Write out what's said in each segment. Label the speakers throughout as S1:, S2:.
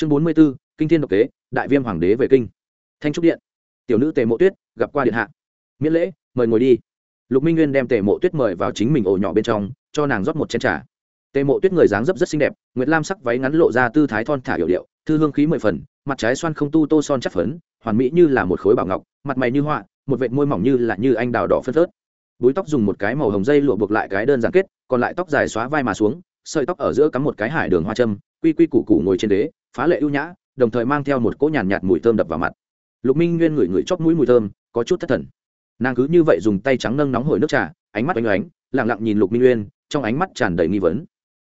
S1: chương bốn mươi b ố kinh thiên độc kế, đại viêm hoàng đế về kinh. Thanh trúc điện. Tiểu nữ tề mộ tuyết, gặp qua điện hạ. Miễn lễ, mời ngồi đi. Lục minh nguyên đem tề mộ tuyết mời vào chính mình ổ nhỏ bên trong, cho nàng rót một chén t r à tề mộ tuyết người dáng dấp rất xinh đẹp, nguyệt lam sắc váy ngắn lộ ra tư thái thon thả hiệu điệu, thư hương khí mười phần, mặt trái xoan không tu tô son chắc phấn, hoàn mỹ như là một khối bảo ngọc, mặt mày như họa, một vệt môi mỏng như là như anh đào đỏ phân phớt. Búi tóc dùng một cái màu hồng dây lụa buộc lại cái đơn giản kết, còn lại tóc dài xóa vai mà xuống, sợi tóc ở giữa cắm một cái hải đường hoa châm, quy quy củ củ ngồi trên đế phá lệ ưu nhã đồng thời mang theo một cỗ nhàn nhạt, nhạt mùi thơm đập vào mặt. Lục minh nguyên ngửi ngửi chóp mũi mùi thơm có chút thất thần. Nàng cứ như vậy dùng tay trắng nâng nóng hổi nước trà ánh mắt oanh oánh lẳng lặng nhìn lục minh nguyên trong ánh mắt tràn đầy nghi vấn.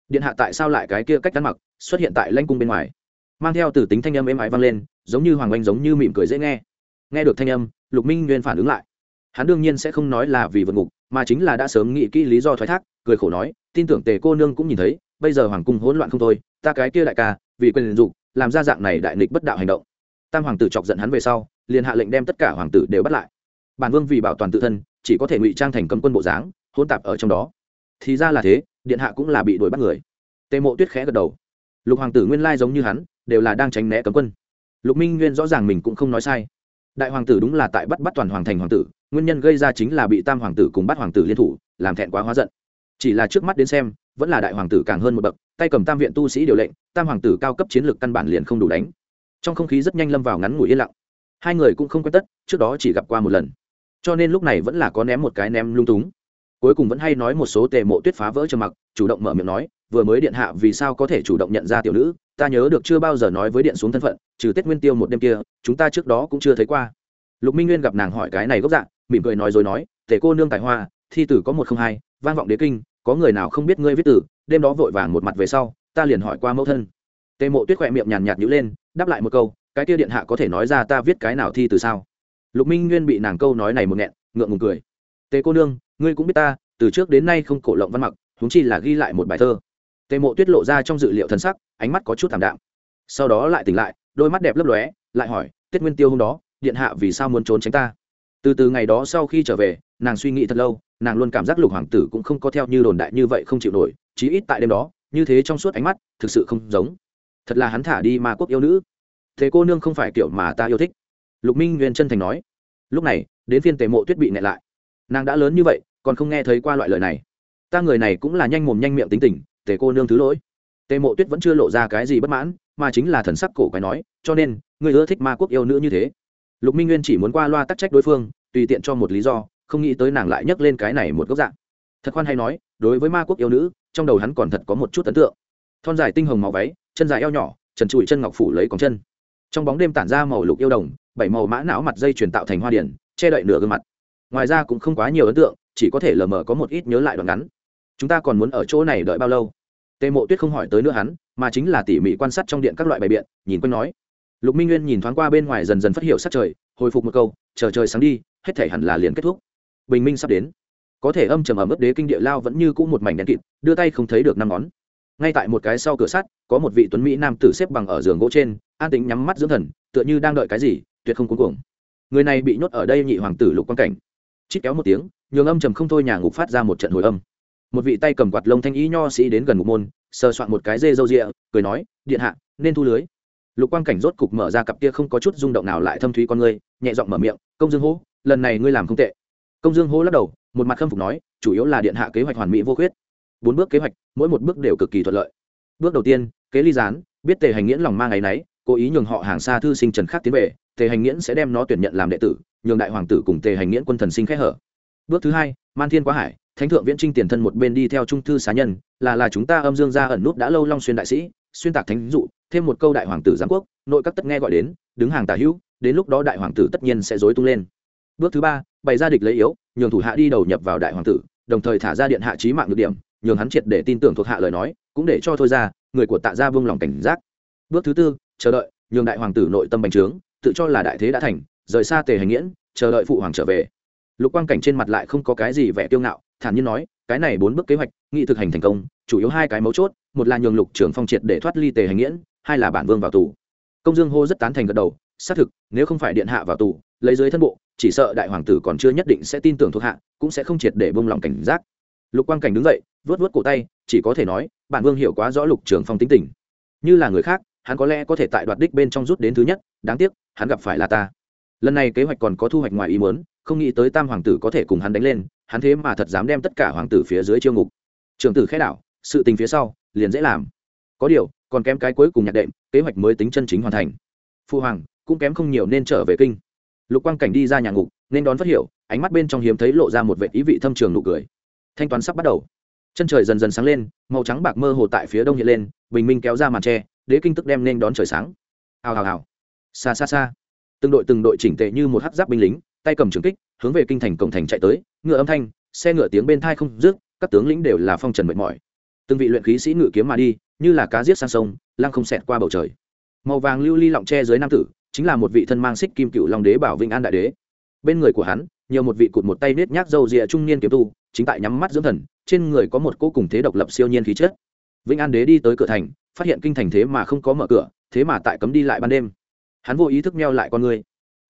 S1: Điện hạ tại sao lại cái kia cách ăn mặc xuất hiện tại lanh cung bên ngoài? Mang theo từ tính thanh âm êm ái vang lên giống như hoàng oanh giống như mỉm cười dễ nghe. Nghe được thanh âm lục minh nguyên phản ứng lại. Hắn đương nhiên sẽ không nói là vì vượt ngục mà chính là đã sớm nghĩ kỹ lý do thoái thác cười khổ nói tin tưởng tề cô nương cũng nhìn thấy bây giờ hoàng cung hỗn loạn không thôi ta cái kia đại ca vì quyền dục làm ra dạng này đại nghịch bất đạo hành động. Tam hoàng tử chọc giận hắn về sau, liền hạ lệnh đem tất cả hoàng tử đều bắt lại. Bản vương vì bảo toàn tự thân, chỉ có thể ngụy trang thành cấm quân bộ dáng, hỗn tạp ở trong đó. Thì ra là thế, điện hạ cũng là bị đuổi bắt người. Tề mộ tuyết khẽ gật đầu. Lục hoàng tử nguyên lai giống như hắn, đều là đang tránh né cấm quân. Lục minh nguyên rõ ràng mình cũng không nói sai. Đại hoàng tử đúng là tại bắt bắt toàn hoàng thành hoàng tử, nguyên nhân gây ra chính là bị tam hoàng tử cùng bắt hoàng tử liên thủ, làm thẹn quá hóa giận. Chỉ là trước mắt đến xem, vẫn là đại hoàng tử càng hơn một bậc, tay cầm tam viện tu sĩ điều lệnh tam hoàng tử cao cấp chiến lược căn bản liền không đủ đánh. Trong không khí rất nhanh lâm vào ngắn ngủi yên lặng. Hai người cũng không quen tất, trước đó chỉ gặp qua một lần. Cho nên lúc này vẫn là có ném một cái ném lung túng. Cuối cùng vẫn hay nói một số tề mộ tuyết phá vỡ trầm mặc, chủ động mở miệng nói, vừa mới điện hạ vì sao có thể chủ động nhận ra tiểu nữ? Ta nhớ được chưa bao giờ nói với điện xuống thân phận, trừ tết nguyên tiêu một đêm kia, chúng ta trước đó cũng chưa thấy qua. Lục minh nguyên gặp nàng hỏi cái này gốc dạng mỉm cười nói rồi nói, tề cô nương tài hoa, thi tử có một không hai, vang vọng đế kinh, có người nào không biết ngươi viết tử, đêm đó vội vàng một mặt về sau ta liền hỏi qua mẫu thân. Tề mộ tuyết khỏe miệng nhàn nhạt nhữ lên, đáp lại một câu, cái kia điện hạ có thể nói ra ta viết cái nào thi từ sao? Lục minh nguyên bị nàng câu nói này một nghẹn, ngượng ngùng cười. Tề cô nương, ngươi cũng biết ta, từ trước đến nay không cổ lộng văn mặc húng chi là ghi lại một bài thơ. Tề mộ tuyết lộ ra trong dự liệu thân sắc, ánh mắt có chút thảm đạm. Sau đó lại tỉnh lại, đôi mắt đẹp lấp lóe, lại hỏi tết nguyên tiêu hôm đó, điện hạ vì sao muốn trốn tránh ta? Từ từ ngày đó sau khi trở về, nàng suy nghĩ thật lâu, nàng luôn cảm giác lục hoàng tử cũng không có theo như đồn đại như vậy không chịu nổi, chí ít tại đêm đó như thế trong suốt ánh mắt, thực sự không giống. Thật là hắn thả đi ma quốc yêu nữ. Thế cô nương không phải kiểu mà ta yêu thích. Lục minh nguyên chân thành nói. Lúc này, đến phiên tề mộ tuyết bị nẹ lại. Nàng đã lớn như vậy, còn không nghe thấy qua loại lời này. Ta người này cũng là nhanh mồm nhanh miệng tính tình, tề cô nương thứ lỗi. Tề mộ tuyết vẫn chưa lộ ra cái gì bất mãn, mà chính là thần sắc cổ quái nói, cho nên người ưa thích ma quốc yêu nữ như thế. Lục minh nguyên chỉ muốn qua loa tắc trách đối phương, tùy tiện cho một lý do, không nghĩ tới nàng lại nhắc lên cái này một góc dạng. Thật khoan hay nói đối với ma quốc yêu nữ, trong đầu hắn còn thật có một chút ấn tượng. Thon dài tinh hồng màu váy, chân dài eo nhỏ, trần trụi chân ngọc phủ lấy còng chân. Trong bóng đêm tản ra màu lục yêu đồng, bảy màu mã não mặt dây truyền tạo thành hoa điển, che đậy nửa gương mặt. Ngoài ra cũng không quá nhiều ấn tượng, chỉ có thể lờ mờ có một ít nhớ lại đoạn ngắn. Chúng ta còn muốn ở chỗ này đợi bao lâu? Tề mộ tuyết không hỏi tới nữa hắn, mà chính là tỉ mỉ quan sát trong điện các loại bài biện, nhìn quanh nói. Lục minh nguyên nhìn thoáng qua bên ngoài dần dần phát hiểu sát trời, hồi phục một câu, chờ trời sáng đi, hết thể hẳn là liền kết thúc. Bình minh sắp đến có thể âm trầm ở mức đế kinh địa lao vẫn như cũ một mảnh đen kịt, đưa tay không thấy được năm ngón. Ngay tại một cái sau cửa sắt, có một vị tuấn mỹ nam tử xếp bằng ở giường gỗ trên, an tính nhắm mắt dưỡng thần, tựa như đang đợi cái gì, tuyệt không cuối cùng người này bị nhốt ở đây nhị hoàng tử lục quan cảnh. Chít kéo một tiếng, nhường âm trầm không thôi nhà ngục phát ra một trận hồi âm. Một vị tay cầm quạt lông thanh ý nho sĩ đến gần ngục môn, sờ soạn một cái dê râu rịa, cười nói, điện hạ, nên thu lưới. Lục quang cảnh rốt cục mở ra cặp kia không có chút rung động nào lại thâm thúy con ngươi, nhẹ giọng mở miệng, công dương hô, lần này ngươi làm không tệ. Công dương hô lắc đầu một mặt khâm phục nói, chủ yếu là điện hạ kế hoạch hoàn mỹ vô khuyết. Bốn bước kế hoạch, mỗi một bước đều cực kỳ thuận lợi. Bước đầu tiên, kế ly gián, biết tề hành nghiễn lòng mang ngày nấy cố ý nhường họ hàng xa thư sinh trần khắc tiến về, tề hành nghiễn sẽ đem nó tuyển nhận làm đệ tử, nhường đại hoàng tử cùng tề hành nghiễn quân thần sinh khẽ hở. Bước thứ hai, man thiên quá hải, thánh thượng viễn trinh tiền thân một bên đi theo trung thư xá nhân, là là chúng ta âm dương gia ẩn nút đã lâu long xuyên đại sĩ, xuyên tạc thánh dụ, thêm một câu đại hoàng tử giám quốc, nội các tất nghe gọi đến, đứng hàng tả hữu, đến lúc đó đại hoàng tử tất nhiên sẽ dối tung lên bước thứ ba, bày ra địch lấy yếu, nhường thủ hạ đi đầu nhập vào đại hoàng tử, đồng thời thả ra điện hạ trí mạng được điểm, nhường hắn triệt để tin tưởng thuộc hạ lời nói, cũng để cho thôi ra, người của tạ gia vương lòng cảnh giác. Bước thứ tư, chờ đợi, nhường đại hoàng tử nội tâm bành trướng, tự cho là đại thế đã thành, rời xa tề hành nghiễn, chờ đợi phụ hoàng trở về. Lục quang cảnh trên mặt lại không có cái gì vẻ kiêu ngạo, thản nhiên nói, cái này bốn bước kế hoạch, nghị thực hành thành công, chủ yếu hai cái mấu chốt, một là nhường lục trưởng phong triệt để thoát ly tề hành nghiễn, hai là bản vương vào tù. Công dương hô rất tán thành gật đầu, xác thực, nếu không phải điện hạ vào tù, lấy dưới thân bộ chỉ sợ đại hoàng tử còn chưa nhất định sẽ tin tưởng thuộc hạ, cũng sẽ không triệt để bông lòng cảnh giác. Lục quang cảnh đứng dậy vớt vớt cổ tay, chỉ có thể nói, bản vương hiểu quá rõ lục trưởng phong tính tình. Như là người khác, hắn có lẽ có thể tại đoạt đích bên trong rút đến thứ nhất, đáng tiếc, hắn gặp phải là ta. Lần này kế hoạch còn có thu hoạch ngoài ý muốn, không nghĩ tới tam hoàng tử có thể cùng hắn đánh lên, hắn thế mà thật dám đem tất cả hoàng tử phía dưới chiêu ngục. Trường tử khẽ đảo, sự tình phía sau, liền dễ làm. Có điều, còn kém cái cuối cùng nhạc đệm, kế hoạch mới tính chân chính hoàn thành. Phu hoàng, cũng kém không nhiều nên trở về kinh lục quang cảnh đi ra nhà ngục, nên đón phát hiểu, ánh mắt bên trong hiếm thấy lộ ra một vệ ý vị thâm trường nụ cười. Thanh toán sắp bắt đầu. Chân trời dần dần sáng lên, màu trắng bạc mơ hồ tại phía đông hiện lên, bình minh kéo ra màn tre, đế kinh tức đem nên đón trời sáng. Hào hào hào. Xa xa xa. Từng đội từng đội chỉnh tệ như một hắc giáp binh lính, tay cầm trường kích, hướng về kinh thành cổng thành chạy tới, ngựa âm thanh, xe ngựa tiếng bên thai không rước các tướng lĩnh đều là phong trần mệt mỏi. Từng vị luyện khí sĩ ngự kiếm mà đi, như là cá giết sang sông, lăng không xẹt qua bầu trời. Màu vàng lưu ly lọng tre dưới nam tử chính là một vị thân mang xích kim cựu long đế bảo vĩnh an đại đế. Bên người của hắn, nhiều một vị cụt một tay nết nhác dâu rịa trung niên kiếm tu, chính tại nhắm mắt dưỡng thần, trên người có một cô cùng thế độc lập siêu nhiên khí chất. Vĩnh an đế đi tới cửa thành, phát hiện kinh thành thế mà không có mở cửa, thế mà tại cấm đi lại ban đêm. Hắn vô ý thức meo lại con người.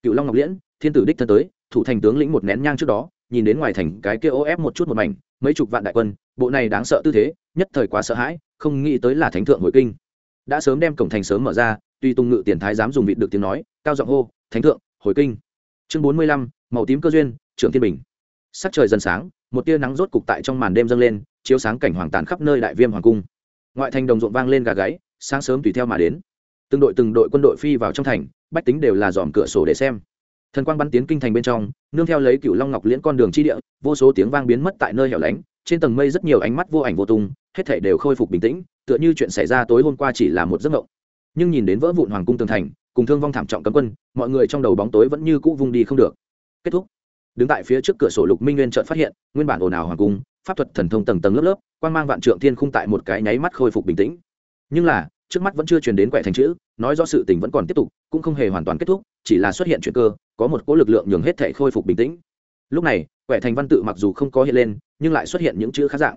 S1: Cựu long ngọc liễn, thiên tử đích thân tới, thủ thành tướng lĩnh một nén nhang trước đó, nhìn đến ngoài thành cái kia ô ép một chút một mảnh, mấy chục vạn đại quân, bộ này đáng sợ tư thế, nhất thời quá sợ hãi, không nghĩ tới là thánh thượng hồi kinh. Đã sớm đem cổng thành sớm mở ra tuy tung ngự tiền thái dám dùng vịt được tiếng nói, cao giọng hô, thánh thượng, hồi kinh. Chương bốn mươi lăm, màu tím cơ duyên, trưởng thiên bình. Sắc trời dần sáng, một tia nắng rốt cục tại trong màn đêm dâng lên, chiếu sáng cảnh hoàng tàn khắp nơi đại viêm hoàng cung. Ngoại thành đồng ruộng vang lên gà gáy, sáng sớm tùy theo mà đến. Từng đội từng đội quân đội phi vào trong thành, bách tính đều là dòm cửa sổ để xem. Thần quang bắn tiến kinh thành bên trong, nương theo lấy cựu long ngọc liễn con đường chi địa, vô số tiếng vang biến mất tại nơi hẻo lánh, trên tầng mây rất nhiều ánh mắt vô ảnh vô tung, hết thể đều khôi phục bình tĩnh, tựa như chuyện xảy ra tối hôm qua chỉ là một giấc mộng nhưng nhìn đến vỡ vụn hoàng cung tường thành, cùng thương vong thảm trọng cấm quân, mọi người trong đầu bóng tối vẫn như cũ vung đi không được. Kết thúc. Đứng tại phía trước cửa sổ lục minh nguyên trợn phát hiện, nguyên bản ồn ào hoàng cung, pháp thuật thần thông tầng tầng lớp lớp quan mang vạn trượng thiên khung tại một cái nháy mắt khôi phục bình tĩnh. Nhưng là, trước mắt vẫn chưa truyền đến quẻ thành chữ, nói do sự tình vẫn còn tiếp tục, cũng không hề hoàn toàn kết thúc, chỉ là xuất hiện chuyện cơ, có một cỗ lực lượng nhường hết thể khôi phục bình tĩnh. Lúc này, quẻ thành văn tự mặc dù không có hiện lên, nhưng lại xuất hiện những chữ khá dạng.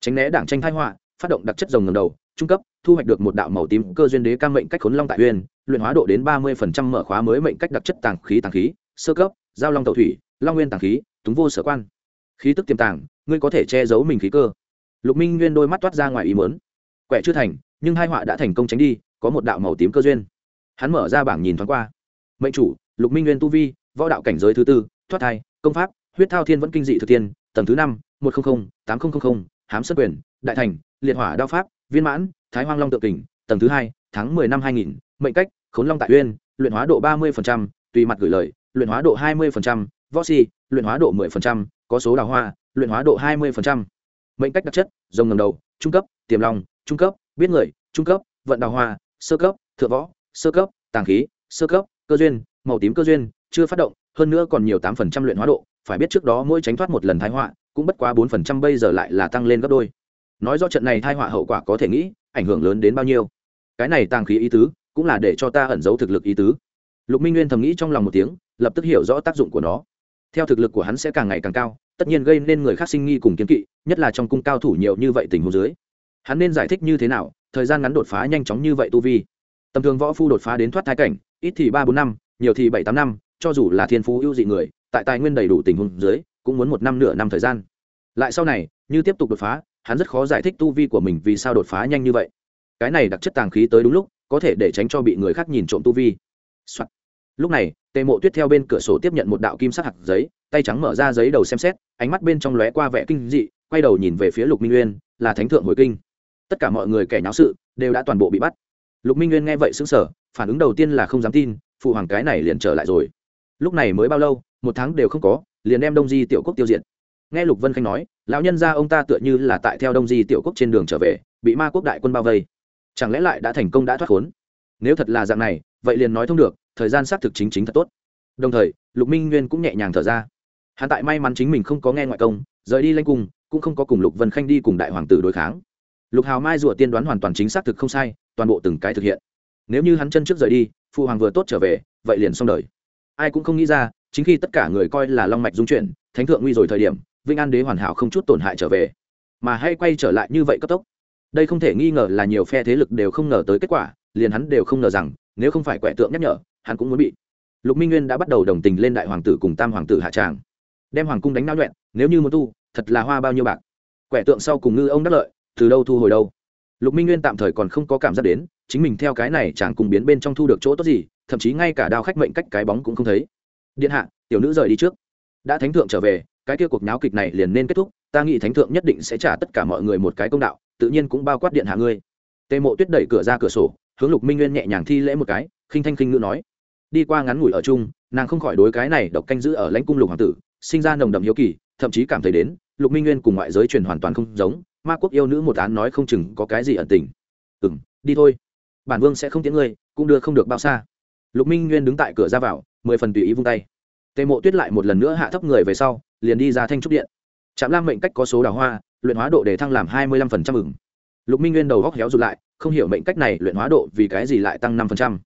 S1: Tránh né đảng tranh thái họa, phát động đặc chất rồng ngầm đầu, trung cấp thu hoạch được một đạo màu tím cơ duyên đế cam mệnh cách khốn long tại uyên, luyện hóa độ đến ba mươi mở khóa mới mệnh cách đặc chất tàng khí tàng khí, sơ cấp, giao long tàu thủy, long nguyên tàng khí, túng vô sở quan. Khí tức tiềm tàng, ngươi có thể che giấu mình khí cơ. Lục minh nguyên đôi mắt toát ra ngoài ý mớn quẻ chưa thành, nhưng hai họa đã thành công tránh đi, có một đạo màu tím cơ duyên. Hắn mở ra bảng nhìn thoáng qua. Mệnh chủ, lục minh nguyên tu vi, võ đạo cảnh giới thứ tư, thoát thai, công pháp, huyết thao thiên vẫn kinh dị thực tiên, tầng thứ năm, một trăm linh tám nghìn hám sân quyền, đại thành, liệt hỏa đao pháp viên mãn thái hoang long tự kình tầng thứ hai tháng mười năm hai nghìn mệnh cách khốn long tại uyên luyện hóa độ ba mươi phần trăm, tùy mặt gửi lời luyện hóa độ hai mươi phần trăm, võ si luyện hóa độ mười phần trăm, có số đào hoa luyện hóa độ hai mươi phần trăm, mệnh cách đặc chất rồng ngầm đầu trung cấp tiềm long trung cấp biết người trung cấp vận đào hoa sơ cấp thượng võ sơ cấp tàng khí sơ cấp cơ duyên màu tím cơ duyên chưa phát động hơn nữa còn nhiều tám phần trăm luyện hóa độ phải biết trước đó mỗi tránh thoát một lần thái họa cũng bất quá bốn phần trăm bây giờ lại là tăng lên gấp đôi nói do trận này thai họa hậu quả có thể nghĩ, ảnh hưởng lớn đến bao nhiêu. Cái này tàng khí ý tứ, cũng là để cho ta ẩn giấu thực lực ý tứ. Lục minh nguyên thầm nghĩ trong lòng một tiếng, lập tức hiểu rõ tác dụng của nó. Theo thực lực của hắn sẽ càng ngày càng cao, tất nhiên gây nên người khác sinh nghi cùng kiến kỵ, nhất là trong cung cao thủ nhiều như vậy tình huống dưới. Hắn nên giải thích như thế nào, thời gian ngắn đột phá nhanh chóng như vậy tu vi. Tầm thường võ phu đột phá đến thoát thai cảnh, ít thì ba bốn năm, nhiều thì bảy tám năm, cho dù là thiên phú ưu dị người, tại tài nguyên đầy đủ tình huống dưới, cũng muốn một năm nửa năm thời gian. Lại sau này, như tiếp tục đột phá hắn rất khó giải thích tu vi của mình vì sao đột phá nhanh như vậy. Cái này đặc chất tàng khí tới đúng lúc, có thể để tránh cho bị người khác nhìn trộm tu vi、Soạn. lúc này, tề mộ tuyết theo bên cửa sổ tiếp nhận một đạo kim sắc hạt giấy, tay trắng mở ra giấy đầu xem xét, ánh mắt bên trong lóe qua vẻ kinh dị, quay đầu nhìn về phía lục minh nguyên là thánh thượng hồi kinh. Tất cả mọi người kẻ nháo sự, đều đã toàn bộ bị bắt. Lục minh nguyên nghe vậy xứng sở phản ứng đầu tiên là không dám tin, phụ hoàng cái này liền trở lại rồi. Lúc này mới bao lâu, một tháng đều không có, liền đem đông di tiểu quốc tiêu diệt nghe lục vân khanh nói, lão nhân gia ông ta tựa như là tại theo đông di tiểu quốc trên đường trở về, bị ma quốc đại quân bao vây. Chẳng lẽ lại đã thành công đã thoát khốn? Nếu thật là dạng này, vậy liền nói thông được, thời gian xác thực chính chính thật tốt. Đồng thời, lục minh nguyên cũng nhẹ nhàng thở ra. Hắn tại may mắn chính mình không có nghe ngoại công, rời đi lanh cung, cũng không có cùng lục vân khanh đi cùng đại hoàng tử đối kháng. Lục hào mai rủa tiên đoán hoàn toàn chính xác thực không sai, toàn bộ từng cái thực hiện. Nếu như hắn chân trước rời đi phụ hoàng vừa tốt trở về, vậy liền xong đời. Ai cũng không nghĩ ra, chính khi tất cả người coi là long mạch dung chuyển, thánh thượng nguy rồi thời điểm vinh an đế hoàn hảo không chút tổn hại trở về, mà hay quay trở lại như vậy cấp tốc. Đây không thể nghi ngờ là nhiều phe thế lực đều không ngờ tới kết quả, liền hắn đều không ngờ rằng, nếu không phải quẻ tượng nhắc nhở, hắn cũng muốn bị. Lục minh nguyên đã bắt đầu đồng tình lên đại hoàng tử cùng tam hoàng tử hạ tràng. Đem hoàng cung đánh nao nhuẹn nếu như muốn tu, thật là hoa bao nhiêu bạc. Quẻ tượng sau cùng ngư ông đắc lợi, từ đâu thu hồi đâu? Lục minh nguyên tạm thời còn không có cảm giác đến, chính mình theo cái này chẳng cùng biến bên trong thu được chỗ tốt gì, thậm chí ngay cả đao khách mệnh cách cái bóng cũng không thấy. Điện hạ, tiểu nữ rời đi trước. Đã thánh thượng trở về cái kia cuộc náo kịch này liền nên kết thúc, ta nghĩ thánh thượng nhất định sẽ trả tất cả mọi người một cái công đạo, tự nhiên cũng bao quát điện hạ ngươi. Tề mộ tuyết đẩy cửa ra cửa sổ, hướng lục minh nguyên nhẹ nhàng thi lễ một cái, khinh thanh khinh ngữ nói, đi qua ngắn ngủi ở chung, nàng không khỏi đối cái này độc canh giữ ở lãnh cung lục hoàng tử, sinh ra nồng đậm hiếu kỳ, thậm chí cảm thấy đến, lục minh nguyên cùng ngoại giới truyền hoàn toàn không giống, ma quốc yêu nữ một án nói không chừng có cái gì ẩn tình. Ừ m đi thôi, bản vương sẽ không tiễn ngươi, cũng đưa không được bao xa. Lục minh nguyên đứng tại cửa ra vào, mười phần tùy ý vung tay. Tề mộ tuyết lại một lần nữa hạ thấp người về sau liền đi ra thanh trúc điện. Trạm lam mệnh cách có số đào hoa, luyện hóa độ để thăng làm hai mươi lăm phần trăm ửng. Lục minh nguyên đầu góc héo rụt lại, không hiểu mệnh cách này luyện hóa độ vì cái gì lại tăng năm phần trăm.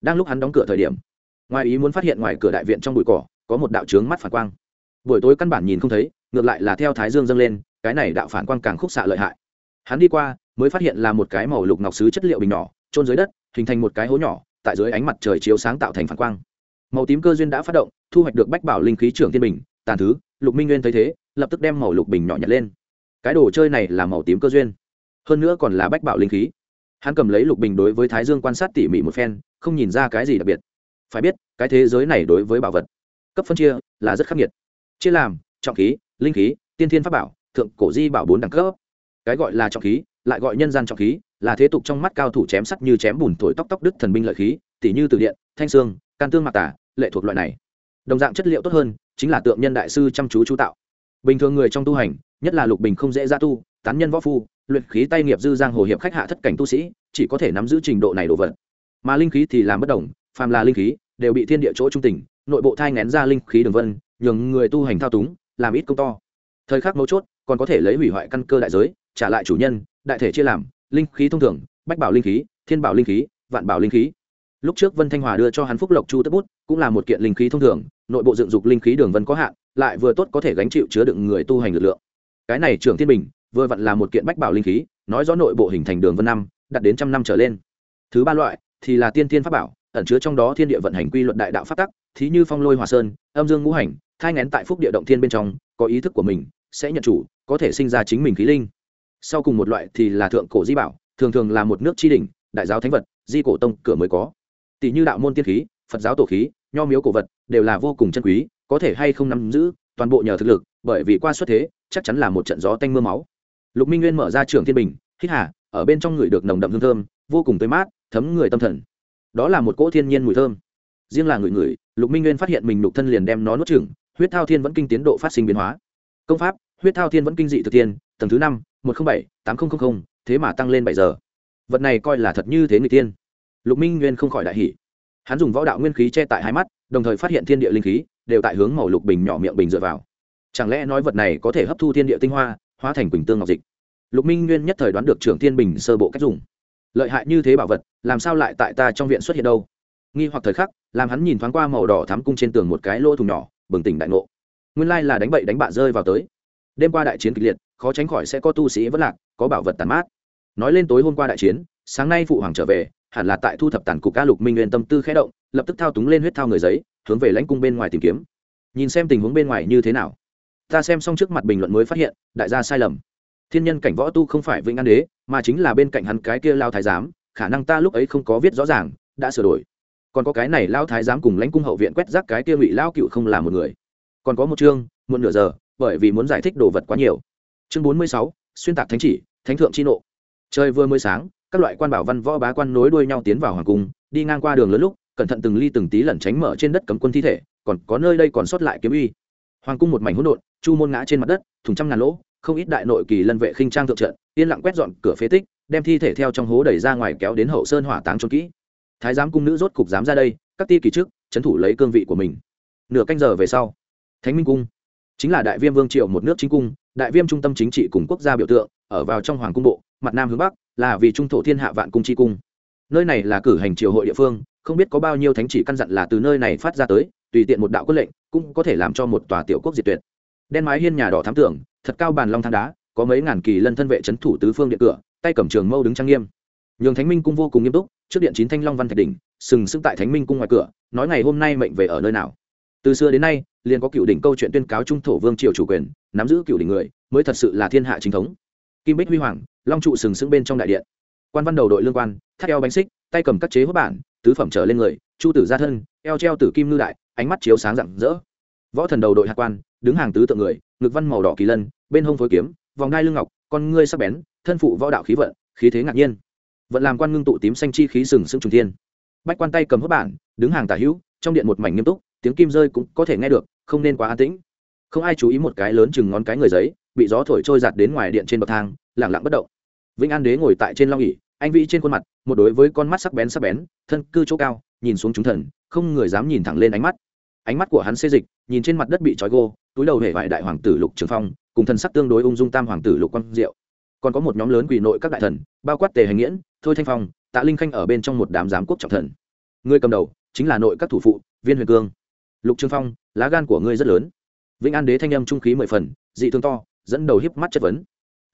S1: Đang lúc hắn đóng cửa thời điểm, ngoài ý muốn phát hiện ngoài cửa đại viện trong bụi cỏ, có một đạo trướng mắt phản quang. Buổi tối căn bản nhìn không thấy, ngược lại là theo thái dương dâng lên, cái này đạo phản quang càng khúc xạ lợi hại. Hắn đi qua, mới phát hiện là một cái màu lục ngọc sứ chất liệu bình nhỏ trôn dưới đất, hình thành một cái hố nhỏ, tại dưới ánh mặt trời chiếu sáng tạo thành phản quang. Màu tím cơ duyên đã phát động, thu hoạch được bách bảo linh khí trưởng thiên bình tàn thứ, lục minh nguyên thấy thế, lập tức đem màu lục bình nhỏ nhặt lên. Cái đồ chơi này là màu tím cơ duyên, hơn nữa còn là bách bảo linh khí. Hắn cầm lấy lục bình đối với thái dương quan sát tỉ mỉ một phen, không nhìn ra cái gì đặc biệt. Phải biết, cái thế giới này đối với bảo vật, cấp phân chia là rất khắc nghiệt. Chia làm, trọng khí, linh khí, tiên thiên pháp bảo, thượng cổ di bảo bốn đẳng cấp. Cái gọi là trọng khí, lại gọi nhân gian trọng khí, là thế tục trong mắt cao thủ chém sắt như chém bùn thổi tóc tóc đứt thần binh lợi khí, tỉ như từ điện, thanh sương can tương mạc tả lệ thuộc loại này đồng dạng chất liệu tốt hơn, chính là tượng nhân đại sư chăm chú chú tạo. Bình thường người trong tu hành, nhất là lục bình không dễ ra tu, tán nhân võ phu, luyện khí tay nghiệp dư giang hồ hiệp khách hạ thất cảnh tu sĩ, chỉ có thể nắm giữ trình độ này đồ vật. Mà linh khí thì làm bất đồng, phàm là linh khí, đều bị thiên địa chỗ trung tình, nội bộ thai ngén ra linh khí đường vân, nhường người tu hành thao túng, làm ít công to. Thời khắc mấu chốt, còn có thể lấy hủy hoại căn cơ đại giới, trả lại chủ nhân, đại thể chia làm, linh khí thông thường, bách bảo linh khí, thiên bảo linh khí, vạn bảo linh khí. Lúc trước vân thanh hòa đưa cho hắn phúc lộc chu tất bút, cũng là một kiện linh khí thông thường nội bộ dựng dục linh khí đường vân có hạn, lại vừa tốt có thể gánh chịu chứa đựng người tu hành lực lượng. Cái này trưởng thiên bình, vừa vặn là một kiện bách bảo linh khí, nói rõ nội bộ hình thành đường vân năm, đạt đến trăm năm trở lên. Thứ ba loại thì là tiên thiên pháp bảo, ẩn chứa trong đó thiên địa vận hành quy luật đại đạo pháp tắc, thí như phong lôi hòa sơn, âm dương ngũ hành, thai ngén tại phúc địa động thiên bên trong, có ý thức của mình, sẽ nhận chủ, có thể sinh ra chính mình khí linh. Sau cùng một loại thì là thượng cổ di bảo, thường thường là một nước tri đình đại giáo thánh vật, di cổ tông cửa mới có. Tỷ như đạo môn tiên khí, phật giáo tổ khí, nho miếu cổ vật đều là vô cùng chân quý, có thể hay không nắm giữ toàn bộ nhờ thực lực, bởi vì qua xuất thế, chắc chắn là một trận gió tanh mưa máu. Lục minh nguyên mở ra trường thiên bình, hít hà, ở bên trong người được nồng đậm hương thơm, vô cùng tươi mát, thấm người tâm thần. Đó là một cỗ thiên nhiên mùi thơm. Riêng là người người, lục minh nguyên phát hiện mình nục thân liền đem nó nuốt chừng huyết thao thiên vẫn kinh tiến độ phát sinh biến hóa. Công pháp, huyết thao thiên vẫn kinh dị thực tiên tầng thứ năm, một trăm bảy, tám nghìn thế mà tăng lên bảy giờ. Vật này coi là thật như thế người tiên lục minh nguyên không khỏi đại hỷ hắn dùng võ đạo nguyên khí che tại hai mắt đồng thời phát hiện thiên địa linh khí đều tại hướng màu lục bình nhỏ miệng bình dựa vào. Chẳng lẽ nói vật này có thể hấp thu thiên địa tinh hoa, hóa thành quỳnh tương ngọc dịch? Lục minh nguyên nhất thời đoán được trưởng thiên bình sơ bộ cách dùng. Lợi hại như thế bảo vật, làm sao lại tại ta trong viện xuất hiện đâu? Nghi hoặc thời khắc, làm hắn nhìn thoáng qua màu đỏ thắm cung trên tường một cái lỗ thùng nhỏ, bừng tỉnh đại ngộ. Nguyên lai là đánh bậy đánh bạ rơi vào tới. Đêm qua đại chiến kịch liệt, khó tránh khỏi sẽ có tu sĩ vất lạc, có bảo vật tàn mát. Nói lên tối hôm qua đại chiến, sáng nay phụ hoàng trở về, hẳn là tại thu thập tàn cục ca lục minh nguyên tâm tư khẽ động lập tức thao túng lên huyết thao người giấy, hướng về lãnh cung bên ngoài tìm kiếm. Nhìn xem tình huống bên ngoài như thế nào. Ta xem xong trước mặt bình luận mới phát hiện, đại gia sai lầm. Thiên nhân cảnh võ tu không phải vĩnh an đế, mà chính là bên cạnh hắn cái kia lao thái giám, khả năng ta lúc ấy không có viết rõ ràng, đã sửa đổi. Còn có cái này lao thái giám cùng lãnh cung hậu viện quét rác cái kia ngụy lao cựu không là một người. Còn có một chương một nửa giờ, bởi vì muốn giải thích đồ vật quá nhiều. Chương bốn mươi sáu, xuyên tạc thánh chỉ, thánh thượng chi nộ. Trời vừa mới sáng, các loại quan bảo văn võ bá quan nối đuôi nhau tiến vào hoàng cung, đi ngang qua đường lớn lúc cẩn thận từng ly từng tí lẩn tránh mở trên đất cấm quân thi thể, còn có nơi đây còn sót lại kiếm uy. Hoàng cung một mảnh hỗn độn, chu môn ngã trên mặt đất, thùng trăm ngàn lỗ, không ít đại nội kỳ lân vệ khinh trang thượng trận, yên lặng quét dọn cửa phế tích, đem thi thể theo trong hố đẩy ra ngoài kéo đến hậu sơn hỏa táng cho kỹ. Thái giám cung nữ rốt cục dám ra đây, các ti kỳ trước, trấn thủ lấy cương vị của mình. Nửa canh giờ về sau, thánh minh cung, chính là đại viêm vương triệu một nước chính cung, đại viêm trung tâm chính trị cùng quốc gia biểu tượng, ở vào trong hoàng cung bộ, mặt nam hướng bắc, là vì trung thổ thiên hạ vạn cung chi cung. Nơi này là cử hành triều hội địa phương không biết có bao nhiêu thánh chỉ căn dặn là từ nơi này phát ra tới, tùy tiện một đạo quyết lệnh cũng có thể làm cho một tòa tiểu quốc diệt tuyệt. Đen mái hiên nhà đỏ thám tưởng, thật cao bàn long thang đá, có mấy ngàn kỳ lân thân vệ c h ấ n thủ tứ phương điện cửa, tay cầm trường mâu đứng trang nghiêm. Nhường thánh minh cung vô cùng nghiêm túc, trước điện chín thanh long văn thạch đỉnh, sừng sững tại thánh minh cung ngoài cửa, nói ngày hôm nay mệnh về ở nơi nào. Từ xưa đến nay, liền có cựu đỉnh câu chuyện tuyên cáo trung thổ vương triều chủ quyền, nắm giữ cựu đỉnh người, mới thật sự là thiên hạ chính thống. Kim bích huy hoàng, long trụ sừng sững bên trong đại điện. Quan văn đầu đội lương quan, thắt eo bánh xích, tay cầm các chế hốt bản tứ phẩm trở lên người, chu tử gia thân, eo treo tử kim ngư đại, ánh mắt chiếu sáng rạng rỡ. Võ thần đầu đội hạt quan, đứng hàng tứ tượng người, ngực văn màu đỏ kỳ lân, bên hông phối kiếm, vòng đai lưng ngọc, con ngươi sắc bén, thân phụ võ đạo khí vận, khí thế ngạc nhiên. Vận làm quan ngưng tụ tím xanh chi khí sừng sững trùng thiên. Bách quan tay cầm hốt bản, đứng hàng tả hữu, trong điện một mảnh nghiêm túc, tiếng kim rơi cũng có thể nghe được, không nên quá an tĩnh. Không ai chú ý một cái lớn chừng ngón cái người giấy, bị gió thổi trôi giạt đến ngoài điện trên bậc thang lẳng lặng bất động vĩnh an đế ngồi tại trên long ỉ anh vĩ trên khuôn mặt, một đối với con mắt sắc bén sắc bén, thân cư chỗ cao, nhìn xuống chúng thần, không người dám nhìn thẳng lên ánh mắt. Ánh mắt của hắn xê dịch, nhìn trên mặt đất bị trói gô, túi đầu hề vải đại hoàng tử lục trường phong, cùng thần sắc tương đối ung dung tam hoàng tử lục quang diệu. Còn có một nhóm lớn quỷ nội các đại thần, bao quát tề hành nghiễn, thôi thanh phong, tạ linh khanh ở bên trong một đám giám quốc trọng thần. Người cầm đầu chính là nội các thủ phụ, viên huyền cương. Lục trường phong, lá gan của ngươi rất lớn. Vĩnh an đế thanh âm trung khí mười phần, dị thương to, dẫn đầu hiếp mắt chất vấn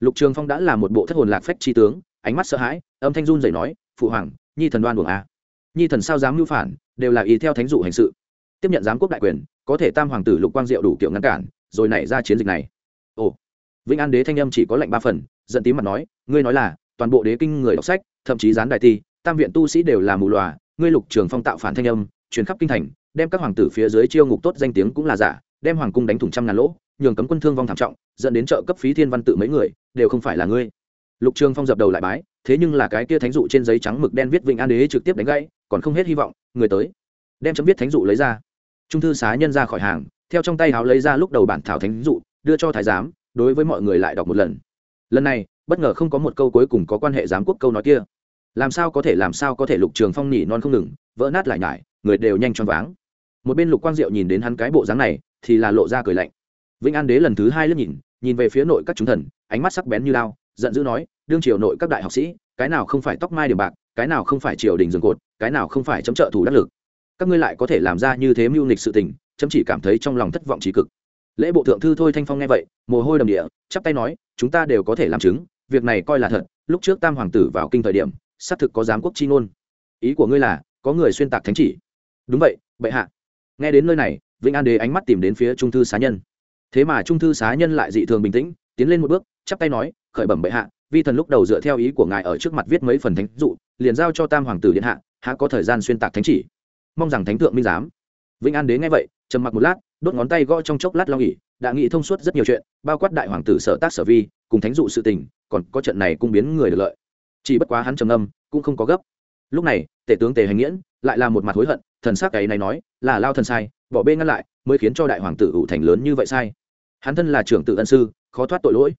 S1: lục trường phong đã là một bộ thất hồn lạc phách tri tướng ánh mắt sợ hãi âm thanh run dậy nói phụ hoàng nhi thần đoan buồng a à. nhi thần sao dám mưu phản đều là ý theo thánh dụ hành sự. Tiếp nhận giám quốc đại quyền có thể tam hoàng tử lục quang diệu đủ kiểu ngăn cản rồi nảy ra chiến dịch này. Ồ. Vĩnh an đế thanh âm chỉ có lệnh ba phần giận tím mặt nói ngươi nói là toàn bộ đế kinh người đọc sách thậm chí gián đại thi, tam viện tu sĩ đều là mù lòa ngươi lục trường phong tạo phản thanh âm truyền khắp kinh thành đem các hoàng tử phía dưới chiêu ngục tốt danh tiếng cũng là giả đem hoàng cung đánh thủng trăm ngàn lỗ nhường cấm quân thương vong thảm trọng dẫn đến trợ cấp phí thiên văn tự mấy người đều không phải là ngươi. Lục trường phong dập đầu lại bái, thế nhưng là cái kia thánh dụ trên giấy trắng mực đen viết vịnh an đế trực tiếp đánh gãy, còn không hết hy vọng, người tới. Đem chấm viết thánh dụ lấy ra. Trung thư xá nhân ra khỏi hàng, theo trong tay háo lấy ra lúc đầu bản thảo thánh dụ, đưa cho thái giám, đối với mọi người lại đọc một lần. Lần này, bất ngờ không có một câu cuối cùng có quan hệ giám quốc câu nói kia. Làm sao có thể, làm sao có thể lục trường phong nỉ non không ngừng, vỡ nát lại nhải, người đều nhanh choáng váng. Một bên lục quang diệu nhìn đến hắn cái bộ dáng này, thì là lộ ra cười lạnh. Vĩnh an đế lần thứ hai lướt nhìn nhìn về phía nội các chúng thần, ánh mắt sắc bén như lao giận dữ nói, đương triều nội các đại học sĩ, cái nào không phải tóc mai điểm bạc, cái nào không phải triều đình rừng cột, cái nào không phải chấm trợ thủ đắc lực. Các ngươi lại có thể làm ra như thế mưu nghịch sự tình, chấm chỉ cảm thấy trong lòng thất vọng trí cực. Lễ bộ thượng thư thôi thanh phong nghe vậy, mồ hôi đầm địa, chắp tay nói, chúng ta đều có thể làm chứng, việc này coi là thật, lúc trước tam hoàng tử vào kinh thời điểm, xác thực có giám quốc chi ngôn. Ý của ngươi là, có người xuyên tạc thánh chỉ. Đúng vậy, bệ hạ. Nghe đến nơi này, vĩnh an đế ánh mắt tìm đến phía trung thư xá nhân thế mà trung thư xá nhân lại dị thường bình tĩnh, tiến lên một bước, chắp tay nói, khởi bẩm bệ hạ, vi thần lúc đầu dựa theo ý của ngài ở trước mặt viết mấy phần thánh dụ, liền giao cho tam hoàng tử điện hạ hạ có thời gian xuyên tạc thánh chỉ? Mong rằng thánh thượng minh giám. Vĩnh an đế nghe vậy, trầm mặc một lát, đốt ngón tay gõ trong chốc lát lo nghỉ đã nghĩ thông suốt rất nhiều chuyện, bao quát đại hoàng tử sở tác sở vi, cùng thánh dụ sự tình, còn có trận này cung biến người được lợi. Chỉ bất quá hắn trầm âm cũng không có gấp. Lúc này, tể tướng tề hành nghiễn, lại là một mặt hối hận, thần sắc ấy này nói, là lao thần sai, bỏ bê ngăn lại, mới khiến cho đại hoàng tử ủ thành lớn như vậy sai hắn thân là trưởng tự ân sư, khó thoát tội lỗi.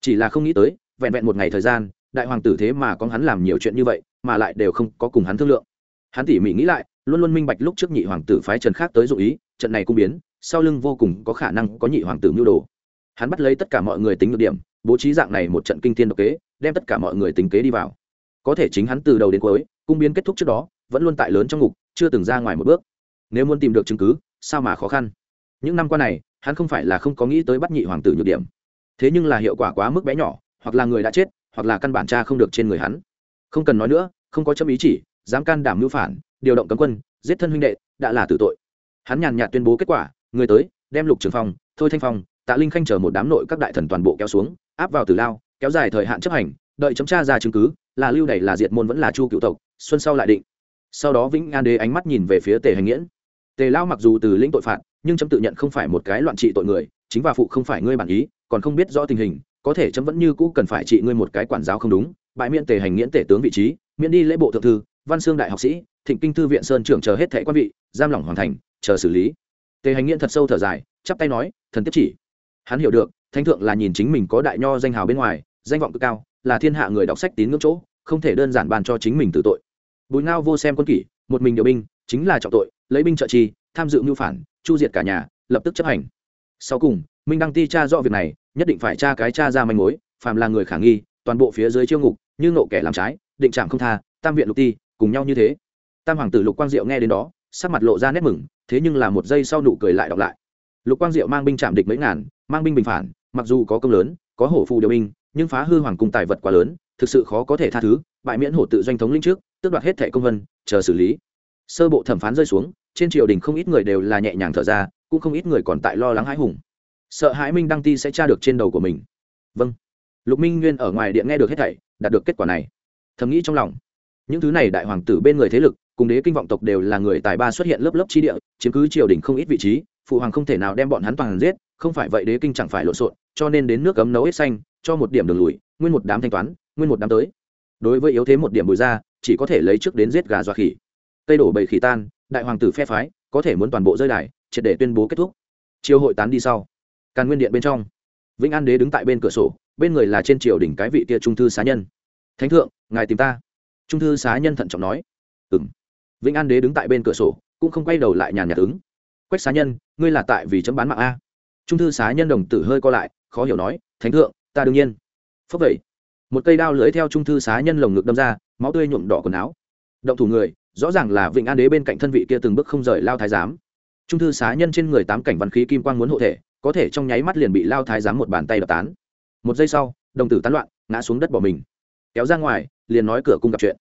S1: Chỉ là không nghĩ tới, vẹn vẹn một ngày thời gian, đại hoàng tử thế mà có hắn làm nhiều chuyện như vậy, mà lại đều không có cùng hắn thương lượng. Hắn tỉ mỉ nghĩ lại, luôn luôn minh bạch lúc trước nhị hoàng tử phái trần khác tới dụ ý, trận này cung biến, sau lưng vô cùng có khả năng có nhị hoàng tử mưu đồ. Hắn bắt lấy tất cả mọi người tính được điểm, bố trí dạng này một trận kinh thiên độc kế, đem tất cả mọi người tính kế đi vào. Có thể chính hắn từ đầu đến cuối, cung biến kết thúc trước đó, vẫn luôn tại lớn trong ngục, chưa từng ra ngoài một bước. Nếu muốn tìm được chứng cứ, sao mà khó khăn? Những năm qua này hắn không phải là không có nghĩ tới bắt nhị hoàng tử nhược điểm. Thế nhưng là hiệu quả quá mức bé nhỏ, hoặc là người đã chết, hoặc là căn bản cha không được trên người hắn. Không cần nói nữa, không có chấm ý chỉ, dám can đảm mưu phản, điều động cấm quân, giết thân huynh đệ, đã là tử tội. Hắn nhàn nhạt tuyên bố kết quả, người tới, đem lục trường phong, thôi thanh phong, tạ linh khanh chờ một đám nội các đại thần toàn bộ kéo xuống, áp vào tử lao, kéo dài thời hạn chấp hành, đợi chấm tra ra chứng cứ, là lưu đày là diệt môn vẫn là chu cựu tộc, xuân sau lại định. Sau đó vĩnh an đế ánh mắt nhìn về phía tề hành nghiễn. Tề lao mặc dù từ lĩnh tội phạt nhưng chấm tự nhận không phải một cái loạn trị tội người, chính và phụ không phải ngươi bản ý, còn không biết rõ tình hình, có thể chấm vẫn như cũ cần phải trị ngươi một cái quản giáo không đúng, bãi miễn tề hành nghiễn tể tướng vị trí, miễn đi lễ bộ thượng thư, văn xương đại học sĩ, thịnh kinh thư viện sơn trưởng chờ hết thẻ quan vị, giam lỏng hoàn thành, chờ xử lý. Tề hành nghiễn thật sâu thở dài, chắp tay nói, thần tiếp chỉ. Hắn hiểu được, thánh thượng là nhìn chính mình có đại nho danh hào bên ngoài, danh vọng cực cao, là thiên hạ người đọc sách tín ngưỡng chỗ, không thể đơn giản bàn cho chính mình tự tội. Bùi ngao vô xem quân kỷ, một mình điều binh, chính là trọng tội, lấy binh trợ chi tham dự mưu phản, chu diệt cả nhà, lập tức chấp hành. Sau cùng, minh đăng ti cha rõ việc này, nhất định phải tra cái cha ra manh mối, phàm là người khả nghi, toàn bộ phía dưới chiêu ngục, như nộ kẻ làm trái, định trạm không tha, tam viện lục ti, cùng nhau như thế. Tam hoàng tử lục quang diệu nghe đến đó, sắc mặt lộ ra nét mừng, thế nhưng là một giây sau nụ cười lại đọc lại. Lục quang diệu mang binh chạm địch mấy ngàn, mang binh bình phản, mặc dù có công lớn, có hổ phù điều binh, nhưng phá hư hoàng cung tài vật quá lớn, thực sự khó có thể tha thứ, bại miễn hổ tự doanh thống linh trước, tước đoạt hết thẻ công vân, chờ xử lý. Sơ bộ thẩm phán rơi xuống trên triều đình không ít người đều là nhẹ nhàng thở ra, cũng không ít người còn tại lo lắng hãi hùng. Sợ hãi minh đăng ti sẽ tra được trên đầu của mình. Vâng. Lục minh nguyên ở ngoài điện nghe được hết thảy, đạt được kết quả này. Thầm nghĩ trong lòng. Những thứ này đại hoàng tử bên người thế lực, cùng đế kinh vọng tộc đều là người tài ba xuất hiện lớp lớp chi địa, chiếm cứ triều đình không ít vị trí, phụ hoàng không thể nào đem bọn hắn toàn giết, không phải vậy đế kinh chẳng phải lộn xộn, cho nên đến nước cấm nấu hết xanh, cho một điểm đường lùi, nguyên một đám thanh toán, nguyên một đám tới. Đối với yếu thế một điểm bùi ra, chỉ có thể lấy trước đến giết gà dọa khỉ. Tây đổ bầy khỉ tan đại hoàng tử phe phái, có thể muốn toàn bộ rơi đài, triệt để tuyên bố kết thúc. Chiều hội tán đi sau, càn nguyên điện bên trong, vĩnh an đế đứng tại bên cửa sổ, bên người là trên triều đỉnh cái vị kia trung thư xá nhân. Thánh thượng, ngài tìm ta. Trung thư xá nhân thận trọng nói. Ừ m vĩnh an đế đứng tại bên cửa sổ, cũng không quay đầu lại nhàn nhạt ứng. Quách xá nhân, ngươi là tại vì chấm bán mạng a? Trung thư xá nhân đồng tử hơi co lại, khó hiểu nói. Thánh thượng, ta đương nhiên. Phấp vậy một cây đao lưới theo trung thư xá nhân lồng ngực đâm ra, máu tươi nhuộm đỏ quần áo. Động thủ người rõ ràng là vịnh an đế bên cạnh thân vị kia từng bước không rời lao thái giám. Trung thư xá nhân trên người tám cảnh văn khí kim quang muốn hộ thể, có thể trong nháy mắt liền bị lao thái giám một bàn tay đập tán. Một giây sau, đồng tử tán loạn, ngã xuống đất bỏ mình. Kéo ra ngoài, liền nói cửa cung gặp chuyện.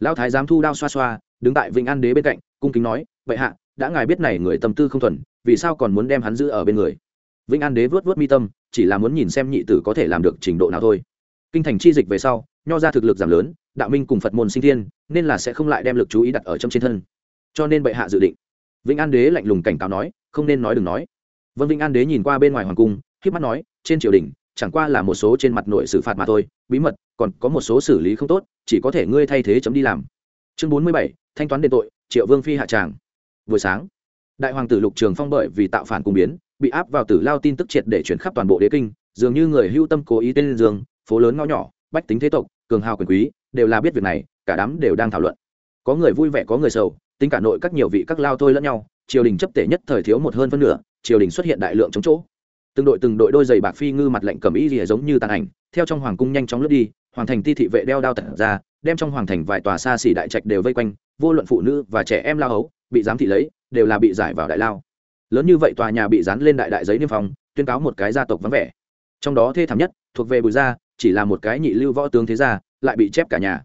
S1: Lao thái giám thu đao xoa xoa, đứng tại vịnh an đế bên cạnh, cung kính nói vậy hạ, đã ngài biết này người tâm tư không thuần, vì sao còn muốn đem hắn giữ ở bên người? Vĩnh an đế vớt vớt mi tâm, chỉ là muốn nhìn xem nhị tử có thể làm được trình độ nào thôi. Kinh thành chi dịch về sau nho ra thực lực giảm lớn, đạo minh cùng phật môn sinh thiên, nên là sẽ không lại đem lực chú ý đặt ở trong trên thân. Cho nên bệ hạ dự định. Vĩnh an đế lạnh lùng cảnh cáo nói, không nên nói đừng nói. Vâng vĩnh an đế nhìn qua bên ngoài hoàng cung k mắt nói, trên triều đình, chẳng qua là một số trên mặt nội xử phạt mà thôi, bí mật, còn có một số xử lý không tốt, chỉ có thể ngươi thay thế chấm đi làm. Chương bốn mươi bảy, thanh toán đền tội, triệu vương phi hạ tràng. Buổi sáng, đại hoàng tử lục trường phong bởi vì tạo phản cung biến, bị áp vào tử lao tin tức triệt để chuyển khắp toàn bộ đế kinh, dường như người hưu tâm cố ý tên dương, phố lớn ngõ nhỏ bách tính thế tộc, cường hào quyền quý, đều là biết việc này, cả đám đều đang thảo luận. Có người vui vẻ, có người sầu, tính cả nội các nhiều vị các lao thôi lẫn nhau, triều đình chấp tể nhất thời thiếu một hơn phân nửa, triều đình xuất hiện đại lượng chống chỗ. Từng đội từng đội đôi giày bạc phi ngư mặt lệnh cầm ý rìa giống như tàn ảnh, theo trong hoàng cung nhanh chóng lướt đi, hoàng thành ti thị vệ đeo đao tận ra, đem trong hoàng thành vài tòa xa xỉ đại trạch đều vây quanh, vô luận phụ nữ và trẻ em lao hấu, bị giám thị lấy, đều là bị giải vào đại lao. Lớn như vậy tòa nhà bị dán lên đại đại giấy niêm phong, tuyên cáo một cái gia tộc vắng vẻ. Trong đó thê thảm nhất, thuộc về bùi gia chỉ là một cái nhị lưu võ tướng thế gia, lại bị chép cả nhà.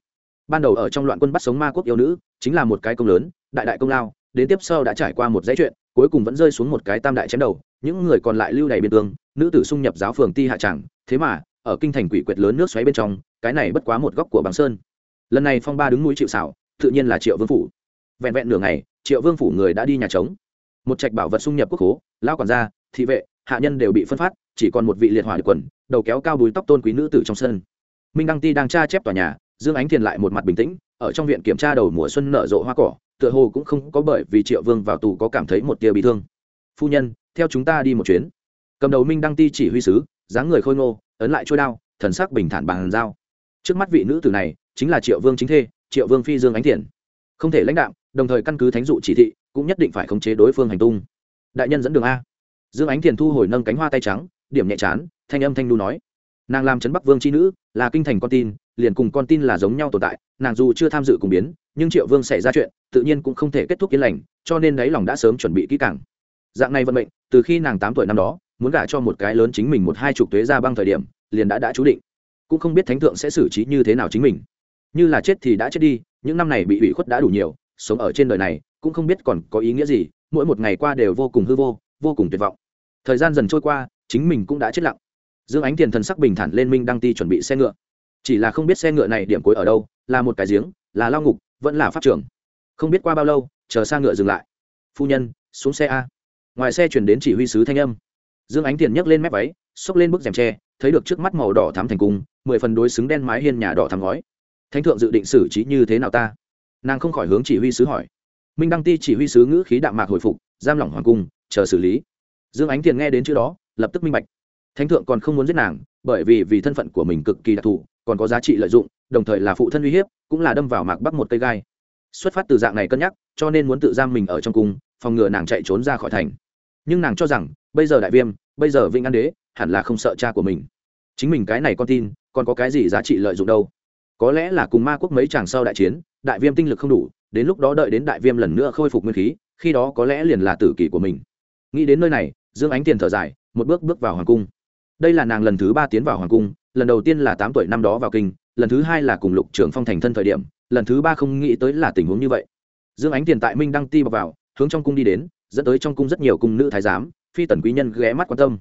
S1: Ban đầu ở trong loạn quân bắt sống ma quốc yêu nữ, chính là một cái công lớn, đại đại công lao, đến tiếp sau đã trải qua một dãy chuyện, cuối cùng vẫn rơi xuống một cái tam đại chém đầu, những người còn lại lưu đầy biên tương nữ tử xung nhập giáo phường ti hạ tràng, thế mà, ở kinh thành quỷ quyệt lớn nước xoáy bên trong, cái này bất quá một góc của bằng sơn. Lần này phong ba đứng núi chịu xảo tự nhiên là triệu vương phủ. Vẹn vẹn nửa ngày, triệu vương phủ người đã đi nhà trống. Một trạch bảo vật xung nhập quốc hố lao quản gia, thị vệ, hạ nhân đều bị phân phát chỉ còn một vị liệt hỏa quần, đầu kéo cao bùi tóc tôn quý nữ tử trong sân. Minh đăng ti đang tra chép tòa nhà, dương ánh thiền lại một mặt bình tĩnh, ở trong viện kiểm tra đầu mùa xuân nở rộ hoa cỏ, tựa hồ cũng không có bởi vì triệu vương vào tù có cảm thấy một tia bị thương. Phu nhân, theo chúng ta đi một chuyến. Cầm đầu minh đăng ti chỉ huy sứ, dáng người khôi ngô, ấn lại trôi đao, thần sắc bình thản bằng dao. Trước mắt vị nữ tử này, chính là triệu vương chính thê, triệu vương phi dương ánh thiền. Không thể lãnh đạo đồng thời căn cứ thánh dụ chỉ thị, cũng nhất định phải khống chế đối phương hành tung. Đại nhân dẫn đường a. Dương ánh thiền thu hồi nâng cánh hoa tay trắng điểm nhẹ chán, thanh âm thanh nu nói. Nàng làm trấn bắc vương c h i nữ, là kinh thành con tin, liền cùng con tin là giống nhau tồn tại, nàng dù chưa tham dự cùng biến, nhưng triệu vương xảy ra chuyện, tự nhiên cũng không thể kết thúc yên lành, cho nên đáy lòng đã sớm chuẩn bị kỹ càng. Dạng này vận mệnh, từ khi nàng tám tuổi năm đó, muốn gả cho một cái lớn chính mình một hai chục tuế ra băng thời điểm, liền đã đã chú định. Cũng không biết thánh thượng sẽ xử trí như thế nào chính mình. Như là chết thì đã chết đi, những năm này bị ủy khuất đã đủ nhiều, sống ở trên đời này, cũng không biết còn có ý nghĩa gì, mỗi một ngày qua đều vô cùng hư vô vô cùng tuyệt vọng. Thời gian dần trôi qua chính mình cũng đã chết lặng. Dương ánh tiền thần sắc bình thản lên minh đăng ti chuẩn bị xe ngựa. Chỉ là không biết xe ngựa này điểm cuối ở đâu, là một cái giếng, là lao ngục, vẫn là pháp trường. Không biết qua bao lâu, chờ xa ngựa dừng lại. Phu nhân, xuống xe a. Ngoài xe chuyển đến chỉ huy sứ thanh âm. Dương ánh tiền nhấc lên mép váy, xốc lên bức rèm tre, thấy được trước mắt màu đỏ thắm thành cung, mười phần đối xứng đen mái hiên nhà đỏ thắm gói thánh thượng dự định xử trí như thế nào ta? Nàng không khỏi hướng chỉ huy sứ hỏi. Minh đăng ti chỉ huy sứ ngữ khí đạm mạc hồi phục, giam lỏng hoàng cung, chờ xử lý. Dương ánh tiền nghe đến chữ đó lập tức minh bạch. Thánh thượng còn không muốn giết nàng, bởi vì vì thân phận của mình cực kỳ đặc thù, còn có giá trị lợi dụng, đồng thời là phụ thân uy hiếp, cũng là đâm vào mạc bắc một cây gai. Xuất phát từ dạng này cân nhắc, cho nên muốn tự giam mình ở trong cung, phòng ngừa nàng chạy trốn ra khỏi thành. Nhưng nàng cho rằng, bây giờ đại viêm, bây giờ vĩnh an đế, hẳn là không sợ cha của mình. Chính mình cái này con tin, còn có cái gì giá trị lợi dụng đâu? Có lẽ là cùng ma quốc mấy chàng sau đại chiến, đại viêm tinh lực không đủ, đến lúc đó đợi đến đại viêm lần nữa khôi phục nguyên khí, khi đó có lẽ liền là tử kỷ của mình. Nghĩ đến nơi này, dương ánh tiền thở dài một bước bước vào hoàng cung. Đây là nàng lần thứ ba tiến vào hoàng cung, lần đầu tiên là tám tuổi năm đó vào kinh, lần thứ hai là cùng lục trưởng phong thành thân thời điểm, lần thứ ba không nghĩ tới là tình huống như vậy. Dương ánh tiền tại minh đăng ti bọc vào, hướng trong cung đi đến, dẫn tới trong cung rất nhiều cung nữ thái giám, phi tần quý nhân ghé mắt quan tâm.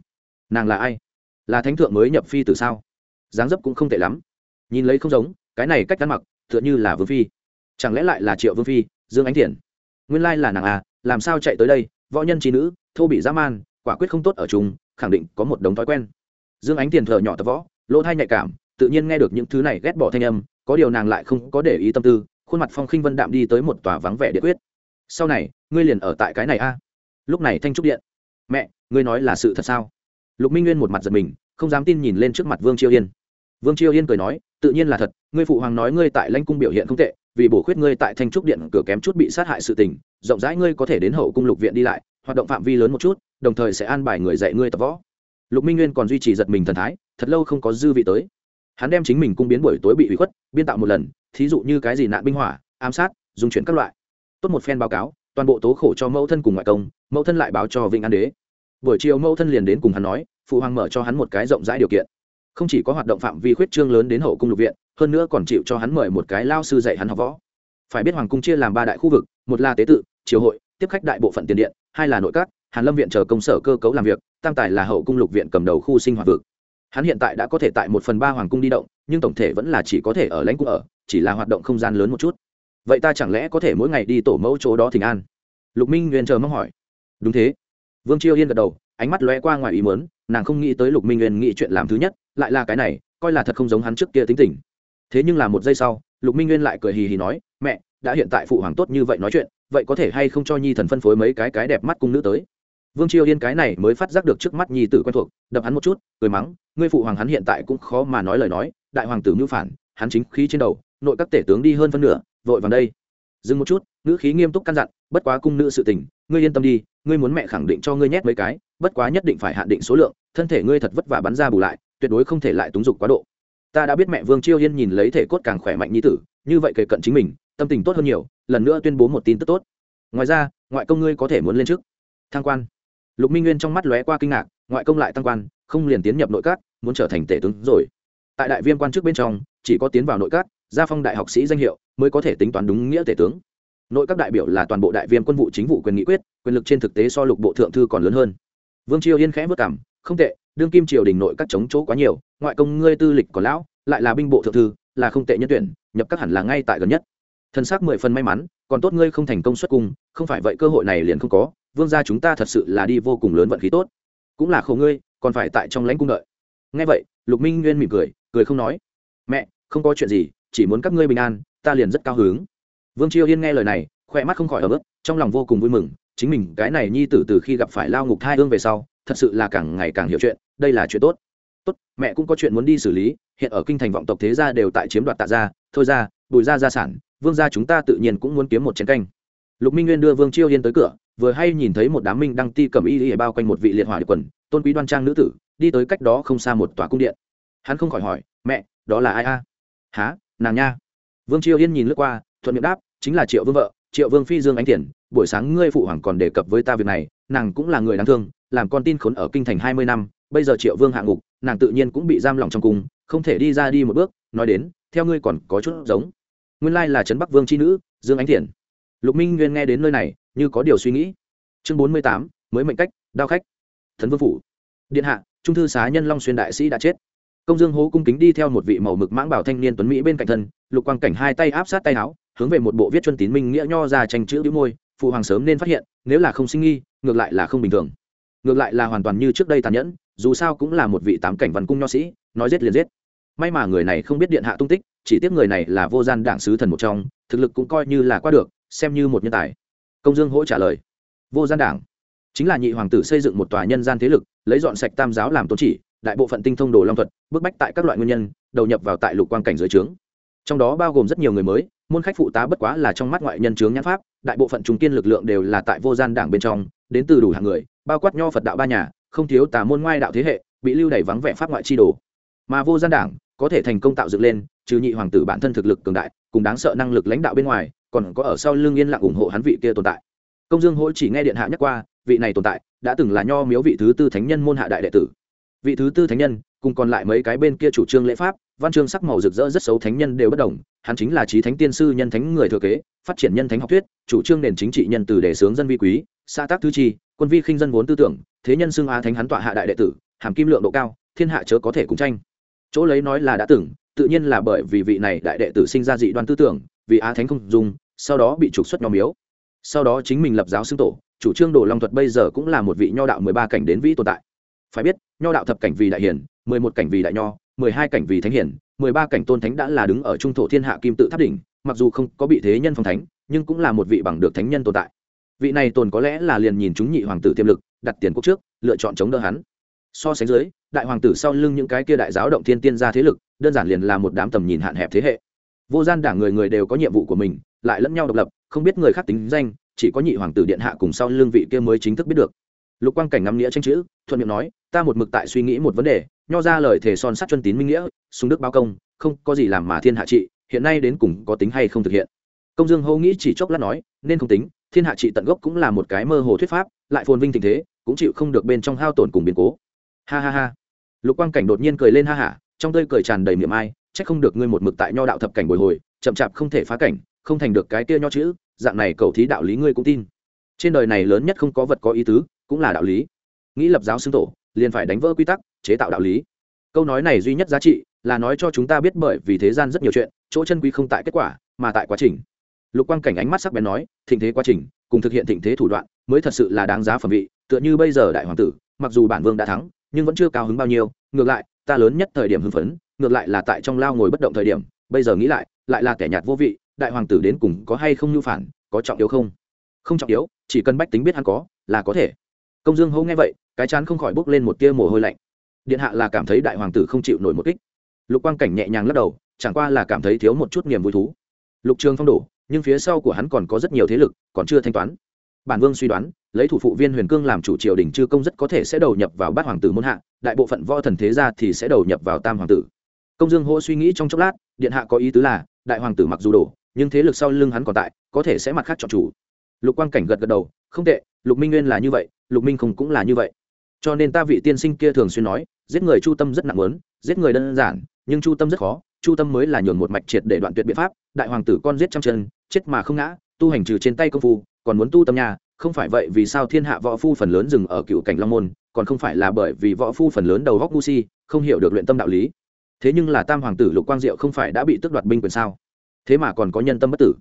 S1: Nàng là ai? Là thánh thượng mới nhập phi từ sao? Dáng dấp cũng không tệ lắm. Nhìn lấy không giống, cái này cách ăn mặc, tựa như là vương phi. Chẳng lẽ lại là triệu vương phi, dương ánh thiển nguyên lai là nàng à làm sao chạy tới đây? Võ nhân trí nữ, thô bị dã man, quả quyết không tốt ở chúng khẳng định có một đống thói quen. Dương ánh tiền thờ nhỏ tập võ, lỗ thai nhạy cảm, tự nhiên nghe được những thứ này ghét bỏ thanh âm, có điều nàng lại không có để ý tâm tư, khuôn mặt phong khinh vân đạm đi tới một tòa vắng vẻ địa quyết. Sau này, ngươi liền ở tại cái này a. Lúc này thanh trúc điện. Mẹ, ngươi nói là sự thật sao? Lục minh nguyên một mặt giật mình, không dám tin nhìn lên trước mặt vương chiêu yên. Vương chiêu yên cười nói, tự nhiên là thật, ngươi phụ hoàng nói ngươi tại lãnh cung biểu hiện không tệ, vì bổ khuyết ngươi tại thanh trúc điện cửa kém chút bị sát hại sự tình, rộng rãi ngươi có thể đến hậu cung lục viện đi lại, hoạt động phạm vi lớn một chút đồng thời sẽ an bài người dạy ngươi tập võ. Lục minh nguyên còn duy trì giật mình thần thái, thật lâu không có dư vị tới. Hắn đem chính mình cung biến buổi tối bị hủy khuất, biên tạo một lần, thí dụ như cái gì nạn binh hỏa, ám sát, dùng chuyển các loại. Tốt một phen báo cáo, toàn bộ tố khổ cho mẫu thân cùng ngoại công, mẫu thân lại báo cho Vịnh an đế. Buổi chiều mẫu thân liền đến cùng hắn nói, phụ hoàng mở cho hắn một cái rộng rãi điều kiện. Không chỉ có hoạt động phạm vi khuyết trương lớn đến hậu cung lục viện, hơn nữa còn chịu cho hắn mời một cái lao sư dạy hắn học võ. Phải biết hoàng cung chia làm ba đại khu vực, một là tế tự, triều hội, tiếp khách đại bộ phận tiền điện, hai là nội các hàn lâm viện chờ công sở cơ cấu làm việc, tam tài là hậu cung lục viện cầm đầu khu sinh hoạt vực. Hắn hiện tại đã có thể tại một phần ba hoàng cung đi động, nhưng tổng thể vẫn là chỉ có thể ở lãnh cung ở, chỉ là hoạt động không gian lớn một chút. Vậy ta chẳng lẽ có thể mỗi ngày đi tổ mẫu chỗ đó thỉnh an? Lục minh nguyên chờ mong hỏi. Đúng thế. Vương chiêu yên gật đầu, ánh mắt lóe qua ngoài ý mớn nàng không nghĩ tới lục minh nguyên nghĩ chuyện làm thứ nhất, lại là cái này, coi là thật không giống hắn trước kia tính tình. Thế nhưng là một giây sau, lục minh nguyên lại cười hì hì nói, mẹ, đã hiện tại phụ hoàng tốt như vậy nói chuyện, vậy có thể hay không cho nhi thần phân phối mấy cái cái đẹp mắt cung nữ tới? Vương chiêu yên cái này mới phát giác được trước mắt nhi tử quen thuộc, đập hắn một chút, cười mắng, ngươi phụ hoàng hắn hiện tại cũng khó mà nói lời nói, đại hoàng tử mưu phản, hắn chính khí trên đầu, nội các tể tướng đi hơn phân nửa, vội vàng đây. Dừng một chút, ngữ khí nghiêm túc căn dặn, bất quá cung nữ sự tình, ngươi yên tâm đi, ngươi muốn mẹ khẳng định cho ngươi nhét mấy cái, bất quá nhất định phải hạn định số lượng, thân thể ngươi thật vất vả bắn ra bù lại, tuyệt đối không thể lại túng dục quá độ. Ta đã biết mẹ vương chiêu yên nhìn lấy thể cốt càng khỏe mạnh như tử, như vậy kể cận chính mình, tâm tình tốt hơn nhiều, lần nữa tuyên bố một tin tức tốt. Ngoài ra, ngoại công ngươi có thể muốn lên trước thang quan lục minh nguyên trong mắt lóe qua kinh ngạc, ngoại công lại tăng quan, không liền tiến nhập nội các, muốn trở thành tể tướng rồi. Tại đại viêm quan chức bên trong, chỉ có tiến vào nội các, gia phong đại học sĩ danh hiệu, mới có thể tính toán đúng nghĩa tể tướng. Nội các đại biểu là toàn bộ đại viêm quân vụ chính vụ quyền nghị quyết, quyền lực trên thực tế so lục bộ thượng thư còn lớn hơn. Vương triều yên khẽ vất cảm, không tệ, đương kim triều đình nội các chống chỗ quá nhiều, ngoại công ngươi tư lịch còn lão, lại là binh bộ thượng thư, là không tệ nhân tuyển, nhập các hẳn là ngay tại gần nhất. Thân xác mười phần may mắn, còn tốt ngươi không thành công xuất cung, không phải vậy cơ hội này liền không có vương gia chúng ta thật sự là đi vô cùng lớn vận khí tốt. Cũng là khổ ngươi, còn phải tại trong lãnh cung đợi. Nghe vậy, lục minh nguyên mỉm cười cười không nói. Mẹ, không có chuyện gì, chỉ muốn các ngươi bình an, ta liền rất cao hứng. Vương chiêu yên nghe lời này, khỏe mắt không khỏi ở bước trong lòng vô cùng vui mừng. Chính mình, cái này nhi tử từ khi gặp phải lao ngục thai ương về sau, thật sự là càng ngày càng hiểu chuyện, đây là chuyện tốt. Tốt, mẹ cũng có chuyện muốn đi xử lý, hiện ở kinh thành vọng tộc thế gia đều tại chiếm đoạt tạ gia, thôi ra, bùi ra gia sản, vương gia chúng ta tự nhiên cũng muốn kiếm một chiến canh. Lục minh nguyên đưa vương chiêu yên tới cửa vừa hay nhìn thấy một đám minh đăng ti cầm y y bao quanh một vị liệt hỏa quần, tôn quý đoan trang nữ tử, đi tới cách đó không xa một tòa cung điện. Hắn không khỏi hỏi, mẹ, đó là ai a? Há nàng nha. Vương triều yên nhìn lướt qua, thuận miệng đáp, chính là triệu vương vợ, triệu vương phi dương ánh tiền, buổi sáng ngươi phụ hoàng còn đề cập với ta việc này, nàng cũng là người đáng thương, làm con tin khốn ở kinh thành hai mươi năm, bây giờ triệu vương hạ ngục, nàng tự nhiên cũng bị giam lỏng trong cung, không thể đi ra đi một bước, nói đến, theo ngươi còn có chút giống. Nguyên lai là trấn bắc vương c h i nữ, dương ánh thiền lục minh nguyên nghe đến nơi này, như có điều suy nghĩ. Chương bốn mươi tám, mới mệnh cách, đao khách. Thần vương phủ. Điện hạ, trung thư xá nhân long xuyên đại sĩ đã chết. Công dương hố cung kính đi theo một vị màu mực mãng bảo thanh niên tuấn mỹ bên cạnh thân, lục quang cảnh hai tay áp sát tay áo, hướng về một bộ viết chuân tín minh nghĩa nho ra tranh chữ đĩu môi, phụ hoàng sớm nên phát hiện, nếu là không sinh nghi, ngược lại là không bình thường. Ngược lại là hoàn toàn như trước đây tàn nhẫn, dù sao cũng là một vị tám cảnh văn cung nho sĩ, nói giết liền giết. May mà người này không biết điện hạ tung tích, chỉ tiếc người này là vô gian đảng sứ thần một trong, thực lực cũng coi như là qua được xem như một nhân tài. Công dương hỗ trả lời, vô gian đảng, chính là nhị hoàng tử xây dựng một tòa nhân gian thế lực, lấy dọn sạch tam giáo làm tôn chỉ, đại bộ phận tinh thông đồ long thuật, bức bách tại các loại nguyên nhân, đầu nhập vào tại lục quan cảnh dưới trướng. Trong đó bao gồm rất nhiều người mới, môn khách phụ tá bất quá là trong mắt ngoại nhân trướng nhãn pháp, đại bộ phận trung kiên lực lượng đều là tại vô gian đảng bên trong, đến từ đủ hạng người, bao quát nho phật đạo ba nhà, không thiếu tà môn ngoại đạo thế hệ, bị lưu đày vắng vẻ pháp ngoại chi đồ. Mà vô gian đảng có thể thành công tạo dựng lên, trừ nhị hoàng tử bản thân thực lực cường đại, cùng đáng sợ năng lực lãnh đạo bên ngoài còn có ở sau lưng yên lặng ủng hộ hắn vị kia tồn tại. Công dương hỗi chỉ nghe điện hạ nhắc qua, vị này tồn tại đã từng là nho miếu vị thứ tư thánh nhân môn hạ đại đệ tử. Vị thứ tư thánh nhân, cùng còn lại mấy cái bên kia chủ trương lễ pháp, văn chương sắc màu rực rỡ rất xấu thánh nhân đều bất đồng, hắn chính là trí thánh tiên sư nhân thánh người thừa kế, phát triển nhân thánh học thuyết, chủ trương nền chính trị nhân từ đề sướng dân vi quý xã tác thứ chi, quân vi khinh dân vốn tư tưởng, thế nhân xưng á thánh hắn tọa hạ đại đệ tử, hàm kim lượng độ cao, thiên hạ chớ có thể cùng tranh. Chỗ lấy nói là đã từng, tự nhiên là bởi vì vị này đại đệ tử sinh ra dị đoan tư tưởng, vì á thánh không dùng sau đó bị trục xuất nho miếu. Sau đó chính mình lập giáo xưng tổ, chủ trương đồ long thuật bây giờ cũng là một vị nho đạo mười ba cảnh đến vĩ tồn tại. Phải biết, nho đạo thập cảnh vì đại hiển, mười một cảnh vì đại nho, mười hai cảnh vì thánh hiển, mười ba cảnh tôn thánh đã là đứng ở trung thổ thiên hạ kim tự tháp đỉnh, mặc dù không có bị thế nhân phong thánh, nhưng cũng là một vị bằng được thánh nhân tồn tại. Vị này tồn có lẽ là liền nhìn chúng nhị hoàng tử tiềm lực, đặt tiền quốc trước, lựa chọn chống đỡ hắn. So sánh dưới, đại hoàng tử sau lưng những cái kia đại giáo động thiên tiên ra thế lực, đơn giản liền là một đám tầm nhìn hạn hẹp thế hệ vô gian đảng người người đều có nhiệm vụ của mình, lại lẫn nhau độc lập, không biết người khác tính danh, chỉ có nhị hoàng tử điện hạ cùng sau lưng vị kia mới chính thức biết được. Lục quang cảnh ngắm nghĩa tranh chữ, thuận miệng nói, ta một mực tại suy nghĩ một vấn đề, nho ra lời thề son sắt chân tín minh nghĩa, súng đức bao công, không có gì làm mà thiên hạ trị, hiện nay đến cùng có tính hay không thực hiện? Công dương hô nghĩ chỉ chốc lát nói, nên không tính, thiên hạ trị tận gốc cũng là một cái mơ hồ thuyết pháp, lại phồn vinh tình thế, cũng chịu không được bên trong hao tổn cùng biến cố. Ha ha ha. Lục quang cảnh đột nhiên cười lên ha hả, trong tơi cười tràn đầy miệng ai chắc không được ngươi một mực tại nho đạo thập cảnh bồi hồi, chậm chạp không thể phá cảnh, không thành được cái kia nho chữ, dạng này cầu thí đạo lý ngươi cũng tin. Trên đời này lớn nhất không có vật có ý tứ, cũng là đạo lý. Nghĩ lập giáo xưng tổ, liền phải đánh vỡ quy tắc, chế tạo đạo lý. Câu nói này duy nhất giá trị là nói cho chúng ta biết bởi vì thế gian rất nhiều chuyện, chỗ chân quý không tại kết quả, mà tại quá trình. Lục quang cảnh ánh mắt sắc bén nói, thịnh thế quá trình, cùng thực hiện thịnh thế thủ đoạn, mới thật sự là đáng giá phẩm vị, tựa như bây giờ đại hoàng tử, mặc dù bản vương đã thắng, nhưng vẫn chưa cao hứng bao nhiêu, ngược lại, ta lớn nhất thời điểm hưng phấn ngược lại là tại trong lao ngồi bất động thời điểm, bây giờ nghĩ lại lại là kẻ nhạt vô vị, đại hoàng tử đến cùng có hay không nhu phản, có trọng yếu không? Không trọng yếu, chỉ cần bách tính biết hắn có, là có thể. Công dương hô nghe vậy, cái chán không khỏi bốc lên một tia mồ hôi lạnh. Điện hạ là cảm thấy đại hoàng tử không chịu nổi một kích. Lục quang cảnh nhẹ nhàng lắc đầu, chẳng qua là cảm thấy thiếu một chút niềm vui thú. Lục trường phong đổ, nhưng phía sau của hắn còn có rất nhiều thế lực, còn chưa thanh toán. Bản vương suy đoán, lấy thủ phụ viên huyền cương làm chủ triều đình chư công rất có thể sẽ đầu nhập vào bát hoàng tử môn hạ, đại bộ phận võ thần thế gia thì sẽ đầu nhập vào tam hoàng tử công dương hô suy nghĩ trong chốc lát, điện hạ có ý tứ là, đại hoàng tử mặc dù đổ, nhưng thế lực sau lưng hắn còn tại, có thể sẽ mặt khác chọn chủ. Lục quang cảnh gật gật đầu, không tệ, lục minh nguyên là như vậy, lục minh không cũng là như vậy. Cho nên ta vị tiên sinh kia thường xuyên nói, giết người chu tâm rất nặng lớn giết người đơn giản, nhưng chu tâm rất khó, chu tâm mới là nhường một mạch triệt để đoạn tuyệt biện pháp, đại hoàng tử con giết trăm chân, chết mà không ngã, tu hành trừ trên tay công phu, còn muốn tu tâm nhà, không phải vậy vì sao thiên hạ võ phu phần lớn dừng ở cựu cảnh long môn, còn không phải là bởi vì võ phu phần lớn đầu góc ngu si, không hiểu được luyện tâm đạo lý thế nhưng là tam hoàng tử lục quang diệu không phải đã bị tước đoạt binh quyền sao? Thế mà còn có nhân tâm bất tử.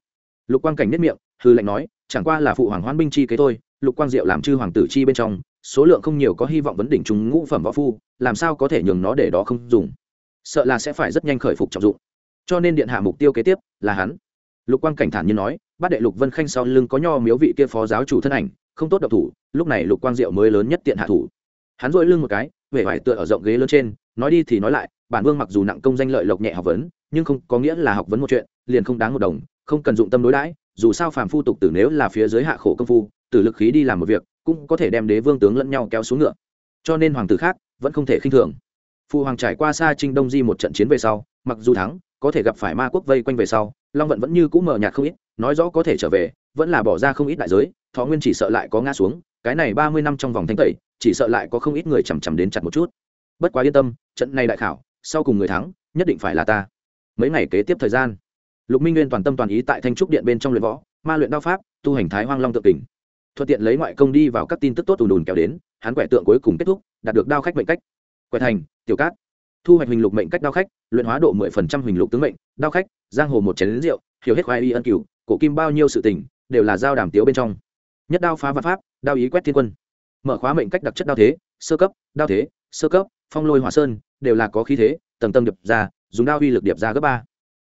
S1: Lục quang cảnh nhất miệng hư lệnh nói, chẳng qua là phụ hoàng hoan binh chi kế thôi, lục quang diệu làm chư hoàng tử chi bên trong, số lượng không nhiều có hy vọng vấn đỉnh chúng ngũ phẩm võ phu, làm sao có thể nhường nó để đó không dùng? Sợ là sẽ phải rất nhanh khởi phục trọng dụng. Cho nên điện hạ mục tiêu kế tiếp là hắn. Lục quang cảnh thản như nói, bát đệ lục vân khanh sau lưng có nho miếu vị kia phó giáo chủ thân ảnh, không tốt độc thủ, lúc này lục quang diệu mới lớn nhất tiện hạ thủ. Hắn dội lưng một cái, vẻ vải tựa ở rộng ghế lớn trên, nói đi thì nói lại bản vương mặc dù nặng công danh lợi lộc nhẹ học vấn, nhưng không có nghĩa là học vấn một chuyện, liền không đáng một đồng, không cần dụng tâm đối đãi, dù sao phàm phu tục tử nếu là phía dưới hạ khổ công phu, tử lực khí đi làm một việc, cũng có thể đem đế vương tướng lẫn nhau kéo xuống ngựa. Cho nên hoàng tử khác vẫn không thể khinh thường. Phụ hoàng trải qua xa trinh đông di một trận chiến về sau, mặc dù thắng, có thể gặp phải ma quốc vây quanh về sau, long vận vẫn như cũ mờ nhạt không ít, nói rõ có thể trở về, vẫn là bỏ ra không ít đại giới, thọ nguyên chỉ sợ lại có ngã xuống, cái này ba mươi năm trong vòng thanh tẩy, chỉ sợ lại có không ít người chằm chằm đến chặt một chút. Bất quá yên tâm, trận này đại khảo sau cùng người thắng, nhất định phải là ta. Mấy ngày kế tiếp thời gian, lục minh nguyên toàn tâm toàn ý tại thanh trúc điện bên trong luyện võ, ma luyện đao pháp, tu hành thái hoang long tự tỉnh thuận tiện lấy ngoại công đi vào các tin tức tốt ùn ùn kéo đến, hắn quẻ tượng cuối cùng kết thúc, đạt được đao khách mệnh cách. Quẻ thành, tiểu cát. Thu hoạch hình lục mệnh cách đao khách, luyện hóa độ mười phần trăm hình lục tướng mệnh, đao khách, giang hồ một chén lính rượu, hiểu hết khoai y ân cửu, cổ kim bao nhiêu sự tình, đều là giao đàm tiếu bên trong. Nhất đao phá văn pháp, đao ý quét thiên quân. Mở khóa mệnh cách đặc chất đao thế, sơ cấp, đao thế, sơ cấp, phong lôi hỏa sơn đều là có khí thế tầng tầng điệp ra dùng đao uy lực điệp ra gấp ba.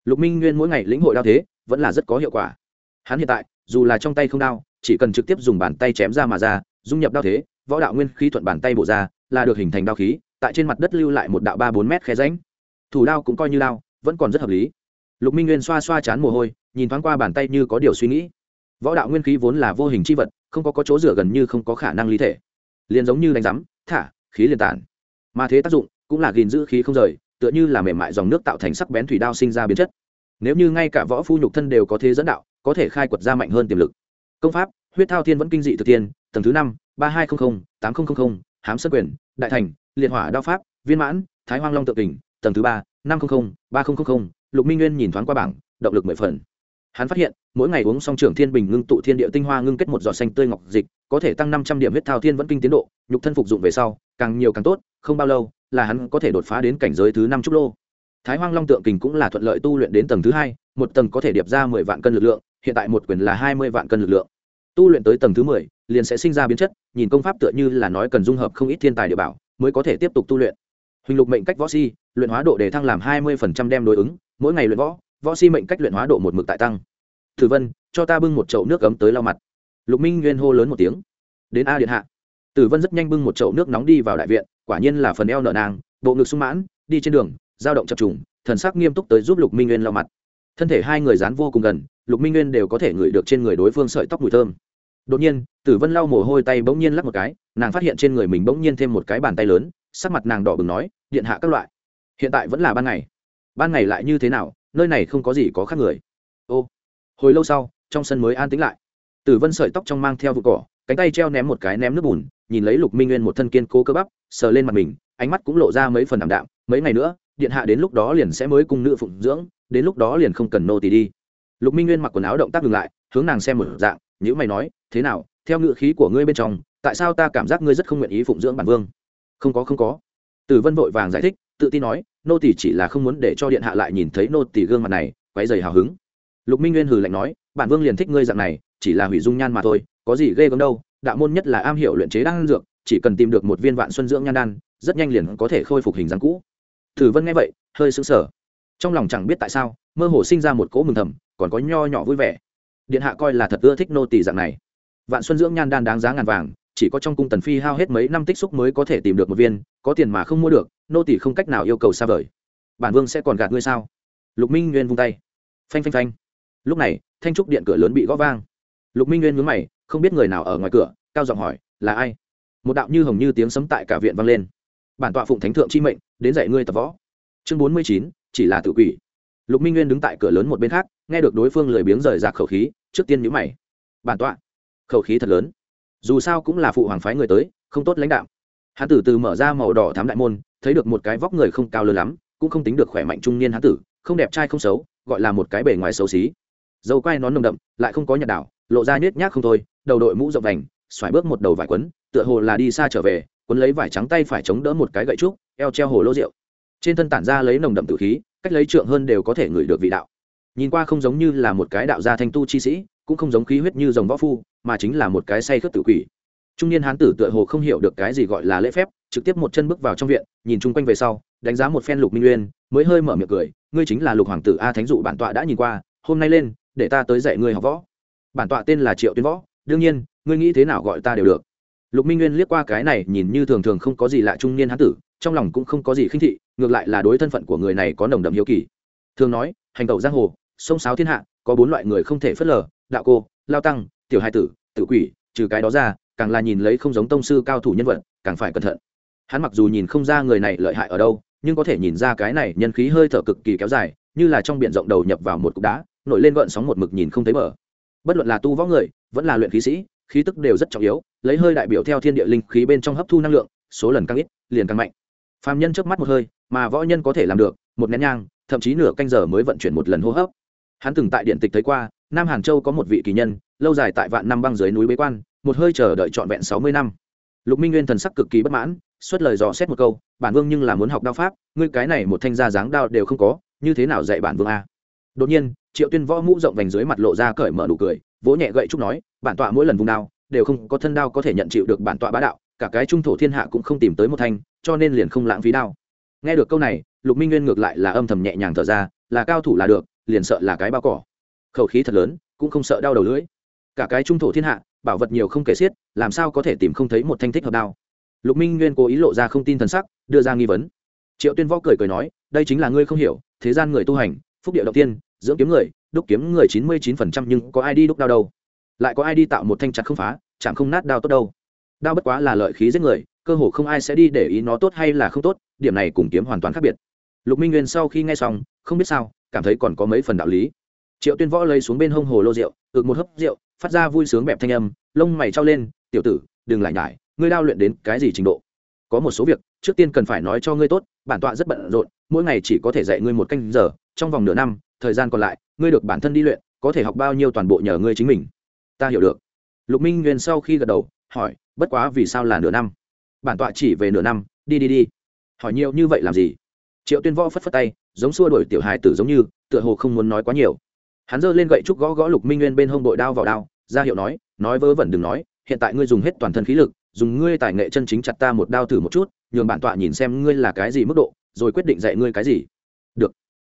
S1: Lục minh nguyên mỗi ngày lĩnh hội đao thế vẫn là rất có hiệu quả. Hắn hiện tại dù là trong tay không đao chỉ cần trực tiếp dùng bàn tay chém ra mà ra dung nhập đao thế võ đạo nguyên khí thuận bàn tay bộ ra là được hình thành đao khí tại trên mặt đất lưu lại một đạo ba bốn mét khe ránh thủ đao cũng coi như đao vẫn còn rất hợp lý. Lục minh nguyên xoa xoa chán mồ hôi nhìn thoáng qua bàn tay như có điều suy nghĩ. Võ đạo nguyên khí vốn là vô hình c h i vật không có, có chỗ rửa gần như không có khả năng lý thể. Liền giống như đánh rắm thả khí liền tản. Mà thế tác dụng cũng là gìn giữ khí không rời, tựa như là mềm mại dòng nước tạo thành sắc bén thủy đao sinh ra biến chất. Nếu như ngay cả võ phu nhục thân đều có thế dẫn đạo, có thể khai quật ra mạnh hơn tiềm lực. Công pháp, huyết thao thiên vẫn kinh dị thực tiên, tầng thứ năm, ba hai trăm linh tám nghìn hám sân quyền, đại thành, liệt hỏa đao pháp, viên mãn, thái hoang long tự kình, tầng thứ ba, năm trăm linh ba nghìn lục minh nguyên nhìn thoáng qua bảng, động lực mười phần hắn phát hiện, mỗi ngày uống xong trưởng thiên bình ngưng tụ thiên địa tinh hoa ngưng kết một giọt xanh tươi ngọc dịch, có thể tăng năm trăm điểm huyết thao thiên vẫn kinh tiến độ, nhục thân phục dụng về sau, càng nhiều càng tốt, không bao lâu là hắn có thể đột phá đến cảnh giới thứ năm trúc lô. Thái hoang long tượng kình cũng là thuận lợi tu luyện đến tầng thứ hai, một tầng có thể điệp ra mười vạn cân lực lượng, hiện tại một quyền là hai mươi vạn cân lực lượng. Tu luyện tới tầng thứ mười, liền sẽ sinh ra biến chất, nhìn công pháp tựa như là nói cần dung hợp không ít thiên tài địa bảo, mới có thể tiếp tục tu luyện. Huỳnh lục mệnh cách võ si, luyện hóa độ để thăng làm hai mươi đem đối ứng, mỗi ngày luyện võ võ si mệnh cách luyện hóa độ một mực tại tăng. Thử vân cho ta bưng một chậu nước ấm tới lau mặt. Lục minh nguyên hô lớn một tiếng. Đến a điện hạ. Tử vân rất nhanh bưng một chậu nước nóng đi vào đại viện quả nhiên là phần eo nở nàng, bộ ngực sung mãn đi trên đường dao động chập trùng thần sắc nghiêm túc tới giúp lục minh nguyên lau mặt. Thân thể hai người dán vô cùng gần lục minh nguyên đều có thể ngửi được trên người đối phương sợi tóc mùi thơm. Đột nhiên tử vân lau mồ hôi tay bỗng nhiên lắc một cái nàng phát hiện trên người mình bỗng nhiên thêm một cái bàn tay lớn sắc mặt nàng đỏ bừng nói điện hạ các loại hiện tại vẫn là ban ngày. Ban ngày lại như thế nào nơi này không có gì có khác người. Ô, hồi lâu sau, trong sân mới an tĩnh lại. Tử vân sợi tóc trong mang theo vụ cỏ, cánh tay treo ném một cái ném nước bùn, nhìn lấy lục minh nguyên một thân kiên cố cơ bắp, sờ lên mặt mình, ánh mắt cũng lộ ra mấy phần ảm đạm. Mấy ngày nữa, điện hạ đến lúc đó liền sẽ mới cung nữ phụng dưỡng, đến lúc đó liền không cần nô tỳ đi. Lục minh nguyên mặc quần áo động tác ngừng lại, hướng nàng xem một dạng nhữ mày nói, thế nào, theo ngự khí của ngươi bên trong, tại sao ta cảm giác ngươi rất không nguyện ý phụng dưỡng bản vương? Không có không có. Tử vân vội vàng giải thích tự tin nói, nô tỷ chỉ là không muốn để cho điện hạ lại nhìn thấy nô tỷ gương mặt này, quấy dày hào hứng. Lục minh nguyên hừ lạnh nói, bản vương liền thích ngươi dạng này, chỉ là hủy dung nhan mà thôi, có gì ghê gớm đâu, đạo môn nhất là am hiểu luyện chế đan dược, chỉ cần tìm được một viên vạn xuân dưỡng nhan đan, rất nhanh liền có thể khôi phục hình dáng cũ. Thử vân nghe vậy, hơi sững sờ. Trong lòng chẳng biết tại sao, mơ hồ sinh ra một cỗ mừng thầm, còn có nho nhỏ vui vẻ. Điện hạ coi là thật ưa thích nô tỷ dạng này. Vạn xuân dưỡng nhan đan đáng giá ngàn vàng chỉ có trong cung tần phi hao hết mấy năm tích xúc mới có thể tìm được một viên, có tiền mà không mua được, nô tỷ không cách nào yêu cầu xa vời. Bản vương sẽ còn gạt ngươi sao? Lục minh nguyên vung tay. Phanh phanh phanh. Lúc này, thanh trúc điện cửa lớn bị gõ vang. Lục minh nguyên mướn mày, không biết người nào ở ngoài cửa, cao giọng hỏi, là ai? Một đạo như hồng như tiếng sấm tại cả viện vang lên. Bản tọa phụng thánh thượng chi mệnh, đến dạy ngươi tập võ. Chương bốn mươi chín, chỉ là tự quỷ. Lục minh nguyên đứng tại cửa lớn một bên khác, nghe được đối phương lười biếng rời rạc khẩu khí, trước tiên nhữ mày. Bản tọa, khẩu khí thật lớn dù sao cũng là phụ hoàng phái người tới, không tốt lãnh đạo. Hán tử từ mở ra màu đỏ thám đại môn, thấy được một cái vóc người không cao lớn lắm, cũng không tính được khỏe mạnh trung niên hán tử, không đẹp trai không xấu, gọi là một cái bề ngoài xấu xí. Dầu quai nón nồng đậm, lại không có nhật đảo, lộ ra nhếch nhác không thôi, đầu đội mũ rộng vành xoài bước một đầu vải quấn, tựa hồ là đi xa trở về, quấn lấy vải trắng tay phải chống đỡ một cái gậy trúc, eo treo hồ lô rượu. Trên thân tản ra lấy nồng đậm tự khí, cách lấy trượng hơn đều có thể ngửi được vị đạo. Nhìn qua không giống như là một cái đạo gia thanh tu chi sĩ, cũng không giống khí huyết như dòng võ phu mà chính là một cái say khất tự quỷ. Trung niên hán tử tựa hồ không hiểu được cái gì gọi là lễ phép, trực tiếp một chân bước vào trong viện, nhìn chung quanh về sau, đánh giá một phen lục minh uyên, mới hơi mở miệng cười, ngươi chính là lục hoàng tử a thánh dụ bản tọa đã nhìn qua, hôm nay lên, để ta tới dạy ngươi học võ. Bản tọa tên là triệu tuyên võ, đương nhiên, ngươi nghĩ thế nào gọi ta đều được. Lục minh nguyên liếc qua cái này, nhìn như thường thường không có gì lạ trung niên hán tử, trong lòng cũng không có gì khinh thị, ngược lại là đối thân phận của người này có nồng đậm hiếu kỳ. Thường nói, hành tẩu giang hồ, sông sáo thiên hạ, có bốn loại người không thể phớt lờ, đạo cô, lao tăng tiểu hai tử, tự quỷ, trừ cái đó ra, càng là nhìn lấy không giống tông sư cao thủ nhân vật, càng phải cẩn thận. Hắn mặc dù nhìn không ra người này lợi hại ở đâu, nhưng có thể nhìn ra cái này nhân khí hơi thở cực kỳ kéo dài, như là trong biển rộng đầu nhập vào một cục đá, nổi lên gợn sóng một mực nhìn không thấy bờ. Bất luận là tu võ người, vẫn là luyện khí sĩ, khí tức đều rất trọng yếu, lấy hơi đại biểu theo thiên địa linh khí bên trong hấp thu năng lượng, số lần càng ít, liền càng mạnh. Phàm nhân trước mắt một hơi, mà võ nhân có thể làm được, một nén nhang, thậm chí nửa canh giờ mới vận chuyển một lần hô hấp. Hắn từng tại điện tịch thấy qua, nam hàn châu có một vị kỳ nhân lâu dài tại vạn năm băng dưới núi bế quan, một hơi chờ đợi trọn vẹn sáu mươi năm. Lục minh nguyên thần sắc cực kỳ bất mãn, xuất lời dò xét một câu, bản vương nhưng là muốn học đao pháp, ngươi cái này một thanh gia dáng đao đều không có, như thế nào dạy bản vương a? Đột nhiên, triệu tuyên võ mũ rộng vành dưới mặt lộ ra cởi mở nụ cười, vỗ nhẹ gậy trúc nói, bản tọa mỗi lần vùng đao, đều không có thân đao có thể nhận chịu được bản tọa bá đạo, cả cái trung thổ thiên hạ cũng không tìm tới một thanh, cho nên liền không lãng phí đao. Nghe được câu này, lục minh nguyên ngược lại là âm thầm nhẹ nhàng thở ra, là cao thủ là được, liền sợ là cái bao cỏ. Khẩu khí thật lớn, cũng không sợ đau đầu lưỡi cả cái trung thổ thiên hạ, bảo vật nhiều không kể xiết, làm sao có thể tìm không thấy một thanh thích hợp đao. Lục minh nguyên cố ý lộ ra không tin thần sắc, đưa ra nghi vấn. Triệu tuyên võ cười cười nói, đây chính là ngươi không hiểu, thế gian người tu hành, phúc địa đầu tiên, dưỡng kiếm người, đúc kiếm người chín mươi chín phần trăm nhưng có ai đi đúc đao đâu? Lại có ai đi tạo một thanh chặt không phá, chẳng không nát đao tốt đâu? Đao bất quá là lợi khí giết người, cơ hồ không ai sẽ đi để ý nó tốt hay là không tốt, điểm này cùng kiếm hoàn toàn khác biệt. Lục minh nguyên sau khi nghe xong, không biết sao, cảm thấy còn có mấy phần đạo lý. Triệu tuyên võ lấy xuống bên hông hồ lô rượu, ực một hớp rượu phát ra vui sướng bẹp thanh âm, lông mày trao lên, tiểu tử, đừng lại nhải, ngươi đao luyện đến cái gì trình độ? Có một số việc, trước tiên cần phải nói cho ngươi tốt, bản tọa rất bận rộn, mỗi ngày chỉ có thể dạy ngươi một canh giờ, trong vòng nửa năm, thời gian còn lại, ngươi được bản thân đi luyện, có thể học bao nhiêu toàn bộ nhờ ngươi chính mình. Ta hiểu được. Lục minh nguyên sau khi gật đầu, hỏi, bất quá vì sao là nửa năm? Bản tọa chỉ về nửa năm, đi đi đi. Hỏi nhiều như vậy làm gì? Triệu tuyên võ phất phất tay, giống xua đổi tiểu hài tử giống như, tựa hồ không muốn nói quá nhiều hắn giơ lên gậy trúc gõ gõ lục minh nguyên bên hông bội đao vào đao, ra hiệu nói nói vớ vẩn đừng nói, hiện tại ngươi dùng hết toàn thân khí lực, dùng ngươi tài nghệ chân chính chặt ta một đao thử một chút, nhường bản tọa nhìn xem ngươi là cái gì mức độ, rồi quyết định dạy ngươi cái gì. Được.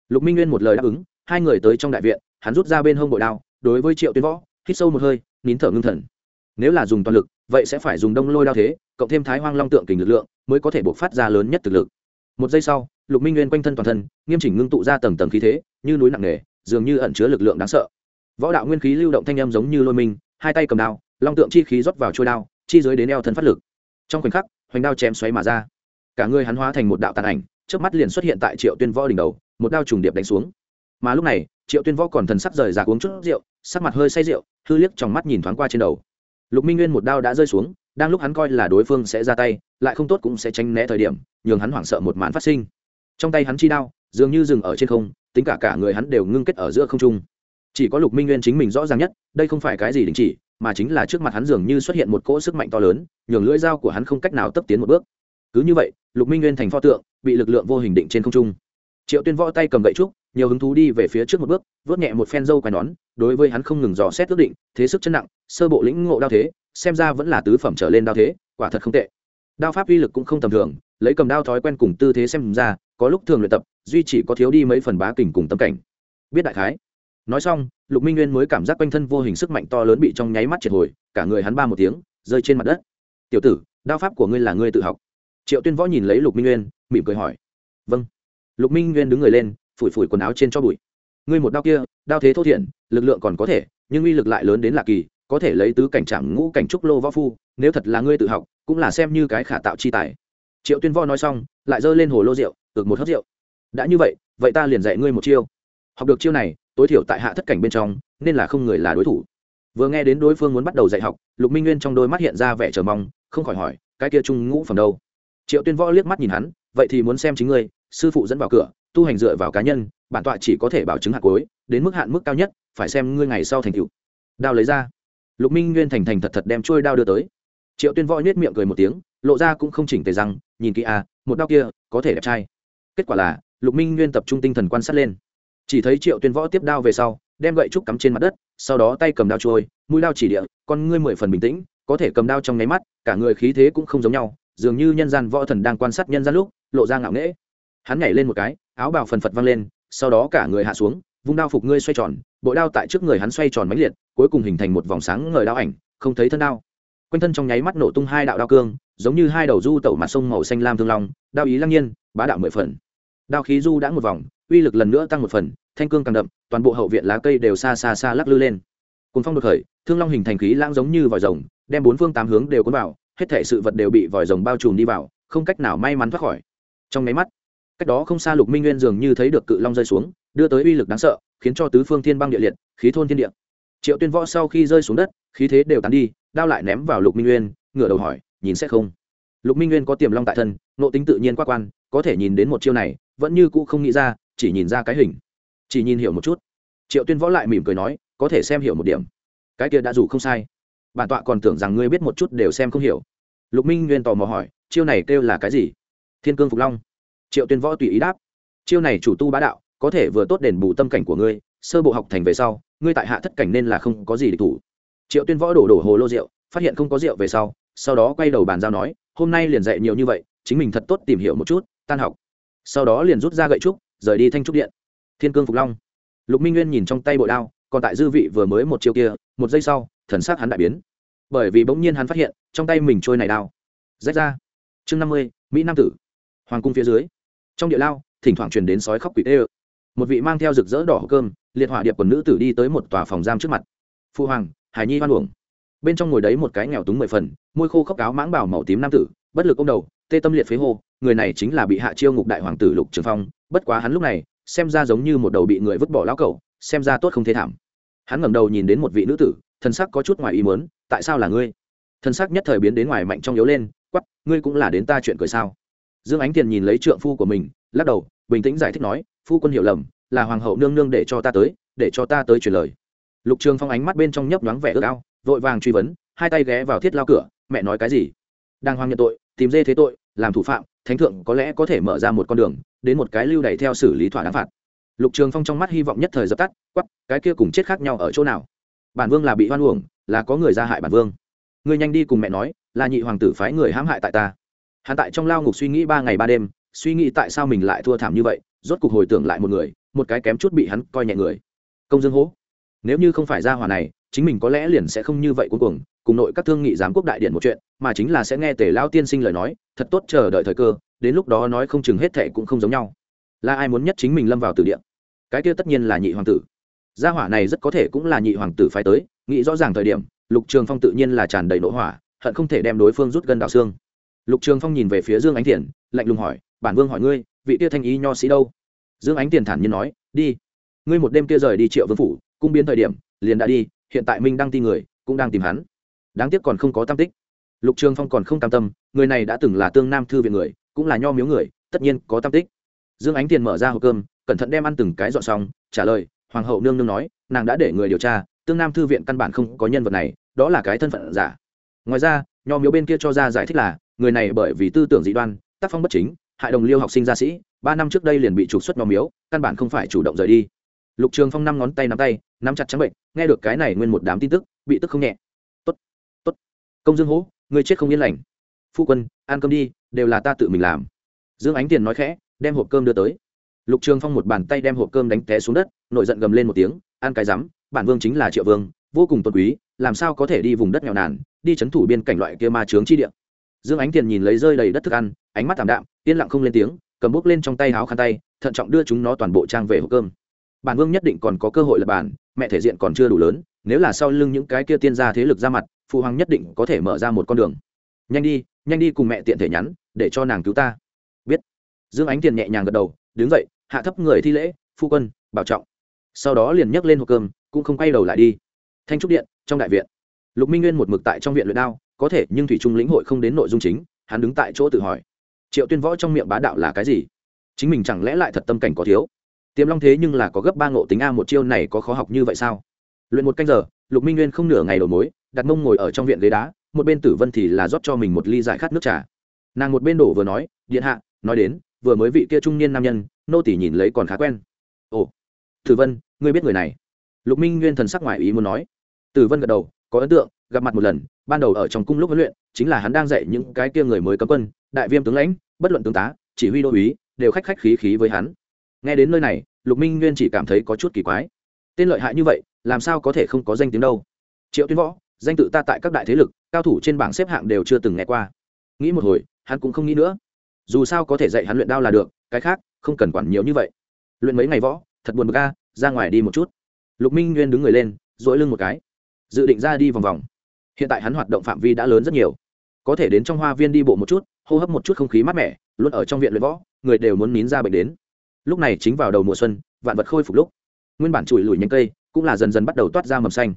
S1: Lục minh nguyên một lời đáp ứng, hai người tới trong đại viện, hắn rút ra bên hông bội đao, đối với triệu tuyên võ, hít sâu một hơi, nín thở ngưng thần. Nếu là dùng toàn lực, vậy sẽ phải dùng đông lôi đao thế, cộng thêm thái hoang long tượng kình lực lượng, mới có thể buộc phát ra lớn nhất thực lực. Một giây sau, lục minh nguyên quanh thân toàn thân, nghiêm chỉnh ngưng tụ ra tầng tầng khí thế, như núi nặng nề dường như ẩn chứa lực lượng đáng sợ. Võ đạo nguyên khí lưu động thanh âm giống như lôi minh, hai tay cầm đao, long tượng chi khí rót vào trôi đao, chi dưới đến eo thân phát lực. Trong khoảnh khắc, hoành đao chém xoáy mà ra. Cả người hắn hóa thành một đạo tàn ảnh trước mắt liền xuất hiện tại triệu tuyên võ đỉnh đầu, một đao trùng điệp đánh xuống. Mà lúc này, triệu tuyên võ còn thần sắc rời rạc uống chút rượu, sắc mặt hơi say rượu, hư liếc trong mắt nhìn thoáng qua trên đầu. Lục minh nguyên một đao đã rơi xuống, đang lúc hắn coi là đối phương sẽ ra tay, lại không tốt cũng sẽ tránh né thời điểm, nhường hắn hoảng sợ một màn phát sinh. Trong tay hắn chi đao, dường như dừng ở trên không tính cả cả người hắn đều ngưng kết ở giữa không trung. Chỉ có lục minh nguyên chính mình rõ ràng nhất, đây không phải cái gì đình chỉ, mà chính là trước mặt hắn dường như xuất hiện một cỗ sức mạnh to lớn, nhường lưỡi dao của hắn không cách nào tấp tiến một bước. Cứ như vậy, lục minh nguyên thành pho tượng, bị lực lượng vô hình định trên không trung. Triệu tuyên võ tay cầm gậy trúc, nhiều hứng thú đi về phía trước một bước, vớt nhẹ một phen dâu quai nón, đối với hắn không ngừng dò xét ước định, thế sức chân nặng, sơ bộ lĩnh ngộ đao thế, xem ra vẫn là tứ phẩm trở lên đao thế, quả thật không tệ. Đao pháp uy lực cũng không tầm thường, lấy cầm đao thói quen cùng tư thế xem ra, có lúc thường luyện tập duy chỉ có thiếu đi mấy phần bá kình cùng tâm cảnh. Biết đại khái. Nói xong, lục minh nguyên mới cảm giác quanh thân vô hình sức mạnh to lớn bị trong nháy mắt triệt hồi, cả người hắn ba một tiếng, rơi trên mặt đất. Tiểu tử, đao pháp của ngươi là ngươi tự học. Triệu tuyên võ nhìn lấy lục minh nguyên, mỉm cười hỏi. Vâng. Lục minh nguyên đứng người lên, phủi phủi quần áo trên cho bụi. Ngươi một đao kia, đao thế thô thiển lực lượng còn có thể, nhưng uy lực lại lớn đến lạ kỳ, có thể lấy tứ cảnh trạm ngũ cảnh trúc lô võ phu, nếu thật là ngươi tự học, cũng là xem như cái khả tạo chi tài. Triệu tuyên võ nói xong, lại giơ lên hồ lô rượu ực một hớp rượu đã như vậy vậy ta liền dạy ngươi một chiêu. Học được chiêu này, tối thiểu tại hạ thất cảnh bên trong, nên là không người là đối thủ. Vừa nghe đến đối phương muốn bắt đầu dạy học, lục minh nguyên trong đôi mắt hiện ra vẻ chờ mong, không khỏi hỏi, cái kia trung ngũ phẩm đâu? Triệu tuyên võ liếc mắt nhìn hắn, vậy thì muốn xem chính ngươi, sư phụ dẫn vào cửa, tu hành dựa vào cá nhân, bản tọa chỉ có thể bảo chứng hạt cuối đến mức hạn mức cao nhất, phải xem ngươi ngày sau thành tựu. Đao lấy ra. Lục minh nguyên thành thành thật thật đem trôi đao đưa tới. Triệu tuyên võ nhếch miệng cười một tiếng, lộ ra cũng không chỉnh tề răng, nhìn kỹ à một đao kia, có thể đẹp trai. Kết quả là lục minh nguyên tập trung tinh thần quan sát lên. Chỉ thấy triệu tuyên võ tiếp đao về sau, đem gậy trúc cắm trên mặt đất, sau đó tay cầm đao trôi, mũi đao chỉ địa, con ngươi mười phần bình tĩnh, có thể cầm đao trong nháy mắt, cả người khí thế cũng không giống nhau, dường như nhân gian võ thần đang quan sát nhân gian lúc, lộ ra ngạo nghễ. Hắn nhảy lên một cái, áo bào phần phật văng lên, sau đó cả người hạ xuống, vung đao phục ngươi xoay tròn bội đao tại trước người hắn xoay tròn mãnh liệt, cuối cùng hình thành một vòng sáng ngời đao ảnh, không thấy thân đao. Quanh thân trong nháy mắt nổ tung hai đạo đao cương, giống như hai đầu du tẩu mặt sông màu xanh lam thương long, đao ý lăng nhiên, bá đạo mười phần đao khí du đã một vòng, uy lực lần nữa tăng một phần, thanh cương càng đậm, toàn bộ hậu viện lá cây đều xa xa xa lắc lư lên. Cùng phong đột khởi, thương long hình thành khí lãng giống như vòi rồng, đem bốn phương tám hướng đều cuốn vào, hết thể sự vật đều bị vòi rồng bao trùm đi vào, không cách nào may mắn thoát khỏi. Trong máy mắt, cách đó không xa lục minh nguyên dường như thấy được cự long rơi xuống, đưa tới uy lực đáng sợ, khiến cho tứ phương thiên băng địa liệt, khí thôn thiên địa. Triệu tuyên võ sau khi rơi xuống đất, khí thế đều tán đi, đao lại ném vào lục minh nguyên, ngửa đầu hỏi, nhìn sẽ không? Lục minh nguyên có tiềm long tại thân nộ tính tự nhiên quá quan, có thể nhìn đến một chiêu này vẫn như cũ không nghĩ ra, chỉ nhìn ra cái hình. Chỉ nhìn hiểu một chút. Triệu tuyên võ lại mỉm cười nói, có thể xem hiểu một điểm. Cái kia đã dù không sai. Bản tọa còn tưởng rằng ngươi biết một chút đều xem không hiểu. Lục minh nguyên tò mò hỏi, chiêu này kêu là cái gì? Thiên cương phục long. Triệu tuyên võ tùy ý đáp, chiêu này chủ tu bá đạo, có thể vừa tốt đền bù tâm cảnh của ngươi, sơ bộ học thành về sau, ngươi tại hạ thất cảnh nên là không có gì để thủ. Triệu tuyên võ đổ đổ hồ lô rượu, phát hiện không có rượu về sau sau đó quay đầu bàn giao nói, hôm nay liền dạy nhiều như vậy, chính mình thật tốt tìm hiểu một chút, tan học sau đó liền rút ra gậy trúc, rời đi thanh trúc điện. Thiên cương phục long. Lục minh nguyên nhìn trong tay bội đao, còn tại dư vị vừa mới một chiêu kia, một giây sau, thần sắc hắn đại biến. Bởi vì bỗng nhiên hắn phát hiện, trong tay mình trôi này đao. Rách ra. Chương năm mươi, mỹ nam tử. Hoàng cung phía dưới. Trong địa lao, thỉnh thoảng truyền đến sói khóc quỷ tê ơ. Một vị mang theo rực rỡ đỏ hộp cơm, liệt hỏa điệp quần nữ tử đi tới một tòa phòng giam trước mặt. Phu hoàng hải nhi hoan uổng. Bên trong ngồi đấy một cái nghèo túng mười phần, môi khô khóc áo mãng bảo màu tím nam tử, bất lực ông đầu, tê tâm liệt phế hô người này chính là bị hạ chiêu ngục đại hoàng tử lục trường phong, bất quá hắn lúc này, xem ra giống như một đầu bị người vứt bỏ lão cẩu, xem ra tốt không thế thảm. Hắn ngẩng đầu nhìn đến một vị nữ tử thân sắc có chút ngoài ý mớn tại sao là ngươi? Thân sắc nhất thời biến đến ngoài mạnh trong yếu lên quắp ngươi cũng là đến ta chuyện cười sao? Dương ánh tiền nhìn lấy trượng phu của mình, lắc đầu, bình tĩnh giải thích nói, phu quân hiểu lầm, là hoàng hậu nương nương để cho ta tới, để cho ta tới truyền lời. Lục trường phong ánh mắt bên trong nhấp nhoáng vẻ ước ao, vội vàng truy vấn, hai tay ghé vào thiết lao cửa, mẹ nói cái gì? Đang hoang nhận tội, tìm dê thế tội làm thủ phạm, thánh thượng có lẽ có thể mở ra một con đường, đến một cái lưu đày theo xử lý thỏa đáng phạt. Lục trường phong trong mắt hy vọng nhất thời dập tắt quắp cái kia cùng chết khác nhau ở chỗ nào? Bản vương là bị hoan uổng, là có người ra hại bản vương. Ngươi nhanh đi cùng mẹ nói, là nhị hoàng tử phái người hãm hại tại ta. Hắn tại trong lao ngục suy nghĩ ba ngày ba đêm, suy nghĩ tại sao mình lại thua thảm như vậy, rốt cuộc hồi tưởng lại một người, một cái kém chút bị hắn coi nhẹ người. Công dương hố nếu như không phải ra hòa này chính mình có lẽ liền sẽ không như vậy cuối cùng cùng nội các thương nghị giám quốc đại điện một chuyện, mà chính là sẽ nghe tề lao tiên sinh lời nói, thật tốt chờ đợi thời cơ, đến lúc đó nói không chừng hết thệ cũng không giống nhau. Là ai muốn nhất chính mình lâm vào từ điện cái kia tất nhiên là nhị hoàng tử. Gia hỏa này rất có thể cũng là nhị hoàng tử phái tới, nghĩ rõ ràng thời điểm, lục trường phong tự nhiên là tràn đầy nỗ hỏa, hận không thể đem đối phương rút gân đạo xương. Lục trường phong nhìn về phía dương ánh thiền, lạnh lùng hỏi, bản vương hỏi ngươi, vị tia thanh ý nho sĩ đâu? Dương ánh tiền thản nhiên nói, đi. Ngươi một đêm kia rời đi triệu vương phủ cung biến thời điểm, liền đã đi hiện tại minh đang tin người, cũng đang tìm hắn. Đáng tiếc còn không có tam tích. Lục trường phong còn không cam tâm, người này đã từng là tương nam thư viện người, cũng là nho miếu người, tất nhiên có tam tích. Dương ánh tiền mở ra hộp cơm, cẩn thận đem ăn từng cái dọn xong, trả lời, hoàng hậu nương nương nói, nàng đã để người điều tra, tương nam thư viện căn bản không có nhân vật này, đó là cái thân phận giả. Ngoài ra, nho miếu bên kia cho ra giải thích là, người này bởi vì tư tưởng dị đoan, tác phong bất chính, hại đồng liêu học sinh gia sĩ, ba năm trước đây liền bị trục xuất nho miếu, căn bản không phải chủ động rời đi lục trường phong năm ngón tay nắm tay, nắm chặt trắng bệnh, nghe được cái này nguyên một đám tin tức, bị tức không nhẹ. Tốt tốt, công dương hố, người chết không yên lành. Phu quân, ăn cơm đi, đều là ta tự mình làm. Dương ánh tiền nói khẽ, đem hộp cơm đưa tới. Lục trường phong một bàn tay đem hộp cơm đánh té xuống đất, nội giận gầm lên một tiếng, ăn cái rắm, bản vương chính là triệu vương, vô cùng tôn quý, làm sao có thể đi vùng đất nghèo nàn, đi c h ấ n thủ biên cảnh loại kia ma trướng chi điện dương ánh tiền nhìn lấy rơi đầy đất thức ăn, ánh mắt thảm đạm, yên lặng không lên tiếng, cầm bút lên trong tay háo khăn tay, thận trọng đưa chúng nó toàn bộ trang về hộp cơm bản vương nhất định còn có cơ hội lập bản, mẹ thể diện còn chưa đủ lớn, nếu là sau lưng những cái kia tiên gia thế lực ra mặt, phụ hoàng nhất định có thể mở ra một con đường. Nhanh đi nhanh đi cùng mẹ tiện thể nhắn, để cho nàng cứu ta. Biết. Dương ánh tiền nhẹ nhàng gật đầu, đứng dậy, hạ thấp người thi lễ, phu quân, bảo trọng. Sau đó liền nhấc lên hộp cơm, cũng không quay đầu lại đi. Thanh trúc điện, trong đại viện. Lục minh nguyên một mực tại trong viện luyện đao, có thể nhưng thủy trung lĩnh hội không đến nội dung chính, hắn đứng tại chỗ tự hỏi. Triệu tuyên võ trong miệng bá đạo là cái gì? Chính mình chẳng lẽ lại thật tâm cảnh có thiếu? Tiềm long thế nhưng là có gấp ba ngộ tính a một chiêu này có khó học như vậy sao? Luyện một canh giờ, lục minh nguyên không nửa ngày đầu mối đặt mông ngồi ở trong viện ghế đá, một bên tử vân thì là rót cho mình một ly giải khát nước trà. Nàng một bên đổ vừa nói, điện hạ, nói đến, vừa mới vị kia trung niên nam nhân, nô tỷ nhìn lấy còn khá quen. Ồ, tử vân, ngươi biết người này? Lục minh nguyên thần sắc ngoài ý muốn nói. Tử vân gật đầu, có ấn tượng, gặp mặt một lần, ban đầu ở trong cung lúc huấn luyện, chính là hắn đang dạy những cái kia người mới cấm quân, đại viêm tướng lãnh, bất luận tướng tá, chỉ huy đô úy, đều khách khách khí khí với hắn nghe đến nơi này, lục minh nguyên chỉ cảm thấy có chút kỳ quái. Tên lợi hại như vậy, làm sao có thể không có danh tiếng đâu? Triệu tuyên võ, danh tự ta tại các đại thế lực, cao thủ trên bảng xếp hạng đều chưa từng nghe qua. Nghĩ một hồi, hắn cũng không nghĩ nữa. Dù sao có thể dạy hắn luyện đao là được, cái khác, không cần quản nhiều như vậy. Luyện mấy ngày võ, thật buồn bực ca ra ngoài đi một chút. Lục minh nguyên đứng người lên dỗi lưng một cái. Dự định ra đi vòng vòng. Hiện tại hắn hoạt động phạm vi đã lớn rất nhiều. Có thể đến trong hoa viên đi bộ một chút, hô hấp một chút không khí mát mẻ, luôn ở trong viện luyện võ, người đều muốn nín ra bệnh đến lúc này chính vào đầu mùa xuân, vạn vật khôi phục lúc. Nguyên bản chùi lùi nhánh cây cũng là dần dần bắt đầu toát ra mầm xanh.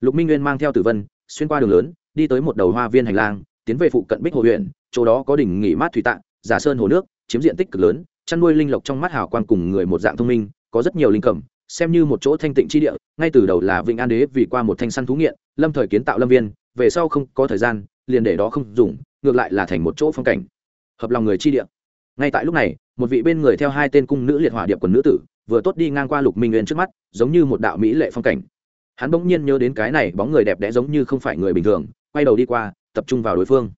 S1: Lục minh nguyên mang theo tử vân, xuyên qua đường lớn, đi tới một đầu hoa viên hành lang, tiến về phụ cận bích hồ huyện, chỗ đó có đỉnh nghỉ mát thủy tạng, giả sơn hồ nước, chiếm diện tích cực lớn, chăn nuôi linh lộc trong mắt hào quang cùng người một dạng thông minh, có rất nhiều linh cẩm, xem như một chỗ thanh tịnh chi địa, ngay từ đầu là vịnh an đế vì qua một thanh săn thú nghiện, lâm thời kiến tạo lâm viên, về sau không có thời gian, liền để đó không dùng, ngược lại là thành một chỗ phong cảnh, hợp lòng người chi địa. Ngay tại lúc này một vị bên người theo hai tên cung nữ liệt hỏa điệp quần nữ tử, vừa tốt đi ngang qua lục minh nguyên trước mắt, giống như một đạo mỹ lệ phong cảnh. Hắn bỗng nhiên nhớ đến cái này bóng người đẹp đẽ giống như không phải người bình thường, quay đầu đi qua, tập trung vào đối phương.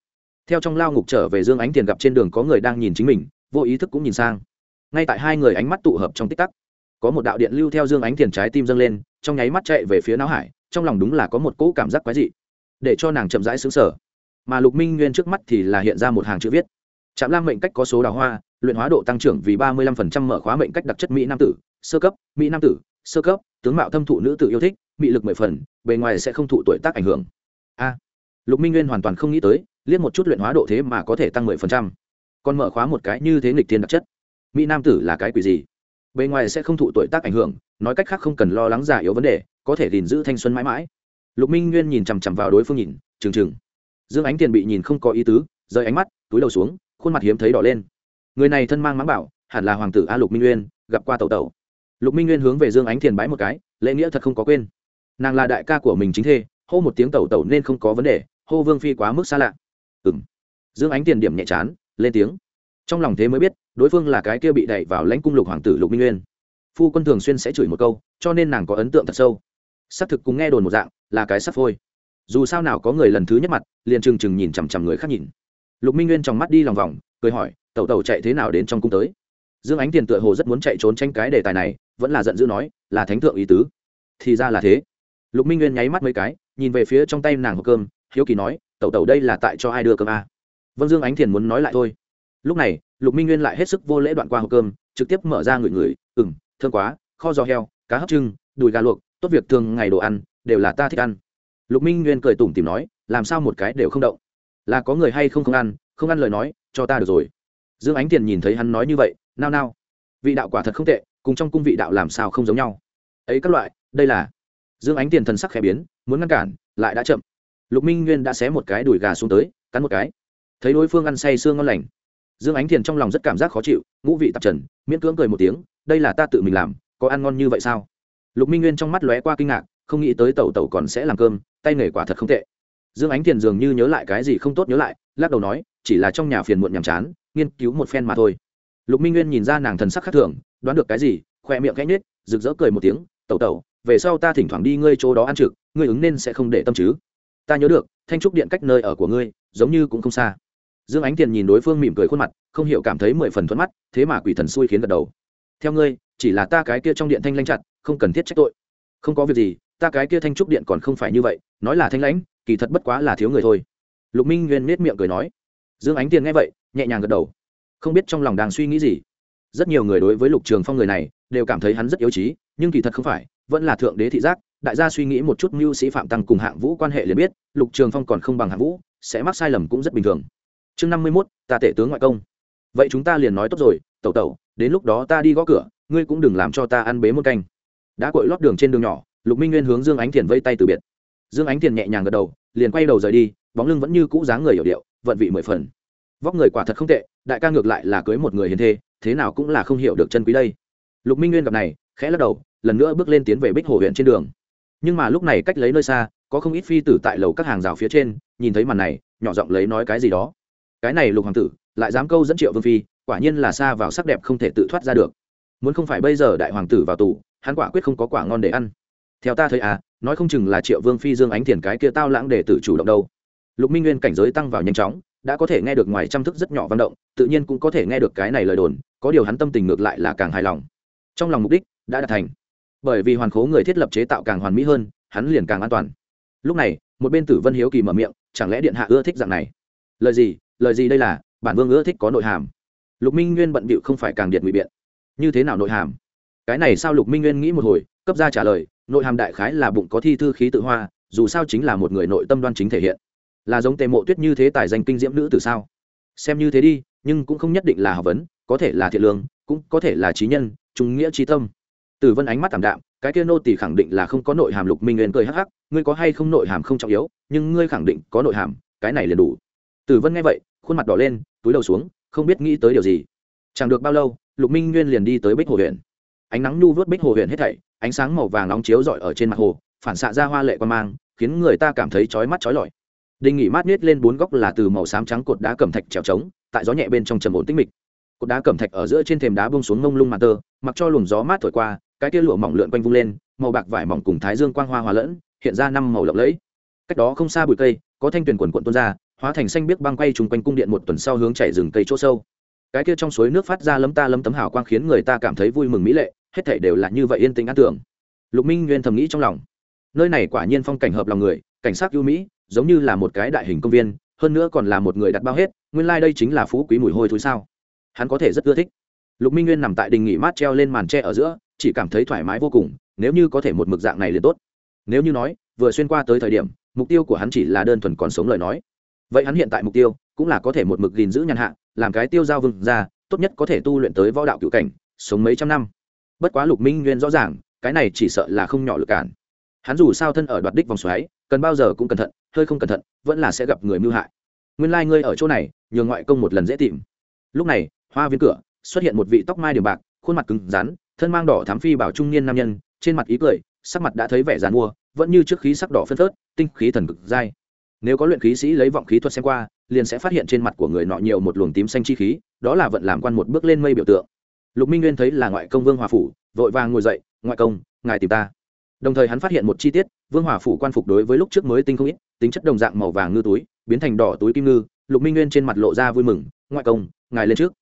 S1: Theo trong lao ngục trở về dương ánh tiền gặp trên đường có người đang nhìn chính mình, vô ý thức cũng nhìn sang. Ngay tại hai người ánh mắt tụ hợp trong tích tắc, có một đạo điện lưu theo dương ánh tiền trái tim dâng lên, trong nháy mắt chạy về phía não hải, trong lòng đúng là có một cỗ cảm giác quái dị, để cho nàng chậm rãi xứng sở mà lục minh nguyên trước mắt thì là hiện ra một hàng chữ viết. Trạm lam mệnh cách có số đào hoa luyện hóa độ tăng trưởng vì ba mươi lăm phần trăm mở khóa mệnh cách đặc chất mỹ nam tử, sơ cấp, mỹ nam tử, sơ cấp, tướng mạo thâm thụ nữ tử yêu thích bị lực mười phần, bề ngoài sẽ không thụ tuổi tác ảnh hưởng. A. Lục minh nguyên hoàn toàn không nghĩ tới, liếc một chút luyện hóa độ thế mà có thể tăng mười phần trăm. Còn mở khóa một cái như thế nghịch thiên đặc chất. Mỹ nam tử là cái quỷ gì? Bề ngoài sẽ không thụ tuổi tác ảnh hưởng, nói cách khác không cần lo lắng già yếu vấn đề, có thể gìn giữ thanh xuân mãi mãi. Lục minh nguyên nhìn chằm chằm vào đối phương nhìn, trừng trừng. Dương ánh tiền bị nhìn không có ý tứ, rời ánh mắt, túi đầu xuống, khuôn mặt hiếm thấy đỏ lên người này thân mang mãng bảo, hẳn là hoàng tử a lục minh nguyên, gặp qua tẩu tẩu. Lục minh nguyên hướng về dương ánh thiền bái một cái, lễ nghĩa thật không có quên. Nàng là đại ca của mình chính thê, hô một tiếng tẩu tẩu nên không có vấn đề, hô vương phi quá mức xa lạ. Ừ m dương ánh tiền điểm nhẹ chán, lên tiếng. Trong lòng thế mới biết, đối phương là cái kia bị đẩy vào lãnh cung lục hoàng tử lục minh nguyên. Phu quân thường xuyên sẽ chửi một câu, cho nên nàng có ấn tượng thật sâu. Xác thực cùng nghe đồn một dạng, là cái sắp phôi. Dù sao nào có người lần thứ nhất mặt, liền trừng trừng nhìn chằm chằm người khác nhìn. Lục minh nguyên trong mắt đi lòng vòng, cười hỏi tẩu tẩu chạy thế nào đến trong cung tới. Dương ánh tiền tựa hồ rất muốn chạy trốn tranh cái đề tài này, vẫn là giận dữ nói, là thánh thượng ý tứ. Thì ra là thế. Lục minh nguyên nháy mắt mấy cái, nhìn về phía trong tay nàng hộp cơm, hiếu kỳ nói, tẩu tẩu đây là tại cho ai đưa cơm à? vâng dương ánh thiền muốn nói lại thôi. Lúc này, lục minh nguyên lại hết sức vô lễ đoạn qua hộp cơm, trực tiếp mở ra ngửi ngửi ừng thương quá, kho giò heo, cá hấp trưng, đùi gà luộc, tốt việc thường ngày đồ ăn, đều là ta thích ăn. Lục minh nguyên cười tủm tìm nói, làm sao một cái đều không động? Là có người hay không không ăn không ăn lời nói, cho ta được rồi dương ánh tiền nhìn thấy hắn nói như vậy, nao nao. Vị đạo quả thật không tệ, cùng trong cung vị đạo làm sao không giống nhau. Ấy các loại, đây là. Dương ánh tiền thần sắc khẽ biến, muốn ngăn cản, lại đã chậm. Lục minh nguyên đã xé một cái đùi gà xuống tới, cắn một cái. Thấy đối phương ăn say sương ngon lành. Dương ánh thiền trong lòng rất cảm giác khó chịu, ngũ vị tạp trần, miễn cưỡng cười một tiếng, đây là ta tự mình làm, có ăn ngon như vậy sao? Lục minh nguyên trong mắt lóe qua kinh ngạc, không nghĩ tới tẩu tẩu còn sẽ làm cơm, tay nghề quả thật không tệ dương ánh Tiền dường như nhớ lại cái gì không tốt nhớ lại, lắc đầu nói, chỉ là trong nhà phiền muộn nhàm chán, nghiên cứu một phen mà thôi. Lục minh nguyên nhìn ra nàng thần sắc khác thường, đoán được cái gì khoe miệng gánh nết rực rỡ cười một tiếng, tẩu tẩu, về sau ta thỉnh thoảng đi ngươi chỗ đó ăn trực, ngươi ứng nên sẽ không để tâm chứ. Ta nhớ được, thanh trúc điện cách nơi ở của ngươi, giống như cũng không xa. Dương ánh tiền nhìn đối phương mỉm cười khuôn mặt, không hiểu cảm thấy mười phần thuận mắt, thế mà quỷ thần xui khiến gật đầu. Theo ngươi, chỉ là ta cái kia trong điện thanh lanh chặt, không cần thiết trách tội. Không có việc gì ta cái kia thanh trúc điện còn không phải như vậy, nói là thanh lãnh, kỳ thật bất quá là thiếu người thôi. Lục minh nguyên nết miệng cười nói. Dương ánh tiền nghe vậy, nhẹ nhàng gật đầu. Không biết trong lòng đang suy nghĩ gì. Rất nhiều người đối với lục trường phong người này, đều cảm thấy hắn rất yếu trí, nhưng kỳ thật không phải, vẫn là thượng đế thị giác. Đại gia suy nghĩ một chút mưu sĩ phạm tăng cùng hạng vũ quan hệ liền biết, lục trường phong còn không bằng hạng vũ, sẽ mắc sai lầm cũng rất bình thường. Chương năm mươi mốt, ta tể tướng ngoại công. Vậy chúng ta liền nói tốt rồi, tẩu tẩu, đến lúc đó ta đi gõ cửa, ngươi cũng đừng làm cho ta ăn bế một canh. Đã cội lót đường trên đường nhỏ lục minh nguyên hướng dương ánh thiền vây tay từ biệt. Dương ánh thiền nhẹ nhàng gật đầu, liền quay đầu rời đi, bóng lưng vẫn như cũ dáng người hiểu điệu, vận vị mười phần. Vóc người quả thật không tệ, đại ca ngược lại là cưới một người hiền thê, thế nào cũng là không hiểu được chân quý đây. Lục minh nguyên gặp này, khẽ lắc đầu, lần nữa bước lên tiến về bích hồ huyện trên đường. Nhưng mà lúc này cách lấy nơi xa, có không ít phi tử tại lầu các hàng rào phía trên, nhìn thấy màn này, nhỏ giọng lấy nói cái gì đó. Cái này lục hoàng tử, lại dám câu dẫn triệu vương phi, quả nhiên là xa vào sắc đẹp không thể tự thoát ra được. Muốn không phải bây giờ đại hoàng tử vào tù, hắn quả quyết không có quả ngon để ăn theo ta thấy à nói không chừng là triệu vương phi dương ánh thiền cái kia tao lãng để tự chủ động đâu. Lục minh nguyên cảnh giới tăng vào nhanh chóng, đã có thể nghe được ngoài trăm thức rất nhỏ văn động, tự nhiên cũng có thể nghe được cái này lời đồn, có điều hắn tâm tình ngược lại là càng hài lòng. Trong lòng mục đích đã đạt thành. Bởi vì hoàn khố người thiết lập chế tạo càng hoàn mỹ hơn, hắn liền càng an toàn. Lúc này, một bên tử vân hiếu kỳ mở miệng, chẳng lẽ điện hạ ưa thích dạng này? Lời gì lời gì đây là, bản vương ưa thích có nội hàm. Lục minh nguyên bận bịu không phải càng điện ngụy biện. Như thế nào nội hàm? Cái này sao lục minh nguyên nghĩ một hồi, cấp ra trả lời nội hàm đại khái là bụng có thi thư khí tự hoa, dù sao chính là một người nội tâm đoan chính thể hiện. Là giống tề mộ tuyết như thế tài danh kinh diễm nữ từ sao? Xem như thế đi, nhưng cũng không nhất định là học vấn, có thể là thiện lương, cũng có thể là trí nhân, trung nghĩa trí tâm. Từ vân ánh mắt thảm đạm, cái kia nô tỳ khẳng định là không có nội hàm lục minh nguyên cười hắc hắc, ngươi có hay không nội hàm không trọng yếu, nhưng ngươi khẳng định có nội hàm, cái này liền đủ. Tử vân nghe vậy, khuôn mặt đỏ lên, túi đầu xuống, không biết nghĩ tới điều gì. Chẳng được bao lâu, lục minh nguyên liền đi tới bích hồ huyện ánh nắng nhu vớt bích hồ huyện hết thảy ánh sáng màu vàng nóng chiếu rọi ở trên mặt hồ, phản xạ ra hoa lệ quan mang, khiến người ta cảm thấy chói mắt chói lọi. Đình nghỉ mát miết lên bốn góc là từ màu xám trắng cột đá cẩm thạch trèo trống, tại gió nhẹ bên trong trầm ổn tĩnh mịch. Cột đá cẩm thạch ở giữa trên thềm đá bông xuống mông lung mà tơ, mặc cho luồng gió mát thổi qua, cái kia lụa mỏng lượn quanh vung lên, màu bạc vải mỏng cùng thái dương quang hoa hòa lẫn, hiện ra năm màu lộng lẫy. Cách đó không xa bụi cây, có thanh tuyền quần quận tuôn ra, hóa thành xanh biếc băng quay trùng quanh cung điện một tuần sau hướng chảy rừng cây chỗ sâu. Cái kia trong suối nước phát ra lấm ta lấm tấm hào quang khiến người ta cảm thấy vui mừng mỹ lệ hết thảy đều là như vậy yên tĩnh an tưởng lục minh nguyên thầm nghĩ trong lòng. Nơi này quả nhiên phong cảnh hợp lòng người, cảnh sát ưu mỹ, giống như là một cái đại hình công viên, hơn nữa còn là một người đặt bao hết, nguyên lai、like、đây chính là phú quý mùi hôi thối sao. Hắn có thể rất ưa thích. Lục minh nguyên nằm tại đình nghỉ mát treo lên màn tre ở giữa, chỉ cảm thấy thoải mái vô cùng, nếu như có thể một mực dạng này liền tốt. Nếu như nói, vừa xuyên qua tới thời điểm, mục tiêu của hắn chỉ là đơn thuần còn sống lời nói. Vậy hắn hiện tại mục tiêu, cũng là có thể một mực gìn giữ nhàn hạ, làm cái tiêu giao vừng ra tốt nhất có thể tu luyện tới võ đạo cựu cảnh, sống mấy trăm năm bất quá lục minh nguyên rõ ràng, cái này chỉ sợ là không nhỏ lực cản. Hắn dù sao thân ở đoạt đích vòng xoáy, cần bao giờ cũng cẩn thận, hơi không cẩn thận, vẫn là sẽ gặp người mưu hại. Nguyên lai、like、ngươi ở chỗ này, nhường ngoại công một lần dễ tìm. Lúc này, hoa viên cửa, xuất hiện một vị tóc mai điểm bạc, khuôn mặt cứng rắn, thân mang đỏ thám phi bảo trung niên nam nhân, trên mặt ý cười, sắc mặt đã thấy vẻ dàn mua, vẫn như trước khí sắc đỏ phân phớt, tinh khí thần cực dai. Nếu có luyện khí sĩ lấy vọng khí thuật xem qua, liền sẽ phát hiện trên mặt của người nọ nhiều một luồng tím xanh chi khí, đó là vận làm quan một bước lên mây biểu tượng lục minh nguyên thấy là ngoại công vương hòa phủ, vội vàng ngồi dậy, ngoại công, ngài tìm ta. Đồng thời hắn phát hiện một chi tiết, vương hòa phủ quan phục đối với lúc trước mới tinh không ít, tính chất đồng dạng màu vàng ngư túi, biến thành đỏ túi kim ngư, lục minh nguyên trên mặt lộ ra vui mừng, ngoại công, ngài lên trước.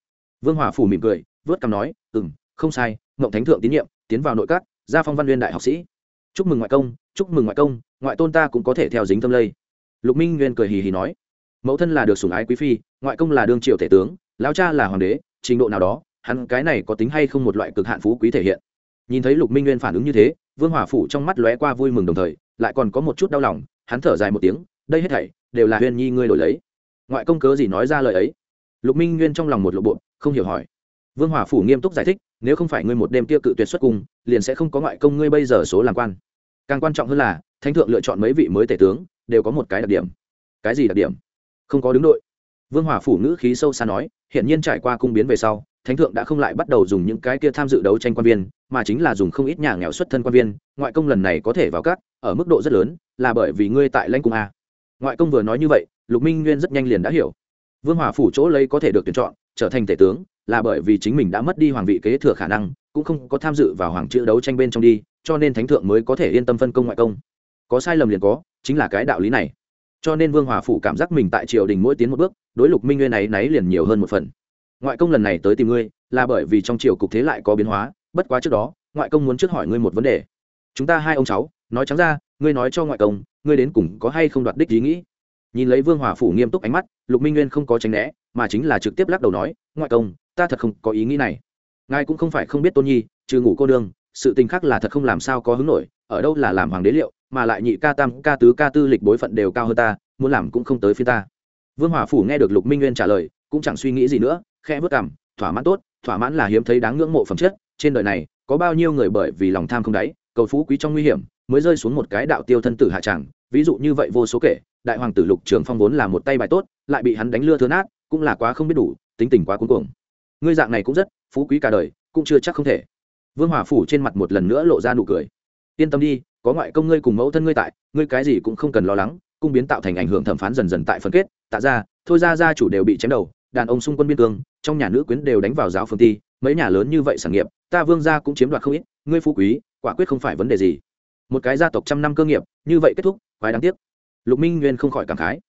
S1: Vương hòa phủ mỉm cười, vớt cằm nói ừ m không sai mộng thánh thượng tín nhiệm, tiến vào nội các, gia phong văn nguyên đại học sĩ. Chúc mừng ngoại công, chúc mừng ngoại công, ngoại tôn ta cũng có thể theo dính tâm lây. Lục minh nguyên cười hì hì nói, mẫu thân là được sủng ái quý phi, ngoại công là đương triều thể tướng, lão cha là hoàng đế, trình độ nào đó hắn cái này có tính hay không một loại cực hạn phú quý thể hiện. Nhìn thấy lục minh nguyên phản ứng như thế, vương hòa phủ trong mắt lóe qua vui mừng đồng thời, lại còn có một chút đau lòng, hắn thở dài một tiếng, đây hết thảy đều là huyền nhi ngươi đổi lấy. Ngoại công cớ gì nói ra lời ấy? Lục minh nguyên trong lòng một lộ bộ, không hiểu hỏi. Vương hòa phủ nghiêm túc giải thích, nếu không phải ngươi một đêm kia cự tuyệt xuất cùng liền sẽ không có ngoại công ngươi bây giờ số làm quan. Càng quan trọng hơn là, thánh thượng lựa chọn mấy vị mới tể tướng, đều có một cái đặc điểm. Cái gì đặc điểm? Không có đứng đội. Vương hòa phủ ngữ khí sâu xa nói hiện nhiên trải qua cung biến về sau thánh thượng đã không lại bắt đầu dùng những cái kia tham dự đấu tranh quan viên, mà chính là dùng không ít nhà nghèo xuất thân quan viên, ngoại công lần này có thể vào các, ở mức độ rất lớn, là bởi vì ngươi tại lãnh cung a. Ngoại công vừa nói như vậy, lục minh nguyên rất nhanh liền đã hiểu. Vương hòa phủ chỗ lấy có thể được tuyển chọn, trở thành tể tướng, là bởi vì chính mình đã mất đi hoàng vị kế thừa khả năng, cũng không có tham dự vào hoàng chữ đấu tranh bên trong đi, cho nên thánh thượng mới có thể yên tâm phân công ngoại công. Có sai lầm liền có, chính là cái đạo lý này. Cho nên vương hòa phủ cảm giác mình tại triều đình mỗi tiến một bước, đối lục minh nguyên ấy náy liền nhiều hơn một phần ngoại công lần này tới tìm ngươi, là bởi vì trong triều cục thế lại có biến hóa, bất quá trước đó, ngoại công muốn trước hỏi ngươi một vấn đề. Chúng ta hai ông cháu, nói trắng ra, ngươi nói cho ngoại công, ngươi đến cùng có hay không đoạt đích ý nghĩ? Nhìn lấy vương hòa phủ nghiêm túc ánh mắt, lục minh nguyên không có tránh né, mà chính là trực tiếp lắc đầu nói, ngoại công, ta thật không có ý nghĩ này. Ngài cũng không phải không biết tôn nhi, trừ ngủ cô đương sự tình khác là thật không làm sao có hứng nổi, ở đâu là làm hoàng đế liệu, mà lại nhị ca tam ca tứ ca tư lịch bối phận đều cao hơn ta, muốn làm cũng không tới phía ta. Vương hòa phủ nghe được lục minh nguyên trả lời, cũng chẳng suy nghĩ gì nữa khẽ vớt cảm thỏa mãn tốt, thỏa mãn là hiếm thấy đáng ngưỡng mộ phẩm chất, trên đời này, có bao nhiêu người bởi vì lòng tham không đáy, cầu phú quý trong nguy hiểm, mới rơi xuống một cái đạo tiêu thân tử hạ tràng ví dụ như vậy vô số kể, đại hoàng tử lục trường phong vốn là một tay bài tốt, lại bị hắn đánh lưa thưa nát, cũng là quá không biết đủ, tính tình quá cuống cuồng. Ngươi dạng này cũng rất, phú quý cả đời, cũng chưa chắc không thể. Vương hòa phủ trên mặt một lần nữa lộ ra nụ cười. Yên tâm đi, có ngoại công ngươi cùng mẫu thân ngươi tại, ngươi cái gì cũng không cần lo lắng, cung biến tạo thành ảnh hưởng thẩm phán dần dần tại phân kết. Tạ ra thôi ra gia chủ đều bị chém đầu đàn ông xung quân biên cương, trong nhà nữ quyến đều đánh vào giáo phương ti mấy nhà lớn như vậy sản nghiệp, ta vương gia cũng chiếm đoạt không ít, ngươi phú quý, quả quyết không phải vấn đề gì. Một cái gia tộc trăm năm cơ nghiệp, như vậy kết thúc, quái đáng tiếc. Lục minh nguyên không khỏi cảm khái.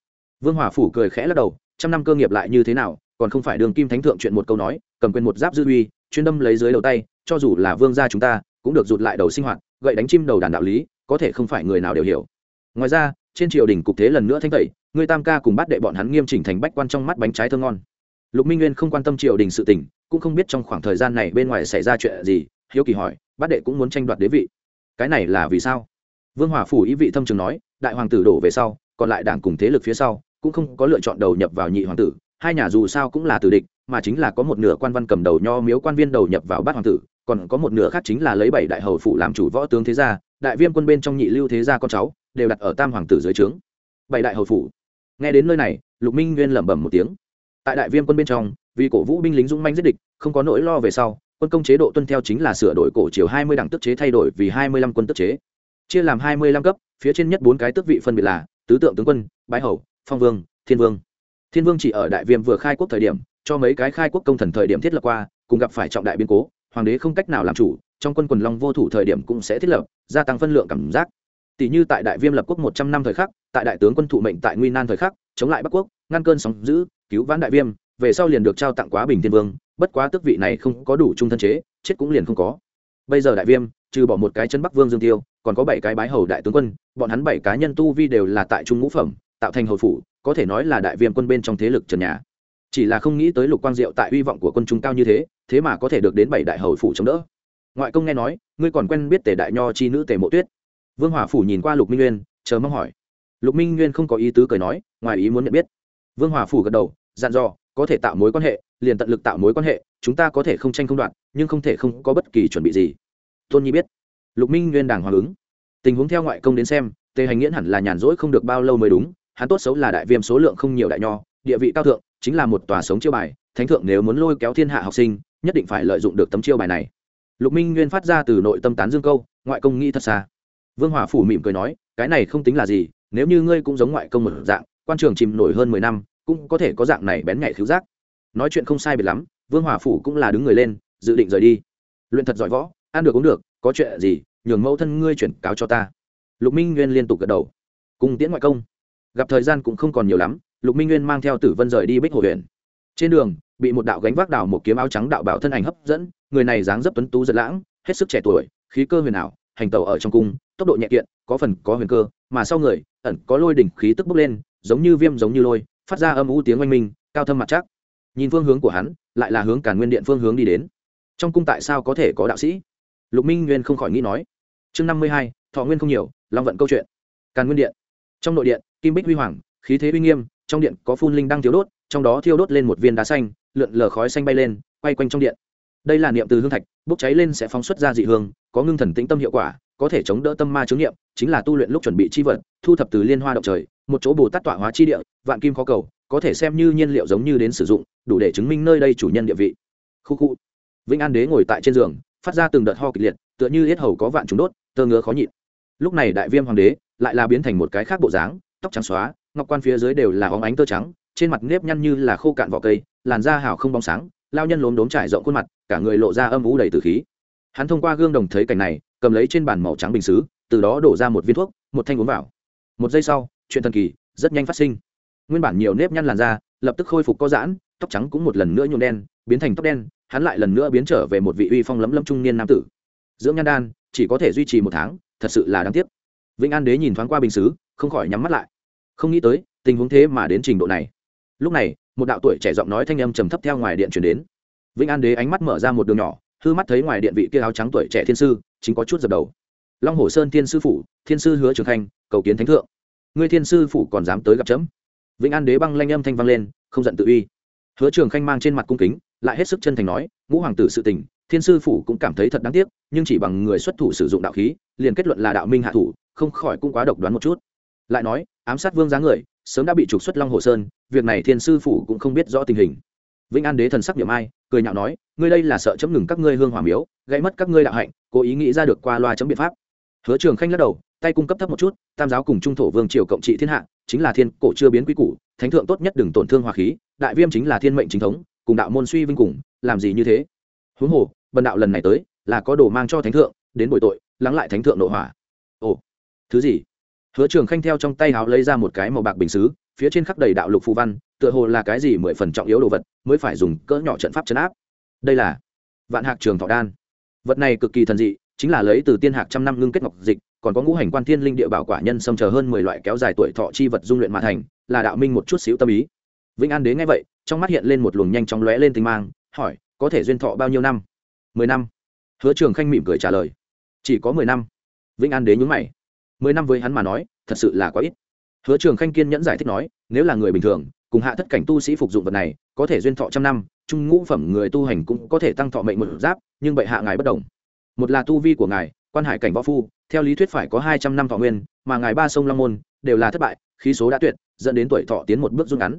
S1: Vương hòa phủ cười khẽ lắc đầu, trăm năm cơ nghiệp lại như thế nào, còn không phải đường kim thánh thượng chuyện một câu nói, cầm quyền một giáp dư uy, chuyên đâm lấy dưới đầu tay, cho dù là vương gia chúng ta, cũng được rụt lại đầu sinh hoạt, gậy đánh chim đầu đàn đạo lý, có thể không phải người nào đều hiểu. Ngoài ra, trên triều đình cục thế lần nữa thanh tẩy, người tam ca cùng bắt đệ bọn hắn nghiêm chỉnh thành bách quan trong mắt bánh trái thơ ngon lục minh nguyên không quan tâm triều đình sự tình, cũng không biết trong khoảng thời gian này bên ngoài xảy ra chuyện gì, hiếu kỳ hỏi, bát đệ cũng muốn tranh đoạt đế vị. Cái này là vì sao? Vương hòa phủ ý vị thâm trường nói, đại hoàng tử đổ về sau, còn lại đảng cùng thế lực phía sau, cũng không có lựa chọn đầu nhập vào nhị hoàng tử, hai nhà dù sao cũng là tử địch, mà chính là có một nửa quan văn cầm đầu nho miếu quan viên đầu nhập vào bát hoàng tử, còn có một nửa khác chính là lấy bảy đại hầu phủ làm chủ võ tướng thế gia, đại viêm quân bên trong nhị lưu thế gia con cháu, đều đặt ở tam hoàng tử dưới trướng. Bảy đại hầu phủ. Nghe đến nơi này, lục minh nguyên lẩm bẩm một tiếng tại đại viêm quân bên trong, vì cổ vũ binh lính dũng manh giết địch, không có nỗi lo về sau, quân công chế độ tuân theo chính là sửa đổi cổ chiều hai mươi đẳng tức chế thay đổi vì hai mươi lăm quân tức chế. Chia làm hai mươi lăm cấp, phía trên nhất bốn cái tước vị phân biệt là tứ tượng tướng quân, bái hầu, phong vương, thiên vương. Thiên vương chỉ ở đại viêm vừa khai quốc thời điểm, cho mấy cái khai quốc công thần thời điểm thiết lập qua, cùng gặp phải trọng đại biến cố, hoàng đế không cách nào làm chủ, trong quân quần long vô thủ thời điểm cũng sẽ thiết lập, gia tăng phân lượng cảm giác. Tỷ như tại đại viêm lập quốc một trăm năm thời khắc, tại đại tướng quân thụ mệnh tại nguy nan thời khắc, chống lại bắc quốc, ngăn cơn sóng giữ cứu vãn đại viêm, về sau liền được trao tặng quá bình thiên vương, bất quá tước vị này không có đủ trung thân chế, chết cũng liền không có. Bây giờ đại viêm, trừ bỏ một cái chân bắc vương dương tiêu, còn có bảy cái bái hầu đại tướng quân, bọn hắn bảy cá nhân tu vi đều là tại trung ngũ phẩm, tạo thành hầu phủ, có thể nói là đại viêm quân bên trong thế lực trần nhà. Chỉ là không nghĩ tới lục quang diệu tại hy vọng của quân trung cao như thế thế mà có thể được đến bảy đại hầu phủ chống đỡ. Ngoại công nghe nói, ngươi còn quen biết tề đại nho chi nữ tề mộ tuyết. Vương hỏa phủ nhìn qua lục minh nguyên, chờ mong hỏi. Lục minh nguyên không có ý tứ cười nói, ngoài ý muốn nhận biết. Vương hòa phủ gật đầu dặn dò, có thể tạo mối quan hệ, liền tận lực tạo mối quan hệ, chúng ta có thể không tranh không đoạn nhưng không thể không có bất kỳ chuẩn bị gì. Tôn nhi biết. Lục minh nguyên đảng hoàng ứng. Tình huống theo ngoại công đến xem, tề hành nghiễn hẳn là nhàn rỗi không được bao lâu mới đúng, hắn tốt xấu là đại viêm số lượng không nhiều đại nho, địa vị cao thượng, chính là một tòa sống chiêu bài, thánh thượng nếu muốn lôi kéo thiên hạ học sinh, nhất định phải lợi dụng được tấm chiêu bài này. Lục minh nguyên phát ra từ nội tâm tán dương câu, ngoại công nghĩ thật xa. Vương hòa phủ mỉm cười nói, cái này không tính là gì, nếu như ngươi cũng giống ngoại công một dạng, quan trường chìm nổi hơn mười năm cũng có thể có dạng này bén nhạy khiếu giác. Nói chuyện không sai biệt lắm, vương hòa phủ cũng là đứng người lên, dự định rời đi. Luyện thật giỏi võ, ăn được cũng được, có chuyện gì, nhường mẫu thân ngươi chuyển cáo cho ta. Lục minh nguyên liên tục gật đầu. Cùng tiễn ngoại công. Gặp thời gian cũng không còn nhiều lắm, lục minh nguyên mang theo tử vân rời đi bích hồ huyện. Trên đường, bị một đạo gánh vác đào một kiếm áo trắng đạo bảo thân ảnh hấp dẫn, người này dáng dấp tuấn tú giật lãng, hết sức trẻ tuổi, khí cơ huyền ảo, hành tàu ở trong cung, tốc độ nhẹ kiện, có phần có huyền cơ, mà sau người, ẩn có lôi đỉnh khí tức bốc lên, giống như viêm giống như lôi phát ra âm u tiếng oanh minh, cao thâm mặt chắc. Nhìn phương hướng của hắn, lại là hướng cản nguyên điện phương hướng đi đến. Trong cung tại sao có thể có đạo sĩ? Lục minh nguyên không khỏi nghĩ nói. Chương năm mươi hai, thọ nguyên không nhiều, long vận câu chuyện. Càn nguyên điện. Trong nội điện, kim bích huy hoàng, khí thế uy nghiêm, trong điện có phun linh đang thiếu đốt, trong đó thiêu đốt lên một viên đá xanh, lượn lờ khói xanh bay lên, quay quanh trong điện. Đây là niệm từ hương thạch, bốc cháy lên sẽ phóng xuất ra dị hương, có ngưng thần tĩnh tâm hiệu quả, có thể chống đỡ tâm ma chứng niệm, chính là tu luyện lúc chuẩn bị chi vật, thu thập từ liên hoa động trời một chỗ bồ tát tọa hóa chi địa, vạn kim khó cầu, có thể xem như nhiên liệu giống như đến sử dụng, đủ để chứng minh nơi đây chủ nhân địa vị. Khu khu. Vĩnh an đế ngồi tại trên giường, phát ra từng đợt ho kịch liệt, tựa như hết hầu có vạn trùng đốt, tơ ngứa khó nhịn. Lúc này đại viêm hoàng đế lại là biến thành một cái khác bộ dáng, tóc trắng xóa, ngọc quan phía dưới đều là óng ánh tơ trắng, trên mặt nếp nhăn như là khô cạn vỏ cây, làn da hào không bóng sáng, lao nhân lốm đốm trải rộng khuôn mặt, cả người lộ ra âm vũ đầy từ khí. Hắn thông qua gương đồng thấy cảnh này, cầm lấy trên bàn màu trắng bình xứ, từ đó đổ ra một viên thuốc, một thanh uống vào. Một giây sau chuyện thần kỳ, rất nhanh phát sinh. Nguyên bản nhiều nếp nhăn làn da, lập tức khôi phục có giãn, tóc trắng cũng một lần nữa nhuộm đen, biến thành tóc đen, hắn lại lần nữa biến trở về một vị uy phong lẫm lâm trung niên nam tử. Dưỡng nhan đan, chỉ có thể duy trì một tháng, thật sự là đáng tiếc. Vĩnh an đế nhìn thoáng qua bình xứ không khỏi nhắm mắt lại. Không nghĩ tới, tình huống thế mà đến trình độ này. Lúc này, một đạo tuổi trẻ giọng nói thanh âm trầm thấp theo ngoài điện chuyển đến. Vĩnh an đế ánh mắt mở ra một đường nhỏ, hư mắt thấy ngoài điện vị kia áo trắng tuổi trẻ thiên sư, chính có chút dập đầu. Long hồ sơn thiên sư phủ, thiên sư hứa trường khanh, cầu kiến thánh thượng ngươi thiên sư phụ còn dám tới gặp chấm? Vĩnh an đế băng lanh âm thanh vang lên, không giận tự uy. Hứa trường khanh mang trên mặt cung kính, lại hết sức chân thành nói, ngũ hoàng tử sự tình, thiên sư phụ cũng cảm thấy thật đáng tiếc, nhưng chỉ bằng người xuất thủ sử dụng đạo khí, liền kết luận là đạo minh hạ thủ, không khỏi cũng quá độc đoán một chút. Lại nói, ám sát vương giá người, sớm đã bị trục xuất long hồ sơn, việc này thiên sư phủ cũng không biết rõ tình hình. Vĩnh an đế thần sắc nhiệm ai, cười nhạo nói, ngươi đây là sợ chấm ngừng các ngươi hương hỏa miếu gây mất các ngươi đạo hạnh, cố ý nghĩ ra được qua loa chấm biện pháp. Hứa trường khanh lắc đầu tay cung cấp thấp một chút, tam giáo cùng trung thổ vương triều cộng trị thiên hạ, chính là thiên cổ chưa biến quy củ, thánh thượng tốt nhất đừng tổn thương hòa khí, đại viêm chính là thiên mệnh chính thống, cùng đạo môn suy vinh cùng, làm gì như thế? Huống hồ, bần đạo lần này tới, là có đồ mang cho thánh thượng, đến bồi tội, lắng lại thánh thượng nội hỏa ồ, thứ gì? Hứa trường khanh theo trong tay háo lấy ra một cái màu bạc bình xứ, phía trên khắc đầy đạo lục phù văn, tựa hồ là cái gì mười phần trọng yếu đồ vật, mới phải dùng cỡ nhỏ trận pháp chấn áp. Đây là vạn hạc trường thọ đan. Vật này cực kỳ thần dị chính là lấy từ tiên hạc trăm năm ngưng kết ngọc dịch, còn có ngũ hành quan thiên linh địa bảo quả nhân xâm chờ hơn mười loại kéo dài tuổi thọ chi vật dung luyện mà thành, là đạo minh một chút xíu tâm ý. Vĩnh an đế nghe vậy, trong mắt hiện lên một luồng nhanh chóng lóe lên tinh mang, hỏi, có thể duyên thọ bao nhiêu năm? Mười năm. Hứa trường khanh mỉm cười trả lời, chỉ có mười năm. Vĩnh an đế nhúng mày, mười năm với hắn mà nói, thật sự là quá ít. Hứa trường khanh kiên nhẫn giải thích nói, nếu là người bình thường, cùng hạ thất cảnh tu sĩ phục dụng vật này, có thể duyên thọ trăm năm, trung ngũ phẩm người tu hành cũng có thể tăng thọ mệnh một giáp, nhưng bệ hạ ngài bất đồng một là tu vi của ngài, quan hải cảnh võ phu, theo lý thuyết phải có hai trăm năm thọ nguyên, mà ngài ba sông long môn đều là thất bại, khí số đã tuyệt, dẫn đến tuổi thọ tiến một bước rút ngắn.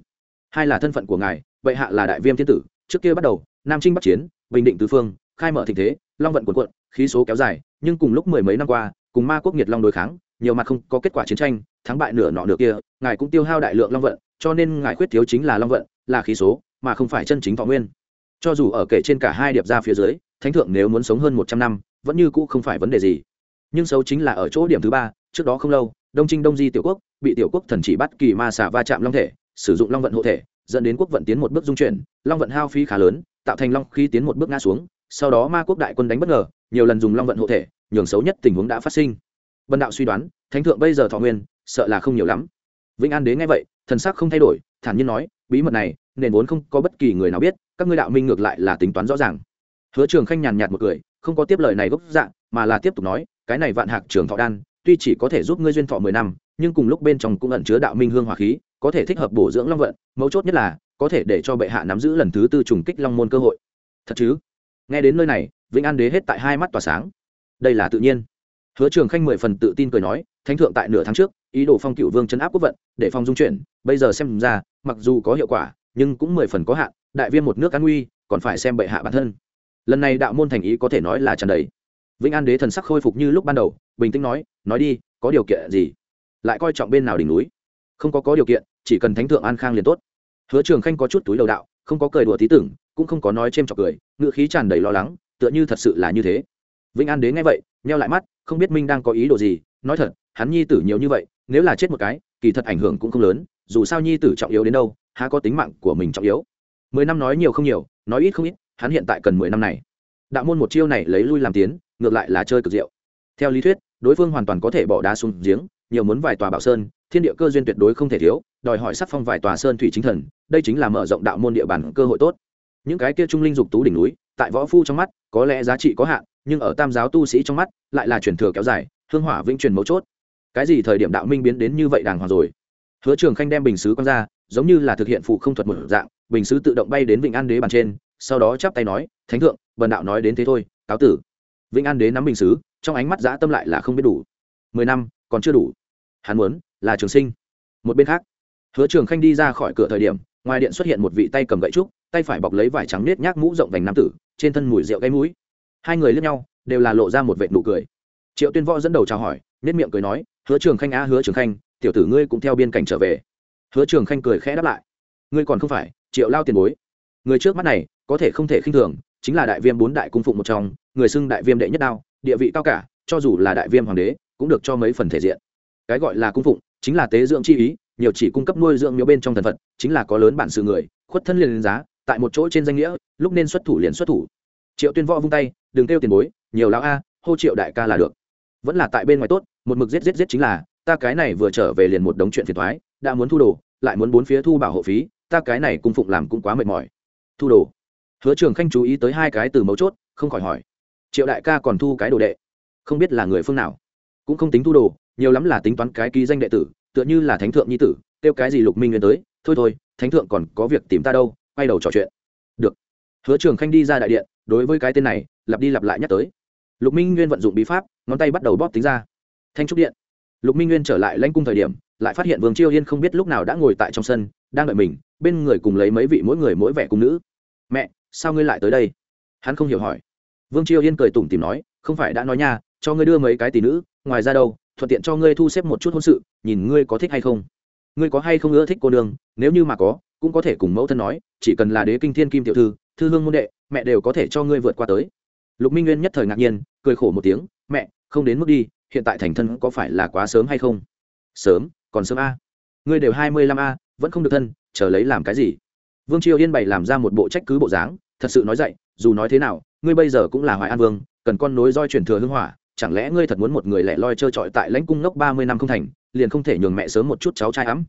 S1: Hai là thân phận của ngài bệ hạ là đại viêm thiên tử, trước kia bắt đầu, nam trinh bắc chiến, bình định tứ phương, khai mở tình thế, long vận quần quận khí số kéo dài, nhưng cùng lúc mười mấy năm qua, cùng ma quốc nhiệt long đối kháng, nhiều mặt không có kết quả chiến tranh, thắng bại nửa nọ nửa kia, ngài cũng tiêu hao đại lượng long vận, cho nên ngài khuyết thiếu chính là long vận, là khí số, mà không phải chân chính thọ nguyên. Cho dù ở kể trên cả hai điệp ra phía dưới, thánh thượng nếu muốn sống hơn một trăm năm vẫn như cũ không phải vấn đề gì. Nhưng xấu chính là ở chỗ điểm thứ ba, trước đó không lâu, đông trinh đông di tiểu quốc bị tiểu quốc thần chỉ bắt kỳ ma xả va chạm long thể, sử dụng long vận hộ thể, dẫn đến quốc vận tiến một bước dung chuyển, long vận hao phí khá lớn, tạo thành long khi tiến một bước ngã xuống, sau đó ma quốc đại quân đánh bất ngờ, nhiều lần dùng long vận hộ thể, nhường xấu nhất tình huống đã phát sinh. Bần đạo suy đoán, thánh thượng bây giờ thọ nguyên, sợ là không nhiều lắm. Vĩnh an đến nghe vậy, thần sắc không thay đổi, thản nhiên nói, bí mật này, nền vốn không có bất kỳ người nào biết, các ngươi đạo minh ngược lại là tính toán rõ ràng. Hứa trường khanh nhàn nhạt một cười không có tiếp lời này gốc dạng mà là tiếp tục nói, cái này vạn hạc trường thọ đan, tuy chỉ có thể giúp ngươi duyên thọ mười năm, nhưng cùng lúc bên trong cũng ẩn chứa đạo minh hương hỏa khí, có thể thích hợp bổ dưỡng long vận, mấu chốt nhất là, có thể để cho bệ hạ nắm giữ lần thứ tư trùng kích long môn cơ hội. Thật chứ? Nghe đến nơi này, vĩnh an đế hết tại hai mắt tỏa sáng. Đây là tự nhiên. Hứa trường khanh mười phần tự tin cười nói, thánh thượng tại nửa tháng trước, ý đồ phong cựu vương chấn áp quốc vận, để phong dung chuyển, bây giờ xem ra, mặc dù có hiệu quả, nhưng cũng mười phần có hạn, đại viên một nước an nguy, còn phải xem bệ hạ bản thân lần này đạo môn thành ý có thể nói là tràn đầy. Vĩnh an đế thần sắc khôi phục như lúc ban đầu, bình tĩnh nói nói đi, có điều kiện gì? Lại coi trọng bên nào đỉnh núi? Không có có điều kiện, chỉ cần thánh thượng an khang liền tốt. Hứa trường khanh có chút túi đầu đạo, không có cười đùa tí tưởng, cũng không có nói c h trọc cười ngự khí tràn đầy lo lắng, tựa như thật sự là như thế. Vĩnh an đế nghe vậy neo lại mắt, không biết minh đang có ý đồ gì, nói thật, hắn nhi tử nhiều như vậy, nếu là chết một cái, kỳ thật ảnh hưởng cũng không lớn, dù sao nhi tử trọng yếu đến đâu, há có tính mạng của mình trọng yếu. Mười năm nói nhiều không nhiều, nói ít không ít hắn hiện tại cần mười năm này. Đạo môn một chiêu này lấy lui làm tiến, ngược lại là chơi cực diệu. Theo lý thuyết, đối phương hoàn toàn có thể bỏ đá xuống giếng, nhiều muốn vài tòa bảo sơn, thiên địa cơ duyên tuyệt đối không thể thiếu, đòi hỏi sắc phong vài tòa sơn thủy chính thần, đây chính là mở rộng đạo môn địa bàn cơ hội tốt. Những cái kia trung linh dục tú đỉnh núi, tại võ phu trong mắt, có lẽ giá trị có hạn, nhưng ở tam giáo tu sĩ trong mắt, lại là truyền thừa kéo dài, hương hỏa vĩnh truyền mấu chốt. Cái gì thời điểm đạo minh biến đến như vậy đàng hoàng rồi? Hứa trường khanh đem bình xứ quăng ra, giống như là thực hiện phụ không thuật một dạng, bình xứ tự động bay đến vịnh an đế bàn trên sau đó chắp tay nói, thánh thượng, bần đạo nói đến thế thôi, cáo tử. Vĩnh an đế nắm bình xứ, trong ánh mắt dã tâm lại là không biết đủ. Mười năm, còn chưa đủ. Hắn muốn là trường sinh. Một bên khác, hứa trường khanh đi ra khỏi cửa thời điểm, ngoài điện xuất hiện một vị tay cầm gậy trúc, tay phải bọc lấy vải trắng nết nhác mũ rộng vành nam tử, trên thân mùi rượu gây mũi. Hai người lướt nhau, đều là lộ ra một vệ nụ cười. Triệu tuyên võ dẫn đầu chào hỏi, nết miệng cười nói, hứa trường khanh á, hứa trường khanh, tiểu tử ngươi cũng theo biên cảnh trở về. Hứa trường khanh cười khẽ đáp lại, ngươi còn không phải triệu lao tiền bối. Người trước mắt này có thể không thể khinh thường, chính là đại viêm bốn đại cung phụng một trong, người xưng đại viêm đệ nhất đao, địa vị cao cả, cho dù là đại viêm hoàng đế, cũng được cho mấy phần thể diện. Cái gọi là cung phụng, chính là tế dưỡng chi ý, nhiều chỉ cung cấp nuôi dưỡng miếu bên trong thần phật chính là có lớn bản sự người, khuất thân liền lên giá, tại một chỗ trên danh nghĩa, lúc nên xuất thủ liền xuất thủ. Triệu tuyên võ vung tay, đừng kêu tiền bối, nhiều lão a, hô triệu đại ca là được. Vẫn là tại bên ngoài tốt, một mực giết giết giết chính là, ta cái này vừa trở về liền một đống chuyện phiền thoái đã muốn thu đồ, lại muốn bốn phía thu bảo hộ phí, ta cái này cung phụng làm cũng quá mệt mỏi. Thu đồ hứa trường khanh chú ý tới hai cái từ mấu chốt, không khỏi hỏi, triệu đại ca còn thu cái đồ đệ? Không biết là người phương nào? Cũng không tính thu đồ, nhiều lắm là tính toán cái ký danh đệ tử, tựa như là thánh thượng nhi tử, kêu cái gì lục minh nguyên tới, thôi thôi, thánh thượng còn có việc tìm ta đâu, quay đầu trò chuyện. Được. Hứa trường khanh đi ra đại điện, đối với cái tên này, lặp đi lặp lại nhắc tới. Lục minh nguyên vận dụng bí pháp, ngón tay bắt đầu bóp tính ra. Thanh trúc điện. Lục minh nguyên trở lại lãnh cung thời điểm, lại phát hiện vương chiêu yên không biết lúc nào đã ngồi tại trong sân, đang đợi mình, bên người cùng lấy mấy vị mỗi người mỗi vẻ cung nữ mẹ, sao ngươi lại tới đây? Hắn không hiểu hỏi. Vương chiêu yên cười tủm tìm nói, không phải đã nói nha, cho ngươi đưa mấy cái tỷ nữ, ngoài ra đâu, thuận tiện cho ngươi thu xếp một chút hôn sự, nhìn ngươi có thích hay không. Ngươi có hay không ưa thích cô nương, nếu như mà có, cũng có thể cùng mẫu thân nói, chỉ cần là đế kinh thiên kim tiểu thư thư hương môn đệ, mẹ đều có thể cho ngươi vượt qua tới. Lục minh nguyên nhất thời ngạc nhiên, cười khổ một tiếng, mẹ, không đến mức đi, hiện tại thành thân có phải là quá sớm hay không? Sớm, còn sớm a. Ngươi đều hai mươi lăm a, vẫn không được thân, chờ lấy làm cái gì? Vương triều yên bày làm ra một bộ trách cứ bộ dáng, thật sự nói dậy, dù nói thế nào, ngươi bây giờ cũng là hoài an vương, cần con nối roi truyền thừa hưng hỏa, chẳng lẽ ngươi thật muốn một người lẻ loi trơ trọi tại lãnh cung ngốc ba mươi năm không thành, liền không thể nhường mẹ sớm một chút cháu trai ấm?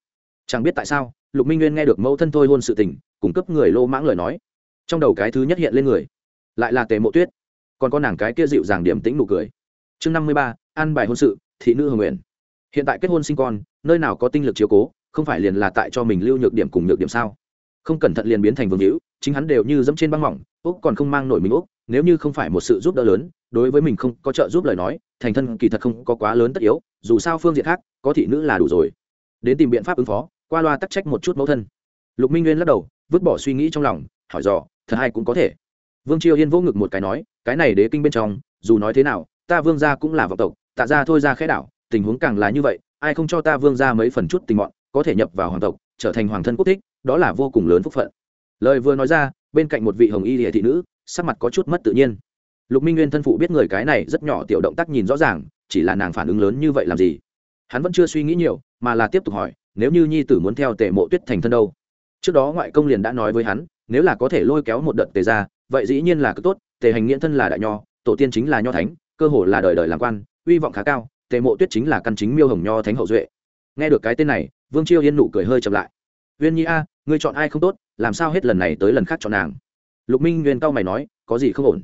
S1: Chẳng biết tại sao, lục minh nguyên nghe được mẫu thân thôi hôn sự tình cung cấp người lô mãng lời nói. Trong đầu cái thứ nhất hiện lên người, lại là tề mộ tuyết. Còn có nàng cái kia dịu dàng điểm tĩnh nụ cười. Chương năm mươi ba ăn bài hôn sự, thị nữ hồng nguyện hiện tại kết hôn sinh con, nơi nào có tinh lực chiếu cố, không phải liền là tại cho mình lưu nhược điểm cùng nhược điểm sao? Không cẩn thận liền biến thành vương hữu, chính hắn đều như dẫm trên băng mỏng, úc còn không mang nổi mình úc, nếu như không phải một sự giúp đỡ lớn, đối với mình không có trợ giúp lời nói, thành thân kỳ thật không có quá lớn tất yếu, dù sao phương diện khác, có thị nữ là đủ rồi. Đến tìm biện pháp ứng phó, qua loa tắc trách một chút mẫu thân. Lục minh nguyên lắc đầu, vứt bỏ suy nghĩ trong lòng, hỏi dò, thật hay cũng có thể. Vương triều yên vô ngực một cái nói, cái này đế kinh bên trong, dù nói thế nào, ta vương gia cũng là vọng tộc, tạ ra thôi ra khẽ đảo, tình huống càng là như vậy, ai không cho ta vương gia mấy phần chút tình mọn có thể nhập vào hoàng tộc, trở thành hoàng thân quốc thích đó là vô cùng lớn phúc phận. Lời vừa nói ra, bên cạnh một vị hồng y địa thị nữ, sắc mặt có chút mất tự nhiên. Lục minh nguyên thân phụ biết người cái này rất nhỏ tiểu động tác nhìn rõ ràng, chỉ là nàng phản ứng lớn như vậy làm gì? Hắn vẫn chưa suy nghĩ nhiều, mà là tiếp tục hỏi, nếu như nhi tử muốn theo tề mộ tuyết thành thân đâu? Trước đó ngoại công liền đã nói với hắn, nếu là có thể lôi kéo một đợt tề ra, vậy dĩ nhiên là cứ tốt, tề hành nghiễn thân là đại nho, tổ tiên chính là nho thánh, cơ hồ là đời đời làm quan, uy vọng khá cao, tề mộ tuyết chính là căn chính miêu hồng nho thánh hậu duệ. Nghe được cái tên này, vương chiêu yên nụ cười hơi chậm lại uyên nhi a, ngươi chọn ai không tốt, làm sao hết lần này tới lần khác chọn nàng? Lục minh nguyên cao mày nói, có gì không ổn?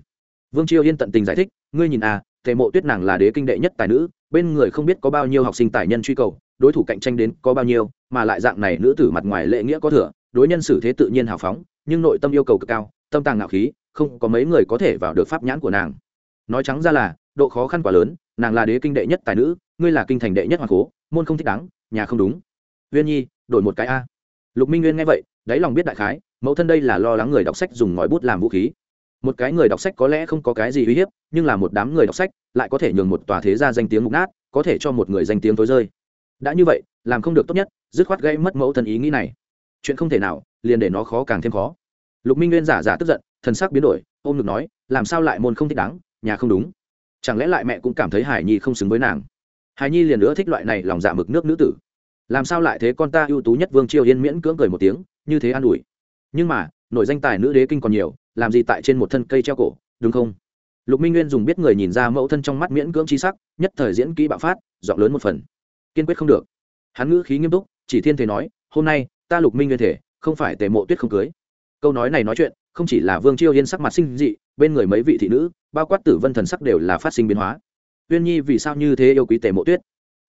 S1: Vương chiêu yên tận tình giải thích, ngươi nhìn a, tề mộ tuyết nàng là đế kinh đệ nhất tài nữ, bên người không biết có bao nhiêu học sinh tài nhân truy cầu, đối thủ cạnh tranh đến có bao nhiêu, mà lại dạng này nữ tử mặt ngoài lệ nghĩa có thừa, đối nhân xử thế tự nhiên hào phóng, nhưng nội tâm yêu cầu cực cao, tâm tàng ngạo khí, không có mấy người có thể vào được pháp nhãn của nàng. Nói trắng ra là, độ khó khăn quá lớn, nàng là đế kinh đệ nhất tài nữ, ngươi là kinh thành đệ nhất hoàng cố, môn không thích đáng, nhà không đúng. Uyên nhi, đổi một cái a lục minh nguyên nghe vậy, đáy lòng biết đại khái, mẫu thân đây là lo lắng người đọc sách dùng ngòi bút làm vũ khí. Một cái người đọc sách có lẽ không có cái gì uy hiếp, nhưng là một đám người đọc sách lại có thể nhường một tòa thế gia danh tiếng mục nát, có thể cho một người danh tiếng tối rơi. Đã như vậy, làm không được tốt nhất, dứt khoát gây mất mẫu thân ý nghĩ này. Chuyện không thể nào, liền để nó khó càng thêm khó. Lục minh nguyên giả giả tức giận, thần sắc biến đổi, ôm ngực nói, làm sao lại môn không thích đáng, nhà không đúng. Chẳng lẽ lại mẹ cũng cảm thấy hải nhi không xứng với nàng? Hải nhi liền nữa thích loại này lòng dạ mực nước nữ tử làm sao lại thế con ta ưu tú nhất vương triều yên miễn cưỡng cười một tiếng, như thế an ủi. Nhưng mà nội danh tài nữ đế kinh còn nhiều, làm gì tại trên một thân cây treo cổ, đúng không? Lục minh nguyên dùng biết người nhìn ra mẫu thân trong mắt miễn cưỡng chi sắc, nhất thời diễn kỹ bạo phát, giọng lớn một phần. Kiên quyết không được. Hắn ngữ khí nghiêm túc, chỉ thiên thể nói, hôm nay, ta lục minh nguyên thể, không phải tề mộ tuyết không cưới. Câu nói này nói chuyện, không chỉ là vương chiêu yên sắc mặt sinh dị, bên người mấy vị thị nữ, bao quát tử vân thần sắc đều là phát sinh biến hóa. Uyên nhi vì sao như thế yêu quý tề mộ tuyết?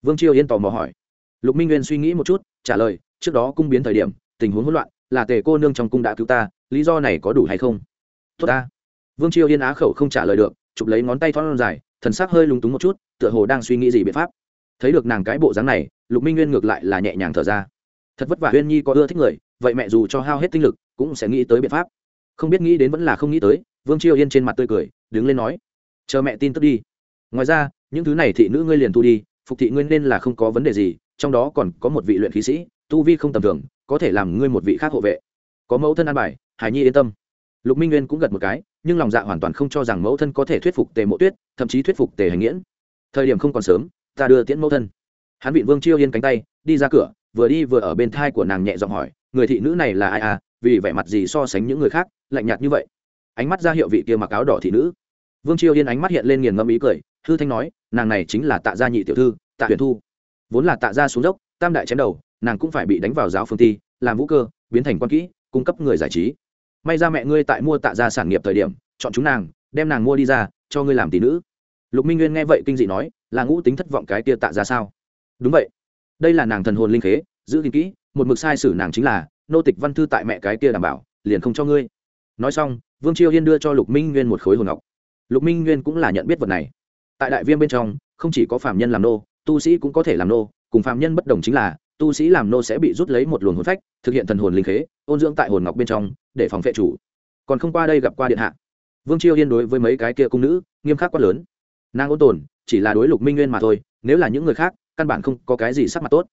S1: Vương chiêu yên tò mò hỏi lục minh nguyên suy nghĩ một chút, trả lời, trước đó cung biến thời điểm, tình huống hỗn loạn, là tề cô nương trong cung đã cứu ta, lý do này có đủ hay không? Tốt ta. Vương chiêu yên á khẩu không trả lời được, chụp lấy ngón tay thon dài, thần sắc hơi lúng túng một chút, tựa hồ đang suy nghĩ gì biện pháp. Thấy được nàng cái bộ dáng này, lục minh nguyên ngược lại là nhẹ nhàng thở ra. Thật vất vả huyên nhi có ưa thích người, vậy mẹ dù cho hao hết tinh lực, cũng sẽ nghĩ tới biện pháp. Không biết nghĩ đến vẫn là không nghĩ tới, vương chiêu yên trên mặt tươi cười, đứng lên nói, chờ mẹ tin tức đi. Ngoài ra, những thứ này thị nữ ngươi liền thu đi, phục thị ngươi nên là không có vấn đề gì trong đó còn có một vị luyện khí sĩ, tu vi không tầm thường, có thể làm ngươi một vị khác hộ vệ. Có mẫu thân an bài, hải nhi yên tâm. Lục minh nguyên cũng gật một cái, nhưng lòng dạ hoàn toàn không cho rằng mẫu thân có thể thuyết phục tề mộ tuyết, thậm chí thuyết phục tề hành nghiễn. Thời điểm không còn sớm, ta đưa tiễn mẫu thân. Hắn bị vương chiêu yên cánh tay, đi ra cửa, vừa đi vừa ở bên thai của nàng nhẹ giọng hỏi, người thị nữ này là ai à vì vẻ mặt gì so sánh những người khác, lạnh nhạt như vậy? Ánh mắt ra hiệu vị kia mặc áo đỏ thị nữ. Vương chiêu yên ánh mắt hiện lên nghiền ngẫm ý cười, hư thanh nói, nàng này chính là tạ gia nhị tiểu thư, tạ huyền thu vốn là tạ gia xuống dốc, tam đại chém đầu, nàng cũng phải bị đánh vào giáo phương thi, làm vũ cơ, biến thành quan kỹ, cung cấp người giải trí. May ra mẹ ngươi tại mua tạ gia sản nghiệp thời điểm, chọn chúng nàng, đem nàng mua đi ra, cho ngươi làm tỷ nữ. Lục minh nguyên nghe vậy kinh dị nói, là ngũ tính thất vọng cái kia tạ ra sao? Đúng vậy. Đây là nàng thần hồn linh khế, giữ gìn kỹ, một mực sai sử nàng chính là, nô tịch văn thư tại mẹ cái kia đảm bảo, liền không cho ngươi. Nói xong, vương chiêu yên đưa cho lục minh nguyên một khối hồn ngọc. Lục minh nguyên cũng là nhận biết vật này. Tại đại viên bên trong, không chỉ có phạm nhân làm nô tu sĩ cũng có thể làm nô, cùng phạm nhân bất đồng chính là, tu sĩ làm nô sẽ bị rút lấy một luồng hồn phách, thực hiện thần hồn linh khế, ôn dưỡng tại hồn ngọc bên trong, để phòng vệ chủ. Còn không qua đây gặp qua điện hạ. Vương chiêu yên đối với mấy cái kia cung nữ, nghiêm khắc quá lớn. Nàng ôn tồn, chỉ là đối lục minh nguyên mà thôi, nếu là những người khác, căn bản không có cái gì sắc mặt tốt.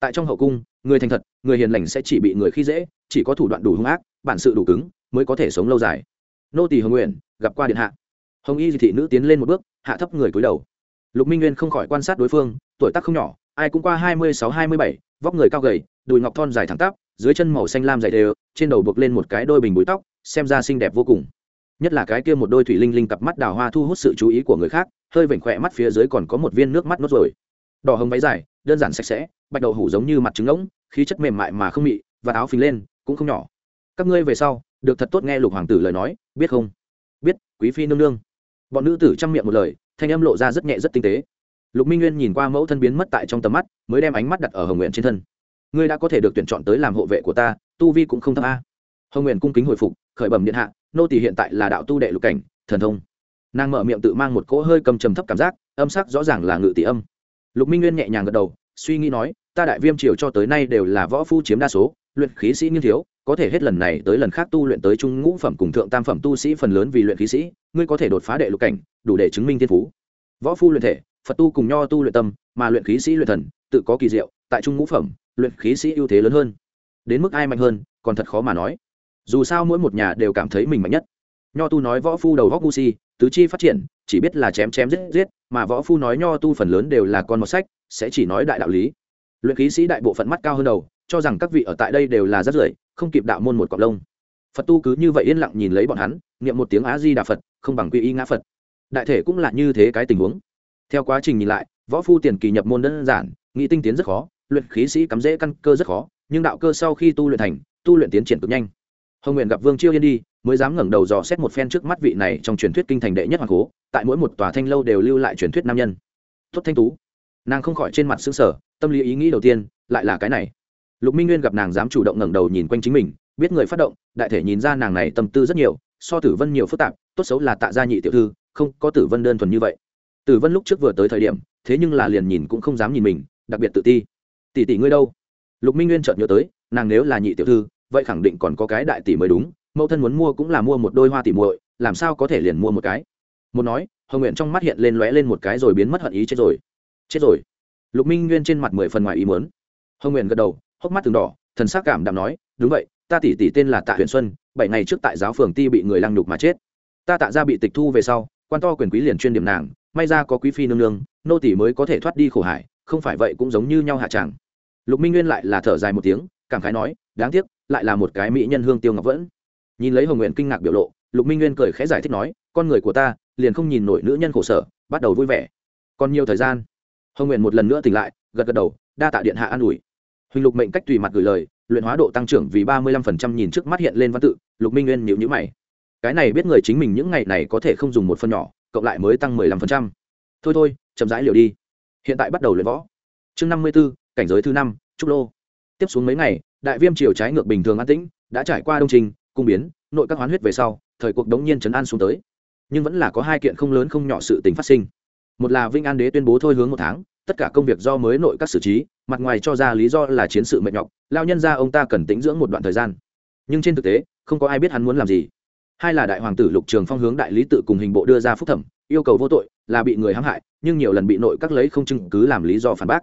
S1: Tại trong hậu cung, người thành thật, người hiền lành sẽ chỉ bị người khi dễ, chỉ có thủ đoạn đủ hung ác, bản sự đủ cứng, mới có thể sống lâu dài. Nô tỳ hồng nguyện, gặp qua điện hạ. Hồng y thị nữ tiến lên một bước, hạ thấp người cúi đầu lục minh nguyên không khỏi quan sát đối phương, tuổi tác không nhỏ, ai cũng qua hai mươi sáu, hai mươi bảy, vóc người cao gầy, đùi ngọc thon dài thẳng tắp, dưới chân màu xanh lam dày đều, trên đầu buộc lên một cái đôi bình búi tóc, xem ra xinh đẹp vô cùng. Nhất là cái kia một đôi thủy linh linh cặp mắt đào hoa thu hút sự chú ý của người khác, hơi vểnh khỏe mắt phía dưới còn có một viên nước mắt nốt rồi. Đỏ hồng váy dài, đơn giản sạch sẽ, bạch đậu hủ giống như mặt trứng ngỗng khí chất mềm mại mà không mị, và áo phình lên, cũng không nhỏ. Các ngươi về sau, được thật tốt nghe lục hoàng tử lời nói, biết không? Biết, quý phi nương nương. Bọn nữ tử chăm miệng một lời thanh âm lộ ra rất nhẹ rất tinh tế. Lục minh nguyên nhìn qua mẫu thân biến mất tại trong tầm mắt, mới đem ánh mắt đặt ở hồng nguyện trên thân. Ngươi đã có thể được tuyển chọn tới làm hộ vệ của ta, tu vi cũng không thấp a. Hồng nguyện cung kính hồi phục, khởi bẩm điện hạ, nô tỳ hiện tại là đạo tu đệ lục cảnh, thần thông. Nàng mở miệng tự mang một cỗ hơi cầm trầm thấp cảm giác, âm sắc rõ ràng là ngự tỷ âm. Lục minh nguyên nhẹ nhàng gật đầu, suy nghĩ nói, ta đại viêm triều cho tới nay đều là võ phu chiếm đa số luyện khí sĩ nghiên thiếu, có thể hết lần này tới lần khác tu luyện tới trung ngũ phẩm cùng thượng tam phẩm tu sĩ phần lớn vì luyện khí sĩ, ngươi có thể đột phá đệ lục cảnh, đủ để chứng minh thiên phú. Võ phu luyện thể, phật tu cùng nho tu luyện tâm, mà luyện khí sĩ luyện thần, tự có kỳ diệu, tại trung ngũ phẩm, luyện khí sĩ ưu thế lớn hơn. Đến mức ai mạnh hơn, còn thật khó mà nói. Dù sao mỗi một nhà đều cảm thấy mình mạnh nhất. Nho tu nói võ phu đầu góc ngu si, tứ chi phát triển, chỉ biết là chém chém giết giết, mà võ phu nói nho tu phần lớn đều là con một sách, sẽ chỉ nói đại đạo lý. Luyện khí sĩ đại bộ phận mắt cao hơn đầu cho rằng các vị ở tại đây đều là rất rưởi, không kịp đạo môn một cọc lông. Phật tu cứ như vậy yên lặng nhìn lấy bọn hắn, niệm một tiếng á di đà phật, không bằng quy y ngã phật. Đại thể cũng là như thế cái tình huống. Theo quá trình nhìn lại, võ phu tiền kỳ nhập môn đơn giản, nghĩ tinh tiến rất khó, luyện khí sĩ cắm dễ căn cơ rất khó, nhưng đạo cơ sau khi tu luyện thành, tu luyện tiến triển cực nhanh. Hồng nguyện gặp vương chiêu yên đi, mới dám ngẩng đầu dò xét một phen trước mắt vị này trong truyền thuyết kinh thành đệ nhất hoàng cố, tại mỗi một tòa thanh lâu đều lưu lại truyền thuyết nam nhân. Tốt thanh tú. Nàng không khỏi trên mặt xứng sở tâm lý ý nghĩ đầu tiên, lại là cái này lục minh nguyên gặp nàng dám chủ động ngẩng đầu nhìn quanh chính mình, biết người phát động, đại thể nhìn ra nàng này tâm tư rất nhiều, so tử vân nhiều phức tạp, tốt xấu là tạ gia nhị tiểu thư, không có tử vân đơn thuần như vậy. Tử vân lúc trước vừa tới thời điểm, thế nhưng là liền nhìn cũng không dám nhìn mình, đặc biệt tự ti. Tỷ tỷ ngươi đâu? Lục minh nguyên chợt nhớ tới, nàng nếu là nhị tiểu thư, vậy khẳng định còn có cái đại tỷ mới đúng, mẫu thân muốn mua cũng là mua một đôi hoa tỷ muội, làm sao có thể liền mua một cái? Một nói, hồng nguyện trong mắt hiện lên lóe lên một cái rồi biến mất hận ý chết rồi. Chết rồi. Lục minh nguyên trên mặt mười phần ngoài ý muốn. Hồng nguyện gật đầu hốc mắt từng đỏ, thần sắc cảm đạm nói, đúng vậy, ta tỷ tỷ tên là tạ huyền xuân, bảy ngày trước tại giáo phường ti bị người lăng nhục mà chết. Ta tạ ra bị tịch thu về sau, quan to quyền quý liền chuyên điểm nàng, may ra có quý phi nương nương, nô tỷ mới có thể thoát đi khổ hải, không phải vậy cũng giống như nhau hạ tràng lục minh nguyên lại là thở dài một tiếng, cảm khái nói, đáng tiếc, lại là một cái mỹ nhân hương tiêu ngọc vẫn. Nhìn lấy hồng nguyện kinh ngạc biểu lộ, lục minh nguyên cười khẽ giải thích nói, con người của ta, liền không nhìn nổi nữ nhân khổ sở, bắt đầu vui vẻ. Còn nhiều thời gian. Hồng nguyện một lần nữa tỉnh lại, gật gật đầu, đa tạ điện hạ an ủi huỳnh lục mệnh cách tùy mặt gửi lời, luyện hóa độ tăng trưởng vì ba mươi lăm phần trăm nhìn trước mắt hiện lên văn tự, lục minh nguyên nhịu nhữ mày. Cái này biết người chính mình những ngày này có thể không dùng một phần nhỏ, cộng lại mới tăng mười lăm phần trăm. Thôi thôi, chậm rãi liều đi. Hiện tại bắt đầu luyện võ. Chương năm mươi b ố cảnh giới thứ năm, trúc lô. Tiếp xuống mấy ngày, đại viêm triều trái ngược bình thường an tĩnh, đã trải qua đông trình, cung biến, nội các hoán huyết về sau, thời cuộc đống nhiên chấn an xuống tới. Nhưng vẫn là có hai kiện không lớn không nhỏ sự tình phát sinh. Một là vinh an đế tuyên bố thôi hướng một tháng tất cả công việc do mới nội các xử trí, mặt ngoài cho ra lý do là chiến sự mệt nhọc, lao nhân ra ông ta cần tĩnh dưỡng một đoạn thời gian. Nhưng trên thực tế, không có ai biết hắn muốn làm gì. Hai là đại hoàng tử lục trường phong hướng đại lý tự cùng hình bộ đưa ra phúc thẩm, yêu cầu vô tội, là bị người hãm hại, nhưng nhiều lần bị nội các lấy không chứng cứ làm lý do phản bác.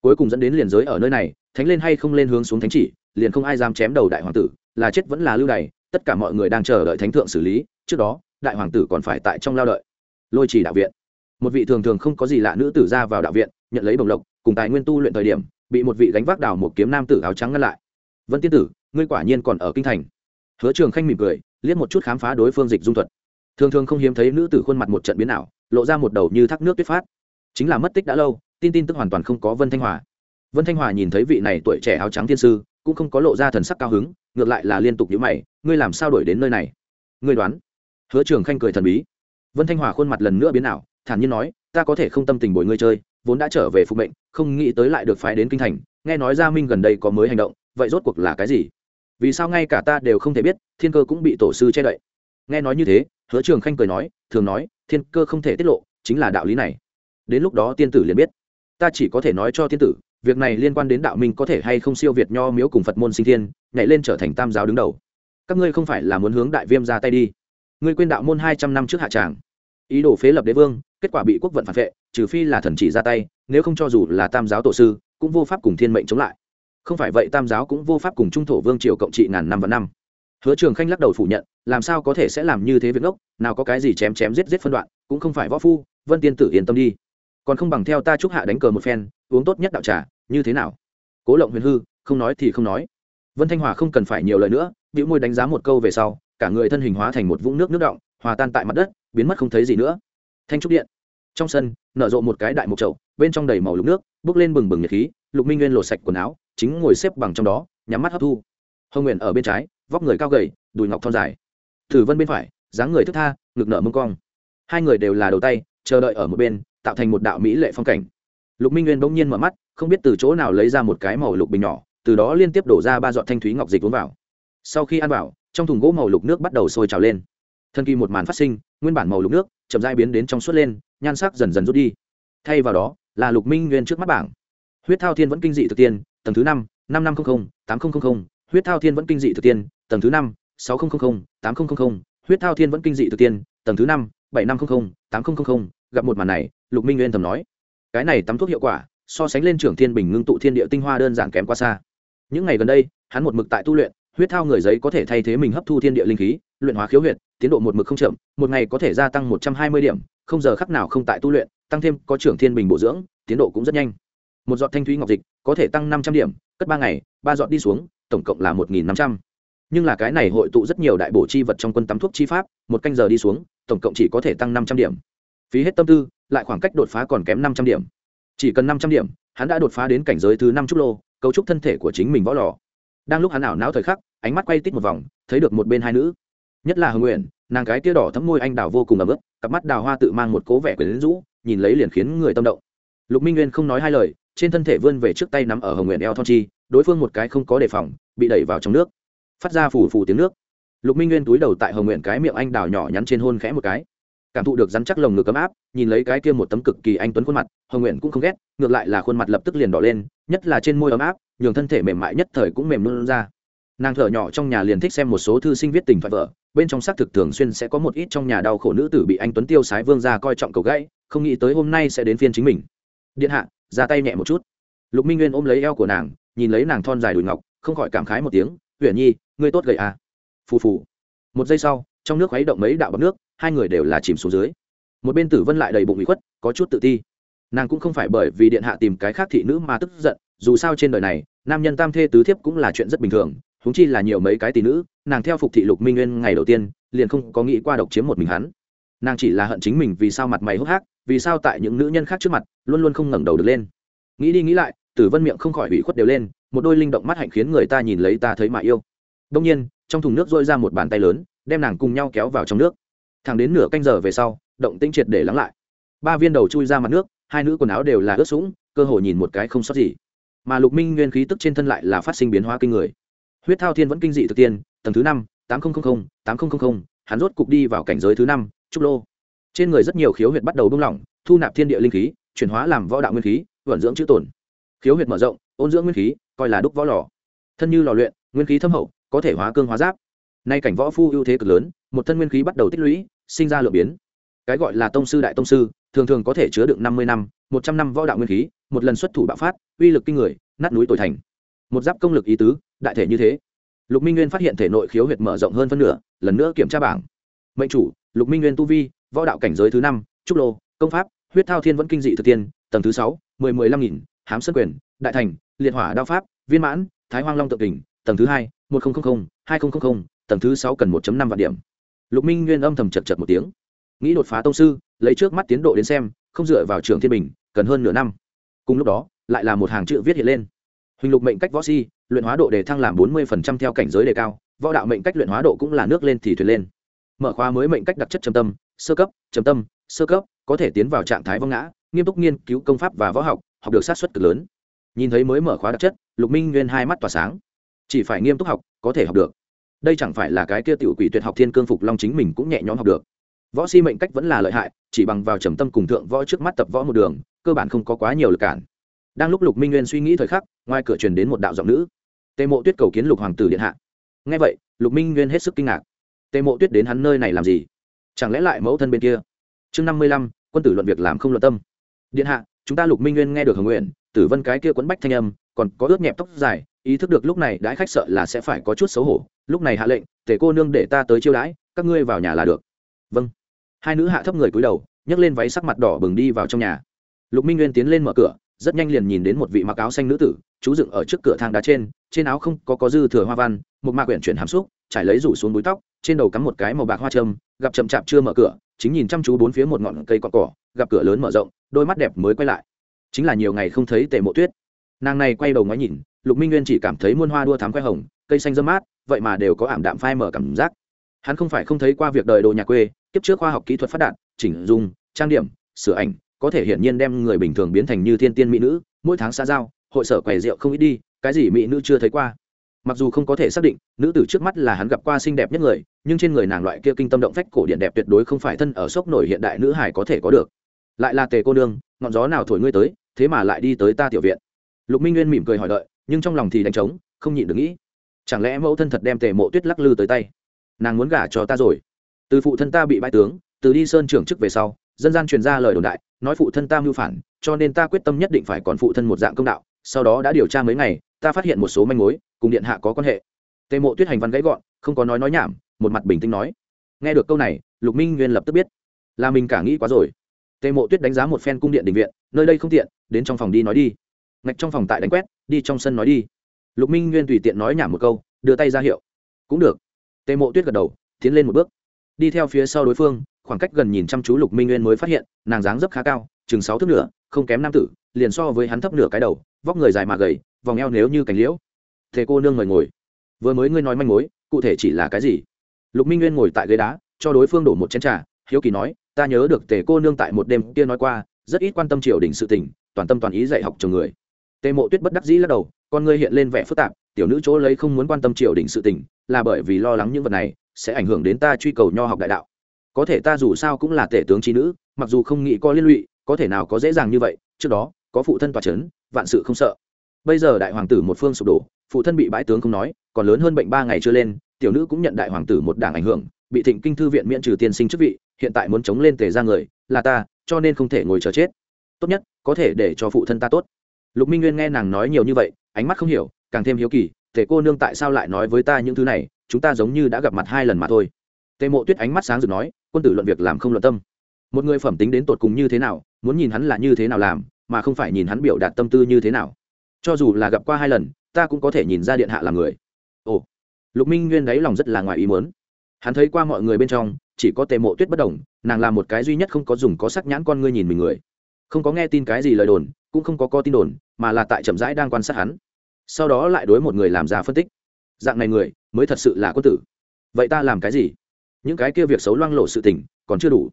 S1: Cuối cùng dẫn đến liền giới ở nơi này, thánh lên hay không lên hướng xuống thánh chỉ, liền không ai dám chém đầu đại hoàng tử, là chết vẫn là lưu đày, tất cả mọi người đang chờ đợi thánh thượng xử lý, trước đó, đại hoàng tử còn phải tại trong lao đợi. Lôi chỉ đạo viện. Một vị thường thường không có gì lạ nữ tử ra vào đạo viện nhận lấy bồng lộc, cùng tài nguyên tu luyện thời điểm, bị một vị gánh vác đào một kiếm nam tử áo trắng ngăn lại. Vân tiên tử, ngươi quả nhiên còn ở kinh thành. Hứa trường khanh mỉm cười, liếc một chút khám phá đối phương dịch dung thuật. Thường thường không hiếm thấy nữ tử khuôn mặt một trận biến ảo, lộ ra một đầu như thác nước tuyết phát. Chính là mất tích đã lâu, tin tin tức hoàn toàn không có vân thanh hòa. Vân thanh hòa nhìn thấy vị này tuổi trẻ áo trắng thiên sư, cũng không có lộ ra thần sắc cao hứng, ngược lại là liên tục nhíu mày, ngươi làm sao đổi đến nơi này? Ngươi đoán. Hứa trường khanh cười thần bí. Vân thanh hòa khuôn mặt lần nữa biến ảo, thản nhiên nói, ta có thể không tâm tình bồi ngươi chơi vốn đã trở về phục mệnh, không nghĩ tới lại được phái đến kinh thành, nghe nói gia minh gần đây có mới hành động, vậy rốt cuộc là cái gì? Vì sao ngay cả ta đều không thể biết, thiên cơ cũng bị tổ sư che đậy. Nghe nói như thế, hứa trường khanh cười nói, thường nói, thiên cơ không thể tiết lộ, chính là đạo lý này. Đến lúc đó tiên tử liền biết. Ta chỉ có thể nói cho tiên tử, việc này liên quan đến đạo minh có thể hay không siêu việt nho miếu cùng phật môn sinh thiên, nhảy lên trở thành tam giáo đứng đầu. Các ngươi không phải là muốn hướng đại viêm ra tay đi. Ngươi quên đạo môn hai trăm năm trước hạ tràng. Ý đồ phế lập đế vương kết quả bị quốc vận phản vệ, trừ phi là thần chỉ ra tay, nếu không cho dù là tam giáo tổ sư, cũng vô pháp cùng thiên mệnh chống lại. Không phải vậy tam giáo cũng vô pháp cùng trung thổ vương triều cộng trị ngàn năm và năm. Hứa trường khanh lắc đầu phủ nhận, làm sao có thể sẽ làm như thế việc ngốc, nào có cái gì chém chém giết giết phân đoạn, cũng không phải võ phu, vân tiên tử yên tâm đi. Còn không bằng theo ta chúc hạ đánh cờ một phen, uống tốt nhất đạo trà, như thế nào? Cố lộng huyền hư, không nói thì không nói. Vân thanh hòa không cần phải nhiều lời nữa, bĩu môi đánh giá một câu về sau, cả người thân hình hóa thành một vũng nước nước động hòa tan tại mặt đất, biến mất không thấy gì nữa thanh trúc điện. Trong sân, nở rộ một cái đại mục trậu bên trong đầy màu lục nước bước lên bừng bừng nhiệt khí, lục minh nguyên lột sạch quần áo, chính ngồi xếp bằng trong đó, nhắm mắt hấp thu. Hồng nguyện ở bên trái, vóc người cao gầy, đùi ngọc thon dài. Thử vân bên phải, dáng người thức tha, ngực nở mông cong. Hai người đều là đầu tay, chờ đợi ở một bên, tạo thành một đạo mỹ lệ phong cảnh. Lục minh nguyên bỗng nhiên mở mắt, không biết từ chỗ nào lấy ra một cái màu lục bình nhỏ, từ đó liên tiếp đổ ra ba giọt thanh thúy ngọc dịch uống vào. Sau khi ăn vào, trong thùng gỗ màu lục nước bắt đầu sôi trào lên. Thân kỳ một màn phát sinh nguyên bản màu lục nước chậm dai biến đến trong suốt lên, nhan sắc dần dần rút đi. Thay vào đó, là lục minh nguyên trước mắt bảng. Huyết thao thiên vẫn kinh dị thực tiên, tầng thứ năm năm năm trăm linh tám nghìn huyết thao thiên vẫn kinh dị thực tiên, tầng thứ năm, sáu nghìn tám nghìn huyết thao thiên vẫn kinh dị thực tiên, tầng thứ năm, bảy năm trăm linh tám nghìn gặp một màn này, lục minh nguyên thầm nói. Cái này tắm thuốc hiệu quả, so sánh lên trưởng thiên bình ngưng tụ thiên địa tinh hoa đơn giản kém quá xa. Những ngày gần đây, hắn một mực tại tu luyện huyết thao người giấy có thể thay thế mình hấp thu thiên địa linh khí, luyện hóa khiếu huyệt, tiến độ một mực không chậm, một ngày có thể gia tăng một trăm hai mươi điểm, không giờ khắc nào không tại tu luyện, tăng thêm có trưởng thiên bình bổ dưỡng, tiến độ cũng rất nhanh. Một giọt thanh thúy ngọc dịch có thể tăng năm trăm điểm, cất ba ngày, ba giọt đi xuống, tổng cộng là một nghìn năm trăm. Nhưng là cái này hội tụ rất nhiều đại bổ chi vật trong quân tắm thuốc chi pháp, một canh giờ đi xuống, tổng cộng chỉ có thể tăng năm trăm điểm. Phí hết tâm tư, lại khoảng cách đột phá còn kém năm trăm điểm. Chỉ cần năm trăm điểm, hắn đã đột phá đến cảnh giới thứ năm trúc lô, cấu trúc thân thể của chính mình võ lò đang lúc hắn ảo não thời khắc, ánh mắt quay tít một vòng, thấy được một bên hai nữ. Nhất là hưng nguyện nàng cái tia đỏ thấm môi anh đào vô cùng ấm ức, cặp mắt đào hoa tự mang một cố vẻ quyển rũ, nhìn lấy liền khiến người tâm động. Lục minh nguyên không nói hai lời, trên thân thể vươn về trước tay nắm ở hồng nguyện eo thon chi, đối phương một cái không có đề phòng, bị đẩy vào trong nước. Phát ra phủ phủ tiếng nước. Lục minh nguyên túi đầu tại hồng nguyện cái miệng anh đào nhỏ nhắn trên hôn khẽ một cái cảm thụ được rắn chắc lồng ngực ấm áp, nhìn lấy cái kia một tấm cực kỳ anh tuấn khuôn mặt, hồng nguyện cũng không ghét, ngược lại là khuôn mặt lập tức liền đỏ lên, nhất là trên môi ấm áp, nhường thân thể mềm mại nhất thời cũng mềm luôn ra. Nàng thở nhỏ trong nhà liền thích xem một số thư sinh viết tình thoại vợ bên trong xác thực thường xuyên sẽ có một ít trong nhà đau khổ nữ tử bị anh tuấn tiêu sái vương ra coi trọng cầu gãy, không nghĩ tới hôm nay sẽ đến phiên chính mình. Điện hạ, ra tay nhẹ một chút. Lục minh nguyên ôm lấy eo của nàng, nhìn lấy nàng thon dài đùi ngọc, không khỏi cảm khái một tiếng huyền nhi, ngươi tốt gậy à. Phù phù. Một giây sau, trong nước khuấy động mấy đạo bọc nước hai người đều là chìm xuống dưới. Một bên tử vân lại đầy bụng bị khuất, có chút tự ti. Nàng cũng không phải bởi vì điện hạ tìm cái khác thị nữ mà tức giận, dù sao trên đời này, nam nhân tam thê tứ thiếp cũng là chuyện rất bình thường húng chi là nhiều mấy cái tỷ nữ, nàng theo phục thị lục minh nguyên ngày đầu tiên, liền không có nghĩ qua độc chiếm một mình hắn. Nàng chỉ là hận chính mình vì sao mặt mày hốc hác, vì sao tại những nữ nhân khác trước mặt, luôn luôn không ngẩng đầu được lên. Nghĩ đi nghĩ lại, tử vân miệng không khỏi bị khuất đều lên, một đôi linh động mắt hạnh khiến người ta nhìn lấy ta thấy mà yêu. Đông nhiên, trong thùng nước dôi ra một bàn tay lớn, đem nàng cùng nhau kéo vào trong nước thẳng đến nửa canh giờ về sau, động tĩnh triệt để lắng lại. Ba viên đầu chui ra mặt nước, hai nữ quần áo đều là ướt sũng, cơ hội nhìn một cái không sót gì. Mà lục minh nguyên khí tức trên thân lại là phát sinh biến hóa kinh người. Huyết thao thiên vẫn kinh dị thực tiên, tầng thứ năm, tám nghìn tám nghìn hắn rốt cục đi vào cảnh giới thứ năm, trúc lô. Trên người rất nhiều khiếu huyệt bắt đầu bung lỏng, thu nạp thiên địa linh khí, chuyển hóa làm võ đạo nguyên khí, vận dưỡng chữ tổn khiếu huyệt mở rộng, ôn dưỡng nguyên khí, coi là đúc võ lò. Thân như lò luyện, nguyên khí thâm hậu, có thể hóa cương hóa giáp. Nay cảnh võ phu ưu thế cực lớn một thân nguyên khí bắt đầu tích lũy sinh ra lượng biến. Cái gọi là tông sư đại tông sư thường thường có thể chứa đựng năm mươi năm một trăm năm võ đạo nguyên khí một lần xuất thủ bạo phát uy lực kinh người nát núi tồi thành. Một giáp công lực ý tứ đại thể như thế. Lục minh nguyên phát hiện thể nội khiếu huyệt mở rộng hơn phân nửa lần nữa kiểm tra bảng. Mệnh chủ lục minh nguyên tu vi võ đạo cảnh giới thứ năm trúc lô công pháp huyết thao thiên vẫn kinh dị thực tiên tầng thứ sáu mười mười lăm nghìn hám sơn quyền đại thành liệt hỏa đao pháp viên mãn thái hoang long tự đỉnh, tầng thứ hai một nghìn hai nghìn tầng thứ sáu cần một năm vạn điểm lục minh nguyên âm thầm chật chật một tiếng. Nghĩ đột phá tông sư, lấy trước mắt tiến độ đến xem, không dựa vào trường thiên bình, cần hơn nửa năm. Cùng lúc đó, lại là một hàng chữ viết hiện lên. Huỳnh lục mệnh cách võ si, luyện hóa độ đề thăng làm bốn mươi theo cảnh giới đề cao, võ đạo mệnh cách luyện hóa độ cũng là nước lên thì thuyền lên. Mở khóa mới mệnh cách đặc chất trầm tâm, sơ cấp, trầm tâm, sơ cấp, có thể tiến vào trạng thái vong ngã, nghiêm túc nghiên cứu công pháp và võ học học được sát xuất cực lớn. Nhìn thấy mới mở khóa đặc chất, lục minh nguyên hai mắt tỏa sáng. Chỉ phải nghiêm túc học, có thể học được đây chẳng phải là cái kia tiểu quỷ tuyệt học thiên cương phục long chính mình cũng nhẹ nhõm học được. Võ si mệnh cách vẫn là lợi hại, chỉ bằng vào trầm tâm cùng thượng võ trước mắt tập võ một đường, cơ bản không có quá nhiều lực cản. Đang lúc lục minh nguyên suy nghĩ thời khắc, ngoài cửa truyền đến một đạo giọng nữ. Tề mộ tuyết cầu kiến lục hoàng tử điện hạ. Nghe vậy, lục minh nguyên hết sức kinh ngạc. Tề mộ tuyết đến hắn nơi này làm gì? Chẳng lẽ lại mẫu thân bên kia? Chương năm mươi lăm, quân tử luận việc làm không luận tâm. Điện hạ, chúng ta lục minh nguyên nghe được hồng nguyện tử vân cái kia quấn bách thanh âm, còn có ướt nhẹp tóc dài, ý thức được lúc này đãi khách sợ là sẽ phải có chút xấu hổ lúc này hạ lệnh tể cô nương để ta tới chiêu đãi, các ngươi vào nhà là được. Vâng. Hai nữ hạ thấp người cúi đầu, nhấc lên váy sắc mặt đỏ bừng đi vào trong nhà. Lục minh nguyên tiến lên mở cửa, rất nhanh liền nhìn đến một vị mặc áo xanh nữ tử, chú dựng ở trước cửa thang đá trên trên áo không có có dư thừa hoa văn, một mạc quyển chuyển hàm xúc, trải lấy rủ xuống búi tóc, trên đầu cắm một cái màu bạc hoa trâm, gặp chậm chạp chưa mở cửa, chính nhìn chăm chú bốn phía một ngọn cây cọn cỏ gặp cửa lớn mở rộng, đôi mắt đẹp mới quay lại. Chính là nhiều ngày không thấy tề mộ tuyết. Nàng này quay đầu ngoái nhìn, lục minh nguyên chỉ cảm thấy muôn hoa đua thám khoe hồng, cây xanh dơ mát vậy mà đều có ảm đạm phai mở cảm giác. Hắn không phải không thấy qua việc đời đồ nhà quê, kiếp trước khoa học kỹ thuật phát đạt, chỉnh dung, trang điểm, sửa ảnh, có thể hiển nhiên đem người bình thường biến thành như thiên tiên mỹ nữ, mỗi tháng xa giao, hội sở quầy rượu không ít đi, cái gì mỹ nữ chưa thấy qua. Mặc dù không có thể xác định, nữ tử trước mắt là hắn gặp qua xinh đẹp nhất người, nhưng trên người nàng loại kia kinh tâm động phách cổ điện đẹp tuyệt đối không phải thân ở sốc nổi hiện đại nữ hải có thể có được. Lại là tề cô nương, ngọn gió nào thổi ngươi tới, thế mà lại đi tới ta tiểu viện. Lục minh nguyên mỉm cười hỏi đợi, nhưng trong lòng thì đánh trống, không nhịn được nghĩ chẳng lẽ mẫu thân thật đem tề mộ tuyết lắc lư tới tay? Nàng muốn gả cho ta rồi. Từ phụ thân ta bị bãi tướng, từ đi sơn trưởng chức về sau, dân gian truyền ra lời đồn đại, nói phụ thân ta mưu phản, cho nên ta quyết tâm nhất định phải còn phụ thân một dạng công đạo, sau đó đã điều tra mấy ngày, ta phát hiện một số manh mối, cùng điện hạ có quan hệ. Tề mộ tuyết hành văn gãy gọn, không có nói nói nhảm, một mặt bình tĩnh nói. Nghe được câu này, lục minh nguyên lập tức biết, là mình cả nghĩ quá rồi. Tề mộ tuyết đánh giá một phen cung điện đình viện, nơi đây không tiện, đến trong phòng đi nói đi. Ngạch trong phòng tại đánh quét, đi trong sân nói đi lục minh nguyên tùy tiện nói nhảm một câu, đưa tay ra hiệu. Cũng được. Tề mộ tuyết gật đầu, tiến lên một bước. Đi theo phía sau đối phương, khoảng cách gần nhìn chăm chú lục minh nguyên mới phát hiện, nàng dáng dấp khá cao, chừng sáu thước nửa không kém nam tử, liền so với hắn thấp nửa cái đầu, vóc người dài mà gầy, vòng eo nếu như cành liễu. Thế cô nương mời ngồi. Vừa mới ngươi nói manh mối, cụ thể chỉ là cái gì? Lục minh nguyên ngồi tại ghế đá, cho đối phương đổ một chén trà, hiếu kỳ nói, ta nhớ được tề cô nương tại một đêm kia nói qua, rất ít quan tâm triều đình sự tình, toàn tâm toàn ý dạy học chồng người. Tề mộ tuyết bất đắc dĩ lắc đầu con ngươi hiện lên vẻ phức tạp, tiểu nữ chỗ lấy không muốn quan tâm triều đình sự tình, là bởi vì lo lắng những vật này sẽ ảnh hưởng đến ta truy cầu nho học đại đạo. Có thể ta dù sao cũng là tể tướng trí nữ, mặc dù không nghĩ có liên lụy, có thể nào có dễ dàng như vậy, trước đó, có phụ thân tòa c h ấ n vạn sự không sợ. Bây giờ đại hoàng tử một phương sụp đổ, phụ thân bị bãi tướng không nói, còn lớn hơn bệnh ba ngày chưa lên, tiểu nữ cũng nhận đại hoàng tử một đảng ảnh hưởng, bị thịnh kinh thư viện miễn trừ tiên sinh chức vị, hiện tại muốn chống lên tề ra người, là ta, cho nên không thể ngồi chờ chết. Tốt nhất, có thể để cho phụ thân ta tốt. Lục minh nguyên nghe nàng nói nhiều như vậy ánh mắt không hiểu, càng thêm hiếu kỳ, tề cô nương tại sao lại nói với ta những thứ này? Chúng ta giống như đã gặp mặt hai lần mà thôi. Tề mộ tuyết ánh mắt sáng rực nói, quân tử luận việc làm không luận tâm. Một người phẩm tính đến tột cùng như thế nào, muốn nhìn hắn là như thế nào làm, mà không phải nhìn hắn biểu đạt tâm tư như thế nào. Cho dù là gặp qua hai lần, ta cũng có thể nhìn ra điện hạ là người. Ồ. Lục minh nguyên đáy lòng rất là ngoài ý muốn. Hắn thấy qua mọi người bên trong, chỉ có tề mộ tuyết bất đồng, nàng là một cái duy nhất không có dùng có sắc nhãn con ngươi nhìn mình người. Không có nghe tin cái gì lời đồn cũng không có có tin đồn, mà là tại chậm rãi đang quan sát hắn. Sau đó lại đối một người làm ra phân tích. Dạng này người, mới thật sự là quân tử. Vậy ta làm cái gì? Những cái kia việc xấu loang lộ sự tình, còn chưa đủ.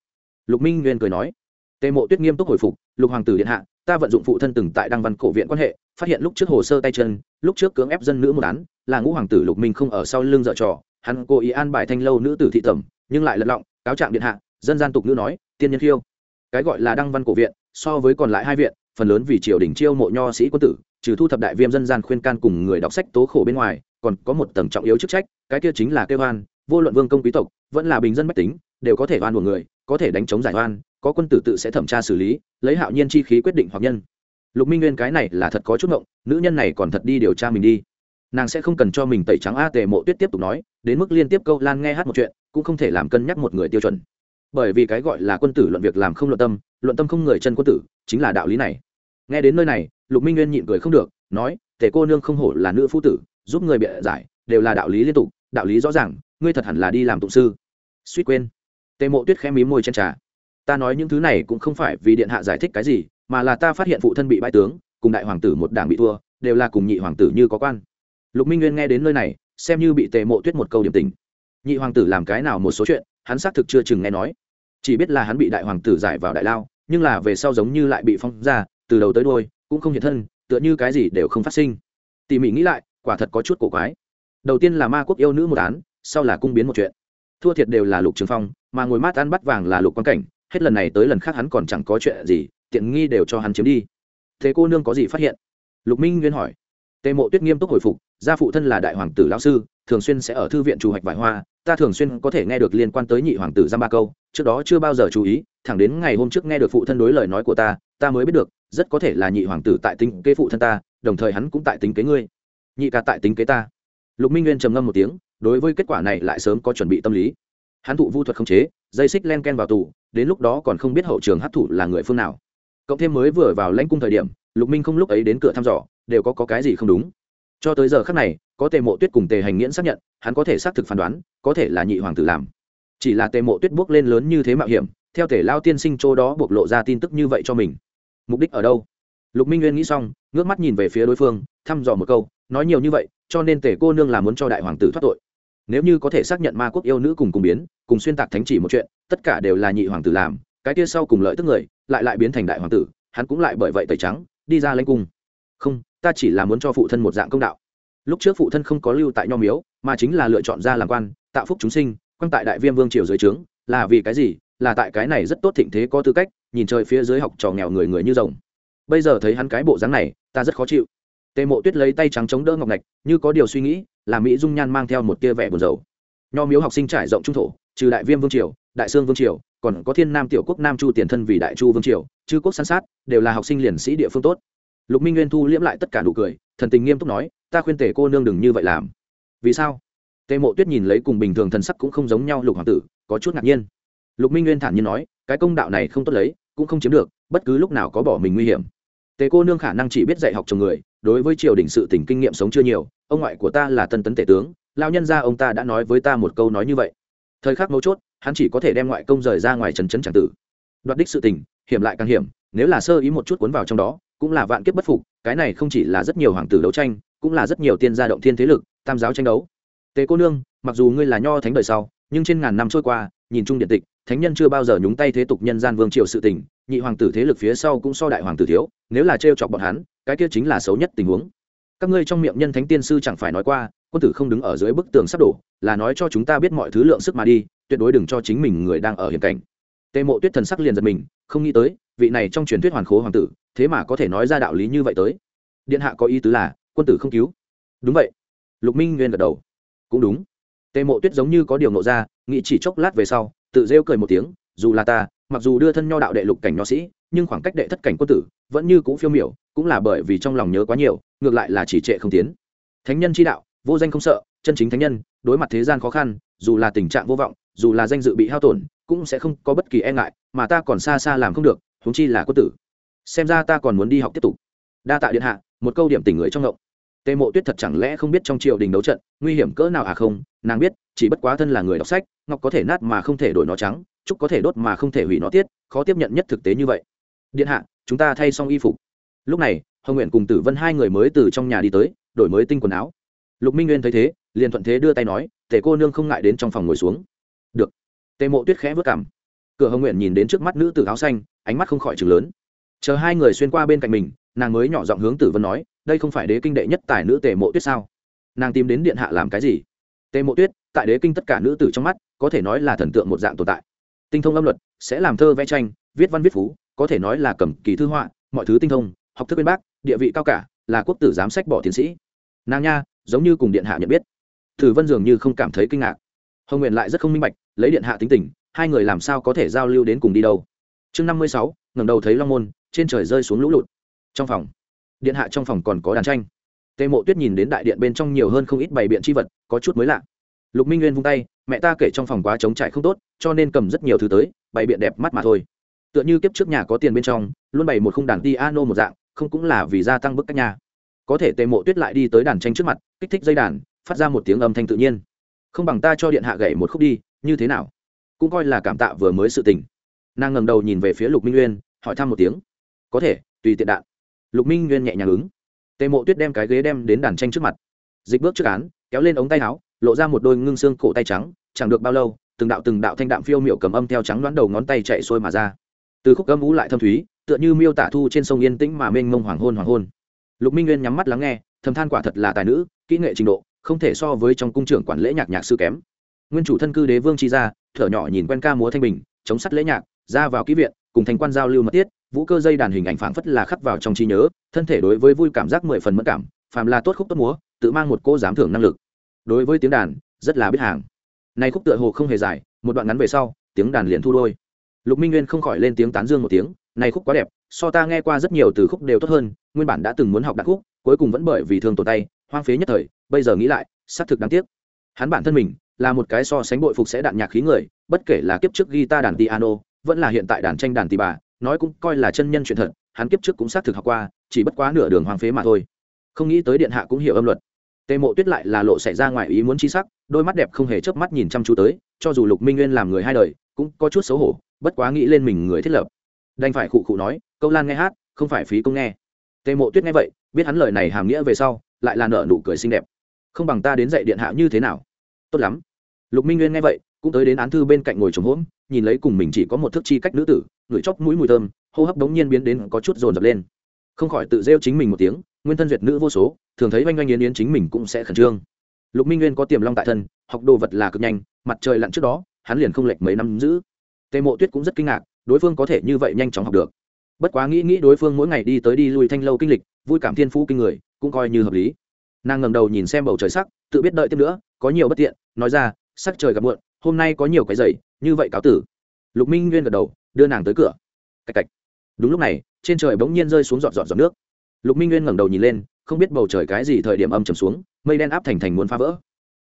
S1: Lục minh nguyên cười nói. Tề mộ tuyết nghiêm túc hồi phục, lục hoàng tử điện hạ, ta vận dụng phụ thân từng tại đăng văn cổ viện quan hệ, phát hiện lúc trước hồ sơ tay chân, lúc trước cưỡng ép dân nữ một án, là ngũ hoàng tử lục minh không ở sau lưng dợ trò, hắn cố ý an bài thanh lâu nữ tử thị tẩm, nhưng lại lật lọng, cáo trạng điện hạ, dân gian tục nữ nói, tiên nhân khiêu. Cái gọi là đăng văn cổ viện, so với còn lại hai viện phần lớn vì triều đình chiêu mộ nho sĩ quân tử, trừ thu thập đại viêm dân gian khuyên can cùng người đọc sách tố khổ bên ngoài, còn có một tầng trọng yếu chức trách, cái kia chính là kêu oan, vô luận vương công quý tộc, vẫn là bình dân bách tính, đều có thể oan của người, có thể đánh chống giải oan, có quân tử tự sẽ thẩm tra xử lý, lấy hạo nhiên chi khí quyết định hoặc nhân. Lục minh nguyên cái này là thật có chút ngộng, nữ nhân này còn thật đi điều tra mình đi. Nàng sẽ không cần cho mình tẩy trắng a tề mộ tuyết tiếp tục nói, đến mức liên tiếp câu lan nghe hát một chuyện, cũng không thể làm cân nhắc một người tiêu chuẩn. Bởi vì cái gọi là quân tử luận việc làm không luận tâm luận tâm không người chân quân tử, chính là đạo lý này nghe đến nơi này, lục minh nguyên nhịn cười không được, nói, tề cô nương không hổ là nữ phú tử, giúp người bịa giải, đều là đạo lý liên tục, đạo lý rõ ràng, ngươi thật hẳn là đi làm tụng sư. Suýt quên, tề mộ tuyết khẽ mí môi trên trà. Ta nói những thứ này cũng không phải vì điện hạ giải thích cái gì, mà là ta phát hiện phụ thân bị bãi tướng, cùng đại hoàng tử một đảng bị thua, đều là cùng nhị hoàng tử như có quan. Lục minh nguyên nghe đến nơi này, xem như bị tề mộ tuyết một câu điểm tình. Nhị hoàng tử làm cái nào một số chuyện, hắn xác thực chưa chừng nghe nói. Chỉ biết là hắn bị đại hoàng tử giải vào đại lao, nhưng là về sau giống như lại bị phong ra từ đầu tới đôi cũng không hiện thân, tựa như cái gì đều không phát sinh. Tỉ mỉ nghĩ lại, quả thật có chút cổ quái. Đầu tiên là ma quốc yêu nữ một án, sau là cung biến một chuyện. Thua thiệt đều là lục trường phong, mà ngồi mát ăn bắt vàng là lục quan cảnh, hết lần này tới lần khác hắn còn chẳng có chuyện gì, tiện nghi đều cho hắn chiếm đi. Thế cô nương có gì phát hiện? Lục minh nguyên hỏi. Tề mộ tuyết nghiêm túc hồi phục, gia phụ thân là đại hoàng tử lão sư, thường xuyên sẽ ở thư viện chủ hoạch vải hoa, ta thường xuyên có thể nghe được liên quan tới nhị hoàng tử giam ba câu, trước đó chưa bao giờ chú ý, thẳng đến ngày hôm trước nghe được phụ thân đối lời nói của ta ta mới biết được rất có thể là nhị hoàng tử tại tính kế phụ thân ta đồng thời hắn cũng tại tính kế ngươi. Nhị ca tại tính kế ta. Lục minh nguyên trầm ngâm một tiếng đối với kết quả này lại sớm có chuẩn bị tâm lý. Hắn thụ vu thuật không chế dây xích len ken vào tù đến lúc đó còn không biết hậu trường hát thủ là người phương nào. Cộng thêm mới vừa vào lãnh cung thời điểm lục minh không lúc ấy đến cửa thăm dò đều có, có cái gì không đúng. Cho tới giờ khác này có tề mộ tuyết cùng tề hành nghiễn xác nhận hắn có thể xác thực phán đoán có thể là nhị hoàng tử làm. Chỉ là tề mộ tuyết bước lên lớn như thế mạo hiểm theo tề lao tiên sinh chỗ đó bộc lộ ra tin tức như vậy cho mình mục đích ở đâu? Lục minh nguyên nghĩ xong, ngước mắt nhìn về phía đối phương, thăm dò một câu, nói nhiều như vậy, cho nên tể cô nương là muốn cho đại hoàng tử thoát tội. Nếu như có thể xác nhận ma quốc yêu nữ cùng cùng biến, cùng xuyên tạc thánh chỉ một chuyện, tất cả đều là nhị hoàng tử làm, cái kia sau cùng lợi tức người, lại lại biến thành đại hoàng tử, hắn cũng lại bởi vậy tẩy trắng, đi ra lãnh cung. Không, ta chỉ là muốn cho phụ thân một dạng công đạo. Lúc trước phụ thân không có lưu tại nho miếu, mà chính là lựa chọn ra làm quan, tạo phúc chúng sinh quan tại đại viêm vương triều dưới trướng, là vì cái gì? Là tại cái này rất tốt thịnh thế có tư cách nhìn trời phía dưới học trò nghèo người người như rồng. Bây giờ thấy hắn cái bộ dáng này, ta rất khó chịu. Tề mộ tuyết lấy tay trắng chống đỡ ngọc ngạch, như có điều suy nghĩ, là mỹ dung nhan mang theo một tia vẻ buồn rầu. Nho miếu học sinh trải rộng trung thổ, trừ đại viêm vương triều, đại sương vương triều, còn có thiên nam tiểu quốc nam chu tiền thân vì đại chu vương triều, chư quốc san sát, đều là học sinh liền sĩ địa phương tốt. Lục minh nguyên thu liễm lại tất cả nụ cười, thần tình nghiêm túc nói, ta khuyên tề cô nương đừng như vậy làm. Vì sao? Tề mộ tuyết nhìn lấy cùng bình thường thần sắc cũng không giống nhau lục hoàng tử, có chút ngạc nhiên. Lục minh nguyên thản nhiên nói cái công đạo này không tốt lấy, cũng không chiếm được, bất cứ lúc nào có bỏ mình nguy hiểm. Tề cô nương khả năng chỉ biết dạy học chồng người, đối với triều đình sự tình kinh nghiệm sống chưa nhiều, ông ngoại của ta là tân tấn tể tướng lao nhân ra ông ta đã nói với ta một câu nói như vậy. Thời khắc mấu chốt, hắn chỉ có thể đem ngoại công rời ra ngoài trần trấn tràng tử. Đoạt đích sự tình, hiểm lại càng hiểm, nếu là sơ ý một chút cuốn vào trong đó, cũng là vạn kiếp bất phục, cái này không chỉ là rất nhiều hoàng tử đấu tranh, cũng là rất nhiều tiên gia động thiên thế lực, tam giáo tranh đấu. Tề cô nương, mặc dù ngươi là nho thánh đời sau, nhưng trên ngàn năm trôi qua, nhìn chung điện tịch thánh nhân chưa bao giờ nhúng tay thế tục nhân gian vương triều sự tình, nhị hoàng tử thế lực phía sau cũng so đại hoàng tử thiếu, nếu là trêu chọc bọn hắn, cái kia chính là xấu nhất tình huống. Các ngươi trong miệng nhân thánh tiên sư chẳng phải nói qua, quân tử không đứng ở dưới bức tường sắp đổ, là nói cho chúng ta biết mọi thứ lượng sức mà đi, tuyệt đối đừng cho chính mình người đang ở hiểm cảnh. Tề mộ tuyết thần sắc liền giật mình, không nghĩ tới, vị này trong truyền thuyết hoàn khố hoàng tử, thế mà có thể nói ra đạo lý như vậy tới. Điện hạ có ý tứ là, quân tử không cứu. Đúng vậy. Lục minh nguyên gật đầu. Cũng đúng. Tề mộ tuyết giống như có điều nộ ra, nghĩ chỉ chốc lát về sau tự rêu cười một tiếng, dù là ta, mặc dù đưa thân nho đạo đệ lục cảnh nho sĩ, nhưng khoảng cách đệ thất cảnh quân tử vẫn như cũ phiêu miểu, cũng là bởi vì trong lòng nhớ quá nhiều, ngược lại là chỉ trệ không tiến. Thánh nhân chi đạo, vô danh không sợ, chân chính thánh nhân, đối mặt thế gian khó khăn, dù là tình trạng vô vọng, dù là danh dự bị hao tổn, cũng sẽ không có bất kỳ e ngại, mà ta còn xa xa làm không được, huống chi là quân tử. Xem ra ta còn muốn đi học tiếp tục. Đa tạ điện hạ, một câu điểm tình người trong ngộng tề mộ tuyết thật chẳng lẽ không biết trong triều đình đấu trận, nguy hiểm cỡ nào à không? Nàng biết, chỉ bất quá thân là người đọc sách, ngọc có thể nát mà không thể đổi nó trắng, trúc có thể đốt mà không thể hủy nó tiết, khó tiếp nhận nhất thực tế như vậy. Điện hạ, chúng ta thay xong y phục. Lúc này, hồng nguyện cùng tử vân hai người mới từ trong nhà đi tới, đổi mới tinh quần áo. Lục minh nguyên thấy thế, liền thuận thế đưa tay nói, tề cô nương không ngại đến trong phòng ngồi xuống. Được. Tề mộ tuyết khẽ vất cảm cửa hồng nguyện nhìn đến trước mắt nữ tử áo xanh, ánh mắt không khỏi chừng lớn. Chờ hai người xuyên qua bên cạnh mình nàng mới nhỏ giọng hướng tử vân nói, đây không phải đế kinh đệ nhất tài nữ tề mộ tuyết sao? Nàng tìm đến điện hạ làm cái gì? Tề mộ tuyết, tại đế kinh tất cả nữ tử trong mắt, có thể nói là thần tượng một dạng tồn tại. Tinh thông âm luật, sẽ làm thơ vẽ tranh, viết văn viết phú, có thể nói là cầm kỳ thư họa, mọi thứ tinh thông, học thức bên bác, địa vị cao cả, là quốc tử giám sách bỏ tiến sĩ. Nàng nha, giống như cùng điện hạ nhận biết. Tử vân dường như không cảm thấy kinh ngạc. Hồng nguyện lại rất không minh bạch, lấy điện hạ tính tình, hai người làm sao có thể giao lưu đến cùng đi đâu? Chương năm mươi sáu, ngẩng đầu thấy long môn, trên trời rơi xuống lũ lụt trong phòng. Điện hạ trong phòng còn có đàn tranh. Tề mộ tuyết nhìn đến đại điện bên trong nhiều hơn không ít bày biện c vật, có chút mới lạ. Lục minh nguyên vung tay, mẹ ta kể trong phòng quá trống trải không tốt, cho nên cầm rất nhiều thứ tới, bày biện đẹp mắt mà thôi. Tựa như kiếp trước nhà có tiền bên trong, luôn bày một khung đàn piano một dạng, không cũng là vì gia tăng bức cách nhà. Có thể tề mộ tuyết lại đi tới đàn tranh trước mặt, kích thích dây đàn, phát ra một tiếng âm thanh tự nhiên. Không bằng ta cho điện hạ gậy một khúc đi, như thế nào? Cũng coi là cảm tạ vừa mới sự tình. Nàng ngầm đầu nhìn về phía lục minh uyên hỏi thăm một tiếng. Có thể, tùy tiện đạn lục minh nguyên nhẹ nhàng ứng. Tề mộ tuyết đem cái ghế đem đến đàn tranh trước mặt. Dịch bước trước án, kéo lên ống tay áo, lộ ra một đôi ngưng xương cổ tay trắng, chẳng được bao lâu, từng đạo từng đạo thanh đạm phiêu miệu cầm âm theo trắng đoán đầu ngón tay chạy xuôi mà ra. Từ khúc âm ú lại thâm thúy, tựa như miêu tả thu trên sông yên tĩnh mà mênh mông hoàng hôn hoàng hôn. Lục minh nguyên nhắm mắt lắng nghe, thầm than quả thật là tài nữ, kỹ nghệ trình độ, không thể so với trong cung trưởng quản lễ nhạc nhạc sư kém. Nguyên chủ thân cư đế vương chi gia, thở nhỏ nhìn quen ca múa thanh bình, chống sắt lễ nhạc, ra vào ký viện, cùng thành quan giao lưu mật tiết vũ cơ dây đàn hình ảnh phảng phất là khắc vào trong trí nhớ, thân thể đối với vui cảm giác mười phần mất cảm, phàm là tốt khúc tốt múa, tự mang một cô dám thưởng năng lực. Đối với tiếng đàn, rất là biết hàng. Nay khúc tựa hồ không hề dài, một đoạn ngắn về sau, tiếng đàn liền thu đôi. Lục minh nguyên không khỏi lên tiếng tán dương một tiếng, này khúc quá đẹp, so ta nghe qua rất nhiều từ khúc đều tốt hơn, nguyên bản đã từng muốn học đàn khúc, cuối cùng vẫn bởi vì thương tổ tay, hoang phế nhất thời, bây giờ nghĩ lại, xác thực đáng tiếc. Hắn bản thân mình, là một cái so sánh bội phục sẽ đạn nhạc khí người, bất kể là kiếp trước guitar đàn piano, vẫn là hiện tại đàn tranh đàn tỳ bà nói cũng coi là chân nhân chuyện thật, hắn kiếp trước cũng xác thực học qua, chỉ bất quá nửa đường hoang phế mà thôi. Không nghĩ tới điện hạ cũng hiểu âm luật. Tề mộ tuyết lại là lộ xảy ra ngoài ý muốn chi sắc, đôi mắt đẹp không hề chớp mắt nhìn chăm chú tới, cho dù lục minh nguyên làm người hai đời, cũng có chút xấu hổ, bất quá nghĩ lên mình người thiết lập. Đành phải khụ khụ nói, câu lan nghe hát, không phải phí công nghe. Tề mộ tuyết nghe vậy, biết hắn lời này hàm nghĩa về sau, lại là nợ nụ cười xinh đẹp. Không bằng ta đến dạy điện hạ như thế nào? Tốt lắm. Lục minh nguyên nghe vậy, cũng tới đến án thư bên cạnh ngồi trống hỗn nhìn lấy cùng mình chỉ có một thức chi cách nữ tử ngửi chóc mũi mùi thơm, hô hấp đống nhiên biến đến có chút rồn rập lên. Không khỏi tự rêu chính mình một tiếng, nguyên thân duyệt nữ vô số, thường thấy oanh oanh yến yến chính mình cũng sẽ khẩn trương. Lục minh nguyên có tiềm long tại thân, học đồ vật là cực nhanh, mặt trời lặn trước đó, hắn liền không lệch mấy năm giữ. Tề mộ tuyết cũng rất kinh ngạc, đối phương có thể như vậy nhanh chóng học được. Bất quá nghĩ nghĩ đối phương mỗi ngày đi tới đi lui thanh lâu kinh lịch, vui cảm thiên phú kinh người, cũng coi như hợp lý. Nàng ngầm đầu nhìn xem bầu trời sắc, tự biết đợi tiếp nữa, có nhiều bất tiện, nói ra, sắc trời gặp muộn, hôm nay có nhiều cái dày như vậy cáo tử. Lục minh nguyên gật đầu đưa nàng tới cửa. Cạch cạch. Đúng lúc này, trên trời bỗng nhiên rơi xuống giọt giọt giọt nước. Lục minh nguyên ngẩng đầu nhìn lên, không biết bầu trời cái gì thời điểm âm trầm xuống, mây đen áp thành thành muốn phá vỡ.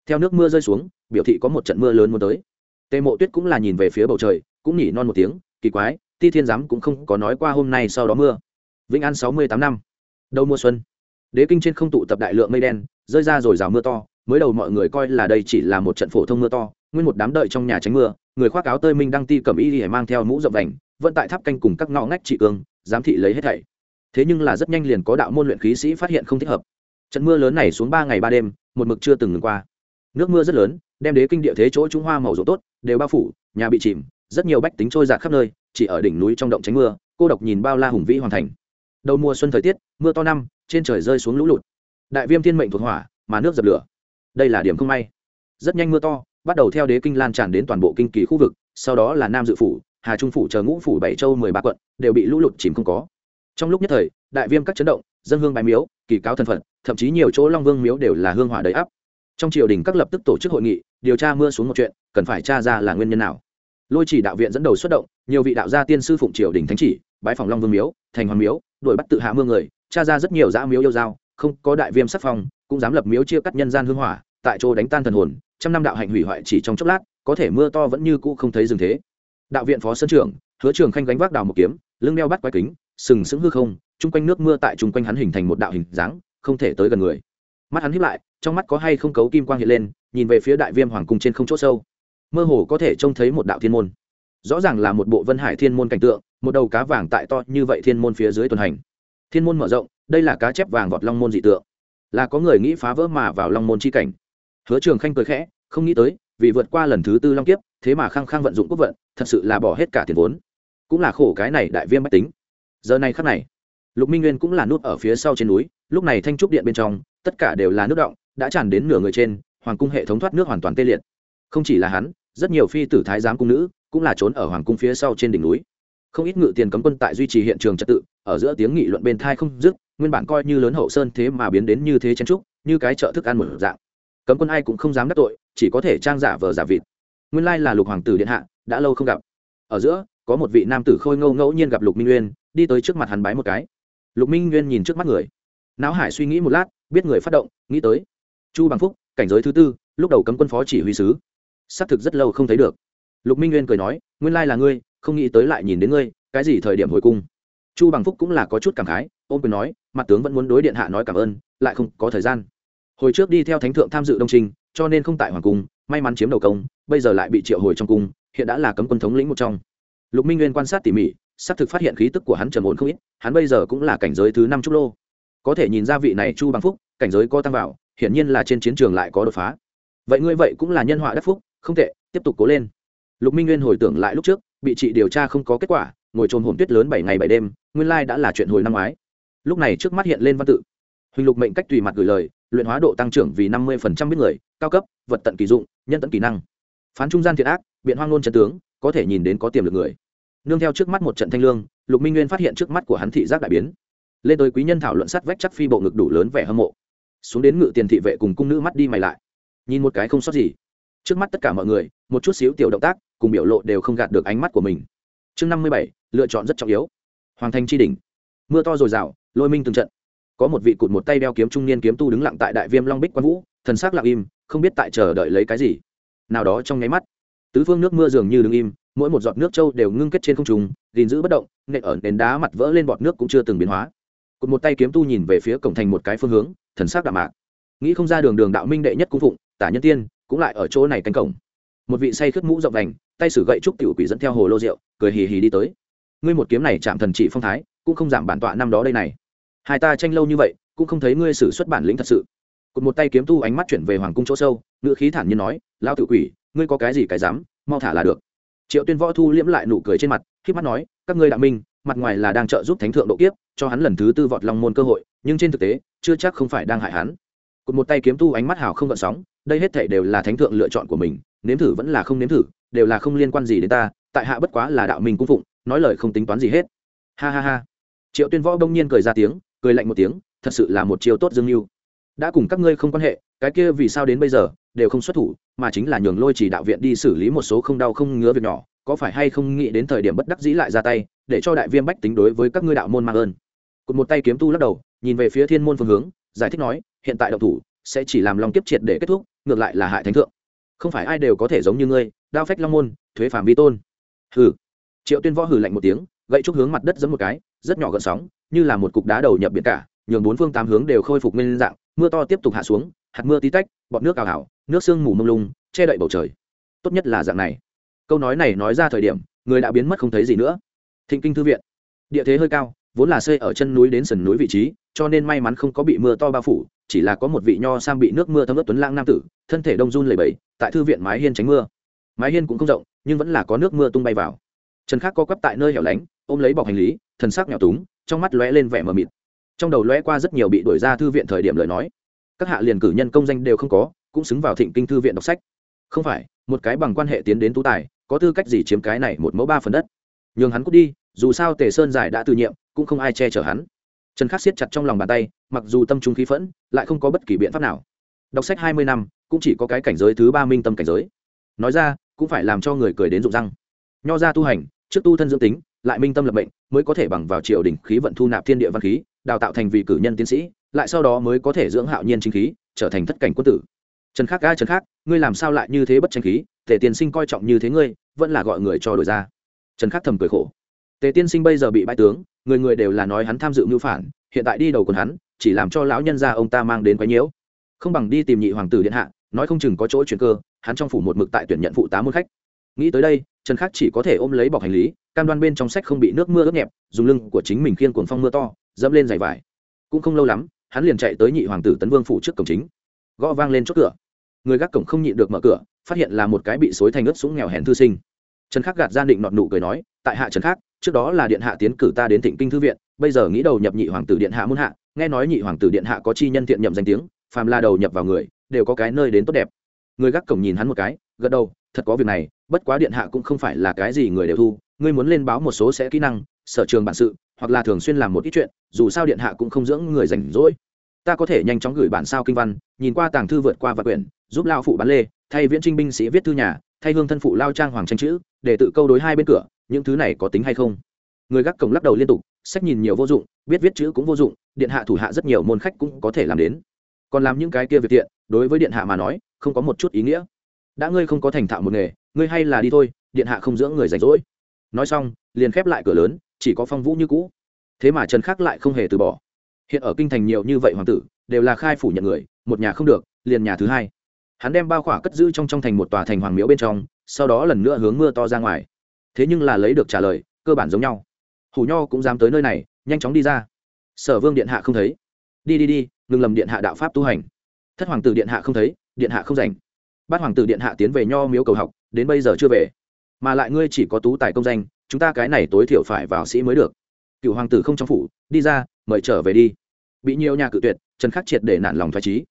S1: Theo nước mưa rơi xuống, biểu thị có một trận mưa lớn muốn tới. Tề mộ tuyết cũng là nhìn về phía bầu trời, cũng nhỉ non một tiếng, kỳ quái, ti thiên giám cũng không có nói qua hôm nay sau đó mưa. Vĩnh an sáu mươi tám năm. Đầu mùa xuân. Đế kinh trên không tụ tập đại lượng mây đen, rơi ra rồi rào mưa to, mới đầu mọi người coi là đây chỉ là một trận phổ thông mưa to, nguyên một đám đợi trong nhà tránh mưa người khoác áo tơi minh đăng ti cầm y hề mang theo mũ rộng đành vận tại tháp canh cùng các ngõ ngách trị cương, giám thị lấy hết thảy. Thế nhưng là rất nhanh liền có đạo môn luyện khí sĩ phát hiện không thích hợp. Trận mưa lớn này xuống ba ngày ba đêm, một mực chưa từng ngừng qua. Nước mưa rất lớn, đem đế kinh địa thế chỗ trung hoa màu rộ tốt, đều bao phủ, nhà bị chìm, rất nhiều bách tính trôi giạt khắp nơi, chỉ ở đỉnh núi trong động tránh mưa, cô độc nhìn bao la hùng vĩ hoàn thành. Đầu mùa xuân thời tiết, mưa to năm, trên trời rơi xuống lũ lụt. Đại viêm thiên mệnh thuộc hỏa, mà nước dập lửa. Đây là điểm không may. Rất nhanh mưa to bắt đầu theo đế kinh lan tràn đến toàn bộ kinh kỳ khu vực, sau đó là nam dự phủ, hà trung phủ chờ ngũ phủ bảy châu mười ba quận, đều bị lũ lụt chìm không có. Trong lúc nhất thời, đại viêm các chấn động, dân hương bài miếu, kỳ cáo thân phận thậm chí nhiều chỗ long vương miếu đều là hương hỏa đầy áp. Trong triều đình các lập tức tổ chức hội nghị, điều tra mưa xuống một chuyện, cần phải tra ra là nguyên nhân nào. Lôi chỉ đạo viện dẫn đầu xuất động, nhiều vị đạo gia tiên sư phụng triều đình thánh chỉ, bái phòng long vương miếu, thành hoàng miếu, đuổi bắt tự hạ mưa người, tra ra rất nhiều dã miếu yêu dao, không có đại viêm sắc phong, cũng dám lập miếu chia cắt nhân gian hương hỏa, tại chỗ đánh tan thần hồn trăm năm đạo hạnh hủy hoại chỉ trong chốc lát, có thể mưa to vẫn như cũ không thấy dừng thế. Đạo viện phó sân trưởng, hứa trường khanh gánh vác đào một kiếm, lưng đeo bắt quái kính, sừng sững hư không, chung quanh nước mưa tại chung quanh hắn hình thành một đạo hình dáng, không thể tới gần người. Mắt hắn hiếp lại, trong mắt có hay không cấu kim quang hiện lên, nhìn về phía đại viêm hoàng cung trên không chỗ sâu. Mơ hồ có thể trông thấy một đạo thiên môn. Rõ ràng là một bộ vân hải thiên môn cảnh tượng, một đầu cá vàng tại to như vậy thiên môn phía dưới tuần hành. Thiên môn mở rộng, đây là cá chép vàng vọt long môn dị tượng. Là có người nghĩ phá vỡ mà vào long môn chi cảnh hứa trường khanh cười khẽ, không nghĩ tới, vì vượt qua lần thứ tư long kiếp, thế mà khăng khăng vận dụng quốc vận, thật sự là bỏ hết cả tiền vốn. Cũng là khổ cái này đại viêm bách tính. Giờ này khắc này, lục minh nguyên cũng là nút ở phía sau trên núi, lúc này thanh trúc điện bên trong, tất cả đều là nước động, đã tràn đến nửa người trên, hoàng cung hệ thống thoát nước hoàn toàn tê liệt. Không chỉ là hắn, rất nhiều phi tử thái giám cung nữ, cũng là trốn ở hoàng cung phía sau trên đỉnh núi. Không ít ngự tiền cấm quân tại duy trì hiện trường trật tự, ở giữa tiếng nghị luận bên thai không dứt, nguyên bản coi như lớn hậu sơn thế mà biến đến như thế chen trúc, như cái chợ thức ăn một dạng cấm quân ai cũng không dám đắc tội, chỉ có thể trang giả vờ giả vịt. Nguyên lai là lục hoàng tử điện hạ, đã lâu không gặp. Ở giữa, có một vị nam tử khôi ngâu ngẫu nhiên gặp lục minh nguyên, đi tới trước mặt hắn bái một cái. Lục minh nguyên nhìn trước mắt người. Não hải suy nghĩ một lát, biết người phát động, nghĩ tới. Chu bằng phúc, cảnh giới thứ tư, lúc đầu cấm quân phó chỉ huy sứ. Xác thực rất lâu không thấy được. Lục minh nguyên cười nói, nguyên lai là ngươi, không nghĩ tới lại nhìn đến ngươi, cái gì thời điểm hồi cung? Chu bằng phúc cũng là có chút cảm khái ôm quyền nói, mặt tướng vẫn muốn đối điện hạ nói cảm ơn, lại không có thời gian hồi trước đi theo thánh thượng tham dự đông trình cho nên không tại hoàng cung, may mắn chiếm đầu công, bây giờ lại bị triệu hồi trong cung, hiện đã là cấm quân thống lĩnh một trong. Lục minh nguyên quan sát tỉ mỉ, xác thực phát hiện khí tức của hắn trầm ổn không ít, hắn bây giờ cũng là cảnh giới thứ năm trúc lô. Có thể nhìn ra vị này chu bằng phúc, cảnh giới có tăng vào, hiển nhiên là trên chiến trường lại có đột phá. Vậy ngươi vậy cũng là nhân họa đắc phúc, không tệ, tiếp tục cố lên. Lục minh nguyên hồi tưởng lại lúc trước, bị chị điều tra không có kết quả, ngồi trồn hồn tuyết lớn bảy ngày bảy đêm, nguyên lai đã là chuyện hồi năm ngoái. Lúc này trước mắt hiện lên văn tự. Huỳnh lục mệnh cách tùy mặt gửi lời luyện hóa độ tăng trưởng vì năm mươi biết người, cao cấp, vật tận kỳ dụng, nhân tận kỹ năng. Phán trung gian thiện ác, biện hoang ngôn trận tướng, có thể nhìn đến có tiềm lực người. Nương theo trước mắt một trận thanh lương, lục minh nguyên phát hiện trước mắt của hắn thị giác đại biến. Lên tới quý nhân thảo luận sắt vách chắc phi bộ ngực đủ lớn vẻ hâm mộ. Xuống đến ngự tiền thị vệ cùng cung nữ mắt đi mày lại. Nhìn một cái không sót gì. Trước mắt tất cả mọi người, một chút xíu tiểu động tác, cùng biểu lộ đều không gạt được ánh mắt của mình. Chương năm mươi bảy, lựa chọn rất trọng yếu. Hoàng thành tri đỉnh. Mưa to dồi dào lôi minh từng trận có một vị cụt một tay đeo kiếm trung niên kiếm tu đứng lặng tại đại viêm long bích quan vũ, thần s ắ c lặng im, không biết tại chờ đợi lấy cái gì. Nào đó trong nháy mắt, tứ phương nước mưa dường như đứng im, mỗi một giọt nước trâu đều ngưng kết trên không trùng gìn giữ bất động, nện ở nền đá mặt vỡ lên bọt nước cũng chưa từng biến hóa. Cụt một tay kiếm tu nhìn về phía cổng thành một cái phương hướng, thần s ắ c đạm mạc. Nghĩ không ra đường đường đạo minh đệ nhất cung phụng, tả nhân tiên, cũng lại ở chỗ này cánh cổng. Một vị say khướt mũ rộng đành tay sử gậy trúc tiểu quỷ dẫn theo hồ lô rượu, cười hì hì đi tới. Ngươi một kiếm này chạm thần trị phong thái, cũng không giảm bản tọa năm đó đây này hai ta tranh lâu như vậy, cũng không thấy ngươi xử xuất bản lĩnh thật sự. Cột một tay kiếm tu ánh mắt chuyển về hoàng cung chỗ sâu, ngữ khí thản nhiên nói lao tự quỷ, ngươi có cái gì cái dám, mau thả là được. Triệu tuyên võ thu liễm lại nụ cười trên mặt k mắt nói, các ngươi đạo minh, mặt ngoài là đang trợ giúp thánh thượng độ kiếp, cho hắn lần thứ tư vọt long môn cơ hội, nhưng trên thực tế, chưa chắc không phải đang hại hắn. Cột một tay kiếm tu ánh mắt hào không gợn sóng, đây hết thể đều là thánh thượng lựa chọn của mình, nếm thử vẫn là không nếm thử, đều là không liên quan gì đến ta, tại hạ bất quá là đạo minh cung phụng, nói lời không tính toán gì hết. Ha ha ha. Triệu tuyên võ đông nhiên cười ra tiếng cười lạnh một tiếng, thật sự là một chiêu tốt dương mưu đã cùng các ngươi không quan hệ, cái kia vì sao đến bây giờ, đều không xuất thủ, mà chính là nhường lôi chỉ đạo viện đi xử lý một số không đau không ngứa việc nhỏ, có phải hay không nghĩ đến thời điểm bất đắc dĩ lại ra tay, để cho đại viêm bách tính đối với các ngươi đạo môn mang ơn. Cụt một tay kiếm tu lắc đầu, nhìn về phía thiên môn phương hướng, giải thích nói, hiện tại độc thủ, sẽ chỉ làm lòng kiếp triệt để kết thúc, ngược lại là hại thánh thượng. Không phải ai đều có thể giống như ngươi, đao phách long môn, thuế Phạm vi tôn. Hừ. Triệu tuyên võ hừ lạnh một tiếng, gậy trúc hướng mặt đất giấm một cái, rất nhỏ gợn sóng như là một cục đá đầu nhập biển cả, nhường bốn phương tám hướng đều khôi phục nguyên dạng, mưa to tiếp tục hạ xuống, hạt mưa tí tách, bọt nước ào ào nước sương mù mông lung, che đậy bầu trời. Tốt nhất là dạng này. Câu nói này nói ra thời điểm, người đã biến mất không thấy gì nữa. Thịnh kinh thư viện. Địa thế hơi cao, vốn là xây ở chân núi đến sườn núi vị trí, cho nên may mắn không có bị mưa to bao phủ, chỉ là có một vị nho sam bị nước mưa thấm ướt tuấn lãng nam tử, thân thể đông run lầy bẫy tại thư viện mái hiên tránh mưa. Mái hiên cũng không rộng, nhưng vẫn là có nước mưa tung bay vào. Trần khắc co quắp tại nơi hẻo lánh, ôm lấy bọc hành lý, thần sắc nghèo túng trong mắt lóe lên vẻ mờ mịt. Trong đầu lóe qua rất nhiều bị đuổi ra thư viện thời điểm lời nói. Các hạ liền cử nhân công danh đều không có, cũng xứng vào thịnh kinh thư viện đọc sách. Không phải, một cái bằng quan hệ tiến đến tú tài, có tư cách gì chiếm cái này một mẫu ba phần đất? Nhường hắn cút đi, dù sao tề sơn giải đã từ nhiệm, cũng không ai che chở hắn. Trần khắc siết chặt trong lòng bàn tay, mặc dù tâm trung khí phẫn, lại không có bất kỳ biện pháp nào. Đọc sách hai mươi năm, cũng chỉ có cái cảnh giới thứ ba minh tâm cảnh giới. Nói ra, cũng phải làm cho người cười đến rụng răng. Nho ra tu hành, trước tu thân dưỡng tính, lại minh tâm lập mệnh mới có thể bằng vào triều đình khí vận thu nạp thiên địa văn khí, đào tạo thành vị cử nhân tiến sĩ, lại sau đó mới có thể dưỡng hạo nhiên chính khí, trở thành thất cảnh quân tử. Trần khắc ga, trần khắc, ngươi làm sao lại như thế bất tranh khí? Tề tiên sinh coi trọng như thế ngươi, vẫn là gọi người cho đổi ra. Trần khắc thầm cười khổ. Tề tiên sinh bây giờ bị bãi tướng, người người đều là nói hắn tham dự mưu phản, hiện tại đi đầu còn hắn, chỉ làm cho lão nhân gia ông ta mang đến quái nhiễu. Không bằng đi tìm nhị hoàng tử điện hạ, nói không chừng có chỗ chuyển cơ, hắn trong phủ một mực tại tuyển nhận phụ tá môn khách. Nghĩ tới đây, trần khắc chỉ có thể ôm lấy bọc hành lý cam đoan bên trong sách không bị nước mưa ướt nhẹp, dùng lưng của chính mình khiên cuồng phong mưa to, dẫm lên giày vải. Cũng không lâu lắm, hắn liền chạy tới nhị hoàng tử tấn vương phủ trước cổng chính. Gõ vang lên chốt cửa. Người gác cổng không nhịn được mở cửa, phát hiện là một cái bị xối thành ướt sũng nghèo hèn thư sinh. Trần khắc gạt gian định nọt nụ cười nói, tại hạ trần khắc, trước đó là điện hạ tiến cử ta đến thịnh kinh thư viện, bây giờ nghĩ đầu nhập nhị hoàng tử điện hạ muôn hạ, nghe nói nhị hoàng tử điện hạ có chi nhân thiện nhậm danh tiếng, phàm là đầu nhập vào người, đều có cái nơi đến tốt đẹp. Người gác cổng nhìn hắn một cái, gật đầu, thật có việc này, bất quá điện hạ cũng không phải là cái gì người đều thu ngươi muốn lên báo một số sẽ kỹ năng, sở trường bản sự, hoặc là thường xuyên làm một ít chuyện, dù sao điện hạ cũng không dưỡng người rảnh rỗi. Ta có thể nhanh chóng gửi bản sao kinh văn, nhìn qua tàng thư vượt qua và quyển, giúp lao phụ bán lê, thay viễn trinh binh sĩ viết thư nhà, thay hương thân phụ lao trang hoàng tranh chữ, để tự câu đối hai bên cửa, những thứ này có tính hay không? Người gác cổng lắc đầu liên tục, sách nhìn nhiều vô dụng, biết viết chữ cũng vô dụng, điện hạ thủ hạ rất nhiều môn khách cũng có thể làm đến. Còn làm những cái kia việc tiện, đối với điện hạ mà nói, không có một chút ý nghĩa. Đã ngươi không có thành thạo một nghề, ngươi hay là đi thôi, điện hạ không dưỡng người rảnh rỗi nói xong, liền khép lại cửa lớn, chỉ có phong vũ như cũ. Thế mà trần khắc lại không hề từ bỏ. Hiện ở kinh thành nhiều như vậy hoàng tử, đều là khai phủ nhận người, một nhà không được, liền nhà thứ hai. Hắn đem bao khỏa cất giữ trong trong thành một tòa thành hoàng miếu bên trong, sau đó lần nữa hướng mưa to ra ngoài. Thế nhưng là lấy được trả lời, cơ bản giống nhau. Hủ nho cũng dám tới nơi này, nhanh chóng đi ra. Sở vương điện hạ không thấy. Đi đi đi, ngừng lầm điện hạ đạo pháp tu hành. Thất hoàng tử điện hạ không thấy, điện hạ không rảnh. Bát hoàng tử điện hạ tiến về nho miếu cầu học, đến bây giờ chưa về mà lại ngươi chỉ có tú tài công danh, chúng ta cái này tối thiểu phải vào sĩ mới được. Cựu hoàng tử không trong phủ, đi ra, mời trở về đi. Bị nhiều nhà cự tuyệt, trần khắc triệt để nản lòng thoải trí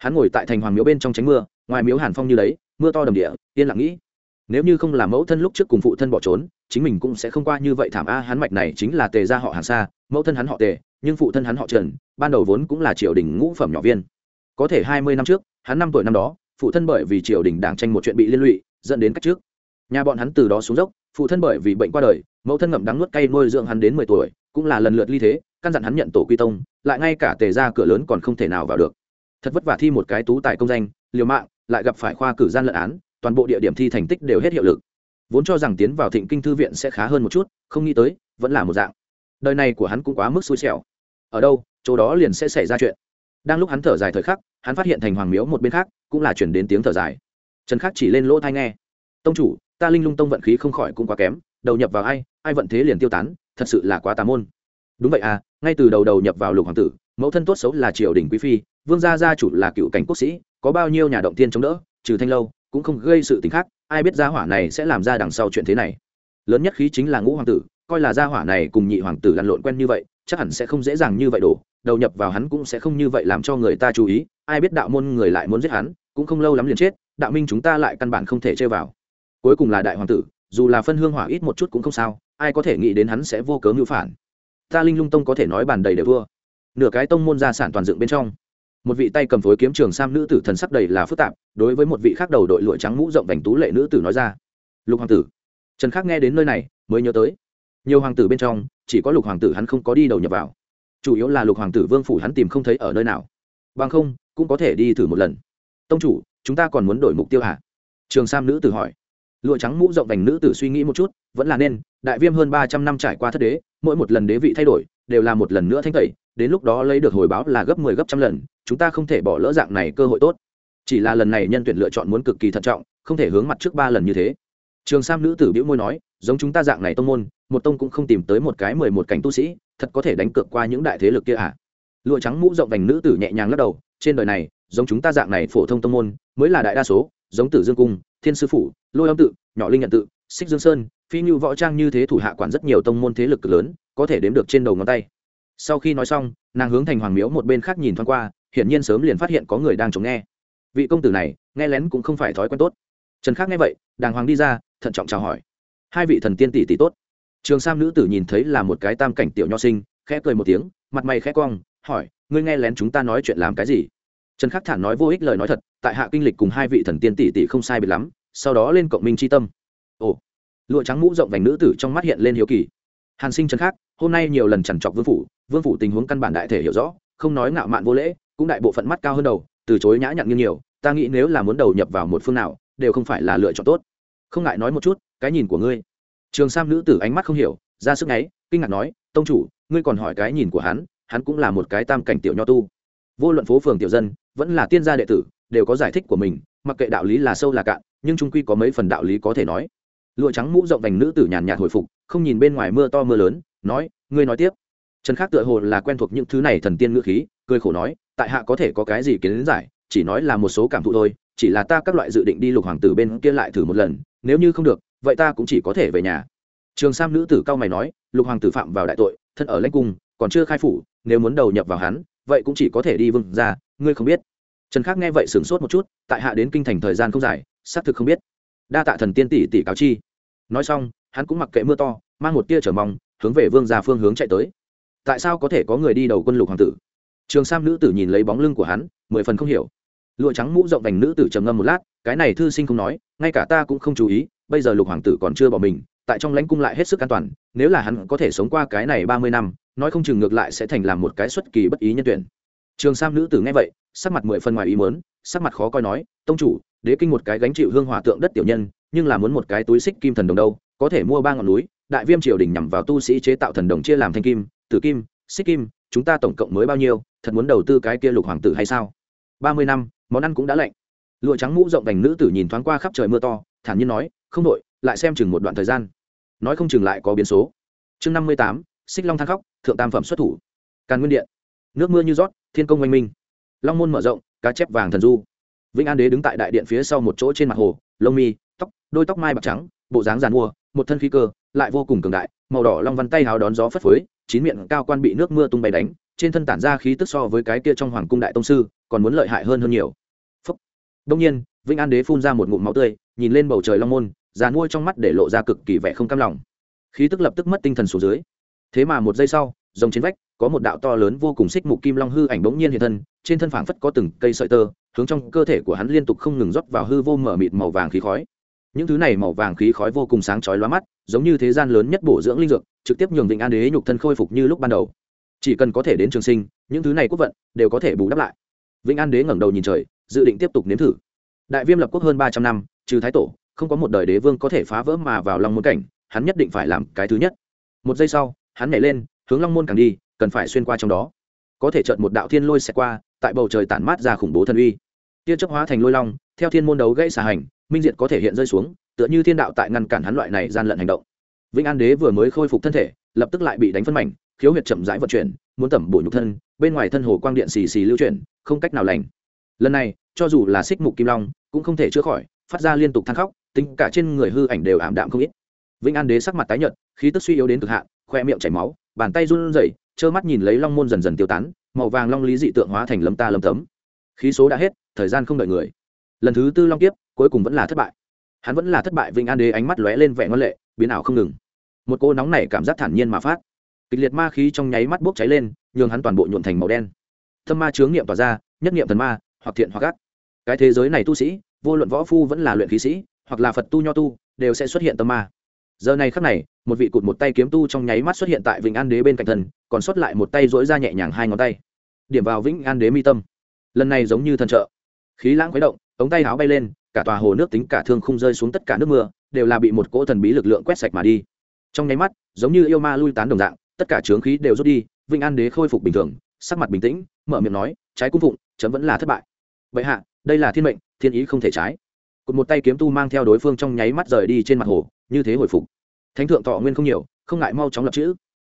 S1: hắn ngồi tại thành hoàng miếu bên trong tránh mưa, ngoài miếu hàn phong như đấy, mưa to đầm địa, yên lặng nghĩ. Nếu như không làm mẫu thân lúc trước cùng phụ thân bỏ trốn, chính mình cũng sẽ không qua như vậy thảm a, hắn mạch này chính là tề gia họ hàng xa mẫu thân hắn họ tề, nhưng phụ thân hắn họ trần, ban đầu vốn cũng là triều đình ngũ phẩm nhỏ viên. Có thể hai mươi năm trước, hắn năm tuổi năm đó, phụ thân bởi vì triều đình đảng tranh một chuyện bị liên lụy, dẫn đến cách trước nhà bọn hắn từ đó xuống dốc, phụ thân bởi vì bệnh qua đời, mẫu thân ngậm đắng nuốt cay nuôi dưỡng hắn đến mười tuổi, cũng là lần lượt ly thế, căn dặn hắn nhận tổ quy tông, lại ngay cả tề ra cửa lớn còn không thể nào vào được. Thật vất vả thi một cái tú tài công danh, liều mạng, lại gặp phải khoa cử gian lận án, toàn bộ địa điểm thi thành tích đều hết hiệu lực. Vốn cho rằng tiến vào thịnh kinh thư viện sẽ khá hơn một chút, không nghĩ tới, vẫn là một dạng. Đời này của hắn cũng quá mức xui xẻo. Ở đâu, chỗ đó liền sẽ xảy ra chuyện. Đang lúc hắn thở dài thời khắc, hắn phát hiện thành hoàng miếu một bên khác cũng là chuyển đến tiếng thở dài. Trần khắc chỉ lên lỗ thai nghe. Tông chủ ta linh lung tông vận khí không khỏi cũng quá kém, đầu nhập vào ai ai vận thế liền tiêu tán, thật sự là quá tà môn. Đúng vậy à ngay từ đầu đầu nhập vào lục hoàng tử, mẫu thân tốt xấu là triều đình quý phi, vương gia gia chủ là cựu cảnh quốc sĩ, có bao nhiêu nhà động tiên chống đỡ, trừ thanh lâu, cũng không gây sự tính khác, ai biết gia hỏa này sẽ làm ra đằng sau chuyện thế này. Lớn nhất khí chính là ngũ hoàng tử, coi là gia hỏa này cùng nhị hoàng tử lăn lộn quen như vậy, chắc hẳn sẽ không dễ dàng như vậy đổ, đầu nhập vào hắn cũng sẽ không như vậy làm cho người ta chú ý, ai biết đạo môn người lại muốn giết hắn, cũng không lâu lắm liền chết, đạo minh chúng ta lại căn bản không thể chơi vào cuối cùng là đại hoàng tử, dù là phân hương hỏa ít một chút cũng không sao, ai có thể nghĩ đến hắn sẽ vô cớ ngữ phản. Ta linh lung tông có thể nói bàn đầy để vua nửa cái tông môn gia sản toàn dựng bên trong. Một vị tay cầm phối kiếm trường sam nữ tử thần sắc đầy là phức tạp, đối với một vị khác đầu đội lụa trắng mũ rộng vành tú lệ nữ tử nói ra. Lục hoàng tử. Trần khắc nghe đến nơi này, mới nhớ tới. Nhiều hoàng tử bên trong, chỉ có lục hoàng tử hắn không có đi đầu nhập vào. Chủ yếu là lục hoàng tử vương phủ hắn tìm không thấy ở nơi nào. Bằng không, cũng có thể đi thử một lần. Tông chủ, chúng ta còn muốn đổi mục tiêu hả? Trường sam nữ tử hỏi lụa trắng mũ rộng vành nữ tử suy nghĩ một chút, vẫn là nên, đại viêm hơn ba trăm năm trải qua thất đế, mỗi một lần đế vị thay đổi, đều là một lần nữa thanh tẩy, đến lúc đó lấy được hồi báo là gấp mười 10 gấp trăm lần, chúng ta không thể bỏ lỡ dạng này cơ hội tốt. Chỉ là lần này nhân tuyển lựa chọn muốn cực kỳ thận trọng, không thể hướng mặt trước ba lần như thế. Trường sam nữ tử biễu môi nói, giống chúng ta dạng này tông môn, một tông cũng không tìm tới một cái mười một cảnh tu sĩ, thật có thể đánh cược qua những đại thế lực kia à? Lụa trắng mũ rộng vành nữ tử nhẹ nhàng lắc đầu, trên đời này, giống chúng ta dạng này phổ thông tông môn, mới là đại đa số, giống tử dương cung thiên sư phủ, lôi âm tự, nhỏ linh nhận tự, xích dương sơn, phi như võ trang như thế thủ hạ quản rất nhiều tông môn thế lực lớn, có thể đếm được trên đầu ngón tay. Sau khi nói xong, nàng hướng thành hoàng miếu một bên khác nhìn thoáng qua, hiển nhiên sớm liền phát hiện có người đang chống nghe. Vị công tử này, nghe lén cũng không phải thói quen tốt. Trần khác nghe vậy, đàng hoàng đi ra, thận trọng chào hỏi. Hai vị thần tiên tỷ tỷ tốt. Trường sam nữ tử nhìn thấy là một cái tam cảnh tiểu nho sinh, khẽ cười một tiếng, mặt mày khẽ cong, hỏi, ngươi nghe lén chúng ta nói chuyện làm cái gì? Trần khắc thản nói vô ích lời nói thật, tại hạ kinh lịch cùng hai vị thần tiên tỷ tỷ không sai biệt lắm, sau đó lên cộng minh c tâm. Ồ, lụa trắng mũ rộng vành nữ tử trong mắt hiện lên hiếu kỳ. Hàn sinh trần khắc, hôm nay nhiều lần trằn trọc vương phủ vương phủ tình huống căn bản đại thể hiểu rõ, không nói ngạo mạn vô lễ, cũng đại bộ phận mắt cao hơn đầu, từ chối nhã nhặn như nhiều, ta nghĩ nếu là muốn đầu nhập vào một phương nào, đều không phải là lựa chọn tốt. Không ngại nói một chút, cái nhìn của ngươi. Trường sam nữ tử ánh mắt không hiểu, ra sức ấy kinh ngạc nói, tông chủ, ngươi còn hỏi cái nhìn của hắn hắn cũng là một cái tam cảnh tiểu nho tu vô luận phố phường tiểu dân, vẫn là tiên gia đệ tử, đều có giải thích của mình, mặc kệ đạo lý là sâu là cạn, nhưng trung quy có mấy phần đạo lý có thể nói. Lụa trắng mũ rộng vành nữ tử nhàn nhạt hồi phục, không nhìn bên ngoài mưa to mưa lớn, nói, ngươi nói tiếp. Trần khắc tựa hồ là quen thuộc những thứ này thần tiên ngữ khí, cười khổ nói, tại hạ có thể có cái gì kiến giải, chỉ nói là một số cảm thụ thôi, chỉ là ta các loại dự định đi lục hoàng tử bên kia lại thử một lần, nếu như không được, vậy ta cũng chỉ có thể về nhà. Trường sam nữ tử cao mày nói, lục hoàng tử phạm vào đại tội, thân ở lãnh cung, còn chưa khai phủ, nếu muốn đầu nhập vào hắn vậy cũng chỉ có thể đi vương ra, ngươi không biết. Trần khắc nghe vậy sửng sốt một chút, tại hạ đến kinh thành thời gian không dài, xác thực không biết. Đa tạ thần tiên tỷ tỷ cáo chi. Nói xong, hắn cũng mặc kệ mưa to, mang một tia trở mong, hướng về vương gia phương hướng chạy tới. Tại sao có thể có người đi đầu quân lục hoàng tử? Trường sam nữ tử nhìn lấy bóng lưng của hắn, mười phần không hiểu. Lụa trắng mũ rộng vành nữ tử trầm ngâm một lát, cái này thư sinh không nói, ngay cả ta cũng không chú ý, bây giờ lục hoàng tử còn chưa bỏ mình, tại trong lãnh cung lại hết sức an toàn, nếu là hắn có thể sống qua cái này ba mươi năm nói không chừng ngược lại sẽ thành làm một cái xuất kỳ bất ý nhân tuyển. Trường sam nữ tử nghe vậy, sắc mặt mười phần ngoài ý mớn sắc mặt khó coi nói, tông chủ, đế kinh một cái gánh chịu hương hòa tượng đất tiểu nhân, nhưng là muốn một cái túi xích kim thần đồng đâu, có thể mua ba ngọn núi, đại viêm triều đình nhằm vào tu sĩ chế tạo thần đồng chia làm thanh kim, tử kim, xích kim, chúng ta tổng cộng mới bao nhiêu, thật muốn đầu tư cái kia lục hoàng tử hay sao? Ba mươi năm, món ăn cũng đã lạnh. Lụa trắng mũ rộng vành nữ tử nhìn thoáng qua khắp trời mưa to, thản nhiên nói, không đội lại xem chừng một đoạn thời gian. Nói không chừng lại có biến số. Chương năm mươi tám, xích long thang khóc thượng tam phẩm xuất thủ. Càn nguyên điện, nước mưa như rót, thiên công oanh minh. Long môn mở rộng, cá chép vàng thần du. Vĩnh an đế đứng tại đại điện phía sau một chỗ trên mặt hồ, lông mi, tóc, đôi tóc mai bạc trắng, bộ dáng giàn mua, một thân khí cơ, lại vô cùng cường đại, màu đỏ long văn tay hào đón gió phất phới, chín miệng cao quan bị nước mưa tung bay đánh, trên thân tản ra khí tức so với cái kia trong hoàng cung đại tông sư, còn muốn lợi hại hơn hơn nhiều. Phúc. đông nhiên, vĩnh an đế phun ra một ngụm máu tươi, nhìn lên bầu trời long môn, giàn mua trong mắt để lộ ra cực kỳ vẻ không cam lòng. Khí tức lập tức mất tinh thần xuống dưới thế mà một giây sau dòng chiến vách, có một đạo to lớn vô cùng xích mục kim long hư ảnh bỗng nhiên hiện thân, trên thân phảng phất có từng cây sợi tơ, hướng trong cơ thể của hắn liên tục không ngừng rót vào hư vô mở mịt màu vàng khí khói. Những thứ này màu vàng khí khói vô cùng sáng chói lóa mắt, giống như thế gian lớn nhất bổ dưỡng linh dược, trực tiếp nhường vịnh an đế nhục thân khôi phục như lúc ban đầu. Chỉ cần có thể đến trường sinh, những thứ này quốc vận đều có thể bù đắp lại. Vĩnh an đế ngẩng đầu nhìn trời, dự định tiếp tục nếm thử. Đại viêm lập quốc hơn ba trăm năm, trừ thái tổ, không có một đời đế vương có thể phá vỡ mà vào long môn cảnh, hắn nhất định phải làm cái thứ nhất. Một giây sau hắn nhảy lên, hướng long môn càng đi, cần phải xuyên qua trong đó. Có thể chợt một đạo thiên lôi xẹt qua, tại bầu trời tản mát ra khủng bố thần uy. Tia chấp hóa thành lôi long, theo thiên môn đấu gãy xà hành, minh diện có thể hiện rơi xuống, tựa như thiên đạo tại ngăn cản hắn loại này gian lận hành động. Vĩnh an đế vừa mới khôi phục thân thể, lập tức lại bị đánh phân mảnh, khiếu huyệt chậm rãi vận chuyển, muốn tẩm bổ nhục thân, bên ngoài thân hồ quang điện xì xì lưu chuyển, không cách nào lành. Lần này, cho dù là xích mục kim long, cũng không thể chữa khỏi, phát ra liên tục than khóc, tính cả trên người hư ảnh đều ảm đạm không ít. Vĩnh an đế sắc mặt tái nhợt, khí tức suy yếu đến cực hạn khoe miệng chảy máu, bàn tay run rẩy, trơ mắt nhìn lấy long môn dần dần tiêu tán, màu vàng long lý dị tượng hóa thành lấm ta lấm tấm. Khí số đã hết, thời gian không đợi người. Lần thứ tư long kiếp, cuối cùng vẫn là thất bại. Hắn vẫn là thất bại vinh an đế ánh mắt lóe lên vẻ ngon lệ, biến ảo không ngừng. Một cô nóng này cảm giác thản nhiên mà phát. Kịch liệt ma khí trong nháy mắt bốc cháy lên, nhường hắn toàn bộ nhuộn thành màu đen. Thâm ma chướng nghiệm tỏa ra, nhất nghiệm thần ma, hoặc thiện hoặc gắt cái thế giới này tu sĩ, vô luận võ phu vẫn là luyện khí sĩ, hoặc là phật tu nho tu, đều sẽ xuất hiện tâm ma giờ này khắc này, một vị cụt một tay kiếm tu trong nháy mắt xuất hiện tại vĩnh an đế bên cạnh thần còn xuất lại một tay dỗi ra nhẹ nhàng hai ngón tay. Điểm vào vĩnh an đế mi tâm. Lần này giống như thần trợ. Khí lãng khuấy động, ống tay áo bay lên, cả tòa hồ nước tính cả thương không rơi xuống tất cả nước mưa, đều là bị một cỗ thần bí lực lượng quét sạch mà đi. Trong nháy mắt, giống như yêu ma lui tán đồng dạng, tất cả trướng khí đều rút đi vĩnh an đế khôi phục bình thường, sắc mặt bình tĩnh, mở miệng nói, trái cung phụng, chấm vẫn là thất bại. Vậy hạ, đây là thiên mệnh, thiên ý không thể trái. Cụt một tay kiếm tu mang theo đối phương trong nháy mắt rời đi trên mặt hồ như thế hồi phục. Thánh thượng thọ nguyên không nhiều, không ngại mau chóng lập chữ.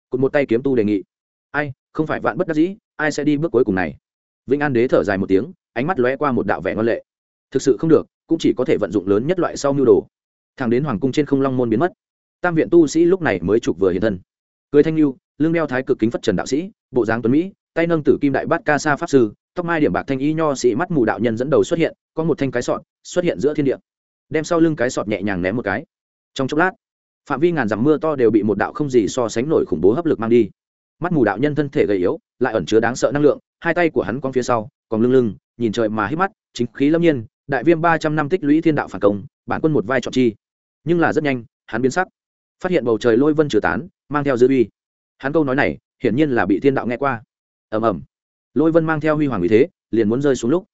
S1: Cụt một tay kiếm tu đề nghị. Ai, không phải vạn bất đắc dĩ, ai sẽ đi bước cuối cùng này? Vĩnh an đế thở dài một tiếng, ánh mắt lóe qua một đạo vẻ ngon lệ. Thực sự không được, cũng chỉ có thể vận dụng lớn nhất loại sau mưu đồ. Thằng đến hoàng cung trên không long môn biến mất. Tam viện tu sĩ lúc này mới trục vừa hiện thân. Cưới thanh lưu, lưng đeo thái cực kính phất trần đạo sĩ, bộ dáng tuấn mỹ, tay nâng tử kim đại bát ca sa pháp sư, tóc mai điểm bạc thanh y nho sĩ mắt mù đạo nhân dẫn đầu xuất hiện, có một thanh cái sọt, xuất hiện giữa thiên địa. Đem sau lưng cái sọt nhẹ nhàng ném một cái trong chốc lát, phạm vi ngàn dặm mưa to đều bị một đạo không gì so sánh nổi khủng bố hấp lực mang đi. Mắt mù đạo nhân thân thể gầy yếu, lại ẩn chứa đáng sợ năng lượng, hai tay của hắn con phía sau còn lưng lưng, nhìn trời mà hít mắt, chính khí lâm nhiên, đại viêm ba trăm năm tích lũy thiên đạo phản công, bản quân một vai trọn chi. Nhưng là rất nhanh, hắn biến sắc, phát hiện bầu trời lôi vân trừ tán, mang theo dư uy. Hắn câu nói này, hiển nhiên là bị thiên đạo nghe qua. Ầm ầm. Lôi vân mang theo huy hoàng ý thế, liền muốn rơi xuống lúc.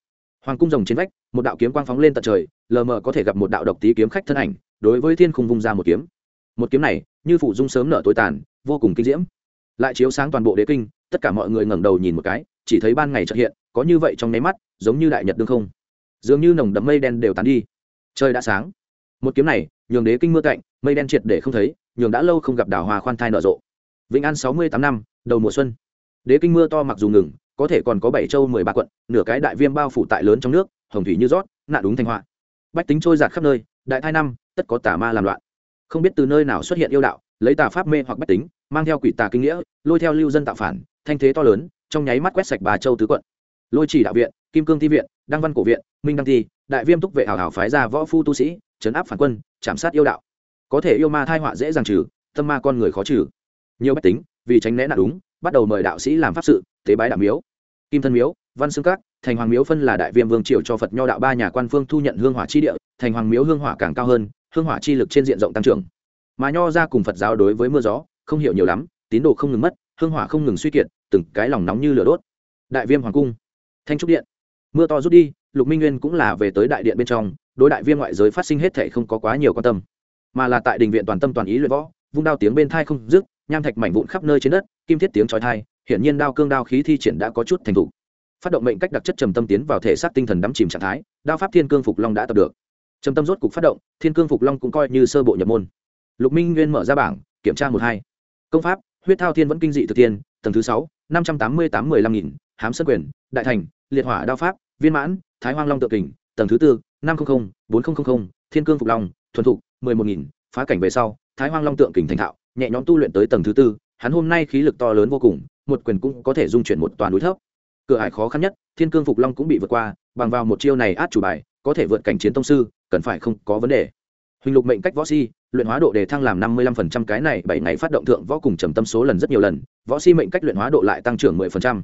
S1: Hoàng cung rồng trên vách, một đạo kiếm quang phóng lên tận trời, lờ mờ có thể gặp một đạo độc tí kiếm khách thân ảnh đối với thiên khung vung ra một kiếm. Một kiếm này, như phụ dung sớm nở tối tàn, vô cùng kinh diễm. Lại chiếu sáng toàn bộ đế kinh, tất cả mọi người ngẩng đầu nhìn một cái, chỉ thấy ban ngày trật hiện, có như vậy trong nháy mắt, giống như đại nhật đương không. Dường như nồng đậm mây đen đều tán đi. Trời đã sáng. Một kiếm này, nhường đế kinh mưa cạnh, mây đen triệt để không thấy, nhường đã lâu không gặp đảo hoa khoan thai nở rộ. Vĩnh an sáu mươi tám năm, đầu mùa xuân. Đế kinh mưa to mặc dù ngừng, có thể còn có bảy châu mười ba quận, nửa cái đại viêm bao phủ tại lớn trong nước, hồng thủy như rót, nạn đúng thanh họa. Bách tính trôi giạt khắp nơi đại thai năm, tất có tà ma làm loạn. Không biết từ nơi nào xuất hiện yêu đạo, lấy tà pháp mê hoặc bách tính, mang theo quỷ tà kinh nghĩa, lôi theo lưu dân tạo phản, thanh thế to lớn, trong nháy mắt quét sạch bà châu tứ quận. Lôi chỉ đạo viện, kim cương thi viện, đăng văn cổ viện, minh đăng thi, đại viêm túc vệ hào hào phái ra võ phu tu sĩ chấn áp phản quân, chạm sát yêu đạo. Có thể yêu ma thai họa dễ dàng trừ, tâm ma con người khó trừ. Nhiều bách tính, vì tránh né nạn đúng, bắt đầu mời đạo sĩ làm pháp sự, tế bái đạo miếu. Kim thân miếu, văn xương các thành hoàng miếu phân là đại viêm vương triều cho phật nho đạo ba nhà quan phương thu nhận hương hỏa chi địa, thành hoàng miếu hương hỏa càng cao hơn, hương hỏa chi lực trên diện rộng tăng trưởng. Mà nho ra cùng phật giáo đối với mưa gió, không hiểu nhiều lắm, tín đồ không ngừng mất, hương hỏa không ngừng suy kiệt, từng cái lòng nóng như lửa đốt. Đại viêm hoàng cung, thanh trúc điện. Mưa to rút đi, lục minh nguyên cũng là về tới đại điện bên trong, đối đại viêm ngoại giới phát sinh hết thể không có quá nhiều quan tâm. Mà là tại đình viện toàn tâm toàn ý luyện võ, vung đao tiếng bên thai không dứt, nham thạch mảnh vụn khắp nơi trên đất, kim thiết tiếng chói thai hiển nhiên đao cương đao khí thi triển đã có chút thành thục phát động mệnh cách đặc chất trầm tâm tiến vào thể xác tinh thần đắm chìm trạng thái, đao pháp thiên cương phục long đã tập được. Trầm tâm rốt cục phát động, thiên cương phục long cũng coi như sơ bộ nhập môn. Lục minh nguyên mở ra bảng, kiểm tra một hai. Công pháp, huyết thao thiên vẫn kinh dị thực thiên, tầng thứ sáu, năm trăm tám mươi tám mười lăm nghìn, hám sân quyền, đại thành, liệt hỏa đao pháp, viên mãn, thái hoang long tự kình, tầng thứ tư, năm trăm linh bốn nghìn thiên cương phục long, thuần thục, mười một nghìn, phá cảnh về sau, thái hoang long tượng kình thành thạo, nhẹ nhõm tu luyện tới tầng thứ tư, hắn hôm nay khí lực to lớn vô cùng, một quyền cũng có thể dung chuyển một toàn núi thấp cửa hải khó khăn nhất, thiên cương phục long cũng bị vượt qua, bằng vào một chiêu này át chủ bài, có thể vượt cảnh chiến tông sư, cần phải không có vấn đề. Huỳnh lục mệnh cách võ si, luyện hóa độ đề thăng làm năm mươi lăm phần trăm, cái này bảy ngày phát động thượng võ cùng trầm tâm số lần rất nhiều lần, võ si mệnh cách luyện hóa độ lại tăng trưởng mười phần trăm.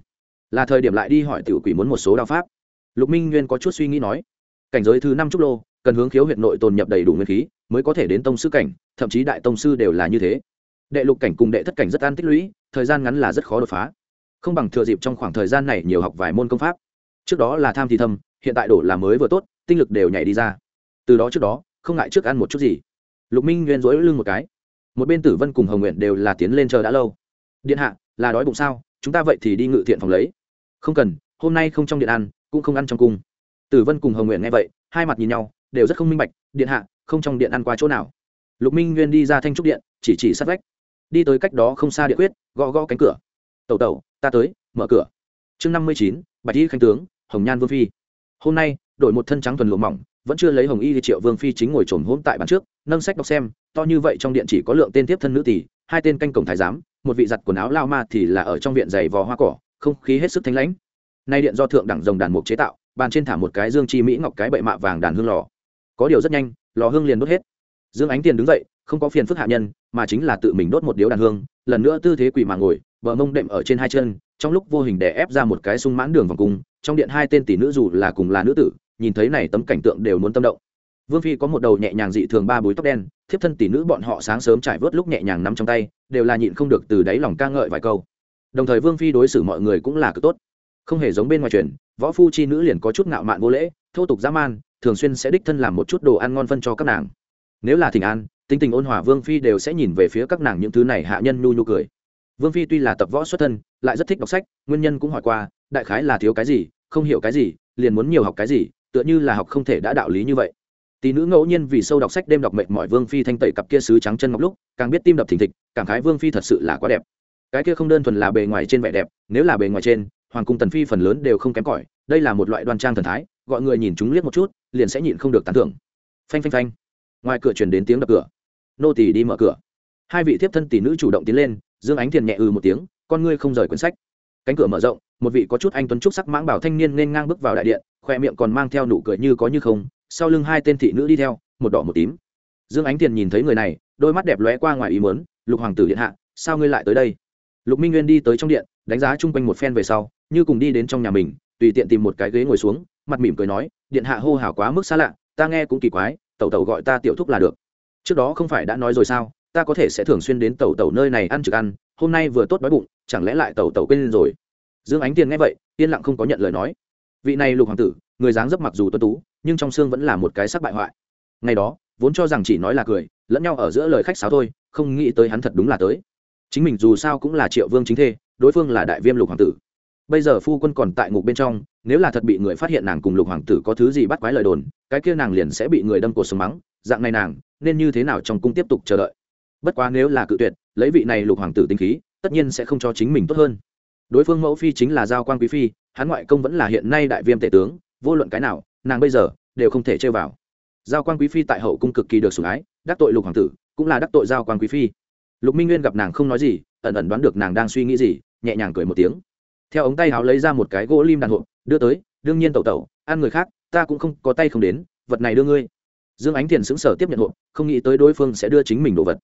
S1: Là thời điểm lại đi hỏi tiểu quỷ muốn một số đao pháp. Lục minh nguyên có chút suy nghĩ nói, cảnh giới thứ năm trúc lô, cần hướng khiếu huyện nội tồn nhập đầy đủ nguyên khí, mới có thể đến tông sư cảnh, thậm chí đại tông sư đều là như thế. Đệ lục cảnh cùng đệ thất cảnh rất an tích lũy, thời gian ngắn là rất khó đột phá không bằng thừa dịp trong khoảng thời gian này nhiều học vài môn công pháp. Trước đó là tham thì thâm, hiện tại đổ là mới vừa tốt, tinh lực đều nhảy đi ra. Từ đó trước đó, không ngại trước ăn một chút gì. Lục minh nguyên dối lưng một cái. Một bên tử vân cùng hồng nguyện đều là tiến lên chờ đã lâu. Điện hạ, là đói bụng sao? Chúng ta vậy thì đi ngự thiện phòng lấy. Không cần, hôm nay không trong điện ăn, cũng không ăn trong cung. Tử vân cùng hồng nguyện nghe vậy, hai mặt nhìn nhau, đều rất không minh bạch, điện hạ, không trong điện ăn qua chỗ nào? Lục minh nguyên đi ra thanh trúc điện, chỉ chỉ sát vách. Đi tới cách đó không xa địa quyết, gõ gõ cánh cửa. Tẩu tẩu ta tới, mở cửa. Chương năm mươi chín, bạch y khanh tướng, hồng nhan vương phi. Hôm nay, đổi một thân trắng thuần lụa mỏng, vẫn chưa lấy hồng y thì triệu vương phi chính ngồi trồm hôm tại bàn trước, nâng sách đọc xem, to như vậy trong điện chỉ có lượng tên tiếp thân nữ tỷ, hai tên canh cổng thái giám, một vị giặt quần áo lao ma thì là ở trong viện giày vò hoa cỏ, không khí hết sức thanh lãnh. Nay điện do thượng đẳng rồng đàn mục chế tạo, bàn trên thả một cái dương chi mỹ ngọc cái bậy mạ vàng đàn hương lò. Có điều rất nhanh, lò hương liền đốt hết. Dương ánh tiền đứng dậy, không có phiền phức hạ nhân, mà chính là tự mình đốt một điếu đàn hương, lần nữa tư thế quỳ mà ngồi bờ mông đệm ở trên hai chân, trong lúc vô hình đè ép ra một cái sung mãn đường vòng cung, trong điện hai tên tỷ nữ dù là cùng là nữ tử, nhìn thấy này tấm cảnh tượng đều muốn tâm động. Vương phi có một đầu nhẹ nhàng dị thường ba búi tóc đen, thiếp thân tỷ nữ bọn họ sáng sớm trải vớt lúc nhẹ nhàng nắm trong tay, đều là nhịn không được từ đáy lòng ca ngợi vài câu. Đồng thời vương phi đối xử mọi người cũng là cực tốt. Không hề giống bên ngoài truyền võ phu chi nữ liền có chút ngạo mạn vô lễ, thô tục dã man, thường xuyên sẽ đích thân làm một chút đồ ăn ngon phân cho các nàng. Nếu là thỉnh an, tính tình ôn hòa vương phi đều sẽ nhìn về phía các nàng những thứ này hạ nhân nhu nhu cười vương phi tuy là tập võ xuất thân, lại rất thích đọc sách, nguyên nhân cũng hỏi qua, đại khái là thiếu cái gì, không hiểu cái gì, liền muốn nhiều học cái gì, tựa như là học không thể đã đạo lý như vậy. Tỷ nữ ngẫu nhiên vì sâu đọc sách đêm đọc mệt mỏi vương phi thanh tẩy cặp kia sứ trắng chân ngọc lúc, càng biết tim đập thình thịch, cảm khái vương phi thật sự là quá đẹp. Cái kia không đơn thuần là bề ngoài trên vẻ đẹp, nếu là bề ngoài trên, hoàng cung tần phi phần lớn đều không kém cỏi, đây là một loại đoan trang thần thái, gọi người nhìn chúng liếc một chút, liền sẽ nhịn không được tán thưởng. Phanh phanh phanh. Ngoài cửa truyền đến tiếng đập cửa. Nô tỳ đi mở cửa. Hai vị thiếp thân tỷ nữ chủ động tiến lên dương ánh thiền nhẹ ừ một tiếng, con ngươi không rời quyển sách. Cánh cửa mở rộng, một vị có chút anh tuấn trúc sắc mãng bảo thanh niên nên ngang bước vào đại điện, khoe miệng còn mang theo nụ cười như có như không, sau lưng hai tên thị nữ đi theo, một đỏ một tím. Dương ánh thiền nhìn thấy người này, đôi mắt đẹp lóe qua ngoài ý muốn, lục hoàng tử điện hạ, sao ngươi lại tới đây? Lục minh nguyên đi tới trong điện, đánh giá chung quanh một phen về sau, như cùng đi đến trong nhà mình, tùy tiện tìm một cái ghế ngồi xuống, mặt mỉm cười nói, điện hạ hô hào quá mức xa lạ, ta nghe cũng kỳ quái, tẩu tẩu gọi ta tiểu thúc là được. Trước đó không phải đã nói rồi sao? Ta có thể sẽ thường xuyên đến tẩu tẩu nơi này ăn trực ăn, hôm nay vừa tốt đói bụng, chẳng lẽ lại tẩu tẩu quên rồi? Dương ánh tiền nghe vậy, yên lặng không có nhận lời nói. Vị này lục hoàng tử, người dáng dấp mặc dù tuân tú, nhưng trong xương vẫn là một cái sắc bại hoại. Ngày đó, vốn cho rằng chỉ nói là cười, lẫn nhau ở giữa lời khách sáo thôi, không nghĩ tới hắn thật đúng là tới. Chính mình dù sao cũng là triệu vương chính thê, đối phương là đại viêm lục hoàng tử. Bây giờ phu quân còn tại ngục bên trong, nếu là thật bị người phát hiện nàng cùng lục hoàng tử có thứ gì bắt quái lời đồn, cái kia nàng liền sẽ bị người đâm cổ sống mắng, dạng này nàng, nên như thế nào trong cung tiếp tục chờ đợi? Bất quá nếu là cự tuyệt, lấy vị này lục hoàng tử tinh khí, tất nhiên sẽ không cho chính mình tốt hơn. Đối phương mẫu phi chính là giao quan quý phi, hắn ngoại công vẫn là hiện nay đại viêm tể tướng, vô luận cái nào, nàng bây giờ đều không thể chơi vào. Giao quan quý phi tại hậu cung cực kỳ được sủng ái, đắc tội lục hoàng tử, cũng là đắc tội giao quan quý phi. Lục minh nguyên gặp nàng không nói gì, ẩn ẩn đoán được nàng đang suy nghĩ gì, nhẹ nhàng cười một tiếng. Theo ống tay áo lấy ra một cái gỗ lim đàn hộp, đưa tới, đương nhiên tẩu tẩu, ăn người khác, ta cũng không có tay không đến, vật này đưa ngươi. Dương ánh thiền sững sờ tiếp nhận hộp, không nghĩ tới đối phương sẽ đưa chính mình đồ vật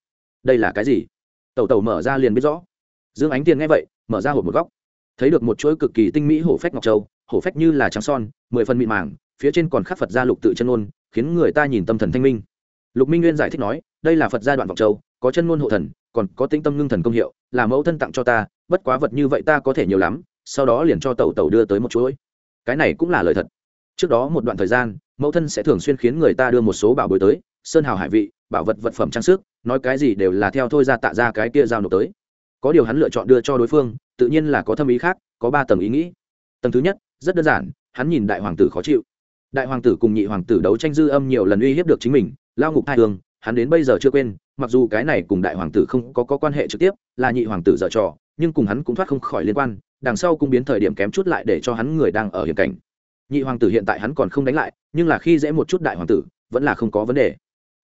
S1: đây là cái gì? Tẩu tẩu mở ra liền biết rõ. Dương ánh tiền nghe vậy mở ra hộp một góc. Thấy được một chuỗi cực kỳ tinh mỹ hổ phách ngọc châu hổ phách như là trắng son mười phần mịn màng phía trên còn khắc phật gia lục tự chân ngôn, khiến người ta nhìn tâm thần thanh minh. Lục minh nguyên giải thích nói đây là phật gia đoạn vọng châu có chân ngôn hộ thần còn có tĩnh tâm ngưng thần công hiệu là mẫu thân tặng cho ta bất quá vật như vậy ta có thể nhiều lắm sau đó liền cho tẩu tẩu đưa tới một chuỗi. Cái này cũng là lời thật. Trước đó một đoạn thời gian mẫu thân sẽ thường xuyên khiến người ta đưa một số bảo bối tới sơn hào hải vị bảo vật vật phẩm trang sức nói cái gì đều là theo thôi ra tạ ra cái kia giao nộp tới. Có điều hắn lựa chọn đưa cho đối phương tự nhiên là có thâm ý khác có ba tầng ý nghĩ. Tầng thứ nhất rất đơn giản hắn nhìn đại hoàng tử khó chịu. Đại hoàng tử cùng nhị hoàng tử đấu tranh dư âm nhiều lần uy hiếp được chính mình lao ngục hai thường hắn đến bây giờ chưa quên mặc dù cái này cùng đại hoàng tử không có, có quan hệ trực tiếp là nhị hoàng tử dở trò nhưng cùng hắn cũng thoát không khỏi liên quan đằng sau cũng biến thời điểm kém chút lại để cho hắn người đang ở hiểm cảnh. Nhị hoàng tử hiện tại hắn còn không đánh lại nhưng là khi dễ một chút đại hoàng tử vẫn là không có vấn đề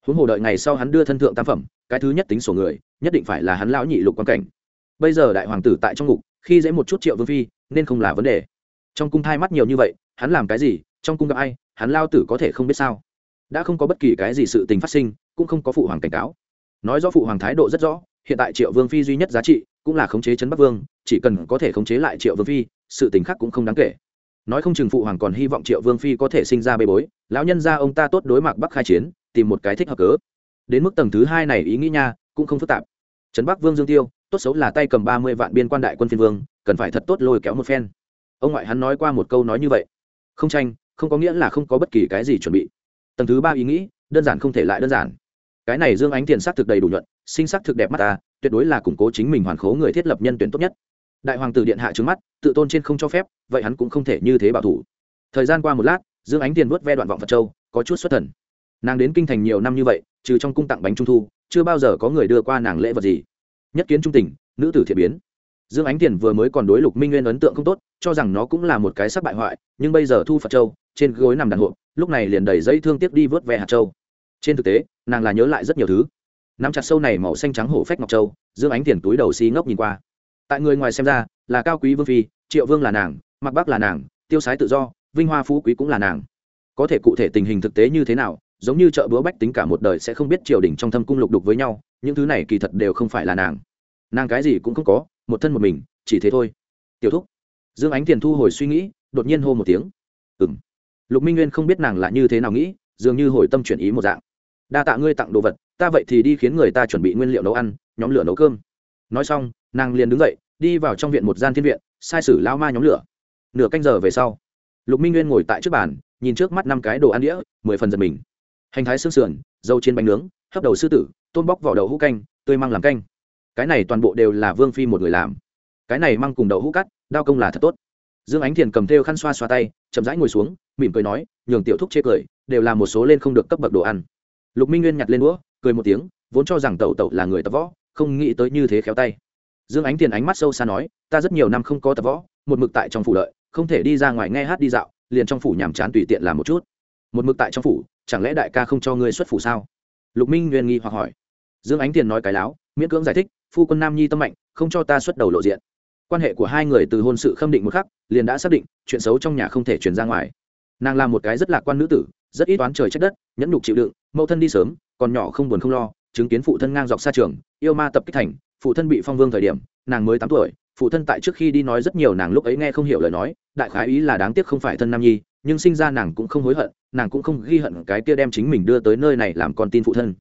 S1: huống hồ đợi ngày sau hắn đưa thân thượng tam phẩm, cái thứ nhất tính sổ người, nhất định phải là hắn lão nhị lục quan cảnh. Bây giờ đại hoàng tử tại trong ngục, khi dễ một chút triệu vương phi, nên không là vấn đề. Trong cung thai mắt nhiều như vậy, hắn làm cái gì, trong cung gặp ai, hắn lao tử có thể không biết sao? Đã không có bất kỳ cái gì sự tình phát sinh, cũng không có phụ hoàng cảnh cáo. Nói rõ phụ hoàng thái độ rất rõ, hiện tại triệu vương phi duy nhất giá trị, cũng là khống chế trấn bắc vương, chỉ cần có thể khống chế lại triệu vương phi, sự tình khác cũng không đáng kể nói không chừng phụ hoàng còn hy vọng triệu vương phi có thể sinh ra bê bối. Lão nhân ra ông ta tốt đối mặt bắc khai chiến, tìm một cái thích hợp cớ. Đến mức tầng thứ hai này ý nghĩ nha, cũng không phức tạp. Trấn bắc vương dương tiêu, tốt xấu là tay cầm ba mươi vạn biên quan đại quân phiên vương, cần phải thật tốt lôi kéo một phen. Ông ngoại hắn nói qua một câu nói như vậy. Không tranh, không có nghĩa là không có bất kỳ cái gì chuẩn bị. Tầng thứ ba ý nghĩ, đơn giản không thể lại đơn giản. Cái này dương ánh tiền sắc thực đầy đủ nhuận, sinh sắc thực đẹp mắt ta, tuyệt đối là củng cố chính mình hoàn khố người thiết lập nhân tuyển tốt nhất đại hoàng tử điện hạ trứng mắt, tự tôn trên không cho phép, vậy hắn cũng không thể như thế bảo thủ. Thời gian qua một lát, dương ánh tiền vớt ve đoạn vọng phật châu, có chút xuất thần. Nàng đến kinh thành nhiều năm như vậy, trừ trong cung tặng bánh trung thu, chưa bao giờ có người đưa qua nàng lễ vật gì. Nhất kiến trung tình, nữ tử thiện biến. Dương ánh tiền vừa mới còn đối lục minh nguyên ấn tượng không tốt, cho rằng nó cũng là một cái sắc bại hoại, nhưng bây giờ thu phật châu, trên gối nằm đàn hộp, lúc này liền đầy dây thương tiếc đi vớt ve hạt châu. Trên thực tế, nàng là nhớ lại rất nhiều thứ. Nắm chặt sâu này màu xanh trắng hổ phách ngọc châu, dương ánh tiền túi đầu xí ngốc nhìn qua tại người ngoài xem ra, là cao quý vương phi, triệu vương là nàng, mặc bắc là nàng, tiêu sái tự do, vinh hoa phú quý cũng là nàng. Có thể cụ thể tình hình thực tế như thế nào, giống như chợ búa bách tính cả một đời sẽ không biết triều đình trong thâm cung lục đục với nhau, những thứ này kỳ thật đều không phải là nàng. Nàng cái gì cũng không có, một thân một mình, chỉ thế thôi. Tiểu thúc. Dương ánh tiền thu hồi suy nghĩ, đột nhiên hô một tiếng. Ừng lục minh nguyên không biết nàng là như thế nào nghĩ, dường như hồi tâm chuyển ý một dạng. Đa tạ ngươi tặng đồ vật, ta vậy thì đi khiến người ta chuẩn bị nguyên liệu nấu ăn, nhóm lửa nấu cơm. Nói xong nàng liền đứng dậy, đi vào trong viện một gian thiên viện, sai sử lao ma nhóm lửa. Nửa canh giờ về sau, lục minh nguyên ngồi tại trước bàn, nhìn trước mắt năm cái đồ ăn đĩa, mười phần giật mình. Hành thái xương sườn, dâu trên bánh nướng, hấp đầu sư tử, tôm bóc vỏ đậu hũ canh, tươi măng làm canh. Cái này toàn bộ đều là vương phi một người làm. Cái này măng cùng đậu hũ cắt, đao công là thật tốt. Dương ánh thiền cầm theo khăn xoa xoa tay, chậm rãi ngồi xuống, mỉm cười nói, nhường tiểu thúc chê cười, đều là một số lên không được cấp bậc đồ ăn. Lục minh nguyên nhặt lên đũa, cười một tiếng, vốn cho rằng tẩu tẩu là người tập võ, không nghĩ tới như thế khéo tay dương ánh tiền ánh mắt sâu xa nói, ta rất nhiều năm không có tập võ, một mực tại trong phủ đợi không thể đi ra ngoài nghe hát đi dạo, liền trong phủ nhàm chán tùy tiện làm một chút. Một mực tại trong phủ, chẳng lẽ đại ca không cho ngươi xuất phủ sao? Lục minh nguyên nghi hoặc hỏi. Dương ánh tiền nói cái láo, miễn cưỡng giải thích, phu quân nam nhi tâm mạnh, không cho ta xuất đầu lộ diện. Quan hệ của hai người từ hôn sự khâm định một khắc, liền đã xác định, chuyện xấu trong nhà không thể truyền ra ngoài. Nàng là một cái rất lạc quan nữ tử, rất ít oán trời trách đất, nhẫn nhục chịu đựng, mẫu thân đi sớm, còn nhỏ không buồn không lo, chứng kiến phụ thân ngang dọc xa trường, yêu ma tập kích thành phụ thân bị phong vương thời điểm, nàng mới tám tuổi, phụ thân tại trước khi đi nói rất nhiều nàng lúc ấy nghe không hiểu lời nói, đại khái ý là đáng tiếc không phải thân nam nhi, nhưng sinh ra nàng cũng không hối hận, nàng cũng không ghi hận cái kia đem chính mình đưa tới nơi này làm con tin phụ thân.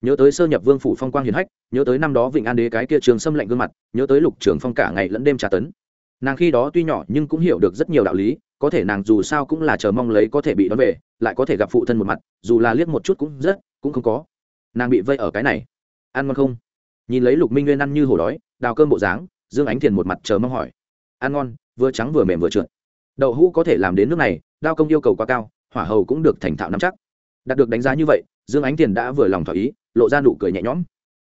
S1: Nhớ tới sơ nhập vương phủ phong quang hiền hách, nhớ tới năm đó vịnh an đế cái kia trường xâm lạnh gương mặt, nhớ tới lục trường phong cả ngày lẫn đêm tra tấn. Nàng khi đó tuy nhỏ nhưng cũng hiểu được rất nhiều đạo lý, có thể nàng dù sao cũng là chờ mong lấy có thể bị đón về, lại có thể gặp phụ thân một mặt, dù là liếc một chút cũng rất, cũng không có. Nàng bị vây ở cái này. Ăn ngon không? Nhìn lấy lục minh nguyên ăn như hổ đói, đào cơm bộ dáng, dương ánh thiền một mặt chờ mong hỏi. Ăn ngon, vừa trắng vừa mềm vừa trượt. Đậu hũ có thể làm đến nước này, đao công yêu cầu quá cao, hỏa hầu cũng được thành thạo nắm chắc. Đạt được đánh giá như vậy, dương ánh tiền đã vừa lòng thỏa ý, lộ ra nụ cười nhẹ nhõm.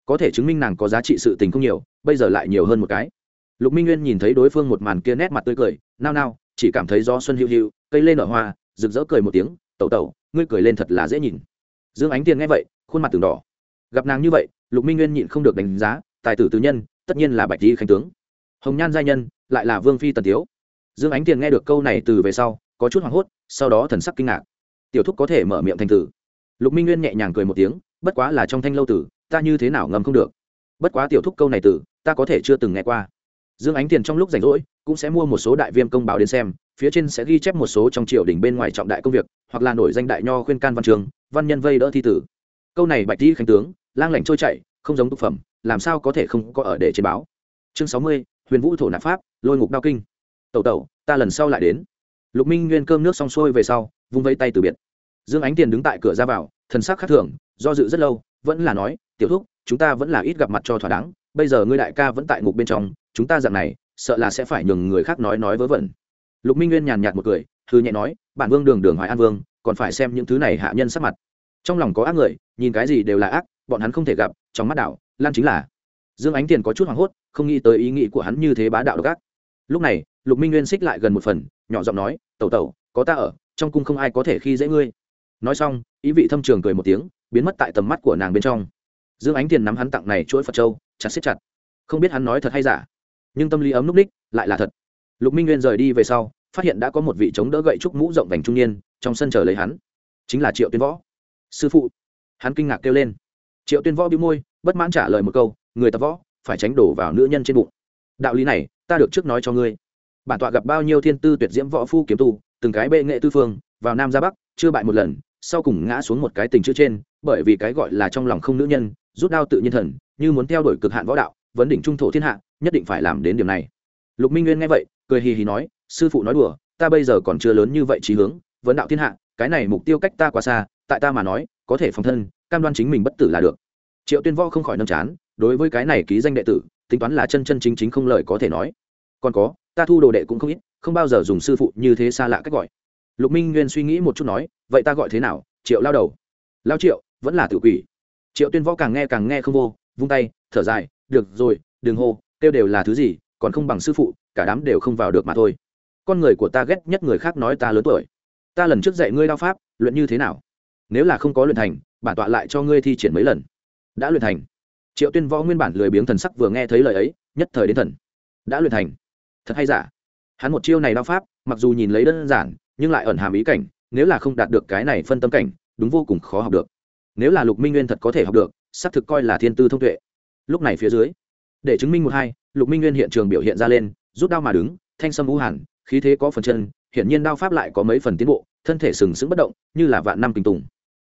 S1: Có thể chứng minh nàng có giá trị sự tình không nhiều, bây giờ lại nhiều hơn một cái. Lục minh nguyên nhìn thấy đối phương một màn kia nét mặt tươi cười, nao nao, chỉ cảm thấy gió xuân hữu hữu cây lên ở hoa, rực rỡ cười một tiếng, tẩu tẩu, ngươi cười lên thật là dễ nhìn. Dương ánh tiền nghe vậy, khuôn mặt từng đỏ. Gặp nàng như vậy lục minh nguyên nhịn không được đánh giá, tài tử tư nhân, tất nhiên là bạch di khánh tướng. Hồng nhan giai nhân, lại là vương phi tần tiếu. Dương ánh tiền nghe được câu này từ về sau, có chút hoảng hốt, sau đó thần sắc kinh ngạc. Tiểu thúc có thể mở miệng thành tử. Lục minh nguyên nhẹ nhàng cười một tiếng, bất quá là trong thanh lâu tử, ta như thế nào ngầm không được? Bất quá tiểu thúc câu này tử, ta có thể chưa từng nghe qua. Dương ánh tiền trong lúc rảnh rỗi, cũng sẽ mua một số đại viêm công báo đến xem, phía trên sẽ ghi chép một số trong triều đình bên ngoài trọng đại công việc, hoặc là nổi danh đại nho khuyên can văn trường, văn nhân vây đỡ thi tử. Câu này bạch thi khánh tướng lang lạnh trôi chảy, không giống tục phẩm, làm sao có thể không có ở để trên báo. Chương sáu mươi, huyền vũ thổ nạp pháp, lôi ngục đao kinh. Tẩu tẩu, ta lần sau lại đến. Lục minh nguyên cơm nước xong xuôi về sau, vung vây tay từ biệt. Dương ánh tiền đứng tại cửa ra vào, thần sắc khác thường, do dự rất lâu, vẫn là nói, tiểu thúc, chúng ta vẫn là ít gặp mặt cho thỏa đáng, bây giờ ngươi đại ca vẫn tại ngục bên trong, chúng ta dạng này, sợ là sẽ phải nhường người khác nói nói vớ vẩn. Lục minh nguyên nhàn nhạt một cười thư nhẹ nói, bản vương đường đường hoài an vương, còn phải xem những thứ này hạ nhân sắc mặt. Trong lòng có ác người, nhìn cái gì đều là ác bọn hắn không thể gặp, trong mắt đảo lan chính là. Dương ánh tiền có chút hoảng hốt, không nghĩ tới ý nghĩ của hắn như thế bá đạo gác lúc này, lục minh nguyên xích lại gần một phần, nhỏ giọng nói, tẩu tẩu, có ta ở, trong cung không ai có thể khi dễ ngươi. Nói xong, ý vị thâm trường cười một tiếng, biến mất tại tầm mắt của nàng bên trong. Dương ánh tiền nắm hắn tặng này chuỗi phật châu, chặt xếp chặt. Không biết hắn nói thật hay giả, nhưng tâm lý ấm núp ních lại là thật. Lục minh nguyên rời đi về sau, phát hiện đã có một vị chống đỡ gậy trúc mũ rộng vành trung niên, trong sân chờ lấy hắn. Chính là triệu tuyên võ. Sư phụ. Hắn kinh ngạc kêu lên triệu tuyên võ bị môi, bất mãn trả lời một câu, người tập võ, phải tránh đổ vào nữ nhân trên bụng. Đạo lý này, ta được trước nói cho ngươi. Bản tọa gặp bao nhiêu thiên tư tuyệt diễm võ phu kiếm tu, từng cái bệ nghệ tư phương, vào nam ra bắc, chưa bại một lần, sau cùng ngã xuống một cái tình chữ trên, bởi vì cái gọi là trong lòng không nữ nhân, rút đao tự nhiên thần, như muốn theo đuổi cực hạn võ đạo, vấn đỉnh trung thổ thiên hạ, nhất định phải làm đến điểm này. Lục minh nguyên nghe vậy, cười hì hì nói, sư phụ nói đùa, ta bây giờ còn chưa lớn như vậy trí hướng, vấn đạo thiên hạ, cái này mục tiêu cách ta quá xa, tại ta mà nói, có thể phòng thân cam đoan chính mình bất tử là được. Triệu tuyên võ không khỏi nâm chán, đối với cái này ký danh đệ tử, tính toán là chân chân chính chính không lời có thể nói. Còn có, ta thu đồ đệ cũng không ít, không bao giờ dùng sư phụ như thế xa lạ cách gọi. Lục minh nguyên suy nghĩ một chút nói, vậy ta gọi thế nào? Triệu lao đầu. Lao triệu, vẫn là tự quỷ. Triệu tuyên võ càng nghe càng nghe không vô, vung tay, thở dài, được rồi, đừng hô, kêu đều là thứ gì, còn không bằng sư phụ, cả đám đều không vào được mà thôi. Con người của ta ghét nhất người khác nói ta lớn tuổi. Ta lần trước dạy ngươi đao pháp, luyện như thế nào? Nếu là không có luyện thành bản tọa lại cho ngươi thi triển mấy lần. Đã luyện thành. Triệu tuyên võ nguyên bản lười biếng thần sắc vừa nghe thấy lời ấy, nhất thời đến thần. Đã luyện thành. Thật hay giả? Hắn một chiêu này đao pháp, mặc dù nhìn lấy đơn giản, nhưng lại ẩn hàm ý cảnh, nếu là không đạt được cái này phân tâm cảnh, đúng vô cùng khó học được. Nếu là lục minh nguyên thật có thể học được, xác thực coi là thiên tư thông tuệ. Lúc này phía dưới, để chứng minh một hai, lục minh nguyên hiện trường biểu hiện ra lên, rút đao mà đứng, thanh sâm vũ hẳn, khí thế có phần chân, hiển nhiên đao pháp lại có mấy phần tiến bộ, thân thể sừng sững bất động, như là vạn năm kinh tùng.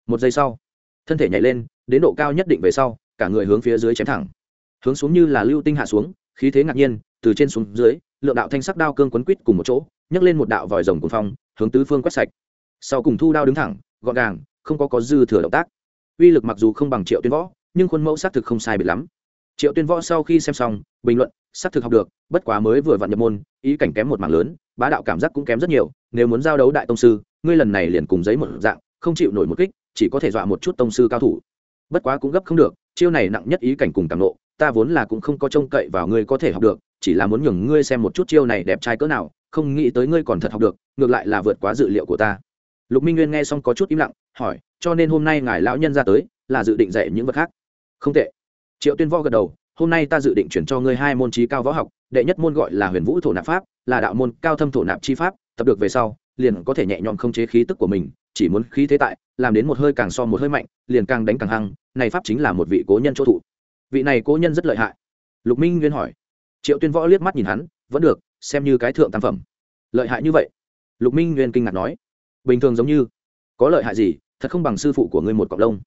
S1: Một giây sau thân thể nhảy lên, đến độ cao nhất định về sau, cả người hướng phía dưới chém thẳng. Hướng xuống như là lưu tinh hạ xuống, khí thế ngạc nhiên, từ trên xuống dưới, lượng đạo thanh sắc đao cương quấn quít cùng một chỗ, nhấc lên một đạo vòi rồng cùng phong, hướng tứ phương quét sạch. Sau cùng thu đao đứng thẳng, gọn gàng, không có có dư thừa động tác. Uy lực mặc dù không bằng triệu tuyên võ, nhưng khuôn mẫu xác thực không sai biệt lắm. Triệu tuyên võ sau khi xem xong, bình luận, xác thực học được, bất quá mới vừa vặn nhập môn, ý cảnh kém một mảng lớn, bá đạo cảm giác cũng kém rất nhiều, nếu muốn giao đấu đại tông sư, ngươi lần này liền cùng giấy một dạng, không chịu nổi một kích chỉ có thể dọa một chút tông sư cao thủ. Bất quá cũng gấp không được, chiêu này nặng nhất ý cảnh cùng càng nộ, ta vốn là cũng không có trông cậy vào ngươi có thể học được, chỉ là muốn nhường ngươi xem một chút chiêu này đẹp trai cỡ nào, không nghĩ tới ngươi còn thật học được, ngược lại là vượt quá dự liệu của ta. Lục minh nguyên nghe xong có chút im lặng, hỏi, cho nên hôm nay ngài lão nhân ra tới, là dự định dạy những vật khác? Không tệ. Triệu tuyên võ gật đầu, hôm nay ta dự định chuyển cho ngươi hai môn trí cao võ học, đệ nhất môn gọi là huyền vũ thổ nạp pháp, là đạo môn cao thâm thổ nạp chi pháp, tập được về sau, liền có thể nhẹ nhõm không chế khí tức của mình chỉ muốn khí thế tại, làm đến một hơi càng so một hơi mạnh, liền càng đánh càng hăng, này pháp chính là một vị cố nhân chỗ thụ. Vị này cố nhân rất lợi hại. Lục minh nguyên hỏi. Triệu tuyên võ liếc mắt nhìn hắn, vẫn được, xem như cái thượng tam phẩm. Lợi hại như vậy? Lục minh nguyên kinh ngạc nói. Bình thường giống như, có lợi hại gì, thật không bằng sư phụ của ngươi một cọc lông.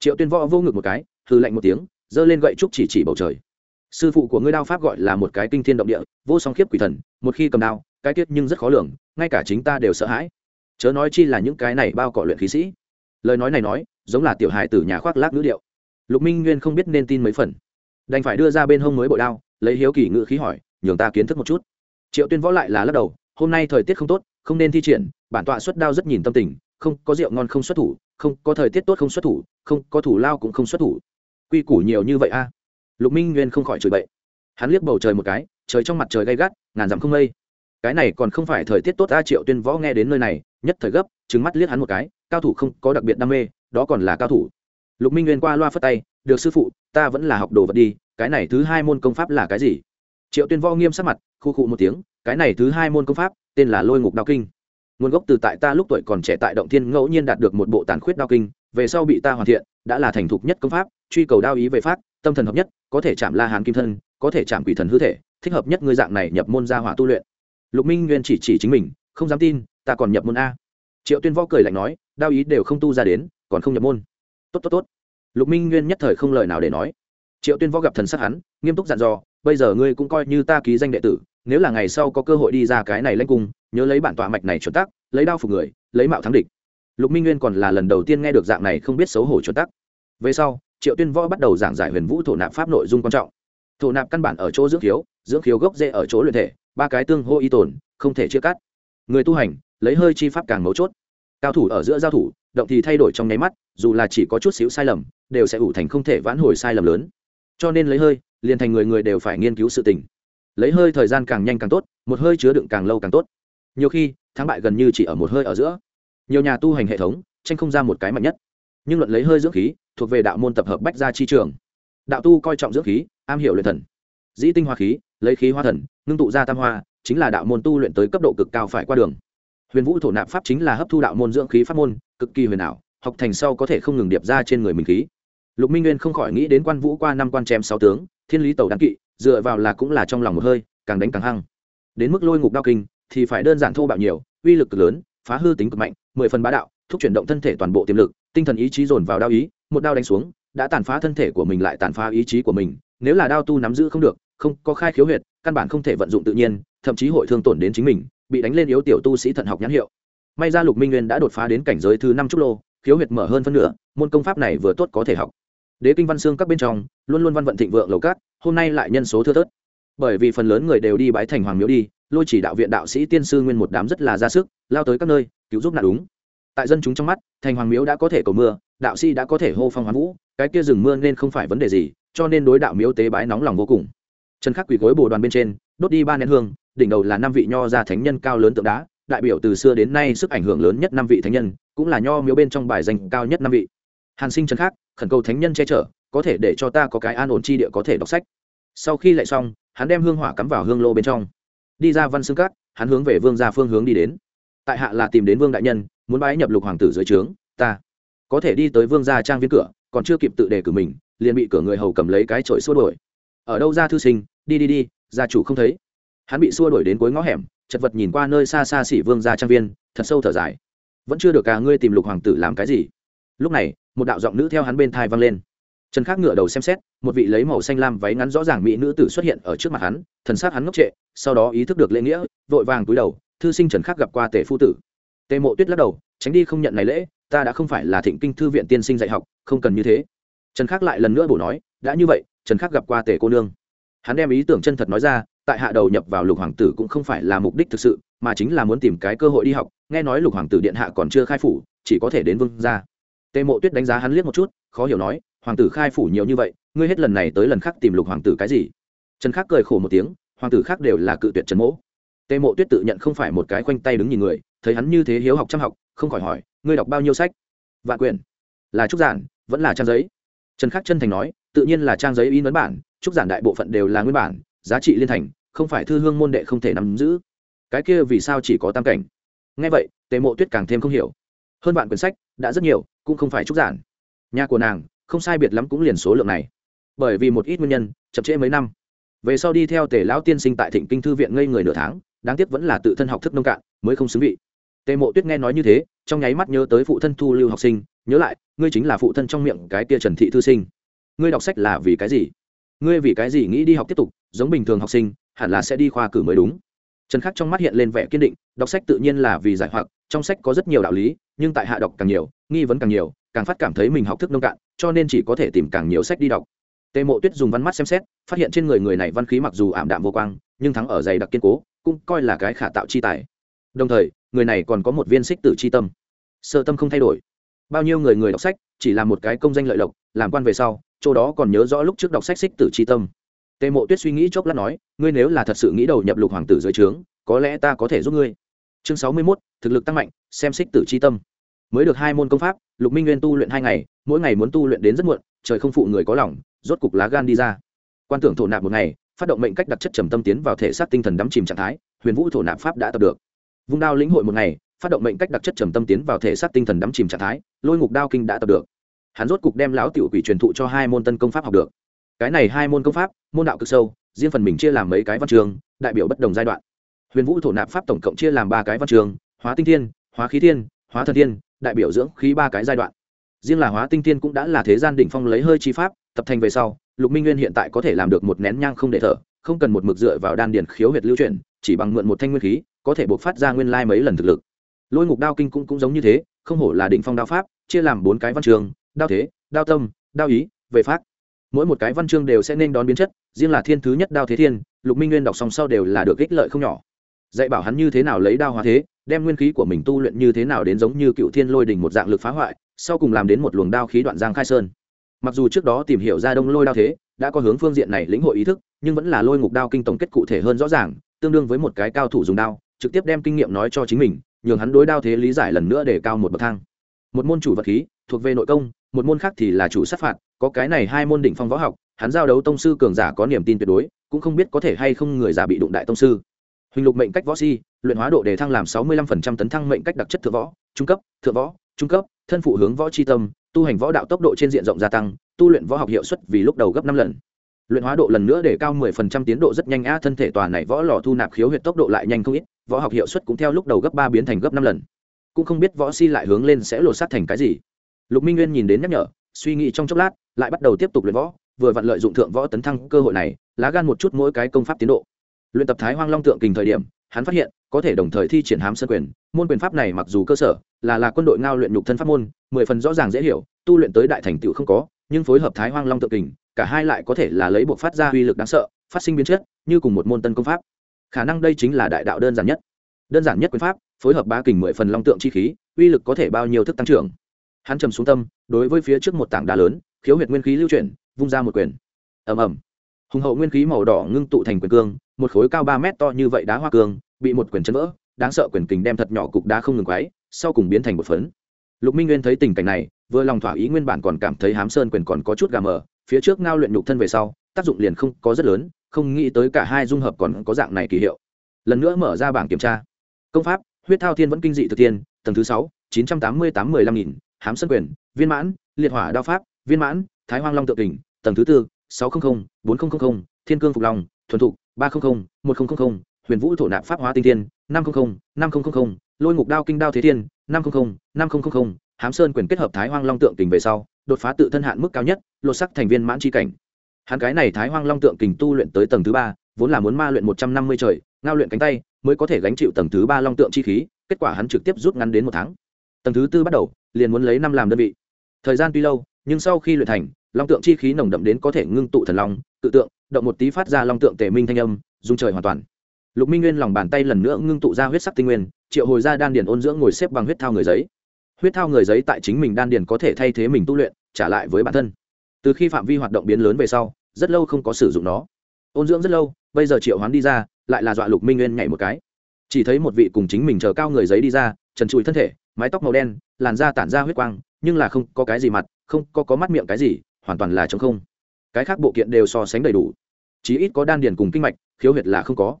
S1: Triệu tuyên võ vô ngực một cái hư lạnh một tiếng, giơ lên gậy trúc chỉ chỉ bầu trời. Sư phụ của ngươi đao pháp gọi là một cái kinh thiên động địa, vô song khiếp quỷ thần, một khi cầm đao, cái tiết nhưng rất khó lường, ngay cả chính ta đều sợ hãi chớ nói chi là những cái này bao cọ luyện khí sĩ. Lời nói này nói, giống là tiểu hài tử nhà khoác lác ngữ điệu. Lục minh nguyên không biết nên tin mấy phần. Đành phải đưa ra bên hông mới bội đao, lấy hiếu kỳ ngữ khí hỏi, nhường ta kiến thức một chút. Triệu tuyên võ lại là lắc đầu, hôm nay thời tiết không tốt, không nên thi triển, bản tọa xuất đao rất nhìn tâm tình, không có rượu ngon không xuất thủ, không có thời tiết tốt không xuất thủ, không có thủ lao cũng không xuất thủ. Quy củ nhiều như vậy a? Lục minh nguyên không khỏi chửi bậy. Hắn liếc bầu trời một cái, trời trong mặt trời gay gắt, ngàn dặm không mây. Cái này còn không phải thời tiết tốt a, triệu tuyên võ nghe đến nơi này nhất thời gấp trứng mắt liếc hắn một cái, cao thủ không có đặc biệt đam mê, đó còn là cao thủ. Lục minh nguyên qua loa phất tay, được sư phụ, ta vẫn là học đồ vật đi, cái này thứ hai môn công pháp là cái gì? Triệu tuyên võ nghiêm sắc mặt, khu khụ một tiếng, cái này thứ hai môn công pháp, tên là lôi ngục đao kinh. Nguồn gốc từ tại ta lúc tuổi còn trẻ tại động thiên ngẫu nhiên đạt được một bộ tàn khuyết đao kinh, về sau bị ta hoàn thiện, đã là thành thục nhất công pháp, truy cầu đao ý về pháp, tâm thần hợp nhất, có thể chạm la hán kim thân, có thể chạm quỷ thần hư thể, thích hợp nhất ngươi dạng này nhập môn gia hỏa tu luyện. Lục minh nguyên chỉ chỉ chính mình, không dám tin ta còn nhập môn a. Triệu tuyên võ cười lạnh nói, đao ý đều không tu ra đến, còn không nhập môn. Tốt tốt tốt. Lục minh nguyên nhất thời không lời nào để nói. Triệu tuyên võ gặp thần sắc hắn, nghiêm túc dặn dò, bây giờ ngươi cũng coi như ta ký danh đệ tử, nếu là ngày sau có cơ hội đi ra cái này lanh cung, nhớ lấy bản tọa mạch này chuẩn tắc, lấy đao phục người, lấy mạo thắng địch. Lục minh nguyên còn là lần đầu tiên nghe được dạng này không biết xấu hổ chuẩn tắc. Về sau, triệu tuyên võ bắt đầu giảng giải huyền vũ thổ nạp pháp nội dung quan trọng. Thổ nạp căn bản ở chỗ dưỡng khiếu dưỡng khiếu gốc dễ ở chỗ luyện thể, ba cái tương hô y tồn, không thể chia cắt. Người tu hành lấy hơi chi pháp càng mấu chốt. Cao thủ ở giữa giao thủ, động thì thay đổi trong nháy mắt, dù là chỉ có chút xíu sai lầm, đều sẽ ủ thành không thể vãn hồi sai lầm lớn. Cho nên lấy hơi, liền thành người người đều phải nghiên cứu sự tình. Lấy hơi thời gian càng nhanh càng tốt, một hơi chứa đựng càng lâu càng tốt. Nhiều khi, thắng bại gần như chỉ ở một hơi ở giữa. Nhiều nhà tu hành hệ thống, tranh không ra một cái mạnh nhất. Nhưng luận lấy hơi dưỡng khí, thuộc về đạo môn tập hợp bách gia chi trường. Đạo tu coi trọng dưỡng khí, am hiểu luyện thần. Dĩ tinh hoa khí, lấy khí hoa thần, ngưng tụ ra tam hoa, chính là đạo môn tu luyện tới cấp độ cực cao phải qua đường huyền vũ thổ nạp pháp chính là hấp thu đạo môn dưỡng khí pháp môn, cực kỳ huyền ảo, học thành sau có thể không ngừng điệp ra trên người mình khí. Lục minh nguyên không khỏi nghĩ đến quan vũ qua năm quan chém sáu tướng, thiên lý tàu đáng kỵ, dựa vào là cũng là trong lòng một hơi, càng đánh càng hăng. Đến mức lôi ngục đao kinh, thì phải đơn giản thô bạo nhiều, uy lực cực lớn, phá hư tính cực mạnh, mười phần bá đạo, thúc chuyển động thân thể toàn bộ tiềm lực, tinh thần ý chí dồn vào đao ý, một đao đánh xuống, đã tàn phá thân thể của mình lại tàn phá ý chí của mình, nếu là đao tu nắm giữ không được, không có khai khiếu huyệt, căn bản không thể vận dụng tự nhiên, thậm chí hội thương tổn đến chính mình bị đánh lên yếu tiểu tu sĩ thận học nhãn hiệu. May ra lục minh nguyên đã đột phá đến cảnh giới thứ năm trúc lô, khiếu huyệt mở hơn phân nửa, môn công pháp này vừa tốt có thể học. Đế kinh văn xương các bên trong, luôn luôn văn vận thịnh vượng lầu cát hôm nay lại nhân số thưa thớt. Bởi vì phần lớn người đều đi bái thành hoàng miếu đi, lôi chỉ đạo viện đạo sĩ tiên sư nguyên một đám rất là ra sức, lao tới các nơi, cứu giúp nạn đúng. Tại dân chúng trong mắt, thành hoàng miếu đã có thể cầu mưa, đạo sĩ đã có thể hô phong hoán vũ, cái kia rừng mưa nên không phải vấn đề gì, cho nên đối đạo miếu tế bái nóng lòng vô cùng. Trần khắc quỳ gối bồ đoàn bên trên, đốt đi ba nén hương đỉnh đầu là năm vị nho gia thánh nhân cao lớn tượng đá, đại biểu từ xưa đến nay sức ảnh hưởng lớn nhất năm vị thánh nhân, cũng là nho miếu bên trong bài danh cao nhất năm vị. Hàn sinh trần khắc khẩn cầu thánh nhân che chở, có thể để cho ta có cái an ổn chi địa có thể đọc sách. Sau khi lại xong, hắn đem hương hỏa cắm vào hương lô bên trong. Đi ra văn xương cát, hắn hướng về vương gia phương hướng đi đến. Tại hạ là tìm đến vương đại nhân, muốn bái nhập lục hoàng tử dưới trướng, ta có thể đi tới vương gia trang viên cửa, còn chưa kịp tự đề cử mình, liền bị cửa người hầu cầm lấy cái chổi xua đuổi. Ở đâu ra thư sinh, đi đi đi, gia chủ không thấy hắn bị xua đuổi đến cuối ngõ hẻm, chật vật nhìn qua nơi xa xa xỉ vương gia trang viên, thật sâu thở dài. Vẫn chưa được cả ngươi tìm lục hoàng tử làm cái gì. Lúc này, một đạo giọng nữ theo hắn bên thai vang lên. Trần khắc ngựa đầu xem xét, một vị lấy màu xanh lam váy ngắn rõ ràng mỹ nữ tử xuất hiện ở trước mặt hắn, thần sát hắn ngốc trệ, sau đó ý thức được lễ nghĩa, vội vàng túi đầu, thư sinh trần khắc gặp qua tề phu tử. Tề mộ tuyết lắc đầu, tránh đi không nhận này lễ, ta đã không phải là thịnh kinh thư viện tiên sinh dạy học, không cần như thế. Trần khắc lại lần nữa bổ nói, đã như vậy, trần khắc gặp qua tề cô nương. Hắn đem ý tưởng chân thật nói ra tại hạ đầu nhập vào lục hoàng tử cũng không phải là mục đích thực sự, mà chính là muốn tìm cái cơ hội đi học. Nghe nói lục hoàng tử điện hạ còn chưa khai phủ, chỉ có thể đến vương gia. Tề mộ tuyết đánh giá hắn liếc một chút, khó hiểu nói, hoàng tử khai phủ nhiều như vậy, ngươi hết lần này tới lần khác tìm lục hoàng tử cái gì? Trần khắc cười khổ một tiếng, hoàng tử khác đều là cự tuyệt trần mỗ tề mộ tuyết tự nhận không phải một cái khoanh tay đứng nhìn người, thấy hắn như thế hiếu học chăm học, không khỏi hỏi, ngươi đọc bao nhiêu sách? Vạn quyền là trúc giản, vẫn là trang giấy. Trần khắc chân thành nói, tự nhiên là trang giấy in ấn bản, trúc giản đại bộ phận đều là nguyên bản giá trị liên thành, không phải thư hương môn đệ không thể nắm giữ. Cái kia vì sao chỉ có tam cảnh? Ngay vậy, tề mộ tuyết càng thêm không hiểu. Hơn vạn quyển sách đã rất nhiều, cũng không phải trúc giản. Nhà của nàng, không sai biệt lắm cũng liền số lượng này. Bởi vì một ít nguyên nhân, chậm trễ mấy năm. Về sau đi theo tề lão tiên sinh tại thịnh kinh thư viện ngây người nửa tháng, đáng tiếc vẫn là tự thân học thức nông cạn, mới không xứng vị. Tề mộ tuyết nghe nói như thế, trong nháy mắt nhớ tới phụ thân thu lưu học sinh, nhớ lại, ngươi chính là phụ thân trong miệng cái tia trần thị thư sinh. Ngươi đọc sách là vì cái gì? Ngươi vì cái gì nghĩ đi học tiếp tục, giống bình thường học sinh, hẳn là sẽ đi khoa cử mới đúng. Trần khắc trong mắt hiện lên vẻ kiên định, đọc sách tự nhiên là vì giải hoặc, trong sách có rất nhiều đạo lý, nhưng tại hạ đọc càng nhiều, nghi vấn càng nhiều, càng phát cảm thấy mình học thức nông cạn, cho nên chỉ có thể tìm càng nhiều sách đi đọc. Tề mộ tuyết dùng văn mắt xem xét, phát hiện trên người người này văn khí mặc dù ảm đạm vô quang, nhưng thắng ở dày đặc kiên cố, cũng coi là cái khả tạo chi tài. Đồng thời, người này còn có một viên xích tử chi tâm. Sơ tâm không thay đổi. Bao nhiêu người người đọc sách, chỉ là một cái công danh lợi lộc, làm quan về sau chỗ đó còn nhớ rõ lúc trước đọc sách xích tử chi tâm. Tề mộ tuyết suy nghĩ chốc lát nói, ngươi nếu là thật sự nghĩ đầu nhập lục hoàng tử dưới trướng, có lẽ ta có thể giúp ngươi. Chương sáu mươi mốt, thực lực tăng mạnh, xem xích tử chi tâm. Mới được hai môn công pháp, lục minh nguyên tu luyện hai ngày, mỗi ngày muốn tu luyện đến rất muộn, trời không phụ người có lòng, rốt cục lá gan đi ra. Quan tưởng thổ nạp một ngày, phát động mệnh cách đặc chất trầm tâm tiến vào thể xác tinh thần đắm chìm trạng thái, huyền vũ thổ nạp pháp đã tập được. Vung đao lĩnh hội một ngày, phát động mệnh cách đặc chất trầm tâm tiến vào thể xác tinh thần đắm chìm trạng thái, lôi ngục đao kinh đã tập được hắn rốt cục đem lão tiểu quỷ truyền thụ cho hai môn tân công pháp học được. Cái này hai môn công pháp môn đạo cực sâu riêng phần mình chia làm mấy cái văn trường đại biểu bất đồng giai đoạn. Huyền vũ thổ nạp pháp tổng cộng chia làm ba cái văn trường hóa tinh thiên hóa khí thiên hóa thần thiên đại biểu dưỡng khí ba cái giai đoạn. Riêng là hóa tinh thiên cũng đã là thế gian đỉnh phong lấy hơi chi pháp tập thành về sau lục minh nguyên hiện tại có thể làm được một nén nhang không để thở không cần một mực dựa vào đan điền khiếu huyệt lưu chuyển chỉ bằng mượn một thanh nguyên khí có thể buộc phát ra nguyên lai mấy lần thực lực. Lôi ngục đao kinh cũng, cũng giống như thế không hổ là đỉnh phong đao pháp chia làm bốn cái văn trường đao thế, đao tâm, đao ý, về pháp mỗi một cái văn chương đều sẽ nên đón biến chất, riêng là thiên thứ nhất đao thế thiên, lục minh nguyên đọc xong sau đều là được ích lợi không nhỏ. Dạy bảo hắn như thế nào lấy đao hóa thế, đem nguyên khí của mình tu luyện như thế nào đến giống như cựu thiên lôi đình một dạng lực phá hoại, sau cùng làm đến một luồng đao khí đoạn giang khai sơn. Mặc dù trước đó tìm hiểu ra đông lôi đao thế, đã có hướng phương diện này lĩnh hội ý thức, nhưng vẫn là lôi ngục đao kinh tổng kết cụ thể hơn rõ ràng, tương đương với một cái cao thủ dùng đao, trực tiếp đem kinh nghiệm nói cho chính mình, nhường hắn đối đao thế lý giải lần nữa để cao một bậc thang. Một môn chủ vật khí, thuộc về nội công một môn khác thì là chủ sát phạt, có cái này hai môn đỉnh phong võ học, hắn giao đấu tông sư cường giả có niềm tin tuyệt đối, cũng không biết có thể hay không người già bị đụng đại tông sư. Huỳnh lục mệnh cách võ si, luyện hóa độ đề thăng làm sáu mươi lăm phần trăm tấn thăng mệnh cách đặc chất thượng võ, trung cấp, thượng võ, trung cấp, thân phụ hướng võ tri tâm, tu hành võ đạo tốc độ trên diện rộng gia tăng, tu luyện võ học hiệu suất vì lúc đầu gấp năm lần. Luyện hóa độ lần nữa để cao mười phần trăm tiến độ rất nhanh a thân thể tòa này võ lò thu nạp khiếu huyệt tốc độ lại nhanh không ít, võ học hiệu suất cũng theo lúc đầu gấp ba biến thành gấp năm lần. Cũng không biết võ si lại hướng lên sẽ lột sát thành cái gì lục minh nguyên nhìn đến nhắc nhở, suy nghĩ trong chốc lát, lại bắt đầu tiếp tục luyện võ, vừa vặn lợi dụng thượng võ tấn thăng cơ hội này, lá gan một chút mỗi cái công pháp tiến độ. Luyện tập thái hoang long tượng kình thời điểm, hắn phát hiện, có thể đồng thời thi triển hám sân quyền, môn quyền pháp này mặc dù cơ sở, là là quân đội ngao luyện nhục thân pháp môn, mười phần rõ ràng dễ hiểu, tu luyện tới đại thành tựu không có, nhưng phối hợp thái hoang long tượng kình, cả hai lại có thể là lấy buộc phát ra uy lực đáng sợ, phát sinh biến chất, như cùng một môn tân công pháp. Khả năng đây chính là đại đạo đơn giản nhất. Đơn giản nhất quyền pháp, phối hợp ba kình mười phần long tượng chi khí, uy lực có thể bao nhiêu thức tăng trưởng hắn trầm xuống tâm, đối với phía trước một tảng đá lớn, khiếu huyệt nguyên khí lưu chuyển, vung ra một quyền. Ầm ầm. Hùng hậu nguyên khí màu đỏ ngưng tụ thành quyền cương, một khối cao ba mét to như vậy đá hoa cương, bị một quyền chân vỡ, đáng sợ quyền kình đem thật nhỏ cục đá không ngừng quáy sau cùng biến thành một phấn. Lục minh nguyên thấy tình cảnh này, vừa lòng thỏa ý nguyên bản còn cảm thấy hám sơn quyền còn có chút gà mờ, phía trước ngao luyện nhục thân về sau, tác dụng liền không có rất lớn, không nghĩ tới cả hai dung hợp còn có dạng này kỳ hiệu. Lần nữa mở ra bảng kiểm tra. Công pháp, huyết thao thiên vẫn kinh dị thực thiên, tầng thứ sáu, chín trăm tám mươi tám mươi lăm nghìn hám sơn quyền, viên mãn, liệt hỏa đao pháp, viên mãn, thái hoang long tự kình tầng thứ tư, sáu trăm linh bốn nghìn thiên cương phục long, thuần thục, ba trăm linh một nghìn huyền vũ thổ nạp pháp hóa tinh thiên, năm trăm linh năm nghìn lôi ngục đao kinh đao thế thiên, năm trăm linh năm nghìn hám sơn quyền kết hợp thái hoang long tượng kình về sau, đột phá tự thân hạn mức cao nhất, lột sắc thành viên mãn c cảnh. Hắn cái này thái hoang long tượng kình tu luyện tới tầng thứ ba, vốn là muốn ma luyện một trăm năm mươi trời, ngao luyện cánh tay, mới có thể gánh chịu tầng thứ ba long tượng chi khí, kết quả hắn trực tiếp rút ngắn đến một tháng. Tầng thứ tư bắt đầu liền muốn lấy năm làm đơn vị. Thời gian tuy lâu, nhưng sau khi luyện thành, long tượng chi khí nồng đậm đến có thể ngưng tụ thần long tự tượng, động một tí phát ra long tượng tề minh thanh âm, dung trời hoàn toàn. Lục minh nguyên lòng bàn tay lần nữa ngưng tụ ra huyết sắc tinh nguyên, triệu hồi ra đan điền ôn dưỡng ngồi xếp bằng huyết thao người giấy. Huyết thao người giấy tại chính mình đan điền có thể thay thế mình tu luyện, trả lại với bản thân. Từ khi phạm vi hoạt động biến lớn về sau, rất lâu không có sử dụng nó. Ôn dưỡng rất lâu, bây giờ triệu hoán đi ra, lại là dọa lục minh nguyên nhảy một cái. Chỉ thấy một vị cùng chính mình chờ cao người giấy đi ra, trần trụi thân thể mái tóc màu đen, làn da tản ra huyết quang, nhưng là không có cái gì mặt, không có có mắt miệng cái gì, hoàn toàn là t không. Cái khác bộ kiện đều so sánh đầy đủ. Chí ít có đan điền cùng kinh mạch, khiếu huyệt là không có.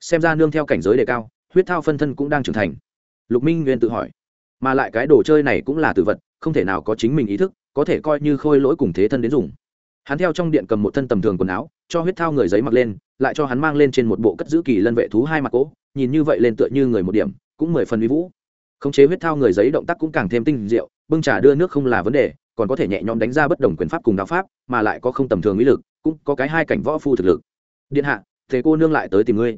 S1: Xem ra nương theo cảnh giới đề cao, huyết thao phân thân cũng đang trưởng thành. Lục minh nguyên tự hỏi, mà lại cái đồ chơi này cũng là tự vật, không thể nào có chính mình ý thức, có thể coi như khôi lỗi cùng thế thân đến dùng. Hắn theo trong điện cầm một thân tầm thường quần áo, cho huyết thao người giấy mặc lên, lại cho hắn mang lên trên một bộ cất giữ kỳ lân vệ thú hai mặt cỗ, nhìn như vậy lên tựa như người một điểm, cũng mười phần uy vũ khống chế huyết thao người giấy động tác cũng càng thêm tinh diệu, bưng trà đưa nước không là vấn đề, còn có thể nhẹ nhõm đánh ra bất đồng quyền pháp cùng đạo pháp, mà lại có không tầm thường ý lực, cũng có cái hai cảnh võ phu thực lực. Điện hạ, thế cô nương lại tới tìm ngươi.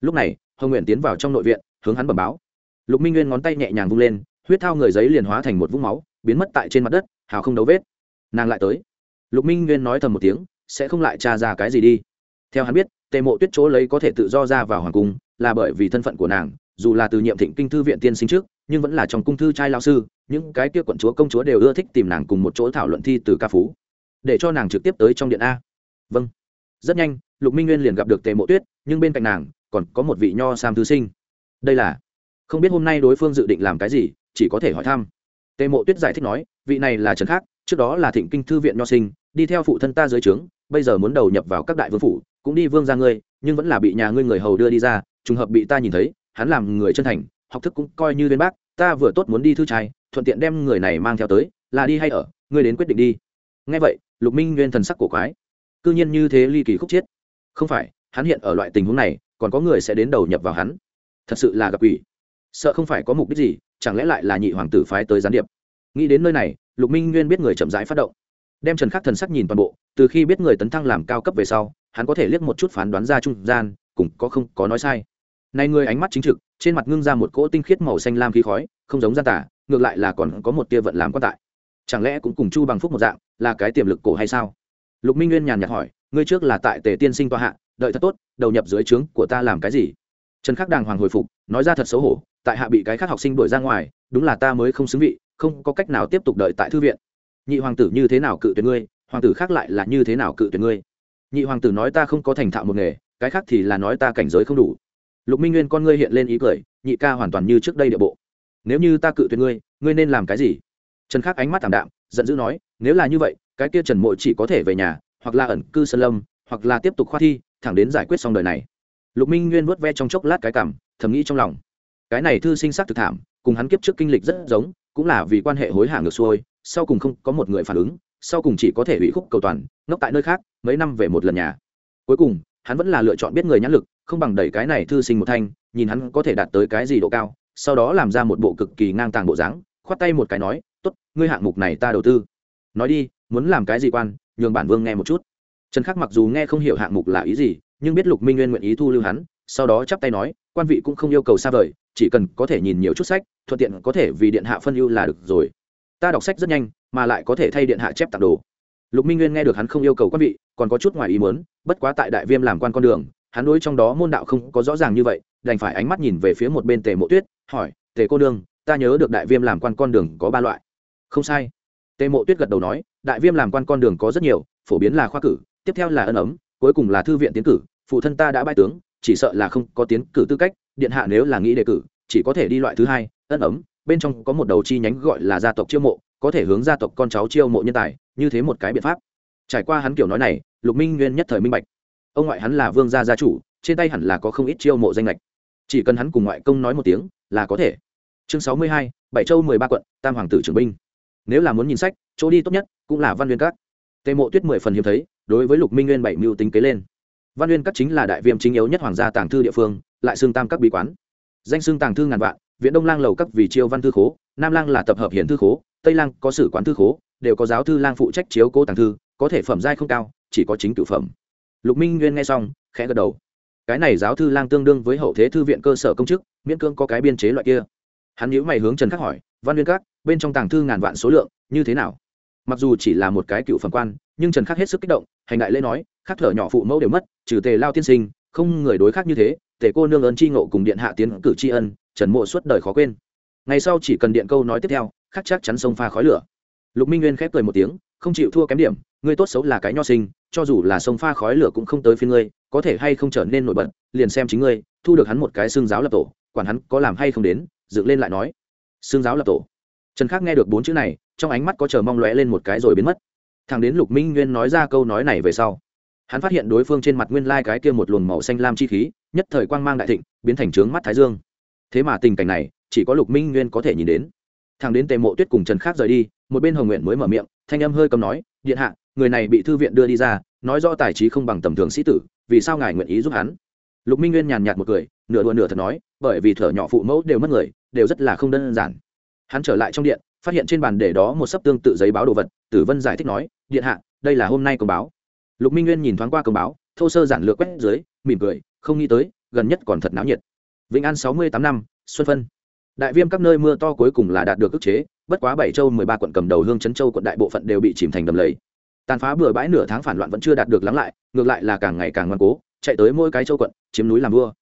S1: Lúc này, hồng nguyện tiến vào trong nội viện, hướng hắn bẩm báo. Lục minh nguyên ngón tay nhẹ nhàng vung lên, huyết thao người giấy liền hóa thành một vũng máu, biến mất tại trên mặt đất, hào không đấu vết. Nàng lại tới. Lục minh nguyên nói thầm một tiếng, sẽ không lại tra ra cái gì đi. Theo hắn biết, tề mộ tuyết chỗ lấy có thể tự do ra vào hoàng cung, là bởi vì thân phận của nàng, dù là từ nhiệm thịnh kinh thư viện tiên sinh trước nhưng vẫn là trong cung thư trai lao sư, những cái kia quận chúa công chúa đều ưa thích tìm nàng cùng một chỗ thảo luận thi từ ca phú, để cho nàng trực tiếp tới trong điện a. Vâng. Rất nhanh, lục minh nguyên liền gặp được tề mộ tuyết, nhưng bên cạnh nàng còn có một vị nho sam thư sinh. Đây là, không biết hôm nay đối phương dự định làm cái gì, chỉ có thể hỏi thăm. Tề mộ tuyết giải thích nói, vị này là trần khác trước đó là thịnh kinh thư viện nho sinh, đi theo phụ thân ta dưới trướng, bây giờ muốn đầu nhập vào các đại vương phủ, cũng đi vương ra ngươi, nhưng vẫn là bị nhà ngươi người hầu đưa đi ra, trùng hợp bị ta nhìn thấy, hắn làm người chân thành học thức cũng coi như bên bác, ta vừa tốt muốn đi thư trai, thuận tiện đem người này mang theo tới, là đi hay ở, ngươi đến quyết định đi. Ngay vậy, lục minh nguyên thần sắc cổ quái. Cư nhiên như thế ly kỳ khúc chiết. Không phải, hắn hiện ở loại tình huống này, còn có người sẽ đến đầu nhập vào hắn. Thật sự là gặp ủy sợ không phải có mục đích gì, chẳng lẽ lại là nhị hoàng tử phái tới gián điệp. Nghĩ đến nơi này, lục minh nguyên biết người chậm rãi phát động. Đem trần khắc thần sắc nhìn toàn bộ, từ khi biết người tấn thăng làm cao cấp về sau, hắn có thể liếc một chút phán đoán ra trung gian, cũng có không có nói sai. Nay người ánh mắt chính trực trên mặt ngưng ra một cỗ tinh khiết màu xanh lam khí khói, không giống gian tả, ngược lại là còn có một tia vận làm quan tại. Chẳng lẽ cũng cùng chu bằng phúc một dạng, là cái tiềm lực cổ hay sao? Lục minh nguyên nhàn nhạt hỏi, ngươi trước là tại tề tiên sinh tòa hạ, đợi thật tốt, đầu nhập dưới trướng của ta làm cái gì? Trần khắc đàng hoàng hồi phục, nói ra thật xấu hổ, tại hạ bị cái khác học sinh đuổi ra ngoài, đúng là ta mới không xứng vị, không có cách nào tiếp tục đợi tại thư viện. Nhị hoàng tử như thế nào cự tuyệt ngươi, hoàng tử khác lại là như thế nào cự tuyệt ngươi? Nhị hoàng tử nói ta không có thành thạo một nghề, cái khác thì là nói ta cảnh giới không đủ lục minh nguyên con ngươi hiện lên ý cười, nhị ca hoàn toàn như trước đây địa bộ. Nếu như ta cự tuyệt ngươi ngươi nên làm cái gì? Trần khắc ánh mắt thảm đạm, giận dữ nói, nếu là như vậy, cái kia trần mộ chỉ có thể về nhà, hoặc là ẩn cư sơn lâm, hoặc là tiếp tục khoa thi, thẳng đến giải quyết xong đời này. Lục minh nguyên vớt ve trong chốc lát cái cảm, thầm nghĩ trong lòng. Cái này thư sinh sắc thực thảm, cùng hắn kiếp trước kinh lịch rất giống, cũng là vì quan hệ hối hả ngược xuôi, sau cùng không có một người phản ứng, sau cùng chỉ có thể hủy khúc cầu toàn, ngốc tại nơi khác, mấy năm về một lần nhà. Cuối cùng, hắn vẫn là lựa chọn biết người nhãn lực không bằng đẩy cái này thư sinh một thanh, nhìn hắn có thể đạt tới cái gì độ cao, sau đó làm ra một bộ cực kỳ ngang tàng bộ dáng, khoát tay một cái nói, tốt, ngươi hạng mục này ta đầu tư. Nói đi, muốn làm cái gì quan, nhường bản vương nghe một chút. Trần khắc mặc dù nghe không hiểu hạng mục là ý gì, nhưng biết lục minh nguyên nguyện ý thu lưu hắn, sau đó chắp tay nói, quan vị cũng không yêu cầu xa vời, chỉ cần có thể nhìn nhiều chút sách, thuận tiện có thể vì điện hạ phân ưu là được rồi. Ta đọc sách rất nhanh, mà lại có thể thay điện hạ chép tặng đồ. Lục minh nguyên nghe được hắn không yêu cầu quan vị, còn có chút ngoài ý muốn, bất quá tại đại viêm làm quan con đường hắn đối trong đó môn đạo không có rõ ràng như vậy, đành phải ánh mắt nhìn về phía một bên tề mộ tuyết, hỏi, tề cô nương, ta nhớ được đại viêm làm quan con đường có ba loại. Không sai. Tề mộ tuyết gật đầu nói, đại viêm làm quan con đường có rất nhiều, phổ biến là khoa cử, tiếp theo là ân ấm, cuối cùng là thư viện tiến cử, phụ thân ta đã bãi tướng, chỉ sợ là không có tiến cử tư cách, điện hạ nếu là nghĩ đề cử, chỉ có thể đi loại thứ hai, ân ấm, bên trong có một đầu chi nhánh gọi là gia tộc chiêu mộ, có thể hướng gia tộc con cháu chiêu mộ nhân tài, như thế một cái biện pháp. Trải qua hắn kiểu nói này, lục minh nguyên nhất thời minh bạch ông ngoại hắn là vương gia gia chủ, trên tay hẳn là có không ít chiêu mộ danh lệch chỉ cần hắn cùng ngoại công nói một tiếng, là có thể. Chương sáu mươi hai, bảy châu mười ba quận, tam hoàng tử trưởng binh. Nếu là muốn nhìn sách, chỗ đi tốt nhất cũng là văn nguyên các. Tề mộ tuyết mười phần hiếm thấy, đối với lục minh nguyên bảy mưu tính kế lên. Văn nguyên các chính là đại viêm chính yếu nhất hoàng gia tàng thư địa phương, lại xương tam các bí quán. Danh xương tàng thư ngàn vạn viện đông lang lầu các vì chiêu văn thư khố, nam lang là tập hợp hiển thư khố, tây lang có sử quán thư khố, đều có giáo thư lang phụ trách chiếu cố tàng thư, có thể phẩm giai không cao, chỉ có chính cửu phẩm lục minh nguyên nghe xong, khẽ gật đầu. Cái này giáo thư lang tương đương với hậu thế thư viện cơ sở công chức, miễn cương có cái biên chế loại kia. Hắn nhíu mày hướng trần khắc hỏi, văn nguyên các, bên trong tàng thư ngàn vạn số lượng, như thế nào? Mặc dù chỉ là một cái cựu phẩm quan, nhưng trần khắc hết sức kích động, hành đại lễ nói, khắc thở nhỏ phụ mẫu đều mất, trừ tề lao tiên sinh, không người đối khác như thế, tề cô nương ơn chi ngộ cùng điện hạ tiến cử tri ân, trần mộ suốt đời khó quên. Ngày sau chỉ cần điện câu nói tiếp theo, khắc chắc chắn sông pha khói lửa. Lục minh nguyên khép cười một tiếng, không chịu thua kém điểm, ngươi tốt xấu là cái nho sinh cho dù là sông pha khói lửa cũng không tới phía ngươi, có thể hay không trở nên nổi bật, liền xem chính ngươi, thu được hắn một cái xương giáo lập tổ, quản hắn có làm hay không đến, dựng lên lại nói. Xương giáo lập tổ. Trần khắc nghe được bốn chữ này, trong ánh mắt có chờ mong lóe lên một cái rồi biến mất. Thằng đến lục minh nguyên nói ra câu nói này về sau, hắn phát hiện đối phương trên mặt nguyên lai cái kia một luồng màu xanh lam chi khí, nhất thời quang mang đại thịnh, biến thành trướng mắt thái dương. Thế mà tình cảnh này, chỉ có lục minh nguyên có thể nhìn đến. Thằng đến tề mộ tuyết cùng trần khác rời đi, một bên hồng nguyện mới mở miệng, thanh âm hơi cầm nói, điện hạ người này bị thư viện đưa đi ra, nói do tài trí không bằng tầm thường sĩ tử, vì sao ngài nguyện ý giúp hắn? Lục minh nguyên nhàn nhạt một cười, nửa đùa nửa thật nói, bởi vì thở nhỏ phụ mẫu đều mất người, đều rất là không đơn giản. Hắn trở lại trong điện, phát hiện trên bàn để đó một sấp tương tự giấy báo đồ vật, tử vân giải thích nói, điện hạ, đây là hôm nay công báo. Lục minh nguyên nhìn thoáng qua công báo, thô sơ giản lược quét dưới, mỉm cười, không nghĩ tới, gần nhất còn thật náo nhiệt. Vĩnh an sáu mươi tám năm, xuân phân. Đại viêm các nơi mưa to cuối cùng là đạt được ức chế, bất quá bảy châu mười ba quận cầm đầu hương Trấn châu quận đại bộ phận đều bị chìm thành đầm lầy tàn phá bừa bãi nửa tháng phản loạn vẫn chưa đạt được lắng lại, ngược lại là càng ngày càng ngoan cố, chạy tới mỗi cái châu quận, chiếm núi làm vua.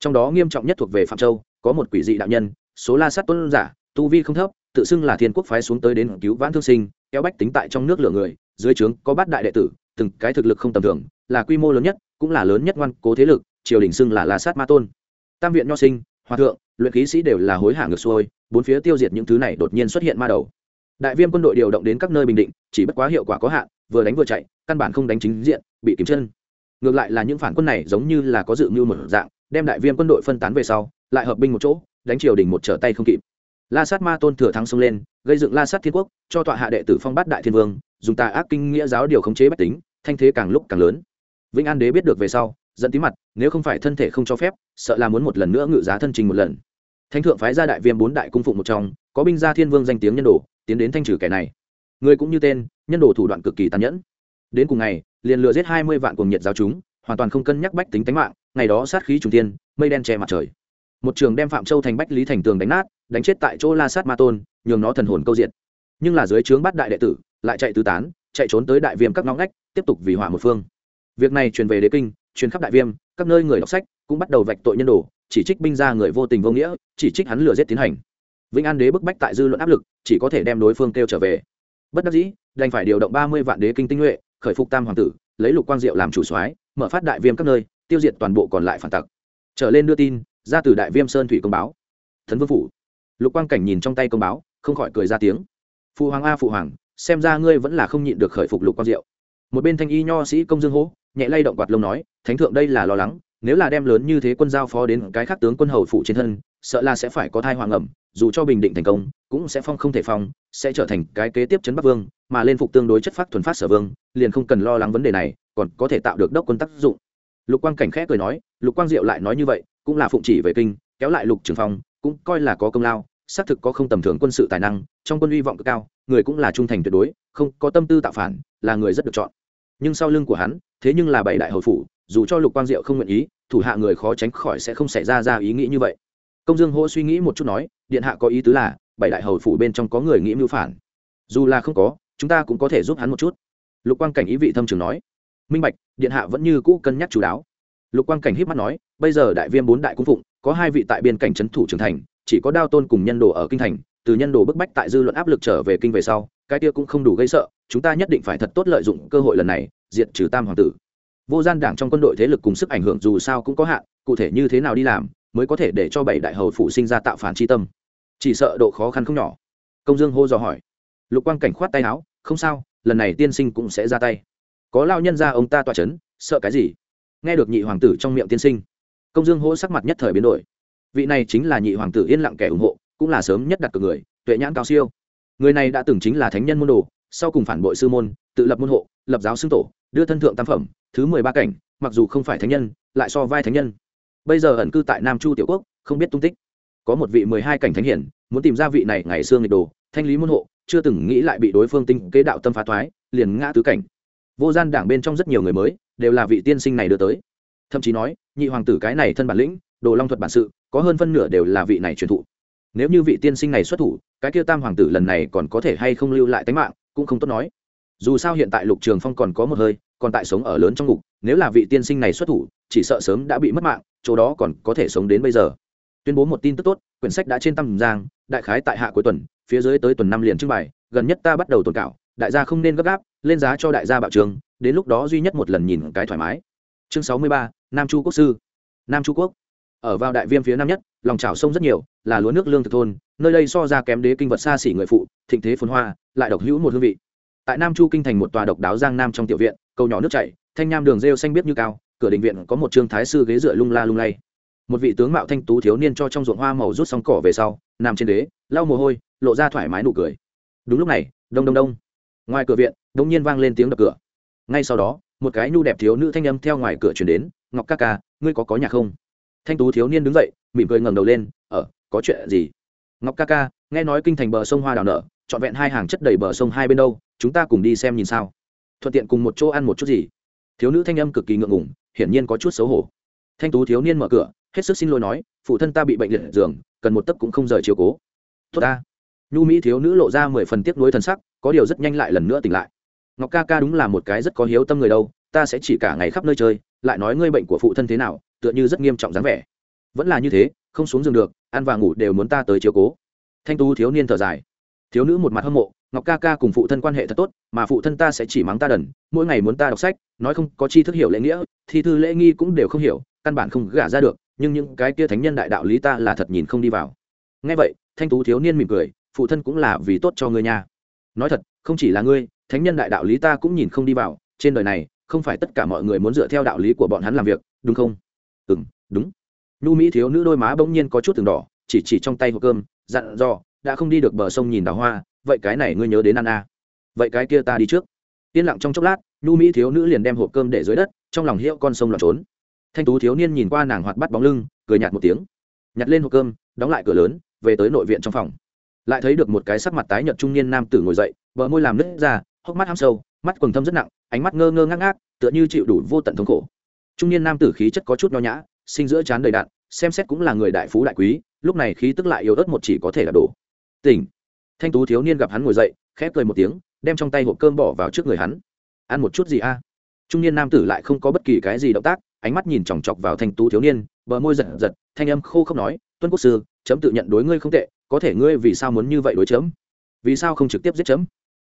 S1: Trong đó nghiêm trọng nhất thuộc về phạm châu, có một quỷ dị đạo nhân, số la sát tuân giả, tu vi không thấp, tự xưng là thiên quốc phái xuống tới đến cứu vãn thương sinh, kéo bách tính tại trong nước lửa người, dưới trướng có bát đại đệ tử, từng cái thực lực không tầm thường, là quy mô lớn nhất, cũng là lớn nhất ngoan cố thế lực, triều đình xưng là la sát ma tôn. Tam viện nho sinh, hòa thượng, luyện khí sĩ đều là hối hả ngược xuôi, bốn phía tiêu diệt những thứ này đột nhiên xuất hiện ma đầu. Đại viêm quân đội điều động đến các nơi bình định, chỉ bất quá hiệu quả có hạn vừa đánh vừa chạy, căn bản không đánh chính diện, bị kiếm chân. Ngược lại là những phản quân này giống như là có dự mưu một dạng, đem đại viêm quân đội phân tán về sau, lại hợp binh một chỗ, đánh triều đình một trở tay không kịp. La sát ma tôn thừa thắng xông lên, gây dựng la sát thiên quốc, cho tọa hạ đệ tử phong bát đại thiên vương, dùng tà ác kinh nghĩa giáo điều khống chế bách tính, thanh thế càng lúc càng lớn. Vĩnh an đế biết được về sau dẫn tí mặt, nếu không phải thân thể không cho phép, sợ là muốn một lần nữa ngự giá thân trình một lần. Thánh thượng phái ra đại viêm bốn đại cung phụng một trong, có binh gia thiên vương danh tiếng nhân đồ, tiến đến thanh trừ kẻ này. Người cũng như tên nhân đồ thủ đoạn cực kỳ tàn nhẫn. Đến cùng ngày, liền lừa giết hai mươi vạn cuồng nhiệt giáo chúng, hoàn toàn không cân nhắc bách tính tánh mạng, ngày đó sát khí trùng tiên mây đen che mặt trời. Một trường đem phạm châu thành bách lý thành tường đánh nát, đánh chết tại chỗ la sát ma tôn, nhường nó thần hồn câu diện nhưng là dưới trướng bắt đại đệ tử, lại chạy tứ tán, chạy trốn tới đại viêm các ngõ ngách, tiếp tục vì hỏa một phương. Việc này truyền về đế kinh, truyền khắp đại viêm, các nơi người đọc sách cũng bắt đầu vạch tội nhân đồ, chỉ trích binh ra người vô tình vô nghĩa, chỉ trích hắn lừa giết tiến hành. Vĩnh an đế bức bách tại dư luận áp lực, chỉ có thể đem đối phương kêu trở về bất đắc dĩ, đành phải điều động ba mươi vạn đế kinh tinh nhuệ, khởi phục tam hoàng tử, lấy lục quang diệu làm chủ soái, mở phát đại viêm các nơi, tiêu diệt toàn bộ còn lại phản tặc. Trở lên đưa tin, ra từ đại viêm sơn thủy công báo. Thần vương phủ. Lục quang cảnh nhìn trong tay công báo, không khỏi cười ra tiếng. Phụ hoàng a phụ hoàng, xem ra ngươi vẫn là không nhịn được khởi phục lục quang diệu. Một bên thanh y nho sĩ công dương hố nhẹ lay động quạt lông nói, thánh thượng đây là lo lắng, nếu là đem lớn như thế quân giao phó đến cái khác tướng quân hầu phụ trên thân, sợ là sẽ phải có thai hoàng ẩm dù cho bình định thành công, cũng sẽ phong không thể phong, sẽ trở thành cái kế tiếp chấn bắc vương, mà lên phục tương đối chất phát thuần phát sở vương, liền không cần lo lắng vấn đề này, còn có thể tạo được đốc quân tác dụng. Lục quang cảnh khẽ cười nói, lục quang diệu lại nói như vậy, cũng là phụng chỉ về kinh, kéo lại lục trường phong, cũng coi là có công lao, xác thực có không tầm thường quân sự tài năng, trong quân hy vọng cực cao, người cũng là trung thành tuyệt đối, không có tâm tư tạo phản, là người rất được chọn. Nhưng sau lưng của hắn, thế nhưng là bảy đại hầu phủ, dù cho lục quang diệu không nguyện ý, thủ hạ người khó tránh khỏi sẽ không xảy ra ra ý nghĩ như vậy. Công dương hô suy nghĩ một chút nói điện hạ có ý tứ là, bảy đại hầu phủ bên trong có người nghĩ mưu phản. Dù là không có, chúng ta cũng có thể giúp hắn một chút. Lục quang cảnh ý vị thâm trường nói. Minh bạch, điện hạ vẫn như cũ cân nhắc chú đáo. Lục quang cảnh híp mắt nói, bây giờ đại viêm bốn đại cung phụng, có hai vị tại biên cảnh trấn thủ trưởng thành, chỉ có đao tôn cùng nhân đồ ở kinh thành, từ nhân đồ bức bách tại dư luận áp lực trở về kinh về sau, cái kia cũng không đủ gây sợ, chúng ta nhất định phải thật tốt lợi dụng cơ hội lần này, diệt trừ tam hoàng tử. Vô gian đảng trong quân đội thế lực cùng sức ảnh hưởng dù sao cũng có hạn, cụ thể như thế nào đi làm mới có thể để cho bảy đại hầu phụ sinh ra tạo phản tri tâm. Chỉ sợ độ khó khăn không nhỏ. Công dương hô dò hỏi. Lục quang cảnh khoát tay áo, không sao, lần này tiên sinh cũng sẽ ra tay. Có lao nhân ra ông ta tọa c h ấ n sợ cái gì? Nghe được nhị hoàng tử trong miệng tiên sinh, công dương hô sắc mặt nhất thời biến đổi. Vị này chính là nhị hoàng tử yên lặng kẻ ủng hộ, cũng là sớm nhất đặt cược người, tuệ nhãn cao siêu. Người này đã từng chính là thánh nhân môn đồ, sau cùng phản bội sư môn, tự lập môn hộ, lập giáo xưng tổ, đưa thân thượng tam phẩm, thứ mười ba cảnh, mặc dù không phải thánh nhân, lại so vai thánh nhân bây giờ ẩn cư tại nam chu tiểu quốc, không biết tung tích. Có một vị mười hai cảnh thánh hiển, muốn tìm ra vị này ngày xưa nghịch đồ, thanh lý môn hộ, chưa từng nghĩ lại bị đối phương tinh kế đạo tâm phá thoái, liền ngã tứ cảnh. Vô gian đảng bên trong rất nhiều người mới, đều là vị tiên sinh này đưa tới. Thậm chí nói, nhị hoàng tử cái này thân bản lĩnh, đồ long thuật bản sự, có hơn phân nửa đều là vị này truyền thụ. Nếu như vị tiên sinh này xuất thủ, cái kia tam hoàng tử lần này còn có thể hay không lưu lại tính mạng, cũng không tốt nói. Dù sao hiện tại lục trường phong còn có một hơi còn tại sống ở lớn trong ngục, nếu là vị tiên sinh này xuất thủ, chỉ sợ sớm đã bị mất mạng, chỗ đó còn có thể sống đến bây giờ. Tuyên bố một tin tức tốt, quyển sách đã trên tầm giang, đại khái tại hạ cuối tuần, phía dưới tới tuần năm liền trưng bày, gần nhất ta bắt đầu tồn cảo đại gia không nên gấp gáp, lên giá cho đại gia bạo trường, đến lúc đó duy nhất một lần nhìn cái thoải mái. Chương sáu mươi ba, nam chu quốc sư. Nam chu quốc. Ở vào đại viêm phía nam nhất, lòng trào sông rất nhiều, là lúa nước lương thực thôn, nơi đây so ra kém đế kinh vật xa xỉ người phụ, thịnh thế phồn hoa, lại độc hữu một hương vị. Tại nam chu kinh thành một tòa độc đáo giang nam trong tiểu viện cầu nhỏ nước chảy, thanh nham đường rêu xanh biết như cao, cửa đình viện có một trương thái sư ghế dựa lung la lung lay. Một vị tướng mạo thanh tú thiếu niên cho trong ruộng hoa màu rút xong cỏ về sau, nằm trên đế lau mồ hôi, lộ ra thoải mái nụ cười. Đúng lúc này, đông đông đông. Ngoài cửa viện, đông nhiên vang lên tiếng đập cửa. Ngay sau đó, một cái nhu đẹp thiếu nữ thanh âm theo ngoài cửa chuyển đến, ngọc ca ca, ngươi có có nhà không? Thanh tú thiếu niên đứng dậy, mỉm cười ngẩng đầu lên ở có chuyện gì? Ngọc ca ca, nghe nói kinh thành bờ sông hoa đào nở, trọn vẹn hai hàng chất đầy bờ sông hai bên đâu, chúng ta cùng đi xem nhìn sao thuận tiện cùng một chỗ ăn một chút gì. Thiếu nữ thanh âm cực kỳ ngượng ngùng, hiển nhiên có chút xấu hổ. Thanh tú thiếu niên mở cửa, hết sức xin lỗi nói, phụ thân ta bị bệnh liệt giường, cần một tấc cũng không rời chiều cố. Tốt ta. Nhu mỹ thiếu nữ lộ ra mười phần tiếc nuối thần sắc, có điều rất nhanh lại lần nữa tỉnh lại. Ngọc ca ca đúng là một cái rất có hiếu tâm người đâu, ta sẽ chỉ cả ngày khắp nơi chơi, lại nói ngươi bệnh của phụ thân thế nào, tựa như rất nghiêm trọng dáng vẻ. Vẫn là như thế, không xuống giường được, ăn và ngủ đều muốn ta tới chiếu cố. Thanh tú thiếu niên thở dài. Thiếu nữ một mặt hâm mộ ngọc ca ca cùng phụ thân quan hệ thật tốt, mà phụ thân ta sẽ chỉ mắng ta đần, mỗi ngày muốn ta đọc sách, nói không có chi thức hiểu lễ nghĩa, thi thư lễ nghi cũng đều không hiểu, căn bản không gả ra được, nhưng những cái kia thánh nhân đại đạo lý ta là thật nhìn không đi vào. Ngay vậy, thanh tú thiếu niên mỉm cười, phụ thân cũng là vì tốt cho ngươi nha. Nói thật, không chỉ là ngươi, thánh nhân đại đạo lý ta cũng nhìn không đi vào, trên đời này, không phải tất cả mọi người muốn dựa theo đạo lý của bọn hắn làm việc, đúng không? Ừ m đúng. Nhu mỹ thiếu nữ đôi má bỗng nhiên có chút từng đỏ, chỉ chỉ trong tay hộp cơm, dặn dò, đã không đi được bờ sông nhìn đào hoa vậy cái này ngươi nhớ đến ăn à. vậy cái kia ta đi trước. Yên lặng trong chốc lát, nhu mỹ thiếu nữ liền đem hộp cơm để dưới đất, trong lòng hiệu con sông lọt trốn. Thanh tú thiếu niên nhìn qua nàng hoạt bắt bóng lưng, cười nhạt một tiếng. Nhặt lên hộp cơm, đóng lại cửa lớn, về tới nội viện trong phòng. Lại thấy được một cái sắc mặt tái nhợt trung niên nam tử ngồi dậy, bờ môi làm nứt ra, hốc mắt ham sâu, mắt quầng thâm rất nặng, ánh mắt ngơ ngơ ngác ngác, tựa như chịu đủ vô tận thống khổ. Trung niên nam tử khí chất có chút nho nhã, sinh giữa trán đầy đạn, xem xét cũng là người đại phú đại quý, lúc này khí tức lại yếu ớt một chỉ có thể là đổ tỉnh thanh tú thiếu niên gặp hắn ngồi dậy khép cười một tiếng, đem trong tay hộp cơm bỏ vào trước người hắn. Ăn một chút gì a? Trung niên nam tử lại không có bất kỳ cái gì động tác, ánh mắt nhìn chòng chọc vào thanh tú thiếu niên, bờ môi giật giật, thanh âm khô không nói, tuân quốc sư, chấm tự nhận đối ngươi không tệ, có thể ngươi vì sao muốn như vậy đối chấm? Vì sao không trực tiếp giết chấm?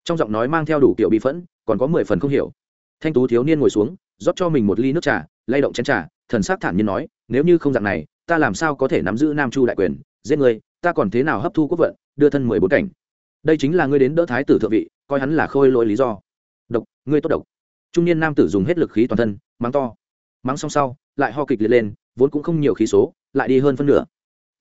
S1: Trong giọng nói mang theo đủ kiểu bi phẫn, còn có mười phần không hiểu. Thanh tú thiếu niên ngồi xuống, rót cho mình một ly nước trà, lay động chén trà, thần sắc thản nhiên nói, nếu như không dạng này, ta làm sao có thể nắm giữ nam chu đại quyền? Giết ngươi, ta còn thế nào hấp thu quốc vận? Đưa thân mười bốn cảnh. Đây chính là ngươi đến đỡ thái tử thượng vị coi hắn là khôi lỗi lý do. Độc ngươi tốt độc. Trung niên nam tử dùng hết lực khí toàn thân mắng to. Mắng xong sau lại ho kịch liệt lên vốn cũng không nhiều khí số lại đi hơn phân nửa.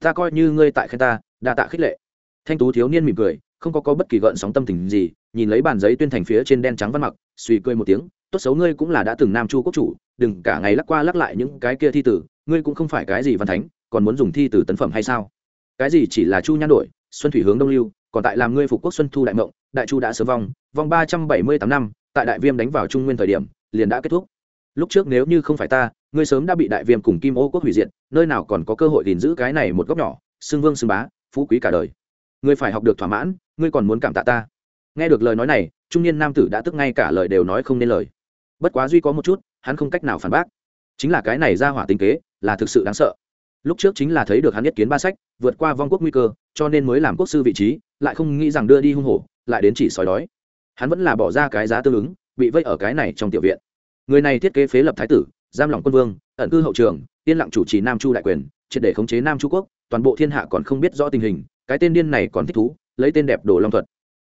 S1: Ta coi như ngươi tại khen ta đa tạ khích lệ. Thanh tú thiếu niên mỉm cười không có, có bất kỳ gợn sóng tâm tình gì nhìn lấy bàn giấy tuyên thành phía trên đen trắng văn mặc suy cười một tiếng tốt xấu ngươi cũng là đã từng nam chu quốc chủ đừng cả ngày lắc qua lắc lại những cái kia thi tử ngươi cũng không phải cái gì văn thánh còn muốn dùng thi tử tấn phẩm hay sao? Cái gì chỉ là chu nhan đổi xuân thủy hướng đông lưu, còn tại làm ngươi phục quốc xuân thu đại mộng, đại chu đã sớm vong vong ba trăm bảy mươi tám năm, tại đại viêm đánh vào trung nguyên thời điểm, liền đã kết thúc. Lúc trước nếu như không phải ta, ngươi sớm đã bị đại viêm cùng kim ô quốc hủy diệt, nơi nào còn có cơ hội gìn giữ cái này một góc nhỏ, xưng vương xưng bá, phú quý cả đời. Ngươi phải học được thỏa mãn, ngươi còn muốn cảm tạ ta. Nghe được lời nói này, trung niên nam tử đã tức ngay cả lời đều nói không nên lời. Bất quá duy có một chút, hắn không cách nào phản bác. Chính là cái này ra hỏa tinh kế, là thực sự đáng sợ. Lúc trước chính là thấy được hắn nhất kiến ba sách, vượt qua vong quốc nguy cơ cho nên mới làm quốc sư vị trí, lại không nghĩ rằng đưa đi hung hổ, lại đến chỉ sói đói. Hắn vẫn là bỏ ra cái giá tương ứng, bị vây ở cái này trong tiểu viện. Người này thiết kế phế lập thái tử, giam lỏng quân vương, ẩn cư hậu trường, yên lặng chủ trì nam chu đại quyền, triệt để khống chế nam chu quốc, toàn bộ thiên hạ còn không biết rõ tình hình, cái tên điên này còn thích thú, lấy tên đẹp đồ long thuật.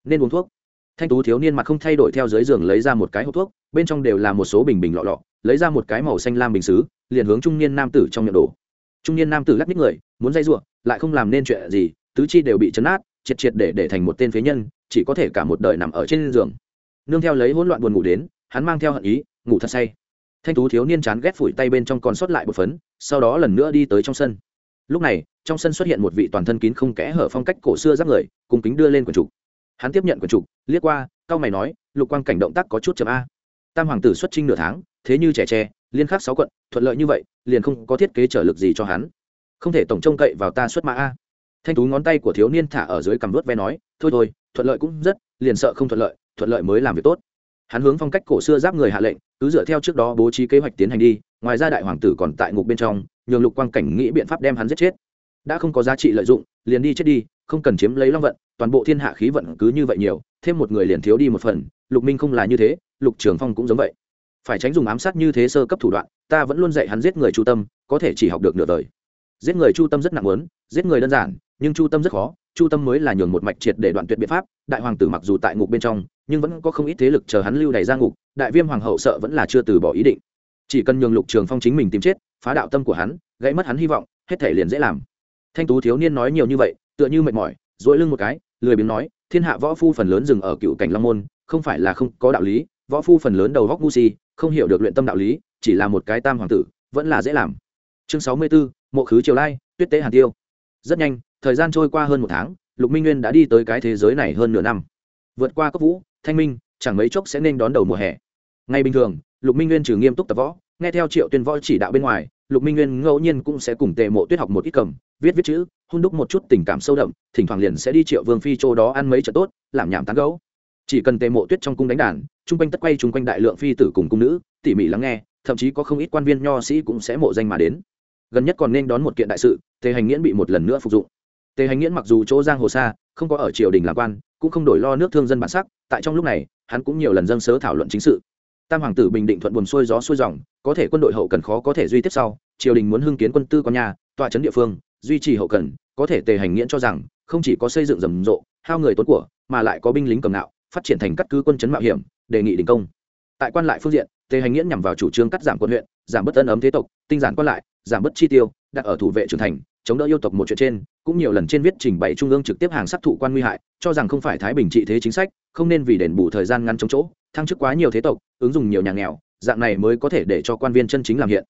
S1: Nên uống thuốc. Thanh tú thiếu niên mặt không thay đổi theo dưới giường lấy ra một cái hộp thuốc, bên trong đều là một số bình bình lọ lọ, lấy ra một cái màu xanh lam bình xứ, liền hướng trung niên nam tử trong miệng đổ. Trung niên nam tử lắc ních người, muốn dây ruộng lại không làm nên chuyện gì tứ chi đều bị chấn nát, triệt triệt để để thành một tên phế nhân chỉ có thể cả một đời nằm ở trên giường. Nương theo lấy hỗn loạn buồn ngủ đến hắn mang theo hận ý ngủ thật say. Thanh tú thiếu niên chán ghét phủi tay bên trong còn sót lại một phấn sau đó lần nữa đi tới trong sân. Lúc này trong sân xuất hiện một vị toàn thân kín không kẽ hở phong cách cổ xưa giáp người cùng kính đưa lên quần trục. Hắn tiếp nhận quần trục liếc qua cao mày nói lục quang cảnh động tác có chút chậm a. Tam hoàng tử xuất trinh nửa tháng thế như trẻ tre liên khắc sáu quận thuận lợi như vậy liền không có thiết kế trở lực gì cho hắn. Không thể tổng trông cậy vào ta xuất mã a thanh tú ngón tay của thiếu niên thả ở dưới cằm vớt ve nói, thôi thôi, thuận lợi cũng rất, liền sợ không thuận lợi thuận lợi mới làm việc tốt. Hắn hướng phong cách cổ xưa giáp người hạ lệnh, cứ dựa theo trước đó bố trí kế hoạch tiến hành đi, ngoài ra đại hoàng tử còn tại ngục bên trong, nhường lục quang cảnh nghĩ biện pháp đem hắn giết chết. Đã không có giá trị lợi dụng, liền đi chết đi, không cần chiếm lấy long vận, toàn bộ thiên hạ khí vận cứ như vậy nhiều, thêm một người liền thiếu đi một phần, lục minh không là như thế, lục trường phong cũng giống vậy. Phải tránh dùng ám sát như thế sơ cấp thủ đoạn, ta vẫn luôn dạy hắn giết người chu tâm, có thể chỉ học được nửa đời. Giết người chu tâm rất nặng lớn giết người đơn giản nhưng chu tâm rất khó chu tâm mới là nhường một mạch triệt để đoạn tuyệt biện pháp đại hoàng tử mặc dù tại ngục bên trong nhưng vẫn có không ít thế lực chờ hắn lưu đày ra ngục đại viêm hoàng hậu sợ vẫn là chưa từ bỏ ý định. Chỉ cần nhường lục trường phong chính mình tìm chết phá đạo tâm của hắn gãy mất hắn hy vọng hết thể liền dễ làm. Thanh tú thiếu niên nói nhiều như vậy tựa như mệt mỏi dỗi lưng một cái lười biếng nói thiên hạ võ phu phần lớn dừng ở cựu cảnh long môn không phải là không có đạo lý võ phu phần lớn đầu góc ngu si không hiểu được luyện tâm đạo lý chỉ là một cái tam hoàng tử vẫn là dễ làm. Chương sáu mươi 64, mộ khứ triều lai tuyết tế hàn tiêu. Rất nhanh thời gian trôi qua hơn một tháng, lục minh nguyên đã đi tới cái thế giới này hơn nửa năm. Vượt qua cấp vũ, thanh minh, chẳng mấy chốc sẽ nên đón đầu mùa hè. Ngay bình thường, lục minh nguyên trừ nghiêm túc tập võ, nghe theo triệu tuyên võ chỉ đạo bên ngoài, lục minh nguyên ngẫu nhiên cũng sẽ cùng tề mộ tuyết học một ít cầm, viết viết chữ hôn đúc một chút tình cảm sâu đậm, thỉnh thoảng liền sẽ đi triệu vương phi châu đó ăn mấy trận tốt, làm nhảm tán gấu chỉ cần tề mộ tuyết trong cung đánh đàn, chung quanh tất quay chung quanh đại lượng phi tử cùng cung nữ, tỉ mỉ lắng nghe, thậm chí có không ít quan viên nho sĩ cũng sẽ mộ danh mà đến. Gần nhất còn nên đón một kiện đại sự, tề hành nghiễn bị một lần nữa phục dụng tề hành nghiễn mặc dù chỗ giang hồ xa, không có ở triều đình làm quan, cũng không đổi lo nước thương dân bản sắc, tại trong lúc này, hắn cũng nhiều lần dâng sớ thảo luận chính sự. Tam hoàng tử bình định thuận buồn xuôi gió xuôi dòng, có thể quân đội hậu cần khó có thể duy tiếp sau, triều đình muốn hưng kiến quân tư con nhà, tọa trấn địa phương, duy trì hậu cần, có thể tề hành nghiễn cho rằng, không chỉ có xây dựng rầm rộ, hao người tốn của, mà lại có binh lính cầm nạo, phát triển thành cắt cứ quân chấn mạo hiểm, đề nghị đình công. Tại quan lại phương diện, tề hành nghiễn nhằm vào chủ trương cắt giảm quân huyện, giảm bớt ân ấm thế tộc, tinh giản quan lại, giảm bớt chi tiêu, đặt ở thủ vệ trưởng thành, chống đỡ yêu tộc một chuyện trên cũng nhiều lần trên viết trình bày trung ương trực tiếp hàng sát thụ quan nguy hại, cho rằng không phải thái bình trị thế chính sách, không nên vì đền bù thời gian ngắn chống chỗ, thăng chức quá nhiều thế tộc, ứng dụng nhiều nhà nghèo, dạng này mới có thể để cho quan viên chân chính làm hiện.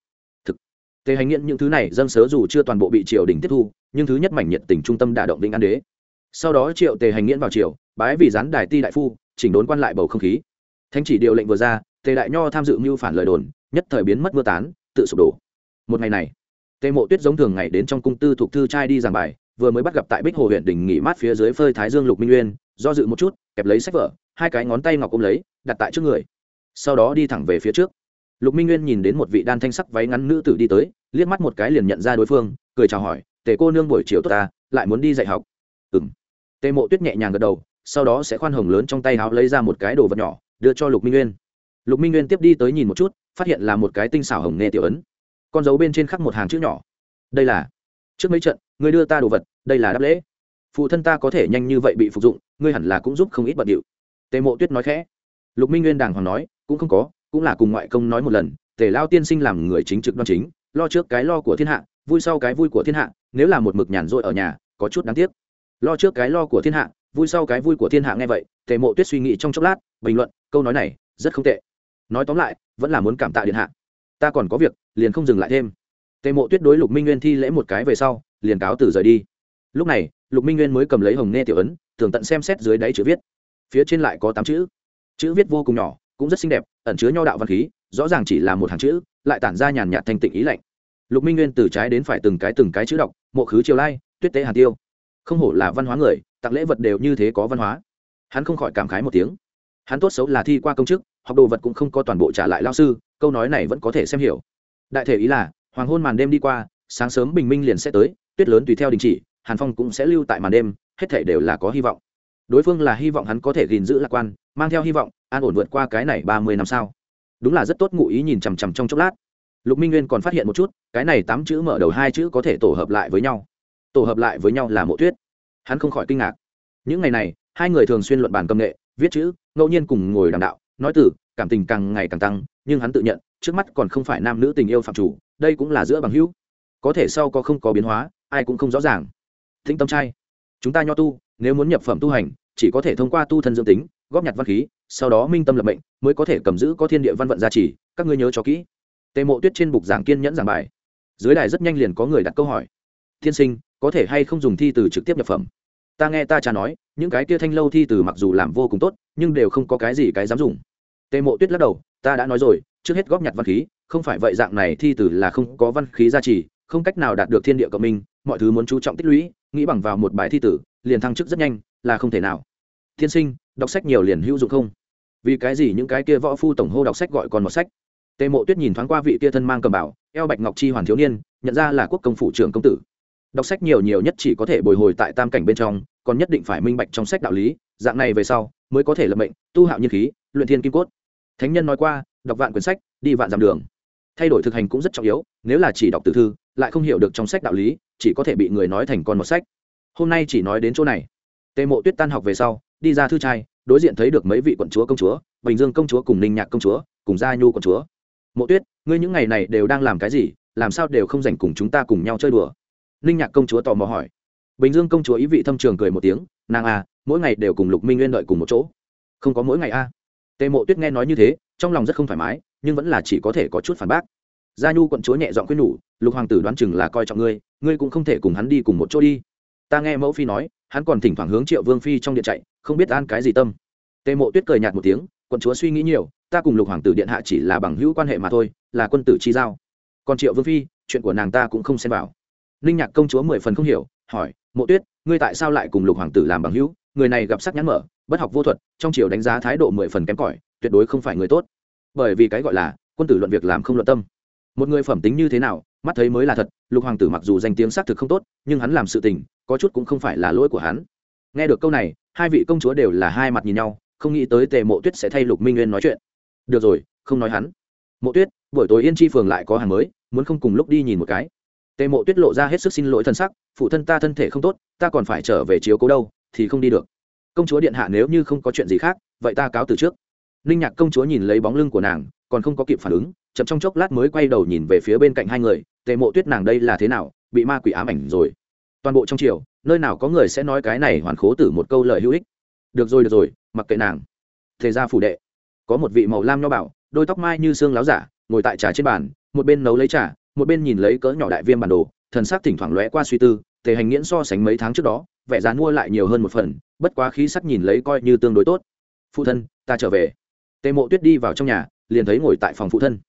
S1: Thực tề hành nghiện những thứ này dân sớ dù chưa toàn bộ bị triều đình tiếp thu, nhưng thứ nhất mảnh nhiệt tình trung tâm đả động định an đế. Sau đó triệu tề hành nghiện vào triều, bái vì gián đài ti đại phu, chỉnh đốn quan lại bầu không khí. Thanh chỉ điều lệnh vừa ra, tề đại nho tham dự mưu phản lời đồn, nhất thời biến mất mưa tán, tự sụp đổ. Một ngày này, tề mộ tuyết giống thường ngày đến trong cung tư thuộc thư trai đi giảng bài vừa mới bắt gặp tại bích hồ huyện đỉnh nghỉ mát phía dưới phơi thái dương lục minh nguyên do dự một chút, kẹp lấy sách vở, hai cái ngón tay ngọc ôm lấy, đặt tại trước người. Sau đó đi thẳng về phía trước. Lục minh nguyên nhìn đến một vị đan thanh sắc váy ngắn nữ tử đi tới, liếc mắt một cái liền nhận ra đối phương, cười chào hỏi, tề cô nương buổi chiều tốt ta, lại muốn đi dạy học. Ừ m tề mộ tuyết nhẹ nhàng gật đầu, sau đó sẽ khoan hồng lớn trong tay háo lấy ra một cái đồ vật nhỏ, đưa cho lục minh nguyên lục minh nguyên tiếp đi tới nhìn một chút, phát hiện là một cái tinh xảo hồng nghe tiểu ấn. Con dấu bên trên khắc một hàng chữ nhỏ. Đây là trước mấy trận, ngươi đưa ta đồ vật, đây là đáp lễ. Phụ thân ta có thể nhanh như vậy bị phục dụng, ngươi hẳn là cũng giúp không ít bận điệu. Tề mộ tuyết nói khẽ. Lục minh nguyên đàng hoàng nói, cũng không có, cũng là cùng ngoại công nói một lần, tề lao tiên sinh làm người chính trực đoan chính, lo trước cái lo của thiên hạ, vui sau cái vui của thiên hạ, nếu là một mực nhàn rỗi ở nhà, có chút đáng tiếc. Lo trước cái lo của thiên hạ, vui sau cái vui của thiên hạ nghe vậy, tề mộ tuyết suy nghĩ trong chốc lát, bình luận, câu nói này rất không tệ. Nói tóm lại, vẫn là muốn cảm tạ điện hạ. Ta còn có việc, liền không dừng lại thêm tề mộ tuyết đối lục minh nguyên thi lễ một cái về sau, liền cáo từ rời đi. Lúc này, lục minh nguyên mới cầm lấy hồng nghe tiểu ấn, tường tận xem xét dưới đáy chữ viết. Phía trên lại có tám chữ. Chữ viết vô cùng nhỏ, cũng rất xinh đẹp, ẩn chứa nho đạo văn khí, rõ ràng chỉ là một hàng chữ, lại tản ra nhàn nhạt thanh tịnh ý lạnh. Lục minh nguyên từ trái đến phải từng cái từng cái chữ đọc, mộ khứ triều lai, tuyết tế hàn tiêu. Không hổ là văn hóa người, tặng lễ vật đều như thế có văn hóa. Hắn không khỏi cảm khái một tiếng. Hắn tốt xấu là thi qua công chức, học đồ vật cũng không có toàn bộ trả lại lao sư, câu nói này vẫn có thể xem hiểu. Đại thể ý là hoàng hôn màn đêm đi qua, sáng sớm bình minh liền sẽ tới, tuyết lớn tùy theo đình chỉ, hàn phong cũng sẽ lưu tại màn đêm, hết thể đều là có hy vọng. Đối phương là hy vọng hắn có thể gìn giữ lạc quan, mang theo hy vọng, an ổn vượt qua cái này ba mươi năm sao. Đúng là rất tốt ngụ ý nhìn chằm chằm trong chốc lát. Lục minh nguyên còn phát hiện một chút, cái này tám chữ mở đầu hai chữ có thể tổ hợp lại với nhau. Tổ hợp lại với nhau là mộ tuyết. Hắn không khỏi kinh ngạc. Những ngày này, hai người thường xuyên luận bàn công nghệ, viết chữ, ngẫu nhiên cùng ngồi đàm đạo, nói từ, cảm tình càng ngày càng tăng, nhưng hắn tự nhận, trước mắt còn không phải nam nữ tình yêu phạm chủ đây cũng là giữa bằng hữu. Có thể sau có không có biến hóa, ai cũng không rõ ràng. Thính tâm trai, chúng ta nho tu, nếu muốn nhập phẩm tu hành, chỉ có thể thông qua tu thân dương tính, góp nhặt văn khí, sau đó minh tâm lập mệnh, mới có thể cầm giữ có thiên địa văn vận gia trì, các ngươi nhớ cho kỹ. Tề mộ tuyết trên bục giảng kiên nhẫn giảng bài. Dưới đài rất nhanh liền có người đặt câu hỏi. Thiên sinh, có thể hay không dùng thi từ trực tiếp nhập phẩm? Ta nghe ta cha nói, những cái kia thanh lâu thi từ mặc dù làm vô cùng tốt, nhưng đều không có cái gì cái dám dùng. Tề mộ tuyết lắc đầu, ta đã nói rồi trước hết góp nhặt văn khí, không phải vậy dạng này thi từ là không có văn khí gia trì, không cách nào đạt được thiên địa cộng minh, mọi thứ muốn chú trọng tích lũy, nghĩ bằng vào một bài thi tử liền thăng chức rất nhanh, là không thể nào. Thiên sinh, đọc sách nhiều liền hữu dụng không? Vì cái gì những cái kia võ phu tổng hô đọc sách gọi còn một sách? Tề mộ tuyết nhìn thoáng qua vị kia thân mang cầm bảo, eo bạch ngọc chi hoàn thiếu niên, nhận ra là quốc công phủ trưởng công tử. Đọc sách nhiều nhiều nhất chỉ có thể bồi hồi tại tam cảnh bên trong, còn nhất định phải minh bạch trong sách đạo lý, dạng này về sau, mới có thể lập mệnh, tu hạo nhiên khí, luyện thiên kim cốt. Thánh nhân nói qua đọc vạn quyển sách, đi vạn dặm đường. Thay đổi thực hành cũng rất trọng yếu, nếu là chỉ đọc từ thư, lại không hiểu được trong sách đạo lý, chỉ có thể bị người nói thành con một sách. Hôm nay chỉ nói đến chỗ này. Tề mộ tuyết tan học về sau, đi ra thư trai, đối diện thấy được mấy vị quận chúa công chúa, bình dương công chúa cùng ninh nhạc công chúa, cùng gia nhu quận chúa. Mộ tuyết, ngươi những ngày này đều đang làm cái gì? Làm sao đều không dành cùng chúng ta cùng nhau chơi đùa? Ninh nhạc công chúa tò mò hỏi. Bình dương công chúa ý vị thâm trường cười một tiếng, nàng à mỗi ngày đều cùng lục minh nguyên đợi cùng một chỗ. Không có mỗi ngày a à tề mộ tuyết nghe nói như thế, trong lòng rất không thoải mái, nhưng vẫn là chỉ có thể có chút phản bác. Gia nhu quận chúa nhẹ dọn quyết nhủ, lục hoàng tử đoán chừng là coi trọng ngươi ngươi cũng không thể cùng hắn đi cùng một chỗ đi. Ta nghe mẫu phi nói, hắn còn thỉnh thoảng hướng triệu vương phi trong điện chạy, không biết an cái gì tâm. Tề mộ tuyết cười nhạt một tiếng, quận chúa suy nghĩ nhiều, ta cùng lục hoàng tử điện hạ chỉ là bằng hữu quan hệ mà thôi, là quân tử chi giao. Còn triệu vương phi, chuyện của nàng ta cũng không xem vào. Ninh nhạc công chúa mười phần không hiểu, hỏi, mộ tuyết, ngươi tại sao lại cùng lục hoàng tử làm bằng hữu? Người này gặp sắc nhãn mở, bất học vô thuật, trong triều đánh giá thái độ mười phần kém cỏi, tuyệt đối không phải người tốt. Bởi vì cái gọi là, quân tử luận việc làm không luận tâm. Một người phẩm tính như thế nào, mắt thấy mới là thật, lục hoàng tử mặc dù danh tiếng xác thực không tốt, nhưng hắn làm sự tình, có chút cũng không phải là lỗi của hắn. Nghe được câu này, hai vị công chúa đều là hai mặt nhìn nhau, không nghĩ tới tề mộ tuyết sẽ thay lục minh nguyên nói chuyện. Được rồi, không nói hắn. Mộ tuyết, buổi tối yên chi phường lại có hàng mới, muốn không cùng lúc đi nhìn một cái. Tề mộ tuyết lộ ra hết sức xin lỗi thân sắc, phụ thân ta thân thể không tốt, ta còn phải trở về chiếu cố đâu thì không đi được. Công chúa điện hạ nếu như không có chuyện gì khác, vậy ta cáo từ trước. Ninh nhạc công chúa nhìn lấy bóng lưng của nàng, còn không có kịp phản ứng, chậm trong chốc lát mới quay đầu nhìn về phía bên cạnh hai người, tề mộ tuyết nàng đây là thế nào? Bị ma quỷ ám ảnh rồi. Toàn bộ trong triều, nơi nào có người sẽ nói cái này hoàn khố tử một câu lời hữu ích. Được rồi được rồi, mặc kệ nàng. Thế ra phủ đệ. Có một vị màu lam nho bảo, đôi tóc mai như xương láo giả, ngồi tại trà trên bàn, một bên nấu lấy trà, một bên nhìn lấy cỡ nhỏ đại viêm bản đồ, thần sắc thỉnh thoảng lóe qua suy tư, tề hành nghiễn so sánh mấy tháng trước đó vẻ dán mua lại nhiều hơn một phần, bất quá khí sắc nhìn lấy coi như tương đối tốt. Phụ thân, ta trở về. Tề mộ tuyết đi vào trong nhà, liền thấy ngồi tại phòng phụ thân.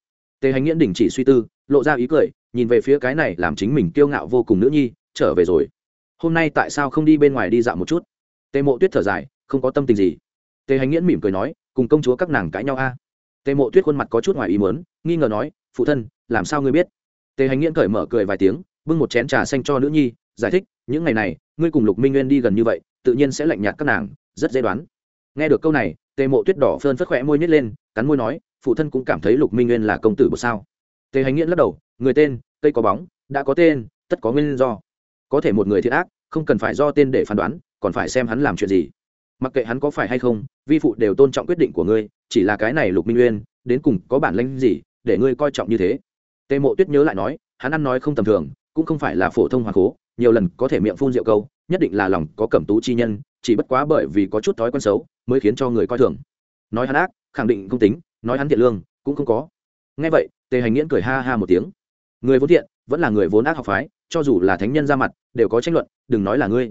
S1: Tề hành nghiễn đình chỉ suy tư, lộ ra ý cười, nhìn về phía cái này làm chính mình kiêu ngạo vô cùng nữ nhi, trở về rồi. Hôm nay tại sao không đi bên ngoài đi dạo một chút? Tề mộ tuyết thở dài, không có tâm tình gì. Tề hành nghiễn mỉm cười nói, cùng công chúa các nàng cãi nhau a. À. tề mộ tuyết khuôn mặt có chút ngoài ý mớn nghi ngờ nói, phụ thân, làm sao ngươi biết? Tề hành nghiễn cởi mở cười vài tiếng, bưng một chén trà xanh cho nữ nhi giải thích, những ngày này, ngươi cùng lục minh nguyên đi gần như vậy, tự nhiên sẽ lạnh nhạt các nàng, rất dễ đoán. Nghe được câu này, tề mộ tuyết đỏ phơn phất khỏe môi nhét lên, cắn môi nói, phụ thân cũng cảm thấy lục minh nguyên là công tử một sao? Tề hành nghiễn lắc đầu, người tên, cây có bóng, đã có tên, tất có nguyên do. Có thể một người thiện ác, không cần phải do tên để phán đoán, còn phải xem hắn làm chuyện gì. Mặc kệ hắn có phải hay không, vi phụ đều tôn trọng quyết định của ngươi, chỉ là cái này lục minh nguyên, đến cùng có bản lĩnh gì, để ngươi coi trọng như thế? Tề mộ tuyết nhớ lại nói, hắn ăn nói không tầm thường, cũng không phải là phổ thông hoàng cố nhiều lần có thể miệng phun rượu câu, nhất định là lòng có cẩm tú chi nhân, chỉ bất quá bởi vì có chút thói quen xấu, mới khiến cho người coi thường. Nói hắn ác, khẳng định không tính, nói hắn thiện lương, cũng không có. Ngay vậy, tề hành nghiễn cười ha ha một tiếng. Người vốn thiện, vẫn là người vốn ác học phái, cho dù là thánh nhân ra mặt, đều có tranh luận, đừng nói là ngươi.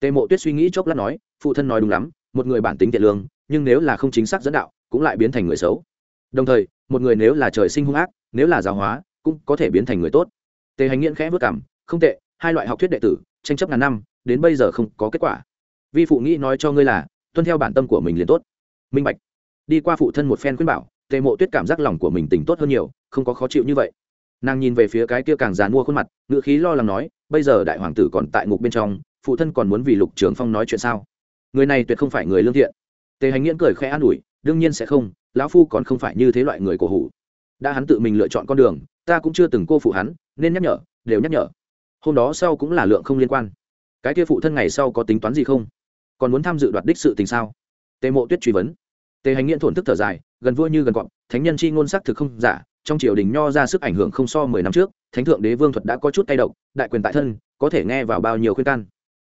S1: Tề mộ tuyết suy nghĩ chốc lát nói, phụ thân nói đúng lắm, một người bản tính thiện lương, nhưng nếu là không chính xác dẫn đạo, cũng lại biến thành người xấu. Đồng thời, một người nếu là trời sinh hung ác, nếu là giáo hóa, cũng có thể biến thành người tốt. Tề hành nghiễn khẽ vất cảm không tệ hai loại học thuyết đệ tử, tranh chấp ngàn năm, đến bây giờ không có kết quả. Vi phụ nghĩ nói cho ngươi là, tuân theo bản tâm của mình liền tốt. Minh bạch. Đi qua phụ thân một phen khuyên bảo, tề mộ tuyết cảm giác lòng của mình tỉnh tốt hơn nhiều, không có khó chịu như vậy. Nàng nhìn về phía cái kia càng dàn mua khuôn mặt ngựa khí lo lắng nói, bây giờ đại hoàng tử còn tại ngục bên trong, phụ thân còn muốn vì lục trường phong nói chuyện sao? Người này tuyệt không phải người lương thiện. Tề hành nghiễn cười khẽ an ủi, đương nhiên sẽ không, lão phu còn không phải như thế loại người cổ hủ. Đã hắn tự mình lựa chọn con đường, ta cũng chưa từng cô phụ hắn, nên nhắc nhở, đều nhắc nhở hôm đó sau cũng là lượng không liên quan. Cái kia phụ thân ngày sau có tính toán gì không? Còn muốn tham dự đoạt đích sự tình sao? Tề mộ tuyết truy vấn. Tề hành nghiện thổn thức thở dài, gần vua như gần gọn thánh nhân chi ngôn sắc thực không giả, trong triều đình nho ra sức ảnh hưởng không so mười năm trước, thánh thượng đế vương thuật đã có chút tay động đại quyền tại thân, có thể nghe vào bao nhiêu khuyên can.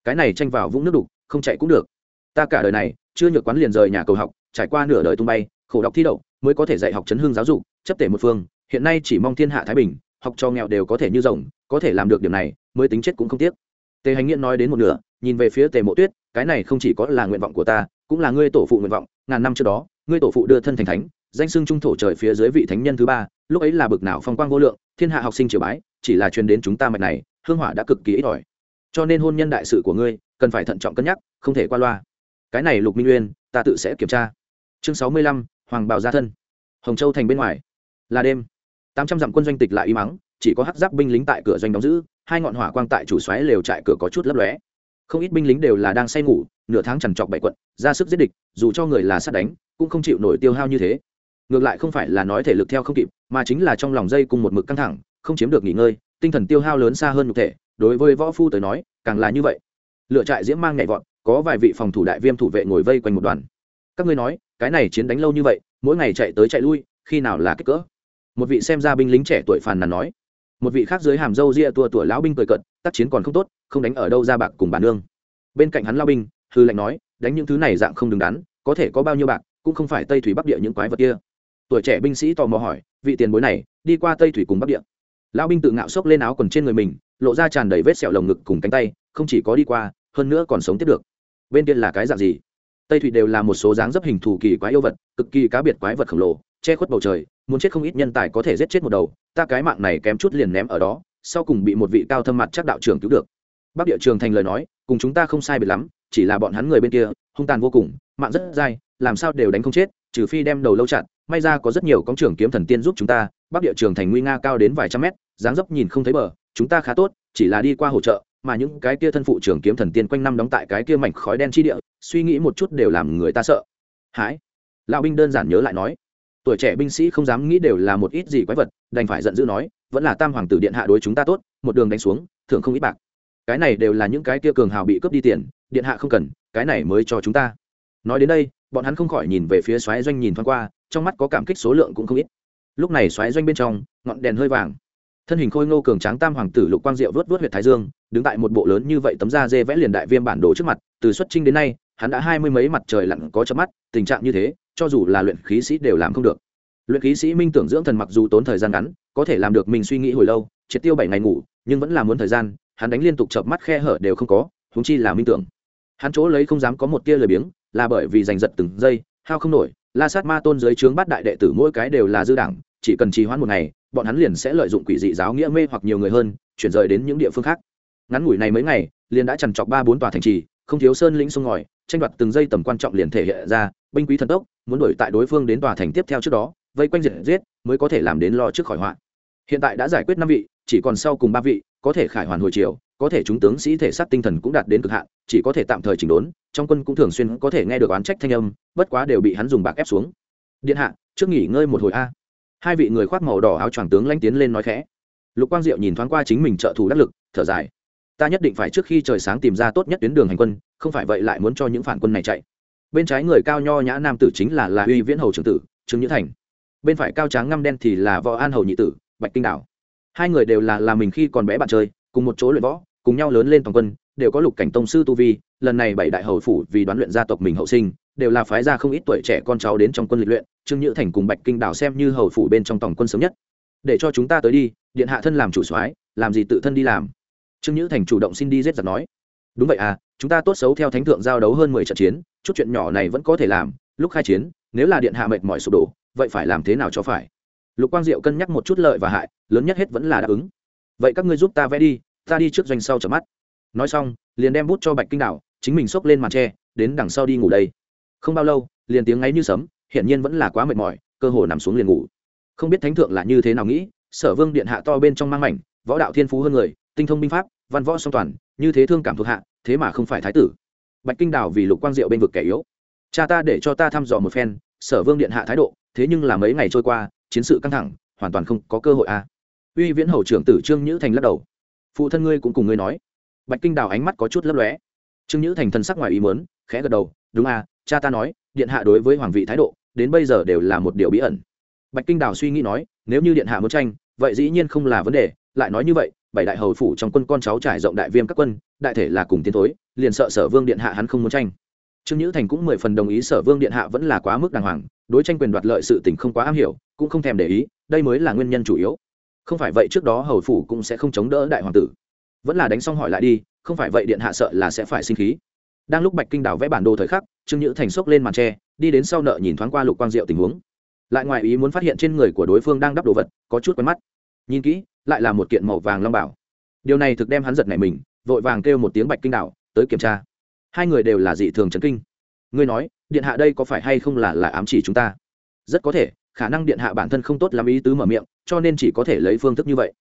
S1: Cái này tranh vào vũng nước đục, không chạy cũng được. Ta cả đời này, chưa nhược quán liền rời nhà cầu học, trải qua nửa đời tung bay, khổ đọc thi đậu, mới có thể dạy học chấn hương giáo dục, chấp tể một phương, hiện nay chỉ mong thiên hạ thái bình, học cho nghèo đều có thể như rồng có thể làm được điểm này, mới tính chết cũng không tiếc. Tề hành nghiện nói đến một nửa, nhìn về phía tề mộ tuyết, cái này không chỉ có là nguyện vọng của ta, cũng là ngươi tổ phụ nguyện vọng, ngàn năm trước đó, ngươi tổ phụ đưa thân thành thánh, danh xưng trung thổ trời phía dưới vị thánh nhân thứ ba, lúc ấy là bực nào phong quang vô lượng, thiên hạ học sinh triều bái, chỉ là truyền đến chúng ta mạch này, hương hỏa đã cực kỳ ít ỏi. Cho nên hôn nhân đại sự của ngươi, cần phải thận trọng cân nhắc, không thể qua loa. Cái này lục minh uyên, ta tự sẽ kiểm tra. Chương sáu mươi lăm, hoàng bào gia thân. Hồng châu thành bên ngoài. Là đêm. Tám trăm dặm quân doanh tịch lại y mắng chỉ có hắc giáp binh lính tại cửa doanh đóng giữ, hai ngọn hỏa quang tại chủ xoáy lều trại cửa có chút lấp lóe. Không ít binh lính đều là đang say ngủ, nửa tháng trằn trọc bảy quận, ra sức giết địch, dù cho người là sát đánh, cũng không chịu nổi tiêu hao như thế. Ngược lại không phải là nói thể lực theo không kịp, mà chính là trong lòng dây cùng một mực căng thẳng, không chiếm được nghỉ ngơi, tinh thần tiêu hao lớn xa hơn nhục thể, đối với võ phu tới nói, càng là như vậy. Lựa trại diễm mang nhảy vọt, có vài vị phòng thủ đại viêm thủ vệ ngồi vây quanh một đoàn. Các ngươi nói, cái này chiến đánh lâu như vậy, mỗi ngày chạy tới chạy lui, khi nào là kích cỡ? Một vị xem ra binh lính trẻ tuổi phàn nàn nói một vị khác dưới hàm dâu ria tua tuổi lão binh cười cận tác chiến còn không tốt, không đánh ở đâu ra bạc cùng bản nương. Bên cạnh hắn lao binh, hư lệnh nói, đánh những thứ này dạng không đứng đắn, có thể có bao nhiêu bạc, cũng không phải tây thủy bắc địa những quái vật kia. Tuổi trẻ binh sĩ tò mò hỏi, vị tiền bối này, đi qua tây thủy cùng bắc địa. Lão binh tự ngạo xốc lên áo quần trên người mình, lộ ra tràn đầy vết sẹo lồng ngực cùng cánh tay, không chỉ có đi qua, hơn nữa còn sống tiếp được. Bên kia là cái dạng gì? Tây thủy đều là một số dáng dấp hình thù kỳ quái yêu vật, cực kỳ cá biệt quái vật khổng lồ, che khuất bầu trời, muốn chết không ít nhân tài có thể giết chết một đầu ta cái mạng này kém chút liền ném ở đó, sau cùng bị một vị cao thâm mặt chắc đạo trưởng cứu được. Bắc địa trường thành lời nói, cùng chúng ta không sai biệt lắm, chỉ là bọn hắn người bên kia, hung tàn vô cùng, mạng rất dai, làm sao đều đánh không chết, trừ phi đem đầu lâu chặn may ra có rất nhiều công trưởng kiếm thần tiên giúp chúng ta, bắc địa trường thành nguy nga cao đến vài trăm mét, dáng dấp nhìn không thấy bờ, chúng ta khá tốt, chỉ là đi qua hỗ trợ, mà những cái kia thân phụ trưởng kiếm thần tiên quanh năm đóng tại cái kia mảnh khói đen chi địa, suy nghĩ một chút đều làm người ta sợ. Hãi. Lão binh đơn giản nhớ lại nói tuổi trẻ binh sĩ không dám nghĩ đều là một ít gì quái vật, đành phải giận dữ nói, vẫn là tam hoàng tử điện hạ đối chúng ta tốt, một đường đánh xuống thường không ít bạc. Cái này đều là những cái kia cường hào bị cướp đi tiền, điện hạ không cần, cái này mới cho chúng ta. Nói đến đây, bọn hắn không khỏi nhìn về phía xoáy doanh nhìn thoáng qua, trong mắt có cảm kích số lượng cũng không ít. Lúc này xoáy doanh bên trong, ngọn đèn hơi vàng. Thân hình khôi ngô cường tráng tam hoàng tử lục quang diệu vớt vớt huyệt thái dương, đứng tại một bộ lớn như vậy tấm da dê vẽ liền đại viêm bản đồ trước mặt, từ xuất trinh đến nay, hắn đã hai mươi mấy mặt trời lặn có chớp mắt, tình trạng như thế cho dù là luyện khí sĩ đều làm không được. Luyện khí sĩ minh tưởng dưỡng thần mặc dù tốn thời gian ngắn, có thể làm được mình suy nghĩ hồi lâu, triệt tiêu bảy ngày ngủ, nhưng vẫn là muốn thời gian, hắn đánh liên tục chợp mắt khe hở đều không có húng chi là minh tưởng. Hắn chỗ lấy không dám có một tia lời biếng, là bởi vì giành giật từng giây, hao không nổi, la sát ma tôn dưới trướng bắt đại đệ tử mỗi cái đều là dư đảng chỉ cần trì hoãn một ngày, bọn hắn liền sẽ lợi dụng quỷ dị giáo nghĩa mê hoặc nhiều người hơn, chuyển rời đến những địa phương khác. Ngắn ngủi này mấy ngày, liền đã chằn chọc ba bốn tòa thành trì, không thiếu sơn lĩnh sông ngòi, tranh đoạt từng giây tầm quan trọng liền thể hiện ra, binh quý thần tốc muốn đuổi tại đối phương đến tòa thành tiếp theo trước đó, vây quanh diệt giết mới có thể làm đến lo trước khỏi họa. Hiện tại đã giải quyết năm vị, chỉ còn sau cùng ba vị, có thể khải hoàn hồi chiều có thể chúng tướng sĩ thể xác tinh thần cũng đạt đến cực hạn, chỉ có thể tạm thời chỉnh đốn, trong quân cũng thường xuyên có thể nghe được oán trách thanh âm, bất quá đều bị hắn dùng bạc ép xuống. Điện hạ, trước nghỉ ngơi một hồi a. Hai vị người khoác màu đỏ áo choàng tướng lanh tiến lên nói khẽ. Lục quang diệu nhìn thoáng qua chính mình trợ thủ đắc lực, thở dài. Ta nhất định phải trước khi trời sáng tìm ra tốt nhất tuyến đường hành quân, không phải vậy lại muốn cho những phản quân này chạy bên trái người cao nho nhã nam tử chính là là uy viễn hầu trưởng tử, trương nhữ thành. Bên phải cao tráng ngăm đen thì là võ an hầu nhị tử, bạch kinh đảo. Hai người đều là là mình khi còn bé bạn chơi, cùng một chỗ luyện võ, cùng nhau lớn lên toàn quân, đều có lục cảnh tông sư tu vi, lần này bảy đại hầu phủ vì đoán luyện gia tộc mình hậu sinh, đều là phái ra không ít tuổi trẻ con cháu đến trong quân lịch luyện, trương nhữ thành cùng bạch kinh đảo xem như hầu phủ bên trong tổng quân sớm nhất. Để cho chúng ta tới đi, điện hạ thân làm chủ soái, làm gì tự thân đi làm. Trương nhữ thành chủ động xin đi giết giặc nói đúng vậy à chúng ta tốt xấu theo thánh thượng giao đấu hơn mười trận chiến, chút chuyện nhỏ này vẫn có thể làm, lúc khai chiến, nếu là điện hạ mệt mỏi sụp đổ, vậy phải làm thế nào cho phải? Lục quang diệu cân nhắc một chút lợi và hại, lớn nhất hết vẫn là đáp ứng. Vậy các ngươi giúp ta vẽ đi, ta đi trước doanh sau chợp mắt. Nói xong, liền đem bút cho bạch kinh đảo, chính mình xốc lên màn tre, đến đằng sau đi ngủ đây. Không bao lâu, liền tiếng ngáy như sấm, hiển nhiên vẫn là quá mệt mỏi, cơ hồ nằm xuống liền ngủ. Không biết thánh thượng là như thế nào nghĩ, sở vương điện hạ to bên trong mang mảnh, võ đạo thiên phú hơn người, tinh thông binh pháp văn võ song toàn, như thế thương cảm thuộc hạ, thế mà không phải thái tử. Bạch kinh đảo vì lục quang diệu bên vực kẻ yếu. Cha ta để cho ta thăm dò một phen, sở vương điện hạ thái độ, thế nhưng là mấy ngày trôi qua, chiến sự căng thẳng, hoàn toàn không có cơ hội a à. uy viễn hầu trưởng tử trương nhữ thành lắc đầu. Phụ thân ngươi cũng cùng ngươi nói. Bạch kinh đào ánh mắt có chút lấp lóe. Trương nhữ thành thân sắc ngoài ý mớn khẽ gật đầu, đúng à cha ta nói, điện hạ đối với hoàng vị thái độ, đến bây giờ đều là một điều bí ẩn. Bạch kinh đào suy nghĩ nói, nếu như điện hạ muốn tranh, vậy dĩ nhiên không là vấn đề, lại nói như vậy bảy đại hầu phủ trong quân con cháu trải rộng đại viêm các quân, đại thể là cùng tiến thối, liền sợ sở vương điện hạ hắn không muốn tranh. Trương nhữ thành cũng mười phần đồng ý sở vương điện hạ vẫn là quá mức đàng hoàng, đối tranh quyền đoạt lợi sự tình không quá am hiểu, cũng không thèm để ý, đây mới là nguyên nhân chủ yếu. Không phải vậy trước đó hầu phủ cũng sẽ không chống đỡ đại hoàng tử. Vẫn là đánh xong hỏi lại đi, không phải vậy điện hạ sợ là sẽ phải sinh khí. Đang lúc bạch kinh đảo vẽ bản đồ thời khắc, trương nhữ thành xốc lên màn tre, đi đến sau nợ nhìn thoáng qua lục quang diệu tình huống. Lại ngoài ý muốn phát hiện trên người của đối phương đang đắp đồ vật, có chút quen mắt. Nhìn kỹ lại là một kiện màu vàng long bảo. Điều này thực đem hắn giật này mình, vội vàng kêu một tiếng bạch kinh đảo tới kiểm tra. Hai người đều là dị thường chấn kinh. Ngươi nói, điện hạ đây có phải hay không là là ám chỉ chúng ta? Rất có thể, khả năng điện hạ bản thân không tốt làm ý tứ mở miệng, cho nên chỉ có thể lấy phương thức như vậy.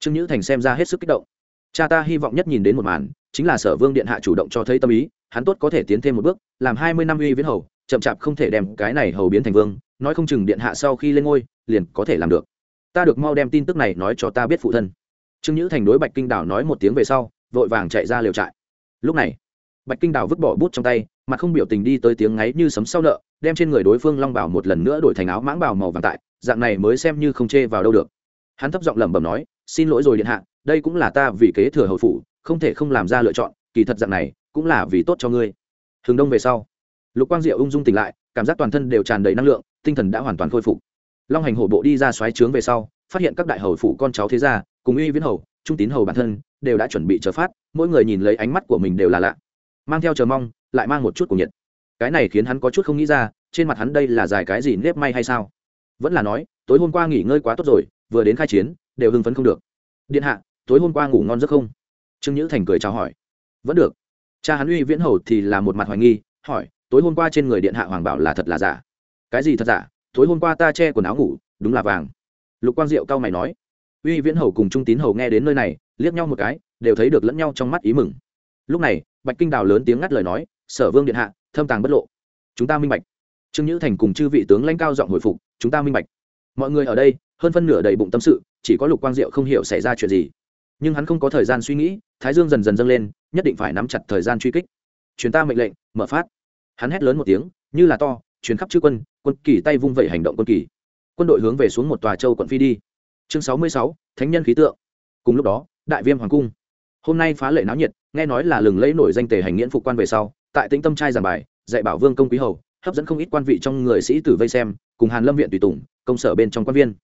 S1: Trương nhữ thành xem ra hết sức kích động. Cha ta hy vọng nhất nhìn đến một màn, chính là sở vương điện hạ chủ động cho thấy tâm ý, hắn tốt có thể tiến thêm một bước, làm hai mươi năm uy viễn hầu, chậm chạp không thể đem cái này hầu biến thành vương, nói không chừng điện hạ sau khi lên ngôi, liền có thể làm được ta được mau đem tin tức này nói cho ta biết phụ thân. Trương nhữ thành đối bạch kinh đảo nói một tiếng về sau, vội vàng chạy ra liều trại. Lúc này, bạch kinh đảo vứt bỏ bút trong tay, mà không biểu tình đi tới tiếng ngáy như sấm sau nợ, đem trên người đối phương long bảo một lần nữa đổi thành áo mãng bảo màu vàng tại, dạng này mới xem như không chê vào đâu được. Hắn thấp giọng lẩm bẩm nói, xin lỗi rồi điện hạ, đây cũng là ta vì kế thừa hậu phủ, không thể không làm ra lựa chọn, kỳ thật dạng này cũng là vì tốt cho ngươi. Hừng đông về sau, lục quang diệu ung dung tỉnh lại, cảm giác toàn thân đều tràn đầy năng lượng, tinh thần đã hoàn toàn khôi phục long hành hổ bộ đi ra xoáy trướng về sau, phát hiện các đại hầu phủ con cháu thế gia, cùng uy viễn hầu, trung tín hầu bản thân, đều đã chuẩn bị chờ phát, mỗi người nhìn lấy ánh mắt của mình đều là lạ. Mang theo chờ mong, lại mang một chút của nhiệt. Cái này khiến hắn có chút không nghĩ ra, trên mặt hắn đây là dài cái gì nếp may hay sao? Vẫn là nói, tối hôm qua nghỉ ngơi quá tốt rồi, vừa đến khai chiến, đều hưng phấn không được. Điện hạ, tối hôm qua ngủ ngon giấc không? Trương nhữ thành cười chào hỏi. Vẫn được. Cha hắn uy viễn hầu thì là một mặt hoài nghi, hỏi, tối hôm qua trên người điện hạ hoàng bảo là thật là giả? Cái gì thật giả? Tối hôm qua ta che quần áo ngủ, đúng là vàng. Lục quang diệu cao mày nói. Uy viễn hầu cùng trung tín hầu nghe đến nơi này, liếc nhau một cái, đều thấy được lẫn nhau trong mắt ý mừng. Lúc này, bạch kinh đào lớn tiếng ngắt lời nói, sở vương điện hạ, thâm tàng bất lộ. Chúng ta minh bạch. Trương nhữ thành cùng chư vị tướng lãnh cao giọng hồi phục, chúng ta minh bạch. Mọi người ở đây, hơn phân nửa đầy bụng tâm sự, chỉ có lục quang diệu không hiểu xảy ra chuyện gì. Nhưng hắn không có thời gian suy nghĩ, thái dương dần dần dâng lên, nhất định phải nắm chặt thời gian truy kích. Chuyến ta mệnh lệnh, mở phát. Hắn hét lớn một tiếng, như là to chuyến khắp chư quân quân kỳ tay vung vẩy hành động quân kỳ. Quân đội hướng về xuống một tòa châu quận phi đi. Chương sáu mươi sáu, thánh nhân khí tượng. Cùng lúc đó, đại viêm hoàng cung. Hôm nay phá lệ náo nhiệt, nghe nói là lừng lẫy nổi danh tề hành nghiễn phục quan về sau, tại tĩnh tâm trai giảng bài, dạy bảo vương công quý hầu, hấp dẫn không ít quan vị trong người sĩ tử vây xem, cùng hàn lâm viện tùy tùng, công sở bên trong quan viên.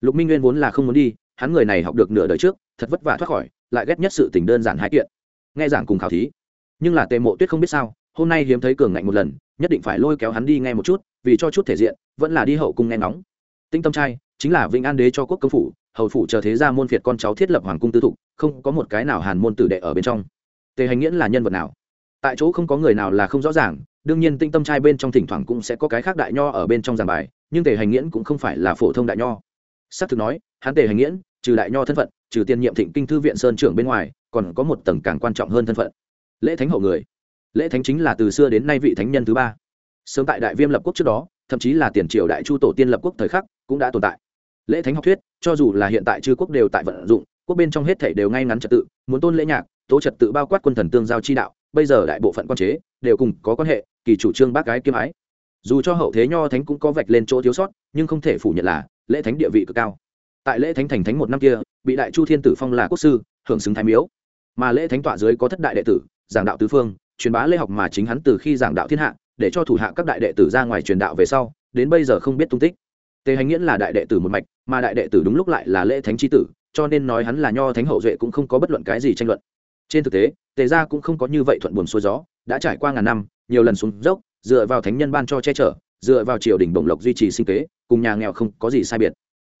S1: Lục minh nguyên vốn là không muốn đi, hắn người này học được nửa đời trước, thật vất vả thoát khỏi, lại ghét nhất sự tình đơn giản hai kiện. Nghe giảng cùng khảo thí. Nhưng là tề mộ tuyết không biết sao hôm nay hiếm thấy cường ngạnh một lần, nhất định phải lôi kéo hắn đi nghe một chút, vì cho chút thể diện, vẫn là đi hậu cung nghe ngóng. Tinh tâm trai, chính là vĩnh an đế cho quốc công phủ, hầu phủ chờ thế gia môn phiệt con cháu thiết lập hoàng cung tư thục, không có một cái nào hàn môn tử đệ ở bên trong. Tề hành nghiễn là nhân vật nào? Tại chỗ không có người nào là không rõ ràng, đương nhiên tinh tâm trai bên trong thỉnh thoảng cũng sẽ có cái khác đại nho ở bên trong giảng bài, nhưng tề hành nghiễn cũng không phải là phổ thông đại nho. S ắ c thực nói, hắn tề hành nghiễn, trừ đại nho thân phận, trừ tiền nhiệm thịnh kinh thư viện sơn trưởng bên ngoài, còn có một tầng càng quan trọng hơn thân phận. Lễ thánh hậu người lễ thánh chính là từ xưa đến nay vị thánh nhân thứ ba. Sớm tại đại viêm lập quốc trước đó, thậm chí là tiền triều đại chu tổ tiên lập quốc thời khắc cũng đã tồn tại. Lễ thánh học thuyết, cho dù là hiện tại chư quốc đều tại vận dụng, quốc bên trong hết thể đều ngay ngắn trật tự, muốn tôn lễ nhạc, tố trật tự bao quát quân thần tương giao chi đạo, bây giờ đại bộ phận quan chế đều cùng có quan hệ, kỳ chủ trương bác gái kiêm ái. Dù cho hậu thế nho thánh cũng có vạch lên chỗ thiếu sót, nhưng không thể phủ nhận là lễ thánh địa vị cực cao. Tại lễ thánh thành thánh một năm kia, bị đại chu thiên tử phong là quốc sư, hưởng xứng thái miếu. Mà lễ thánh tọa dưới có thất đại đệ tử, giảng đạo tứ phương truyền bá lễ học mà chính hắn từ khi giảng đạo thiên hạ, để cho thủ hạ các đại đệ tử ra ngoài truyền đạo về sau, đến bây giờ không biết tung tích. Tề hành nghiễn là đại đệ tử một mạch, mà đại đệ tử đúng lúc lại là lễ thánh tri tử, cho nên nói hắn là nho thánh hậu duệ cũng không có bất luận cái gì tranh luận. Trên thực tế, tề gia cũng không có như vậy thuận buồn xuôi gió, đã trải qua ngàn năm, nhiều lần xuống dốc, dựa vào thánh nhân ban cho che chở, dựa vào triều đình bổng lộc duy trì sinh kế, cùng nhà nghèo không có gì sai biệt.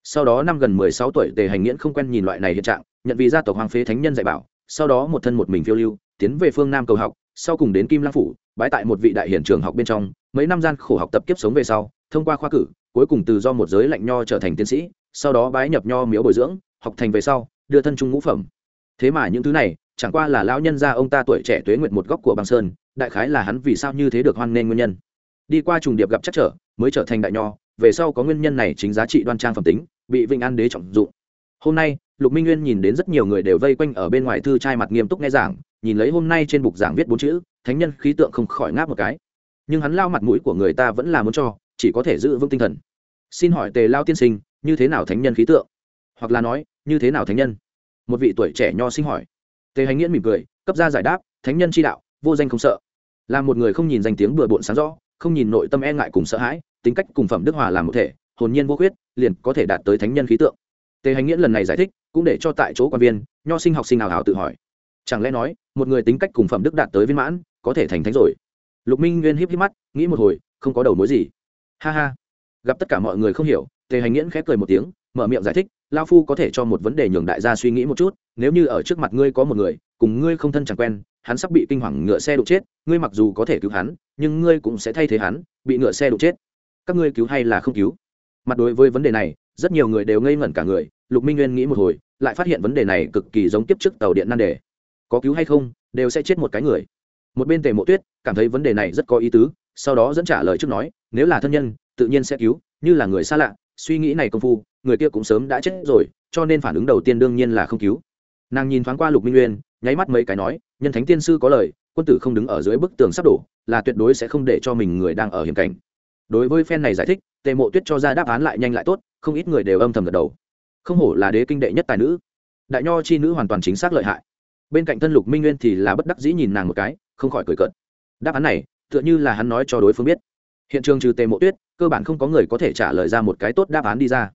S1: Sau đó năm gần mười sáu tuổi, tề hành nghiễn không quen nhìn loại này hiện trạng, nhận vì gia tộc hoàng phế thánh nhân dạy bảo, sau đó một thân một mình phiêu lưu, tiến về phương nam cầu học sau cùng đến kim lang phủ, bái tại một vị đại hiển trường học bên trong, mấy năm gian khổ học tập kiếp sống về sau, thông qua khoa cử, cuối cùng từ do một giới lạnh nho trở thành tiến sĩ, sau đó bái nhập nho miếu bồi dưỡng, học thành về sau, đưa thân trung ngũ phẩm. Thế mà những thứ này, chẳng qua là lão nhân gia ông ta tuổi trẻ tuế nguyện một góc của băng sơn, đại khái là hắn vì sao như thế được hoan nghênh nguyên nhân. Đi qua trùng điệp gặp chắc trở, mới trở thành đại nho, về sau có nguyên nhân này chính giá trị đoan trang phẩm tính, bị vinh an đế trọng dụng. Hôm nay, lục minh nguyên nhìn đến rất nhiều người đều vây quanh ở bên ngoài thư trai mặt nghiêm túc nghe giảng nhìn lấy hôm nay trên bục giảng viết bốn chữ, thánh nhân khí tượng không khỏi ngáp một cái. Nhưng hắn lao mặt mũi của người ta vẫn là muốn cho, chỉ có thể giữ vững tinh thần. Xin hỏi tề lao tiên sinh, như thế nào thánh nhân khí tượng? Hoặc là nói, như thế nào thánh nhân? Một vị tuổi trẻ nho sinh hỏi. Tề hành nghiễn mỉm cười, cấp ra giải đáp, thánh nhân chi đạo, vô danh không sợ. Là một người không nhìn danh tiếng bừa bộn sáng rõ, không nhìn nội tâm e ngại cùng sợ hãi, tính cách cùng phẩm đức hòa làm một thể, hồn nhiên vô khuyết, liền có thể đạt tới thánh nhân khí tượng. Tề hành nghiễn lần này giải thích, cũng để cho tại chỗ quan viên, nho sinh học sinh nào hảo tự hỏi. Chẳng lẽ nói một người tính cách cùng phẩm đức đạt tới viên mãn, có thể thành thánh rồi. Lục minh nguyên híp híp mắt, nghĩ một hồi, không có đầu mối gì. Ha ha. Gặp tất cả mọi người không hiểu, tề hành nghiễn khép cười một tiếng, mở miệng giải thích lao phu có thể cho một vấn đề nhường đại gia suy nghĩ một chút, nếu như ở trước mặt ngươi có một người, cùng ngươi không thân chẳng quen, hắn sắp bị kinh hoàng ngựa xe đụng chết, ngươi mặc dù có thể cứu hắn, nhưng ngươi cũng sẽ thay thế hắn, bị ngựa xe đụng chết. Các ngươi cứu hay là không cứu? Mặt đối với vấn đề này, rất nhiều người đều ngây ngẩn cả người, lục minh nguyên nghĩ một hồi, lại phát hiện vấn đề này cực kỳ giống tiếp trước tàu điện nan đề có cứu hay không, đều sẽ chết một cái người. Một bên tề mộ tuyết cảm thấy vấn đề này rất có ý tứ, sau đó dẫn trả lời trước nói, nếu là thân nhân, tự nhiên sẽ cứu, như là người xa lạ, suy nghĩ này công phu, người kia cũng sớm đã chết rồi, cho nên phản ứng đầu tiên đương nhiên là không cứu. Nàng nhìn thoáng qua lục minh nguyên, nháy mắt mấy cái nói, nhân thánh tiên sư có lời, quân tử không đứng ở dưới bức tường sắp đổ, là tuyệt đối sẽ không để cho mình người đang ở hiểm cảnh. Đối với phen này giải thích, tề mộ tuyết cho ra đáp án lại nhanh lại tốt, không ít người đều âm thầm gật đầu. Không hổ là đế kinh đệ nhất tài nữ. Đại nho chi nữ hoàn toàn chính xác lợi hại bên cạnh thân lục minh nguyên thì là bất đắc dĩ nhìn nàng một cái, không khỏi cười cợt. Đáp án này, tựa như là hắn nói cho đối phương biết. Hiện trường trừ tề mộ tuyết, cơ bản không có người có thể trả lời ra một cái tốt đáp án đi ra.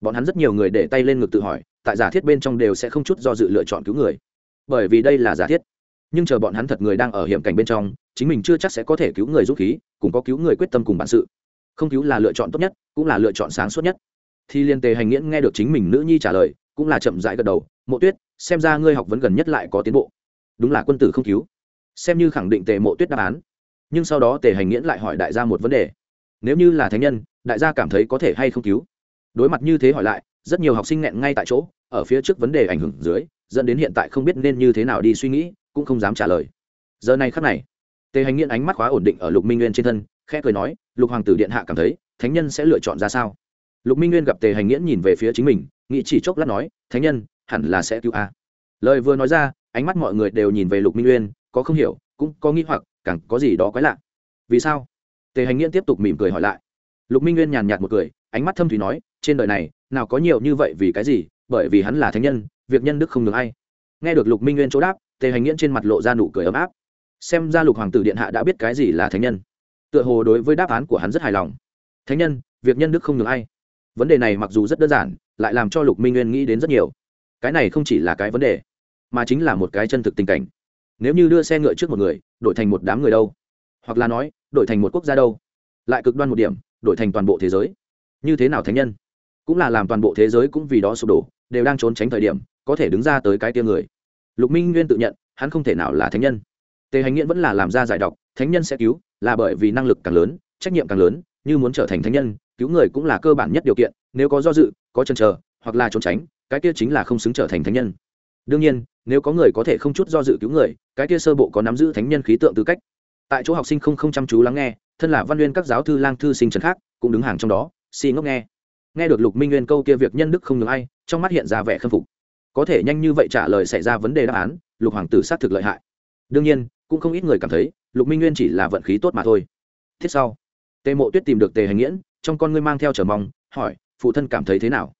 S1: Bọn hắn rất nhiều người để tay lên ngực tự hỏi, tại giả thiết bên trong đều sẽ không chút do dự lựa chọn cứu người. Bởi vì đây là giả thiết. Nhưng chờ bọn hắn thật người đang ở hiểm cảnh bên trong, chính mình chưa chắc sẽ có thể cứu người dũng khí, cũng có cứu người quyết tâm cùng bản sự. Không cứu là lựa chọn tốt nhất, cũng là lựa chọn sáng suốt nhất. Thì liên tề hành nghiễn nghe được chính mình nữ nhi trả lời, cũng là chậm rãi gật đầu, mộ tuyết xem ra ngươi học vấn gần nhất lại có tiến bộ. Đúng là quân tử không cứu. Xem như khẳng định tề mộ tuyết đáp án. Nhưng sau đó tề hành nghiễn lại hỏi đại gia một vấn đề. Nếu như là thánh nhân, đại gia cảm thấy có thể hay không cứu? Đối mặt như thế hỏi lại, rất nhiều học sinh nghẹn ngay tại chỗ, ở phía trước vấn đề ảnh hưởng dưới, dẫn đến hiện tại không biết nên như thế nào đi suy nghĩ, cũng không dám trả lời. Giờ này khắc này, tề hành nghiễn ánh mắt khóa ổn định ở lục minh nguyên trên thân, khẽ cười nói, lục hoàng tử điện hạ cảm thấy, thánh nhân sẽ lựa chọn ra sao? Lục minh nguyên gặp tề hành nghiễn nhìn về phía chính mình, nghĩ chỉ chốc lát nói, thánh nhân hẳn là sẽ cứu a. Lời vừa nói ra, ánh mắt mọi người đều nhìn về lục minh nguyên có không hiểu, cũng có nghi hoặc, càng có gì đó quái lạ. Vì sao? Tề hành nghiễn tiếp tục mỉm cười hỏi lại. Lục minh nguyên nhàn nhạt một cười, ánh mắt thâm thủy nói, trên đời này, nào có nhiều như vậy vì cái gì, bởi vì hắn là thánh nhân, việc nhân đức không được ai. Nghe được lục minh nguyên chỗ đáp, tề hành nghiễn trên mặt lộ ra nụ cười ấm áp. Xem ra lục hoàng tử điện hạ đã biết cái gì là thánh nhân. Tựa hồ đối với đáp án của hắn rất hài lòng. Thánh nhân, việc nhân đức không được ai. Vấn đề này mặc dù rất đơn giản, lại làm cho lục minh nguyên nghĩ đến rất nhiều cái này không chỉ là cái vấn đề, mà chính là một cái chân thực tình cảnh. Nếu như đưa xe ngựa trước một người, đổi thành một đám người đâu? Hoặc là nói, đổi thành một quốc gia đâu? Lại cực đoan một điểm, đổi thành toàn bộ thế giới. Như thế nào thánh nhân? Cũng là làm toàn bộ thế giới cũng vì đó sụp đổ, đều đang trốn tránh thời điểm, có thể đứng ra tới cái tia người. Lục minh nguyên tự nhận, hắn không thể nào là thánh nhân. Tề hành nghiễn vẫn là làm ra giải độc, thánh nhân sẽ cứu, là bởi vì năng lực càng lớn, trách nhiệm càng lớn, như muốn trở thành thánh nhân, cứu người cũng là cơ bản nhất điều kiện, nếu có do dự, có chân chờ, hoặc là trốn tránh cái kia chính là không xứng trở thành thánh nhân. Đương nhiên, nếu có người có thể không chút do dự cứu người, cái kia sơ bộ có nắm giữ thánh nhân khí tượng tư cách. Tại chỗ học sinh không không chăm chú lắng nghe, thân là văn nguyên các giáo thư lang thư sinh trần khác, cũng đứng hàng trong đó, si ngốc nghe. Nghe được lục minh nguyên câu kia việc nhân đức không ngừng ai, trong mắt hiện ra vẻ khâm phục. Có thể nhanh như vậy trả lời xảy ra vấn đề đáp án, lục hoàng tử xác thực lợi hại. Đương nhiên, cũng không ít người cảm thấy, lục minh nguyên chỉ là vận khí tốt mà thôi. Thiết sau, tề mộ tuyết tìm được tề hành nghiễn, trong con ngươi mang theo trở mong, hỏi, phụ thân cảm thấy thế nào?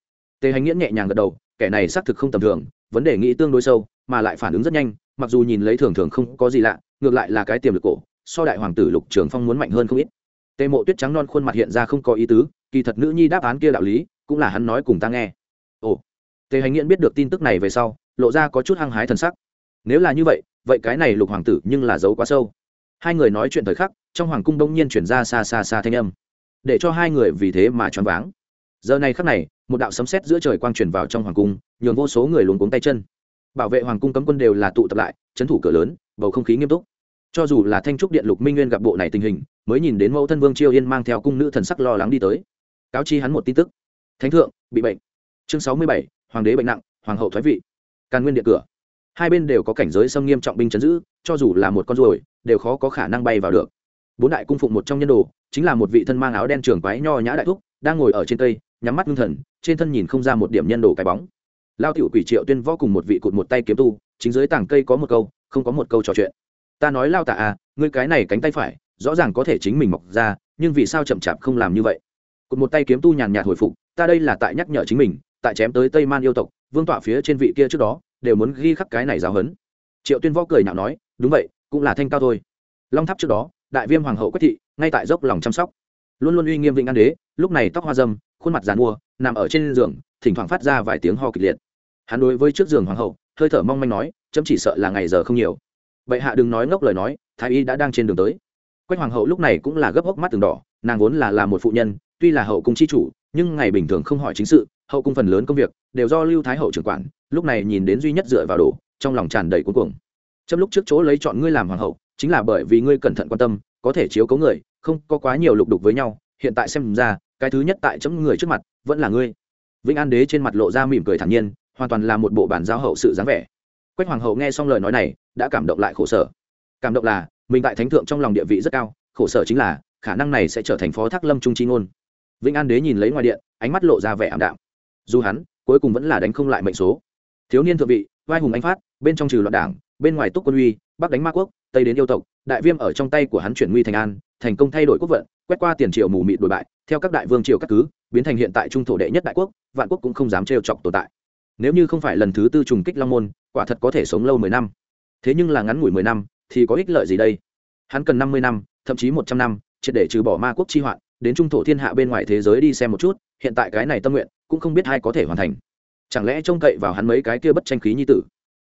S1: Tề hành nghiễn nhẹ nhàng gật đầu, kẻ này xác thực không tầm thường, vấn đề nghĩ tương đối sâu, mà lại phản ứng rất nhanh, mặc dù nhìn lấy thường thường không có gì lạ, ngược lại là cái tiềm lực cổ, so đại hoàng tử lục trường phong muốn mạnh hơn không ít. Tề mộ tuyết trắng non khuôn mặt hiện ra không có ý tứ, kỳ thật nữ nhi đáp án kia đạo lý, cũng là hắn nói cùng ta nghe. Ồ. Tề hành nghiễn biết được tin tức này về sau, lộ ra có chút hăng hái thần sắc. Nếu là như vậy vậy cái này lục hoàng tử nhưng là giấu quá sâu. Hai người nói chuyện thời khắc, trong hoàng cung đông nhiên chuyển ra xa xa xa thanh âm, để cho hai người vì thế mà choáng váng. Giờ này khắc này một đạo sấm sét giữa trời quang truyền vào trong hoàng cung, nhường vô số người luống cuống tay chân. Bảo vệ hoàng cung cấm quân đều là tụ tập lại trấn thủ cửa lớn, bầu không khí nghiêm túc. Cho dù là thanh trúc điện lục minh nguyên gặp bộ này tình hình, mới nhìn đến mẫu thân vương chiêu yên mang theo cung nữ thần sắc lo lắng đi tới. Cáo chi hắn một tin tức. Thánh thượng, bị bệnh. Chương sáu mươi bảy, hoàng đế bệnh nặng, hoàng hậu thoái vị. Càn nguyên điện cửa. Hai bên đều có cảnh giới xâm nghiêm trọng binh chấn giữ, cho dù là một con ruồi, đều khó có khả năng bay vào được. Bốn đại cung phụng một trong nhân đồ, chính là một vị thân mang áo đen trường quái nho nhã đại thúc, đang ngồi ở trên cây nhắm mắt ngưng thần, trên thân nhìn không ra một điểm nhân đồ cái bóng. Lao tiểu quỷ triệu tuyên võ cùng một vị cụt một tay kiếm tu, chính dưới tảng cây có một câu, không có một câu trò chuyện. Ta nói lao tạ à ngươi cái này cánh tay phải, rõ ràng có thể chính mình mọc ra, nhưng vì sao chậm chạp không làm như vậy? Cụt một tay kiếm tu nhàn nhạt hồi phục, ta đây là tại nhắc nhở chính mình, tại chém tới tây man yêu tộc, vương tọa phía trên vị kia trước đó, đều muốn ghi khắc cái này giáo hấn triệu tuyên võ cười nhạo nói, đúng vậy, cũng là thanh cao thôi. Long tháp trước đó, đại viêm hoàng hậu quách thị, ngay tại dốc lòng chăm sóc. Luôn luôn uy nghiêm vịnh an đế, lúc này tóc hoa dâm khuôn mặt dàn mua nằm ở trên giường, thỉnh thoảng phát ra vài tiếng ho kịch liệt. Hắn đối với trước giường hoàng hậu, hơi thở mong manh nói, chấm chỉ sợ là ngày giờ không nhiều. Vậy hạ đừng nói ngốc lời nói, thái y đã đang trên đường tới. Quách hoàng hậu lúc này cũng là gấp hốc mắt từng đỏ, nàng vốn là là một phụ nhân, tuy là hậu cung chi chủ, nhưng ngày bình thường không hỏi chính sự, hậu cung phần lớn công việc đều do lưu thái hậu trưởng quản, lúc này nhìn đến duy nhất dựa vào đồ, trong lòng tràn đầy cuối cùng trong lúc trước chỗ lấy chọn ngươi làm hoàng hậu, chính là bởi vì ngươi cẩn thận quan tâm, có thể chiếu cấu người, không có quá nhiều lục đục với nhau, hiện tại xem ra cái thứ nhất tại chấm người trước mặt, vẫn là ngươi. Vĩnh an đế trên mặt lộ ra mỉm cười thản nhiên, hoàn toàn là một bộ bản giao hậu sự dáng vẻ. Quách hoàng hậu nghe xong lời nói này, đã cảm động lại khổ sở. Cảm động là, mình tại thánh thượng trong lòng địa vị rất cao, khổ sở chính là, khả năng này sẽ trở thành phó thác lâm trung chi ngôn. Vĩnh an đế nhìn lấy ngoài điện, ánh mắt lộ ra vẻ ảm đạm. Dù hắn, cuối cùng vẫn là đánh không lại mệnh số. Thiếu niên thượng vị, vai hùng anh phát, bên trong trừ loạn đảng, bên ngoài túc quân uy, bắc đánh ma quốc, tây đến yêu tộc, đại viêm ở trong tay của hắn chuyển nguy thành an thành công thay đổi quốc vận, quét qua tiền triều mù mịt đổi bại, theo các đại vương triều các cứ, biến thành hiện tại trung thổ đệ nhất đại quốc, vạn quốc cũng không dám trêu chọc tồn tại. Nếu như không phải lần thứ tư trùng kích long môn, quả thật có thể sống lâu mười năm. Thế nhưng là ngắn ngủi mười năm, thì có ích lợi gì đây? Hắn cần năm mươi năm, thậm chí một trăm năm, triệt để trừ bỏ ma quốc chi hoạn, đến trung thổ thiên hạ bên ngoài thế giới đi xem một chút, hiện tại cái này tâm nguyện, cũng không biết ai có thể hoàn thành. Chẳng lẽ trông cậy vào hắn mấy cái kia bất tranh khí như tử?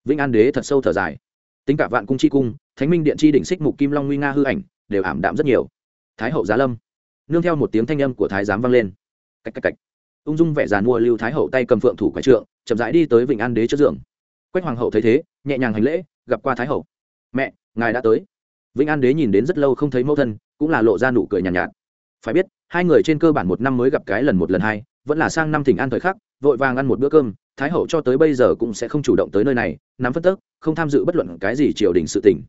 S1: Vĩnh an đế thật sâu thở dài. Tính cả vạn cung chi cung, thánh minh điện chi đỉnh xích mục kim long nguy nga hư ảnh đều ảm đạm rất nhiều. Thái hậu giá lâm. Nương theo một tiếng thanh âm của thái giám vang lên. Cách cách cách. Ung dung vẻ giàn mua lưu thái hậu tay cầm phượng thủ quái trượng chậm rãi đi tới vịnh an đế trước giường. Quách hoàng hậu thấy thế nhẹ nhàng hành lễ gặp qua thái hậu. Mẹ ngài đã tới. Vĩnh an đế nhìn đến rất lâu không thấy mẫu thân cũng là lộ ra nụ cười nhàn nhạt, nhạt. Phải biết hai người trên cơ bản một năm mới gặp cái lần một lần hai vẫn là sang năm thỉnh an thời khắc vội vàng ăn một bữa cơm thái hậu cho tới bây giờ cũng sẽ không chủ động tới nơi này nắm phân tức không tham dự bất luận cái gì triều đình sự tỉnh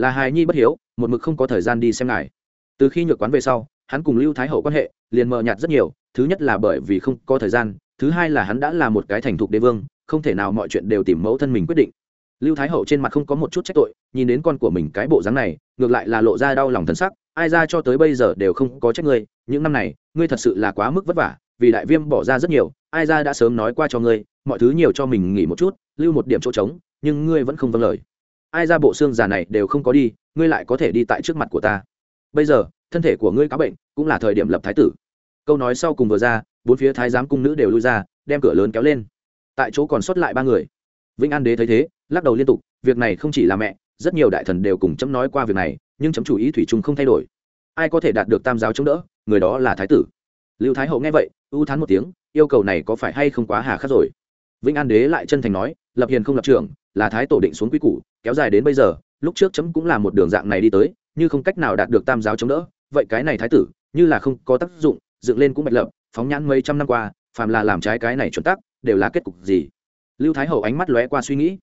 S1: là hài nhi bất hiếu, một mực không có thời gian đi xem ngài. Từ khi nhược quán về sau, hắn cùng lưu thái hậu quan hệ liền mờ nhạt rất nhiều, thứ nhất là bởi vì không có thời gian, thứ hai là hắn đã là một cái thành thục đế vương, không thể nào mọi chuyện đều tìm mẫu thân mình quyết định. Lưu thái hậu trên mặt không có một chút trách tội, nhìn đến con của mình cái bộ dáng này, ngược lại là lộ ra đau lòng thân sắc, ai ra cho tới bây giờ đều không có trách ngươi, những năm này, ngươi thật sự là quá mức vất vả, vì đại viêm bỏ ra rất nhiều, ai ra đã sớm nói qua cho ngươi, mọi thứ nhiều cho mình nghỉ một chút, lưu một điểm chỗ trống, nhưng ngươi vẫn không vâng lời ai ra bộ xương già này đều không có đi, ngươi lại có thể đi tại trước mặt của ta. Bây giờ, thân thể của ngươi cá bệnh, cũng là thời điểm lập thái tử. Câu nói sau cùng vừa ra, bốn phía thái giám cung nữ đều lui ra, đem cửa lớn kéo lên. Tại chỗ còn sót lại ba người. Vĩnh an đế thấy thế, lắc đầu liên tục, việc này không chỉ là mẹ, rất nhiều đại thần đều cùng chấm nói qua việc này, nhưng chấm chủ ý thủy chung không thay đổi. Ai có thể đạt được tam giáo chống đỡ, người đó là thái tử. Lưu thái hậu nghe vậy, ưu thán một tiếng, yêu cầu này có phải hay không quá hà khắc rồi? Vĩnh an đế lại chân thành nói lập hiền không lập trưởng, là thái tổ định xuống quy củ kéo dài đến bây giờ lúc trước chấm cũng là một đường dạng này đi tới như không cách nào đạt được tam giáo chống đỡ. Vậy cái này thái tử như là không có tác dụng dựng lên cũng bạch lập phóng nhãn mấy trăm năm qua phàm là làm trái cái này chuẩn tắc đều là kết cục gì? Lưu thái hậu ánh mắt lóe qua suy nghĩ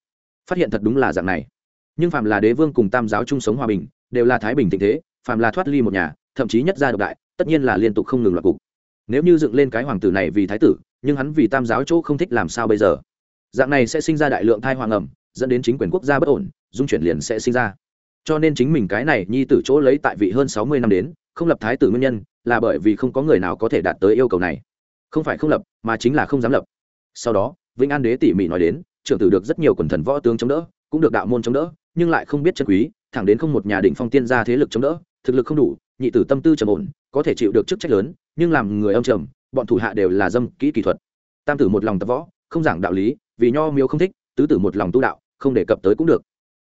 S1: phát hiện thật đúng là dạng này. Nhưng phàm là đế vương cùng tam giáo chung sống hòa bình đều là thái bình tình thế phàm là thoát ly một nhà thậm chí nhất gia độc đại tất nhiên là liên tục không ngừng loạt cục. Nếu như dựng lên cái hoàng tử này vì thái tử nhưng hắn vì tam giáo chỗ không thích làm sao bây giờ? Dạng này sẽ sinh ra đại lượng thai hoàng ẩm, dẫn đến chính quyền quốc gia bất ổn, dung chuyển liền sẽ sinh ra. Cho nên chính mình cái này nhi tử chỗ lấy tại vị hơn sáu mươi năm đến, không lập thái tử nguyên nhân, là bởi vì không có người nào có thể đạt tới yêu cầu này. Không phải không lập, mà chính là không dám lập. Sau đó, vĩnh an đế tỉ mỉ nói đến, trưởng tử được rất nhiều quần thần võ tướng chống đỡ, cũng được đạo môn chống đỡ, nhưng lại không biết chân quý, thẳng đến không một nhà đỉnh phong tiên gia thế lực chống đỡ, thực lực không đủ, nhị tử tâm tư trầm ổn, có thể chịu được chức trách lớn, nhưng làm người âm trầm bọn thủ hạ đều là dâm kỹ kỹ thuật. Tam tử một lòng tập võ, không giảng đạo lý, vì nho miếu không thích, tứ tử một lòng tu đạo, không đề cập tới cũng được.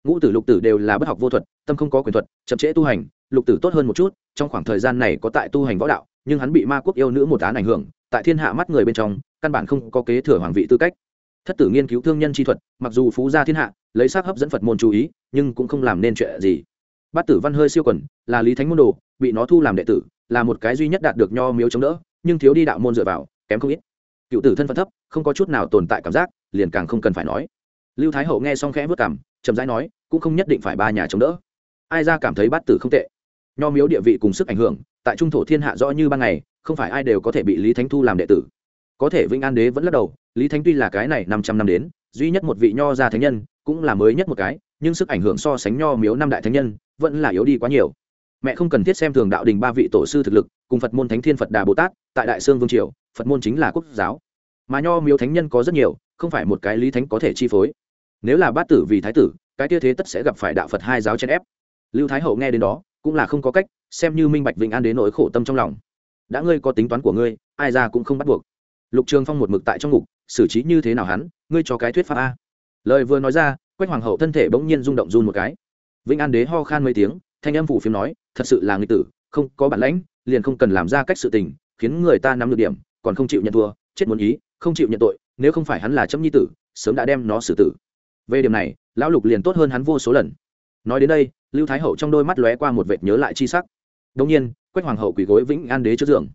S1: Ngũ tử, lục tử đều là bất học vô thuật, tâm không có quyền thuật, chậm trễ tu hành, lục tử tốt hơn một chút, trong khoảng thời gian này có tại tu hành võ đạo, nhưng hắn bị ma quốc yêu nữ một án ảnh hưởng, tại thiên hạ mắt người bên trong, căn bản không có kế thừa hoàng vị tư cách. Thất tử nghiên cứu thương nhân chi thuật, mặc dù phú gia thiên hạ, lấy sắc hấp dẫn phật môn chú ý, nhưng cũng không làm nên chuyện gì. Bát tử văn hơi siêu quẩn, là lý thánh môn đồ, bị nó thu làm đệ tử, là một cái duy nhất đạt được nho miếu chống đỡ nhưng thiếu đi đạo môn dựa vào, kém không ít. Cựu tử thân phận thấp, không có chút nào tồn tại cảm giác, liền càng không cần phải nói. Lưu thái hậu nghe xong khẽ vất cảm chậm rãi nói, cũng không nhất định phải ba nhà chống đỡ. Ai ra cảm thấy bát tử không tệ. Nho miếu địa vị cùng sức ảnh hưởng, tại trung thổ thiên hạ rõ như ban ngày, không phải ai đều có thể bị lý thánh thu làm đệ tử. Có thể vĩnh an đế vẫn lắc đầu, lý thánh tuy là cái này năm trăm năm đến, duy nhất một vị nho gia thánh nhân, cũng là mới nhất một cái, nhưng sức ảnh hưởng so sánh nho miếu năm đại thánh nhân, vẫn là yếu đi quá nhiều mẹ không cần thiết xem thường đạo đình ba vị tổ sư thực lực, cùng phật môn thánh thiên phật đà bồ tát, tại đại sương vương triều, phật môn chính là quốc giáo. Mà nho miếu thánh nhân có rất nhiều, không phải một cái lý thánh có thể chi phối. Nếu là bát tử vì thái tử, cái tia thế tất sẽ gặp phải đạo phật hai giáo chen ép. Lưu thái hậu nghe đến đó, cũng là không có cách, xem như minh bạch vĩnh an đến nỗi khổ tâm trong lòng. Đã ngươi có tính toán của ngươi, ai ra cũng không bắt buộc. Lục trường phong một mực tại trong ngục, xử trí như thế nào hắn, ngươi cho cái thuyết pháp a. Lời vừa nói ra, quách hoàng hậu thân thể bỗng nhiên rung động run một cái. Vĩnh an đế ho khan mấy tiếng thanh âm phủ phiếm nói, thật sự là người tử, không có bản lãnh, liền không cần làm ra cách sự tình, khiến người ta nắm được điểm, còn không chịu nhận thua, chết muốn ý, không chịu nhận tội, nếu không phải hắn là chấm nhi tử, sớm đã đem nó xử tử. Về điểm này, lão lục liền tốt hơn hắn vô số lần. Nói đến đây, lưu thái hậu trong đôi mắt lóe qua một vệt nhớ lại chi sắc. Đông nhiên, quách hoàng hậu quỳ gối vĩnh an đế trước giường.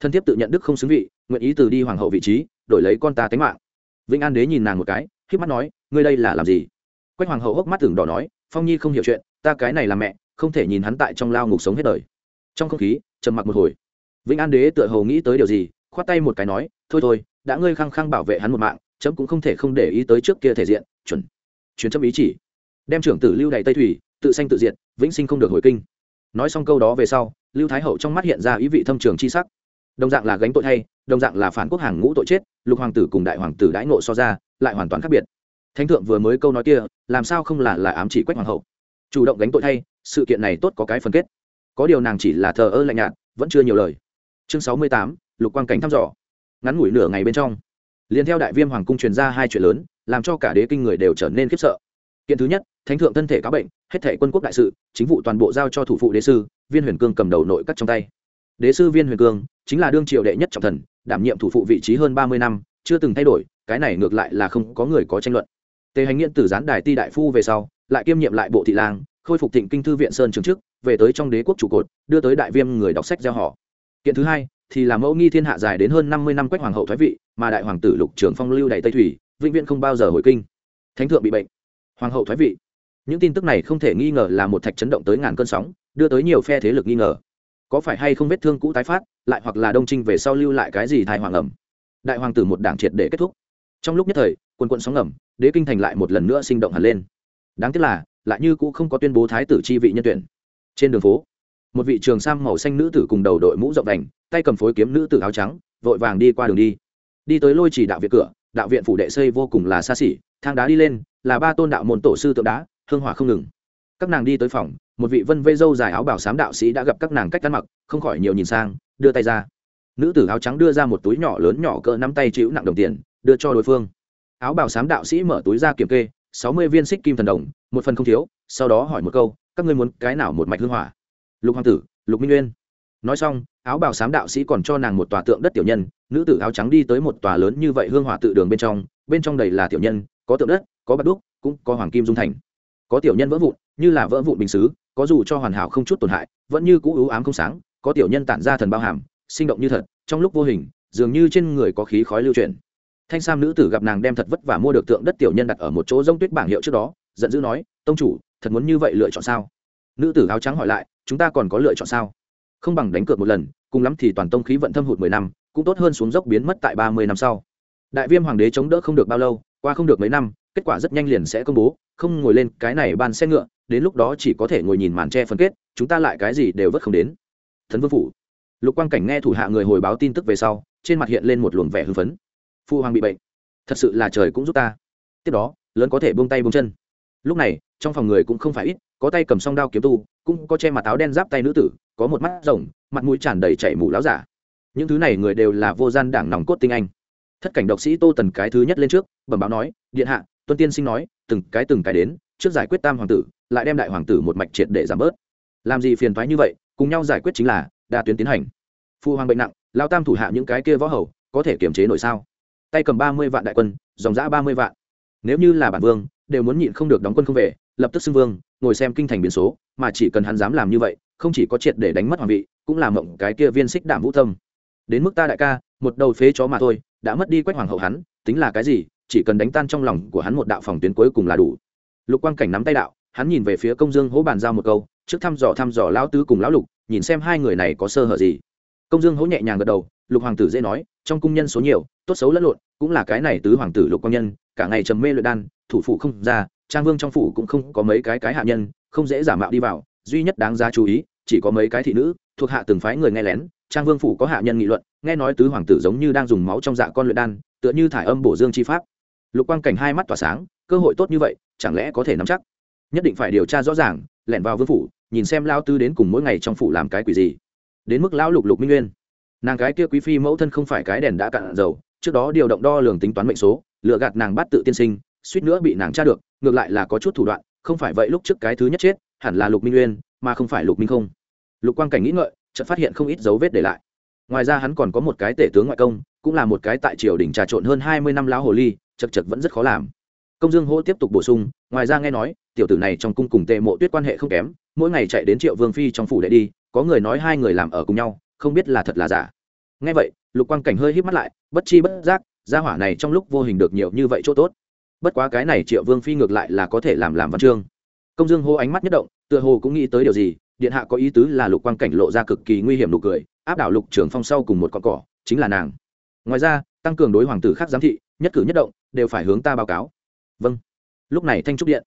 S1: Thân thiết tự nhận đức không xứng vị, nguyện ý từ đi hoàng hậu vị trí, đổi lấy con ta tánh mạng. Vĩnh an đế nhìn nàng một cái k mắt nói, ngươi đây là làm gì? Quách hoàng hậu hốc mắt tưởng đỏ nói, phong nhi không hiểu chuyện, ta cái này là mẹ không thể nhìn hắn tại trong lao ngục sống hết đời. Trong không khí, trầm mặc một hồi. Vĩnh an đế tựa hồ nghĩ tới điều gì, khoát tay một cái nói, thôi thôi, đã ngươi khăng khăng bảo vệ hắn một mạng, chấm cũng không thể không để ý tới trước kia thể diện, chuẩn. Chuyến chấm ý chỉ. Đem trưởng tử lưu đầy tây thủy, tự sanh tự diện vĩnh sinh không được hồi kinh. Nói xong câu đó về sau, lưu thái hậu trong mắt hiện ra ý vị thâm trường c h i sắc. Đồng dạng là gánh tội thay, đồng dạng là phản quốc hàng ngũ tội chết, lục hoàng tử cùng đại hoàng tử đãi nộ so ra, lại hoàn toàn khác biệt. Thánh thượng vừa mới câu nói kia, làm sao không là là ám chỉ quách hoàng hậu? Chủ động gánh tội thay sự kiện này tốt có cái phân kết. Có điều nàng chỉ là thờ ơ lạnh nhạt, vẫn chưa nhiều lời. Chương sáu mươi tám, lục quang cảnh thăm dò. Ngắn ngủi nửa ngày bên trong, liền theo đại viêm hoàng cung truyền ra hai chuyện lớn, làm cho cả đế kinh người đều trở nên khiếp sợ. Kiện thứ nhất, thánh thượng thân thể cáo bệnh, hết thể quân quốc đại sự, chính vụ toàn bộ giao cho thủ phụ đế sư, viên huyền cương cầm đầu nội các trong tay. Đế sư viên huyền cương chính là đương triều đệ nhất trọng thần, đảm nhiệm thủ phụ vị trí hơn ba mươi năm, chưa từng thay đổi, cái này ngược lại là không có người có tranh luận. Tề hành nghiện từ gián đài ti đại phu về sau, lại kiêm nhiệm lại bộ thị lang khôi phục thịnh kinh thư viện sơn trường trước, về tới trong đế quốc trụ cột, đưa tới đại viêm người đọc sách gieo họ. Kiện thứ hai, thì là mẫu nghi thiên hạ dài đến hơn năm mươi năm quách hoàng hậu thoái vị, mà đại hoàng tử lục trường phong lưu đầy tây thủy, vĩnh viễn không bao giờ hồi kinh. Thánh thượng bị bệnh. Hoàng hậu thoái vị. Những tin tức này không thể nghi ngờ là một thạch chấn động tới ngàn cơn sóng, đưa tới nhiều phe thế lực nghi ngờ. Có phải hay không vết thương cũ tái phát, lại hoặc là đông trinh về sau lưu lại cái gì thai hoàng ẩm? Đại hoàng tử một đảng triệt để kết thúc. Trong lúc nhất thời quân quận sóng ngầm, đế kinh thành lại một lần nữa sinh động hẳn lên. Đáng tiếc là lại như cũ không có tuyên bố thái tử chi vị nhân tuyển. Trên đường phố, một vị trường sam màu xanh nữ tử cùng đầu đội mũ rộng đành, tay cầm phối kiếm nữ tử áo trắng, vội vàng đi qua đường đi. Đi tới lôi chỉ đạo viện cửa, đạo viện phủ đệ xây vô cùng là xa xỉ, thang đá đi lên, là ba tôn đạo môn tổ sư tượng đá, hương hỏa không ngừng. Các nàng đi tới phòng, một vị vân vây dâu dài áo bảo sám đạo sĩ đã gặp các nàng cách ăn mặc, không khỏi nhiều nhìn sang, đưa tay ra. Nữ tử áo trắng đưa ra một túi nhỏ lớn nhỏ cỡ nắm tay chịu nặng đồng tiền, đưa cho đối phương. Áo bảo sám đạo sĩ mở túi ra kiểm kê, sáu mươi viên xích kim thần đồng một phần không thiếu, sau đó hỏi một câu, các ngươi muốn cái nào một mạch hương hỏa? Lục hoàng tử, lục minh nguyên. Nói xong, áo bào sám đạo sĩ còn cho nàng một tòa tượng đất tiểu nhân, nữ tử áo trắng đi tới một tòa lớn như vậy hương hỏa tự đường bên trong bên trong đầy là tiểu nhân, có tượng đất, có bát đúc, cũng có hoàng kim dung thành. Có tiểu nhân vỡ vụn, như là vỡ vụn bình xứ, có dù cho hoàn hảo không chút tổn hại, vẫn như cũ ưu ám không sáng, có tiểu nhân tản ra thần bao hàm, sinh động như thật, trong lúc vô hình, dường như trên người có khí khói lưu chuyển. Thanh sam nữ tử gặp nàng đem thật vất vả mua được tượng đất tiểu nhân đặt ở một chỗ rông tuyết bảng hiệu trước đó giận dữ nói, tông chủ, thật muốn như vậy lựa chọn sao? Nữ tử áo trắng hỏi lại, chúng ta còn có lựa chọn sao? Không bằng đánh cược một lần, cùng lắm thì toàn tông khí vận thâm hụt mười năm, cũng tốt hơn xuống dốc biến mất tại ba mươi năm sau. Đại viêm hoàng đế chống đỡ không được bao lâu, qua không được mấy năm, kết quả rất nhanh liền sẽ công bố, không ngồi lên cái này ban xe ngựa, đến lúc đó chỉ có thể ngồi nhìn màn tre phân kết, chúng ta lại cái gì đều vất không đến. Thần vương phủ. Lục quang cảnh nghe thủ hạ người hồi báo tin tức về sau, trên mặt hiện lên một luồng vẻ hưng phấn. Phu hoàng bị bệnh. Thật sự là trời cũng giúp ta. Tiếp đó, lớn có thể buông tay buông chân lúc này, trong phòng người cũng không phải ít, có tay cầm song đao kiếm tu, cũng có che mặt áo đen giáp tay nữ tử, có một mắt rồng, mặt mũi tràn đầy chảy mù láo giả. Những thứ này người đều là vô gian đảng nòng cốt tinh anh. Thất cảnh độc sĩ tô tần cái thứ nhất lên trước, bẩm báo nói, điện hạ, tuân tiên sinh nói, từng cái từng cái đến, trước giải quyết tam hoàng tử, lại đem đại hoàng tử một mạch triệt để giảm bớt. Làm gì phiền thoái như vậy, cùng nhau giải quyết chính là đa tuyến tiến hành. Phu hoàng bệnh nặng lao tam thủ hạ những cái kia võ hầu, có thể kiềm chế nổi sao? Tay cầm ba mươi vạn đại quân, dòng giã ba mươi vạn. Nếu như là bản vương đều muốn nhịn không được đóng quân không về, lập tức xưng vương, ngồi xem kinh thành biến số, mà chỉ cần hắn dám làm như vậy, không chỉ có triệt để đánh mất hoàng vị, cũng làm mộng cái kia viên xích đảm vũ tâm đến mức ta đại ca, một đầu phế chó mà thôi, đã mất đi quách hoàng hậu hắn, tính là cái gì, chỉ cần đánh tan trong lòng của hắn một đạo phòng tuyến cuối cùng là đủ. Lục quang cảnh nắm tay đạo, hắn nhìn về phía công dương hỗ bàn giao một câu, trước thăm dò thăm dò lão tứ cùng lão lục, nhìn xem hai người này có sơ hở gì. Công dương hỗ nhẹ nhàng gật đầu, lục hoàng tử dễ nói, trong cung nhân số nhiều, tốt xấu lẫn lộn, cũng là cái này tứ hoàng tử lục quang nhân, cả ngày trầm mê luyện đan thủ phủ không ra, trang vương trong phủ cũng không có mấy cái cái hạ nhân, không dễ giả mạo đi vào, duy nhất đáng giá chú ý, chỉ có mấy cái thị nữ, thuộc hạ từng phái người nghe lén, trang vương phủ có hạ nhân nghị luận, nghe nói tứ hoàng tử giống như đang dùng máu trong dạ con luyện đan, tựa như thải âm bổ dương chi pháp. Lục quang cảnh hai mắt tỏa sáng, cơ hội tốt như vậy, chẳng lẽ có thể nắm chắc? Nhất định phải điều tra rõ ràng, lẻn vào vương phủ, nhìn xem lao tư đến cùng mỗi ngày trong phủ làm cái quỷ gì. Đến mức lão lục lục minh nguyên. Nàng cái kia quý phi mẫu thân không phải cái đèn đã cạn dầu, trước đó điều động đo lường tính toán mệnh số lựa gạt nàng bắt tự tiên sinh suýt nữa bị nàng tra được, ngược lại là có chút thủ đoạn, không phải vậy lúc trước cái thứ nhất chết, hẳn là lục minh nguyên mà không phải lục minh không. Lục quang cảnh nghĩ ngợi, chợt phát hiện không ít dấu vết để lại. Ngoài ra hắn còn có một cái tể tướng ngoại công, cũng là một cái tại triều đình trà trộn hơn hai mươi năm lão hồ ly, chật chật vẫn rất khó làm. Công dương hỗ tiếp tục bổ sung, ngoài ra nghe nói, tiểu tử này trong cung cùng tề mộ tuyết quan hệ không kém, mỗi ngày chạy đến triệu vương phi trong phủ để đi, có người nói hai người làm ở cùng nhau, không biết là thật là giả. Nghe vậy, lục quang cảnh hơi hít mắt lại, bất chi bất giác, gia hỏa này trong lúc vô hình được nhiều như vậy chỗ tốt bất quá cái này triệu vương phi ngược lại là có thể làm làm văn chương. Công dương hô ánh mắt nhất động, tựa hồ cũng nghĩ tới điều gì, điện hạ có ý tứ là lục quang cảnh lộ ra cực kỳ nguy hiểm nụ cười, áp đảo lục trưởng phong sau cùng một con cỏ, chính là nàng. Ngoài ra, tăng cường đối hoàng tử khác giám thị, nhất cử nhất động, đều phải hướng ta báo cáo. Vâng. Lúc này thanh trúc điện,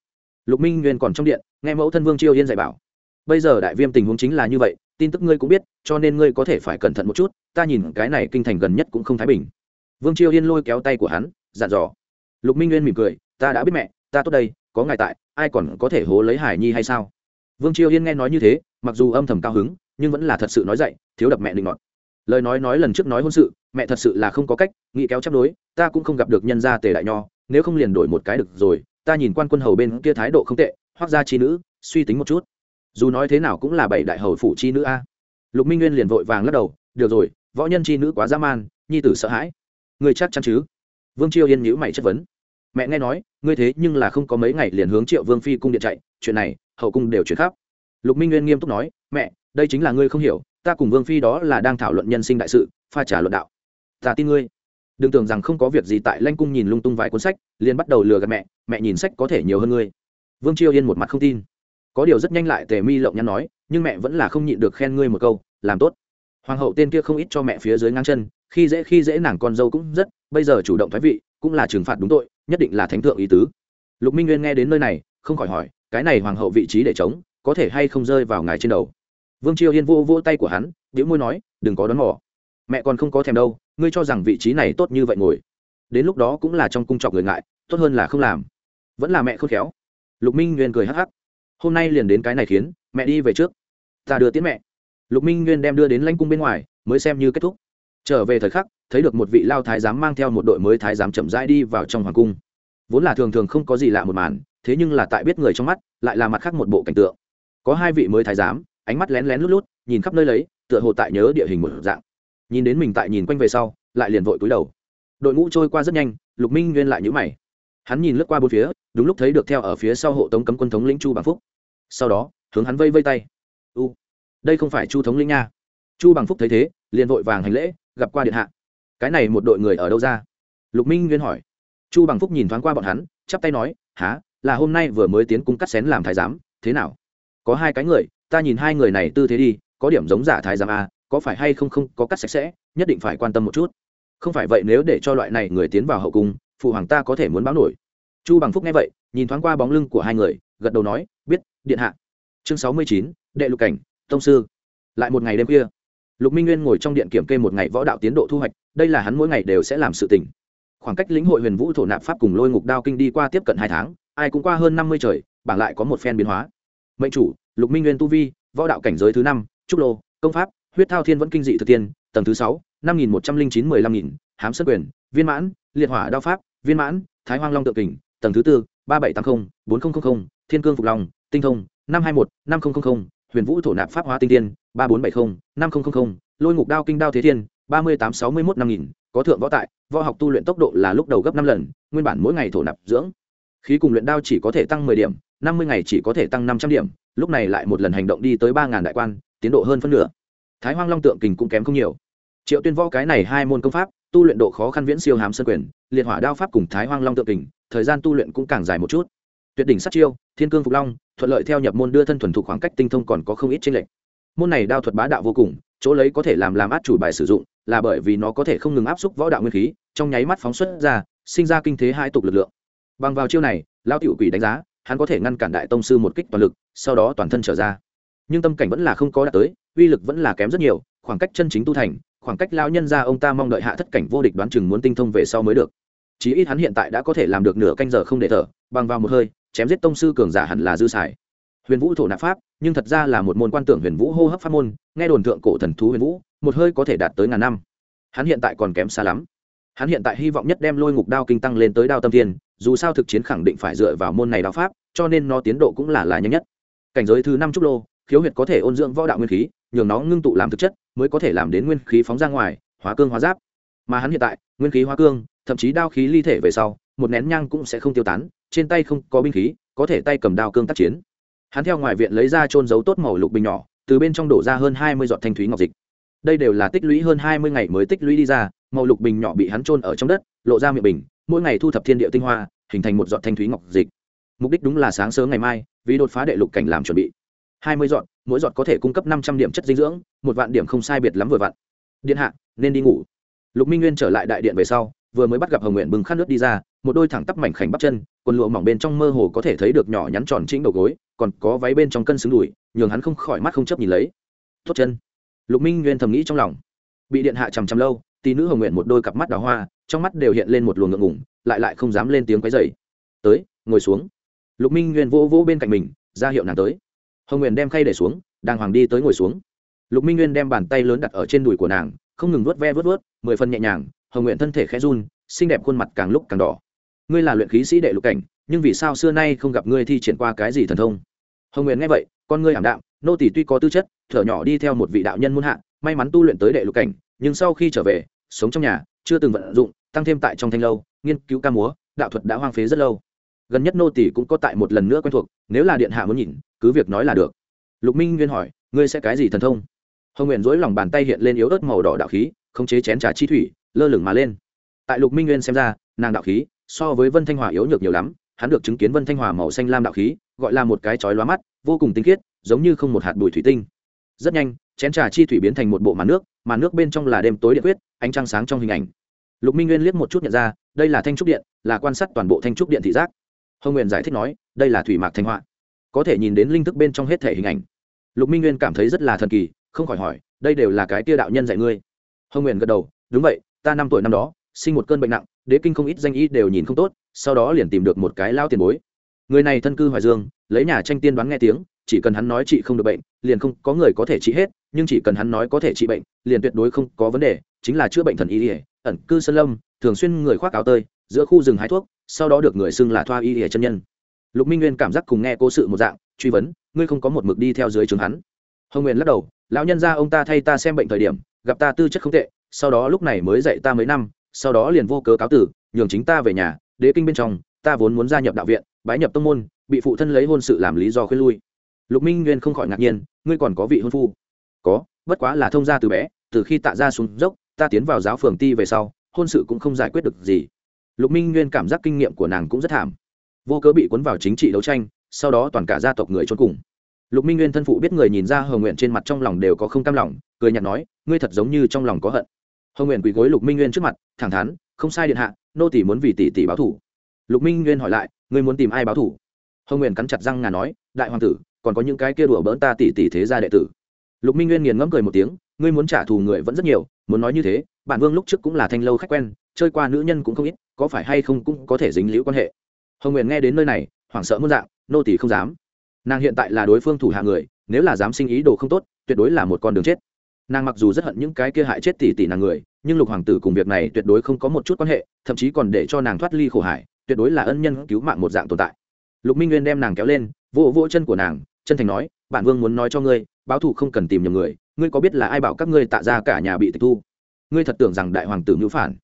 S1: lục minh nguyên còn trong điện, nghe mẫu thân vương chiêu yên dạy bảo. Bây giờ đại viêm tình huống chính là như vậy, tin tức ngươi cũng biết, cho nên ngươi có thể phải cẩn thận một chút, ta nhìn cái này kinh thành gần nhất cũng không thái bình. Vương chiêu yên lôi kéo tay của hắn, dặn dò lục minh nguyên mỉm cười, ta đã biết mẹ, ta tốt đây, có ngài tại, ai còn có thể hố lấy hải nhi hay sao? Vương chiêu yên nghe nói như thế, mặc dù âm thầm cao hứng, nhưng vẫn là thật sự nói dậy, thiếu đập mẹ định ngọt lời nói nói lần trước nói hôn sự, mẹ thật sự là không có cách, nghĩ kéo chấp đối, ta cũng không gặp được nhân gia tề đại nho, nếu không liền đổi một cái được rồi, ta nhìn quan quân hầu bên kia thái độ không tệ, hoác gia chi nữ, suy tính một chút. Dù nói thế nào cũng là bảy đại hầu phụ chi nữ a. Lục minh nguyên liền vội vàng lắc đầu, được rồi, võ nhân chi nữ quá dã man, nhi tử sợ hãi. Người chắc chắn chứ? Vương chiêu yên nhữ mày chất vấn mẹ nghe nói, ngươi thế nhưng là không có mấy ngày liền hướng triệu vương phi cung điện chạy, chuyện này, hậu cung đều chuyển khắp. Lục minh nguyên nghiêm túc nói, mẹ, đây chính là ngươi không hiểu, ta cùng vương phi đó là đang thảo luận nhân sinh đại sự, pha trả luận đạo. Ta tin ngươi. Đừng tưởng rằng không có việc gì tại lanh cung nhìn lung tung vài cuốn sách, liền bắt đầu lừa gạt mẹ mẹ nhìn sách có thể nhiều hơn ngươi. Vương chiêu yên một mặt không tin. Có điều rất nhanh lại tề mi lộng nhắn nói, nhưng mẹ vẫn là không nhịn được khen ngươi một câu, làm tốt. Hoàng hậu tên kia không ít cho mẹ phía dưới ngang chân, khi dễ khi dễ nàng con dâu cũng rất, bây giờ chủ động thoái vị cũng là trừng phạt đúng tội, nhất định là thánh thượng ý tứ. Lục minh nguyên nghe đến nơi này, không khỏi hỏi, cái này hoàng hậu vị trí để chống, có thể hay không rơi vào ngài trên đầu? Vương triều yên vô vô tay của hắn biểu môi nói, đừng có đón mỏ mẹ còn không có thèm đâu, ngươi cho rằng vị trí này tốt như vậy ngồi. Đến lúc đó cũng là trong cung trọc người ngại, tốt hơn là không làm. Vẫn là mẹ khôn khéo. Lục minh nguyên cười hắc hắc. Hôm nay liền đến cái này khiến, mẹ đi về trước. Ta đưa tiến mẹ. Lục minh nguyên đem đưa đến lãnh cung bên ngoài, mới xem như kết thúc. Trở về thời khắc thấy được một vị lao thái giám mang theo một đội mới thái giám chậm rãi đi vào trong hoàng cung. Vốn là thường thường không có gì lạ một màn, thế nhưng là tại biết người trong mắt, lại là mặt khác một bộ cảnh tượng. Có hai vị mới thái giám, ánh mắt lén lén lút lút, nhìn khắp nơi lấy, tựa hồ tại nhớ địa hình một dạng. Nhìn đến mình tại nhìn quanh về sau, lại liền vội cúi đầu. Đội ngũ trôi qua rất nhanh, lục minh nguyên lại nhữ mày. Hắn nhìn lướt qua bốn phía, đúng lúc thấy được theo ở phía sau hộ tống cấm quân thống lĩnh chu bằng phúc. Sau đó, hướng hắn vây vây tay. U, đây không phải chu thống lĩnh nha. Chu bằng phúc thấy thế, liền vội vàng hành lễ, gặp qua điện hạ cái này một đội người ở đâu ra? Lục minh nguyên hỏi. Chu bằng phúc nhìn thoáng qua bọn hắn, chắp tay nói há là hôm nay vừa mới tiến cung cắt xén làm thái giám, thế nào? Có hai cái người, ta nhìn hai người này tư thế đi, có điểm giống giả thái giám à? có phải hay không không có cắt sạch sẽ, nhất định phải quan tâm một chút. Không phải vậy nếu để cho loại này người tiến vào hậu cung, phụ hoàng ta có thể muốn báo nổi. Chu bằng phúc nghe vậy, nhìn thoáng qua bóng lưng của hai người, gật đầu nói, biết, điện hạ. Chương sáu mươi chín, đệ lục cảnh, tông sư. Lại một ngày đêm kia lục minh nguyên ngồi trong điện kiểm kê một ngày võ đạo tiến độ thu hoạch đây là hắn mỗi ngày đều sẽ làm sự tình. Khoảng cách lĩnh hội huyền vũ thổ nạp pháp cùng lôi ngục đao kinh đi qua tiếp cận hai tháng, ai cũng qua hơn năm mươi trời, bảng lại có một phen biến hóa. Mệnh chủ, lục minh nguyên tu vi, võ đạo cảnh giới thứ năm, trúc lô, công pháp, huyết thao thiên vẫn kinh dị thực tiên, tầng thứ sáu, năm nghìn một trăm linh chín mười lăm nghìn, hám sân quyền, viên mãn, liệt hỏa đao pháp, viên mãn, thái hoang long tượng kình, tầng thứ tư, ba bảy tám mươi bốn nghìn thiên cương phục long, tinh thông, năm hai một, năm nghìn huyền vũ thổ nạp pháp hóa tinh tiên, ba bốn bảy mươi năm nghìn lôi ngục đao kinh đao thế thiên ba mươi tám sáu mươi một năm nghìn, có thượng võ tại, võ học tu luyện tốc độ là lúc đầu gấp năm lần, nguyên bản mỗi ngày thổ nạp dưỡng. Khí cùng luyện đao chỉ có thể tăng mười điểm, năm mươi ngày chỉ có thể tăng năm trăm điểm, lúc này lại một lần hành động đi tới ba ngàn đại quan, tiến độ hơn phân nửa. Thái hoang long tượng kình cũng kém không nhiều. Triệu tuyên võ cái này hai môn công pháp, tu luyện độ khó khăn viễn siêu hám sơn quyền, liệt hỏa đao pháp cùng thái hoang long tượng kình, thời gian tu luyện cũng càng dài một chút. Tuyệt đỉnh sát chiêu, thiên cương phục long, thuận lợi theo nhập môn đưa thân thuần thục khoảng cách tinh thông còn có không ít tranh lệch. Môn này đao thuật bá đạo vô cùng chỗ lấy có thể làm làm át chủ bài sử dụng, là bởi vì nó có thể không ngừng áp xúc võ đạo nguyên khí, trong nháy mắt phóng xuất ra, sinh ra kinh thế hai tục lực lượng. Bằng vào chiêu này lao tiểu quỷ đánh giá, hắn có thể ngăn cản đại tông sư một kích toàn lực, sau đó toàn thân trở ra. Nhưng tâm cảnh vẫn là không có đạt tới, uy lực vẫn là kém rất nhiều, khoảng cách chân chính tu thành, khoảng cách lao nhân ra ông ta mong đợi hạ thất cảnh vô địch đoán chừng muốn tinh thông về sau mới được. Chí ít hắn hiện tại đã có thể làm được nửa canh giờ không để thở, bằng vào một hơi, chém giết tông sư cường giả hẳn là dư xài. Huyền vũ thổ nạp pháp nhưng thật ra là một môn quan tưởng huyền vũ hô hấp pháp môn, nghe đồn thượng cổ thần thú huyền vũ, một hơi có thể đạt tới ngàn năm. Hắn hiện tại còn kém xa lắm. Hắn hiện tại hy vọng nhất đem lôi ngục đao kinh tăng lên tới đao tâm thiên, dù sao thực chiến khẳng định phải dựa vào môn này đao pháp, cho nên nó tiến độ cũng là là nhanh nhất. Cảnh giới thứ năm trúc lô, khiếu huyệt có thể ôn dưỡng võ đạo nguyên khí, nhường nó ngưng tụ làm thực chất, mới có thể làm đến nguyên khí phóng ra ngoài, hóa cương hóa giáp. Mà hắn hiện tại, nguyên khí hóa cương, thậm chí đao khí ly thể về sau, một nén nhang cũng sẽ không tiêu tán, trên tay không có binh khí, có thể tay cầm đao cương tác chiến hắn theo ngoài viện lấy ra trôn giấu tốt màu lục bình nhỏ, từ bên trong đổ ra hơn hai mươi giọt thanh thúy ngọc dịch. Đây đều là tích lũy hơn hai mươi ngày mới tích lũy đi ra, màu lục bình nhỏ bị hắn trôn ở trong đất, lộ ra miệng bình, mỗi ngày thu thập thiên địa tinh hoa, hình thành một giọt thanh thúy ngọc dịch. Mục đích đúng là sáng sớm ngày mai, vì đột phá đệ lục cảnh làm chuẩn bị. Hai mươi giọt, mỗi giọt có thể cung cấp năm trăm điểm chất dinh dưỡng, một vạn điểm không sai biệt lắm vừa vặn. Điện hạ, nên đi ngủ. Lục minh nguyên trở lại đại điện về sau vừa mới bắt gặp hồng nguyện bừng khát nước đi ra, một đôi thẳng tắp mảnh khảnh bắp chân, quần lụa mỏng bên trong mơ hồ có thể thấy được nhỏ nhắn tròn trĩnh đầu gối, còn có váy bên trong cân xứng đùi, nhường hắn không khỏi mắt không chấp nhìn lấy. Tốt chân. Lục minh nguyên thầm nghĩ trong lòng. Bị điện hạ chằm chằm lâu, tỷ nữ hồng nguyện một đôi cặp mắt đào hoa, trong mắt đều hiện lên một luồng ngượng ngủng lại lại không dám lên tiếng quấy dày tới, ngồi xuống. Lục minh nguyên vỗ vỗ bên cạnh mình, ra hiệu nàng tới. Hồng nguyện đem khay để xuống, đàng hoàng đi tới ngồi xuống. Lục minh nguyên đem bàn tay lớn đặt ở trên đùi của nàng không ngừng vớt ve vớt vớt mười phần nhẹ nhàng, hồng nguyện thân thể khẽ run, xinh đẹp khuôn mặt càng lúc càng đỏ. Ngươi là luyện khí sĩ đệ lục cảnh, nhưng vì sao xưa nay không gặp ngươi thi triển qua cái gì thần thông? Hồng nguyện nghe vậy, con ngươi ảm đạm, nô tỷ tuy có tư chất, thở nhỏ đi theo một vị đạo nhân muôn hạ, may mắn tu luyện tới đệ lục cảnh, nhưng sau khi trở về, sống trong nhà, chưa từng vận dụng, tăng thêm tại trong thanh lâu, nghiên cứu ca múa, đạo thuật đã hoang phế rất lâu. Gần nhất nô tỷ cũng có tại một lần nữa quen thuộc, nếu là điện hạ muốn nhìn, cứ việc nói là được. Lục minh nguyên hỏi, ngươi sẽ cái gì thần thông? Hồng nguyện dối lòng bàn tay hiện lên yếu ớt màu đỏ đạo khí khống chế chén trà chi thủy lơ lửng mà lên tại lục minh nguyên xem ra nàng đạo khí so với vân thanh hòa yếu nhược nhiều lắm hắn được chứng kiến vân thanh hòa màu xanh lam đạo khí gọi là một cái chói lóa mắt vô cùng tinh khiết giống như không một hạt bụi thủy tinh rất nhanh chén trà chi thủy biến thành một bộ màn nước màn nước bên trong là đêm tối điện quyết ánh trăng sáng trong hình ảnh lục minh nguyên liếc một chút nhận ra đây là thanh trúc điện là quan sát toàn bộ thanh trúc điện thị giác hồng nguyện giải thích nói đây là thủy mạc thanh họa có thể nhìn đến linh thức bên trong hết thể hình ảnh lục minh nguyên cảm thấy rất là thần kỳ không khỏi hỏi, đây đều là cái tia đạo nhân dạy ngươi. Hồng nguyện gật đầu, đúng vậy, ta năm tuổi năm đó, sinh một cơn bệnh nặng, đế kinh không ít danh y đều nhìn không tốt, sau đó liền tìm được một cái lao tiền bối. Người này thân cư hoài dương, lấy nhà tranh tiên đoán nghe tiếng, chỉ cần hắn nói trị không được bệnh, liền không có người có thể trị hết, nhưng chỉ cần hắn nói có thể trị bệnh, liền tuyệt đối không có vấn đề, chính là chữa bệnh thần y ỉa ẩn cư sơn lâm, thường xuyên người khoác áo tơi, giữa khu rừng hái thuốc, sau đó được người xưng là thoa y ỉa chân nhân. Lục minh nguyên cảm giác cùng nghe cố sự một dạng, truy vấn, ngươi không có một mực đi theo dưới trường hắn? Hồng nguyên lắc đầu, lão nhân ra ông ta thay ta xem bệnh thời điểm, gặp ta tư chất không tệ, sau đó lúc này mới dạy ta mấy năm, sau đó liền vô cớ cáo tử, nhường chính ta về nhà, đế kinh bên trong, ta vốn muốn gia nhập đạo viện, bái nhập tông môn, bị phụ thân lấy hôn sự làm lý do khuyên lui. Lục minh nguyên không khỏi ngạc nhiên, ngươi còn có vị hôn phu? Có, bất quá là thông gia từ bé, từ khi tạ ra xuống dốc, ta tiến vào giáo phường ti về sau, hôn sự cũng không giải quyết được gì. Lục minh nguyên cảm giác kinh nghiệm của nàng cũng rất thảm. Vô cớ bị cuốn vào chính trị đấu tranh, sau đó toàn cả gia tộc người trốn cùng lục minh nguyên thân phụ biết người nhìn ra hờ nguyện trên mặt trong lòng đều có không cam lòng, cười nhạt nói, ngươi thật giống như trong lòng có hận. Hờ nguyện quỳ gối lục minh nguyên trước mặt, thẳng thắn, không sai điện hạ, nô tỷ muốn vì tỷ tỷ báo thủ. Lục minh nguyên hỏi lại, ngươi muốn tìm ai báo thủ? Hờ nguyện cắn chặt răng ngà nói, đại hoàng tử, còn có những cái kia đùa bỡn ta tỷ tỷ thế gia đệ tử. Lục minh nguyên nghiền ngẫm cười một tiếng, ngươi muốn trả thù người vẫn rất nhiều, muốn nói như thế, bản vương lúc trước cũng là thanh lâu khách quen, chơi qua nữ nhân cũng không ít, có phải hay không cũng có thể dính liễu quan hệ. Hồng nguyện nghe đến nơi này, hoảng sợ muôn dạng, nô tỷ không dám nàng hiện tại là đối phương thủ hạ người, nếu là dám sinh ý đồ không tốt, tuyệt đối là một con đường chết. Nàng mặc dù rất hận những cái kia hại chết tỷ tỷ nàng người, nhưng lục hoàng tử cùng việc này tuyệt đối không có một chút quan hệ, thậm chí còn để cho nàng thoát ly khổ hải, tuyệt đối là ân nhân cứu mạng một dạng tồn tại. Lục minh nguyên đem nàng kéo lên, vỗ vỗ chân của nàng, chân thành nói, bản vương muốn nói cho ngươi, báo thù không cần tìm nhầm người, ngươi có biết là ai bảo các ngươi tạ ra cả nhà bị tịch thu? Ngươi thật tưởng rằng đại hoàng tử ngữ phản.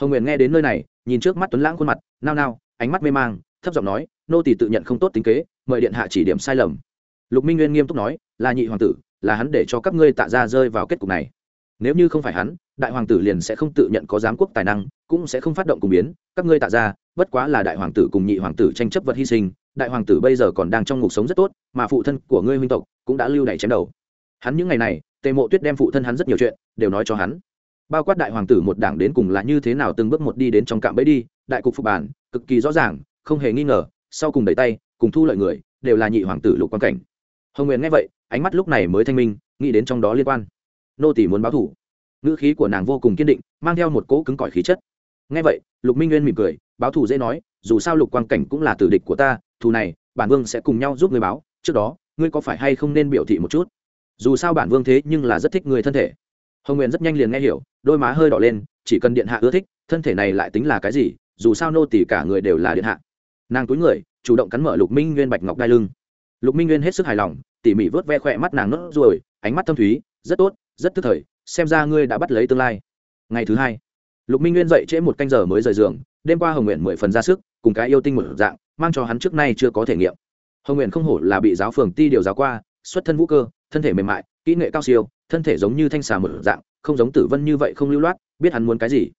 S1: Hồng nguyện nghe đến nơi này, nhìn trước mắt tuấn lãng khuôn mặt, nao nao, ánh mắt mê mang, thấp giọng nói, nô tỷ tự nhận không tốt tính kế mời điện hạ chỉ điểm sai lầm. Lục minh nguyên nghiêm túc nói, là nhị hoàng tử, là hắn để cho các ngươi tạ ra rơi vào kết cục này. Nếu như không phải hắn, đại hoàng tử liền sẽ không tự nhận có giám quốc tài năng, cũng sẽ không phát động cùng biến. Các ngươi tạ ra, bất quá là đại hoàng tử cùng nhị hoàng tử tranh chấp vật hy sinh, đại hoàng tử bây giờ còn đang trong ngục sống rất tốt, mà phụ thân của ngươi huynh tộc cũng đã lưu đày chém đầu. Hắn những ngày này, tề mộ tuyết đem phụ thân hắn rất nhiều chuyện đều nói cho hắn. Bao quát đại hoàng tử một đảng đến cùng là như thế nào từng bước một đi đến trong cạm bẫy đi, đại cục phục bản, cực kỳ rõ ràng, không hề nghi ngờ, sau cùng đẩy tay cùng thu lợi người, đều là nhị hoàng tử lục quan cảnh. Hồng nguyện nghe vậy, ánh mắt lúc này mới thanh minh, nghĩ đến trong đó liên quan. Nô tỷ muốn báo thủ. Ngữ khí của nàng vô cùng kiên định, mang theo một cỗ cứng cỏi khí chất. Nghe vậy, lục minh nguyên mỉm cười, báo thủ dễ nói, dù sao lục quang cảnh cũng là tử địch của ta, thù này, bản vương sẽ cùng nhau giúp ngươi báo, trước đó, ngươi có phải hay không nên biểu thị một chút? Dù sao bản vương thế nhưng là rất thích người thân thể. Hồng nguyện rất nhanh liền nghe hiểu, đôi má hơi đỏ lên, chỉ cần điện hạ ưa thích, thân thể này lại tính là cái gì, dù sao nô tỷ cả người đều là điện hạ. Nàng túi người chủ động cắn mở lục minh nguyên bạch ngọc đai lưng. Lục minh nguyên hết sức hài lòng, tỉ mỉ vớt ve khỏe mắt nàng nốt ruồi, ánh mắt thâm thúy, rất tốt, rất thức thời, xem ra ngươi đã bắt lấy tương lai. Ngày thứ hai, lục minh nguyên dậy trễ một canh giờ mới rời giường, đêm qua hồng nguyện mười phần ra sức, cùng cái yêu tinh một dạng, mang cho hắn trước nay chưa có thể nghiệm. Hồng nguyện không hổ là bị giáo phường ti điều giáo qua, xuất thân vũ cơ, thân thể mềm mại, kỹ nghệ cao siêu, thân thể giống như thanh xà một dạng, không giống tử vân như vậy không lưu loát, biết hắn muốn cái gì.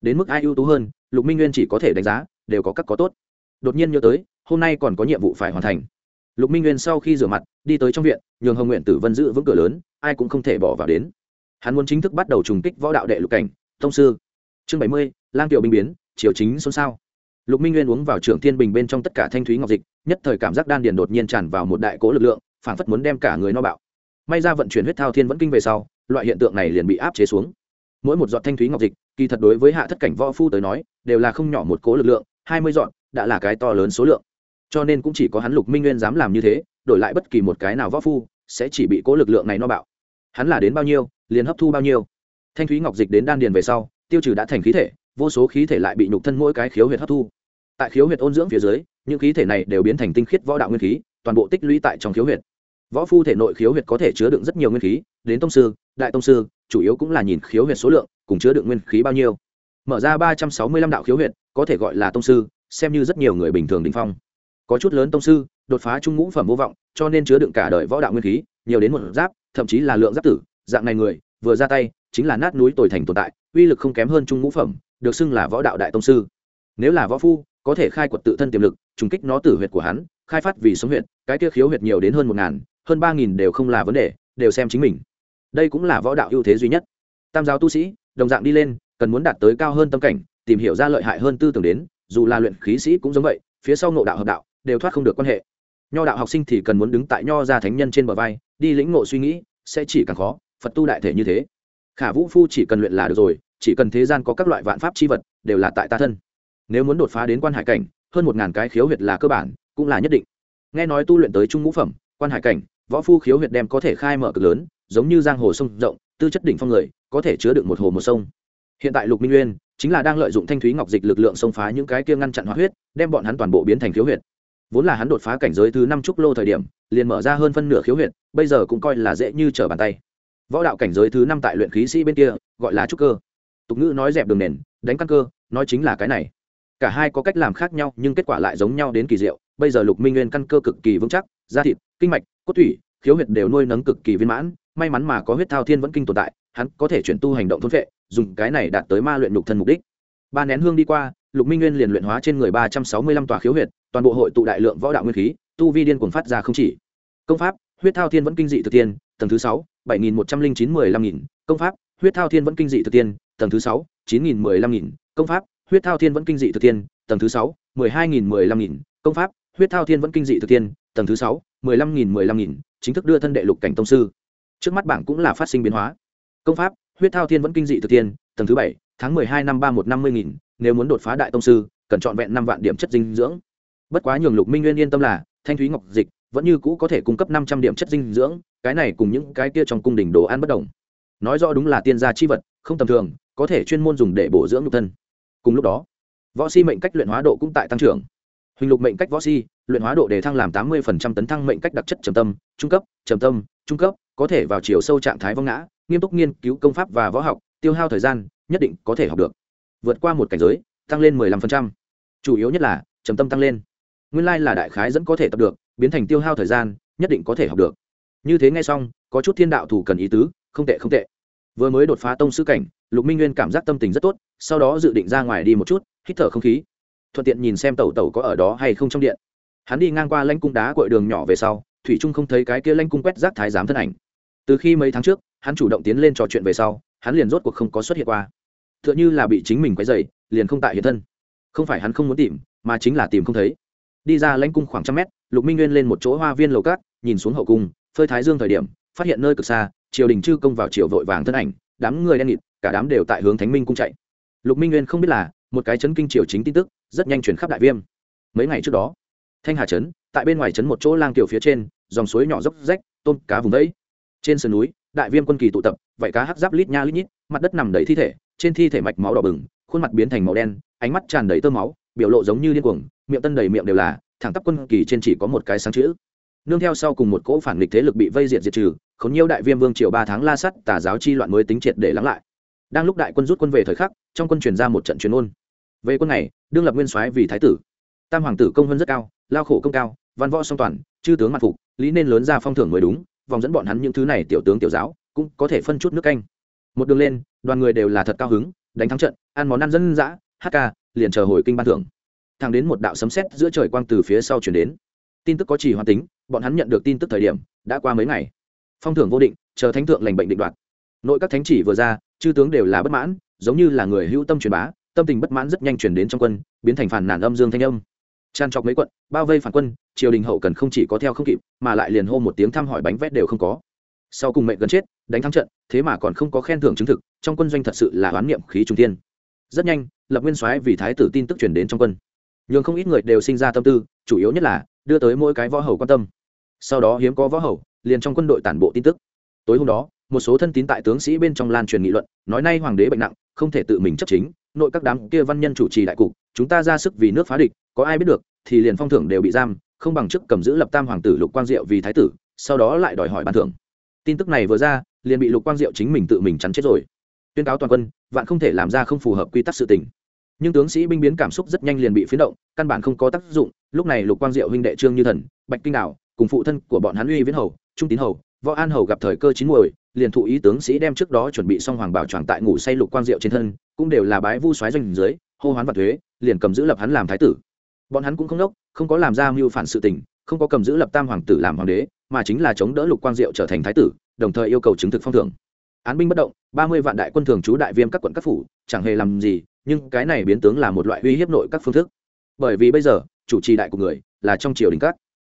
S1: Đến mức ai ưu tú hơn, lục minh nguyên chỉ có thể đánh giá, đều có các có tốt. Đột nhiên nhớ tới hôm nay còn có nhiệm vụ phải hoàn thành. Lục minh nguyên sau khi rửa mặt, đi tới trong viện, nhường hồng nguyện tử vân giữ vững cửa lớn, ai cũng không thể bỏ vào đến. Hắn muốn chính thức bắt đầu trùng kích võ đạo đệ lục cảnh. Thông sư, chương bảy mươi, lang tiểu binh biến, triều chính xôn xao. Lục minh nguyên uống vào trưởng thiên bình bên trong tất cả thanh thúy ngọc dịch, nhất thời cảm giác đan điền đột nhiên tràn vào một đại cố lực lượng, phảng phất muốn đem cả người no bạo. May ra vận chuyển huyết thao thiên vẫn kinh về sau, loại hiện tượng này liền bị áp chế xuống. Mỗi một giọt thanh thúy ngọc dịch, kỳ thật đối với hạ thất cảnh võ phu tới nói, đều là không nhỏ một cố lực lượng, hai mươi giọt, đã là cái to lớn số lượng cho nên cũng chỉ có hắn lục minh nguyên dám làm như thế, đổi lại bất kỳ một cái nào võ phu, sẽ chỉ bị cố lực lượng này no bạo. Hắn là đến bao nhiêu, liền hấp thu bao nhiêu. Thanh thúy ngọc dịch đến đan điền về sau, tiêu trừ đã thành khí thể, vô số khí thể lại bị nhục thân mỗi cái khiếu huyệt hấp thu. Tại khiếu huyệt ôn dưỡng phía dưới, những khí thể này đều biến thành tinh khiết võ đạo nguyên khí, toàn bộ tích lũy tại trong khiếu huyệt. Võ phu thể nội khiếu huyệt có thể chứa đựng rất nhiều nguyên khí, đến tông sư, đại tông sư, chủ yếu cũng là nhìn khiếu huyệt số lượng, cùng chứa đựng nguyên khí bao nhiêu. Mở ra ba trăm sáu mươi lăm đạo khiếu huyệt, có thể gọi là tông sư, xem như rất nhiều người bình thường đình phong có chút lớn tông sư, đột phá trung ngũ phẩm vô vọng, cho nên chứa đựng cả đời võ đạo nguyên khí, nhiều đến một giáp, thậm chí là lượng giáp tử, dạng này người, vừa ra tay, chính là nát núi tồi thành tồn tại, uy lực không kém hơn trung ngũ phẩm, được xưng là võ đạo đại tông sư. Nếu là võ phu, có thể khai quật tự thân tiềm lực, trùng kích nó tử huyệt của hắn, khai phát vì sống huyệt, cái kia khiếu huyệt nhiều đến hơn một ngàn, hơn ba nghìn đều không là vấn đề, đều xem chính mình. Đây cũng là võ đạo ưu thế duy nhất. Tam giáo tu sĩ, đồng dạng đi lên, cần muốn đạt tới cao hơn tâm cảnh, tìm hiểu ra lợi hại hơn tư tưởng đến, dù là luyện khí sĩ cũng giống vậy, phía sau ngộ đạo hợp đạo đều thoát không được quan hệ. Nho đạo học sinh thì cần muốn đứng tại nho gia thánh nhân trên bờ vai, đi lĩnh ngộ suy nghĩ, sẽ chỉ càng khó, phật tu đại thể như thế. Khả vũ phu chỉ cần luyện là được rồi, chỉ cần thế gian có các loại vạn pháp chi vật, đều là tại ta thân. Nếu muốn đột phá đến quan hải cảnh, hơn một ngàn cái khiếu huyệt là cơ bản, cũng là nhất định. Nghe nói tu luyện tới trung ngũ phẩm, quan hải cảnh, võ phu khiếu huyệt đem có thể khai mở cực lớn, giống như giang hồ sông rộng, tư chất đỉnh phong người, có thể chứa được một hồ một sông. Hiện tại lục minh nguyên chính là đang lợi dụng thanh thúy ngọc dịch lực lượng xông phá những cái kia ngăn chặn hóa huyết, đem bọn hắn toàn bộ biến thành khiếu huyệt vốn là hắn đột phá cảnh giới thứ năm trúc lô thời điểm, liền mở ra hơn phân nửa khiếu huyệt, bây giờ cũng coi là dễ như trở bàn tay. Võ đạo cảnh giới thứ năm tại luyện khí sĩ bên kia, gọi là trúc cơ. Tục ngữ nói dẹp đường nền, đánh căn cơ, nói chính là cái này. Cả hai có cách làm khác nhau, nhưng kết quả lại giống nhau đến kỳ diệu. Bây giờ lục minh nguyên căn cơ cực kỳ vững chắc, da thịt, kinh mạch, cốt thủy, khiếu huyệt đều nuôi nấng cực kỳ viên mãn. May mắn mà có huyết thao thiên vẫn kinh tồn tại, hắn có thể chuyển tu hành động thôn vệ dùng cái này đạt tới ma luyện nhục thân mục đích. Ba nén hương đi qua, lục minh nguyên liền luyện hóa trên người ba trăm sáu mươi lăm tòa khiếu huyệt toàn bộ hội tụ đại lượng võ đạo nguyên khí, tu vi điên cuồng phát ra không chỉ. Công pháp, huyết thao thiên vẫn kinh dị thực tiên, tầng thứ sáu, bảy nghìn một trăm linh chín mười lăm nghìn. Công pháp, huyết thao thiên vẫn kinh dị thực tiên, tầng thứ sáu, chín nghìn mười lăm nghìn. Công pháp, huyết thao thiên vẫn kinh dị thực tiên, tầng thứ sáu, mười hai nghìn mười lăm nghìn. Công pháp, huyết thao thiên vẫn kinh dị thực tiên, tầng thứ sáu, mười lăm nghìn mười lăm nghìn. Chính thức đưa thân đệ lục cảnh tông sư. Trước mắt bảng cũng là phát sinh biến hóa. Công pháp, huyết thao thiên vẫn kinh dị thực tiên, tầng thứ bảy, tháng mười hai năm ba một năm mươi nghìn. Nếu muốn đột phá đại tông sư, cần chọn vẹn năm vạn điểm chất dinh dưỡng bất quá nhường lục minh nguyên yên tâm là, thanh thúy ngọc dịch vẫn như cũ có thể cung cấp năm trăm điểm chất dinh dưỡng, cái này cùng những cái kia trong cung đình đồ ăn bất đồng. Nói rõ đúng là tiên gia chi vật, không tầm thường, có thể chuyên môn dùng để bổ dưỡng nhục thân. Cùng lúc đó, võ si mệnh cách luyện hóa độ cũng tại tăng trưởng. Huỳnh lục mệnh cách võ si, luyện hóa độ đề thăng làm tám mươi tấn thăng mệnh cách đặc chất trầm tâm, trung cấp, trầm tâm, trung cấp, có thể vào chiều sâu trạng thái vong ngã, nghiêm túc nghiên cứu công pháp và võ học, tiêu hao thời gian, nhất định có thể học được. Vượt qua một cảnh giới, tăng lên 15%. chủ yếu nhất là, trầm tâm tăng lên nguyên lai là đại khái dẫn có thể tập được, biến thành tiêu hao thời gian, nhất định có thể học được. Như thế ngay xong, có chút thiên đạo thủ cần ý tứ, không tệ không tệ. Vừa mới đột phá tông sư cảnh, lục minh nguyên cảm giác tâm tình rất tốt, sau đó dự định ra ngoài đi một chút, hít thở không khí. Thuận tiện nhìn xem tẩu tẩu có ở đó hay không trong điện. Hắn đi ngang qua lanh cung đá cội đường nhỏ về sau, thủy trung không thấy cái kia lanh cung quét rác thái giám thân ảnh. Từ khi mấy tháng trước, hắn chủ động tiến lên trò chuyện về sau, hắn liền rốt cuộc không có xuất hiện qua. T h ư ợ n h ư là bị chính mình quấy dày liền không tại hiện thân. Không phải hắn không muốn tìm, mà chính là tìm không thấy đi ra lãnh cung khoảng trăm mét, lục minh nguyên lên một chỗ hoa viên lầu cát, nhìn xuống hậu cung, phơi thái dương thời điểm, phát hiện nơi cực xa, triều đình chư công vào triều vội vàng thân ảnh, đám người đen nghịt, cả đám đều tại hướng thánh minh cung chạy. Lục minh nguyên không biết là, một cái chấn kinh triều chính tin tức, rất nhanh chuyển khắp đại viêm. Mấy ngày trước đó, thanh hà trấn, tại bên ngoài trấn một chỗ lang tiểu phía trên, dòng suối nhỏ dốc rách, tôm, cá vùng đấy trên sườn núi, đại viêm quân kỳ tụ tập, vậy cá hắc giáp lít nha lít nhít, mặt đất nằm đầy thi thể, trên thi thể mạch máu đỏ bừng, khuôn mặt biến thành màu đen, ánh mắt tràn đầy tơ máu, biểu lộ giống như điên cuồng miệng tân đầy miệng đều là, thẳng tắp quân kỳ trên chỉ có một cái sáng chữ. Nương theo sau cùng một cỗ phản nghịch thế lực bị vây diệt diệt trừ, khốn nhiêu đại viêm vương triều ba tháng la sắt tà giáo chi loạn mới tính triệt để lắng lại. Đang lúc đại quân rút quân về thời khắc, trong quân truyền ra một trận truyền ôn. Về quân này đương lập nguyên soái vì thái tử. Tam hoàng tử công vân rất cao, lao khổ công cao, văn võ song toàn, chư tướng mặt phục, lý nên lớn ra phong thưởng mới đúng, vòng dẫn bọn hắn những thứ này tiểu tướng tiểu giáo, cũng có thể phân chút nước canh. Một đường lên, đoàn người đều là thật cao hứng, đánh thắng trận, ăn món ăn dân dã, hát ca, liền chờ hồi kinh ban thưởng thang đến một đạo sấm sét giữa trời quang từ phía sau chuyển đến. Tin tức có chỉ hoàn tính, bọn hắn nhận được tin tức thời điểm, đã qua mấy ngày. Phong thưởng vô định, chờ thánh thượng lành bệnh định đoạt. Nội các thánh chỉ vừa ra, chư tướng đều là bất mãn, giống như là người hữu tâm truyền bá, tâm tình bất mãn rất nhanh chuyển đến trong quân, biến thành phản nản âm dương thanh âm. Tràn trọc mấy quận, bao vây phản quân, triều đình hậu cần không chỉ có theo không kịp, mà lại liền hô một tiếng thăm hỏi bánh vét đều không có. Sau cùng mệnh gần chết, đánh thắng trận, thế mà còn không có khen thưởng chứng thực, trong quân doanh thật sự là oán niệm khí trung tiên rất nhanh, lập nguyên soái vì thái tử tin tức truyền đến trong quân nhường không ít người đều sinh ra tâm tư, chủ yếu nhất là đưa tới mỗi cái võ hầu quan tâm. Sau đó hiếm có võ hầu, liền trong quân đội tản bộ tin tức. Tối hôm đó, một số thân tín tại tướng sĩ bên trong lan truyền nghị luận, nói nay hoàng đế bệnh nặng, không thể tự mình chấp chính, nội các đám kia văn nhân chủ trì đại cục, chúng ta ra sức vì nước phá địch, có ai biết được, thì liền phong thưởng đều bị giam, không bằng chức cầm giữ lập tam hoàng tử lục quang diệu vì thái tử, sau đó lại đòi hỏi ban thưởng. Tin tức này vừa ra, liền bị lục quang diệu chính mình tự mình chắn chết rồi. Tuyên cáo toàn quân, vạn không thể làm ra không phù hợp quy tắc sự tình nhưng tướng sĩ binh biến cảm xúc rất nhanh liền bị phiến động, căn bản không có tác dụng. Lúc này lục quang diệu huynh đệ trương như thần, bạch kinh đạo cùng phụ thân của bọn hắn uy viễn hầu, trung tín hầu, võ an hầu gặp thời cơ chín muồi, liền thụ ý tướng sĩ đem trước đó chuẩn bị xong hoàng bảo tràng tại ngủ say lục quang diệu trên thân, cũng đều là bái vu xoáy doanh dưới, hô hoán và thuế, liền cầm giữ lập hắn làm thái tử. Bọn hắn cũng không đốc, không có làm ra mưu phản sự tình, không có cầm giữ lập tam hoàng tử làm hoàng đế, mà chính là chống đỡ lục quang diệu trở thành thái tử, đồng thời yêu cầu chứng thực phong thưởng. Án binh bất động, ba mươi vạn đại quân thường trú đại viêm các quận các phủ, chẳng hề làm gì nhưng cái này biến tướng là một loại uy hiếp nội các phương thức. Bởi vì bây giờ, chủ trì đại của người là trong triều đình các.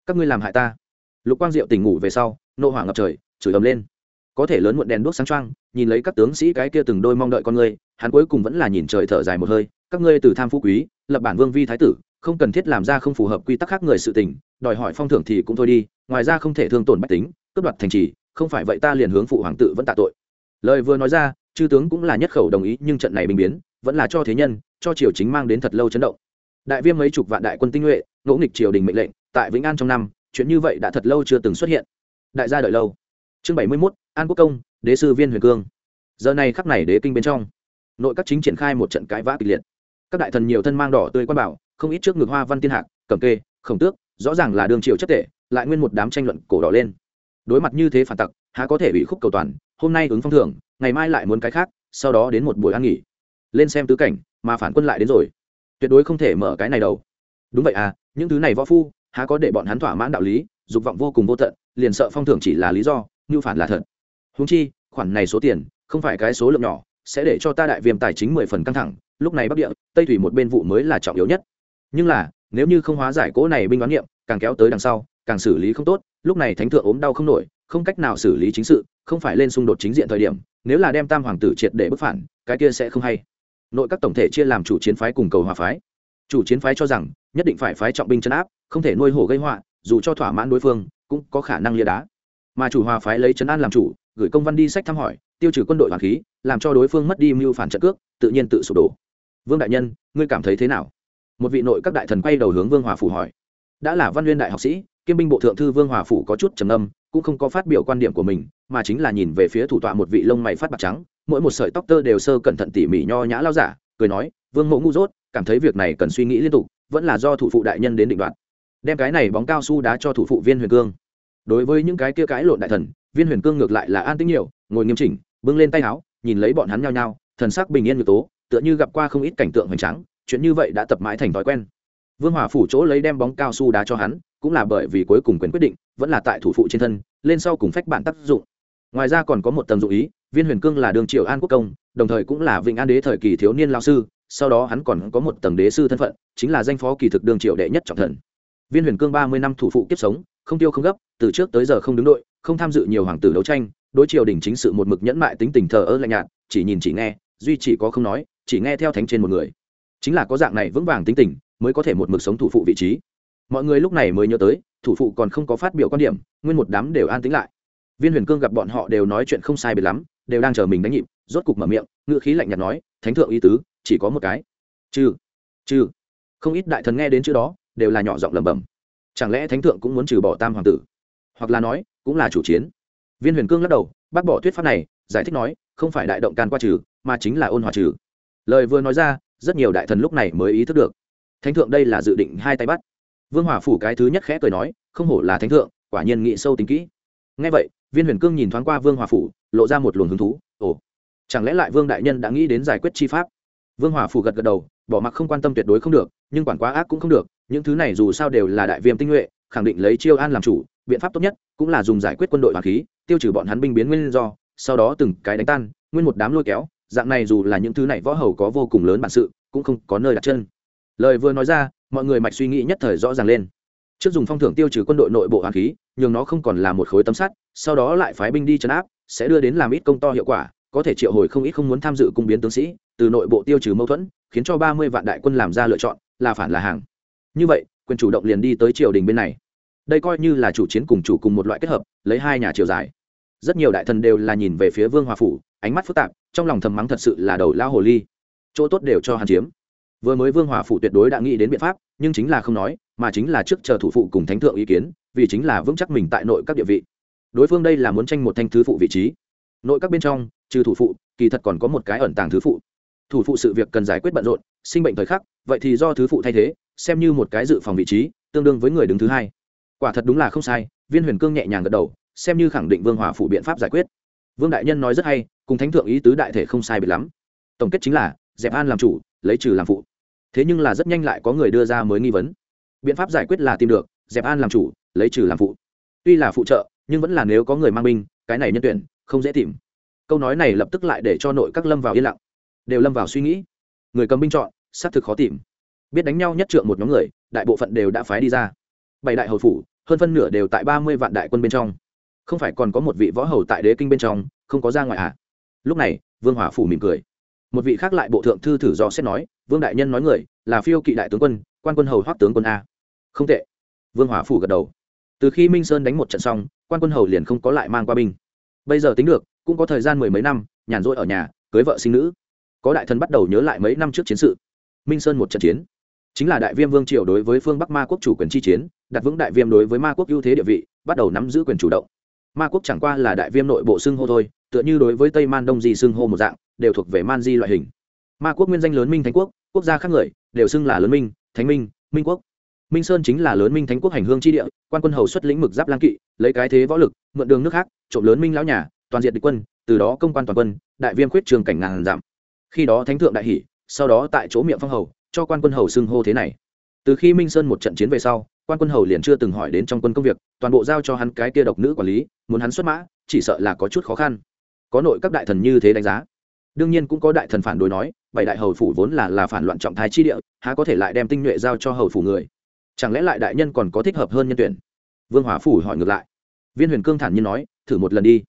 S1: Các ngươi làm hại ta. Lục quang diệu tỉnh ngủ về sau, nộ hỏa ngập trời, chửi ầm lên. Có thể lớn muộn đèn đuốc sáng trăng nhìn lấy các tướng sĩ cái kia từng đôi mong đợi con ngươi hắn cuối cùng vẫn là nhìn trời thở dài một hơi, các ngươi từ tham phú quý, lập bản vương vi thái tử, không cần thiết làm ra không phù hợp quy tắc khác người sự tình, đòi hỏi phong thưởng thì cũng thôi đi, ngoài ra không thể thương tổn bách tính, cướp đoạt thành trì, không phải vậy ta liền hướng phụ hoàng tự vẫn tạ tội. Lời vừa nói ra, chư tướng cũng là nhất khẩu đồng ý, nhưng trận này bình biến vẫn là cho thế nhân, cho triều chính mang đến thật lâu chấn động. Đại viêm mấy chục vạn đại quân tinh nhuệ, ngỗ nghịch triều đình mệnh lệnh, tại vĩnh an trong năm, chuyện như vậy đã thật lâu chưa từng xuất hiện. Đại gia đợi lâu. Chương bảy mươi mốt, an quốc công, đế sư viên huyền cương. Giờ này khắc này đế kinh bên trong, nội các chính triển khai một trận cãi vã kịch liệt. Các đại thần nhiều thân mang đỏ tươi quan bảo, không ít trước ngực hoa văn tiên hạc, cầm kê, khổng tước, rõ ràng là đường triều chất tệ lại nguyên một đám tranh luận cổ đỏ lên. Đối mặt như thế phản tặc, há có thể bị khúc cầu toàn, hôm nay ứng phong thưởng, ngày mai lại muốn cái khác, sau đó đến một buổi ăn nghỉ lên xem tứ cảnh, mà phản quân lại đến rồi. Tuyệt đối không thể mở cái này đầu. Đúng vậy à những thứ này võ phu, há có để bọn hắn thỏa mãn đạo lý, dục vọng vô cùng vô tận, liền sợ phong thưởng chỉ là lý do, như phản là thật. Húng chi, khoản này số tiền, không phải cái số lượng nhỏ, sẽ để cho ta đại viêm tài chính mười phần căng thẳng, lúc này bắc địa, tây thủy một bên vụ mới là trọng yếu nhất. Nhưng là, nếu như không hóa giải cỗ này binh đoán niệm, càng kéo tới đằng sau, càng xử lý không tốt, lúc này thánh thượng ốm đau không nổi, không cách nào xử lý chính sự, không phải lên xung đột chính diện thời điểm, nếu là đem tam hoàng tử triệt để bức phản, cái kia sẽ không hay nội các tổng thể chia làm chủ chiến phái cùng cầu hòa phái. Chủ chiến phái cho rằng, nhất định phải phái trọng binh chấn áp, không thể nuôi hổ gây họa, dù cho thỏa mãn đối phương, cũng có khả năng lia đá. Mà chủ hòa phái lấy chấn an làm chủ, gửi công văn đi sách thăm hỏi, tiêu trừ quân đội hoàng khí, làm cho đối phương mất đi mưu phản trận cước, tự nhiên tự sụp đổ. Vương đại nhân, ngươi cảm thấy thế nào? Một vị nội các đại thần quay đầu hướng vương hòa phủ hỏi. Đã là văn nguyên đại học sĩ, kiêm binh bộ thượng thư vương hòa phủ có chút trầm âm cũng không có phát biểu quan điểm của mình mà chính là nhìn về phía thủ tọa một vị lông mày phát bạc trắng, mỗi một sợi tóc tơ đều sơ cẩn thận tỉ mỉ nho nhã lao giả, cười nói, vương mộ ngu dốt, cảm thấy việc này cần suy nghĩ liên tục, vẫn là do thủ phụ đại nhân đến định đoạt. Đem cái này bóng cao su đá cho thủ phụ viên huyền cương. Đối với những cái kia cái lộn đại thần, viên huyền cương ngược lại là an tĩnh nhiều, ngồi nghiêm chỉnh, bưng lên tay áo, nhìn lấy bọn hắn nhao nhao, thần sắc bình yên như tố, tựa như gặp qua không ít cảnh tượng hoành tráng, chuyện như vậy đã tập mãi thành thói quen. Vương hòa phủ chỗ lấy đem bóng cao su đá cho hắn, cũng là bởi vì cuối cùng quyền quyết định, vẫn là tại thủ phụ trên thân, lên sau cùng phách bản tác dụng ngoài ra còn có một tầng dụng ý, viên huyền cương là đường triều an quốc công, đồng thời cũng là vịnh an đế thời kỳ thiếu niên lao sư, sau đó hắn còn có một tầng đế sư thân phận, chính là danh phó kỳ thực đường triều đệ nhất trọng thần. Viên huyền cương ba mươi năm thủ phụ kiếp sống, không tiêu không gấp, từ trước tới giờ không đứng đội, không tham dự nhiều hoàng tử đấu tranh, đối triều đình chính sự một mực nhẫn mại tính tình thờ ơ lạnh nhạt, chỉ nhìn chỉ nghe, duy chỉ có không nói, chỉ nghe theo thánh trên một người. Chính là có dạng này vững vàng tính tình, mới có thể một mực sống thủ phụ vị trí. Mọi người lúc này mới nhớ tới, thủ phụ còn không có phát biểu quan điểm, nguyên một đám đều an tính lại viên huyền cương gặp bọn họ đều nói chuyện không sai biệt lắm, đều đang chờ mình đánh nhịp, rốt cục mở miệng ngựa khí lạnh nhạt nói, thánh thượng ý tứ, chỉ có một cái. Trừ trừ. Không ít đại thần nghe đến chữ đó, đều là nhỏ giọng lẩm bẩm. Chẳng lẽ thánh thượng cũng muốn trừ bỏ tam hoàng tử? Hoặc là nói, cũng là chủ chiến. Viên huyền cương lắc đầu, bác bỏ thuyết pháp này, giải thích nói, không phải đại động can qua trừ, mà chính là ôn hòa trừ. Lời vừa nói ra, rất nhiều đại thần lúc này mới ý thức được. Thánh thượng đây là dự định hai tay bắt. Vương hòa phủ cái thứ nhất khẽ cười nói, không hổ là thánh thượng, quả nhiên nghĩ sâu tính kỹ. Ngay vậy viên huyền cương nhìn thoáng qua vương hòa phủ, lộ ra một luồng hứng thú. Ồ, chẳng lẽ lại vương đại nhân đã nghĩ đến giải quyết chi pháp? Vương hòa phủ gật gật đầu, bỏ mặc không quan tâm tuyệt đối không được, nhưng quản quá ác cũng không được, những thứ này dù sao đều là đại viêm tinh nhuệ, khẳng định lấy chiêu an làm chủ, biện pháp tốt nhất cũng là dùng giải quyết quân đội hoàng khí, tiêu trừ bọn hắn binh biến nguyên do, sau đó từng cái đánh tan, nguyên một đám lôi kéo, dạng này dù là những thứ này võ hầu có vô cùng lớn bản sự, cũng không có nơi đặt chân. Lời vừa nói ra, mọi người mạch suy nghĩ nhất thời rõ ràng lên. Trước dùng phong thưởng tiêu trừ quân đội nội bộ hoàng khí nhường nó không còn là một khối tấm sắt, sau đó lại phái binh đi chấn áp, sẽ đưa đến làm ít công to hiệu quả, có thể triệu hồi không ít không muốn tham dự cung biến tướng sĩ, từ nội bộ tiêu trừ mâu thuẫn, khiến cho ba mươi vạn đại quân làm ra lựa chọn, là phản là hàng. Như vậy, quyền chủ động liền đi tới triều đình bên này. Đây coi như là chủ chiến cùng chủ cùng một loại kết hợp, lấy hai nhà triều dài. Rất nhiều đại thần đều là nhìn về phía vương hòa phủ, ánh mắt phức tạp, trong lòng thầm mắng thật sự là đầu lao hồ ly. Chỗ tốt đều cho hàn chiếm. Vừa mới vương hòa phủ tuyệt đối đã nghĩ đến biện pháp, nhưng chính là không nói, mà chính là trước chờ thủ phụ cùng thánh thượng ý kiến vì chính là vững chắc mình tại nội các địa vị. Đối phương đây là muốn tranh một thanh thứ phụ vị trí. Nội các bên trong, trừ thủ phụ, kỳ thật còn có một cái ẩn tàng thứ phụ. Thủ phụ sự việc cần giải quyết bận rộn, sinh bệnh thời khắc, vậy thì do thứ phụ thay thế, xem như một cái dự phòng vị trí, tương đương với người đứng thứ hai. Quả thật đúng là không sai, viên huyền cương nhẹ nhàng gật đầu, xem như khẳng định vương hòa phụ biện pháp giải quyết. Vương đại nhân nói rất hay, cùng thánh thượng ý tứ đại thể không sai biệt lắm. Tổng kết chính là, dẹp an làm chủ, lấy trừ làm phụ. Thế nhưng là rất nhanh lại có người đưa ra mới nghi vấn. Biện pháp giải quyết là tìm được, dẹp an làm chủ lấy trừ làm phụ. Tuy là phụ trợ, nhưng vẫn là nếu có người mang binh, cái này nhân tuyển, không dễ tìm. Câu nói này lập tức lại để cho nội các lâm vào yên lặng. Đều lâm vào suy nghĩ. Người cầm binh chọn, xác thực khó tìm. Biết đánh nhau nhất trượng một nhóm người, đại bộ phận đều đã phái đi ra. Bảy đại hầu phủ, hơn phân nửa đều tại ba mươi vạn đại quân bên trong. Không phải còn có một vị võ hầu tại đế kinh bên trong, không có ra ngoài à? Lúc này, vương hòa phủ mỉm cười. Một vị khác lại bộ thượng thư thử do xét nói, vương đại nhân nói người, là phiêu kỵ đại tướng quân, quan quân hầu hoắc tướng quân a. Không tệ. Vương hòa phủ gật đầu từ khi minh sơn đánh một trận xong, quan quân hầu liền không có lại mang qua binh. Bây giờ tính được, cũng có thời gian mười mấy năm, nhàn rỗi ở nhà, cưới vợ sinh nữ. Có đại thần bắt đầu nhớ lại mấy năm trước chiến sự. Minh sơn một trận chiến. Chính là đại viêm vương triều đối với phương bắc ma quốc chủ quyền chi chiến, đặt vững đại viêm đối với ma quốc ưu thế địa vị, bắt đầu nắm giữ quyền chủ động. Ma quốc chẳng qua là đại viêm nội bộ xưng hô thôi, tựa như đối với tây man đông di xưng hô một dạng, đều thuộc về man di loại hình. Ma quốc nguyên danh lớn minh thánh quốc quốc gia khác người, đều xưng là lớn minh, thánh minh minh quốc minh sơn chính là lớn minh thánh quốc hành hương tri địa, quan quân hầu xuất lĩnh mực giáp lang kỵ, lấy cái thế võ lực, mượn đường nước khác, trộm lớn minh lão nhà, toàn diện địch quân, từ đó công quan toàn quân, đại viêm khuyết trường cảnh ngàn giảm. Khi đó thánh thượng đại hỷ sau đó tại chỗ miệng phong hầu, cho quan quân hầu xưng hô thế này. Từ khi minh sơn một trận chiến về sau, quan quân hầu liền chưa từng hỏi đến trong quân công việc, toàn bộ giao cho hắn cái kia độc nữ quản lý, muốn hắn xuất mã, chỉ sợ là có chút khó khăn. Có nội các đại thần như thế đánh giá. Đương nhiên cũng có đại thần phản đối nói, bảy đại hầu phủ vốn là là phản loạn trọng thái chi địa, há có thể lại đem tinh nhuệ giao cho hầu phủ người chẳng lẽ lại đại nhân còn có thích hợp hơn nhân tuyển? Vương hòa phủ hỏi ngược lại. Viên huyền cương thản nhiên nói, thử một lần đi.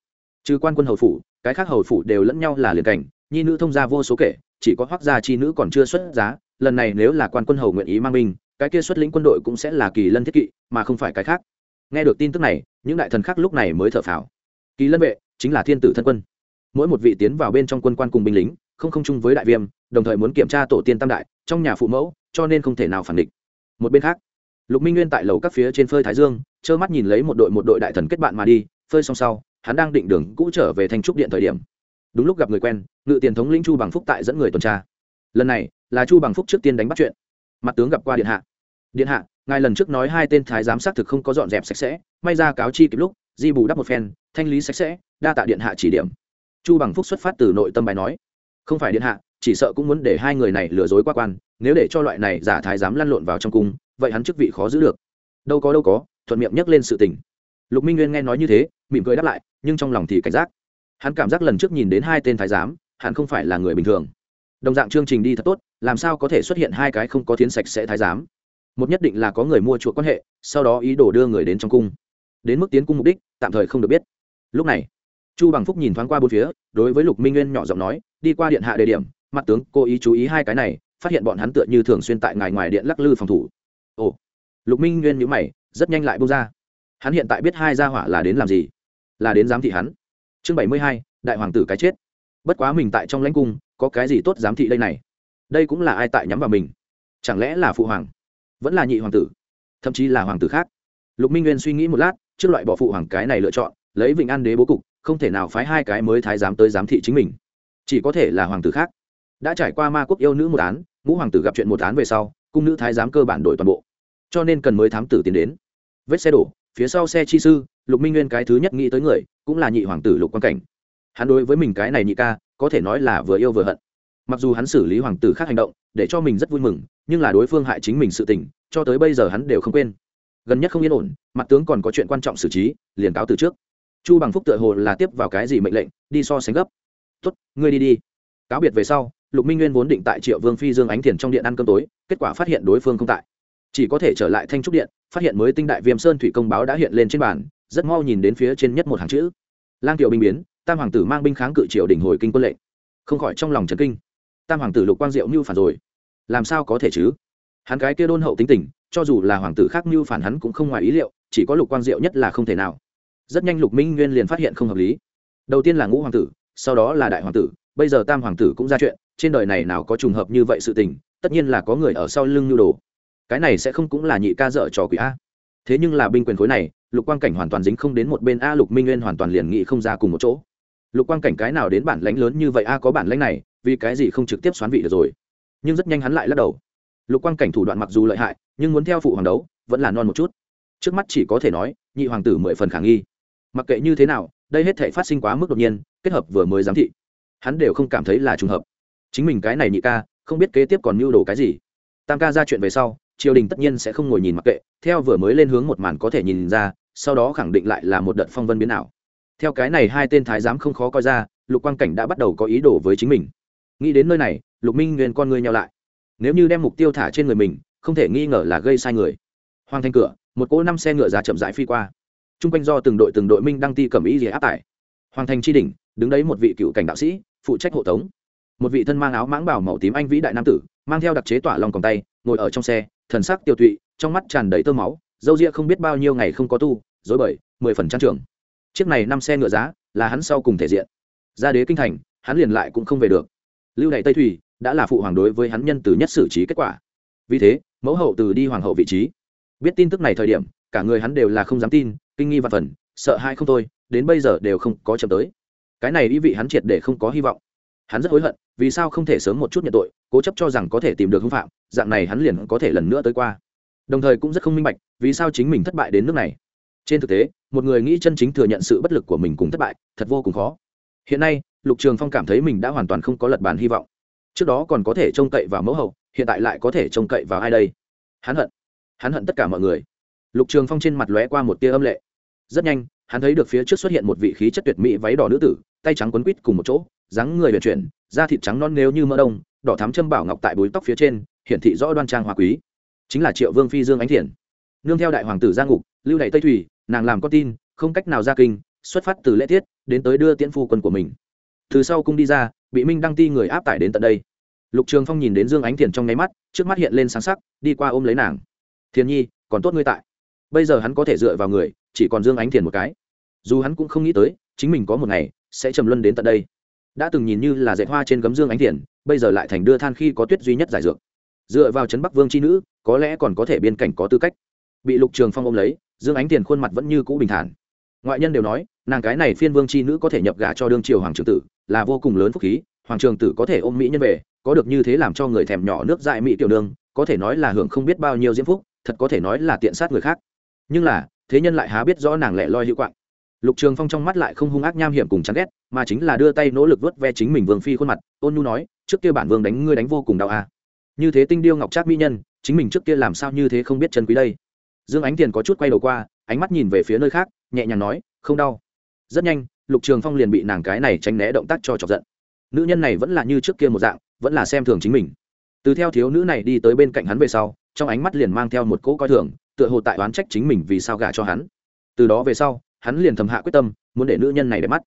S1: Trừ quan quân hầu phủ, cái khác hầu phủ đều lẫn nhau là liền cảnh, nhi nữ thông gia vô số kể, chỉ có hoác gia chi nữ còn chưa xuất giá, lần này nếu là quan quân hầu nguyện ý mang binh, cái kia xuất lĩnh quân đội cũng sẽ là kỳ lân thiết kỵ, mà không phải cái khác. Nghe được tin tức này, những đại thần khác lúc này mới thở phào. Kỳ lân vệ, chính là thiên tử thân quân. Mỗi một vị tiến vào bên trong quân quan cùng binh lính, không không chung với đại viêm, đồng thời muốn kiểm tra tổ tiên tam đại, trong nhà phụ mẫu, cho nên không thể nào phản địch. Một bên khác lục minh nguyên tại lầu các phía trên phơi thái dương, trơ mắt nhìn lấy một đội một đội đại thần kết bạn mà đi, phơi xong sau, hắn đang định đường cũ trở về thanh trúc điện thời điểm. Đúng lúc gặp người quen, ngự tiền thống lĩnh chu bằng phúc tại dẫn người tuần tra. Lần này, là chu bằng phúc trước tiên đánh bắt chuyện. Mặt tướng gặp qua điện hạ. Điện hạ, ngài lần trước nói hai tên thái giám xác thực không có dọn dẹp sạch sẽ, may ra cáo chi kịp lúc, di bù đắp một phen, thanh lý sạch sẽ, đa tạ điện hạ chỉ điểm. Chu bằng phúc xuất phát từ nội tâm bài nói. Không phải điện hạ, chỉ sợ cũng muốn để hai người này lừa dối qua quan, nếu để cho loại này giả thái giám lăn lộn vào trong cung vậy hắn chức vị khó giữ được. Đâu có đâu có, thuận miệng nhắc lên sự tình. Lục minh nguyên nghe nói như thế, mỉm cười đáp lại, nhưng trong lòng thì cảnh giác. Hắn cảm giác lần trước nhìn đến hai tên thái giám, hẳn không phải là người bình thường. Đồng dạng chương trình đi thật tốt, làm sao có thể xuất hiện hai cái không có tiến sạch sẽ thái giám? Một nhất định là có người mua chuộc quan hệ, sau đó ý đồ đưa người đến trong cung. Đến mức tiến cung mục đích, tạm thời không được biết. Lúc này, chu bằng phúc nhìn thoáng qua bốn phía, đối với lục minh nguyên nhỏ giọng nói, đi qua điện hạ đề điểm, mặt tướng cố ý chú ý hai cái này, phát hiện bọn hắn tựa như thường xuyên tại ngài ngoài điện lắc lư phòng thủ ồ, lục minh nguyên nhữ mày, rất nhanh lại bung ra. Hắn hiện tại biết hai gia hỏa là đến làm gì? Là đến giám thị hắn. Chương bảy mươi hai, đại hoàng tử cái chết. Bất quá mình tại trong lãnh cung, có cái gì tốt giám thị đây này? Đây cũng là ai tại nhắm vào mình? Chẳng lẽ là phụ hoàng? Vẫn là nhị hoàng tử? Thậm chí là hoàng tử khác? Lục minh nguyên suy nghĩ một lát, trước loại bỏ phụ hoàng cái này lựa chọn, lấy vịnh an đế bố cục, không thể nào phái hai cái mới thái giám tới giám thị chính mình. Chỉ có thể là hoàng tử khác. Đã trải qua ma quốc yêu nữ một án, ngũ hoàng tử gặp chuyện một án về sau cung nữ thái giám cơ bản đổi toàn bộ. Cho nên cần mới thám tử tiến đến. Vết xe đổ, phía sau xe chi sư, lục minh nguyên cái thứ nhất nghĩ tới người, cũng là nhị hoàng tử lục quan cảnh. Hắn đối với mình cái này nhị ca, có thể nói là vừa yêu vừa hận. Mặc dù hắn xử lý hoàng tử khác hành động, để cho mình rất vui mừng, nhưng là đối phương hại chính mình sự tình, cho tới bây giờ hắn đều không quên. Gần nhất không yên ổn, mặt tướng còn có chuyện quan trọng xử trí, liền cáo từ trước. Chu bằng phúc tựa hồ là tiếp vào cái gì mệnh lệnh, đi so sánh gấp. Tuất ngươi đi đi. Cáo biệt về sau lục minh nguyên vốn định tại triệu vương phi dương ánh thiền trong điện ăn cơm tối, kết quả phát hiện đối phương không tại. Chỉ có thể trở lại thanh trúc điện, phát hiện mới tinh đại viêm sơn thủy công báo đã hiện lên trên bàn, rất mau nhìn đến phía trên nhất một hàng chữ. Lang tiểu binh biến, tam hoàng tử mang binh kháng cự triều đỉnh hồi kinh quân lệnh. Không khỏi trong lòng trấn kinh. Tam hoàng tử lục quang diệu mưu phản rồi. Làm sao có thể chứ? Hắn cái kia đôn hậu tính tình, cho dù là hoàng tử khác mưu phản hắn cũng không ngoài ý liệu, chỉ có lục quang diệu nhất là không thể nào. Rất nhanh lục minh nguyên liền phát hiện không hợp lý. Đầu tiên là ngũ hoàng tử, sau đó là đại hoàng tử, bây giờ tam hoàng tử cũng ra chuyện trên đời này nào có trùng hợp như vậy sự tình, tất nhiên là có người ở sau lưng nhu đồ. Cái này sẽ không cũng là nhị ca dở trò quỷ a. Thế nhưng là binh quyền khối này, lục quang cảnh hoàn toàn dính không đến một bên a, lục minh nguyên hoàn toàn liền nghị không ra cùng một chỗ. Lục quang cảnh cái nào đến bản lãnh lớn như vậy a, có bản lãnh này, vì cái gì không trực tiếp xoán vị được rồi? Nhưng rất nhanh hắn lại lắc đầu. Lục quang cảnh thủ đoạn mặc dù lợi hại, nhưng muốn theo phụ hoàng đấu, vẫn là non một chút. Trước mắt chỉ có thể nói, nhị hoàng tử mười phần khả nghi. Mặc kệ như thế nào, đây hết thể phát sinh quá mức đột nhiên, kết hợp vừa mới giám thị. Hắn đều không cảm thấy là trùng hợp chính mình cái này nhị ca, không biết kế tiếp còn mưu đồ cái gì. Tam ca ra chuyện về sau, triều đình tất nhiên sẽ không ngồi nhìn mặc kệ, theo vừa mới lên hướng một màn có thể nhìn ra, sau đó khẳng định lại là một đợt phong vân biến ảo. Theo cái này hai tên thái giám không khó coi ra, lục quang cảnh đã bắt đầu có ý đồ với chính mình. Nghĩ đến nơi này, lục minh nguyên con người nhau lại. Nếu như đem mục tiêu thả trên người mình, không thể nghi ngờ là gây sai người. Hoàng thành cửa, một cỗ năm xe ngựa ra chậm rãi phi qua. T r u n g quanh do từng đội từng đội minh đăng ti cầm ý gì áp tải. Hoàng thành tri đỉnh, đứng đấy một vị cựu cảnh đạo sĩ, phụ trách hộ tống một vị thân mang áo mãng bảo màu tím anh vĩ đại nam tử, mang theo đặc chế tỏa lòng còng tay, ngồi ở trong xe, thần sắc tiêu tụy, trong mắt tràn đầy tơ máu, dâu ria không biết bao nhiêu ngày không có tu, dối bời, mười phần trang trường. Chiếc này năm xe ngựa giá là hắn sau cùng thể diện. Ra đế kinh thành, hắn liền lại cũng không về được. Lưu đại tây thủy đã là phụ hoàng đối với hắn nhân từ nhất xử trí kết quả. Vì thế, mẫu hậu từ đi hoàng hậu vị trí. Biết tin tức này thời điểm, cả người hắn đều là không dám tin, kinh nghi và phần, sợ hai không thôi, đến bây giờ đều không có chậm tới. Cái này ý vị hắn triệt để không có hy vọng hắn rất hối hận, vì sao không thể sớm một chút nhận tội, cố chấp cho rằng có thể tìm được hưng phạm, dạng này hắn liền có thể lần nữa tới qua. Đồng thời cũng rất không minh bạch, vì sao chính mình thất bại đến nước này. Trên thực tế, một người nghĩ chân chính thừa nhận sự bất lực của mình cùng thất bại, thật vô cùng khó. Hiện nay, lục trường phong cảm thấy mình đã hoàn toàn không có lật bàn hy vọng. Trước đó còn có thể trông cậy vào mẫu hậu, hiện tại lại có thể trông cậy vào ai đây? Hắn hận. Hắn hận tất cả mọi người. Lục trường phong trên mặt lóe qua một tia âm lệ. Rất nhanh, hắn thấy được phía trước xuất hiện một vị khí chất tuyệt mỹ váy đỏ nữ tử tay trắng quấn quít cùng một chỗ, dáng người vận chuyển, da thịt trắng non nêu như mỡ đông, đỏ thắm châm bảo ngọc tại búi tóc phía trên, hiển thị rõ đoan trang hoa quý. Chính là triệu vương phi dương ánh thiền nương theo đại hoàng tử gia ngục, lưu đại tây thủy, nàng làm con tin, không cách nào ra kinh, xuất phát từ lễ tiết, đến tới đưa tiễn phu quân của mình. Từ sau cung đi ra, bị minh đăng ti người áp tải đến tận đây. Lục trường phong nhìn đến dương ánh thiền trong nháy mắt, trước mắt hiện lên sáng sắc, đi qua ôm lấy nàng. Thiền nhi, còn tốt ngươi tại. Bây giờ hắn có thể dựa vào người, chỉ còn dương ánh thiền một cái. Dù hắn cũng không nghĩ tới, chính mình có một ngày sẽ trầm luân đến tận đây. Đã từng nhìn như là dạy hoa trên gấm dương ánh thiền, bây giờ lại thành đưa than khi có tuyết duy nhất giải dược. Dựa vào trấn bắc vương c h i nữ, có lẽ còn có thể biên cảnh có tư cách. Bị lục trường phong ôm lấy, dương ánh thiền khuôn mặt vẫn như cũ bình thản. Ngoại nhân đều nói, nàng cái này phiên vương c h i nữ có thể nhập gả cho đương triều hoàng trường tử, là vô cùng lớn phúc khí, hoàng trường tử có thể ôm mỹ nhân về, có được như thế làm cho người thèm nhỏ nước dại mỹ tiểu nương, có thể nói là hưởng không biết bao nhiêu diễm phúc, thật có thể nói là tiện sát người khác. Nhưng là, thế nhân lại há biết rõ nàng lẻ loi hữu quạng lục trường phong trong mắt lại không hung ác nham hiểm cùng chán ghét, mà chính là đưa tay nỗ lực vớt ve chính mình vương phi khuôn mặt, ôn nhu nói, trước kia bản vương đánh ngươi đánh vô cùng đau à. như thế tinh điêu ngọc trác mỹ nhân, chính mình trước kia làm sao như thế không biết chân quý đây. Dương ánh tiền có chút quay đầu qua, ánh mắt nhìn về phía nơi khác, nhẹ nhàng nói, không đau. Rất nhanh, lục trường phong liền bị nàng cái này tránh né động tác cho chọc giận. Nữ nhân này vẫn là như trước kia một dạng, vẫn là xem thường chính mình. Từ theo thiếu nữ này đi tới bên cạnh hắn về sau, trong ánh mắt liền mang theo một cỗ coi thường, tựa hồ tại oán trách chính mình vì sao gả cho hắn. Từ đó về sau hắn liền thầm hạ quyết tâm, muốn để nữ nhân này đẹp mắt.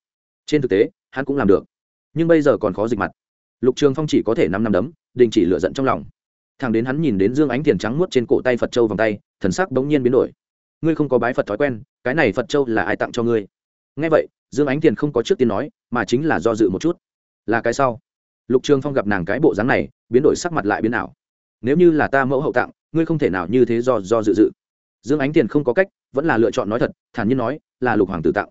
S1: Trên thực tế, hắn cũng làm được. Nhưng bây giờ còn khó dịch mặt. Lục trường phong chỉ có thể năm năm đấm, đình chỉ lựa giận trong lòng. Thằng đến hắn nhìn đến dương ánh tiền trắng muốt trên cổ tay phật châu vòng tay, thần sắc bỗng nhiên biến đổi. Ngươi không có bái phật thói quen, cái này phật châu là ai tặng cho ngươi? Nghe vậy, dương ánh tiền không có trước tiên nói, mà chính là do dự một chút. Là cái sau. Lục trường phong gặp nàng cái bộ dáng này, biến đổi sắc mặt lại biến ảo. Nếu như là ta mẫu hậu tặng, ngươi không thể nào như thế do do dự dự. Dương ánh tiền không có cách vẫn là lựa chọn nói thật, thản nhiên nói, là lục hoàng tử tặng.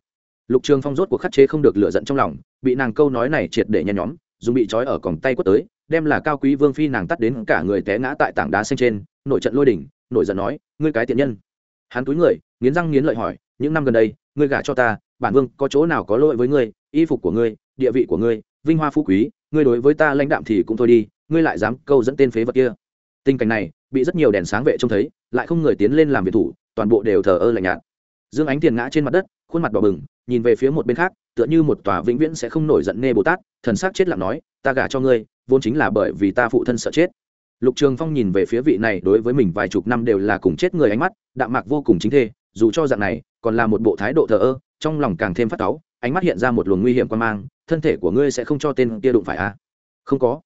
S1: Lục trường phong rốt cuộc khắc chế không được lựa giận trong lòng, bị nàng câu nói này triệt để nhen nhóm, dùng bị trói ở còng tay quất tới, đem là cao quý vương phi nàng tắt đến cả người té ngã tại tảng đá xanh trên nội trận lôi đỉnh, nổi giận nói, ngươi cái tiện nhân. Hắn túi người, nghiến răng nghiến lợi hỏi, những năm gần đây, ngươi gả cho ta, bản vương có chỗ nào có lỗi với ngươi, y phục của ngươi, địa vị của ngươi, vinh hoa phú quý, ngươi đối với ta lãnh đạm thì cũng thôi đi, ngươi lại dám câu dẫn tên phế vật kia. Tình cảnh này, bị rất nhiều đèn sáng vệ trông thấy, lại không người tiến lên làm việc thủ toàn bộ đều thờ ơ lạnh nhạt. Dương ánh tiền ngã trên mặt đất, khuôn mặt đỏ bừng, nhìn về phía một bên khác, tựa như một tòa vĩnh viễn sẽ không nổi giận nê bồ tát, thần sắc chết lặng nói, ta gả cho ngươi, vốn chính là bởi vì ta phụ thân sợ chết. Lục trường phong nhìn về phía vị này đối với mình vài chục năm đều là cùng chết người ánh mắt, đạm mạc vô cùng chính thê, dù cho dạng này, còn là một bộ thái độ thờ ơ, trong lòng càng thêm phát táo ánh mắt hiện ra một luồng nguy hiểm quan mang, thân thể của ngươi sẽ không cho tên kia đụng phải à? không có.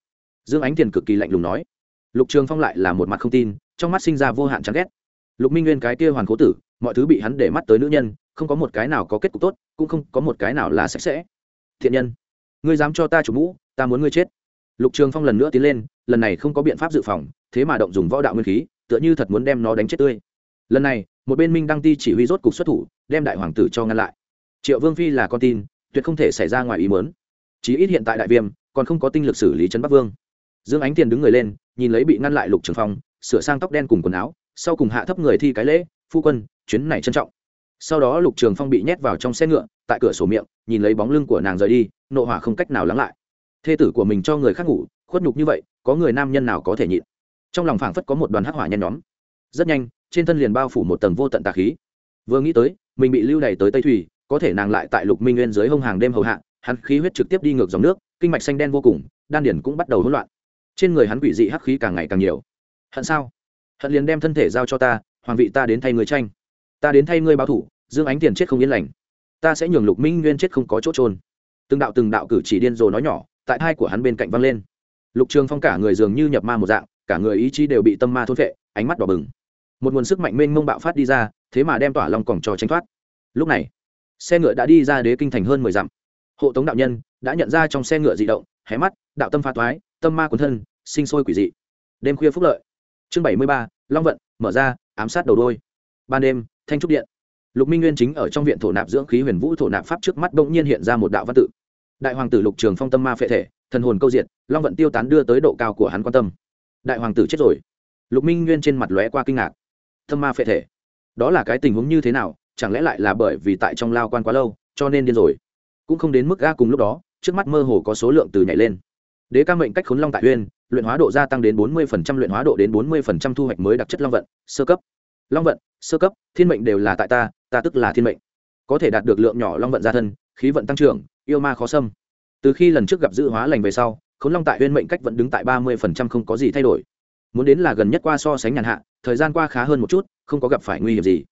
S1: Dương ánh tiền cực kỳ lạnh lùng nói. Lục trường phong lại là một mặt không tin, trong mắt sinh ra vô hạn chán ghét lục minh nguyên cái kia hoàn cố tử, mọi thứ bị hắn để mắt tới nữ nhân, không có một cái nào có kết cục tốt, cũng không có một cái nào là sạch sẽ. Thiện nhân, ngươi dám cho ta chủ mũ, ta muốn ngươi chết. Lục trường phong lần nữa tiến lên, lần này không có biện pháp dự phòng, thế mà động dùng võ đạo nguyên khí, tựa như thật muốn đem nó đánh chết tươi. Lần này, một bên minh đăng ti chỉ huy rốt cục xuất thủ, đem đại hoàng tử cho ngăn lại. Triệu vương phi là con tin, tuyệt không thể xảy ra ngoài ý mớn chí ít hiện tại đại viêm, còn không có tinh lực xử lý trấn bắc vương. Dương ánh tiền đứng người lên, nhìn lấy bị ngăn lại lục trường phong, sửa sang tóc đen cùng quần áo sau cùng hạ thấp người thi cái lễ, phu quân, chuyến này trân trọng. Sau đó lục trường phong bị nhét vào trong xe ngựa, tại cửa sổ miệng, nhìn lấy bóng lưng của nàng rời đi, nộ hỏa không cách nào lắng lại. Thê tử của mình cho người khác ngủ, khuất nhục như vậy, có người nam nhân nào có thể nhịn? Trong lòng phảng phất có một đoàn hắc hỏa nhen nhóm. Rất nhanh, trên thân liền bao phủ một tầng vô tận tà khí. Vừa nghĩ tới, mình bị lưu đày tới tây thủy, có thể nàng lại tại lục minh nguyên dưới hông hàng đêm hầu hạ, hắn khí huyết trực tiếp đi ngược dòng nước, kinh mạch xanh đen vô cùng, đan điển cũng bắt đầu hỗn loạn. Trên người hắn quỷ dị hắc khí càng ngày càng nhiều. Hận sao? Hận liền đem thân thể giao cho ta, hoàng vị ta đến thay người tranh. Ta đến thay ngươi báo thủ, dương ánh tiền chết không yên lành. Ta sẽ nhường lục minh nguyên chết không có chỗ trôn từng đạo từng đạo cử chỉ điên rồ nói nhỏ, tại hai của hắn bên cạnh văng lên. Lục trường phong cả người dường như nhập ma một dạng, cả người ý chí đều bị tâm ma thôn vệ ánh mắt đỏ bừng. Một nguồn sức mạnh mênh mông bạo phát đi ra, thế mà đem tỏa lòng còng trò tránh thoát. Lúc này, xe ngựa đã đi ra đế kinh thành hơn mười dặm. Hộ tống đạo nhân đã nhận ra trong xe ngựa di động, hé mắt, đạo tâm pha toái tâm ma quần thân, sinh sôi quỷ dị. Đêm khuya phúc lợi chương bảy mươi ba, long vận, mở ra, ám sát đầu đôi. Ban đêm, thanh trúc điện. Lục minh nguyên chính ở trong viện thổ nạp dưỡng khí huyền vũ thổ nạp pháp trước mắt bỗng nhiên hiện ra một đạo văn tự. Đại hoàng tử lục trường phong tâm ma phệ thể, thần hồn câu diện long vận tiêu tán đưa tới độ cao của hắn quan tâm. Đại hoàng tử chết rồi. Lục minh nguyên trên mặt lóe qua kinh ngạc. Tâm ma phệ thể? Đó là cái tình huống như thế nào? Chẳng lẽ lại là bởi vì tại trong lao quan quá lâu, cho nên điên rồi? Cũng không đến mức ga cùng lúc đó, trước mắt mơ hồ có số lượng từ nhảy lên. Đế ca mệnh cách khốn long tại uyên luyện hóa độ gia tăng đến bốn mươi luyện hóa độ đến bốn mươi thu hoạch mới đặc chất long vận, sơ cấp. Long vận, sơ cấp, thiên mệnh đều là tại ta ta tức là thiên mệnh. Có thể đạt được lượng nhỏ long vận gia thân, khí vận tăng trưởng, yêu ma khó xâm. Từ khi lần trước gặp dự hóa lành về sau, khốn long tại Huyên mệnh cách vẫn đứng tại ba mươi không có gì thay đổi. Muốn đến là gần nhất qua so sánh nhàn hạ, thời gian qua khá hơn một chút, không có gặp phải nguy hiểm gì.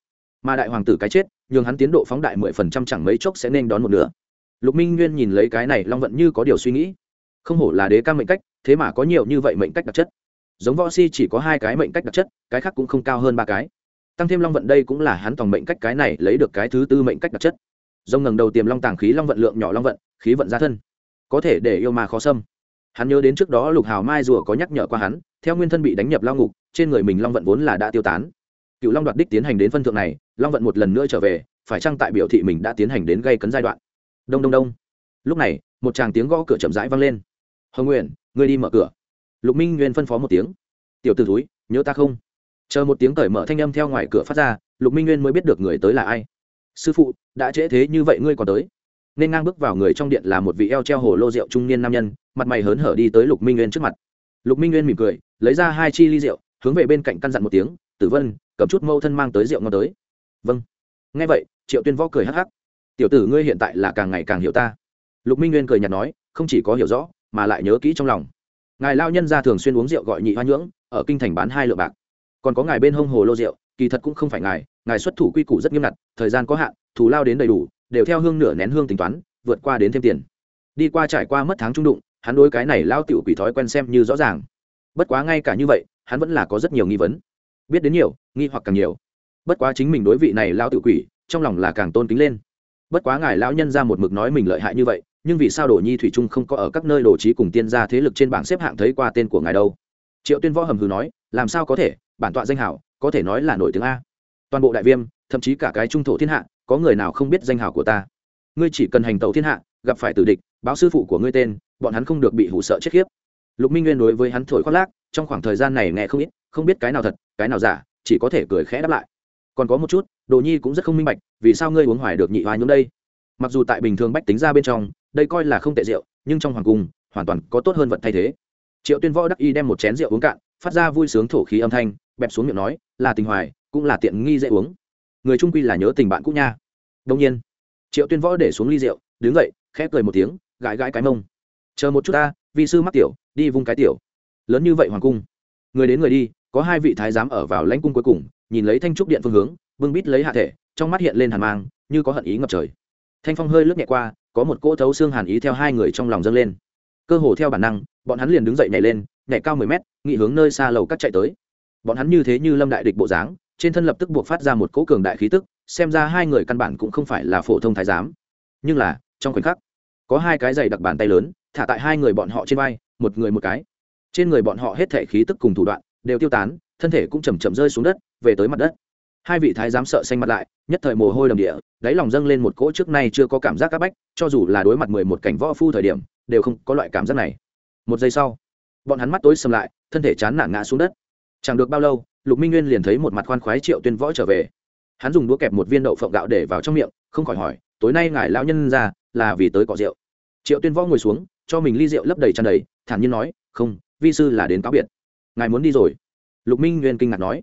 S1: Mà đại hoàng tử cái chết, nhường hắn tiến độ phóng đại mười phần trăm chẳng mấy chốc sẽ nên đón một nửa. Lục minh nguyên nhìn lấy cái này, long vận như có điều suy nghĩ không hổ là đế ca mệnh cách, thế mà có nhiều như vậy mệnh cách đặc chất. Giống võ si chỉ có hai cái mệnh cách đặc chất, cái khác cũng không cao hơn ba cái. Tăng thêm long vận đây cũng là hắn tòng mệnh cách cái này lấy được cái thứ tư mệnh cách đặc chất. Dông ngẩng đầu tiềm long tàng khí long vận lượng nhỏ long vận, khí vận ra thân. Có thể để yêu mà khó xâm. Hắn nhớ đến trước đó lục hào mai rùa có nhắc nhở qua hắn, theo nguyên thân bị đánh nhập lao ngục, trên người mình long vận vốn là đã tiêu tán. Cựu long đoạt đích tiến hành đến phân thượng này, long vận một lần nữa trở về, phải chăng tại biểu thị mình đã tiến hành đến gây cấn giai đoạn? Đông đông đông. Lúc này, một tràng tiếng gõ cửa chậm rãi vang lên hồng nguyện ngươi đi mở cửa. Lục minh nguyên phân phó một tiếng. Tiểu t ử túi nhớ ta không? Chờ một tiếng cởi mở thanh âm theo ngoài cửa phát ra, lục minh nguyên mới biết được người tới là ai. Sư phụ, đã trễ thế như vậy ngươi còn tới? Nên ngang bước vào người trong điện là một vị eo treo hồ lô rượu trung niên nam nhân, mặt mày hớn hở đi tới lục minh nguyên trước mặt. Lục minh nguyên mỉm cười, lấy ra hai chi ly rượu, hướng về bên cạnh căn dặn một tiếng, tử vân, cầm chút mâu thân mang tới rượu ngon tới. Vâng. Nghe vậy, triệu tuyên võ cười hắc hắc. Tiểu tử ngươi hiện tại là càng ngày càng hiểu ta. Lục minh nguyên cười nhạt nói, không chỉ có hiểu rõ mà lại nhớ kỹ trong lòng. Ngài lao nhân ra thường xuyên uống rượu gọi nhị hoa nhưỡng, ở kinh thành bán hai lượng bạc. Còn có ngài bên hông hồ lô rượu, kỳ thật cũng không phải ngài ngài xuất thủ quy củ rất nghiêm ngặt, thời gian có hạn, thù lao đến đầy đủ, đều theo hương nửa nén hương tính toán, vượt qua đến thêm tiền. Đi qua trải qua mất tháng trung đụng, hắn đối cái này lao tiểu quỷ thói quen xem như rõ ràng. Bất quá ngay cả như vậy, hắn vẫn là có rất nhiều nghi vấn. Biết đến nhiều, nghi hoặc càng nhiều. Bất quá chính mình đối vị này lao tiểu quỷ, trong lòng là càng tôn kính lên. Bất quá ngài lão nhân ra một mực nói mình lợi hại như vậy nhưng vì sao đồ nhi thủy trung không có ở các nơi đồ trí cùng tiên gia thế lực trên bảng xếp hạng thấy qua tên của ngài đâu? Triệu tuyên võ hầm hừ nói, làm sao có thể, bản tọa danh hảo, có thể nói là nổi tiếng a. Toàn bộ đại viêm, thậm chí cả cái trung thổ thiên hạ, có người nào không biết danh hảo của ta? Ngươi chỉ cần hành tàu thiên hạ, gặp phải tử địch, báo sư phụ của ngươi tên, bọn hắn không được bị hủ sợ chết khiếp. Lục minh nguyên đối với hắn thổi khoác lác, trong khoảng thời gian này nghe không ít, không biết cái nào thật, cái nào giả, chỉ có thể cười khẽ đáp lại. Còn có một chút, đồ nhi cũng rất không minh bạch, vì sao ngươi uống hoài được nhị hoa nhúng đây? Mặc dù tại bình thường bách tính ra bên trong đây coi là không tệ rượu, nhưng trong hoàng cung, hoàn toàn có tốt hơn vật thay thế. Triệu tuyên võ đắc y đem một chén rượu uống cạn, phát ra vui sướng thổ khí âm thanh, bẹp xuống miệng nói, là tình hoài, cũng là tiện nghi dễ uống. Người trung quy là nhớ tình bạn cũ nha. Đông nhiên, triệu tuyên võ để xuống ly rượu, đứng dậy, khẽ cười một tiếng, gãi gãi cái mông. Chờ một chút ta vị sư mắc tiểu, đi vung cái tiểu. Lớn như vậy hoàng cung, người đến người đi, có hai vị thái giám ở vào lãnh cung cuối cùng, nhìn lấy thanh trúc điện phương hướng, bưng bít lấy hạ thể, trong mắt hiện lên hàn mang, như có hận ý ngập trời. Thanh phong hơi lướt nhẹ qua có một cỗ thấu xương hàn ý theo hai người trong lòng dâng lên. Cơ hồ theo bản năng, bọn hắn liền đứng dậy nhảy lên, nhảy cao mười mét, nghị hướng nơi xa lầu cắt chạy tới. Bọn hắn như thế như lâm đại địch bộ dáng, trên thân lập tức buộc phát ra một cỗ cường đại khí tức, xem ra hai người căn bản cũng không phải là phổ thông thái giám. Nhưng là, trong khoảnh khắc, có hai cái giày đặc bàn tay lớn, thả tại hai người bọn họ trên vai, một người một cái. Trên người bọn họ hết thể khí tức cùng thủ đoạn đều tiêu tán, thân thể cũng chầm chậm rơi xuống đất, về tới mặt đất hai vị thái giám sợ xanh mặt lại, nhất thời mồ hôi đầm địa, đáy lòng dâng lên một cỗ trước nay chưa có cảm giác áp bách, cho dù là đối mặt mười một cảnh võ phu thời điểm, đều không có loại cảm giác này. Một giây sau, bọn hắn mắt tối sầm lại, thân thể chán nản ngã xuống đất. Chẳng được bao lâu, lục minh nguyên liền thấy một mặt khoan khoái triệu tuyên võ trở về. Hắn dùng đũa kẹp một viên đậu phộng gạo để vào trong miệng, không khỏi hỏi, tối nay ngài lão nhân ra là vì tới cọ rượu? Triệu tuyên võ ngồi xuống, cho mình ly rượu lấp đầy tràn đầy, thản nhiên nói, không, vi sư là đến cáo biệt. Ngài muốn đi rồi. Lục minh nguyên kinh ngạc nói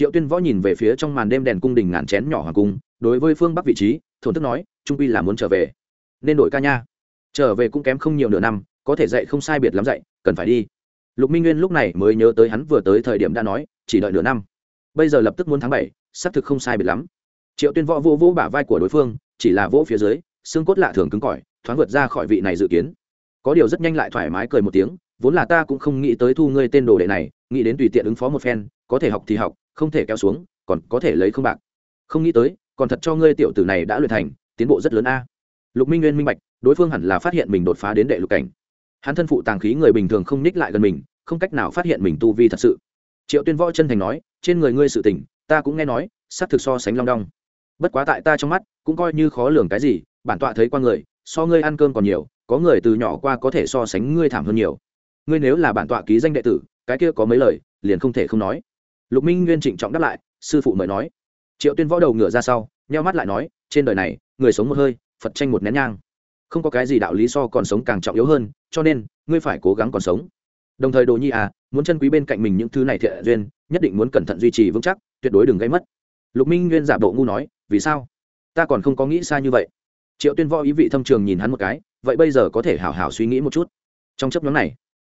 S1: triệu tuyên võ nhìn về phía trong màn đêm đèn cung đình ngàn chén nhỏ hoàng cung, đối với phương bắc vị trí, thổn thức nói, trung quy là muốn trở về. Nên đổi ca nha. Trở về cũng kém không nhiều nửa năm, có thể dạy không sai biệt lắm dạy, cần phải đi. Lục minh nguyên lúc này mới nhớ tới hắn vừa tới thời điểm đã nói, chỉ đợi nửa năm. Bây giờ lập tức muốn tháng bảy, xác thực không sai biệt lắm. Triệu tuyên võ vô vỗ bả vai của đối phương, chỉ là vỗ phía dưới, xương cốt lạ thường cứng cỏi, thoáng vượt ra khỏi vị này dự kiến. Có điều rất nhanh lại thoải mái cười một tiếng, vốn là ta cũng không nghĩ tới thu ngươi tên đồ đệ này, nghĩ đến tùy tiện ứng phó một phen, có thể học thì học không thể kéo xuống, còn có thể lấy không bạc. Không nghĩ tới, còn thật cho ngươi tiểu tử này đã luyện thành, tiến bộ rất lớn a. Lục minh nguyên minh bạch, đối phương hẳn là phát hiện mình đột phá đến đệ lục cảnh. Hắn thân phụ tàng khí người bình thường không ních lại gần mình, không cách nào phát hiện mình tu vi thật sự. Triệu tuyên võ chân thành nói, trên người ngươi sự tình, ta cũng nghe nói xác thực so sánh long đong. Bất quá tại ta trong mắt, cũng coi như khó lường cái gì, bản tọa thấy qua người, so ngươi ăn cơm còn nhiều, có người từ nhỏ qua có thể so sánh ngươi thảm hơn nhiều. Ngươi nếu là bản tọa ký danh đệ tử, cái kia có mấy lời, liền không thể không nói lục minh nguyên trịnh trọng đáp lại, sư phụ mời nói. Triệu tuyên võ đầu ngửa ra sau, nheo mắt lại nói, trên đời này, người sống một hơi, phật tranh một nén nhang. Không có cái gì đạo lý so còn sống càng trọng yếu hơn, cho nên, ngươi phải cố gắng còn sống. Đồng thời đồ nhi à muốn chân quý bên cạnh mình những thứ này thiện duyên, nhất định muốn cẩn thận duy trì vững chắc, tuyệt đối đừng gây mất. Lục minh nguyên giả bộ ngu nói, vì sao? Ta còn không có nghĩ xa như vậy. Triệu tuyên võ ý vị thâm trường nhìn hắn một cái, vậy bây giờ có thể hào hào suy nghĩ một chút. Trong chấp nhóm này,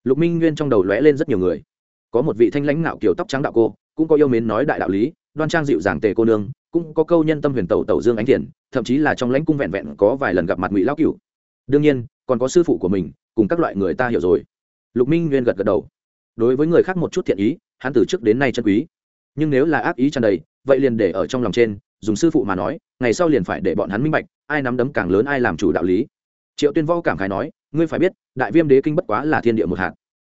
S1: lục minh nguyên trong đầu lóe lên rất nhiều người. Có một vị thanh lãnh ngạo kiểu tóc trắng đạo cô cũng có yêu mến nói đại đạo lý, đoan trang dịu dàng tề cô nương, cũng có câu nhân tâm huyền tẩu tẩu dương ánh thiền, thậm chí là trong lãnh cung vẹn vẹn có vài lần gặp mặt ngụy lão cửu. Đương nhiên, còn có sư phụ của mình, cùng các loại người ta hiểu rồi. Lục minh nguyên gật gật đầu. Đối với người khác một chút thiện ý, hắn từ trước đến nay chân quý. Nhưng nếu là ác ý tràn đầy, vậy liền để ở trong lòng trên, dùng sư phụ mà nói, ngày sau liền phải để bọn hắn minh bạch, ai nắm đấm càng lớn ai làm chủ đạo lý. Triệu tuyên võ cảm khái nói, ngươi phải biết, đại viêm đế kinh bất quá là thiên địa một hạt.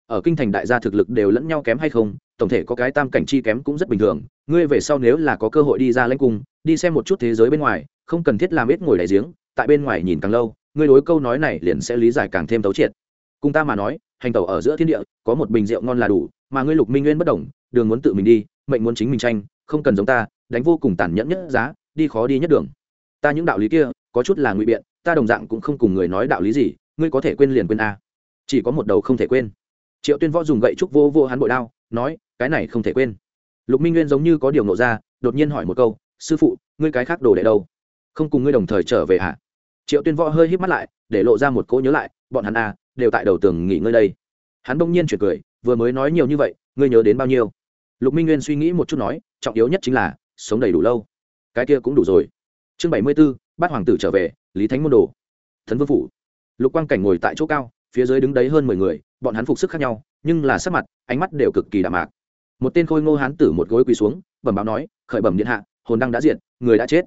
S1: Ở kinh thành đại gia thực lực đều lẫn nhau kém hay không tổng thể có cái tam cảnh chi kém cũng rất bình thường, ngươi về sau nếu là có cơ hội đi ra lãnh cung, đi xem một chút thế giới bên ngoài, không cần thiết làm ít ngồi đại giếng, tại bên ngoài nhìn càng lâu, ngươi đối câu nói này liền sẽ lý giải càng thêm tấu triệt. Cùng ta mà nói, hành tẩu ở giữa thiên địa, có một bình rượu ngon là đủ, mà ngươi lục minh nguyên bất đồng đường muốn tự mình đi, mệnh muốn chính mình tranh, không cần giống ta, đánh vô cùng tàn nhẫn nhất giá, đi khó đi nhất đường. Ta những đạo lý kia, có chút là ngụy biện, ta đồng dạng cũng không cùng người nói đạo lý gì, ngươi có thể quên liền quên a. Chỉ có một đầu không thể quên. Triệu tuyên võ dùng gậy trúc vô vô hắn bội đao, nói cái này không thể quên. Lục minh nguyên giống như có điều nộ ra, đột nhiên hỏi một câu, sư phụ, ngươi cái khác đồ đệ đâu? Không cùng ngươi đồng thời trở về hả? Triệu tuyên võ hơi hít mắt lại, để lộ ra một cỗ nhớ lại, bọn hắn a đều tại đầu tường nghỉ ngơi đây. Hắn bỗng nhiên chuyển cười, vừa mới nói nhiều như vậy, ngươi nhớ đến bao nhiêu? Lục minh nguyên suy nghĩ một chút nói, trọng yếu nhất chính là, sống đầy đủ lâu. Cái kia cũng đủ rồi. Chương bảy mươi b ố bát hoàng tử trở về, lý thánh môn đồ. Thần vương phủ. Lục quang cảnh ngồi tại chỗ cao, phía dưới đứng đấy hơn mười người, bọn hắn phục sức khác nhau, nhưng là sắc mặt, ánh mắt đều cực kỳ đạm mạc một tên khôi ngô hán tử một gối quỳ xuống, bẩm báo nói, khởi bẩm điện hạ, hồn đăng đã diện người đã chết.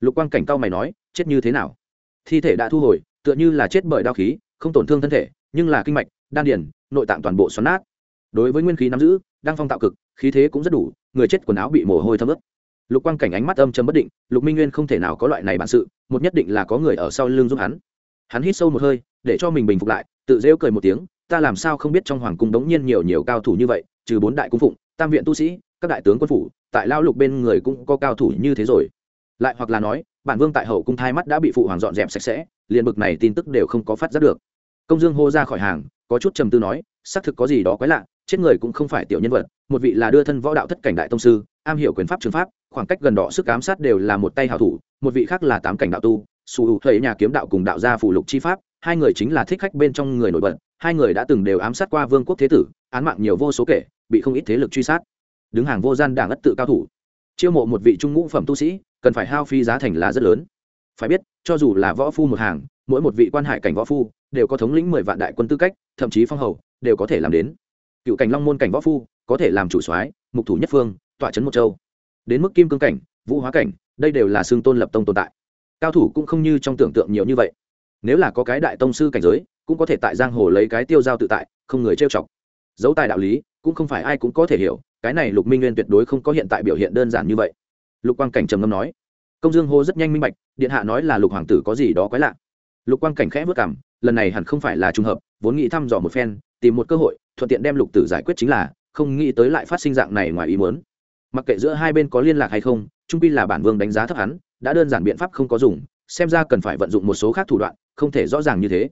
S1: Lục quang cảnh cao mày nói, chết như thế nào? Thi thể đã thu hồi, tựa như là chết bởi đao khí, không tổn thương thân thể, nhưng là kinh mạch, đan điền, nội tạng toàn bộ xoắn nát. Đối với nguyên khí nắm giữ đang phong tạo cực, khí thế cũng rất đủ, người chết quần áo bị mồ hôi thấm ướt. Lục quang cảnh ánh mắt âm chấm bất định, lục minh nguyên không thể nào có loại này bản sự, một nhất định là có người ở sau lưng giúp hắn. Hắn hít sâu một hơi, để cho mình bình phục lại, tự rêu cười một tiếng, ta làm sao không biết trong hoàng cung đống nhiên nhiều nhiều cao thủ như vậy, trừ bốn đại cung phụng tam viện tu sĩ, các đại tướng quân phủ, tại lao lục bên người cũng có cao thủ như thế rồi. Lại hoặc là nói, bản vương tại hậu cung thai mắt đã bị phụ hoàng dọn dẹp sạch sẽ, liền bực này tin tức đều không có phát giác được. Công dương hô ra khỏi hàng, có chút trầm tư nói, xác thực có gì đó quái lạ, chết người cũng không phải tiểu nhân vật, một vị là đưa thân võ đạo thất cảnh đại tông sư, am hiểu quyền pháp trường pháp, khoảng cách gần đỏ sức ám sát đều là một tay hảo thủ, một vị khác là tám cảnh đạo tu sù hữu thuế nhà kiếm đạo cùng đạo gia phủ lục chi pháp hai người chính là thích khách bên trong người nổi bật, hai người đã từng đều ám sát qua vương quốc thế tử, án mạng nhiều vô số kể, bị không ít thế lực truy sát. Đứng hàng vô gian đảng ất tự cao thủ. Chiêu mộ một vị trung ngũ phẩm tu sĩ, cần phải hao phi giá thành là rất lớn. Phải biết, cho dù là võ phu một hàng, mỗi một vị quan hải cảnh võ phu đều có thống lĩnh mười vạn đại quân tư cách, thậm chí phong hầu, đều có thể làm đến. Cựu cảnh long môn cảnh võ phu có thể làm chủ soái, mục thủ nhất phương, tọa trấn một châu. Đến mức kim cương cảnh, vũ hóa cảnh, đây đều là xương tôn lập tông tồn tại. Cao thủ cũng không như trong tưởng tượng nhiều như vậy nếu là có cái đại tông sư cảnh giới, cũng có thể tại giang hồ lấy cái tiêu giao tự tại, không người trêu chọc. Dấu tài đạo lý, cũng không phải ai cũng có thể hiểu, cái này lục minh nguyên tuyệt đối không có hiện tại biểu hiện đơn giản như vậy. Lục quang cảnh trầm ngâm nói, công dương hô rất nhanh minh bạch, điện hạ nói là lục hoàng tử có gì đó quái lạ. Lục quang cảnh khẽ vất cảm lần này hẳn không phải là trùng hợp, vốn nghĩ thăm dò một phen, tìm một cơ hội, thuận tiện đem lục tử giải quyết chính là, không nghĩ tới lại phát sinh dạng này ngoài ý muốn. Mặc kệ giữa hai bên có liên lạc hay không, trung pi là bản vương đánh giá thấp hắn, đã đơn giản biện pháp không có dùng, xem ra cần phải vận dụng một số khác thủ đoạn không thể rõ ràng như thế.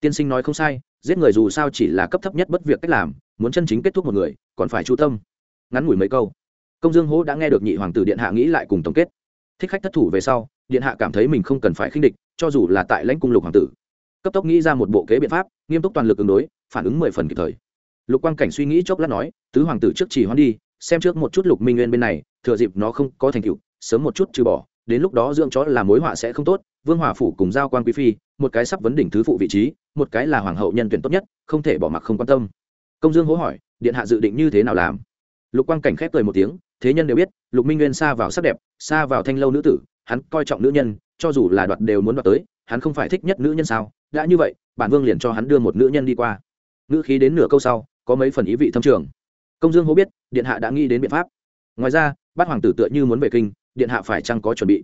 S1: Tiên sinh nói không sai, giết người dù sao chỉ là cấp thấp nhất bất việc cách làm, muốn chân chính kết thúc một người, còn phải chú tâm. Ngắn ngủi mấy câu, công dương hỗ đã nghe được nhị hoàng tử điện hạ nghĩ lại cùng tổng kết. Thích khách thất thủ về sau, điện hạ cảm thấy mình không cần phải khinh địch, cho dù là tại lãnh cung lục hoàng tử. Cấp tốc nghĩ ra một bộ kế biện pháp, nghiêm túc toàn lực ứng đối, phản ứng mười phần kịp thời. Lục quang cảnh suy nghĩ chốc lát nói, tứ hoàng tử trước chỉ hoãn đi, xem trước một chút lục minh nguyên bên này, thừa dịp nó không có thành tựu, sớm một chút trừ bỏ, đến lúc đó dưỡng chó là mối họa sẽ không tốt, vương hòa phủ cùng giao quan quý phi một cái sắp vấn đỉnh thứ phụ vị trí, một cái là hoàng hậu nhân tuyển tốt nhất, không thể bỏ mặc không quan tâm. Công dương hố hỏi, điện hạ dự định như thế nào làm? Lục quang cảnh khép cười một tiếng, thế nhân đều biết, lục minh nguyên xa vào sắc đẹp, xa vào thanh lâu nữ tử, hắn coi trọng nữ nhân, cho dù là đoạt đều muốn đoạt tới, hắn không phải thích nhất nữ nhân sao? Đã như vậy, bản vương liền cho hắn đưa một nữ nhân đi qua. Ngữ khí đến nửa câu sau, có mấy phần ý vị thâm trường. Công dương hố biết, điện hạ đã nghĩ đến biện pháp. Ngoài ra, bát hoàng tử tựa như muốn về kinh, điện hạ phải chăng có chuẩn bị?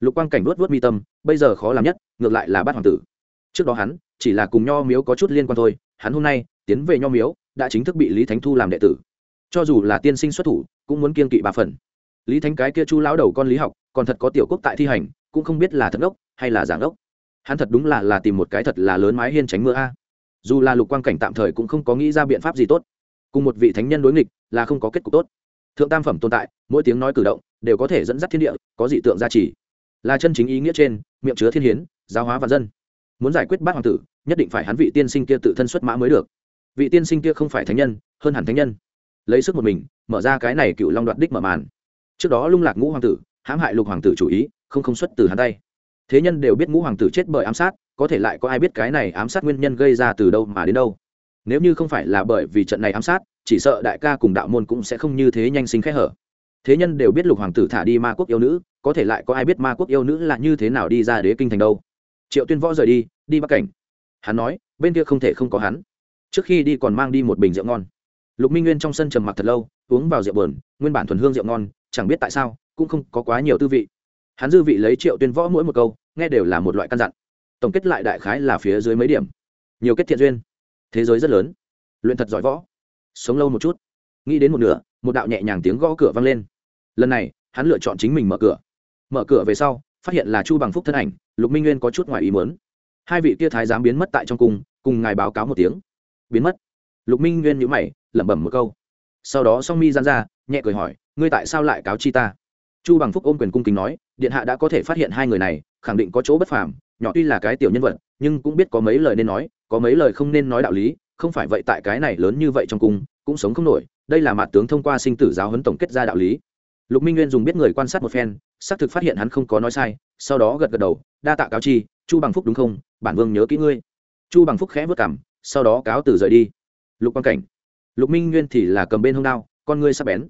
S1: Lục quang cảnh vuốt vớt mi tâm bây giờ khó làm nhất, ngược lại là bắt hoàng tử. Trước đó hắn, chỉ là cùng nho miếu có chút liên quan thôi, hắn hôm nay, tiến về nho miếu, đã chính thức bị lý thánh thu làm đệ tử. Cho dù là tiên sinh xuất thủ, cũng muốn kiên kỵ ba phần. Lý thánh cái kia chu lão đầu con lý học, còn thật có tiểu quốc tại thi hành, cũng không biết là thật ốc hay là giảng ốc hắn thật đúng là là tìm một cái thật là lớn mái hiên tránh mưa a. Dù là lục quang cảnh tạm thời cũng không có nghĩ ra biện pháp gì tốt. Cùng một vị thánh nhân đối nghịch, là không có kết cục tốt. Thượng tam phẩm tồn tại, mỗi tiếng nói cử động, đều có thể dẫn dắt thiên địa, có dị tượng gia trì là chân chính ý nghĩa trên, miệng chứa thiên hiến, giáo hóa và dân. Muốn giải quyết bát hoàng tử, nhất định phải hắn vị tiên sinh kia tự thân xuất mã mới được. Vị tiên sinh kia không phải thánh nhân, hơn hẳn thánh nhân. Lấy sức một mình, mở ra cái này cựu long đoạt đích mở màn. Trước đó lung lạc ngũ hoàng tử, hãm hại lục hoàng tử chủ ý, không không xuất từ hắn tay. Thế nhân đều biết ngũ hoàng tử chết bởi ám sát, có thể lại có ai biết cái này ám sát nguyên nhân gây ra từ đâu mà đến đâu? Nếu như không phải là bởi vì trận này ám sát, chỉ sợ đại ca cùng đạo môn cũng sẽ không như thế nhanh sinh khẽ hở thế nhân đều biết lục hoàng tử thả đi ma quốc yêu nữ, có thể lại có ai biết ma quốc yêu nữ là như thế nào đi ra đế kinh thành đâu? Triệu tuyên võ rời đi đi bắc cảnh. Hắn nói, bên kia không thể không có hắn. Trước khi đi còn mang đi một bình rượu ngon. Lục minh nguyên trong sân trầm mặc thật lâu, uống vào rượu bờn nguyên bản thuần hương rượu ngon, chẳng biết tại sao, cũng không có quá nhiều tư vị. Hắn dư vị lấy triệu tuyên võ mỗi một câu, nghe đều là một loại căn dặn. Tổng kết lại đại khái là phía dưới mấy điểm. Nhiều kết thiện duyên. Thế giới rất lớn. Luyện thật giỏi võ. Sống lâu một chút. Nghĩ đến một nửa, một đạo nhẹ nhàng tiếng gõ cửa vang lên lần này, hắn lựa chọn chính mình mở cửa. Mở cửa về sau, phát hiện là chu bằng phúc thân ảnh, lục minh nguyên có chút ngoài ý muốn. Hai vị kia thái giám biến mất tại trong cung, cùng ngài báo cáo một tiếng. Biến mất. Lục minh nguyên nhữ mày, lẩm bẩm một câu. Sau đó song mi gian ra, nhẹ cười hỏi, ngươi tại sao lại cáo chi ta? Chu bằng phúc ôm quyền cung kính nói, điện hạ đã có thể phát hiện hai người này, khẳng định có chỗ bất phàm, nhỏ tuy là cái tiểu nhân vật, nhưng cũng biết có mấy lời nên nói, có mấy lời không nên nói đạo lý, không phải vậy tại cái này lớn như vậy trong cung, cũng sống không nổi, đây là mặt tướng thông qua sinh tử giáo huấn tổng kết ra đạo lý lục minh nguyên dùng biết người quan sát một phen, xác thực phát hiện hắn không có nói sai, sau đó gật gật đầu, đa tạ cáo chi, chu bằng phúc đúng không? Bản vương nhớ kỹ ngươi. Chu bằng phúc khẽ vất cảm sau đó cáo từ rời đi. Lục quan cảnh. Lục minh nguyên thì là cầm bên hông đao, con ngươi sắp bén.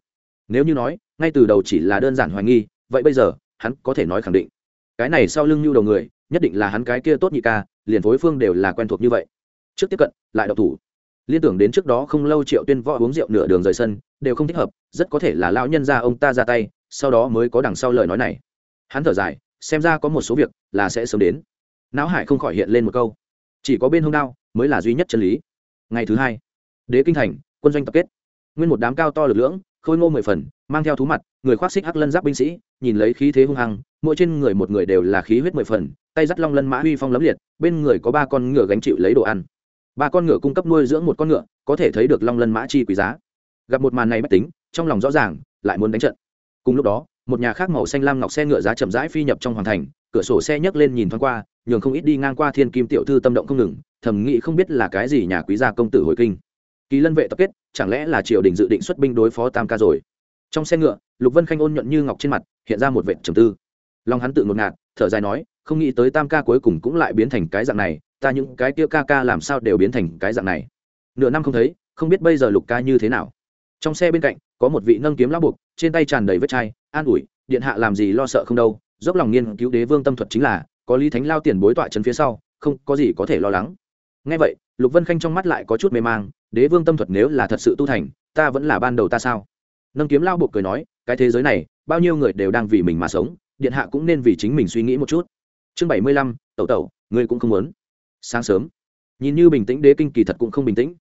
S1: Nếu như nói, ngay từ đầu chỉ là đơn giản hoài nghi, vậy bây giờ, hắn có thể nói khẳng định. Cái này sau lưng nhu đầu người, nhất định là hắn cái kia tốt nhị ca, liền phối phương đều là quen thuộc như vậy. Trước tiếp cận, lại độc thủ. Liên tưởng đến trước đó không lâu triệu tuyên võ uống rượu nửa đường rời sân đều không thích hợp, rất có thể là lão nhân ra ông ta ra tay, sau đó mới có đằng sau lời nói này. Hắn thở dài, xem ra có một số việc là sẽ sớm đến. Não hải không khỏi hiện lên một câu. Chỉ có bên hông đao mới là duy nhất chân lý. Ngày thứ hai, đế kinh thành, quân doanh tập kết. Nguyên một đám cao to lực lưỡng, khôi ngô mười phần, mang theo thú mặt, người khoác xích hắc lân giáp binh sĩ, nhìn lấy khí thế hung hăng, mỗi trên người một người đều là khí huyết mười phần, tay dắt long lân mã huy phong lấm liệt, bên người có ba con ngựa gánh chịu lấy đồ ăn. Ba con ngựa cung cấp nuôi dưỡng một con ngựa, có thể thấy được long lân mã chi quý giá gặp một màn này bất tính, trong lòng rõ ràng, lại muốn đánh trận. Cùng lúc đó, một nhà khác màu xanh lam ngọc xe ngựa giá chậm rãi phi nhập trong hoàng thành, cửa sổ xe nhấc lên nhìn thoáng qua, nhường không ít đi ngang qua thiên kim tiểu thư tâm động không ngừng, thầm nghĩ không biết là cái gì nhà quý gia công tử hồi kinh. Kỳ lân vệ tập kết, chẳng lẽ là triều đình dự định xuất binh đối phó tam ca rồi? Trong xe ngựa, lục vân khanh ôn nhuận như ngọc trên mặt, hiện ra một vệ trầm tư. Lòng hắn tự ngột ngạt, thở dài nói, không nghĩ tới tam ca cuối cùng cũng lại biến thành cái dạng này, ta những cái kia ca ca làm sao đều biến thành cái dạng này? Nửa năm không thấy, không biết bây giờ lục ca như thế nào trong xe bên cạnh, có một vị nâng kiếm lão buộc, trên tay tràn đầy vết chai, an ủi, điện hạ làm gì lo sợ không đâu, dốc lòng nghiên cứu đế vương tâm thuật chính là, có lý thánh lao tiền bối tọa chân phía sau, không có gì có thể lo lắng. Ngay vậy, lục vân khanh trong mắt lại có chút mê mang, đế vương tâm thuật nếu là thật sự tu thành, ta vẫn là ban đầu ta sao? Nâng kiếm lao buộc cười nói, cái thế giới này, bao nhiêu người đều đang vì mình mà sống, điện hạ cũng nên vì chính mình suy nghĩ một chút. Chương bảy mươi lăm, tẩu tẩu, ngươi cũng không muốn. Sáng sớm, nhìn như bình tĩnh đế kinh kỳ thật cũng không bình tĩnh.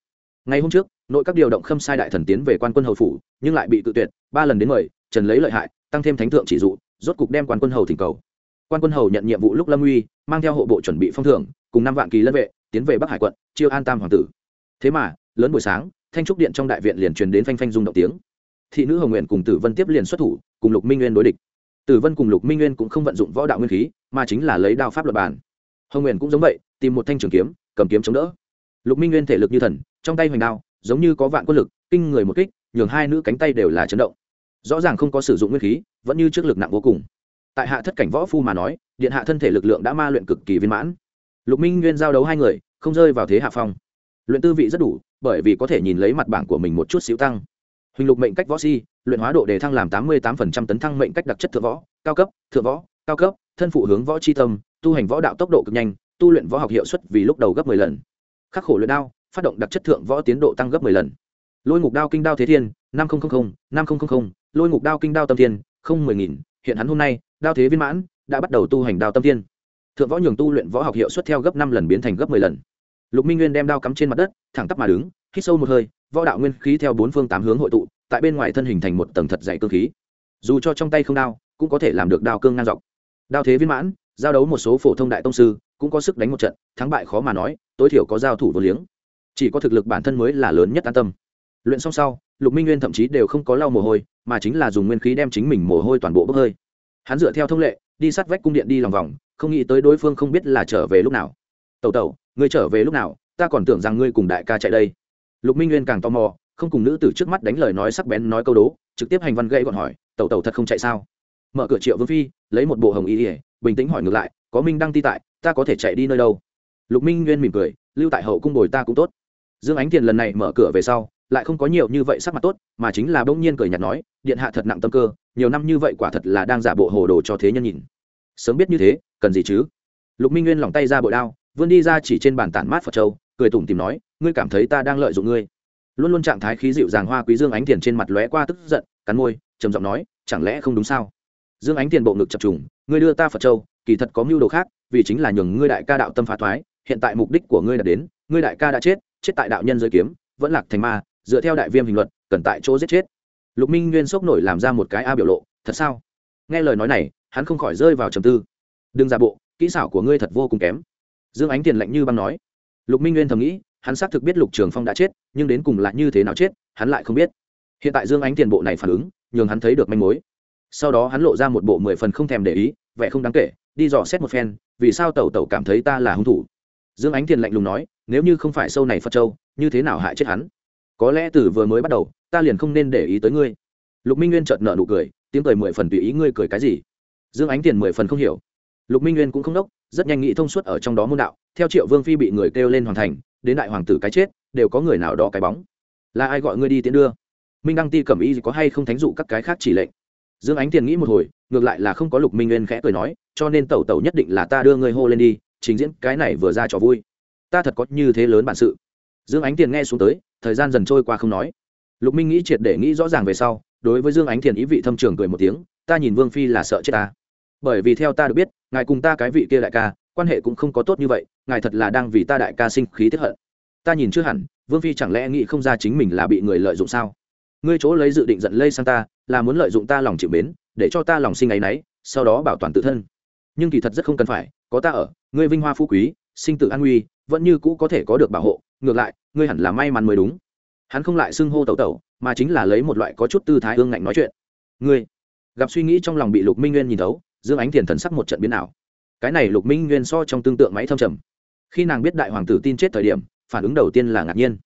S1: Ngày hôm trước nội các điều động khâm sai đại thần tiến về quan quân hầu phủ, nhưng lại bị tự tuyệt, ba lần đến mời, trần lấy lợi hại, tăng thêm thánh thượng chỉ dụ, rốt cục đem quan quân hầu thỉnh cầu. Quan quân hầu nhận nhiệm vụ lúc lâm uy, mang theo hộ bộ chuẩn bị phong thưởng, cùng năm vạn kỳ lân vệ, tiến về bắc hải quận, chiêu an tam hoàng tử. Thế mà, lớn buổi sáng, thanh trúc điện trong đại viện liền truyền đến phanh phanh rung động tiếng. Thị nữ hồng nguyện cùng tử vân tiếp liền xuất thủ, cùng lục minh nguyên đối địch. Tử vân cùng lục minh nguyên cũng không vận dụng võ đạo nguyên khí, mà chính là lấy đao pháp luật bản. Hồng nguyện cũng giống vậy, tìm một thanh trường kiếm, cầm kiếm chống đỡ. Lục minh nguyên thể lực như thần, trong tay hoành đao giống như có vạn quân lực, kinh người một kích, nhường hai nữ cánh tay đều là chấn động. Rõ ràng không có sử dụng nguyên khí, vẫn như trước lực nặng vô cùng. Tại hạ thất cảnh võ phu mà nói, điện hạ thân thể lực lượng đã ma luyện cực kỳ viên mãn. Lục minh nguyên giao đấu hai người, không rơi vào thế hạ phong. Luyện tư vị rất đủ, bởi vì có thể nhìn lấy mặt bảng của mình một chút xíu tăng. Huỳnh lục mệnh cách võ si, luyện hóa độ đề thăng làm tám mươi tám tấn thăng mệnh cách đặc chất thượng võ, cao cấp, thượng võ, cao cấp, thân phụ hướng võ c tâm, tu hành võ đạo tốc độ cực nhanh, tu luyện võ học hiệu suất vì lúc đầu gấp m ộ ư ơ i lần. Khắc khổ luyện đao phát động đặc chất thượng võ tiến độ tăng gấp m ộ ư ơ i lần. Lôi ngục đao kinh đao thế thiên, năm nghìn năm nghìn lôi ngục đao kinh đao tâm thiên, không mười nghìn, hiện hắn hôm nay, đao thế viên mãn, đã bắt đầu tu hành đao tâm thiên. Thượng võ nhường tu luyện võ học hiệu suất theo gấp năm lần biến thành gấp m ộ ư ơ i lần. Lục minh nguyên đem đao cắm trên mặt đất, thẳng tắp mà đứng, hít sâu một hơi, võ đạo nguyên khí theo bốn phương tám hướng hội tụ, tại bên ngoài thân hình thành một tầng thật dày cơ khí. Dù cho trong tay không đao, cũng có thể làm được đao cương ngang dọc. Đao thế viên mãn, giao đấu một số phổ thông đại tông sư, cũng có sức đánh một trận, thắng bại khó mà nói, tối thiểu có giao thủ vô liếng chỉ có thực lực bản thân mới là lớn nhất an tâm. Luyện xong sau, lục minh nguyên thậm chí đều không có lau mồ hôi, mà chính là dùng nguyên khí đem chính mình mồ hôi toàn bộ bốc hơi. Hắn dựa theo thông lệ, đi sát vách cung điện đi lòng vòng, không nghĩ tới đối phương không biết là trở về lúc nào. Tẩu tẩu, ngươi trở về lúc nào? Ta còn tưởng rằng ngươi cùng đại ca chạy đây. Lục minh nguyên càng tò mò, không cùng nữ từ trước mắt đánh lời nói sắc bén nói câu đố, trực tiếp hành văn gãy gọn hỏi, tẩu tẩu thật không chạy sao? Mở cửa triệu vương phi, lấy một bộ hồng y ỉa bình tĩnh hỏi ngược lại, có minh đăng ti tại, ta có thể chạy đi nơi đâu? Lục minh nguyên mỉm cười, lưu tại hậu cung bồi ta cũng tốt dương ánh tiền lần này mở cửa về sau, lại không có nhiều như vậy sắc mặt tốt, mà chính là bỗng nhiên cười nhạt nói, điện hạ thật nặng tâm cơ, nhiều năm như vậy quả thật là đang giả bộ hồ đồ cho thế nhân nhìn. Sớm biết như thế, cần gì chứ? Lục minh nguyên lỏng tay ra bội đao, vươn đi ra chỉ trên bàn tản mát phật châu, cười tủm tìm nói, ngươi cảm thấy ta đang lợi dụng ngươi. Luôn luôn trạng thái khí dịu dàng hoa quý dương ánh tiền trên mặt lóe qua tức giận, cắn môi, trầm giọng nói, chẳng lẽ không đúng sao? Dương ánh tiền bộ ngực chập trùng, ngươi đưa ta phật châu, kỳ thật có mưu đồ khác, vì chính là nhường ngươi đại ca đạo tâm phá thoái, hiện tại mục đích của ngươi đã đến, ngươi đại ca đã chết chết tại đạo nhân giới kiếm, vẫn lạc thành ma, dựa theo đại viêm hình luật, cần tại chỗ giết chết. Lục minh nguyên sốc nổi làm ra một cái a biểu lộ, thật sao? Nghe lời nói này, hắn không khỏi rơi vào trầm tư. Đừng giả bộ, kỹ xảo của ngươi thật vô cùng kém. Dương ánh tiền lạnh như băng nói. Lục minh nguyên thầm nghĩ, hắn xác thực biết lục trường phong đã chết, nhưng đến cùng là như thế nào chết, hắn lại không biết. Hiện tại dương ánh tiền bộ này phản ứng, nhường hắn thấy được manh mối. Sau đó hắn lộ ra một bộ mười phần không thèm để ý, vẻ không đáng kể, đi dò xét một phen, vì sao tẩu tẩu cảm thấy ta là hung thủ? Dương ánh tiền lạnh lùng nói, nếu như không phải sâu này phật châu, như thế nào hại chết hắn? Có lẽ từ vừa mới bắt đầu, ta liền không nên để ý tới ngươi. Lục minh nguyên chợt nợ nụ cười, tiếng cười mười phần tùy ý ngươi cười cái gì? Dương ánh tiền mười phần không hiểu. Lục minh nguyên cũng không đốc, rất nhanh nghĩ thông suốt ở trong đó môn đạo, theo triệu vương phi bị người kêu lên hoàn thành, đến đại hoàng tử cái chết, đều có người nào đó cái bóng. Là ai gọi ngươi đi tiến đưa? Minh đăng ti cẩm y có hay không thánh dụ các cái khác chỉ lệnh. Dương ánh tiền nghĩ một hồi, ngược lại là không có lục minh nguyên khẽ cười nói, cho nên tẩu tẩu nhất định là ta đưa ngươi hô lên đi trình diễn cái này vừa ra trò vui. Ta thật có như thế lớn bản sự. Dương ánh tiền nghe xuống tới, thời gian dần trôi qua không nói. Lục minh nghĩ triệt để nghĩ rõ ràng về sau, đối với dương ánh tiền ý vị thâm trường cười một tiếng, ta nhìn vương phi là sợ chết ta. Bởi vì theo ta được biết, ngài cùng ta cái vị kia đại ca, quan hệ cũng không có tốt như vậy, ngài thật là đang vì ta đại ca sinh khí tiếp hận. Ta nhìn chưa hẳn, vương phi chẳng lẽ nghĩ không ra chính mình là bị người lợi dụng sao? Ngươi chỗ lấy dự định giận lây sang ta, là muốn lợi dụng ta lòng chịu mến, để cho ta lòng sinh áy náy, sau đó bảo toàn tự thân. Nhưng kỳ thật rất không cần phải có ta ở, ngươi vinh hoa phú quý, sinh tử an nguy, vẫn như cũ có thể có được bảo hộ, ngược lại, ngươi hẳn là may mắn mới đúng. Hắn không lại xưng hô tẩu tẩu, mà chính là lấy một loại có chút tư thái hương ngạnh nói chuyện. Ngươi. Gặp suy nghĩ trong lòng bị lục minh nguyên nhìn thấu, dương ánh tiền thần sắc một trận biến ảo. Cái này lục minh nguyên so trong tương tượng máy thâm trầm. Khi nàng biết đại hoàng tử tin chết thời điểm, phản ứng đầu tiên là ngạc nhiên.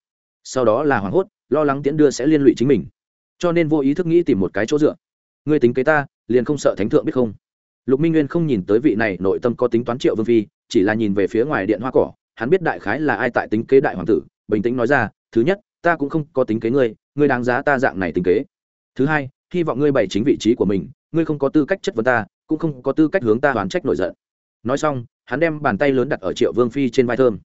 S1: Sau đó là hoảng hốt, lo lắng tiễn đưa sẽ liên lụy chính mình. Cho nên vô ý thức nghĩ tìm một cái chỗ dựa. Ngươi tính kế ta, liền không sợ thánh thượng biết không? Lục minh nguyên không nhìn tới vị này, nội tâm có tính toán triệu vương phi, chỉ là nhìn về phía ngoài điện hoa cỏ, hắn biết đại khái là ai tại tính kế đại hoàng tử, bình tĩnh nói ra, thứ nhất, ta cũng không có tính kế ngươi ngươi đáng giá ta dạng này tính kế. Thứ hai, hy vọng ngươi bày chính vị trí của mình, ngươi không có tư cách chất vấn ta, cũng không có tư cách hướng ta đoán trách nổi giận. Nói xong, hắn đem bàn tay lớn đặt ở triệu vương phi trên vai thơm.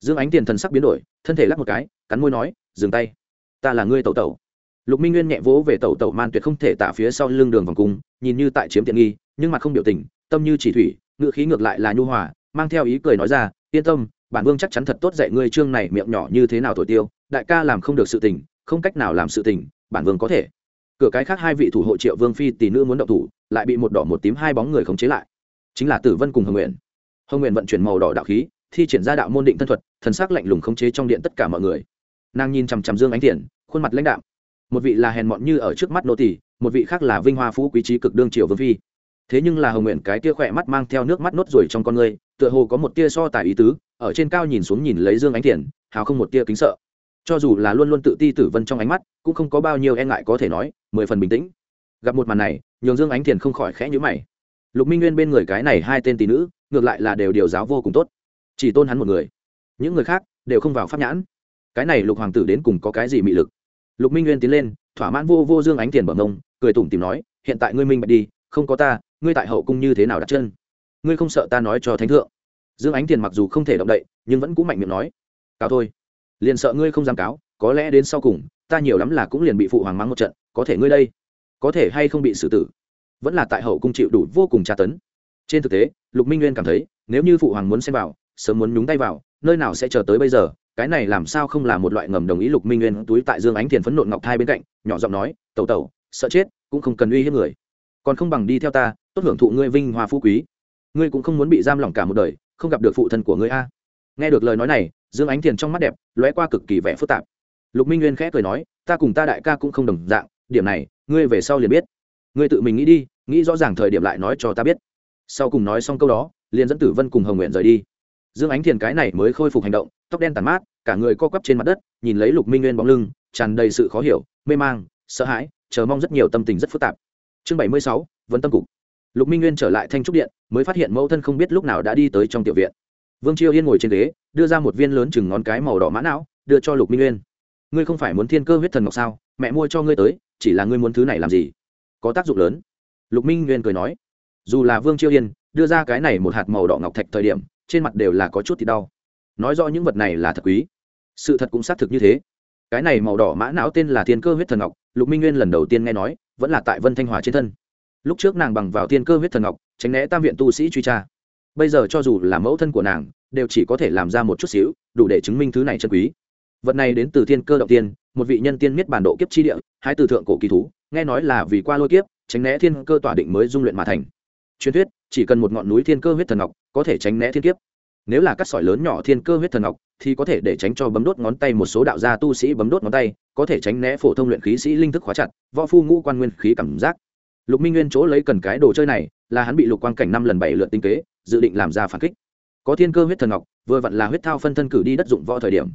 S1: Dương ánh tiền thần sắc biến đổi, thân thể lắc một cái, cắn môi nói, dừng tay. Ta là ngươi tẩu tẩu lục minh nguyên nhẹ vỗ về tẩu tẩu man tuyệt không thể tả phía sau lưng đường vòng cung, nhìn như tại chiếm tiện nghi, nhưng mặt không biểu tình, tâm như chỉ thủy ngự khí ngược lại là nhu hòa, mang theo ý cười nói ra, yên tâm, bản vương chắc chắn thật tốt dạy ngươi chương này miệng nhỏ như thế nào thổi tiêu, đại ca làm không được sự tình, không cách nào làm sự tình, bản vương có thể. Cửa cái khác hai vị thủ hộ triệu vương phi tỷ nữ muốn động thủ, lại bị một đỏ một tím hai bóng người khống chế lại. Chính là tử vân cùng hồng nguyện. Hồng nguyện vận chuyển màu đỏ đạo khí, thi triển ra đạo môn định thân thuật, thần sắc lạnh lùng khống chế trong điện tất cả mọi người. Nàng nhìn chằm chằm dương ánh thiện, khuôn mặt lãnh đạm một vị là hèn mọn như ở trước mắt nô tỷ một vị khác là vinh hoa phú quý trí cực đương triều vương phi. Thế nhưng là hồng nguyện cái tia khỏe mắt mang theo nước mắt nốt ruồi trong con người tựa hồ có một tia so tài ý tứ ở trên cao nhìn xuống nhìn lấy dương ánh Thiền, hào không một tia kính sợ. Cho dù là luôn luôn tự ti tử vân trong ánh mắt cũng không có bao nhiêu e ngại có thể nói mười phần bình tĩnh. Gặp một màn này nhường dương ánh thiền không khỏi khẽ nhữ mày. Lục minh nguyên bên người cái này hai tên tỷ nữ ngược lại là đều điều giáo vô cùng tốt. Chỉ tôn hắn một người. Những người khác đều không vào pháp nhãn. Cái này lục hoàng tử đến cùng có cái gì mị lực? Lục minh nguyên tiến lên, thỏa mãn vô vô dương ánh Tiền bẩm ông cười tủm tìm nói, hiện tại ngươi minh bạch đi, không có ta, ngươi tại hậu cung như thế nào đặt chân? Ngươi không sợ ta nói cho thánh thượng? Dương ánh Tiền mặc dù không thể động đậy, nhưng vẫn cũng mạnh miệng nói, cáo thôi, liền sợ ngươi không dám cáo, có lẽ đến sau cùng, ta nhiều lắm là cũng liền bị phụ hoàng mắng một trận, có thể ngươi đây, có thể hay không bị xử tử? Vẫn là tại hậu cung chịu đủ vô cùng tra tấn. Trên thực tế, lục minh nguyên cảm thấy, nếu như phụ hoàng muốn xem vào, sớm muốn nhúng tay vào, nơi nào sẽ chờ tới bây giờ? Cái này làm sao không là một loại ngầm đồng ý lục minh nguyên túi tại dương ánh thiền phấn nộn ngọc thai bên cạnh, nhỏ giọng nói, tẩu tẩu, sợ chết, cũng không cần uy hiếp người. Còn không bằng đi theo ta, tốt hưởng thụ ngươi vinh hoa phú quý. Ngươi cũng không muốn bị giam lỏng cả một đời, không gặp được phụ thân của ngươi a. Nghe được lời nói này, dương ánh thiền trong mắt đẹp, lóe qua cực kỳ vẻ phức tạp. Lục minh nguyên khẽ cười nói, ta cùng ta đại ca cũng không đồng dạng, điểm này, ngươi về sau liền biết. Ngươi tự mình nghĩ đi, nghĩ rõ ràng thời điểm lại nói cho ta biết. Sau cùng nói xong câu đó, liền dẫn tử vân cùng hồng nguyện rời đi. Dương ánh thiền cái này mới khôi phục hành động tóc đen tàn mát, cả người co quắp trên mặt đất, nhìn lấy lục minh nguyên bóng lưng, tràn đầy sự khó hiểu, mê mang, sợ hãi, chờ mong rất nhiều tâm tình rất phức tạp. Chương bảy mươi sáu vấn tâm cục. Lục minh nguyên trở lại thanh trúc điện, mới phát hiện mẫu thân không biết lúc nào đã đi tới trong tiểu viện. Vương chiêu yên ngồi trên ghế, đưa ra một viên lớn chừng ngón cái màu đỏ mã não, đưa cho lục minh nguyên. Ngươi không phải muốn thiên cơ huyết thần ngọc sao? Mẹ mua cho ngươi tới, chỉ là ngươi muốn thứ này làm gì? Có tác dụng lớn. Lục minh nguyên cười nói. Dù là vương chiêu yên đưa ra cái này một hạt màu đỏ ngọc thạch thời điểm, trên mặt đều là có chút thì đau nói rõ những vật này là thật quý. Sự thật cũng xác thực như thế. Cái này màu đỏ mã não tên là thiên cơ huyết thần ngọc, lục minh nguyên lần đầu tiên nghe nói, vẫn là tại vân thanh hòa trên thân. Lúc trước nàng bằng vào thiên cơ huyết thần ngọc, tránh né tam viện tu sĩ truy tra. Bây giờ cho dù là mẫu thân của nàng, đều chỉ có thể làm ra một chút xíu, đủ để chứng minh thứ này chân quý. Vật này đến từ thiên cơ động tiên, một vị nhân tiên miết bản độ kiếp chi địa hai từ thượng cổ kỳ thú, nghe nói là vì qua lôi kiếp, tránh né thiên cơ tỏa định mới dung luyện mà thành. Truyền thuyết, chỉ cần một ngọn núi thiên cơ huyết thần ngọc, có thể tránh né thiên kiếp nếu là cắt sỏi lớn nhỏ thiên cơ huyết thần ngọc, thì có thể để tránh cho bấm đốt ngón tay một số đạo gia tu sĩ bấm đốt ngón tay, có thể tránh né phổ thông luyện khí sĩ linh thức khóa chặt, võ phu ngũ quan nguyên khí cảm giác. Lục minh nguyên chỗ lấy cần cái đồ chơi này, là hắn bị lục quan cảnh năm lần bảy lượt tinh kế, dự định làm ra phản kích. Có thiên cơ huyết thần ngọc, vừa vặn là huyết thao phân thân cử đi đất dụng võ thời điểm.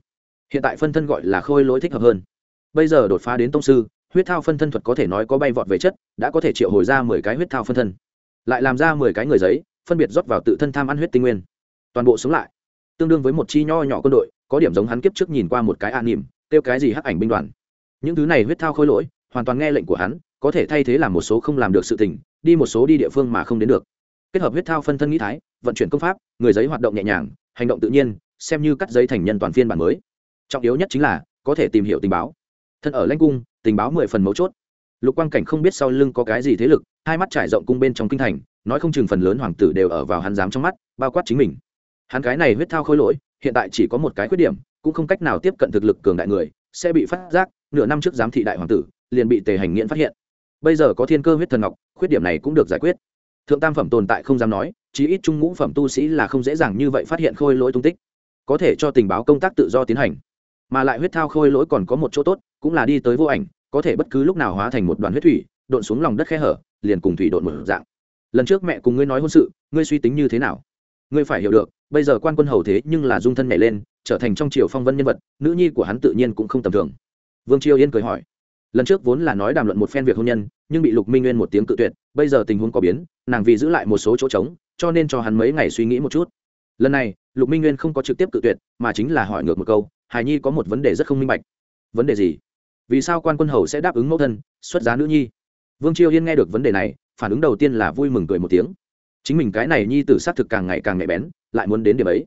S1: Hiện tại phân thân gọi là khôi lỗi thích hợp hơn. Bây giờ đột phá đến tông sư, huyết thao phân thân thuật có thể nói có bay vọt về chất, đã có thể triệu hồi ra mười cái huyết thao phân thân. Lại làm ra mười cái người giấy, phân biệt rót vào tự thân tham ăn huyết tinh nguyên toàn bộ sống lại. Tương đương với một chi nho nhỏ quân đội, có điểm giống hắn kiếp trước nhìn qua một cái an nỉm tiêu cái gì hắc ảnh binh đoàn. Những thứ này huyết thao khôi lỗi, hoàn toàn nghe lệnh của hắn, có thể thay thế làm một số không làm được sự tình, đi một số đi địa phương mà không đến được. Kết hợp huyết thao phân thân nghĩ thái, vận chuyển công pháp, người giấy hoạt động nhẹ nhàng, hành động tự nhiên, xem như cắt giấy thành nhân toàn phiên bản mới. Trọng yếu nhất chính là, có thể tìm hiểu tình báo. Thân ở lãnh cung, tình báo mười phần mấu chốt. Lục quang cảnh không biết sau lưng có cái gì thế lực, hai mắt trải rộng cung bên trong kinh thành, nói không chừng phần lớn hoàng tử đều ở vào hắn dám trong mắt, bao quát chính mình hắn cái này huyết thao khôi lỗi, hiện tại chỉ có một cái khuyết điểm, cũng không cách nào tiếp cận thực lực cường đại người, sẽ bị phát giác, nửa năm trước giám thị đại hoàng tử, liền bị tề hành nghiễn phát hiện. Bây giờ có thiên cơ huyết thần ngọc, khuyết điểm này cũng được giải quyết. Thượng tam phẩm tồn tại không dám nói, chí ít trung ngũ phẩm tu sĩ là không dễ dàng như vậy phát hiện khôi lỗi tung tích. Có thể cho tình báo công tác tự do tiến hành. Mà lại huyết thao khôi lỗi còn có một chỗ tốt, cũng là đi tới vô ảnh, có thể bất cứ lúc nào hóa thành một đoàn huyết thủy, độn xuống lòng đất khe hở, liền cùng thủy độn một dạng. Lần trước mẹ cùng ngươi nói hôn sự, ngươi suy tính như thế nào? Ngươi phải hiểu được bây giờ quan quân hầu thế nhưng là dung thân nhảy lên, trở thành trong triều phong vân nhân vật, nữ nhi của hắn tự nhiên cũng không tầm thường. Vương triều yên cười hỏi, lần trước vốn là nói đàm luận một phen việc hôn nhân, nhưng bị lục minh nguyên một tiếng cự tuyệt, bây giờ tình huống có biến, nàng vì giữ lại một số chỗ trống, cho nên cho hắn mấy ngày suy nghĩ một chút. Lần này, lục minh nguyên không có trực tiếp cự tuyệt, mà chính là hỏi ngược một câu hài nhi có một vấn đề rất không minh bạch. Vấn đề gì? Vì sao quan quân hầu sẽ đáp ứng mẫu thân, xuất giá nữ nhi? Vương triều yên nghe được vấn đề này, phản ứng đầu tiên là vui mừng cười một tiếng chính mình cái này nhi tử xác thực càng ngày càng nhạy bén, lại muốn đến điểm ấy.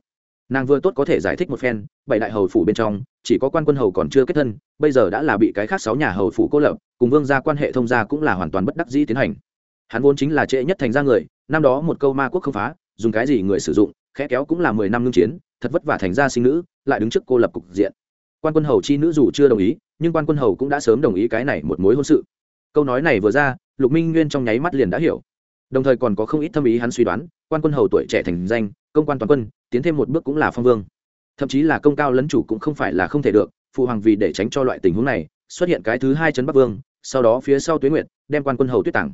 S1: Nàng vừa tốt có thể giải thích một phen, bảy đại hầu phủ bên trong, chỉ có quan quân hầu còn chưa kết thân, bây giờ đã là bị cái khác sáu nhà hầu phủ cô lập, cùng vương gia quan hệ thông gia cũng là hoàn toàn bất đắc dĩ tiến hành. Hắn vốn chính là trễ nhất thành ra người, năm đó một câu ma quốc không phá, dùng cái gì người sử dụng, khẽ kéo cũng là mười năm ngưng chiến, thật vất vả thành ra sinh nữ, lại đứng trước cô lập cục diện. Quan quân hầu chi nữ dù chưa đồng ý, nhưng quan quân hầu cũng đã sớm đồng ý cái này một mối hôn sự. Câu nói này vừa ra, lục minh nguyên trong nháy mắt liền đã hiểu đồng thời còn có không ít thâm ý hắn suy đoán, quan quân hầu tuổi trẻ thành danh, công quan toàn quân, tiến thêm một bước cũng là phong vương. Thậm chí là công cao lấn chủ cũng không phải là không thể được, phụ hoàng vì để tránh cho loại tình huống này, xuất hiện cái thứ hai trấn bắc vương, sau đó phía sau tuyến nguyện đem quan quân hầu tuyết tặng.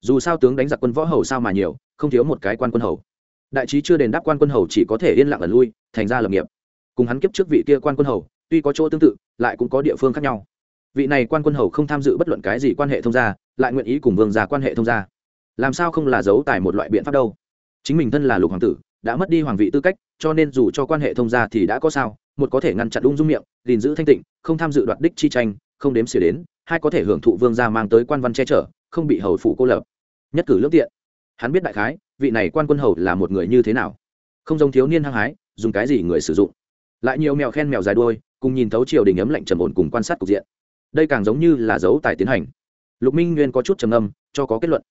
S1: Dù sao tướng đánh giặc quân võ hầu sao mà nhiều, không thiếu một cái quan quân hầu. Đại trí chưa đền đáp quan quân hầu chỉ có thể yên lặng ẩn lui, thành ra lập nghiệp. Cùng hắn kiếp trước vị kia quan quân hầu, tuy có chỗ tương tự, lại cũng có địa phương khác nhau. Vị này quan quân hầu không tham dự bất luận cái gì quan hệ thông gia, lại nguyện ý cùng vương gia quan hệ thông gia làm sao không là giấu tài một loại biện pháp đâu? Chính mình thân là lục hoàng tử, đã mất đi hoàng vị tư cách, cho nên dù cho quan hệ thông gia thì đã có sao, một có thể ngăn chặn ung dung miệng, gìn giữ thanh tịnh, không tham dự đoạt đích chi tranh, không đếm xỉa đến, hai có thể hưởng thụ vương gia mang tới quan văn che chở, không bị hầu phủ cô lập. Nhất cử lương tiện. Hắn biết đại khái, vị này quan quân hầu là một người như thế nào. Không giống thiếu niên hăng hái, dùng cái gì người sử dụng. Lại nhiều mèo khen mèo dài đuôi, cùng nhìn thấu triều đình ấm lạnh trầm ổn cùng quan sát cục diện. Đây càng giống như là dấu tài tiến hành. Lục minh nguyên có chút trầm âm cho có kết luận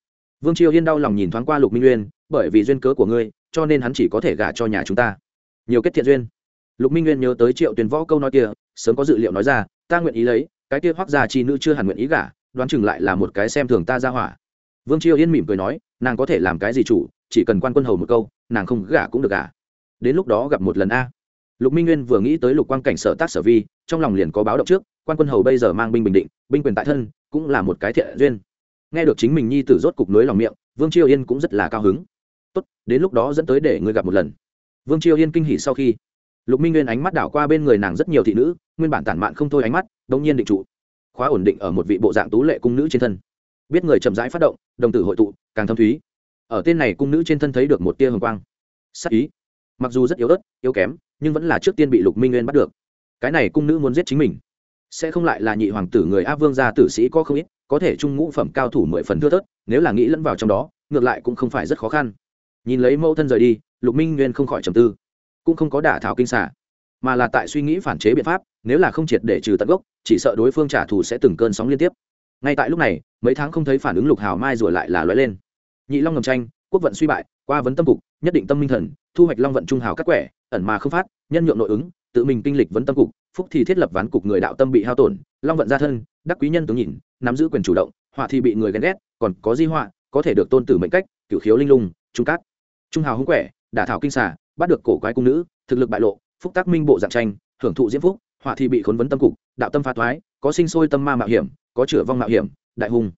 S1: vương triều yên đau lòng nhìn thoáng qua lục minh nguyên bởi vì duyên cớ của ngươi, cho nên hắn chỉ có thể gả cho nhà chúng ta. Nhiều kết thiện duyên. Lục minh nguyên nhớ tới triệu tuyền võ câu nói kia, sớm có dự liệu nói ra, ta nguyện ý lấy, cái kia hoác gia chi nữ chưa hẳn nguyện ý gả, đoán chừng lại là một cái xem thường ta ra hỏa. Vương triều yên mỉm cười nói, nàng có thể làm cái gì chủ, chỉ cần quan quân hầu một câu, nàng không gả cũng được gả đến lúc đó gặp một lần a. Lục minh nguyên vừa nghĩ tới lục quan cảnh sở tác sở vi, trong lòng liền có báo động trước, quan quân hầu bây giờ mang binh bình định, binh quyền tại thân, cũng là một cái thiện duyên nghe được chính mình nhi tử rốt cục nối lòng miệng, vương triều yên cũng rất là cao hứng. Tốt, đến lúc đó dẫn tới để ngươi gặp một lần. Vương triều yên kinh hỉ sau khi, lục minh nguyên ánh mắt đảo qua bên người nàng rất nhiều thị nữ, nguyên bản tản mạn không thôi ánh mắt đông nhiên định trụ. Khóa ổn định ở một vị bộ dạng tú lệ cung nữ trên thân. Biết người chậm rãi phát động, đồng tử hội tụ, càng thâm thúy. Ở tên này cung nữ trên thân thấy được một tia hồng quang. Sắc ý. Mặc dù rất yếu ớt, yếu kém, nhưng vẫn là trước tiên bị lục minh nguyên bắt được. Cái này cung nữ muốn giết chính mình. Sẽ không lại là nhị hoàng tử người Á vương gia tử sĩ có không ít có thể trung ngũ phẩm cao thủ mười phần thưa thớt, nếu là nghĩ lẫn vào trong đó, ngược lại cũng không phải rất khó khăn. Nhìn lấy mẫu thân rời đi, lục minh nguyên không khỏi trầm tư. Cũng không có đả thảo kinh xả, mà là tại suy nghĩ phản chế biện pháp, nếu là không triệt để trừ tận gốc, chỉ sợ đối phương trả thù sẽ từng cơn sóng liên tiếp. Ngay tại lúc này, mấy tháng không thấy phản ứng lục hào mai rồi lại là lóe lên. Nhị long ngầm tranh, quốc vận suy bại, qua vấn tâm cục, nhất định tâm minh thần, thu hoạch long vận trung hào cắt quẻ, ẩn mà không phát, nhân nhượng nội ứng tự mình kinh lịch vấn tâm cục, phúc thì thiết lập ván cục người đạo tâm bị hao tổn, long vận gia thân, đắc quý nhân tướng nhìn, nắm giữ quyền chủ động, họa thì bị người ghen ghét, còn có di họa, có thể được tôn tử mệnh cách, cửu khiếu linh lung, trung cát. Trung hào hung quẻ, đả thảo kinh xà, bắt được cổ quái cung nữ, thực lực bại lộ, phúc tác minh bộ dạng tranh, hưởng thụ diễm phúc, họa thì bị khốn vấn tâm cục, đạo tâm pha thoái, có sinh sôi tâm ma mạo hiểm, có chữa vong mạo hiểm, đại hùng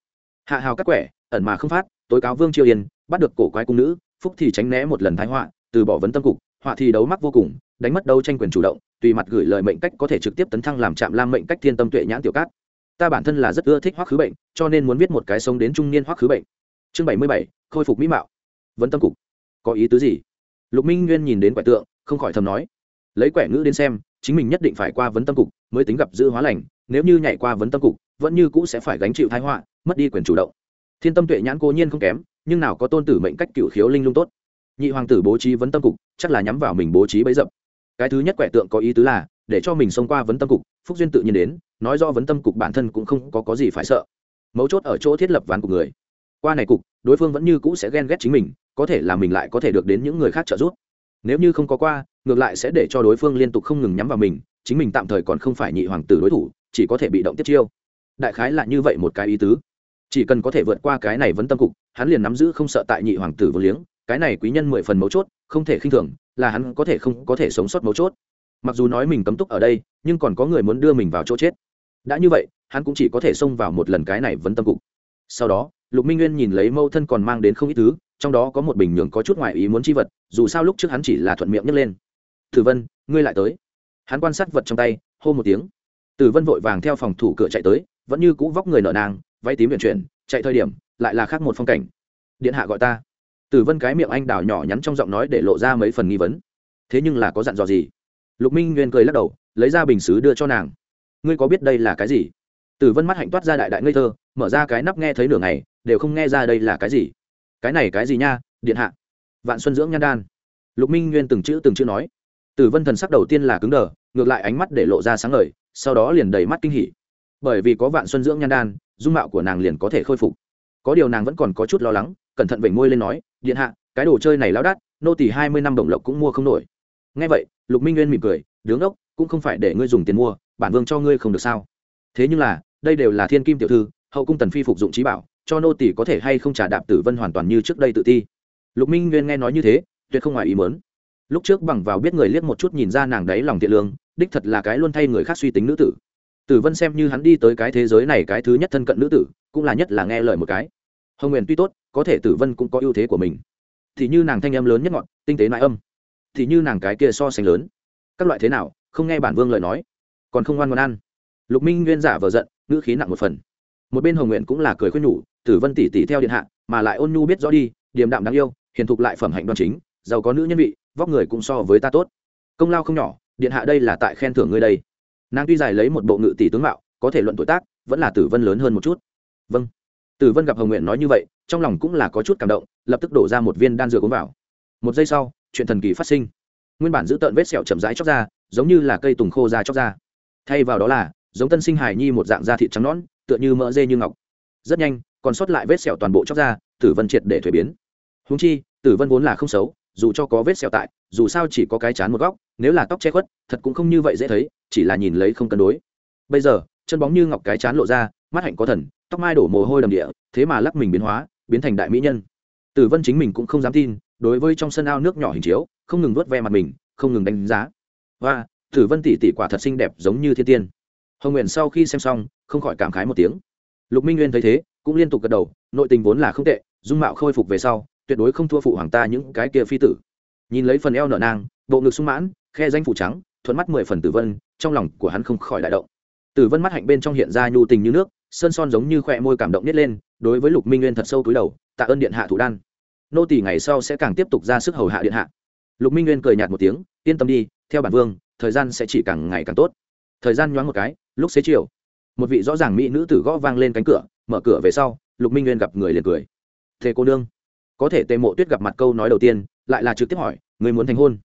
S1: hạ hào các quẻ, ẩn mà không phát, tối cáo vương triều yên, bắt được cổ quái cung nữ, phúc thì tránh né một lần thái họa, từ bỏ vấn tâm cục, họa thì đấu mắc vô cùng, đánh mất đấu tranh quyền chủ động tùy mặt gửi lời mệnh cách có thể trực tiếp tấn thăng làm trạm lam mệnh cách thiên tâm tuệ nhãn tiểu cát. Ta bản thân là rất ưa thích hoắc khứ bệnh, cho nên muốn viết một cái sống đến trung niên hoắc khứ bệnh. Chương bảy mươi bảy, khôi phục mỹ mạo. Vấn tâm cục. Có ý tứ gì? Lục minh nguyên nhìn đến quẻ tượng, không khỏi thầm nói. Lấy quẻ ngữ đến xem, chính mình nhất định phải qua vấn tâm cục mới tính gặp dư hóa lành, nếu như nhảy qua vấn tâm cục, vẫn như cũ sẽ phải gánh chịu thái họa, mất đi quyền chủ động. Thiên tâm tuệ nhãn cố nhiên không kém, nhưng nào có tôn tử mệnh cách cựu khiếu linh lung tốt. Nhị hoàng tử bố trí vấn tâm cục, chắc là nhắm vào mình bố trí bấy dập cái thứ nhất quẻ tượng có ý tứ là để cho mình xông qua vấn tâm cục phúc duyên tự nhiên đến nói do vấn tâm cục bản thân cũng không có, có gì phải sợ. Mấu chốt ở chỗ thiết lập ván cục người. Qua này cục đối phương vẫn như cũ sẽ ghen ghét chính mình có thể là mình lại có thể được đến những người khác trợ giúp. Nếu như không có qua ngược lại sẽ để cho đối phương liên tục không ngừng nhắm vào mình chính mình tạm thời còn không phải nhị hoàng tử đối thủ chỉ có thể bị động tiếp chiêu. Đại khái là như vậy một cái ý tứ. Chỉ cần có thể vượt qua cái này vấn tâm cục hắn liền nắm giữ không sợ tại nhị hoàng tử vô liếng cái này quý nhân mười phần mấu chốt, không thể khinh thường, là hắn có thể không có thể sống sót mấu chốt. Mặc dù nói mình cấm túc ở đây, nhưng còn có người muốn đưa mình vào chỗ chết. Đã như vậy, hắn cũng chỉ có thể xông vào một lần cái này vấn tâm cục. Sau đó, lục minh nguyên nhìn lấy mâu thân còn mang đến không ít thứ, trong đó có một bình nhường có chút ngoại ý muốn chi vật, dù sao lúc trước hắn chỉ là thuận miệng nhấc lên. Tử vân, ngươi lại tới. Hắn quan sát vật trong tay, hô một tiếng. Tử vân vội vàng theo phòng thủ cửa chạy tới, vẫn như cũ vóc người nở nang, váy tím viện chuyển, chạy thời điểm, lại là khác một phong cảnh. Điện hạ gọi ta tử vân cái miệng anh đào nhỏ nhắn trong giọng nói để lộ ra mấy phần nghi vấn. Thế nhưng là có dặn dò gì? Lục minh nguyên cười lắc đầu, lấy ra bình xứ đưa cho nàng. Ngươi có biết đây là cái gì? Tử vân mắt hạnh toát ra đại đại ngây thơ, mở ra cái nắp nghe thấy nửa ngày, đều không nghe ra đây là cái gì. Cái này cái gì nha, điện hạ? Vạn xuân dưỡng nhan đan. Lục minh nguyên từng chữ từng chữ nói. Tử vân thần sắc đầu tiên là cứng đờ, ngược lại ánh mắt để lộ ra sáng ngời, sau đó liền đầy mắt kinh hỉ. Bởi vì có vạn xuân dưỡng nhan đan, dung mạo của nàng liền có thể khôi phục. Có điều nàng vẫn còn có chút lo lắng cẩn thận vểnh môi lên nói, điện hạ, cái đồ chơi này lao đắt, nô tỷ hai mươi năm đồng lộc cũng mua không nổi. Ngay vậy, lục minh nguyên mỉm cười, đứng ốc, cũng không phải để ngươi dùng tiền mua, bản vương cho ngươi không được sao? Thế nhưng là, đây đều là thiên kim tiểu thư, hậu cung tần phi phục dụng trí bảo, cho nô tỷ có thể hay không trả đạp tử vân hoàn toàn như trước đây tự ti. Lục minh nguyên nghe nói như thế, tuyệt không ngoài ý mớn lúc trước bằng vào biết người liếc một chút nhìn ra nàng đấy lòng thiện lương, đích thật là cái luôn thay người khác suy tính nữ tử. Tử vân xem như hắn đi tới cái thế giới này cái thứ nhất thân cận nữ tử, cũng là nhất là nghe lời một cái hồng nguyện tuy tốt có thể tử vân cũng có ưu thế của mình thì như nàng thanh âm lớn nhất ngọn tinh tế nại âm thì như nàng cái kia so sánh lớn các loại thế nào không nghe bản vương lời nói còn không ngoan ngoan ăn lục minh nguyên giả vờ giận ngữ khí nặng một phần một bên hồng nguyện cũng là cười khuyên nhủ tử vân tỷ tỷ theo điện hạ mà lại ôn nhu biết rõ đi điềm đạm đáng yêu hiền thục lại phẩm hạnh đoan chính giàu có nữ nhân vị vóc người cũng so với ta tốt công lao không nhỏ điện hạ đây là tại khen thưởng ngươi đây nàng tuy dài lấy một bộ ngự tỷ tướng mạo có thể luận tuổi tác vẫn là tử vân lớn hơn một chút vâng tử vân gặp hồng nguyện nói như vậy, trong lòng cũng là có chút cảm động, lập tức đổ ra một viên đan dược uống vào. Một giây sau, chuyện thần kỳ phát sinh. Nguyên bản giữ tợn vết sẹo chậm rãi chóc ra, giống như là cây tùng khô ra chóc ra. Thay vào đó là, giống tân sinh hải nhi một dạng da thịt trắng nõn, tựa như mỡ dê như ngọc. Rất nhanh, còn sót lại vết sẹo toàn bộ chóc ra, tử vân triệt để thuế biến. Húng chi, tử vân vốn là không xấu, dù cho có vết sẹo tại, dù sao chỉ có cái chán một góc, nếu là tóc che khuất, thật cũng không như vậy dễ thấy, chỉ là nhìn lấy không cân đối. Bây giờ, chân bóng như ngọc cái chán lộ ra, mắt hạnh có thần tóc mai đổ mồ hôi đầm địa, thế mà lắc mình biến hóa, biến thành đại mỹ nhân. Tử vân chính mình cũng không dám tin, đối với trong sân ao nước nhỏ hình chiếu, không ngừng vớt ve mặt mình, không ngừng đánh giá. Và tử vân tỷ tỷ quả thật xinh đẹp giống như thiên tiên. Hồng nguyện sau khi xem xong, không khỏi cảm khái một tiếng. Lục minh nguyên thấy thế, cũng liên tục gật đầu, nội tình vốn là không tệ, dung mạo khôi phục về sau, tuyệt đối không thua phụ hoàng ta những cái kia phi tử. Nhìn lấy phần eo nở nang, bộ ngực sung mãn, khe danh phủ trắng, thuận mắt mười phần tử vân, trong lòng của hắn không khỏi đại động. Tử vân mắt hạnh bên trong hiện ra nhu tình như nước sơn son giống như khoe môi cảm động nít lên, đối với lục minh nguyên thật sâu túi đầu, tạ ơn điện hạ thủ đan. Nô tỷ ngày sau sẽ càng tiếp tục ra sức hầu hạ điện hạ. Lục minh nguyên cười nhạt một tiếng, yên tâm đi, theo bản vương, thời gian sẽ chỉ càng ngày càng tốt. Thời gian nhoáng một cái, lúc xế chiều, một vị rõ ràng mỹ nữ tử gõ vang lên cánh cửa, mở cửa về sau, lục minh nguyên gặp người liền cười. Thế cô nương. Có thể tề mộ tuyết gặp mặt câu nói đầu tiên, lại là trực tiếp hỏi người muốn thành hôn?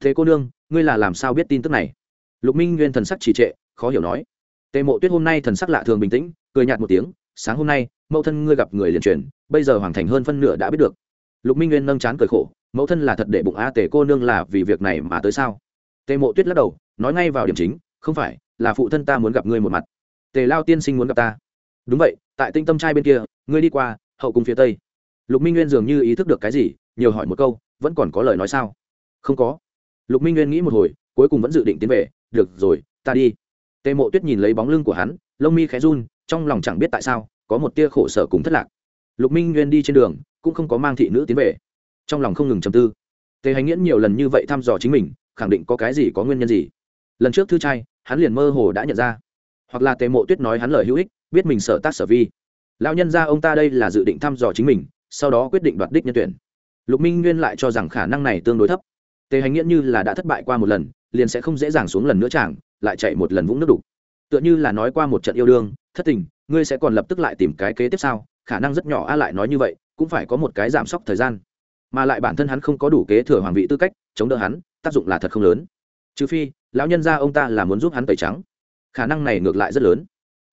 S1: Thế cô nương, ngươi là làm sao biết tin tức này? Lục minh nguyên thần sắc trì trệ, khó hiểu nói tề mộ tuyết hôm nay thần sắc lạ thường bình tĩnh, cười nhạt một tiếng, sáng hôm nay, mẫu thân ngươi gặp người liền truyền, bây giờ hoàng thành hơn phân nửa đã biết được. Lục minh nguyên nâng chán cười khổ, mẫu thân là thật để bụng a tề cô nương là vì việc này mà tới sao? Tề mộ tuyết lắc đầu, nói ngay vào điểm chính, không phải, là phụ thân ta muốn gặp ngươi một mặt. Tề lao tiên sinh muốn gặp ta. Đúng vậy, tại tinh tâm trai bên kia, ngươi đi qua, hậu cung phía tây. Lục minh nguyên dường như ý thức được cái gì, nhiều hỏi một câu, vẫn còn có lời nói sao? Không có. Lục minh nguyên nghĩ một hồi, cuối cùng vẫn dự định tiến về, được rồi, ta đi tề mộ tuyết nhìn lấy bóng lưng của hắn, lông mi khẽ run, trong lòng chẳng biết tại sao, có một tia khổ sở cùng thất lạc. Lục minh nguyên đi trên đường, cũng không có mang thị nữ tiến về. Trong lòng không ngừng chầm tư. Tề hành nghiễn nhiều lần như vậy thăm dò chính mình, khẳng định có cái gì có nguyên nhân gì. Lần trước thư trai, hắn liền mơ hồ đã nhận ra. Hoặc là tề mộ tuyết nói hắn lời hữu ích, biết mình sở tác sở vi. Lão nhân ra ông ta đây là dự định thăm dò chính mình, sau đó quyết định đoạt đích nhân tuyển. Lục minh nguyên lại cho rằng khả năng này tương đối thấp. Tề hành nghiễn như là đã thất bại qua một lần, liền sẽ không dễ dàng xuống lần nữa chẳng lại chạy một lần vũng nước đục. Tựa như là nói qua một trận yêu đương, thất tình, ngươi sẽ còn lập tức lại tìm cái kế tiếp sau khả năng rất nhỏ a lại nói như vậy, cũng phải có một cái giảm sốc thời gian. Mà lại bản thân hắn không có đủ kế thừa hoàng vị tư cách, chống đỡ hắn, tác dụng là thật không lớn. Trừ phi, lão nhân gia ông ta là muốn giúp hắn tẩy trắng. Khả năng này ngược lại rất lớn.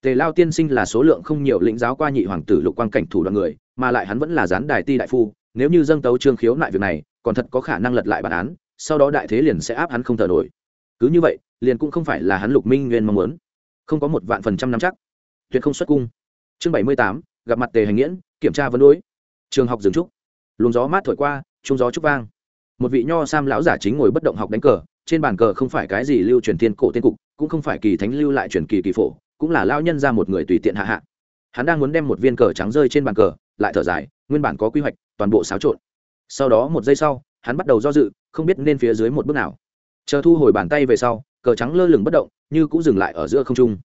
S1: Tề lao tiên sinh là số lượng không nhiều lĩnh giáo qua nhị hoàng tử lục quan cảnh thủ đoàn người, mà lại hắn vẫn là gián đài ti đại phu, nếu như dâng tấu trương khiếu lại việc này, còn thật có khả năng lật lại bản án, sau đó đại thế liền sẽ áp hắn không thở nổi. Cứ như vậy liền cũng không phải là hắn lục minh nguyên mong muốn. Không có một vạn phần trăm nắm chắc. Tuyệt không xuất cung. Chương bảy mươi tám, gặp mặt tề hành nghiễn, kiểm tra vấn đối. Trường học dừng trúc. Luồng gió mát thổi qua, trung gió trúc vang. Một vị nho sam lão giả chính ngồi bất động học đánh cờ, trên bàn cờ không phải cái gì lưu truyền thiên cổ tiên cục, cũng không phải kỳ thánh lưu lại truyền kỳ kỳ phổ, cũng là lao nhân ra một người tùy tiện hạ hạ. Hắn đang muốn đem một viên cờ trắng rơi trên bàn cờ, lại thở dài, nguyên bản có quy hoạch, toàn bộ xáo trộn. Sau đó một giây sau, hắn bắt đầu do dự, không biết nên phía dưới một bước nào chờ thu hồi bàn tay về sau, cờ trắng lơ lửng bất động, như cũng dừng lại ở giữa không trung.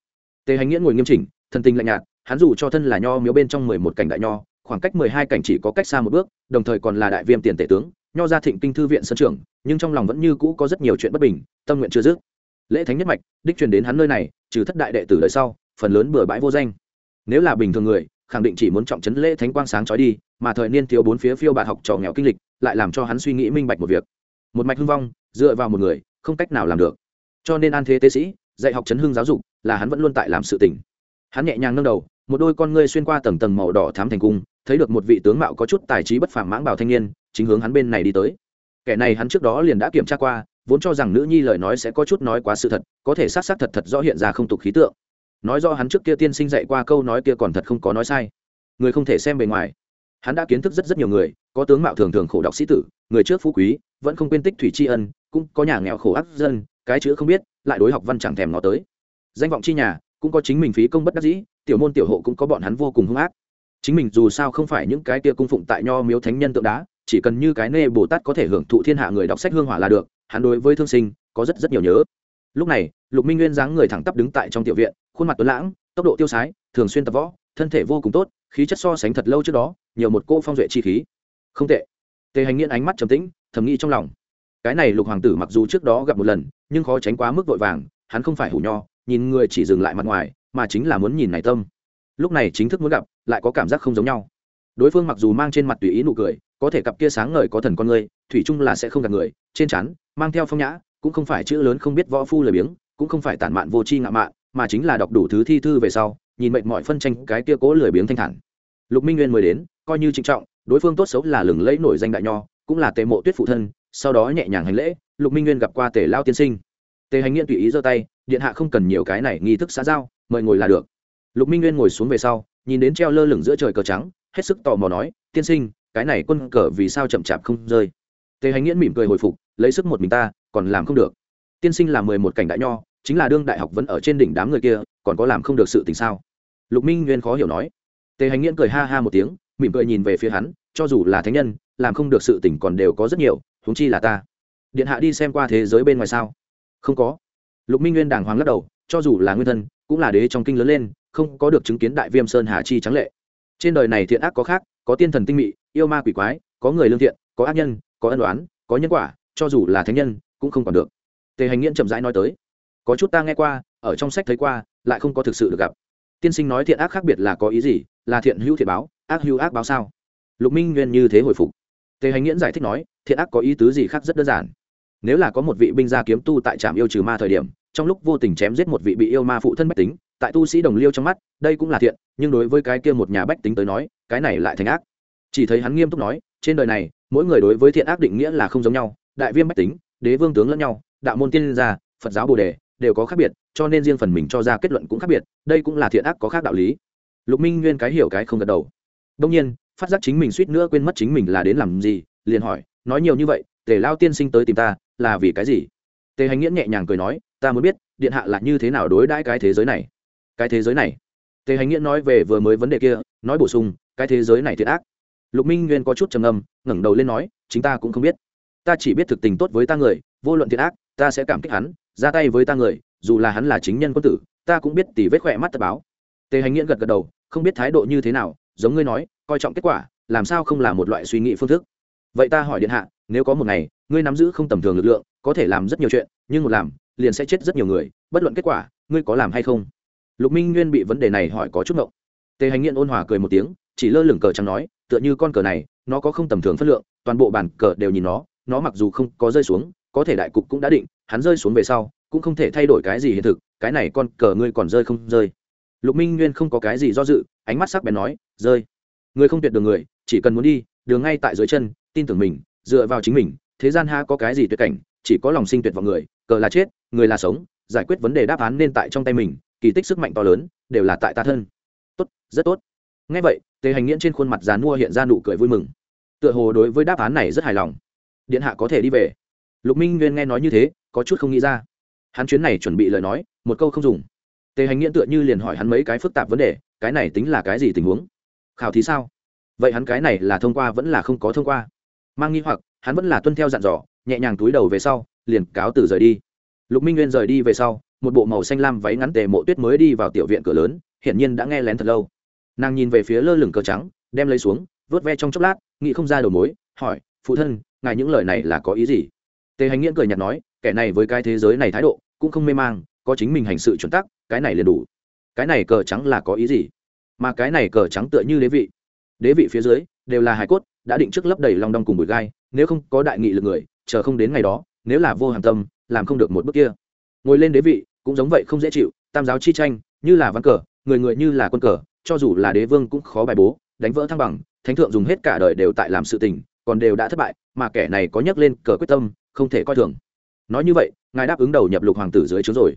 S1: Tề hành nghĩa ngồi nghiêm chỉnh thân tình lạnh nhạt, hắn dù cho thân là nho miếu bên trong mười một cảnh đại nho, khoảng cách mười hai cảnh chỉ có cách xa một bước, đồng thời còn là đại viêm tiền tể tướng, nho ra thịnh kinh thư viện sân trường nhưng trong lòng vẫn như cũ có rất nhiều chuyện bất bình, tâm nguyện chưa dứt. Lễ thánh nhất mạch, đích truyền đến hắn nơi này, trừ thất đại đệ tử đời sau, phần lớn bừa bãi vô danh. Nếu là bình thường người, khẳng định chỉ muốn trọng trấn lễ thánh quang sáng trói đi, mà thời niên thiếu bốn phía phiêu bạn học trò nghèo kinh lịch, lại làm cho hắn suy nghĩ minh bạch một việc. Một mạch hưng vong, dựa vào một người không cách nào làm được. Cho nên an thế tế sĩ, dạy học chấn hương giáo dục, là hắn vẫn luôn tại làm sự tỉnh hắn nhẹ nhàng nâng đầu, một đôi con ngươi xuyên qua tầng tầng màu đỏ thám thành cung, thấy được một vị tướng mạo có chút tài trí bất phàm mãng bảo thanh niên, chính hướng hắn bên này đi tới. Kẻ này hắn trước đó liền đã kiểm tra qua, vốn cho rằng nữ nhi lời nói sẽ có chút nói quá sự thật, có thể xác xác thật thật rõ hiện ra không tục khí tượng. Nói do hắn trước kia tiên sinh dạy qua câu nói kia còn thật không có nói sai. Người không thể xem bề ngoài hắn đã kiến thức rất rất nhiều người, có tướng mạo thường thường khổ đọc sĩ tử, người trước phú quý, vẫn không quên tích thủy tri ân, cũng có nhà nghèo khổ ác dân, cái chữ không biết, lại đối học văn chẳng thèm nó tới. Danh vọng chi nhà, cũng có chính mình phí công bất đắc dĩ, tiểu môn tiểu hộ cũng có bọn hắn vô cùng hung ác. Chính mình dù sao không phải những cái tia cung phụng tại nho miếu thánh nhân tượng đá, chỉ cần như cái nê bồ tát có thể hưởng thụ thiên hạ người đọc sách hương hỏa là được, hắn đối với thương sinh, có rất rất nhiều nhớ. Lúc này, lục minh nguyên dáng người thẳng tắp đứng tại trong tiểu viện, khuôn mặt tuấn lãng, tốc độ tiêu sái, thường xuyên tập võ thân thể vô cùng tốt, khí chất so sánh thật lâu trước đó, nhiều một cô phong duệ chi khí. Không tệ. Tề hành nghiện ánh mắt trầm tĩnh, thầm nghĩ trong lòng. Cái này lục hoàng tử mặc dù trước đó gặp một lần, nhưng khó tránh quá mức vội vàng, hắn không phải hủ nho, nhìn người chỉ dừng lại mặt ngoài, mà chính là muốn nhìn này tâm. Lúc này chính thức muốn gặp, lại có cảm giác không giống nhau. Đối phương mặc dù mang trên mặt tùy ý nụ cười, có thể cặp kia sáng ngời có thần con người, thủy chung là sẽ không gặp người, trên chắn mang theo phong nhã, cũng không phải chữ lớn không biết võ phu lời biếng, cũng không phải tản mạn vô tri ngạo mạn, mà chính là đọc đủ thứ thi thư về sau nhìn mệnh mọi phân tranh cái kia cố lười biếng thanh thản. Lục minh nguyên mới đến, coi như trịnh trọng, đối phương tốt xấu là lừng lẫy nổi danh đại nho, cũng là tề mộ tuyết phụ thân, sau đó nhẹ nhàng hành lễ, lục minh nguyên gặp qua tề lao tiên sinh. Tề hành nghiện tùy ý giơ tay, điện hạ không cần nhiều cái này nghi thức xã giao, mời ngồi là được. Lục minh nguyên ngồi xuống về sau, nhìn đến treo lơ lửng giữa trời cờ trắng, hết sức tò mò nói, tiên sinh, cái này quân cờ vì sao chậm chạp không rơi? Tề hành nghiễn mỉm cười hồi phục, lấy sức một mình ta, còn làm không được. Tiên sinh là mười một cảnh đại nho chính là đương đại học vẫn ở trên đỉnh đám người kia, còn có làm không được sự tình sao? Lục minh nguyên khó hiểu nói. Tề hành nghiễn cười ha ha một tiếng, mỉm cười nhìn về phía hắn, cho dù là thánh nhân, làm không được sự tình còn đều có rất nhiều, huống chi là ta. Điện hạ đi xem qua thế giới bên ngoài sao? Không có. Lục minh nguyên đàng hoàng lắc đầu, cho dù là nguyên thân, cũng là đế trong kinh lớn lên, không có được chứng kiến đại viêm sơn hà chi trắng lệ. Trên đời này thiện ác có khác, có tiên thần tinh mị, yêu ma quỷ quái, có người lương thiện, có ác nhân, có ân đoán có nhân quả, cho dù là thánh nhân, cũng không còn được. Tề hành nghiễn chậm rãi nói tới có chút ta nghe qua, ở trong sách thấy qua, lại không có thực sự được gặp. Tiên sinh nói thiện ác khác biệt là có ý gì? Là thiện hữu thiện báo, ác hữu ác báo sao? Lục minh nguyên như thế hồi phục. Tề hành nghiễn giải thích nói, thiện ác có ý tứ gì khác rất đơn giản. Nếu là có một vị binh gia kiếm tu tại trạm yêu trừ ma thời điểm, trong lúc vô tình chém giết một vị bị yêu ma phụ thân bách tính, tại tu sĩ đồng liêu trong mắt, đây cũng là thiện, nhưng đối với cái kia một nhà bách tính tới nói, cái này lại thành ác. Chỉ thấy hắn nghiêm túc nói, trên đời này, mỗi người đối với thiện ác định nghĩa là không giống nhau, đại viêm bách tính, đế vương tướng lẫn nhau, đạo môn tiên gia, phật giáo bồ đề đều có khác biệt, cho nên riêng phần mình cho ra kết luận cũng khác biệt, đây cũng là thiện ác có khác đạo lý. Lục minh nguyên cái hiểu cái không gật đầu. Đông nhiên, phát giác chính mình suýt nữa quên mất chính mình là đến làm gì, liền hỏi, nói nhiều như vậy, tề lao tiên sinh tới tìm ta, là vì cái gì? Tề hành nghĩa nhẹ nhàng cười nói, ta muốn biết, điện hạ là như thế nào đối đãi cái thế giới này? Cái thế giới này? Tề hành nghĩa nói về vừa mới vấn đề kia, nói bổ sung, cái thế giới này thiệt ác. Lục minh nguyên có chút trầm âm ngẩng đầu lên nói, chính ta cũng không biết. Ta chỉ biết thực tình tốt với ta người, vô luận thiệt ác, ta sẽ cảm kích hắn ra tay với ta người, dù là hắn là chính nhân quân tử, ta cũng biết tỷ vết khỏe mắt tật báo. Tề hành nghiễn gật gật đầu, không biết thái độ như thế nào, giống ngươi nói, coi trọng kết quả, làm sao không là một loại suy nghĩ phương thức. Vậy ta hỏi điện hạ, nếu có một ngày, ngươi nắm giữ không tầm thường lực lượng, có thể làm rất nhiều chuyện, nhưng một làm, liền sẽ chết rất nhiều người, bất luận kết quả, ngươi có làm hay không? Lục minh nguyên bị vấn đề này hỏi có chút ngộng. Tề hành nghiện ôn hòa cười một tiếng, chỉ lơ lửng cờ chẳng nói, tựa như con cờ này, nó có không tầm thường phất lượng, toàn bộ bản cờ đều nhìn nó nó mặc dù không có rơi xuống, có thể đại cục cũng đã định hắn rơi xuống về sau, cũng không thể thay đổi cái gì hiện thực, cái này con cờ ngươi còn rơi không rơi. Lục minh nguyên không có cái gì do dự, ánh mắt sắc bén nói, rơi. Người không tuyệt đường người, chỉ cần muốn đi, đường ngay tại dưới chân, tin tưởng mình, dựa vào chính mình, thế gian ha có cái gì tuyệt cảnh, chỉ có lòng sinh tuyệt vào người, cờ là chết, người là sống, giải quyết vấn đề đáp án nên tại trong tay mình, kỳ tích sức mạnh to lớn, đều là tại ta thân. Tốt, rất tốt. Ngay vậy, tề hành nghiễn trên khuôn mặt dán mua hiện ra nụ cười vui mừng. Tựa hồ đối với đáp án này rất hài lòng. Điện hạ có thể đi về. Lục minh nguyên nghe nói như thế có chút không nghĩ ra. Hắn chuyến này chuẩn bị lời nói, một câu không dùng. Tề hành nghiện tựa như liền hỏi hắn mấy cái phức tạp vấn đề, cái này tính là cái gì tình huống? Khảo thí sao? Vậy hắn cái này là thông qua vẫn là không có thông qua? Mang nghi hoặc, hắn vẫn là tuân theo dặn dò, nhẹ nhàng túi đầu về sau, liền cáo từ rời đi. Lục minh nguyên rời đi về sau, một bộ màu xanh lam váy ngắn tề mộ tuyết mới đi vào tiểu viện cửa lớn, hiển nhiên đã nghe lén thật lâu. Nàng nhìn về phía lơ lửng cờ trắng, đem lấy xuống, vớt ve trong chốc lát, nghĩ không ra đầu mối, hỏi, phụ thân, ngài những lời này là có ý gì? Tề hành nghiễn cười nhạt nói kẻ này với cái thế giới này thái độ cũng không mê mang, có chính mình hành sự chuẩn tắc, cái này liền đủ. Cái này cờ trắng là có ý gì? Mà cái này cờ trắng tựa như đế vị. Đế vị phía dưới đều là hải cốt, đã định trước lấp đầy lòng đong cùng bụi gai, nếu không có đại nghị lực người, chờ không đến ngày đó, nếu là vô hàm tâm, làm không được một bước kia. Ngồi lên đế vị cũng giống vậy không dễ chịu, tam giáo chi tranh, như là văn cờ, người người như là quân cờ, cho dù là đế vương cũng khó bài bố, đánh vỡ thăng bằng, thánh thượng dùng hết cả đời đều tại làm sự tình, còn đều đã thất bại, mà kẻ này có nhắc lên cờ quyết tâm, không thể coi thường nói như vậy, ngài đáp ứng đầu nhập lục hoàng tử dưới trướng rồi.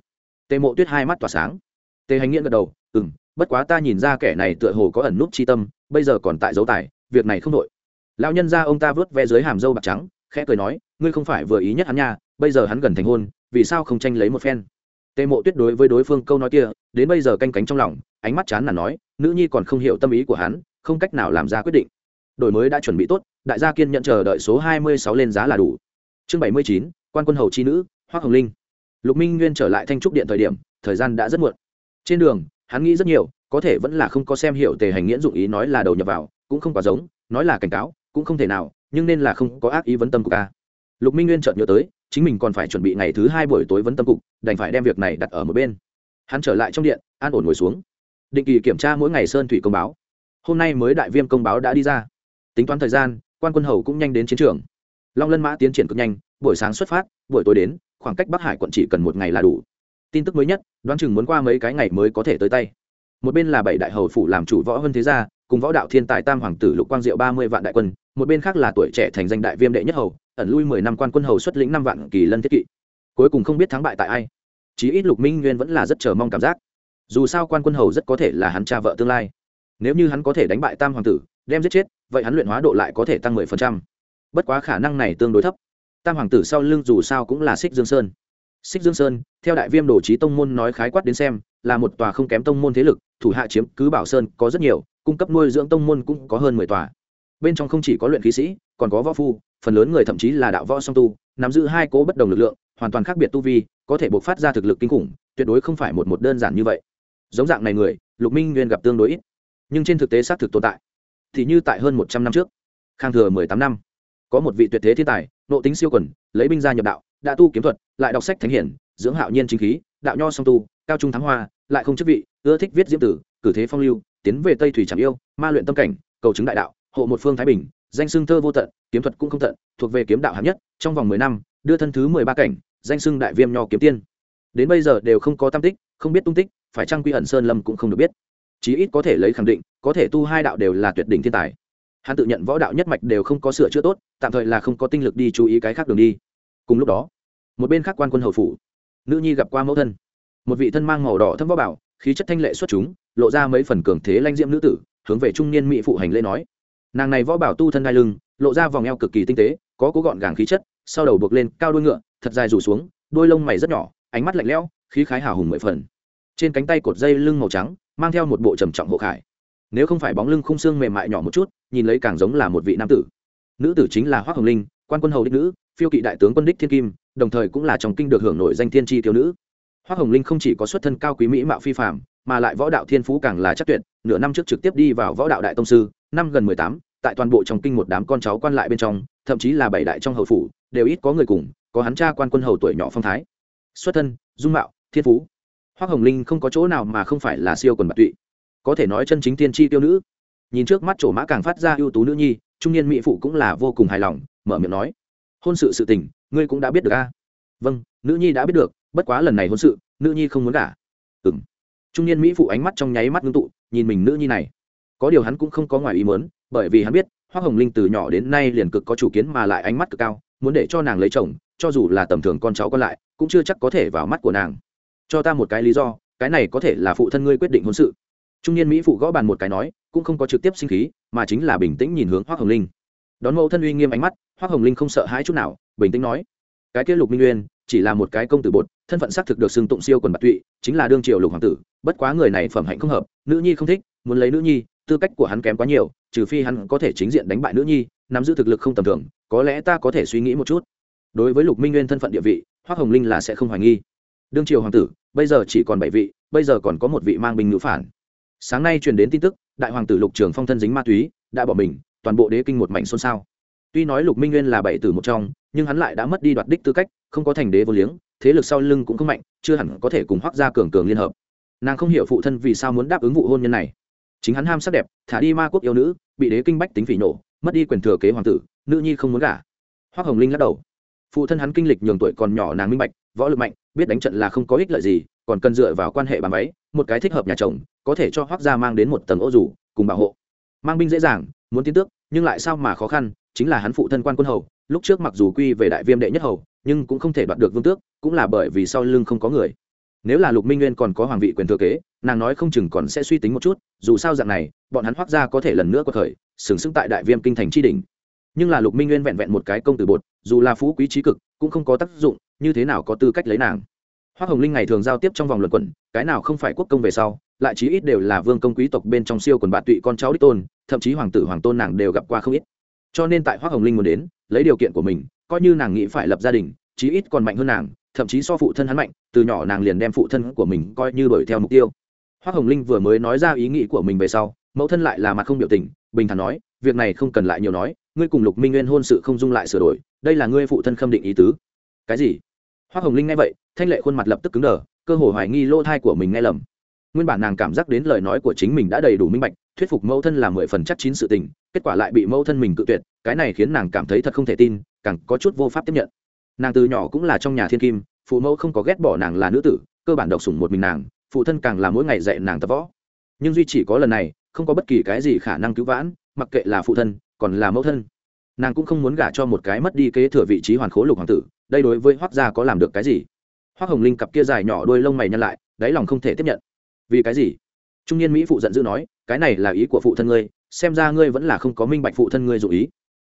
S1: Tề mộ tuyết hai mắt tỏa sáng. Tề hành nghiện gật đầu ừ m bất quá ta nhìn ra kẻ này tựa hồ có ẩn nút chi tâm, bây giờ còn tại dấu tài, việc này không đội lão nhân ra ông ta vớt ve dưới hàm dâu bạc trắng, khẽ cười nói, ngươi không phải vừa ý nhất hắn nha, bây giờ hắn gần thành hôn, vì sao không tranh lấy một phen? Tề mộ tuyết đối với đối phương câu nói kia, đến bây giờ canh cánh trong lòng, ánh mắt chán là nói, nữ nhi còn không hiểu tâm ý của hắn, không cách nào làm ra quyết định. Đổi mới đã chuẩn bị tốt, đại gia kiên nhận chờ đợi số hai mươi sáu lên giá là đủ. Chương bảy mươi chín quan quân hầu chi nữ hoác hồng linh. Lục minh nguyên trở lại thanh trúc điện thời điểm, thời gian đã rất muộn. Trên đường, hắn nghĩ rất nhiều, có thể vẫn là không có xem hiểu tề hành nghĩa dụng ý nói là đầu nhập vào, cũng không quá giống, nói là cảnh cáo, cũng không thể nào, nhưng nên là không có ác ý vấn tâm của ca lục minh nguyên chợt nhớ tới, chính mình còn phải chuẩn bị ngày thứ hai buổi tối vấn tâm cục, đành phải đem việc này đặt ở một bên. Hắn trở lại trong điện, an ổn ngồi xuống. Định kỳ kiểm tra mỗi ngày sơn thủy công báo. Hôm nay mới đại viêm công báo đã đi ra. Tính toán thời gian, quan quân hầu cũng nhanh đến chiến trường. Long lân mã tiến triển cực nhanh buổi sáng xuất phát, buổi tối đến, khoảng cách bắc hải quận chỉ cần một ngày là đủ. Tin tức mới nhất, đoán chừng muốn qua mấy cái ngày mới có thể tới tay. Một bên là bảy đại hầu phủ làm chủ võ hơn thế gia, cùng võ đạo thiên tài tam hoàng tử lục quang diệu ba mươi vạn đại quân, một bên khác là tuổi trẻ thành danh đại viêm đệ nhất hầu, ẩn lui mười năm quan quân hầu xuất lĩnh năm vạn kỳ lân thiết kỵ. Cuối cùng không biết thắng bại tại ai. Chí ít lục minh nguyên vẫn là rất chờ mong cảm giác. Dù sao quan quân hầu rất có thể là hắn cha vợ tương lai. Nếu như hắn có thể đánh bại tam hoàng tử, đem giết chết, vậy hắn luyện hóa độ lại có thể tăng mười phần trăm. Bất quá khả năng này tương đối thấp tam hoàng tử sau lưng dù sao cũng là xích dương sơn xích dương sơn theo đại viêm đồ trí tông môn nói khái quát đến xem là một tòa không kém tông môn thế lực thủ hạ chiếm cứ bảo sơn có rất nhiều cung cấp nuôi dưỡng tông môn cũng có hơn mười tòa bên trong không chỉ có luyện khí sĩ còn có võ phu phần lớn người thậm chí là đạo võ song tu nắm giữ hai cố bất đồng lực lượng hoàn toàn khác biệt tu vi có thể buộc phát ra thực lực kinh khủng tuyệt đối không phải một một đơn giản như vậy giống dạng này người lục minh nguyên gặp tương đối ít nhưng trên thực tế xác thực tồn tại thì như tại hơn một trăm năm trước khang thừa mười tám năm có một vị tuyệt thế thiên tài nộ tính siêu quần, lấy binh gia nhập đạo, đã tu kiếm thuật, lại đọc sách thánh hiển, dưỡng hạo nhiên chính khí, đạo nho song tu, cao trung thắng hoa, lại không chức vị, ưa thích viết diễm tử, cử thế phong lưu, tiến về tây thủy trạm yêu, ma luyện tâm cảnh, cầu chứng đại đạo, hộ một phương thái bình, danh xưng thơ vô tận, kiếm thuật cũng không tận, thuộc về kiếm đạo hạng nhất, trong vòng mười năm, đưa thân thứ mười ba cảnh, danh xưng đại viêm nho kiếm tiên. Đến bây giờ đều không có tam tích, không biết tung tích, phải chăng quy ẩn sơn lâm cũng không được biết. Chí ít có thể lấy khẳng định, có thể tu hai đạo đều là tuyệt đỉnh thiên tài hắn tự nhận võ đạo nhất mạch đều không có sửa chữa tốt, tạm thời là không có tinh lực đi chú ý cái khác đường đi. Cùng lúc đó, một bên khác quan quân hầu phủ, nữ nhi gặp qua mẫu thân. Một vị thân mang màu đỏ thâm võ bảo, khí chất thanh lệ xuất chúng, lộ ra mấy phần cường thế lanh diễm nữ tử, hướng về trung niên mỹ phụ hành lễ nói. Nàng này võ bảo tu thân đai lưng, lộ ra vòng eo cực kỳ tinh tế, có cố gọn gàng khí chất, sau đầu buộc lên cao đuôi ngựa, thật dài rủ xuống, đôi lông mày rất nhỏ, ánh mắt lạnh lẽo, khí khái hào hùng mười phần. Trên cánh tay cột dây lưng màu trắng, mang theo một bộ trầm trọng hộ khải nếu không phải bóng lưng khung xương mềm mại nhỏ một chút, nhìn lấy càng giống là một vị nam tử. Nữ tử chính là hoác hồng linh, quan quân hầu đích nữ, phiêu kỵ đại tướng quân đích thiên kim, đồng thời cũng là trong kinh được hưởng nổi danh thiên tri thiếu nữ. Hoác hồng linh không chỉ có xuất thân cao quý mỹ mạo phi phạm mà lại võ đạo thiên phú càng là chắc tuyệt, nửa năm trước trực tiếp đi vào võ đạo đại tông sư, năm gần mười tám, tại toàn bộ trong kinh một đám con cháu quan lại bên trong, thậm chí là bảy đại trong hầu phủ, đều ít có người cùng, có hắn cha quan quân hầu tuổi nhỏ phong thái. Xuất thân, dung mạo, thiên phú. Hoác hồng linh không có chỗ nào mà không phải là siêu quần bạc tụy có thể nói chân chính tiên tri tiêu nữ. Nhìn trước mắt chỗ mã càng phát ra ưu tú nữ nhi, trung niên mỹ phụ cũng là vô cùng hài lòng, mở miệng nói, hôn sự sự tình, ngươi cũng đã biết được a? Vâng nữ nhi đã biết được, bất quá lần này hôn sự, nữ nhi không muốn cả ừ m trung niên mỹ phụ ánh mắt trong nháy mắt ngưng tụ, nhìn mình nữ nhi này. Có điều hắn cũng không có ngoài ý muốn, bởi vì hắn biết hoa hồng linh từ nhỏ đến nay liền cực có chủ kiến mà lại ánh mắt cực cao, muốn để cho nàng lấy chồng, cho dù là tầm thường con cháu còn lại, cũng chưa chắc có thể vào mắt của nàng. Cho ta một cái lý do, cái này có thể là phụ thân ngươi quyết định hôn sự trung niên mỹ phụ gõ bàn một cái nói, cũng không có trực tiếp sinh khí, mà chính là bình tĩnh nhìn hướng hoa hồng linh. Đón mẫu thân uy nghiêm ánh mắt hoa hồng linh không sợ hãi chút nào, bình tĩnh nói, cái kia lục minh nguyên, chỉ là một cái công tử bột, thân phận xác thực được xưng tụng siêu quần bạc tụy, chính là đương triều lục hoàng tử, bất quá người này phẩm hạnh không hợp, nữ nhi không thích, muốn lấy nữ nhi, tư cách của hắn kém quá nhiều, trừ phi hắn có thể chính diện đánh bại nữ nhi, nắm giữ thực lực không tầm thường, có lẽ ta có thể suy nghĩ một chút. Đối với lục minh nguyên thân phận địa vị, hoác hồng linh là sẽ không hoài nghi. Đương triều hoàng tử, bây giờ chỉ còn bảy vị, bây giờ còn có một vị mang binh ngữ phản sáng nay truyền đến tin tức, đại hoàng tử lục trường phong thân dính ma túy, đã bỏ mình, toàn bộ đế kinh một mảnh xôn xao. Tuy nói lục minh nguyên là bảy tử một trong, nhưng hắn lại đã mất đi đoạt đích tư cách, không có thành đế vô liếng, thế lực sau lưng cũng không mạnh, chưa hẳn có thể cùng hoác gia cường cường liên hợp. Nàng không hiểu phụ thân vì sao muốn đáp ứng vụ hôn nhân này. Chính hắn ham sắc đẹp, thả đi ma quốc yêu nữ, bị đế kinh bách tính phỉ nổ mất đi quyền thừa kế hoàng tử, nữ nhi không muốn gả. Hoác hồng linh lắc đầu. Phụ thân hắn kinh lịch nhường tuổi còn nhỏ nàng minh bạch, võ lực mạnh, biết đánh trận là không có ích lợi gì, còn cần dựa vào quan hệ bàn váy, một cái thích hợp nhà chồng có thể cho hoác gia mang đến một tầng ô rủ cùng bảo hộ. Mang binh dễ dàng, muốn tiến tước, nhưng lại sao mà khó khăn, chính là hắn phụ thân quan quân hầu, lúc trước mặc dù quy về đại viêm đệ nhất hầu, nhưng cũng không thể đoạt được vương tước, cũng là bởi vì sau lưng không có người. Nếu là lục minh nguyên còn có hoàng vị quyền thừa kế, nàng nói không chừng còn sẽ suy tính một chút, dù sao dạng này, bọn hắn hoác ra có thể lần nữa có thời sừng sững tại đại viêm kinh thành tri đình nhưng là lục minh nguyên vẹn vẹn một cái công tử bột, dù là phú quý trí cực, cũng không có tác dụng, như thế nào có tư cách lấy nàng? Hoác hồng linh ngày thường giao tiếp trong vòng luận quẩn, cái nào không phải quốc công về sau lại chí ít đều là vương công quý tộc bên trong siêu quần bạn tụy con cháu đích tôn, thậm chí hoàng tử, hoàng tôn nàng đều gặp qua không ít. Cho nên tại hoa hồng linh muốn đến, lấy điều kiện của mình, coi như nàng nghĩ phải lập gia đình, chí ít còn mạnh hơn nàng, thậm chí so phụ thân hắn mạnh, từ nhỏ nàng liền đem phụ thân của mình coi như đuổi theo mục tiêu. Hoa hồng linh vừa mới nói ra ý nghĩ của mình về sau, mẫu thân lại là mặt không biểu tình, bình thản nói, việc này không cần lại nhiều nói, ngươi cùng lục minh nguyên hôn sự không dung lại sửa đổi, đây là ngươi phụ thân khâm định ý tứ. Cái gì? Hoa hồng linh nghe vậy, thanh lệ khuôn mặt lập tức cứng đờ, cơ hồ hoài nghi lỗ thai của mình nghe lầm nguyên bản nàng cảm giác đến lời nói của chính mình đã đầy đủ minh bạch, thuyết phục mẫu thân là mười phần chắc chín sự tình, kết quả lại bị mẫu thân mình cự tuyệt, cái này khiến nàng cảm thấy thật không thể tin, càng có chút vô pháp tiếp nhận. Nàng từ nhỏ cũng là trong nhà thiên kim, phụ mẫu không có ghét bỏ nàng là nữ tử, cơ bản độc sủng một mình nàng, phụ thân càng là mỗi ngày dạy nàng tập võ. Nhưng duy chỉ có lần này, không có bất kỳ cái gì khả năng cứu vãn, mặc kệ là phụ thân, còn là mẫu thân. Nàng cũng không muốn gả cho một cái mất đi kế thừa vị trí hoàn khố lục hoàng tử, đây đối với hoác gia có làm được cái gì? Hoác hồng linh cặp kia dài nhỏ đôi lông mày nhăn lại, đáy lòng không thể tiếp nhận vì cái gì? Trung niên mỹ phụ giận dữ nói, cái này là ý của phụ thân ngươi, xem ra ngươi vẫn là không có minh bạch phụ thân ngươi dụ ý.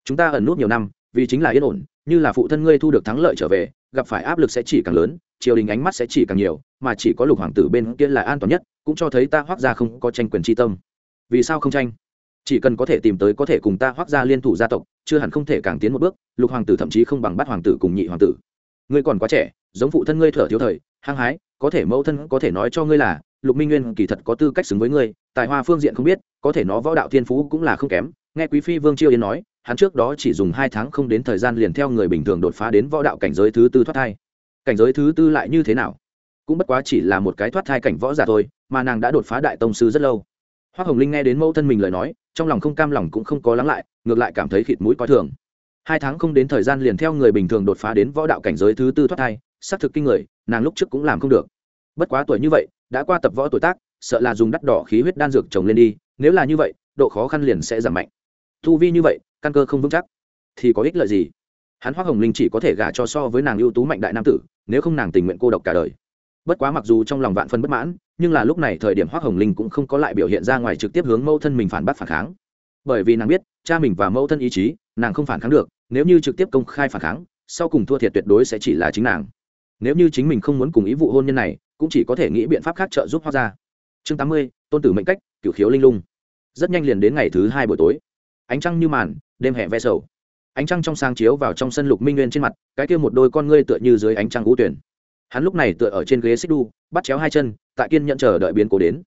S1: Chúng ta ẩn nút nhiều năm, vì chính là yên ổn, như là phụ thân ngươi thu được thắng lợi trở về, gặp phải áp lực sẽ chỉ càng lớn, triều đình ánh mắt sẽ chỉ càng nhiều, mà chỉ có lục hoàng tử bên kia là an toàn nhất, cũng cho thấy ta hoác ra không có tranh quyền tri tâm. Vì sao không tranh? Chỉ cần có thể tìm tới có thể cùng ta hoác ra liên thủ gia tộc, chưa hẳn không thể càng tiến một bước, lục hoàng tử thậm chí không bằng bắt hoàng tử cùng nhị hoàng tử. Ngươi còn quá trẻ, giống phụ thân ngươi thở thiếu thời, hăng hái, có thể mẫu thân có thể nói cho ngươi là lục minh nguyên kỳ thật có tư cách xứng với ngươi, tài hoa phương diện không biết, có thể nó võ đạo thiên phú cũng là không kém. Nghe quý phi vương chiêu yến nói, hắn trước đó chỉ dùng hai tháng không đến thời gian liền theo người bình thường đột phá đến võ đạo cảnh giới thứ tư thoát thai. Cảnh giới thứ tư lại như thế nào? Cũng bất quá chỉ là một cái thoát thai cảnh võ giả thôi, mà nàng đã đột phá đại tông sư rất lâu. Hoa hồng linh nghe đến mẫu thân mình lời nói, trong lòng không cam lòng cũng không có lắng lại, ngược lại cảm thấy khịt mũi coi thường. Hai tháng không đến thời gian liền theo người bình thường đột phá đến võ đạo cảnh giới thứ tư thoát thai, xác thực kinh người, nàng lúc trước cũng làm không được. Bất quá tuổi như vậy đã qua tập võ tuổi tác, sợ là dùng đắt đỏ khí huyết đan dược trồng lên đi, nếu là như vậy, độ khó khăn liền sẽ giảm mạnh. Thu vi như vậy, căn cơ không vững chắc, thì có ích lợi gì? Hắn hoác hồng linh chỉ có thể gả cho so với nàng ưu tú mạnh đại nam tử, nếu không nàng tình nguyện cô độc cả đời. Bất quá mặc dù trong lòng vạn phân bất mãn, nhưng là lúc này thời điểm hoác hồng linh cũng không có lại biểu hiện ra ngoài trực tiếp hướng mẫu thân mình phản bác phản kháng. Bởi vì nàng biết, cha mình và mẫu thân ý chí, nàng không phản kháng được, nếu như trực tiếp công khai phản kháng, sau cùng thua thiệt tuyệt đối sẽ chỉ là chính nàng. Nếu như chính mình không muốn cùng ý vụ hôn nhân này cũng chỉ có thể nghĩ biện pháp khác trợ giúp hoa ra chương tám mươi, tôn tử mệnh cách, cửu khiếu linh lung. Rất nhanh liền đến ngày thứ hai buổi tối. Ánh trăng như màn, đêm hẹ ve sầu. Ánh trăng trong sáng chiếu vào trong sân lục minh nguyên trên mặt, cái kia một đôi con ngươi tựa như dưới ánh trăng ngũ tuyển. Hắn lúc này tựa ở trên ghế xích đu, bắt chéo hai chân, tại kiên nhận chờ đợi biến cố đến.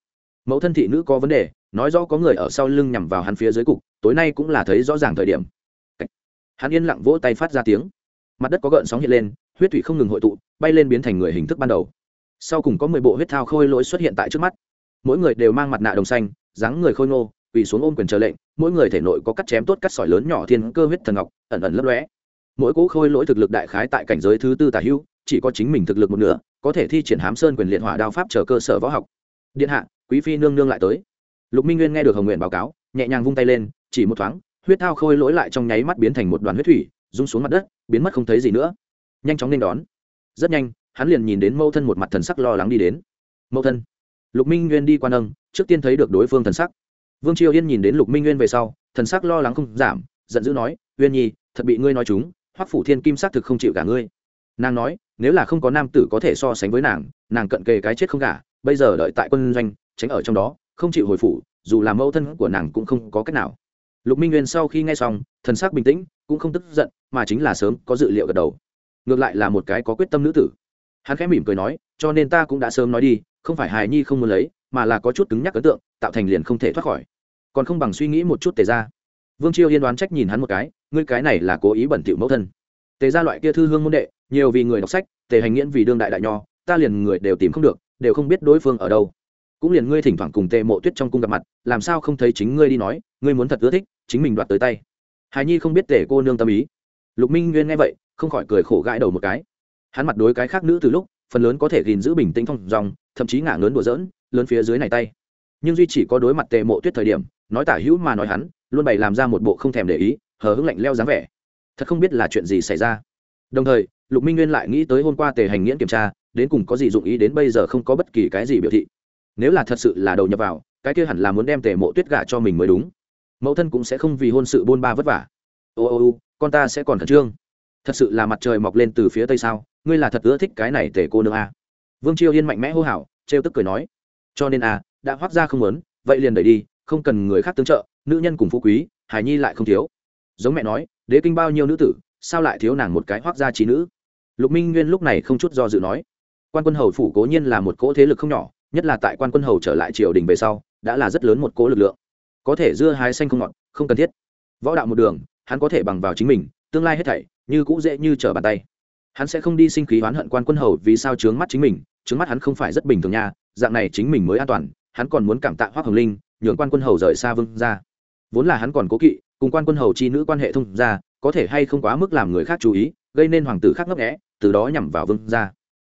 S1: Mẫu thân thị nữ có vấn đề, nói rõ có người ở sau lưng nhằm vào hắn phía dưới cục, tối nay cũng là thấy rõ ràng thời điểm. Hắn yên lặng vỗ tay phát ra tiếng. Mặt đất có gợn sóng hiện lên, huyết thủy không ngừng hội tụ, bay lên biến thành người hình thức ban đầu sau cùng có mười bộ huyết thao khôi lỗi xuất hiện tại trước mắt. Mỗi người đều mang mặt nạ đồng xanh, dáng người khôi ngô, quỳ xuống ôm quyền chờ lệnh, mỗi người thể nội có cắt chém tốt cắt sỏi lớn nhỏ thiên cơ huyết thần ngọc, ẩn ẩn lấp lóe. Mỗi cỗ khôi lỗi thực lực đại khái tại cảnh giới thứ tư tả hưu, chỉ có chính mình thực lực một nửa, có thể thi triển hám sơn quyền liệt hỏa đao pháp chờ cơ sở võ học. Điện hạ, quý phi nương nương lại tới. Lục minh nguyên nghe được hồng nguyện báo cáo, nhẹ nhàng vung tay lên, chỉ một thoáng, huyết thao khôi lỗi lại trong nháy mắt biến thành một đoàn huyết thủy, rung xuống mặt đất, biến mất không thấy gì nữa. Nhanh chóng nên đón. Rất nhanh hắn liền nhìn đến mâu thân một mặt thần sắc lo lắng đi đến. Mâu thân. Lục minh nguyên đi qua nâng, trước tiên thấy được đối phương thần sắc. Vương triều yên nhìn đến lục minh nguyên về sau, thần sắc lo lắng không giảm, giận dữ nói, uyên nhi, thật bị ngươi nói chúng, hoắc phủ thiên kim xác thực không chịu cả ngươi. Nàng nói, nếu là không có nam tử có thể so sánh với nàng nàng cận kề cái chết không cả bây giờ đợi tại quân doanh, tránh ở trong đó, không chịu hồi phủ, dù là mẫu thân của nàng cũng không có cách nào. Lục minh nguyên sau khi nghe xong, thần sắc bình tĩnh, cũng không tức giận, mà chính là sớm có dự liệu gật đầu. Ngược lại là một cái có quyết tâm nữ tử hắn khẽ mỉm cười nói, cho nên ta cũng đã sớm nói đi, không phải hài nhi không muốn lấy, mà là có chút cứng nhắc ấn tượng, tạo thành liền không thể thoát khỏi. Còn không bằng suy nghĩ một chút tề ra vương chiêu yên đoán trách nhìn hắn một cái, ngươi cái này là cố ý bẩn thỉu mẫu thân. Tề ra loại kia thư hương môn đệ, nhiều vì người đọc sách, tề hành nghiễn vì đương đại đại nho, ta liền người đều tìm không được, đều không biết đối phương ở đâu. Cũng liền ngươi thỉnh thoảng cùng tề mộ tuyết trong cung gặp mặt, làm sao không thấy chính ngươi đi nói, ngươi muốn thật ưa thích, chính mình đoạt tới tay. Hài nhi không biết tề cô nương tâm ý. Lục minh nguyên nghe vậy, không khỏi cười khổ gãi đầu một cái hắn mặt đối cái khác nữ từ lúc, phần lớn có thể gìn giữ bình tĩnh thong dòng, thậm chí ngả ngớn đùa dỡn lớn phía dưới này tay. Nhưng duy chỉ có đối mặt tề mộ tuyết thời điểm, nói tả hữu mà nói hắn, luôn bày làm ra một bộ không thèm để ý, hờ hững lạnh leo dáng vẻ. Thật không biết là chuyện gì xảy ra. Đồng thời, lục minh nguyên lại nghĩ tới hôm qua tề hành nghiễn kiểm tra, đến cùng có gì dụng ý đến bây giờ không có bất kỳ cái gì biểu thị. Nếu là thật sự là đầu nhập vào, cái kia hẳn là muốn đem tề mộ tuyết gả cho mình mới đúng. Mẫu thân cũng sẽ không vì hôn sự bôn ba vất vả. Ô ô ô, con ta sẽ còn khẩn trương. Thật sự là mặt trời mọc lên từ phía tây sao? Ngươi là thật ưa thích cái này tề cô nương a? Vương triều yên mạnh mẽ hô hào, trêu tức cười nói. Cho nên a, đã hoác ra không muốn, vậy liền đẩy đi, không cần người khác tương trợ, nữ nhân cùng phú quý hải nhi lại không thiếu. Giống mẹ nói, đế kinh bao nhiêu nữ tử, sao lại thiếu nàng một cái hoác gia trí nữ? Lục minh nguyên lúc này không chút do dự nói. Quan quân hầu phủ cố nhiên là một cỗ thế lực không nhỏ, nhất là tại quan quân hầu trở lại triều đình về sau, đã là rất lớn một cỗ lực lượng. Có thể dưa hái xanh không ngọt, không cần thiết. Võ đạo một đường, hắn có thể bằng vào chính mình, tương lai hết thảy, như cũ dễ như trở bàn tay hắn sẽ không đi sinh khí oán hận quan quân hầu vì sao trướng mắt chính mình trướng mắt hắn không phải rất bình thường nha, dạng này chính mình mới an toàn, hắn còn muốn cảm tạ hoác hồng linh, nhường quan quân hầu rời xa vương ra vốn là hắn còn cố kỵ, cùng quan quân hầu chi nữ quan hệ thông ra có thể hay không quá mức làm người khác chú ý, gây nên hoàng tử khác ngấp nghẽ từ đó nhằm vào vương gia.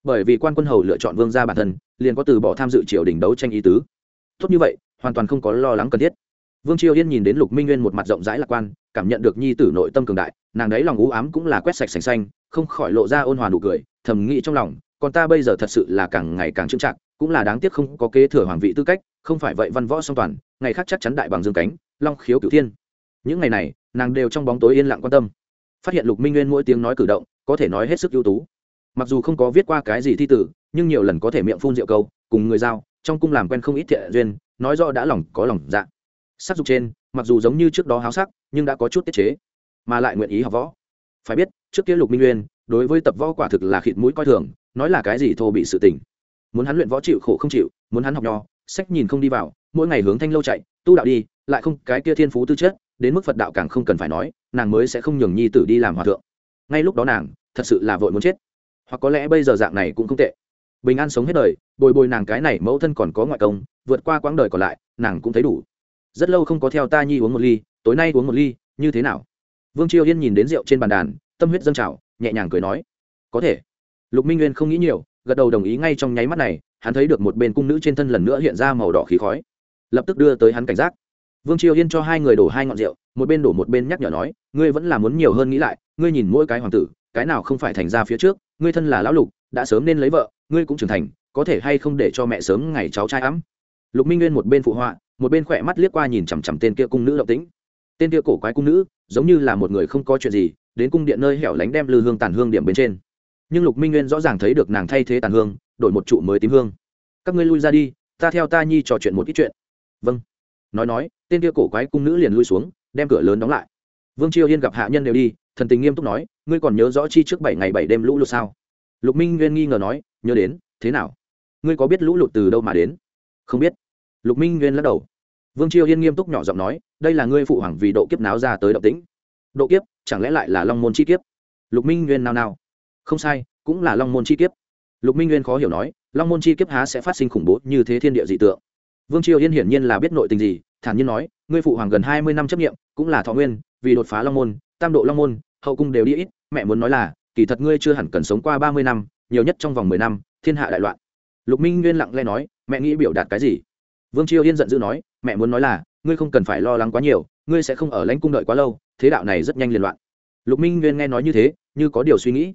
S1: Bởi vì quan quân hầu lựa chọn vương gia bản thân, liền có từ bỏ tham dự triều đình đấu tranh ý tứ. Tốt như vậy, hoàn toàn không có lo lắng cần thiết. Vương triều yên nhìn đến lục minh nguyên một mặt rộng rãi lạc quan, cảm nhận được nhi tử nội tâm cường đại, nàng đấy lòng ú ám cũng là quét sạch sành xanh không khỏi lộ ra ôn hòa nụ cười, thầm nghĩ trong lòng còn ta bây giờ thật sự là càng ngày càng trưng trạng cũng là đáng tiếc không có kế thừa hoàng vị tư cách, không phải vậy văn võ song toàn, ngày khác chắc chắn đại bằng dương cánh, long khiếu cửu thiên. Những ngày này, nàng đều trong bóng tối yên lặng quan tâm. Phát hiện lục minh nguyên mỗi tiếng nói cử động, có thể nói hết sức ưu tú. Mặc dù không có viết qua cái gì thi tử, nhưng nhiều lần có thể miệng phun rượu câu, cùng người giao, trong cung làm quen không ít thiện duyên, nói rõ đã lòng có lòng dạ. Sắc dục trên, mặc dù giống như trước đó háo sắc, nhưng đã có chút tiết chế, mà lại nguyện ý học võ phải biết, trước kia lục minh nguyên đối với tập võ quả thực là khịt mũi coi thường, nói là cái gì thô bị sự tình. Muốn hắn luyện võ chịu khổ không chịu, muốn hắn học nho, sách nhìn không đi vào, mỗi ngày hướng thanh lâu chạy, tu đạo đi, lại không cái kia thiên phú tư chất, đến mức phật đạo càng không cần phải nói, nàng mới sẽ không nhường nhi tử đi làm hòa thượng. Ngay lúc đó nàng, thật sự là vội muốn chết. Hoặc có lẽ bây giờ dạng này cũng không tệ. Bình an sống hết đời, bồi bồi nàng cái này mẫu thân còn có ngoại công, vượt qua quãng đời còn lại, nàng cũng thấy đủ. Rất lâu không có theo ta nhi uống một ly, tối nay uống một ly, như thế nào? Vương triều yên nhìn đến rượu trên bàn đàn, tâm huyết dâng trào, nhẹ nhàng cười nói, có thể. Lục minh nguyên không nghĩ nhiều, gật đầu đồng ý ngay trong nháy mắt này, hắn thấy được một bên cung nữ trên thân lần nữa hiện ra màu đỏ khí khói. Lập tức đưa tới hắn cảnh giác. Vương triều yên cho hai người đổ hai ngọn rượu, một bên đổ một bên nhắc nhở nói, ngươi vẫn là muốn nhiều hơn nghĩ lại, ngươi nhìn mỗi cái hoàng tử, cái nào không phải thành ra phía trước, ngươi thân là lão lục, đã sớm nên lấy vợ, ngươi cũng trưởng thành, có thể hay không để cho mẹ sớm ngày cháu trai ấm? Lục minh nguyên một bên phụ họa, một bên khỏe mắt liếc qua nhìn chằm chằm tên kia cung nữ động tĩnh tên kia cổ quái cung nữ, giống như là một người không có chuyện gì, đến cung điện nơi hẻo lánh đem lư hương tàn hương điểm bên trên. Nhưng lục minh nguyên rõ ràng thấy được nàng thay thế tàn hương, đổi một trụ mới tím hương. Các ngươi lui ra đi, ta theo ta nhi trò chuyện một ít chuyện. Vâng. Nói nói, tên kia cổ quái cung nữ liền lui xuống, đem cửa lớn đóng lại. Vương triều yên gặp hạ nhân đều đi, thần tình nghiêm túc nói, ngươi còn nhớ rõ chi trước bảy ngày bảy đêm lũ lụt sao? Lục minh nguyên nghi ngờ nói, nhớ đến, thế nào? Ngươi có biết lũ lụt từ đâu mà đến? Không biết. Lục minh nguyên lắc đầu vương triều yên nghiêm túc nhỏ giọng nói, đây là ngươi phụ hoàng vì độ kiếp náo ra tới động tĩnh. Độ kiếp? Chẳng lẽ lại là long môn chi kiếp? Lục minh nguyên nào nào không sai, cũng là long môn chi kiếp. Lục minh nguyên khó hiểu nói, long môn chi kiếp há sẽ phát sinh khủng bố như thế thiên địa dị tượng? Vương triều yên hiển nhiên là biết nội tình gì, thản nhiên nói, ngươi phụ hoàng gần hai mươi năm chấp nghiệm cũng là thọ nguyên, vì đột phá long môn, tam độ long môn, hậu cung đều đi ít, mẹ muốn nói là, kỳ thật ngươi chưa hẳn cần sống qua ba mươi năm, nhiều nhất trong vòng mười năm, thiên hạ đại loạn. Lục minh nguyên lặng lẽ nói, mẹ nghĩ biểu đạt cái gì? Vương triều yên giận dữ nói, mẹ muốn nói là, ngươi không cần phải lo lắng quá nhiều, ngươi sẽ không ở lãnh cung đợi quá lâu, thế đạo này rất nhanh liên loạn. Lục minh nguyên nghe nói như thế, như có điều suy nghĩ.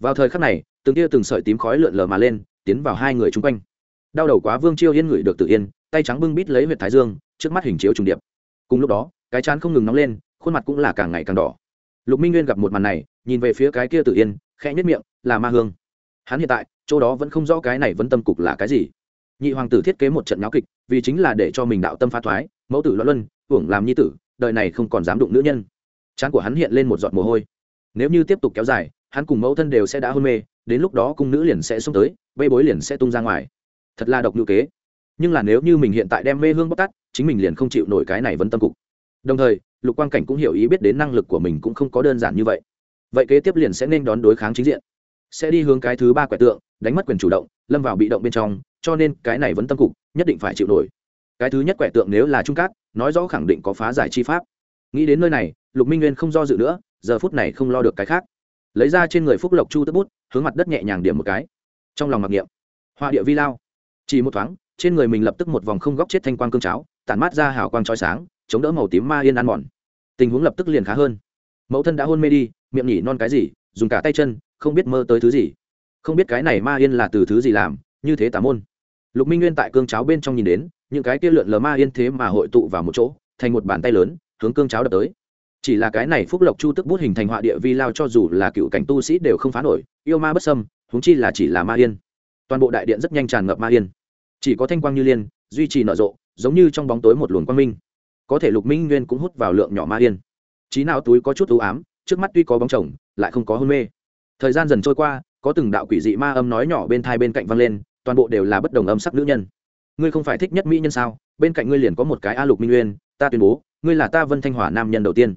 S1: Vào thời khắc này, từng tia từng sợi tím khói lượn lờ mà lên, tiến vào hai người chung quanh. Đau đầu quá vương chiêu yên ngửi được tự yên, tay trắng bưng bít lấy huyệt thái dương, trước mắt hình chiếu trùng điệp. Cùng lúc đó, cái chán không ngừng nóng lên, khuôn mặt cũng là càng ngày càng đỏ. Lục minh nguyên gặp một màn này, nhìn về phía cái kia tự yên, khẽ nhất miệng, là ma hương. Hắn hiện tại, chỗ đó vẫn không rõ cái này vẫn tâm cục là cái gì. Nhị hoàng tử thiết kế một trận náo kịch vì chính là để cho mình đạo tâm phá thoái, mẫu tử loạn luân, hưởng làm nhi tử, đời này không còn dám đụng nữ nhân. Chán của hắn hiện lên một giọt mồ hôi. Nếu như tiếp tục kéo dài, hắn cùng mẫu thân đều sẽ đã hôn mê, đến lúc đó cung nữ liền sẽ xông tới, bê bối liền sẽ tung ra ngoài. Thật là độc nữ kế. Nhưng là nếu như mình hiện tại đem mê hương bóc tát, chính mình liền không chịu nổi cái này vấn tâm cục. Đồng thời, lục quang cảnh cũng hiểu ý biết đến năng lực của mình cũng không có đơn giản như vậy. Vậy kế tiếp liền sẽ nên đón đối kháng chính diện. Sẽ đi hướng cái thứ ba quẻ tượng, đánh mất quyền chủ động, lâm vào bị động bên trong cho nên cái này vẫn tâm cục, nhất định phải chịu nổi. Cái thứ nhất quẻ tượng nếu là trung cát, nói rõ khẳng định có phá giải chi pháp. Nghĩ đến nơi này, lục minh nguyên không do dự nữa, giờ phút này không lo được cái khác. Lấy ra trên người phúc lộc chu tức bút, hướng mặt đất nhẹ nhàng điểm một cái. Trong lòng mặc niệm hoa địa vi lao. Chỉ một thoáng, trên người mình lập tức một vòng không góc chết thanh quang cương cháo, tản mát ra hào quang trói sáng, chống đỡ màu tím ma yên ăn mòn. Tình huống lập tức liền khá hơn. Mẫu thân đã hôn mê đi, miệng nhỉ non cái gì, dùng cả tay chân, không biết mơ tới thứ gì. Không biết cái này ma yên là từ thứ gì làm, như thế tà môn lục minh nguyên tại cương cháo bên trong nhìn đến, những cái kia lượn lờ ma yên thế mà hội tụ vào một chỗ, thành một bàn tay lớn, hướng cương cháo đập tới. Chỉ là cái này phúc lộc chu tức bút hình thành họa địa vi lao cho dù là cựu cảnh tu sĩ đều không phá nổi, yêu ma bất sâm húng chi là chỉ là ma yên. Toàn bộ đại điện rất nhanh tràn ngập ma yên. Chỉ có thanh quang như liên, duy trì nở rộ, giống như trong bóng tối một luồng quang minh. Có thể lục minh nguyên cũng hút vào lượng nhỏ ma yên. Trí nào túi có chút ưu ám, trước mắt tuy có bóng chồng, lại không có hôn mê. Thời gian dần trôi qua, có từng đạo quỷ dị ma âm nói nhỏ bên thai bên cạnh vang lên toàn bộ đều là bất đồng âm sắc nữ nhân. Ngươi không phải thích nhất mỹ nhân sao? Bên cạnh ngươi liền có một cái a lục minh nguyên, ta tuyên bố, ngươi là ta vân thanh hỏa nam nhân đầu tiên.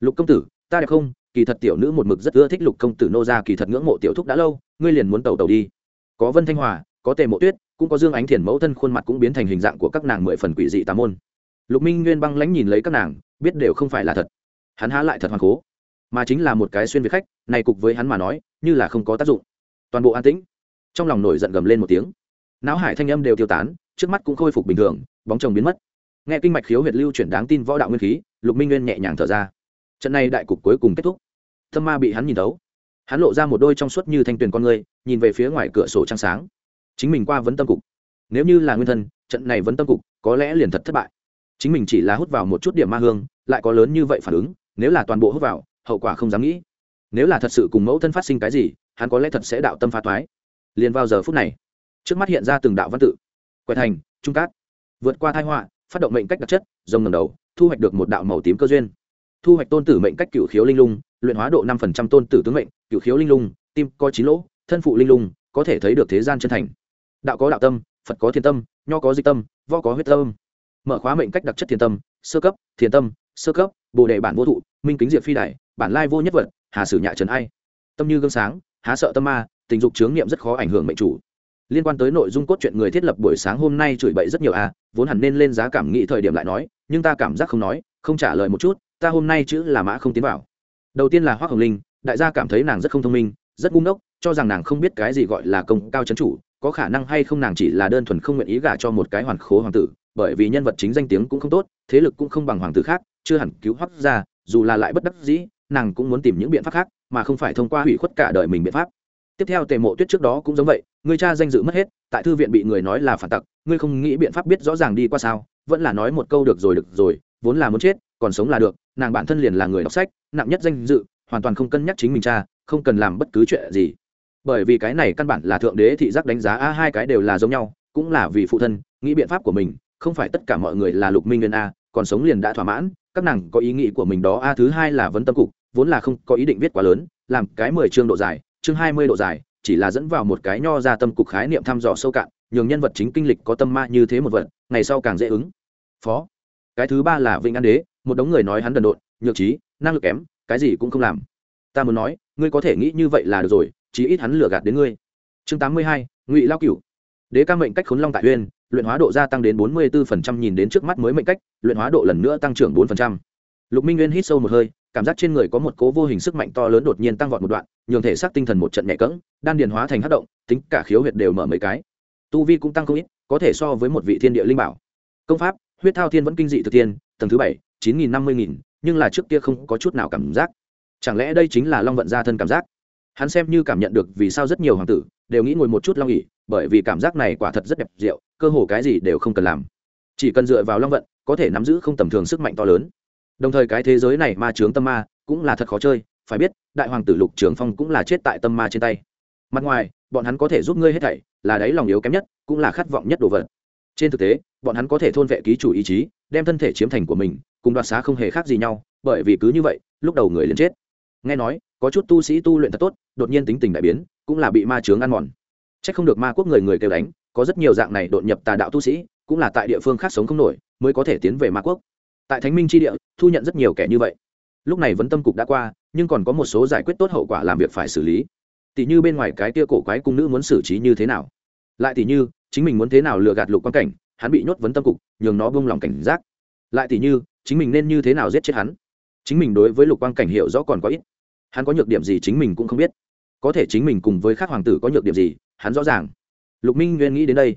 S1: Lục công tử, ta đẹp không? Kỳ thật tiểu nữ một mực rất ưa thích lục công tử nô ra kỳ thật ngưỡng mộ tiểu thúc đã lâu, ngươi liền muốn tàu tàu đi. Có vân thanh hòa có tề mộ tuyết, cũng có dương ánh thiền mẫu thân, khuôn mặt cũng biến thành hình dạng của các nàng mười phần quỷ dị tà môn. Lục minh nguyên băng lãnh nhìn lấy các nàng, biết đều không phải là thật. Hắn há lại thật hoàn cố. Mà chính là một cái xuyên việt khách, này cục với hắn mà nói, như là không có tác dụng. Toàn bộ an tĩnh trong lòng nổi giận gầm lên một tiếng. Não hải thanh âm đều tiêu tán, trước mắt cũng khôi phục bình thường, bóng chồng biến mất. Nghe kinh mạch khiếu huyệt lưu chuyển đáng tin võ đạo nguyên khí, lục minh nguyên nhẹ nhàng thở ra. Trận này đại cục cuối cùng kết thúc. Thâm ma bị hắn nhìn thấu. Hắn lộ ra một đôi trong suốt như thanh tuyền con người, nhìn về phía ngoài cửa sổ trăng sáng. Chính mình qua vấn tâm cục. Nếu như là nguyên thân, trận này vấn tâm cục có lẽ liền thật thất bại. Chính mình chỉ là hút vào một chút điểm ma hương, lại có lớn như vậy phản ứng, nếu là toàn bộ hút vào, hậu quả không dám nghĩ. Nếu là thật sự cùng mẫu thân phát sinh cái gì, hắn có lẽ thật sẽ đạo tâm phá thoái liền vào giờ phút này, trước mắt hiện ra từng đạo văn tự. Quẹt thành, trung cát. Vượt qua thai họa, phát động mệnh cách đặc chất, rồng ngầm đầu, thu hoạch được một đạo màu tím cơ duyên. Thu hoạch tôn tử mệnh cách cựu khiếu linh lung, luyện hóa độ năm phần trăm tôn tử tướng mệnh cựu khiếu linh lung, tim có chín lỗ, thân phụ linh lung, có thể thấy được thế gian chân thành. Đạo có đạo tâm, phật có thiên tâm, nho có dịch tâm vo có huyết tâm. Mở khóa mệnh cách đặc chất thiên tâm, sơ cấp thiên tâm, sơ cấp, bồ đề bản vô thụ, minh kính diệp phi đại bản lai vô nhất vật, hà sử nhạ trần ai. Tâm như gương sáng, há sợ tâm ma tình dục chướng niệm rất khó ảnh hưởng mệnh chủ. Liên quan tới nội dung cốt truyện người thiết lập buổi sáng hôm nay chửi bậy rất nhiều a vốn hẳn nên lên giá cảm nghĩ thời điểm lại nói, nhưng ta cảm giác không nói, không trả lời một chút, ta hôm nay chữ là mã không tiến vào. Đầu tiên là hoác hồng linh, đại gia cảm thấy nàng rất không thông minh, rất ngu ngốc, cho rằng nàng không biết cái gì gọi là công cao chấn chủ, có khả năng hay không nàng chỉ là đơn thuần không nguyện ý gả cho một cái hoàn khố hoàng tử, bởi vì nhân vật chính danh tiếng cũng không tốt, thế lực cũng không bằng hoàng tử khác, chưa hẳn cứu hoác ra dù là lại bất đắc dĩ, nàng cũng muốn tìm những biện pháp khác, mà không phải thông qua hủy khuất cả đời mình biện pháp tiếp theo tề mộ tuyết trước đó cũng giống vậy, người cha danh dự mất hết, tại thư viện bị người nói là phản tặc, ngươi không nghĩ biện pháp biết rõ ràng đi qua sao, vẫn là nói một câu được rồi được rồi, vốn là muốn chết, còn sống là được, nàng bản thân liền là người đọc sách, nặng nhất danh dự, hoàn toàn không cân nhắc chính mình cha, không cần làm bất cứ chuyện gì. Bởi vì cái này căn bản là thượng đế thị giác đánh giá a hai cái đều là giống nhau, cũng là vì phụ thân, nghĩ biện pháp của mình, không phải tất cả mọi người là lục minh nguyên a, còn sống liền đã thỏa mãn, các nàng có ý nghĩ của mình đó, a thứ hai là vấn tâm cục, vốn là không có ý định viết quá lớn, làm cái mười chương độ dài chương hai mươi độ dài, chỉ là dẫn vào một cái nho ra tâm cục khái niệm thăm dò sâu cạn, nhường nhân vật chính kinh lịch có tâm ma như thế một vật, ngày sau càng dễ ứng. Phó. Cái thứ ba là vịnh an đế, một đống người nói hắn đần độn, nhược trí, năng lực kém, cái gì cũng không làm. Ta muốn nói, ngươi có thể nghĩ như vậy là được rồi, chí ít hắn lừa gạt đến ngươi. Chương tám mươi hai, ngụy lao cửu. Đế ca mệnh cách khốn long tại uyên, luyện hóa độ gia tăng đến bốn mươi 44% nhìn đến trước mắt mới mệnh cách, luyện hóa độ lần nữa tăng trưởng 4%. lục minh nguyên hít sâu một hơi cảm giác trên người có một cố vô hình sức mạnh to lớn đột nhiên tăng vọt một đoạn, nhường thể xác tinh thần một trận nhẹ cỡng đan điền hóa thành hất động, tính cả khiếu huyệt đều mở mấy cái. Tu vi cũng tăng không ít, có thể so với một vị thiên địa linh bảo. Công pháp, huyết thao thiên vẫn kinh dị thực thiên tầng thứ bảy, chín nghìn năm mươi nghìn, nhưng là trước kia không có chút nào cảm giác. Chẳng lẽ đây chính là long vận gia thân cảm giác? Hắn xem như cảm nhận được vì sao rất nhiều hoàng tử đều nghĩ ngồi một chút long ỉ bởi vì cảm giác này quả thật rất đẹp diệu, cơ hồ cái gì đều không cần làm. Chỉ cần dựa vào long vận, có thể nắm giữ không tầm thường sức mạnh to lớn đồng thời cái thế giới này ma trướng tâm ma cũng là thật khó chơi, phải biết, đại hoàng tử lục trường phong cũng là chết tại tâm ma trên tay. Mặt ngoài, bọn hắn có thể giúp ngươi hết thảy, là đấy lòng yếu kém nhất, cũng là khát vọng nhất đồ vật. Trên thực tế, bọn hắn có thể thôn vệ ký chủ ý chí, đem thân thể chiếm thành của mình, cùng đoạt xá không hề khác gì nhau, bởi vì cứ như vậy, lúc đầu người liền chết. Nghe nói, có chút tu sĩ tu luyện thật tốt, đột nhiên tính tình đại biến, cũng là bị ma chướng ăn mòn. C h ắ c không được ma quốc người người kêu đánh, có rất nhiều dạng này đột nhập tà đạo tu sĩ, cũng là tại địa phương khác sống không nổi, mới có thể tiến về ma quốc tại thánh minh tri địa, thu nhận rất nhiều kẻ như vậy. Lúc này vấn tâm cục đã qua, nhưng còn có một số giải quyết tốt hậu quả làm việc phải xử lý. Tỷ như bên ngoài cái tia cổ quái cung nữ muốn xử trí như thế nào? Lại tỷ như, chính mình muốn thế nào lừa gạt lục quan cảnh, hắn bị nhốt vấn tâm cục, nhường nó bông lòng cảnh giác. Lại tỷ như, chính mình nên như thế nào giết chết hắn? Chính mình đối với lục quang cảnh hiểu rõ còn có ít. Hắn có nhược điểm gì chính mình cũng không biết. Có thể chính mình cùng với các hoàng tử có nhược điểm gì, hắn rõ ràng. Lục minh nguyên nghĩ đến đây.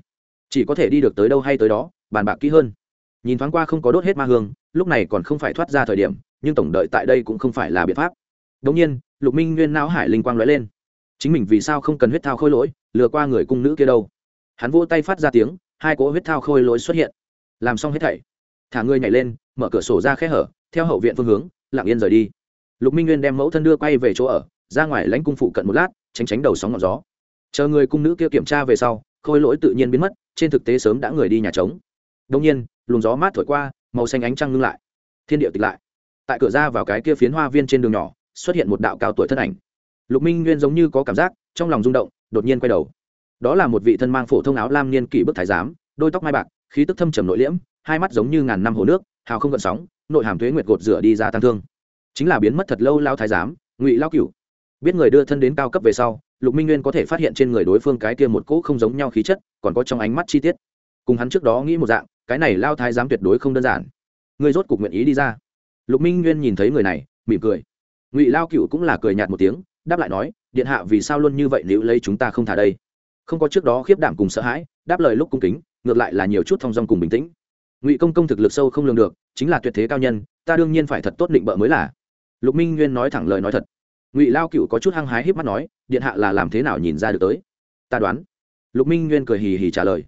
S1: Chỉ có thể đi được tới đâu hay tới đó, bàn bạc kỹ hơn nhìn thoáng qua không có đốt hết ma hương, lúc này còn không phải thoát ra thời điểm, nhưng tổng đợi tại đây cũng không phải là biện pháp. Đống nhiên, lục minh nguyên não hải linh quang lóe lên. Chính mình vì sao không cần huyết thao khôi lỗi, lừa qua người cung nữ kia đâu? Hắn vỗ tay phát ra tiếng, hai cỗ huyết thao khôi lỗi xuất hiện. Làm xong hết thảy, thả người nhảy lên, mở cửa sổ ra khe hở, theo hậu viện phương hướng, lặng yên rời đi. Lục minh nguyên đem mẫu thân đưa quay về chỗ ở, ra ngoài lãnh cung phụ cận một lát, tránh tránh đầu sóng ngọn gió. Chờ người cung nữ kia kiểm tra về sau, khôi lỗi tự nhiên biến mất, trên thực tế sớm đã người đi nhà trống. Đông nhiên luồng gió mát thổi qua, màu xanh ánh trăng ngưng lại. Thiên địa tịch lại. Tại cửa ra vào cái kia phiến hoa viên trên đường nhỏ, xuất hiện một đạo cao tuổi thân ảnh. Lục minh nguyên giống như có cảm giác, trong lòng rung động, đột nhiên quay đầu. Đó là một vị thân mang phổ thông áo lam niên kỷ bức thái giám, đôi tóc mai bạc, khí tức thâm trầm nội liễm, hai mắt giống như ngàn năm hồ nước, hào không gợn sóng, nội hàm thuế nguyệt gột rửa đi ra tăng thương. Chính là biến mất thật lâu lao thái giám, ngụy lao cửu. Biết người đưa thân đến cao cấp về sau, lục minh nguyên có thể phát hiện trên người đối phương cái kia một cỗ không giống nhau khí chất, còn có trong ánh mắt chi tiết. Cùng hắn trước đó nghĩ một dạng cái này lao thái giám tuyệt đối không đơn giản. Người rốt cục nguyện ý đi ra. Lục minh nguyên nhìn thấy người này, mỉm cười. Ngụy lao cựu cũng là cười nhạt một tiếng, đáp lại nói, điện hạ vì sao luôn như vậy nếu lấy chúng ta không thả đây? Không có trước đó khiếp đảm cùng sợ hãi, đáp lời lúc cung kính, ngược lại là nhiều chút thong dong cùng bình tĩnh. Ngụy công công thực lực sâu không lường được, chính là tuyệt thế cao nhân, ta đương nhiên phải thật tốt định bợ mới là. Lục minh nguyên nói thẳng lời nói thật. Ngụy lao cựu có chút hăng hái híp mắt nói, điện hạ là làm thế nào nhìn ra được tới? Ta đoán. Lục minh nguyên cười hì hì trả lời.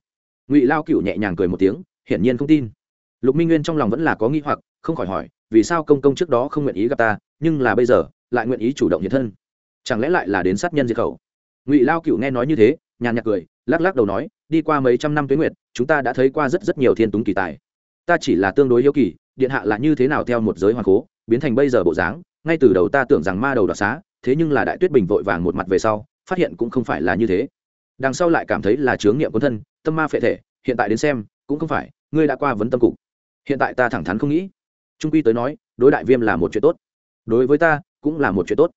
S1: Ngụy lao cựu nhẹ nhàng cười một tiếng hiển nhiên không tin. Lục minh nguyên trong lòng vẫn là có nghi hoặc, không khỏi hỏi, vì sao công công trước đó không nguyện ý gặp ta, nhưng là bây giờ, lại nguyện ý chủ động hiện thân? Chẳng lẽ lại là đến sát nhân diệt khẩu? Ngụy lao cựu nghe nói như thế, nhàn nhạt cười, lắc lắc đầu nói, đi qua mấy trăm năm tuyến nguyệt, chúng ta đã thấy qua rất rất nhiều thiên túng kỳ tài. Ta chỉ là tương đối hiếu kỳ, điện hạ là như thế nào theo một giới hoàng cố biến thành bây giờ bộ dáng, ngay từ đầu ta tưởng rằng ma đầu đoạt xá, thế nhưng là đại tuyết bình vội vàng một mặt về sau, phát hiện cũng không phải là như thế. Đằng sau lại cảm thấy là chướng nghiệm quân thân, tâm ma phệ thể, hiện tại đến xem cũng không phải, ngươi đã qua vấn tâm cục. Hiện tại ta thẳng thắn không nghĩ. Trung quy tới nói, đối đại viêm là một chuyện tốt. Đối với ta, cũng là một chuyện tốt.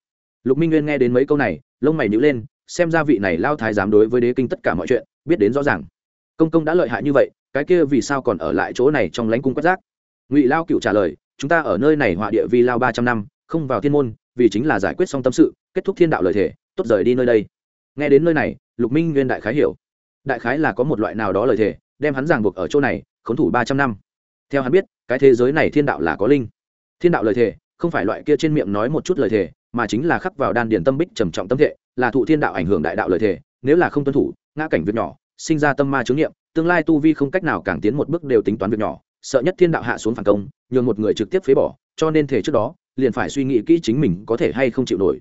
S1: Lục minh nguyên nghe đến mấy câu này, lông mày nhữ lên, xem ra vị này lao thái giám đối với đế kinh tất cả mọi chuyện, biết đến rõ ràng. Công công đã lợi hại như vậy, cái kia vì sao còn ở lại chỗ này trong lãnh cung quét rác? Ngụy lao cựu trả lời, chúng ta ở nơi này họa địa vi lao ba trăm năm, không vào thiên môn, vì chính là giải quyết xong tâm sự, kết thúc thiên đạo lời thể tốt rời đi nơi đây. Nghe đến nơi này, lục minh nguyên đại khái hiểu. Đại khái là có một loại nào đó lời thể đem hắn ràng buộc ở chỗ này, khốn thủ ba trăm năm. Theo hắn biết, cái thế giới này thiên đạo là có linh. Thiên đạo lời thề, không phải loại kia trên miệng nói một chút lời thề, mà chính là khắc vào đan điền tâm bích trầm trọng tâm thể là thụ thiên đạo ảnh hưởng đại đạo lời thề, nếu là không tuân thủ, ngã cảnh việc nhỏ, sinh ra tâm ma chứng nghiệm tương lai tu vi không cách nào càng tiến một bước đều tính toán việc nhỏ, sợ nhất thiên đạo hạ xuống phản công, nhường một người trực tiếp phế bỏ, cho nên thể trước đó, liền phải suy nghĩ kỹ chính mình có thể hay không chịu nổi.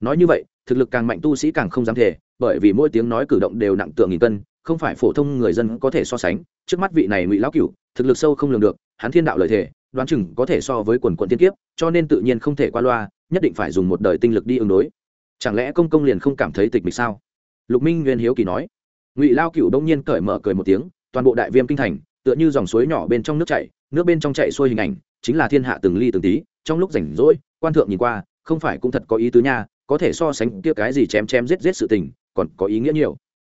S1: Nói như vậy, thực lực càng mạnh tu sĩ càng không dám thể bởi vì mỗi tiếng nói cử động đều nặng tượng nghìn cân không phải phổ thông người dân có thể so sánh, trước mắt vị này ngụy lão cựu thực lực sâu không lường được, hắn thiên đạo lợi thể, đoán chừng có thể so với quần quận tiên kiếp, cho nên tự nhiên không thể qua loa, nhất định phải dùng một đời tinh lực đi ứng đối. Chẳng lẽ công công liền không cảm thấy tịch mịch sao? Lục minh nguyên hiếu kỳ nói. Ngụy lao cựu đông nhiên cởi mở cười một tiếng, toàn bộ đại viêm kinh thành, tựa như dòng suối nhỏ bên trong nước chảy, nước bên trong chạy xuôi hình ảnh, chính là thiên hạ từng ly từng tí, trong lúc rảnh rỗi, quan thượng nhìn qua, không phải cũng thật có ý tứ nha, có thể so sánh kia cái gì chém chém giết giết sự tình, còn có ý nghĩa nhiều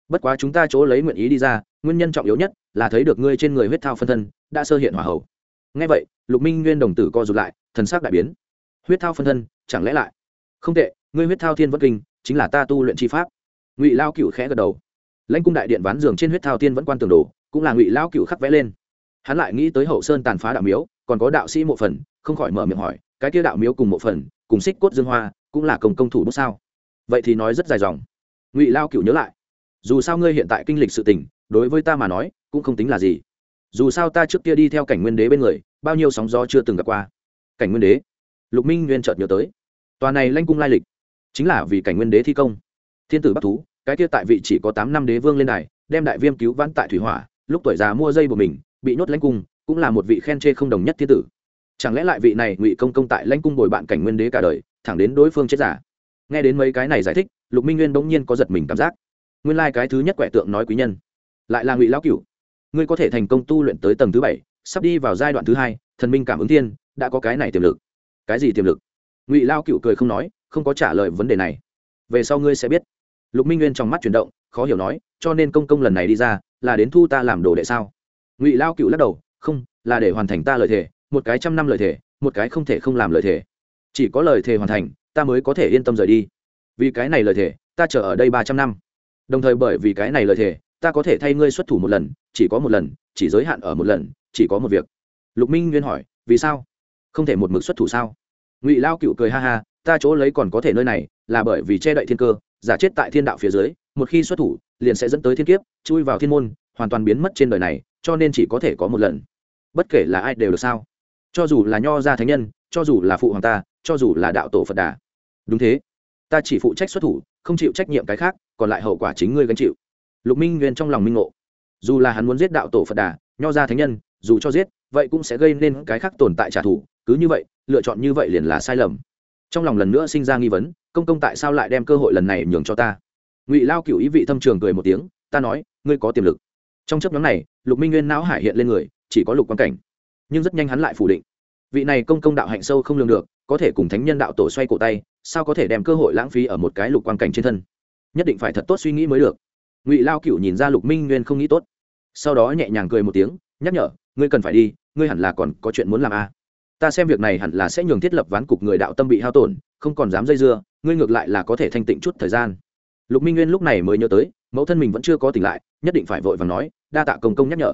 S1: bất quá chúng ta chỗ lấy nguyện ý đi ra, nguyên nhân trọng yếu nhất là thấy được ngươi trên người huyết thao phân thân đã sơ hiện hỏa hậu ngay vậy, lục minh nguyên đồng tử co rụt lại, thần sắc đại biến. Huyết thao phân thân, chẳng lẽ lại? Không tệ, ngươi huyết thao thiên vẫn kinh, chính là ta tu luyện chi pháp. Ngụy lao cựu khẽ gật đầu. Lãnh cung đại điện ván giường trên huyết thao tiên vẫn quan tường đồ cũng là ngụy lao cựu khắc vẽ lên. Hắn lại nghĩ tới hậu sơn tàn phá đạo miếu, còn có đạo sĩ mộ phần, không khỏi mở miệng hỏi, cái kia đạo miếu cùng mộ phần, cùng xích cốt dương hoa, cũng là công công thủ đốt sao? Vậy thì nói rất dài dòng. Ngụy lao cựu nhớ lại dù sao ngươi hiện tại kinh lịch sự tình, đối với ta mà nói, cũng không tính là gì. Dù sao ta trước kia đi theo cảnh nguyên đế bên người, bao nhiêu sóng gió chưa từng gặp qua. Cảnh nguyên đế? Lục minh nguyên chợt nhớ tới. Tòa này lanh cung lai lịch, chính là vì cảnh nguyên đế thi công. Thiên tử bắc thú, cái kia tại vị chỉ có tám năm đế vương lên đài, đem đại viêm cứu vãn tại thủy hỏa, lúc tuổi già mua dây của mình, bị nhốt lãnh cung, cũng là một vị khen chê không đồng nhất thiên tử. Chẳng lẽ lại vị này ngụy công công tại lanh cung bồi bạn cảnh nguyên đế cả đời, thẳng đến đối phương chết giả? Nghe đến mấy cái này giải thích, lục minh nguyên bỗng nhiên có giật mình cảm giác nguyên lai、like、cái thứ nhất quẻ tượng nói quý nhân. Lại là ngụy lão Cựu, ngươi có thể thành công tu luyện tới tầng thứ bảy sắp đi vào giai đoạn thứ hai thần minh cảm ứng thiên đã có cái này tiềm lực. Cái gì tiềm lực? Ngụy lao cựu cười không nói không có trả lời vấn đề này. Về sau ngươi sẽ biết. Lục minh nguyên trong mắt chuyển động khó hiểu nói cho nên công công lần này đi ra là đến thu ta làm đồ đệ sao? Ngụy lao cựu lắc đầu không là để hoàn thành ta lời thề một cái trăm năm lời thề một cái không thể không làm lời thề. Chỉ có lời thề hoàn thành ta mới có thể yên tâm rời đi. Vì cái này lời thề ta chờ ở đây ba trăm năm đồng thời bởi vì cái này lời thề, ta có thể thay ngươi xuất thủ một lần, chỉ có một lần, chỉ giới hạn ở một lần, chỉ có một việc. Lục minh nguyên hỏi, vì sao? Không thể một mực xuất thủ sao? Ngụy lao cựu cười ha ha, ta chỗ lấy còn có thể nơi này, là bởi vì che đậy thiên cơ, giả chết tại thiên đạo phía dưới, một khi xuất thủ, liền sẽ dẫn tới thiên kiếp, chui vào thiên môn, hoàn toàn biến mất trên đời này, cho nên chỉ có thể có một lần. Bất kể là ai đều được sao? Cho dù là nho gia thánh nhân, cho dù là phụ hoàng ta, cho dù là đạo tổ phật đà. Đúng thế. Ta chỉ phụ trách xuất thủ không chịu trách nhiệm cái khác, còn lại hậu quả chính ngươi gánh chịu. Lục minh nguyên trong lòng minh ngộ. Dù là hắn muốn giết đạo tổ phật đà, nho ra thánh nhân, dù cho giết, vậy cũng sẽ gây nên cái khác tồn tại trả thù, cứ như vậy, lựa chọn như vậy liền là sai lầm. Trong lòng lần nữa sinh ra nghi vấn, công công tại sao lại đem cơ hội lần này nhường cho ta? Ngụy lao cựu ý vị thâm trường cười một tiếng, ta nói, ngươi có tiềm lực. Trong chấp nhóm này, lục minh nguyên não hải hiện lên người, chỉ có lục quan cảnh. Nhưng rất nhanh hắn lại phủ định. Vị này công công đạo hạnh sâu không lường được, có thể cùng thánh nhân đạo tổ xoay cổ tay sao có thể đem cơ hội lãng phí ở một cái lục quan cảnh trên thân? Nhất định phải thật tốt suy nghĩ mới được. Ngụy lao cựu nhìn ra lục minh nguyên không nghĩ tốt. Sau đó nhẹ nhàng cười một tiếng, nhắc nhở, ngươi cần phải đi, ngươi hẳn là còn có chuyện muốn làm a à. ta xem việc này hẳn là sẽ nhường thiết lập ván cục người đạo tâm bị hao tổn, không còn dám dây dưa, ngươi ngược lại là có thể thanh tịnh chút thời gian. Lục minh nguyên lúc này mới nhớ tới, mẫu thân mình vẫn chưa có tỉnh lại, nhất định phải vội và nói, đa tạ công công nhắc nhở.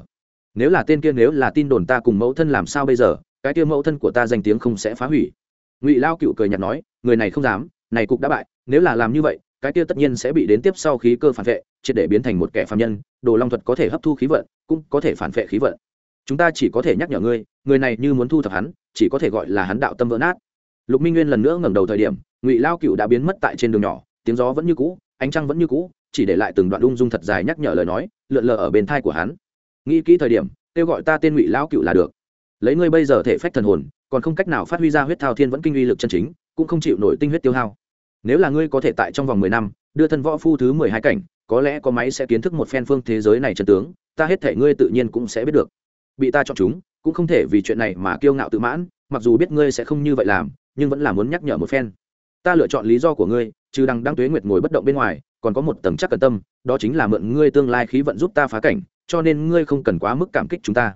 S1: Nếu là tên kia, nếu là tin đồn ta cùng mẫu thân làm sao bây giờ, cái kia mẫu thân của ta danh tiếng không sẽ phá hủy ngụy lao cựu cười nhạt nói, người này không dám, này cục đã bại, nếu là làm như vậy, cái kia tất nhiên sẽ bị đến tiếp sau khí cơ phản vệ, triệt để biến thành một kẻ phạm nhân, đồ long thuật có thể hấp thu khí vận, cũng có thể phản vệ khí vận. Chúng ta chỉ có thể nhắc nhở ngươi, người này như muốn thu thập hắn, chỉ có thể gọi là hắn đạo tâm vỡ nát. Lục minh nguyên lần nữa ngẩng đầu thời điểm, ngụy lao cựu đã biến mất tại trên đường nhỏ, tiếng gió vẫn như cũ, ánh trăng vẫn như cũ, chỉ để lại từng đoạn ung dung thật dài nhắc nhở lời nói, lượn lờ ở bên thai của hắn. Nghĩ kỹ thời điểm, kêu gọi ta tên ngụy lao cựu là được. Lấy ngươi bây giờ thể phách thần hồn còn không cách nào phát huy ra huyết thao thiên vẫn kinh uy lực chân chính, cũng không chịu nổi tinh huyết tiêu hao. Nếu là ngươi có thể tại trong vòng mười năm, đưa thân võ phu thứ mười hai cảnh, có lẽ có máy sẽ kiến thức một phen phương thế giới này chân tướng, ta hết thể ngươi tự nhiên cũng sẽ biết được. Bị ta chọn chúng, cũng không thể vì chuyện này mà kiêu ngạo tự mãn, mặc dù biết ngươi sẽ không như vậy làm, nhưng vẫn là muốn nhắc nhở một phen. Ta lựa chọn lý do của ngươi, trừ đằng đang tuế nguyệt ngồi bất động bên ngoài, còn có một tầng chắc cẩn tâm, đó chính là mượn ngươi tương lai khí vận giúp ta phá cảnh, cho nên ngươi không cần quá mức cảm kích chúng ta.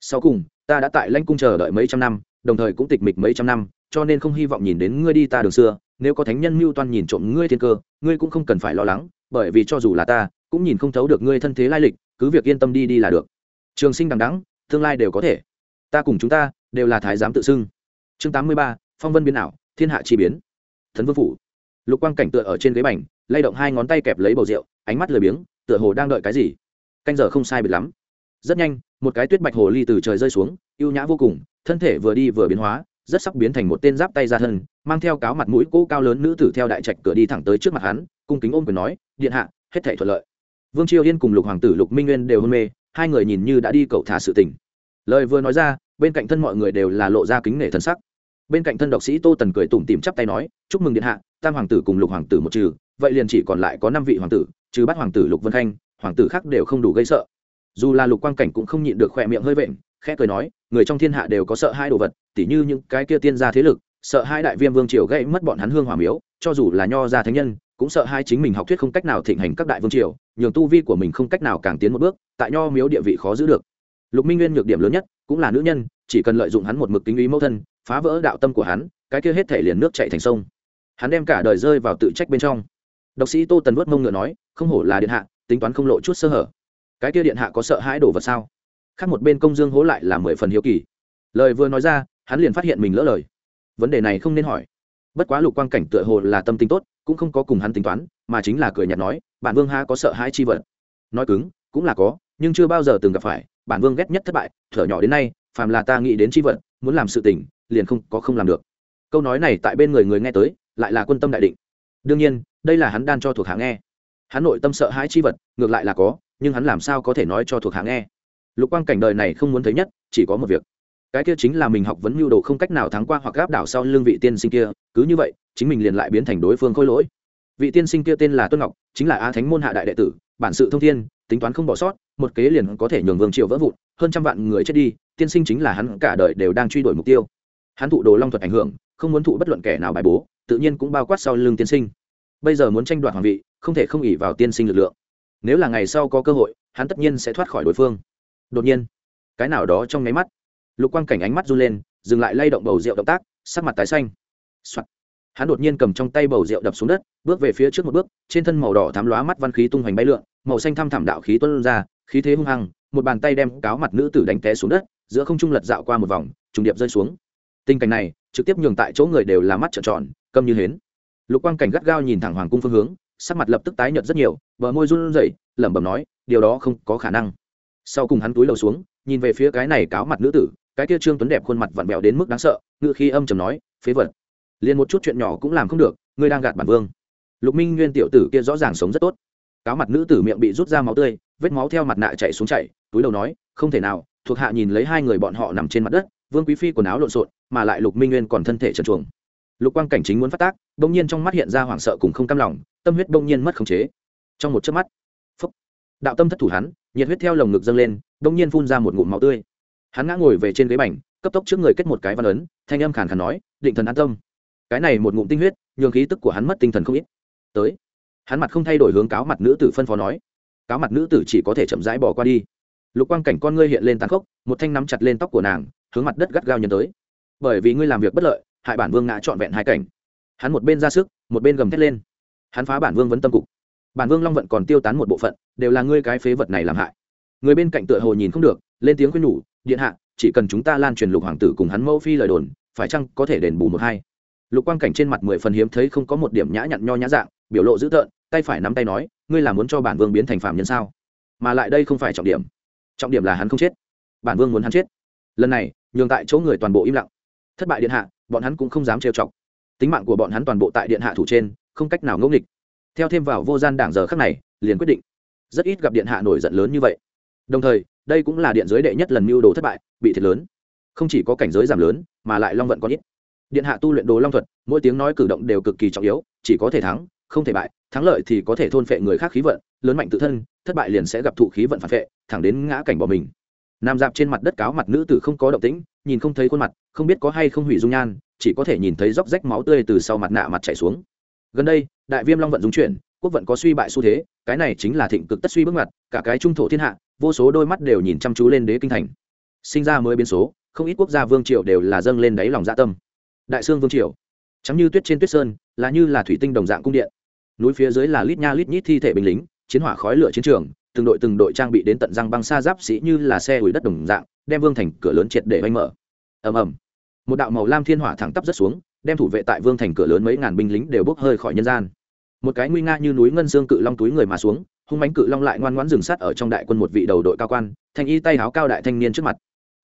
S1: Sau cùng, ta đã tại lãnh cung chờ đợi mấy trăm năm đồng thời cũng tịch mịch mấy trăm năm, cho nên không hy vọng nhìn đến ngươi đi ta đường xưa, nếu có thánh nhân mưu toan nhìn trộm ngươi thiên cơ, ngươi cũng không cần phải lo lắng, bởi vì cho dù là ta, cũng nhìn không thấu được ngươi thân thế lai lịch, cứ việc yên tâm đi đi là được. Trường sinh đằng đắng tương lai đều có thể. Ta cùng chúng ta, đều là thái giám tự xưng. Chương tám mươi ba, phong vân biến ảo, thiên hạ chi biến. Thần vương phủ. Lục quang cảnh tựa ở trên ghế bành, lay động hai ngón tay kẹp lấy bầu rượu, ánh mắt lười biếng, tựa hồ đang đợi cái gì. Canh giờ không sai biệt lắm. Rất nhanh, một cái tuyết bạch hồ ly từ trời rơi xuống, ưu nhã vô cùng thân thể vừa đi vừa biến hóa, rất sắp biến thành một tên giáp tay ra thân, mang theo cáo mặt mũi cỗ cao lớn nữ tử theo đại trạch cửa đi thẳng tới trước mặt hắn, cung kính ôm quyền nói, điện hạ, hết thể thuận lợi. Vương triều yên cùng lục hoàng tử lục minh nguyên đều hôn mê, hai người nhìn như đã đi cậu thả sự tình. Lời vừa nói ra, bên cạnh thân mọi người đều là lộ ra kính nể thân sắc. Bên cạnh thân độc sĩ tô tần cười tủm tìm chắp tay nói, chúc mừng điện hạ, tam hoàng tử cùng lục hoàng tử một trừ, vậy liền chỉ còn lại có năm vị hoàng tử, trừ bắt hoàng tử lục vân khanh, hoàng tử khác đều không đủ gây sợ. Dù là lục quang cảnh cũng không nhịn được khỏe miệng hơi vện khẽ cười nói, người trong thiên hạ đều có sợ hai đồ vật, tỉ như những cái kia tiên gia thế lực, sợ hai đại viêm vương triều gây mất bọn hắn hương hỏa miếu, cho dù là nho gia thánh nhân, cũng sợ hai chính mình học thuyết không cách nào thịnh hành các đại vương triều, nhường tu vi của mình không cách nào càng tiến một bước, tại nho miếu địa vị khó giữ được. Lục minh nguyên nhược điểm lớn nhất, cũng là nữ nhân, chỉ cần lợi dụng hắn một mực kính ý mẫu thân, phá vỡ đạo tâm của hắn, cái kia hết thể liền nước chạy thành sông. Hắn đem cả đời rơi vào tự trách bên trong. Độc sĩ tô tần vớt mông ngựa nói, không hổ là điện hạ, tính toán không lộ chút sơ hở. Cái kia điện hạ có sợ hãi đổ vật sao? Khác một bên công dương hố lại là mười phần hiếu kỳ. Lời vừa nói ra, hắn liền phát hiện mình lỡ lời. Vấn đề này không nên hỏi. Bất quá lục quang cảnh tựa hồ là tâm tính tốt, cũng không có cùng hắn tính toán, mà chính là cười nhạt nói, bản vương ha có sợ hãi chi vật? Nói cứng, cũng là có, nhưng chưa bao giờ từng gặp phải, bản vương ghét nhất thất bại, thở nhỏ đến nay, phàm là ta nghĩ đến chi vật, muốn làm sự tình, liền không có không làm được. Câu nói này tại bên người người nghe tới, lại là quân tâm đại định. Đương nhiên, đây là hắn đan cho thuộc hạ nghe. Hắn nội tâm sợ hãi chi vật, ngược lại là có, nhưng hắn làm sao có thể nói cho thuộc hạ nghe? Lục quang cảnh đời này không muốn thấy nhất, chỉ có một việc. Cái kia chính là mình học vấn mưu đồ không cách nào thắng qua hoặc gáp đảo sau lương vị tiên sinh kia, cứ như vậy, chính mình liền lại biến thành đối phương khôi lỗi. Vị tiên sinh kia tên là tuân ngọc, chính là a thánh môn hạ đại đệ tử, bản sự thông thiên, tính toán không bỏ sót, một kế liền có thể nhường vương triều vỡ vụn, hơn trăm vạn người chết đi, tiên sinh chính là hắn cả đời đều đang truy đuổi mục tiêu. Hắn thụ đồ long thuật ảnh hưởng, không muốn thụ bất luận kẻ nào bài bố, tự nhiên cũng bao quát sau lưng tiên sinh. Bây giờ muốn tranh đoạt hoàng vị, không thể không ỉ vào tiên sinh lực lượng. Nếu là ngày sau có cơ hội, hắn tất nhiên sẽ thoát khỏi đối phương đột nhiên, cái nào đó trong nháy mắt, lục quang cảnh ánh mắt run lên, dừng lại lay động bầu rượu động tác, sắc mặt tái xanh、Soạn. hắn đột nhiên cầm trong tay bầu rượu đập xuống đất, bước về phía trước một bước, trên thân màu đỏ thám lóa mắt văn khí tung hoành bay lượn, màu xanh thăm thẳm đạo khí tuân ra, khí thế hung hăng, một bàn tay đem cáo mặt nữ tử đánh té xuống đất, giữa không trung lật dạo qua một vòng, trùng điệp rơi xuống. Tình cảnh này, trực tiếp nhường tại chỗ người đều là mắt trợn tròn, câm như hến. Lục quang cảnh gắt gao nhìn thẳng hoàng cung phương hướng, sắc mặt lập tức tái nhợt rất nhiều, bờ môi run rẩy, lẩm bẩm nói, điều đó không có khả năng sau cùng hắn túi lầu xuống nhìn về phía cái này cáo mặt nữ tử cái kia trương tuấn đẹp khuôn mặt vặn vẹo đến mức đáng sợ ngự khi âm trầm nói phế vật liền một chút chuyện nhỏ cũng làm không được ngươi đang gạt bản vương. Lục minh nguyên tiểu tử kia rõ ràng sống rất tốt. Cáo mặt nữ tử miệng bị rút ra máu tươi vết máu theo mặt nạ chạy xuống chạy túi đầu nói không thể nào thuộc hạ nhìn lấy hai người bọn họ nằm trên mặt đất vương quý phi quần áo lộn xộn mà lại lục minh nguyên còn thân thể trần chuồng lục quang cảnh chính muốn phát tác bỗng nhiên trong mắt hiện ra hoảng sợ cùng không cam lòng tâm huyết bỗng nhiên mất khống chế. Trong một chớp mắt phúc, đạo tâm thất thủ hắn nhiệt huyết theo lồng ngực dâng lên đông nhiên phun ra một ngụm máu tươi. Hắn ngã ngồi về trên ghế bành, cấp tốc trước người kết một cái văn ấn, thanh âm khàn khàn nói, định thần an tâm. Cái này một ngụm tinh huyết, nhường khí tức của hắn mất tinh thần không ít. Tới, hắn mặt không thay đổi hướng cáo mặt nữ tử phân phó nói, cáo mặt nữ tử chỉ có thể chậm rãi bỏ qua đi. Lục quang cảnh con ngươi hiện lên tàn khốc, một thanh nắm chặt lên tóc của nàng, hướng mặt đất gắt gao nhấn tới. Bởi vì ngươi làm việc bất lợi, hại bản vương ngã trọn vẹn hai cảnh. Hắn một bên ra sức, một bên gầm thét lên. Hắn phá bản vương vấn tâm cục bản vương long vận còn tiêu tán một bộ phận, đều là ngươi cái phế vật này làm hại. Người bên cạnh tựa hồ nhìn không được, lên tiếng khuyên nhủ, điện hạ, chỉ cần chúng ta lan truyền lục hoàng tử cùng hắn mẫu phi lời đồn, phải chăng có thể đền bù một hai? Lục quang cảnh trên mặt mười phần hiếm thấy không có một điểm nhã nhặn nho nhã dạng, biểu lộ dữ tợn, tay phải nắm tay nói, ngươi là muốn cho bản vương biến thành phạm nhân sao? Mà lại đây không phải trọng điểm. Trọng điểm là hắn không chết. Bản vương muốn hắn chết. Lần này, nhường tại chỗ người toàn bộ im lặng. Thất bại điện hạ, bọn hắn cũng không dám trêu chọc. Tính mạng của bọn hắn toàn bộ tại điện hạ thủ trên, không cách nào ngẫu nghịch theo thêm vào vô gian đảng giờ khắc này, liền quyết định. Rất ít gặp điện hạ nổi giận lớn như vậy. Đồng thời, đây cũng là điện giới đệ nhất lần mưu đồ thất bại, bị thiệt lớn. Không chỉ có cảnh giới giảm lớn, mà lại long vận có ít. Điện hạ tu luyện đồ long thuật, mỗi tiếng nói cử động đều cực kỳ trọng yếu, chỉ có thể thắng, không thể bại, thắng lợi thì có thể thôn phệ người khác khí vận, lớn mạnh tự thân, thất bại liền sẽ gặp thụ khí vận phản phệ thẳng đến ngã cảnh bỏ mình. Nam dạp trên mặt đất cáo mặt nữ tử không có động tĩnh, nhìn không thấy khuôn mặt, không biết có hay không hủy dung nhan, chỉ có thể nhìn thấy róc rách máu tươi từ sau mặt nạ mặt chảy xuống gần đây, đại viêm long vận dung chuyển, quốc vận có suy bại xu thế, cái này chính là thịnh cực tất suy bước mặt cả cái trung thổ thiên hạ, vô số đôi mắt đều nhìn chăm chú lên đế kinh thành. Sinh ra mới biến số, không ít quốc gia vương triều đều là dâng lên đáy lòng dạ tâm. Đại sương vương triều. Trắng như tuyết trên tuyết sơn, là như là thủy tinh đồng dạng cung điện. Núi phía dưới là lít nha lít nhít thi thể binh lính, chiến hỏa khói lửa chiến trường, từng đội từng đội trang bị đến tận răng băng xa giáp sĩ như là xe ủi đất đồng dạng, đem vương thành cửa lớn triệt để vanh mở. Ầm ầm. Một đạo màu lam thiên hỏa thẳng tắp rất xuống đem thủ vệ tại vương thành cửa lớn mấy ngàn binh lính đều bốc hơi khỏi nhân gian. Một cái nguy nga như núi ngân xương cự long túi người mà xuống, hung mánh cự long lại ngoan ngoãn dừng sát ở trong đại quân một vị đầu đội cao quan, thanh y tay áo cao đại thanh niên trước mặt.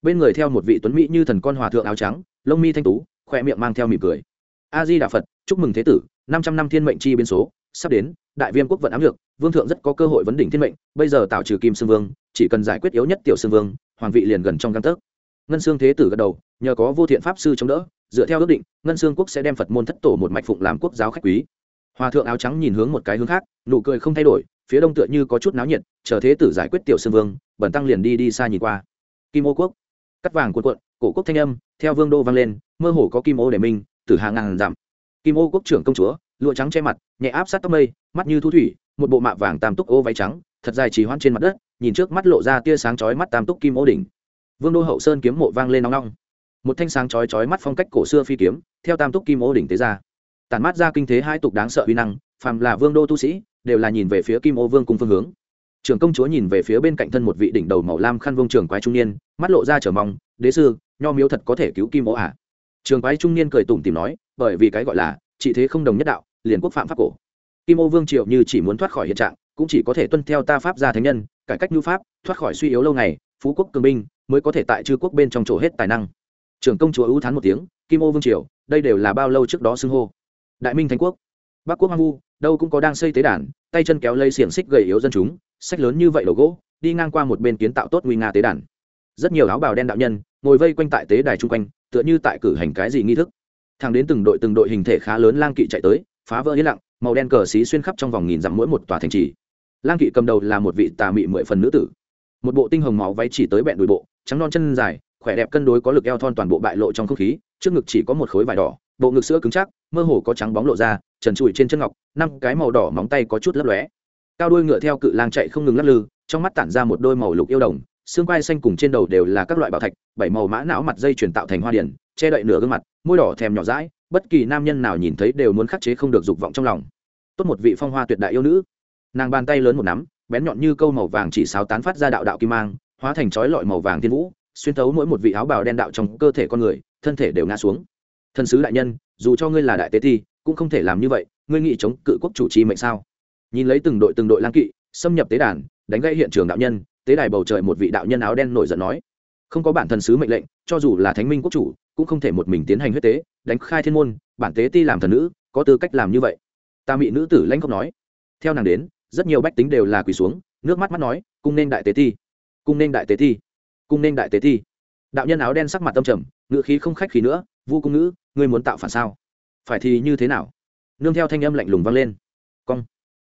S1: Bên người theo một vị tuấn mỹ như thần con hòa thượng áo trắng, lông mi thanh tú khoe miệng mang theo mỉm cười. A di đà phật, chúc mừng thế tử, năm trăm năm thiên mệnh chi biến số, sắp đến, đại viêm quốc vận ám lược, vương thượng rất có cơ hội vấn đỉnh thiên mệnh, bây giờ tạo trừ kim sương vương, chỉ cần giải quyết yếu nhất tiểu sương vương, hoàng vị liền gần trong căn tấc. Ngân xương thế tử gật đầu, nhờ có vô thiện pháp sư chống đỡ dựa theo ước định, ngân sương quốc sẽ đem phật môn thất tổ một mạch phụng làm quốc giáo khách quý. Hòa thượng áo trắng nhìn hướng một cái hướng khác, nụ cười không thay đổi, phía đông tựa như có chút náo nhiệt, chờ thế tử giải quyết tiểu sương vương bẩn tăng liền đi đi xa nhìn qua. Kim ô quốc, cắt vàng cuộn cuộn, cổ quốc thanh âm, theo vương đô vang lên, mơ hồ có kim ô để minh từ hàng ngàn dặm. Kim ô quốc trưởng công chúa, lụa trắng che mặt, nhẹ áp sát tóc mây, mắt như thu thủy, một bộ mạ vàng tam túc ô váy trắng, thật dài trì hoãn trên mặt đất, nhìn trước mắt lộ ra tia sáng chói mắt tam túc kim ô đỉnh. Vương đô hậu sơn kiếm mộ vang lên nóng nóng một thanh sáng chói chói mắt phong cách cổ xưa phi kiếm, theo tam túc kim ô đỉnh tế ra. Tản mát ra kinh thế hai tục đáng sợ uy năng, phàm là vương đô tu sĩ, đều là nhìn về phía kim ô vương cùng phương hướng. Trưởng công chúa nhìn về phía bên cạnh thân một vị đỉnh đầu màu lam khăn vương trưởng quái trung niên, mắt lộ ra trở mong, đế sư, nho miếu thật có thể cứu kim ô à? Trường quái trung niên cười tủm tìm nói, bởi vì cái gọi là trị thế không đồng nhất đạo, liền quốc phạm pháp cổ. Kim ô vương triệu như chỉ muốn thoát khỏi hiện trạng, cũng chỉ có thể tuân theo ta pháp gia thánh nhân, cải cách nhu pháp, thoát khỏi suy yếu lâu ngày, phú quốc cường binh, mới có thể tại chư quốc bên trong chỗ hết tài năng trưởng công chúa ưu thán một tiếng, kim ô vương triều, đây đều là bao lâu trước đó xưng hô? Đại minh thánh quốc, bắc quốc hoang vu, đâu cũng có đang xây tế đàn, tay chân kéo lây xiềng xích gầy yếu dân chúng sách lớn như vậy đầu gỗ, đi ngang qua một bên kiến tạo tốt nguy nga tế đàn. Rất nhiều áo bào đen đạo nhân, ngồi vây quanh tại tế đài chung quanh, tựa như tại cử hành cái gì nghi thức. Thẳng đến từng đội từng đội hình thể khá lớn lang kỵ chạy tới, phá vỡ yên lặng, màu đen cờ xí xuyên khắp trong vòng nghìn dặm mỗi một tòa thành trì. Lang kỵ cầm đầu là một vị tà mị mười phần nữ tử. Một bộ tinh hồng máu váy chỉ tới bẹn đùi bộ, trắng non chân dài khỏe đẹp cân đối có lực eo thon toàn bộ bại lộ trong không khí, trước ngực chỉ có một khối vải đỏ, bộ ngực sữa cứng chắc, mơ hồ có trắng bóng lộ ra, trần trụi trên chân ngọc, năm cái màu đỏ móng tay có chút lấp lóe. Cao đuôi ngựa theo cự lang chạy không ngừng lắc lư, trong mắt tản ra một đôi màu lục yêu đồng, xương quai xanh cùng trên đầu đều là các loại bảo thạch, bảy màu mã não mặt dây chuyển tạo thành hoa điển, che đậy nửa gương mặt, môi đỏ thèm nhỏ rãi bất kỳ nam nhân nào nhìn thấy đều muốn khắc chế không được dục vọng trong lòng. Tốt một vị phong hoa tuyệt đại yêu nữ. Nàng bàn tay lớn một nắm, bén nhọn như câu màu vàng chỉ sáo tán phát ra đạo đạo kim mang, hóa thành chói lọi màu vàng thiên vũ xuyên thấu mỗi một vị áo bào đen đạo trong cơ thể con người, thân thể đều ngã xuống. Thân sứ đại nhân, dù cho ngươi là đại tế thi, cũng không thể làm như vậy, ngươi nghĩ chống cự quốc chủ trì mệnh sao? Nhìn lấy từng đội từng đội lang kỵ, xâm nhập tế đàn, đánh gây hiện trường đạo nhân, tế đài bầu trời một vị đạo nhân áo đen nổi giận nói, không có bản thần sứ mệnh lệnh, cho dù là thánh minh quốc chủ, cũng không thể một mình tiến hành huyết tế, đánh khai thiên môn, bản tế ti làm thần nữ, có tư cách làm như vậy? Ta bị nữ tử lãnh không nói, theo nàng đến, rất nhiều bách tính đều là quỳ xuống, nước mắt mắt nói, cung nên đại tế ti cung nên đại tế ti cung nên đại tế thi. Đạo nhân áo đen sắc mặt tâm trầm ngựa khí không khách khí nữa, vu cung nữ ngươi muốn tạo phản sao? Phải thì như thế nào? Nương theo thanh âm lạnh lùng vang lên. Cong.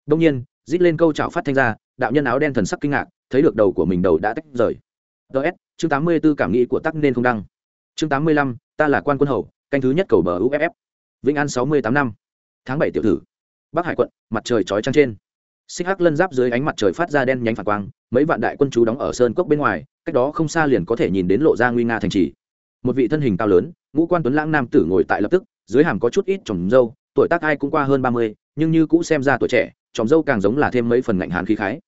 S1: Đông nhiên, rít lên câu chảo phát thanh ra, đạo nhân áo đen thần sắc kinh ngạc, thấy được đầu của mình đầu đã tách rời. Ts chương tám mươi b ố cảm nghĩ của tắc nên không đăng. Chương tám mươi lăm, ta là quan quân hầu, canh thứ nhất cầu bờ uff vĩnh an sáu mươi tám năm, tháng bảy tiểu thử bắc hải quận, mặt trời trói trăng trên. Xích hắc lân giáp dưới ánh mặt trời phát ra đen nhánh phản quang mấy vạn đại quân chú đóng ở sơn cốc bên ngoài, cách đó không xa liền có thể nhìn đến lộ ra nguy nga thành trì. Một vị thân hình cao lớn, ngũ quan tuấn lãng nam tử ngồi tại lập tức, dưới hàm có chút ít trồng dâu, tuổi tác ai cũng qua hơn ba mươi, nhưng như cũ xem ra tuổi trẻ trồng dâu càng giống là thêm mấy phần ngạnh hàn khí khái.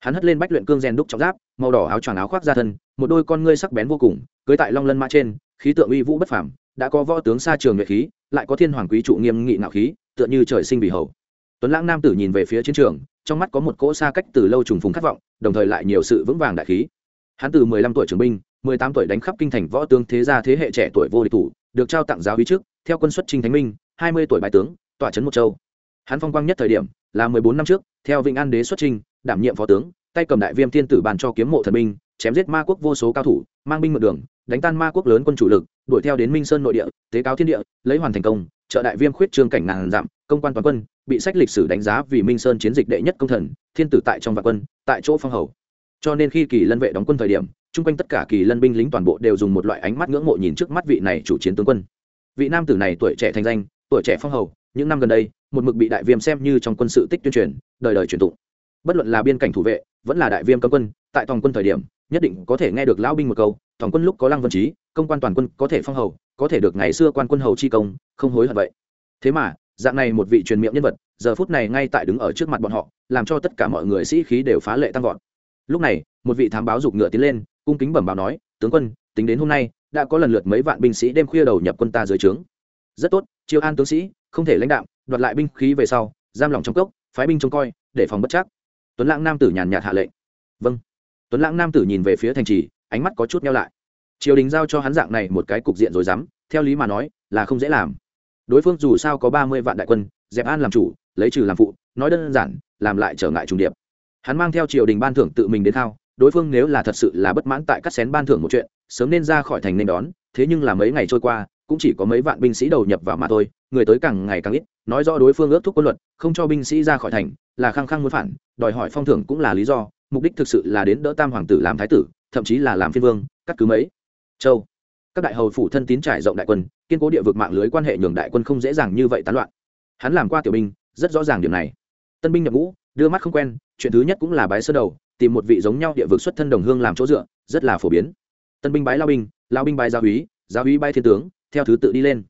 S1: Hắn hất lên bách luyện cương rèn đúc trọng giáp, màu đỏ áo choàng áo khoác ra thân, một đôi con ngươi sắc bén vô cùng, cưới tại long lân mã trên, khí tượng uy vũ bất phảm đã có võ tướng xa trường nhuệ khí, lại có thiên hoàng quý trụ nghiêm nghị nạo khí, tựa như trời sinh vì hầu. Tuấn lãng nam tử nhìn về phía chiến trường, trong mắt có một cỗ xa cách từ lâu trùng phùng khát vọng đồng thời lại nhiều sự vững vàng đại khí. Hắn từ mười lăm tuổi trưởng binh, mười tám tuổi đánh khắp kinh thành võ tướng thế gia thế hệ trẻ tuổi vô địch thủ, được trao tặng giáo ý trước, theo quân xuất trinh thánh minh, hai mươi tuổi bài tướng, tỏa trấn một châu. Hắn phong quang nhất thời điểm là mười bốn năm trước, theo vĩnh an đế xuất trinh đảm nhiệm phó tướng, tay cầm đại viêm thiên tử bàn cho kiếm mộ thần binh, chém giết ma quốc vô số cao thủ, mang binh mượn đường, đánh tan ma quốc lớn quân chủ lực, đuổi theo đến minh sơn nội địa, tế cáo thiên địa, lấy hoàn thành công, trợ đại viêm khuyết trương cảnh ngàn dặm, công quan toàn quân bị sách lịch sử đánh giá vì minh sơn chiến dịch đệ nhất công thần, thiên tử tại trong vạn quân, tại chỗ phong hầu. Cho nên khi kỳ lân vệ đóng quân thời điểm, chung quanh tất cả kỳ lân binh lính toàn bộ đều dùng một loại ánh mắt ngưỡng mộ nhìn trước mắt vị này chủ chiến tướng quân. Vị nam tử này tuổi trẻ thành danh, tuổi trẻ phong hầu, những năm gần đây, một mực bị đại viêm xem như trong quân sự tích tuyên truyền, đời đời truyền tụng. Bất luận là biên cảnh thủ vệ, vẫn là đại viêm cấm quân, tại toàn quân thời điểm, nhất định có thể nghe được lão binh một câu, toàn quân lúc có lăng vân trí, công quan toàn quân có thể phong hầu, có thể được ngày xưa quan quân hầu chi công, không hối hận vậy. Thế mà dạng này một vị truyền miệng nhân vật, giờ phút này ngay tại đứng ở trước mặt bọn họ, làm cho tất cả mọi người sĩ khí đều phá lệ tăng vọt. Lúc này, một vị thám báo giục ngựa tiến lên, cung kính bẩm báo nói, tướng quân, tính đến hôm nay, đã có lần lượt mấy vạn binh sĩ đêm khuya đầu nhập quân ta dưới trướng. Rất tốt chiêu an tướng sĩ, không thể lãnh đạo, đoạt lại binh khí về sau, giam lòng trong cốc, phái binh trông coi, để phòng bất chắc. Tuấn lãng nam tử nhàn nhạt hạ lệnh. Vâng. Tuấn lãng nam tử nhìn về phía thành trì, ánh mắt có chút nhau lại. Triều đình giao cho hắn dạng này một cái cục diện rồi dám theo lý mà nói, là không dễ làm đối phương dù sao có ba mươi vạn đại quân, dẹp an làm chủ, lấy trừ làm phụ, nói đơn giản, làm lại trở ngại trùng điệp. Hắn mang theo triều đình ban thưởng tự mình đến thao, đối phương nếu là thật sự là bất mãn tại cắt xén ban thưởng một chuyện, sớm nên ra khỏi thành nên đón, thế nhưng là mấy ngày trôi qua, cũng chỉ có mấy vạn binh sĩ đầu nhập vào mà thôi, người tới càng ngày càng ít, nói rõ đối phương ước thúc quân luật, không cho binh sĩ ra khỏi thành, là khăng khăng muốn phản, đòi hỏi phong thưởng cũng là lý do, mục đích thực sự là đến đỡ tam hoàng tử làm thái tử, thậm chí là làm phiên vương, cắt cứ mấy. Châu các đại hầu phủ thân tín trải rộng đại quân, kiên cố địa vực mạng lưới quan hệ nhường đại quân không dễ dàng như vậy tán loạn. Hắn làm qua tiểu binh, rất rõ ràng điểm này. Tân binh nhập ngũ, đưa mắt không quen, chuyện thứ nhất cũng là bái sơ đầu, tìm một vị giống nhau địa vực xuất thân đồng hương làm chỗ dựa, rất là phổ biến. Tân binh bái lao binh lao binh bái gia úy gia úy bái thiên tướng, theo thứ tự đi lên.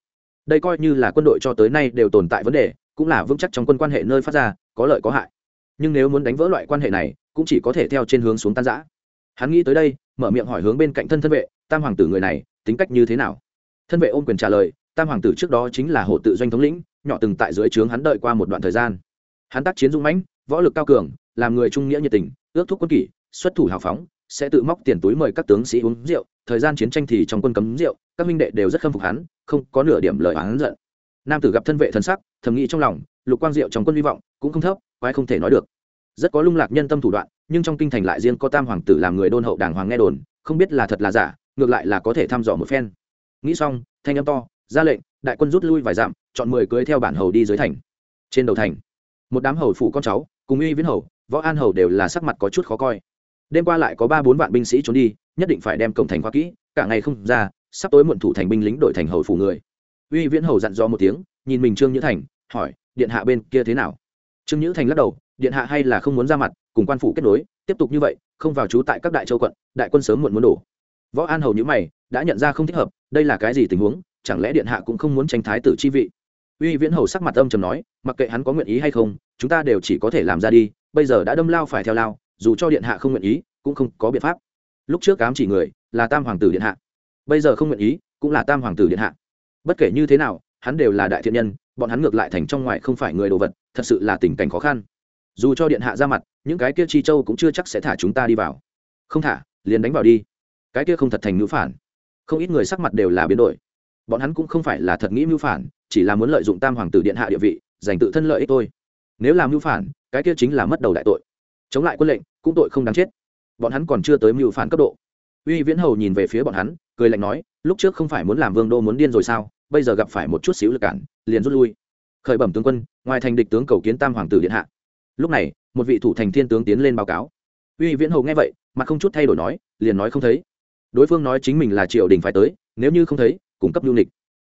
S1: Đây coi như là quân đội cho tới nay đều tồn tại vấn đề, cũng là vững chắc trong quân quan hệ nơi phát ra, có lợi có hại. Nhưng nếu muốn đánh vỡ loại quan hệ này, cũng chỉ có thể theo trên hướng xuống tan giã hắn nghĩ tới đây, mở miệng hỏi hướng bên cạnh thân thân vệ, tam hoàng tử người này tính cách như thế nào? Thân vệ ôm quyền trả lời, tam hoàng tử trước đó chính là hộ tự doanh thống lĩnh, nhỏ từng tại dưới trướng hắn đợi qua một đoạn thời gian. Hắn tác chiến dũng mãnh, võ lực cao cường, làm người trung nghĩa nhiệt tình, ước thúc quân kỷ, xuất thủ hào phóng, sẽ tự móc tiền túi mời các tướng sĩ uống rượu, thời gian chiến tranh thì trong quân cấm rượu, các minh đệ đều rất khâm phục hắn, không có nửa điểm lời hắn giận. Nam tử gặp thân vệ thần sắc, thầm nghĩ trong lòng, lục quang diệu trong quân hy vọng cũng không thấp, quái không thể nói được. Rất có lung lạc nhân tâm thủ đoạn, nhưng trong kinh thành lại riêng có tam hoàng tử làm người đôn hậu đàng hoàng nghe đồn, không biết là thật là giả ngược lại là có thể thăm dò một phen. Nghĩ xong, thanh âm to, ra lệnh, đại quân rút lui vài dặm, chọn mười cưới theo bản hầu đi dưới thành. Trên đầu thành, một đám hầu phủ con cháu, cùng uy viễn hầu, võ an hầu đều là sắc mặt có chút khó coi. Đêm qua lại có ba bốn vạn binh sĩ trốn đi, nhất định phải đem cổng thành khoa kỹ, cả ngày không ra, sắp tối muộn thủ thành binh lính đổi thành hầu phủ người. Uy viễn hầu dặn dò một tiếng, nhìn mình trương nhữ thành, hỏi, điện hạ bên kia thế nào? Trương nhữ thành lắc đầu, điện hạ hay là không muốn ra mặt, cùng quan phủ kết nối, tiếp tục như vậy, không vào trú tại các đại châu quận, đại quân sớm muộn muốn đổ võ an hầu nhữ mày, đã nhận ra không thích hợp, đây là cái gì tình huống, chẳng lẽ điện hạ cũng không muốn tranh thái tử chi vị? Uy viễn hầu sắc mặt âm trầm nói, mặc kệ hắn có nguyện ý hay không, chúng ta đều chỉ có thể làm ra đi, bây giờ đã đâm lao phải theo lao, dù cho điện hạ không nguyện ý, cũng không có biện pháp. Lúc trước cám chỉ người, là tam hoàng tử điện hạ. Bây giờ không nguyện ý, cũng là tam hoàng tử điện hạ. Bất kể như thế nào, hắn đều là đại thiện nhân, bọn hắn ngược lại thành trong ngoài không phải người đồ vật, thật sự là tình cảnh khó khăn. Dù cho điện hạ ra mặt, những cái kia chi châu cũng chưa chắc sẽ thả chúng ta đi vào. Không thả, liền đánh vào đi cái kia không thật thành ngữ phản. Không ít người sắc mặt đều là biến đổi. Bọn hắn cũng không phải là thật nghĩ mưu phản, chỉ là muốn lợi dụng tam hoàng tử điện hạ địa vị, giành tự thân lợi ích thôi. Nếu làm mưu phản, cái kia chính là mất đầu đại tội. Chống lại quân lệnh, cũng tội không đáng chết. Bọn hắn còn chưa tới mưu phản cấp độ. Uy viễn hầu nhìn về phía bọn hắn, cười lạnh nói, lúc trước không phải muốn làm vương đô muốn điên rồi sao? Bây giờ gặp phải một chút xíu lực cản, liền rút lui. Khởi bẩm tướng quân, ngoài thành địch tướng cầu kiến tam hoàng tử điện hạ. Lúc này, một vị thủ thành thiên tướng tiến lên báo cáo. Uy viễn hầu nghe vậy mà không chút thay đổi nói, liền nói không thấy đối phương nói chính mình là triều đình phải tới, nếu như không thấy, cung cấp lưu lịch.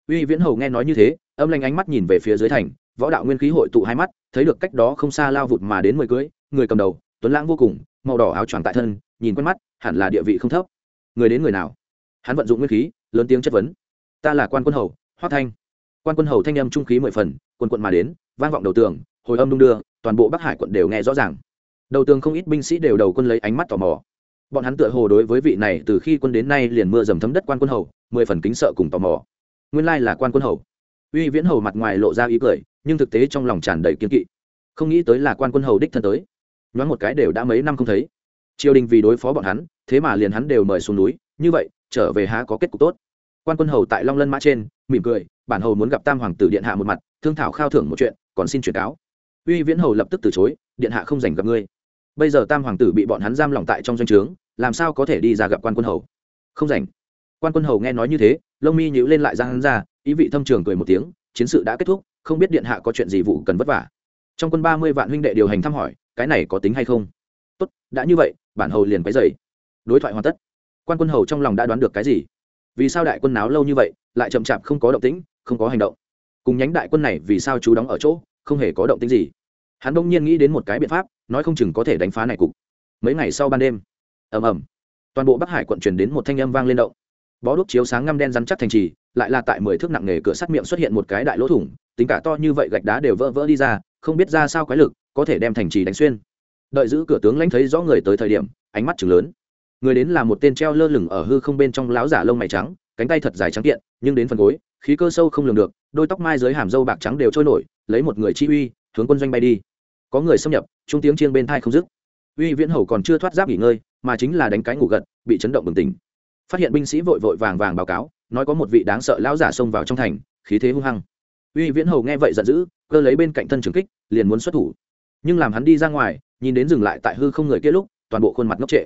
S1: uy viễn hầu nghe nói như thế, âm lanh ánh mắt nhìn về phía dưới thành, võ đạo nguyên khí hội tụ hai mắt, thấy được cách đó không xa lao vụt mà đến mười cưới, người cầm đầu, tuấn lãng vô cùng, màu đỏ áo choàng tại thân, nhìn quen mắt, hẳn là địa vị không thấp. Người đến người nào? Hắn vận dụng nguyên khí, lớn tiếng chất vấn. Ta là quan quân hầu, hoác thanh. Quan quân hầu thanh âm trung khí mười phần quân quận mà đến, vang vọng đầu tường, hồi âm đung đưa, toàn bộ bắc hải quận đều nghe rõ ràng. Đầu tường không ít binh sĩ đều đầu quân lấy ánh mắt tò mò bọn hắn tựa hồ đối với vị này từ khi quân đến nay liền mưa dầm thấm đất quan quân hầu, mười phần kính sợ cùng tò mò. Nguyên lai là quan quân hầu. Uy viễn hầu mặt ngoài lộ ra ý cười, nhưng thực tế trong lòng tràn đầy kiên kỵ. Không nghĩ tới là quan quân hầu đích thân tới. Nhoáng một cái đều đã mấy năm không thấy. Triều đình vì đối phó bọn hắn, thế mà liền hắn đều mời xuống núi, như vậy, trở về há có kết cục tốt. Quan quân hầu tại long lân mã trên, mỉm cười, bản hầu muốn gặp tam hoàng tử điện hạ một mặt, thương thảo khao thưởng một chuyện, còn xin chuyển cáo. Uy viễn hầu lập tức từ chối, điện hạ không dành gặp ngươi bây giờ tam hoàng tử bị bọn hắn giam lỏng tại trong doanh trướng, làm sao có thể đi ra gặp quan quân hầu? Không rảnh. quan quân hầu nghe nói như thế, lông mi nhíu lên lại ra hắn ra, ý vị thâm trường cười một tiếng, chiến sự đã kết thúc, không biết điện hạ có chuyện gì vụ cần vất vả. Trong quân ba mươi vạn huynh đệ điều hành thăm hỏi, cái này có tính hay không? Tốt, đã như vậy, bản hầu liền quấy dày đối thoại hoàn tất. Quan quân hầu trong lòng đã đoán được cái gì? Vì sao đại quân náo lâu như vậy, lại chậm chạp không có động tĩnh, không có hành động? Cùng nhánh đại quân này vì sao chú đóng ở chỗ, không hề có động tĩnh gì? Hắn đông nhiên nghĩ đến một cái biện pháp nói không chừng có thể đánh phá này cục. Mấy ngày sau ban đêm, ầm ầm, toàn bộ bắc hải quận truyền đến một thanh âm vang lên động. Bó đuốc chiếu sáng ngăm đen rắn chắc thành trì, lại là tại mười thước nặng nghề cửa sắt miệng xuất hiện một cái đại lỗ thủng, tính cả to như vậy gạch đá đều vỡ vỡ đi ra, không biết ra sao quái lực, có thể đem thành trì đánh xuyên. Đợi giữ cửa tướng lãnh thấy rõ người tới thời điểm, ánh mắt chừng lớn. Người đến là một tên treo lơ lửng ở hư không bên trong láo giả lông mày trắng, cánh tay thật dài trắng kiện, nhưng đến phần gối, khí cơ sâu không lường được, đôi tóc mai dưới hàm dâu bạc trắng đều trôi nổi, lấy một người chi uy, hướng quân doanh bay đi có người xâm nhập trung tiếng chiêng bên thai không dứt. Uy viễn hầu còn chưa thoát giáp nghỉ ngơi, mà chính là đánh cái ngủ gật, bị chấn động bừng tỉnh. Phát hiện binh sĩ vội vội vàng vàng báo cáo, nói có một vị đáng sợ lão giả xông vào trong thành, khí thế hung hăng. Uy viễn hầu nghe vậy giận dữ, cơ lấy bên cạnh thân trường kích, liền muốn xuất thủ. Nhưng làm hắn đi ra ngoài, nhìn đến dừng lại tại hư không người kia lúc, toàn bộ khuôn mặt ngốc trệ.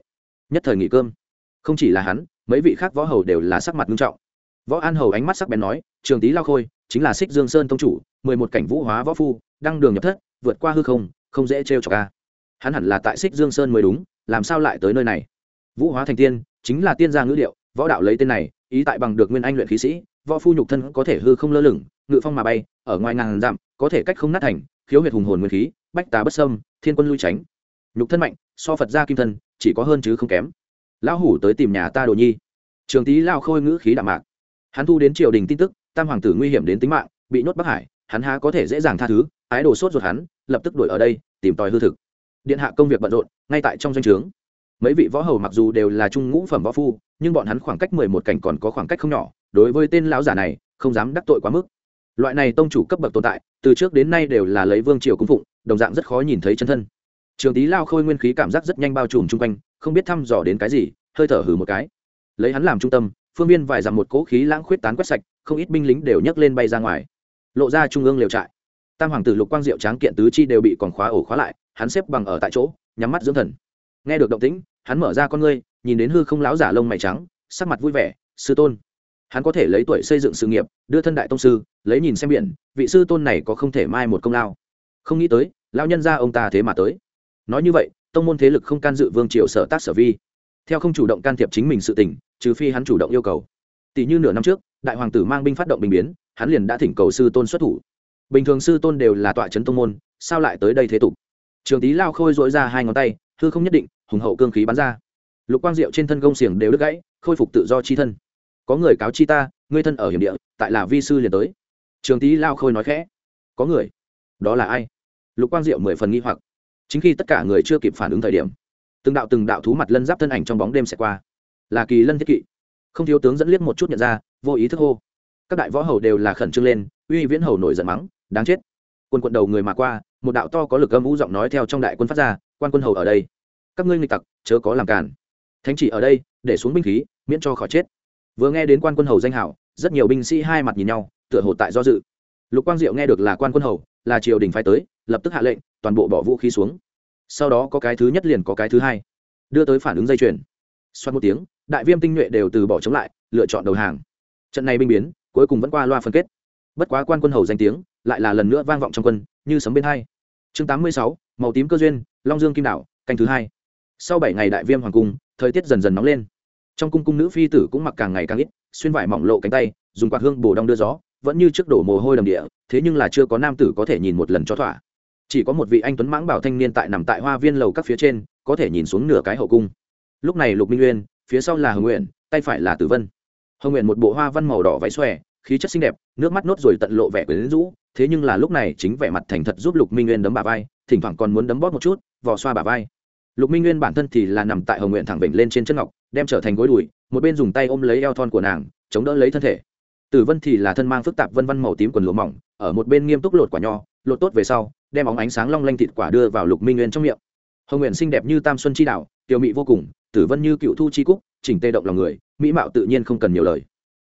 S1: Nhất thời nghỉ cơm. Không chỉ là hắn, mấy vị khác võ hầu đều là sắc mặt nghiêm trọng. Võ an hầu ánh mắt sắc bén nói, trường tý lao khôi, chính là xích dương sơn tông chủ, mười một cảnh vũ hóa võ phu, đăng đường nhập thất, vượt qua hư không không dễ trêu cho a. Hắn hẳn là tại xích dương sơn mới đúng, làm sao lại tới nơi này? Vũ hóa thành tiên, chính là tiên gia ngữ liệu võ đạo lấy tên này, ý tại bằng được nguyên anh luyện khí sĩ, võ phu nhục thân có thể hư không lơ lửng, ngự phong mà bay, ở ngoài ngàn dặm, có thể cách không nát thành, khiếu huyệt hùng hồn nguyên khí, bách tà bất sâm thiên quân lui tránh. Nhục thân mạnh, so phật gia kim thân, chỉ có hơn chứ không kém. Lão hủ tới tìm nhà ta đồ nhi. Trường tý lao khôi ngữ khí đạm mạc. Hắn thu đến triều đình tin tức, tam hoàng tử nguy hiểm đến tính mạng, bị nhốt bắc hải, hắn há có thể dễ dàng tha thứ ái đồ sốt ruột hắn, lập tức đuổi ở đây, tìm tòi hư thực. Điện hạ công việc bận rộn, ngay tại trong doanh trướng. Mấy vị võ hầu mặc dù đều là trung ngũ phẩm võ phu, nhưng bọn hắn khoảng cách mười một cảnh còn có khoảng cách không nhỏ, đối với tên lão giả này, không dám đắc tội quá mức. Loại này tông chủ cấp bậc tồn tại, từ trước đến nay đều là lấy vương triều cung phụng, đồng dạng rất khó nhìn thấy chân thân. Trường tý lao khôi nguyên khí cảm giác rất nhanh bao trùm chung quanh, không biết thăm dò đến cái gì, hơi thở hử một cái. Lấy hắn làm trung tâm, phương viên vài dặm một cỗ khí lãng khuyết tán quét sạch, không ít binh lính đều nhấc lên bay ra ngoài. Lộ ra trung ương liều trại tam hoàng tử lục quang diệu tráng kiện tứ chi đều bị còn khóa ổ khóa lại, hắn xếp bằng ở tại chỗ, nhắm mắt dưỡng thần. Nghe được động tĩnh, hắn mở ra con ngươi, nhìn đến hư không láo giả lông mày trắng, sắc mặt vui vẻ, sư tôn. Hắn có thể lấy tuổi xây dựng sự nghiệp, đưa thân đại tông sư, lấy nhìn xem biển, vị sư tôn này có không thể mai một công lao. Không nghĩ tới lao nhân ra ông ta thế mà tới. Nói như vậy, tông môn thế lực không can dự vương triều sở tác sở vi. Theo không chủ động can thiệp chính mình sự tỉnh trừ phi hắn chủ động yêu cầu. Tỷ như nửa năm trước, đại hoàng tử mang binh phát động bình biến, hắn liền đã thỉnh cầu sư tôn xuất thủ bình thường sư tôn đều là tọa trấn tông môn, sao lại tới đây thế tục? Trường tý lao khôi dội ra hai ngón tay, hư không nhất định, hùng hậu cương khí bắn ra. Lục quang diệu trên thân gông xiềng đều đứt gãy, khôi phục tự do chi thân. Có người cáo chi ta, ngươi thân ở hiểm địa, tại là vi sư liền tới. Trường tý lao khôi nói khẽ. Có người. Đó là ai? Lục quang diệu mười phần nghi hoặc. Chính khi tất cả người chưa kịp phản ứng thời điểm, từng đạo từng đạo thú mặt lân giáp thân ảnh trong bóng đêm sẽ qua. Là kỳ lân thiết kỵ. Không thiếu tướng dẫn liếc một chút nhận ra, vô ý thức hô. Các đại võ hầu đều là khẩn trương lên, uy viễn hầu nổi giận mắng đáng chết. Quân quận đầu người mà qua, một đạo to có lực âm vũ giọng nói theo trong đại quân phát ra, quan quân hầu ở đây. Các ngươi nghịch tặc, chớ có làm cản. Thánh chỉ ở đây, để xuống binh khí, miễn cho khỏi chết. Vừa nghe đến quan quân hầu danh hảo, rất nhiều binh sĩ hai mặt nhìn nhau, tựa hồ tại do dự. Lục quang diệu nghe được là quan quân hầu, là triều đình phái tới, lập tức hạ lệnh, toàn bộ bỏ vũ khí xuống. Sau đó có cái thứ nhất liền có cái thứ hai. Đưa tới phản ứng dây chuyền. Xoát một tiếng, đại viêm tinh nhuệ đều từ bỏ chống lại, lựa chọn đầu hàng. Trận này binh biến, cuối cùng vẫn qua loa phân kết. Bất quá quan quân hầu danh tiếng lại là lần nữa vang vọng trong quân, như sấm bên hai. Chương tám mươi sáu, màu tím cơ duyên, long dương kim đảo, canh thứ hai. Sau bảy ngày đại viêm hoàng cung, thời tiết dần dần nóng lên. Trong cung cung nữ phi tử cũng mặc càng ngày càng ít, xuyên vải mỏng lộ cánh tay, dùng quạt hương bổ đong đưa gió, vẫn như trước đổ mồ hôi đầm địa, thế nhưng là chưa có nam tử có thể nhìn một lần cho thỏa. Chỉ có một vị anh tuấn mãng bảo thanh niên tại nằm tại hoa viên lầu các phía trên, có thể nhìn xuống nửa cái hậu cung. Lúc này lục minh nguyên phía sau là hồng nguyện, tay phải là tử vân. Hồng nguyện một bộ hoa văn màu đỏ váy xòe khí chất xinh đẹp, nước mắt nốt rồi tận lộ vẻ quyến rũ, thế nhưng là lúc này chính vẻ mặt thành thật giúp lục minh nguyên đấm bà vai, thỉnh thoảng còn muốn đấm bóp một chút, vò xoa bà vai. Lục minh nguyên bản thân thì là nằm tại hồng nguyện thẳng vểnh lên trên chân ngọc, đem trở thành gối đùi, một bên dùng tay ôm lấy eo thon của nàng, chống đỡ lấy thân thể. Tử vân thì là thân mang phức tạp vân văn màu tím quần lụa mỏng, ở một bên nghiêm túc lột quả nho, lột tốt về sau, đem óng ánh sáng long lanh thịt quả đưa vào lục minh nguyên trong miệng. Hồng nguyện xinh đẹp như tam xuân chi đạo tiểu mị vô cùng, tử vân như cựu thu chi cúc, chỉnh tê động lòng người, mỹ mạo tự nhiên không cần nhiều lời.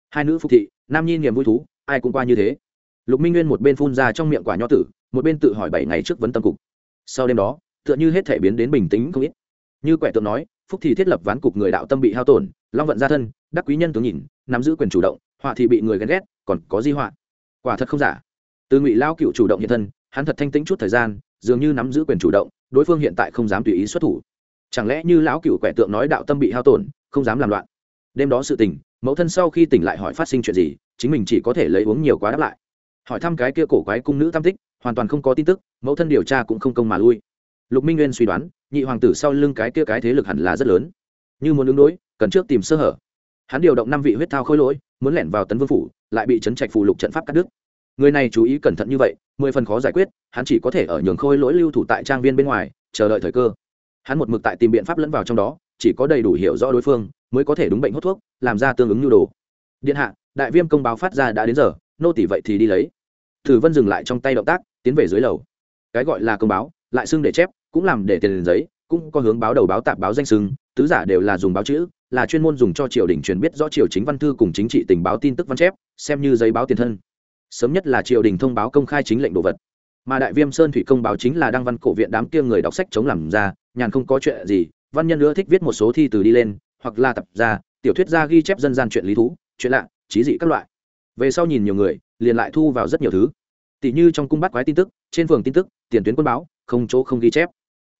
S1: Hai nữ phục thị nam nhi niềm vui thú, ai cũng qua như thế. Lục minh nguyên một bên phun ra trong miệng quả nho tử, một bên tự hỏi bảy ngày trước vấn tâm cục. Sau đêm đó, tựa như hết thể biến đến bình tĩnh không ít. Như quẻ tượng nói, phúc thì thiết lập ván cục người đạo tâm bị hao tổn, long vận gia thân, đắc quý nhân tướng nhìn, nắm giữ quyền chủ động, họa thì bị người ghen ghét, còn có di họa. Quả thật không giả. Từ ngụy lao cựu chủ động hiện thân, hắn thật thanh tĩnh chút thời gian, dường như nắm giữ quyền chủ động, đối phương hiện tại không dám tùy ý xuất thủ. Chẳng lẽ như lão cựu quẻ tượng nói đạo tâm bị hao tổn, không dám làm loạn? Đêm đó sự tình mẫu thân sau khi tỉnh lại hỏi phát sinh chuyện gì, chính mình chỉ có thể lấy uống nhiều quá đáp lại. Hỏi thăm cái kia cổ quái cung nữ tam tích, hoàn toàn không có tin tức, mẫu thân điều tra cũng không công mà lui. Lục minh nguyên suy đoán, nhị hoàng tử sau lưng cái kia cái thế lực hẳn là rất lớn. Như muốn ứng đối, cần trước tìm sơ hở. Hắn điều động năm vị huyết thao khôi lỗi, muốn lẻn vào tấn vương phủ, lại bị trấn trạch phù lục trận pháp cắt đứt. Người này chú ý cẩn thận như vậy, mười phần khó giải quyết, hắn chỉ có thể ở nhường khôi lỗi lưu thủ tại trang viên bên ngoài, chờ đợi thời cơ. Hắn một mực tại tìm biện pháp lẫn vào trong đó chỉ có đầy đủ hiểu rõ đối phương mới có thể đúng bệnh hút thuốc, làm ra tương ứng nhu đồ. Điện hạ, đại viêm công báo phát ra đã đến giờ, nô tỷ vậy thì đi lấy. Thử vân dừng lại trong tay động tác, tiến về dưới lầu. Cái gọi là công báo, lại xưng để chép, cũng làm để tiền giấy, cũng có hướng báo đầu báo tạp báo danh sưng tứ giả đều là dùng báo chữ, là chuyên môn dùng cho triều đình truyền biết rõ triều chính văn thư cùng chính trị tình báo tin tức văn chép, xem như giấy báo tiền thân. Sớm nhất là triều đình thông báo công khai chính lệnh đồ vật. Mà đại viêm sơn thủy công báo chính là đăng văn cổ viện đám kia người đọc sách chống làm ra, nhàn không có chuyện gì văn nhân nữa thích viết một số thi từ đi lên, hoặc là tập ra, tiểu thuyết ra ghi chép dân gian chuyện lý thú, chuyện lạ, trí dị các loại. Về sau nhìn nhiều người, liền lại thu vào rất nhiều thứ. Tỷ như trong cung bắt quái tin tức, trên phường tin tức, tiền tuyến quân báo, không chỗ không ghi chép.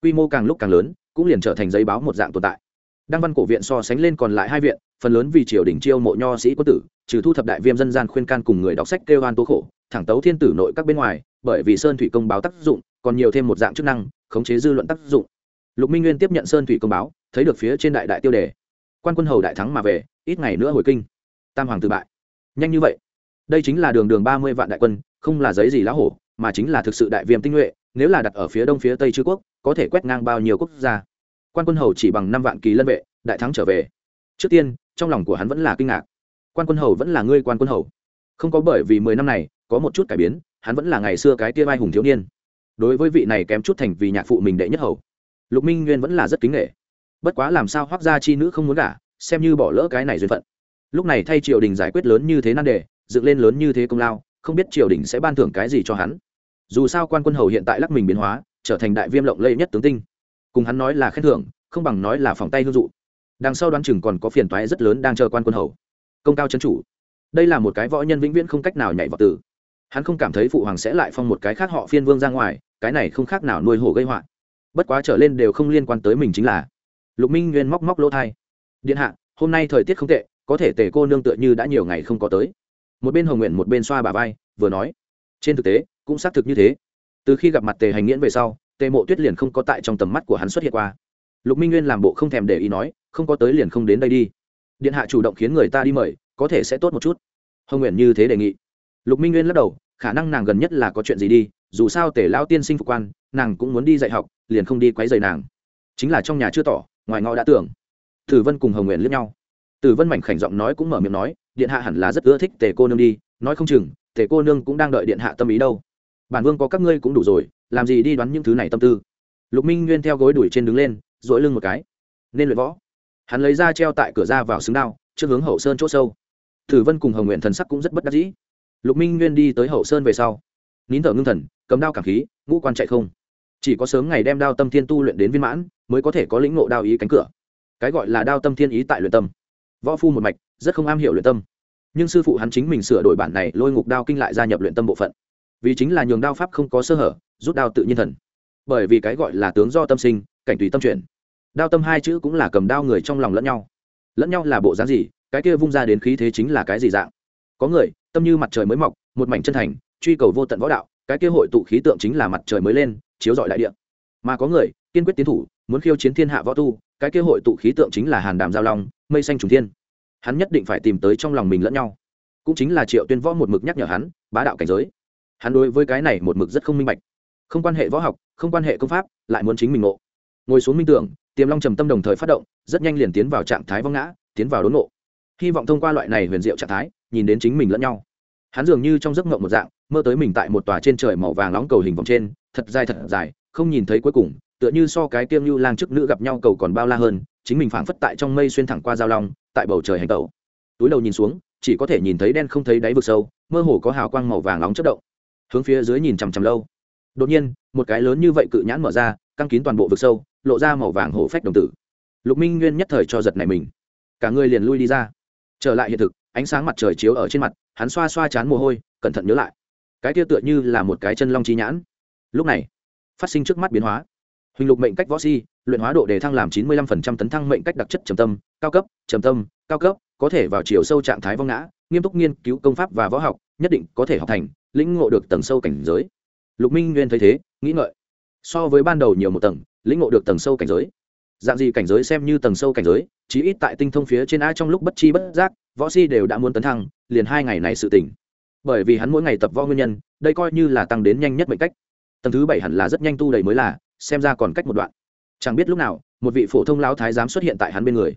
S1: Quy mô càng lúc càng lớn, cũng liền trở thành giấy báo một dạng tồn tại. Đăng văn cổ viện so sánh lên còn lại hai viện, phần lớn vì triều đình chiêu mộ nho sĩ quân tử, trừ thu thập đại viêm dân gian khuyên can cùng người đọc sách kêu an tố khổ, thẳng tấu thiên tử nội các bên ngoài, bởi vì sơn thủy công báo tác dụng, còn nhiều thêm một dạng chức năng, khống chế dư luận tác dụng lục minh nguyên tiếp nhận sơn thủy công báo, thấy được phía trên đại đại tiêu đề. Quan quân hầu đại thắng mà về, ít ngày nữa hồi kinh. Tam hoàng tự bại. Nhanh như vậy. Đây chính là đường đường ba mươi vạn đại quân, không là giấy gì lá hổ, mà chính là thực sự đại viêm tinh nhuệ, nếu là đặt ở phía đông phía tây chư quốc, có thể quét ngang bao nhiêu quốc gia. Quan quân hầu chỉ bằng năm vạn kỳ lân vệ, đại thắng trở về. Trước tiên, trong lòng của hắn vẫn là kinh ngạc. Quan quân hầu vẫn là ngươi quan quân hầu. Không có bởi vì mười năm này, có một chút cải biến, hắn vẫn là ngày xưa cái tia vai hùng thiếu niên. Đối với vị này kém chút thành vì nhạc phụ mình đệ nhất hầu lục minh nguyên vẫn là rất kính nghệ bất quá làm sao hoác gia chi nữ không muốn gả, xem như bỏ lỡ cái này duyên phận. Lúc này thay triều đình giải quyết lớn như thế nan đề, dựng lên lớn như thế công lao, không biết triều đình sẽ ban thưởng cái gì cho hắn. Dù sao quan quân hầu hiện tại lắc mình biến hóa, trở thành đại viêm lộng lây nhất tướng tinh. Cùng hắn nói là khen thưởng, không bằng nói là phòng tay hương dụ. Đằng sau đoán chừng còn có phiền toái rất lớn đang chờ quan quân hầu. Công cao chân chủ. Đây là một cái võ nhân vĩnh viễn không cách nào nhảy vào tử. Hắn không cảm thấy phụ hoàng sẽ lại phong một cái khác họ phiên vương ra ngoài, cái này không khác nào nuôi hổ gây họa bất quá trở lên đều không liên quan tới mình chính là. Lục minh nguyên móc móc lỗ thai. Điện hạ, hôm nay thời tiết không tệ, có thể tề cô nương tựa như đã nhiều ngày không có tới. Một bên hồng nguyện, một bên xoa bà vai, vừa nói. Trên thực tế, cũng xác thực như thế. Từ khi gặp mặt tề hành nghiễn về sau, tề mộ tuyết liền không có tại trong tầm mắt của hắn xuất hiện qua. Lục minh nguyên làm bộ không thèm để ý nói, không có tới liền không đến đây đi. Điện hạ chủ động khiến người ta đi mời, có thể sẽ tốt một chút. Hồng nguyện như thế đề nghị. Lục minh nguyên lắc đầu, khả năng nàng gần nhất là có chuyện gì đi, dù sao tề lao tiên sinh phục quan, nàng cũng muốn đi dạy học liền không đi quấy rầy nàng. Chính là trong nhà chưa tỏ, ngoài ngõ đã tưởng. Tử vân cùng hồng nguyện liếc nhau. Tử vân mảnh khảnh giọng nói cũng mở miệng nói, điện hạ hẳn là rất ưa thích tề cô nương đi, nói không chừng, tề cô nương cũng đang đợi điện hạ tâm ý đâu. Bản vương có các ngươi cũng đủ rồi, làm gì đi đoán những thứ này tâm tư. Lục minh nguyên theo gối đuổi trên đứng lên dỗi lưng một cái. Nên luyện võ. Hắn lấy ra treo tại cửa ra vào xứng đao, trước hướng hậu sơn c h ỗ sâu. Tử vân cùng hồng nguyện thần sắc cũng rất bất đắc dĩ. Lục minh nguyên đi tới hậu sơn về sau. Nín thở ngưng thần, cầm đao cảm khí, ngũ quan chạy không chỉ có sớm ngày đem đao tâm thiên tu luyện đến viên mãn, mới có thể có lĩnh ngộ đao ý cánh cửa. Cái gọi là đao tâm thiên ý tại luyện tâm. Võ phu một mạch, rất không am hiểu luyện tâm. Nhưng sư phụ hắn chính mình sửa đổi bản này lôi ngục đao kinh lại gia nhập luyện tâm bộ phận. Vì chính là nhường đao pháp không có sơ hở, rút đao tự nhiên thần. Bởi vì cái gọi là tướng do tâm sinh, cảnh tùy tâm chuyển. Đao tâm hai chữ cũng là cầm đao người trong lòng lẫn nhau. Lẫn nhau là bộ dáng gì, cái kia vung ra đến khí thế chính là cái gì dạng? Có người, tâm như mặt trời mới mọc, một mảnh chân thành, truy cầu vô tận võ đạo, cái kia hội tụ khí tượng chính là mặt trời mới lên chiếu rọi đại địa. Mà có người, kiên quyết tiến thủ, muốn khiêu chiến thiên hạ võ tu, cái kia hội tụ khí tượng chính là hàn đàm giao long, mây xanh trùng thiên. Hắn nhất định phải tìm tới trong lòng mình lẫn nhau. Cũng chính là triệu tuyên võ một mực nhắc nhở hắn, bá đạo cảnh giới. Hắn đối với cái này một mực rất không minh bạch. Không quan hệ võ học, không quan hệ công pháp, lại muốn chính mình ngộ. Ngồi xuống minh tưởng, tiềm long trầm tâm đồng thời phát động, rất nhanh liền tiến vào trạng thái vong ngã, tiến vào đốn ngộ. Hy vọng thông qua loại này huyền diệu trạng thái, nhìn đến chính mình lẫn nhau. Hắn dường như trong giấc mộng một dạng mơ tới mình tại một tòa trên trời màu vàng nóng cầu hình vòng trên, thật dài thật dài, không nhìn thấy cuối cùng, tựa như so cái tiêm như lang chức nữ gặp nhau cầu còn bao la hơn, chính mình phảng phất tại trong mây xuyên thẳng qua giao long, tại bầu trời hành tẩu. Túi đầu nhìn xuống, chỉ có thể nhìn thấy đen không thấy đáy vực sâu, mơ hồ có hào quang màu vàng nóng chất động. Hướng phía dưới nhìn chằm chằm lâu. Đột nhiên, một cái lớn như vậy cự nhãn mở ra, căng kín toàn bộ vực sâu, lộ ra màu vàng hổ phách đồng tử. Lục minh nguyên nhất thời cho giật này mình. Cả người liền lui đi ra. Trở lại hiện thực, ánh sáng mặt trời chiếu ở trên mặt, hắn xoa xoa chán mồ hôi, cẩn thận nhớ lại cái kia tựa như là một cái chân long trí nhãn. Lúc này, phát sinh trước mắt biến hóa. Huỳnh lục mệnh cách võ si, luyện hóa độ đề thăng làm chín mươi lăm phần trăm tấn thăng mệnh cách đặc chất trầm tâm, cao cấp, trầm tâm, cao cấp, có thể vào chiều sâu trạng thái vong ngã, nghiêm túc nghiên cứu công pháp và võ học, nhất định có thể học thành, lĩnh ngộ được tầng sâu cảnh giới. Lục minh nguyên thấy thế, nghĩ ngợi. So với ban đầu nhiều một tầng, lĩnh ngộ được tầng sâu cảnh giới. Dạng gì cảnh giới xem như tầng sâu cảnh giới, chí ít tại tinh thông phía trên a trong lúc bất chi bất giác, võ si đều đã muốn tấn thăng, liền hai ngày này sự tỉnh bởi vì hắn mỗi ngày tập võ nguyên nhân, đây coi như là tăng đến nhanh nhất mệnh cách. Tầng thứ bảy hẳn là rất nhanh tu đầy mới là, xem ra còn cách một đoạn. Chẳng biết lúc nào, một vị phổ thông lão thái giám xuất hiện tại hắn bên người.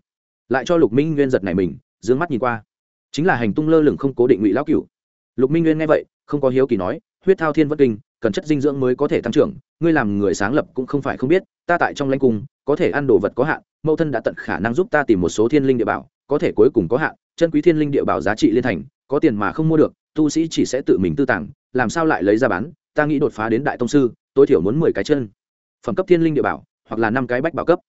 S1: Lại cho lục minh nguyên giật này mình d ư ơ n g mắt nhìn qua. Chính là hành tung lơ lửng không cố định ngụy lão cửu. Lục minh nguyên nghe vậy, không có hiếu kỳ nói, huyết thao thiên vất kinh, cần chất dinh dưỡng mới có thể tăng trưởng, ngươi làm người sáng lập cũng không phải không biết, ta tại trong lanh cung, có thể ăn đồ vật có hạn, mẫu thân đã tận khả năng giúp ta tìm một số thiên linh địa bảo, có thể cuối cùng có hạn, chân quý thiên linh địa bảo giá trị liên thành, có tiền mà không mua được tu sĩ chỉ sẽ tự mình tư tàng, làm sao lại lấy ra bán? Ta nghĩ đột phá đến đại tông sư, tối thiểu muốn mười cái chân. Phẩm cấp thiên linh địa bảo, hoặc là năm cái bách bảo cấp.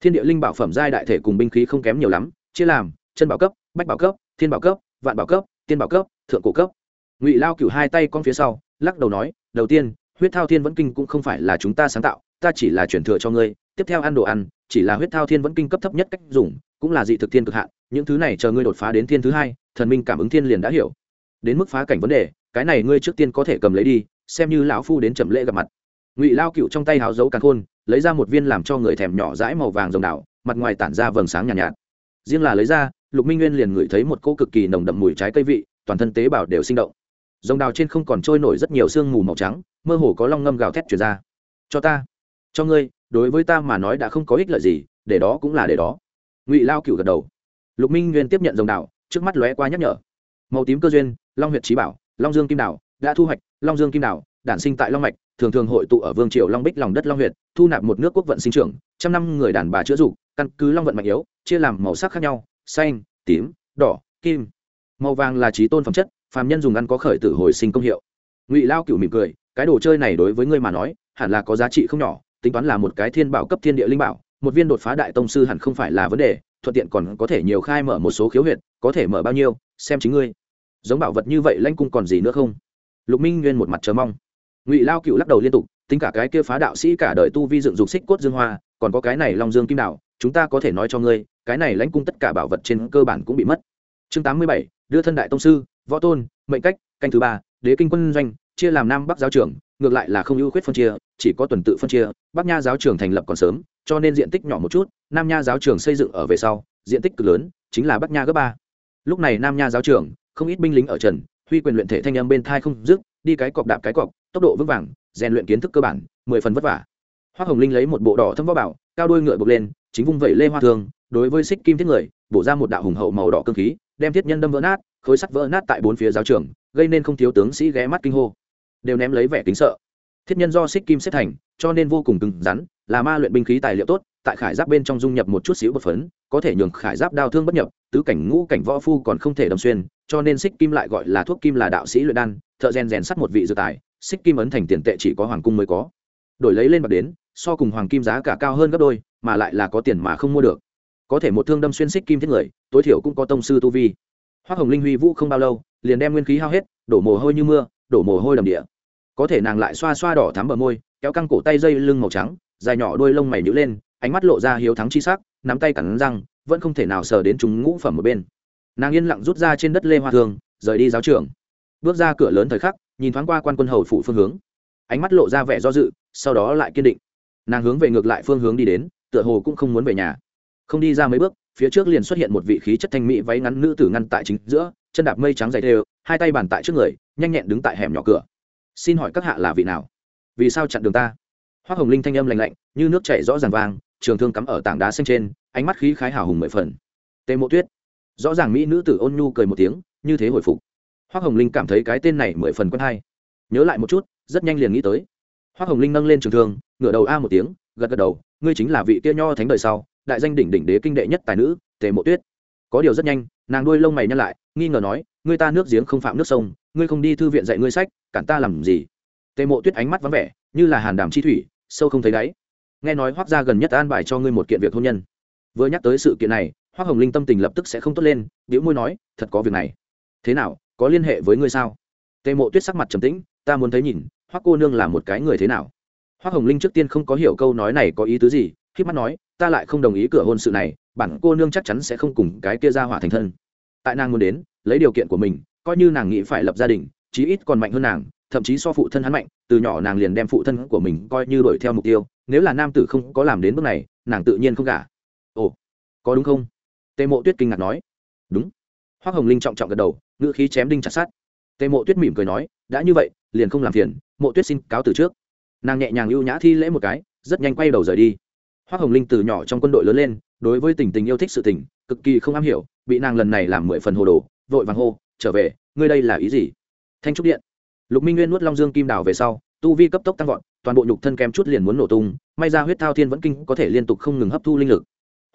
S1: Thiên địa linh bảo phẩm giai đại thể cùng binh khí không kém nhiều lắm, chia làm, chân bảo cấp, bách bảo cấp, thiên bảo cấp, vạn bảo cấp, tiên bảo cấp, thượng cổ cấp. Ngụy lao cửu hai tay con phía sau, lắc đầu nói, đầu tiên, huyết thao thiên vẫn kinh cũng không phải là chúng ta sáng tạo, ta chỉ là chuyển thừa cho ngươi, tiếp theo ăn đồ ăn, chỉ là huyết thao thiên vẫn kinh cấp thấp nhất cách dùng, cũng là dị thực thiên cực hạn, những thứ này chờ ngươi đột phá đến thiên thứ hai, thần minh cảm ứng thiên liền đã hiểu đến mức phá cảnh vấn đề cái này ngươi trước tiên có thể cầm lấy đi xem như lão phu đến chậm lễ gặp mặt. Ngụy lao cựu trong tay háo dấu càng khôn lấy ra một viên làm cho người thèm nhỏ dãi màu vàng rồng đảo mặt ngoài tản ra vầng sáng nhàn nhạt, nhạt. Riêng là lấy ra lục minh nguyên liền ngửi thấy một cỗ cực kỳ nồng đậm mùi trái cây vị toàn thân tế bào đều sinh động. Rồng đào trên không còn trôi nổi rất nhiều sương mù màu trắng mơ hồ có long ngâm gào thét chuyển ra. Cho ta cho ngươi đối với ta mà nói đã không có ích lợi gì để đó cũng là để đó. Ngụy lao cựu gật đầu. Lục minh nguyên tiếp nhận rồng đào trước mắt lóe qua nhắc nhở màu tím cơ duyên, long huyệt trí bảo, long dương kim đảo, đã thu hoạch, long dương kim đảo, đản sinh tại long mạch, thường thường hội tụ ở vương triều long bích lòng đất long huyệt, thu nạp một nước quốc vận sinh trưởng, trăm năm người đàn bà chữa dục, căn cứ long vận mạnh yếu, chia làm màu sắc khác nhau, xanh, tím, đỏ, kim. Màu vàng là trí tôn phẩm chất, phàm nhân dùng ăn có khởi tử hồi sinh công hiệu. Ngụy lao cựu mỉm cười, cái đồ chơi này đối với ngươi mà nói, hẳn là có giá trị không nhỏ, tính toán là một cái thiên bảo cấp thiên địa linh bảo, một viên đột phá đại tông sư hẳn không phải là vấn đề, thuận tiện còn có thể nhiều khai mở một số khiếu huyệt, có thể mở bao nhiêu, xem chính ngươi giống bảo vật như vậy lanh cung còn gì nữa không? Lục minh nguyên một mặt chờ mong. Ngụy lao cựu lắc đầu liên tục, tính cả cái kia phá đạo sĩ cả đời tu vi dựng dục xích cốt dương hoa, còn có cái này long dương kim đạo chúng ta có thể nói cho ngươi, cái này lãnh cung tất cả bảo vật trên cơ bản cũng bị mất. Chương tám mươi bảy, đưa thân đại tông sư, võ tôn, mệnh cách, canh thứ ba, đế kinh quân doanh, chia làm nam bắc giáo trưởng, ngược lại là không ưu khuyết phân chia, chỉ có tuần tự phân chia, bắc nha giáo trưởng thành lập còn sớm, cho nên diện tích nhỏ một chút, nam nha giáo trưởng xây dựng ở về sau, diện tích cực lớn, chính là bắc nha gấp ba. Lúc này nam nha giáo trưởng không ít binh lính ở trần, huy quyền luyện thể thanh âm bên thai không dứt, đi cái cọc đạp cái cọc, tốc độ vững vàng, rèn luyện kiến thức cơ bản, mười phần vất vả. Hoa hồng linh lấy một bộ đỏ thâm võ bảo, cao đôi ngựa bục lên, chính vung vẩy lê hoa thường đối với xích kim thiết người, bổ ra một đạo hùng hậu màu đỏ cơ khí, đem thiết nhân đâm vỡ nát, khối sắt vỡ nát tại bốn phía giáo trường, gây nên không thiếu tướng sĩ ghé mắt kinh hô. Đều ném lấy vẻ kính sợ. Thiết nhân do xích kim xếp thành, cho nên vô cùng cứng rắn, là ma luyện binh khí tài liệu tốt tại khải giáp bên trong dung nhập một chút xíu bột phấn, có thể nhường khải giáp đao thương bất nhập, tứ cảnh ngũ cảnh võ phu còn không thể đâm xuyên, cho nên xích kim lại gọi là thuốc kim là đạo sĩ luyện đan, thợ rèn rèn sắt một vị dự tài, xích kim ấn thành tiền tệ chỉ có hoàng cung mới có. Đổi lấy lên bạc đến, so cùng hoàng kim giá cả cao hơn gấp đôi, mà lại là có tiền mà không mua được. Có thể một thương đâm xuyên xích kim thiết người, tối thiểu cũng có tông sư tu vi. Hoa hồng linh huy vũ không bao lâu, liền đem nguyên khí hao hết, đổ mồ hôi như mưa, đổ mồ hôi đầm địa. Có thể nàng lại xoa xoa đỏ thắm bờ môi, kéo căng cổ tay dây lưng màu trắng, dài nhỏ đôi lông mày nhữ lên ánh mắt lộ ra hiếu thắng chi sắc, nắm tay cắn răng, vẫn không thể nào sờ đến chúng ngũ phẩm một bên. Nàng yên lặng rút ra trên đất lê hoa thường, rời đi giáo trường. Bước ra cửa lớn thời khắc, nhìn thoáng qua quan quân hầu phủ phương hướng. Ánh mắt lộ ra vẻ do dự, sau đó lại kiên định. Nàng hướng về ngược lại phương hướng đi đến, tựa hồ cũng không muốn về nhà. Không đi ra mấy bước, phía trước liền xuất hiện một vị khí chất thanh mỹ váy ngắn nữ tử ngăn tại chính giữa, chân đạp mây trắng dày đều hai tay bàn tại trước người, nhanh nhẹn đứng tại hẻm nhỏ cửa. Xin hỏi các hạ là vị nào? Vì sao chặn đường ta? Hoa hồng linh thanh âm lành lạnh, như nước chảy rõ ràng vàng trường thương cắm ở tảng đá xanh trên, ánh mắt khí khái hào hùng mười phần. Tề mộ tuyết. Rõ ràng mỹ nữ tử ôn nhu cười một tiếng, như thế hồi phục. Hoa hồng linh cảm thấy cái tên này mười phần quen hay. Nhớ lại một chút, rất nhanh liền nghĩ tới. Hoa hồng linh nâng lên trường thương, ngửa đầu a một tiếng, gật gật đầu, ngươi chính là vị kia nho thánh đời sau, đại danh đỉnh đỉnh đế kinh đệ nhất tài nữ, tề mộ tuyết. Có điều rất nhanh, nàng đuôi lông mày nhăn lại, nghi ngờ nói, ngươi ta nước giếng không phạm nước sông, ngươi không đi thư viện dạy ngươi sách, cản ta làm gì? Tề mộ tuyết ánh mắt vắng vẻ, như là hàn đàm chi thủy, sâu không thấy đáy nghe nói hoác gia gần nhất an bài cho ngươi một kiện việc hôn nhân. Vừa nhắc tới sự kiện này, hoác hồng linh tâm tình lập tức sẽ không tốt lên biểu môi nói, thật có việc này. Thế nào, có liên hệ với ngươi sao? Tề mộ tuyết sắc mặt trầm tĩnh, ta muốn thấy nhìn, hoác cô nương là một cái người thế nào? Hoác hồng linh trước tiên không có hiểu câu nói này có ý tứ gì khi mắt nói, ta lại không đồng ý cửa hôn sự này, bản cô nương chắc chắn sẽ không cùng cái kia ra hỏa thành thân. Tại nàng muốn đến, lấy điều kiện của mình, coi như nàng nghĩ phải lập gia đình, chí ít còn mạnh hơn nàng, thậm chí so phụ thân hắn mạnh, từ nhỏ nàng liền đem phụ thân của mình coi như đuổi theo mục tiêu nếu là nam tử không có làm đến bước này, nàng tự nhiên không gả. Ồ, có đúng không? Tề mộ tuyết kinh ngạc nói. Đúng. Hoác hồng linh trọng trọng gật đầu, ngữ khí chém đinh chặt sát tề mộ tuyết mỉm cười nói, đã như vậy, liền không làm phiền, mộ tuyết xin cáo từ trước. Nàng nhẹ nhàng ưu nhã thi lễ một cái, rất nhanh quay đầu rời đi. Hoác hồng linh từ nhỏ trong quân đội lớn lên, đối với tình tình yêu thích sự tình, cực kỳ không am hiểu, bị nàng lần này làm mười phần hồ đồ, vội vàng hô, trở về, ngươi đây là ý gì? Thanh trúc điện. Lục minh nguyên nuốt long dương kim đào về sau tu vi cấp tốc tăng vọt, toàn bộ nhục thân kém chút liền muốn nổ tung, may ra huyết thao thiên vẫn kinh có thể liên tục không ngừng hấp thu linh lực.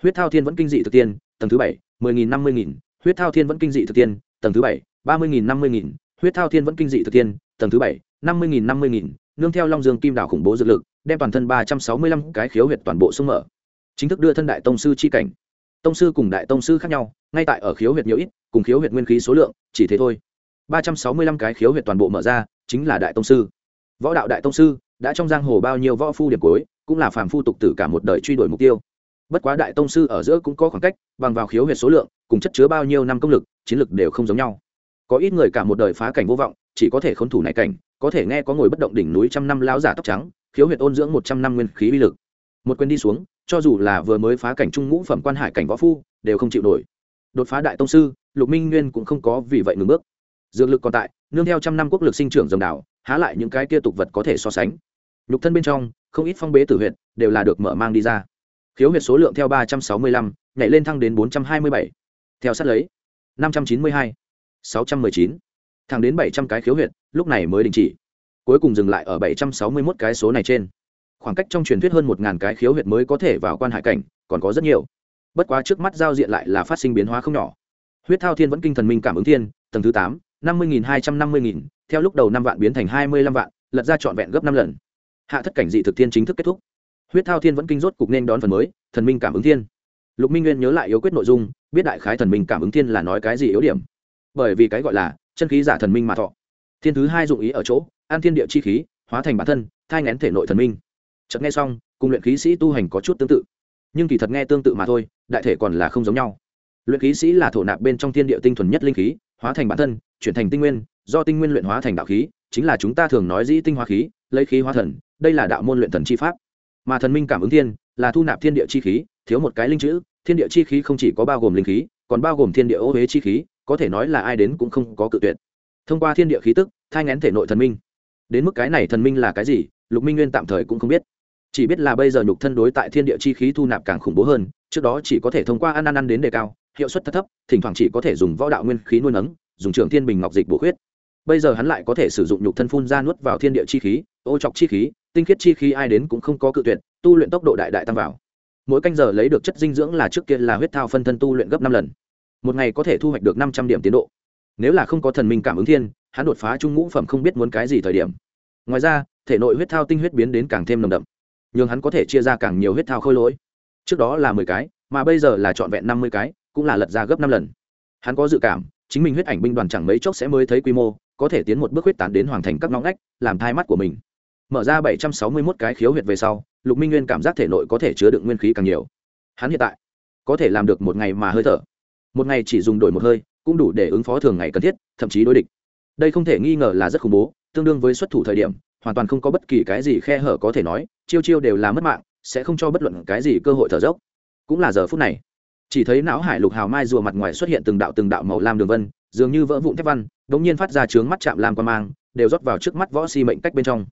S1: Huyết thao thiên vẫn kinh dị thực tiên, tầng thứ bảy, mười nghìn năm mươi nghìn, huyết thao thiên vẫn kinh dị thực tiên, tầng thứ bảy, ba mươi nghìn năm mươi nghìn, huyết thao thiên vẫn kinh dị thực tiên, tầng thứ bảy, năm mươi nghìn năm mươi nghìn, nương theo long dương kim đảo khủng bố dược lực, đem toàn thân ba trăm sáu mươi lăm cái khiếu huyệt toàn bộ sông mở. Chính thức đưa thân đại tông sư chi cảnh. Tông sư cùng đại tông sư khác nhau, ngay tại ở khiếu huyệt nhiều ít, cùng khiếu huyệt nguyên khí số lượng, chỉ thế thôi. ba trăm sáu mươi lăm cái khiếu huyệt toàn bộ mở ra, chính là đại tông sư võ đạo đại tông sư, đã trong giang hồ bao nhiêu võ phu điểm cuối, cũng là phàm phu tục tử cả một đời truy đuổi mục tiêu. Bất quá đại tông sư ở giữa cũng có khoảng cách, bằng vào khiếu huyệt số lượng, cùng chất chứa bao nhiêu năm công lực, chiến lực đều không giống nhau. Có ít người cả một đời phá cảnh vô vọng, chỉ có thể khốn thủ này cảnh, có thể nghe có ngồi bất động đỉnh núi trăm năm lão giả tóc trắng, khiếu huyệt ôn dưỡng một trăm năm nguyên khí uy lực. Một quyền đi xuống, cho dù là vừa mới phá cảnh trung ngũ phẩm quan hải cảnh võ phu, đều không chịu nổi. Đột phá đại tông sư, lục minh nguyên cũng không có vì vậy ngừng bước. Dược lực còn tại, nương theo trăm năm quốc lực sinh trưởng dòng đảo há lại những cái kia tục vật có thể so sánh. Nhục thân bên trong, không ít phong bế tử huyệt đều là được mở mang đi ra. Khiếu huyệt số lượng theo ba trăm sáu mươi lăm, nhảy lên thăng đến bốn trăm hai mươi bảy. Theo sát lấy, năm trăm chín mươi hai, sáu trăm mười chín. Thẳng đến bảy trăm cái khiếu huyệt, lúc này mới đình chỉ. Cuối cùng dừng lại ở bảy trăm sáu mươi mốt cái số này trên. Khoảng cách trong truyền thuyết hơn một ngàn cái khiếu huyệt mới có thể vào quan hải cảnh, còn có rất nhiều. Bất quá trước mắt giao diện lại là phát sinh biến hóa không nhỏ. Huyết thao thiên vẫn kinh thần minh cảm ứng thiên, tầng thứ tám, năm mươi nghìn hai trăm năm mươi nghìn theo lúc đầu năm vạn biến thành hai mươi lăm vạn, lật ra trọn vẹn gấp năm lần. Hạ thất cảnh dị thực thiên chính thức kết thúc. Huyết thao thiên vẫn kinh rốt cục nên đón phần mới, thần minh cảm ứng thiên. Lục minh nguyên nhớ lại yếu quyết nội dung, biết đại khái thần minh cảm ứng thiên là nói cái gì yếu điểm. Bởi vì cái gọi là chân khí giả thần minh mà thọ. Thiên thứ hai dụng ý ở chỗ, an thiên địa chi khí, hóa thành bản thân, thai ngén thể nội thần minh. Chợt nghe xong, cùng luyện khí sĩ tu hành có chút tương tự. Nhưng kỳ thật nghe tương tự mà thôi, đại thể còn là không giống nhau. Luyện khí sĩ là thổ nạp bên trong thiên địa tinh thuần nhất linh khí, hóa thành bản thân, chuyển thành tinh nguyên do tinh nguyên luyện hóa thành đạo khí, chính là chúng ta thường nói dĩ tinh hóa khí, lấy khí hóa thần, đây là đạo môn luyện thần chi pháp. Mà thần minh cảm ứng thiên, là thu nạp thiên địa chi khí, thiếu một cái linh chữ, thiên địa chi khí không chỉ có bao gồm linh khí, còn bao gồm thiên địa ô huế chi khí, có thể nói là ai đến cũng không có cự tuyệt. Thông qua thiên địa khí tức, thai ngén thể nội thần minh. Đến mức cái này thần minh là cái gì, lục minh nguyên tạm thời cũng không biết. Chỉ biết là bây giờ nhục thân đối tại thiên địa chi khí thu nạp càng khủng bố hơn, trước đó chỉ có thể thông qua ăn ăn ăn đến đề cao, hiệu suất thấp thấp thỉnh thoảng chỉ có thể dùng võ đạo nguyên khí nuôi nấng, dùng trường thiên bình ngọc dịch bổ khuyết bây giờ hắn lại có thể sử dụng nhục thân phun ra nuốt vào thiên địa chi khí, ô chọc chi khí, tinh khiết chi khí ai đến cũng không có cự tuyệt, tu luyện tốc độ đại đại tăng vào. Mỗi canh giờ lấy được chất dinh dưỡng là trước kia là huyết thao phân thân tu luyện gấp năm lần. Một ngày có thể thu hoạch được năm trăm điểm tiến độ. Nếu là không có thần minh cảm ứng thiên, hắn đột phá trung ngũ phẩm không biết muốn cái gì thời điểm. Ngoài ra, thể nội huyết thao tinh huyết biến đến càng thêm nồng đậm. Nhưng hắn có thể chia ra càng nhiều huyết thao khôi lỗi. Trước đó là mười cái, mà bây giờ là trọn vẹn năm mươi cái, cũng là lật ra gấp năm lần. Hắn có dự cảm, chính mình huyết ảnh binh đoàn chẳng mấy chốc sẽ mới thấy quy mô có thể tiến một bước huyết tán đến hoàn thành các ngõ ngách, làm thai mắt của mình. Mở ra bảy trăm sáu mươi mốt cái khiếu huyệt về sau, lục minh nguyên cảm giác thể nội có thể chứa đựng nguyên khí càng nhiều. Hắn hiện tại có thể làm được một ngày mà hơi thở. Một ngày chỉ dùng đổi một hơi, cũng đủ để ứng phó thường ngày cần thiết, thậm chí đối địch. Đây không thể nghi ngờ là rất khủng bố, tương đương với xuất thủ thời điểm, hoàn toàn không có bất kỳ cái gì khe hở có thể nói, chiêu chiêu đều là mất mạng, sẽ không cho bất luận cái gì cơ hội thở dốc. Cũng là giờ phút này chỉ thấy não hải lục hào mai rùa mặt ngoài xuất hiện từng đạo từng đạo màu lam đường vân, dường như vỡ vụn thép văn đ ỗ n g nhiên phát ra trướng mắt chạm lam quan mang, đều rót vào trước mắt võ si mệnh cách bên trong.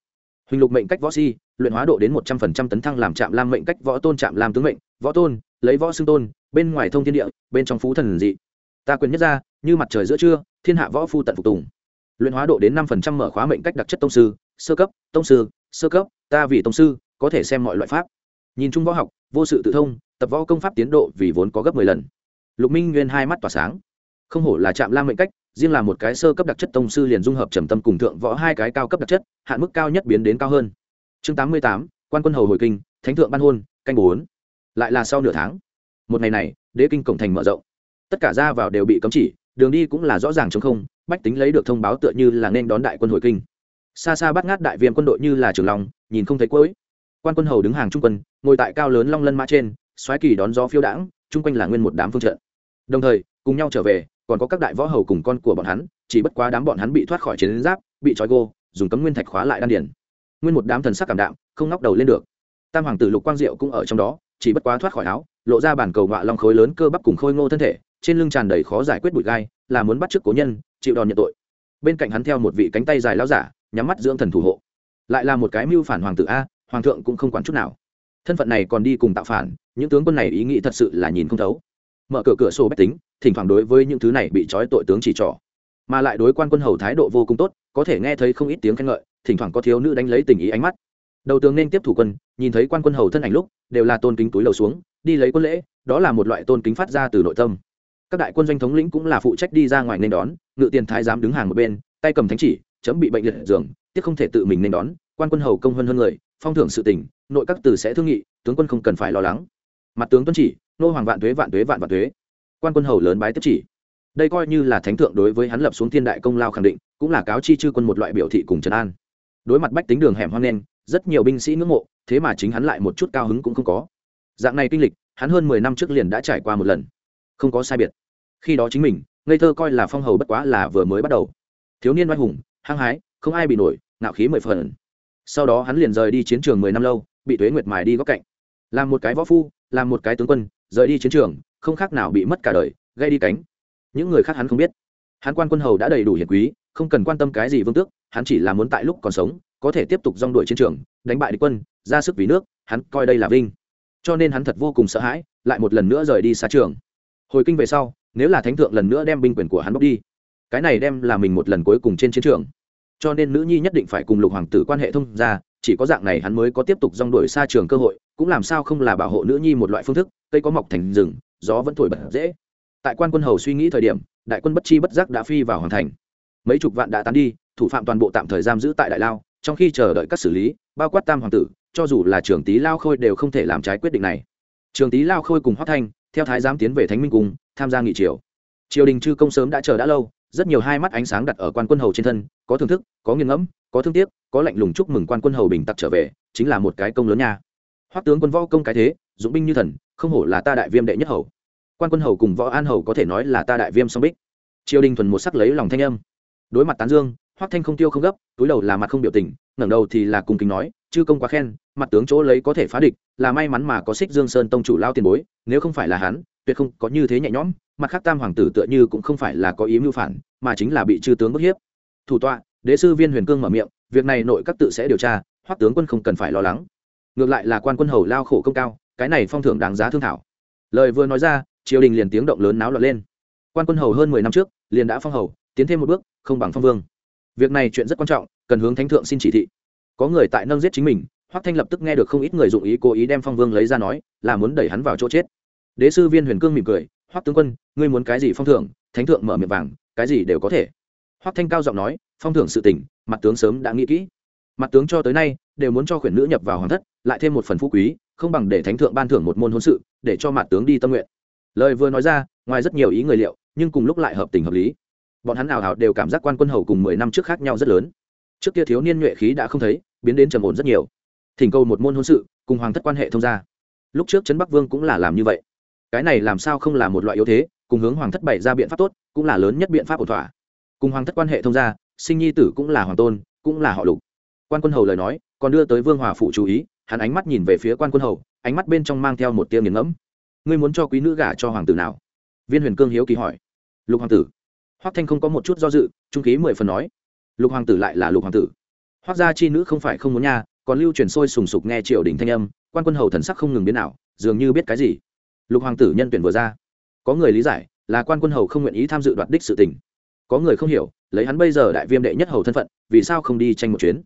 S1: Huỳnh lục mệnh cách võ si, luyện hóa độ đến một trăm phần trăm tấn thăng làm chạm lam mệnh cách võ tôn, chạm lam tướng mệnh, võ tôn, lấy võ xưng tôn, bên ngoài thông thiên địa, bên trong phú thần dị. Ta quyền nhất ra, như mặt trời giữa trưa, thiên hạ võ phu tận phục tùng. Luyện hóa độ đến năm phần trăm mở khóa mệnh cách đặc chất tông sư, sơ cấp, tông sư, sơ cấp, ta vì tông sư, có thể xem mọi loại pháp. Nhìn chung võ học vô sự tự thông, tập võ công pháp tiến độ vì vốn có gấp mười lần. Lục minh nguyên hai mắt tỏa sáng. Không hổ là chạm lam mệnh cách, riêng là một cái sơ cấp đặc chất tông sư liền dung hợp trầm tâm cùng thượng võ hai cái cao cấp đặc chất, hạn mức cao nhất biến đến cao hơn. Chương tám mươi tám, quan quân hầu hồi kinh, thánh thượng ban hôn, canh bốn. Lại là sau nửa tháng. Một ngày này, đế kinh cổng thành mở rộng. Tất cả ra vào đều bị cấm chỉ, đường đi cũng là rõ ràng chống không, bách tính lấy được thông báo tựa như là nên đón đại quân hồi kinh. Xa xa bắt ngát đại viêm quân đội như là trường lòng nhìn không thấy cuối quan quân hầu đứng hàng trung quân, ngồi tại cao lớn long lân mã trên xoáy kỳ đón gió phiêu đãng, chung quanh là nguyên một đám phương trận. Đồng thời, cùng nhau trở về, còn có các đại võ hầu cùng con của bọn hắn, chỉ bất quá đám bọn hắn bị thoát khỏi chiến giáp, bị trói gô, dùng cấm nguyên thạch khóa lại đan điển nguyên một đám thần sắc cảm đạm, không ngóc đầu lên được. Tam hoàng tử lục quang diệu cũng ở trong đó, chỉ bất quá thoát khỏi áo, lộ ra bản cầu ngọa long khối lớn cơ bắp cùng khôi ngô thân thể, trên lưng tràn đầy khó giải quyết bụi gai, là muốn bắt chước cố nhân, chịu đòn nhận tội. Bên cạnh hắn theo một vị cánh tay dài lao giả, nhắm mắt dưỡng thần thủ hộ. Lại là một cái mưu phản hoàng tử a hoàng thượng cũng không quản chút nào. Thân phận này còn đi cùng tạo phản, những tướng quân này ý nghĩ thật sự là nhìn không thấu. Mở cửa cửa sổ bách tính, thỉnh thoảng đối với những thứ này bị trói tội tướng chỉ trỏ. Mà lại đối quan quân hầu thái độ vô cùng tốt, có thể nghe thấy không ít tiếng khen ngợi, thỉnh thoảng có thiếu nữ đánh lấy tình ý ánh mắt. Đầu tướng nên tiếp thủ quân, nhìn thấy quan quân hầu thân ảnh lúc, đều là tôn kính túi lầu xuống, đi lấy quân lễ, đó là một loại tôn kính phát ra từ nội tâm. Các đại quân doanh thống lĩnh cũng là phụ trách đi ra ngoài nên đón, ngự tiền thái giám đứng hàng một bên, tay cầm thánh chỉ, chấm bị bệnh liệt giường, tiếc không thể tự mình nên đón, quan quân hầu công hơn hơn người phong thưởng sự tình nội các từ sẽ thương nghị tướng quân không cần phải lo lắng. Mặt tướng tuân chỉ nô hoàng vạn tuế vạn tuế vạn vạn tuế. Quan quân hầu lớn bái tiếp chỉ. Đây coi như là thánh thượng đối với hắn lập xuống thiên đại công lao khẳng định cũng là cáo chi chư quân một loại biểu thị cùng trấn an. Đối mặt bách tính đường hẻm hoang nên, rất nhiều binh sĩ ngưỡng mộ thế mà chính hắn lại một chút cao hứng cũng không có. Dạng này kinh lịch hắn hơn mười năm trước liền đã trải qua một lần. Không có sai biệt. Khi đó chính mình ngây thơ coi là phong hầu bất quá là vừa mới bắt đầu. Thiếu niên oai hùng hăng hái không ai bị nổi ngạo khí mười phần sau đó hắn liền rời đi chiến trường mười năm lâu, bị tuế nguyệt mài đi góc cạnh. Làm một cái võ phu, làm một cái tướng quân, rời đi chiến trường, không khác nào bị mất cả đời, gây đi cánh. Những người khác hắn không biết. Hắn quan quân hầu đã đầy đủ hiền quý, không cần quan tâm cái gì vương tước, hắn chỉ là muốn tại lúc còn sống, có thể tiếp tục rong đuổi chiến trường, đánh bại địch quân, ra sức vì nước, hắn coi đây là vinh. Cho nên hắn thật vô cùng sợ hãi, lại một lần nữa rời đi xa trường. Hồi kinh về sau, nếu là thánh thượng lần nữa đem binh quyền của hắn bóc đi, cái này đem là mình một lần cuối cùng trên chiến trường cho nên nữ nhi nhất định phải cùng lục hoàng tử quan hệ thông ra chỉ có dạng này hắn mới có tiếp tục dong đuổi xa trường cơ hội, cũng làm sao không là bảo hộ nữ nhi một loại phương thức, cây có mọc thành rừng, gió vẫn thổi bật dễ. Tại quan quân hầu suy nghĩ thời điểm, đại quân bất chi bất giác đã phi vào hoàn thành. Mấy chục vạn đã tán đi, thủ phạm toàn bộ tạm thời giam giữ tại đại lao, trong khi chờ đợi các xử lý, bao quát tam hoàng tử, cho dù là trưởng tý lao khôi đều không thể làm trái quyết định này. Trường tý lao khôi cùng hoác thanh, theo thái giám tiến về thánh minh cung, tham gia nghị triều. Triều đình chư công sớm đã chờ đã lâu rất nhiều hai mắt ánh sáng đặt ở quan quân hầu trên thân, có thưởng thức, có nghiêng ngẫm, có thương tiếc, có lạnh lùng chúc mừng quan quân hầu bình tặc trở về, chính là một cái công lớn nha. Hoắc tướng quân võ công cái thế dũng binh như thần, không hổ là ta đại viêm đệ nhất hầu. Quan quân hầu cùng võ an hầu có thể nói là ta đại viêm song bích. Triều đình thuần một sắc lấy lòng thanh âm. Đối mặt tán dương, hoắc thanh không tiêu không gấp, túi đầu là mặt không biểu tình, ngẩng đầu thì là cùng kính nói, chư công quá khen, mặt tướng chỗ lấy có thể phá địch, là may mắn mà có xích dương sơn tông chủ lao tiền bối, nếu không phải là hắn, tuyệt không có như thế nhẹ nhõm mặt khác tam hoàng tử tựa như cũng không phải là có ý mưu phản, mà chính là bị chư tướng bức hiếp. Thủ tọa, đế sư viên huyền cương mở miệng, việc này nội các tự sẽ điều tra, hoắc tướng quân không cần phải lo lắng. Ngược lại là quan quân hầu lao khổ công cao, cái này phong thưởng đáng giá thương thảo. Lời vừa nói ra, triều đình liền tiếng động lớn náo loạn lên. Quan quân hầu hơn mười năm trước, liền đã phong hầu, tiến thêm một bước, không bằng phong vương. Việc này chuyện rất quan trọng, cần hướng thánh thượng xin chỉ thị. Có người tại nâng giết chính mình, hoắc thanh lập tức nghe được không ít người dụng ý cố ý đem phong vương lấy ra nói, là muốn đẩy hắn vào chỗ chết. Đế sư viên huyền cương mỉm cười hoắc tướng quân, ngươi muốn cái gì phong thưởng, thánh thượng mở miệng vàng, cái gì đều có thể. Hoắc thanh cao giọng nói, phong thưởng sự tình, mặt tướng sớm đã nghĩ kỹ. Mặt tướng cho tới nay, đều muốn cho khuyển nữ nhập vào hoàng thất, lại thêm một phần phú quý, không bằng để thánh thượng ban thưởng một môn hôn sự, để cho mặt tướng đi tâm nguyện. Lời vừa nói ra, ngoài rất nhiều ý người liệu, nhưng cùng lúc lại hợp tình hợp lý. Bọn hắn ảo ảo đều cảm giác quan quân hầu cùng mười năm trước khác nhau rất lớn. Trước kia thiếu niên nhuệ khí đã không thấy, biến đến trầm ổn rất nhiều. Thỉnh cầu một môn hôn sự, cùng hoàng thất quan hệ thông gia. Lúc trước trấn bắc vương cũng là làm như vậy cái này làm sao không là một loại yếu thế, cùng hướng hoàng thất bày ra biện pháp tốt, cũng là lớn nhất biện pháp ổn thỏa. Cùng hoàng thất quan hệ thông gia, sinh nhi tử cũng là hoàng tôn, cũng là họ lục. Quan quân hầu lời nói, còn đưa tới vương hòa phụ chú ý, hắn ánh mắt nhìn về phía quan quân hầu, ánh mắt bên trong mang theo một tia nghiền ngẫm. Ngươi muốn cho quý nữ gả cho hoàng tử nào? Viên huyền cương hiếu kỳ hỏi. Lục hoàng tử. Hoắc thanh không có một chút do dự, trung ký mười phần nói. Lục hoàng tử lại là lục hoàng tử. Hoắc gia chi nữ không phải không muốn nha, còn lưu truyền sôi sùng sục nghe triều đình thanh âm, quan quân hầu thần sắc không ngừng biến nào dường như biết cái gì lục hoàng tử nhân tuyển vừa ra. Có người lý giải, là quan quân hầu không nguyện ý tham dự đoạt đích sự tình. Có người không hiểu, lấy hắn bây giờ đại viêm đệ nhất hầu thân phận, vì sao không đi tranh một chuyến?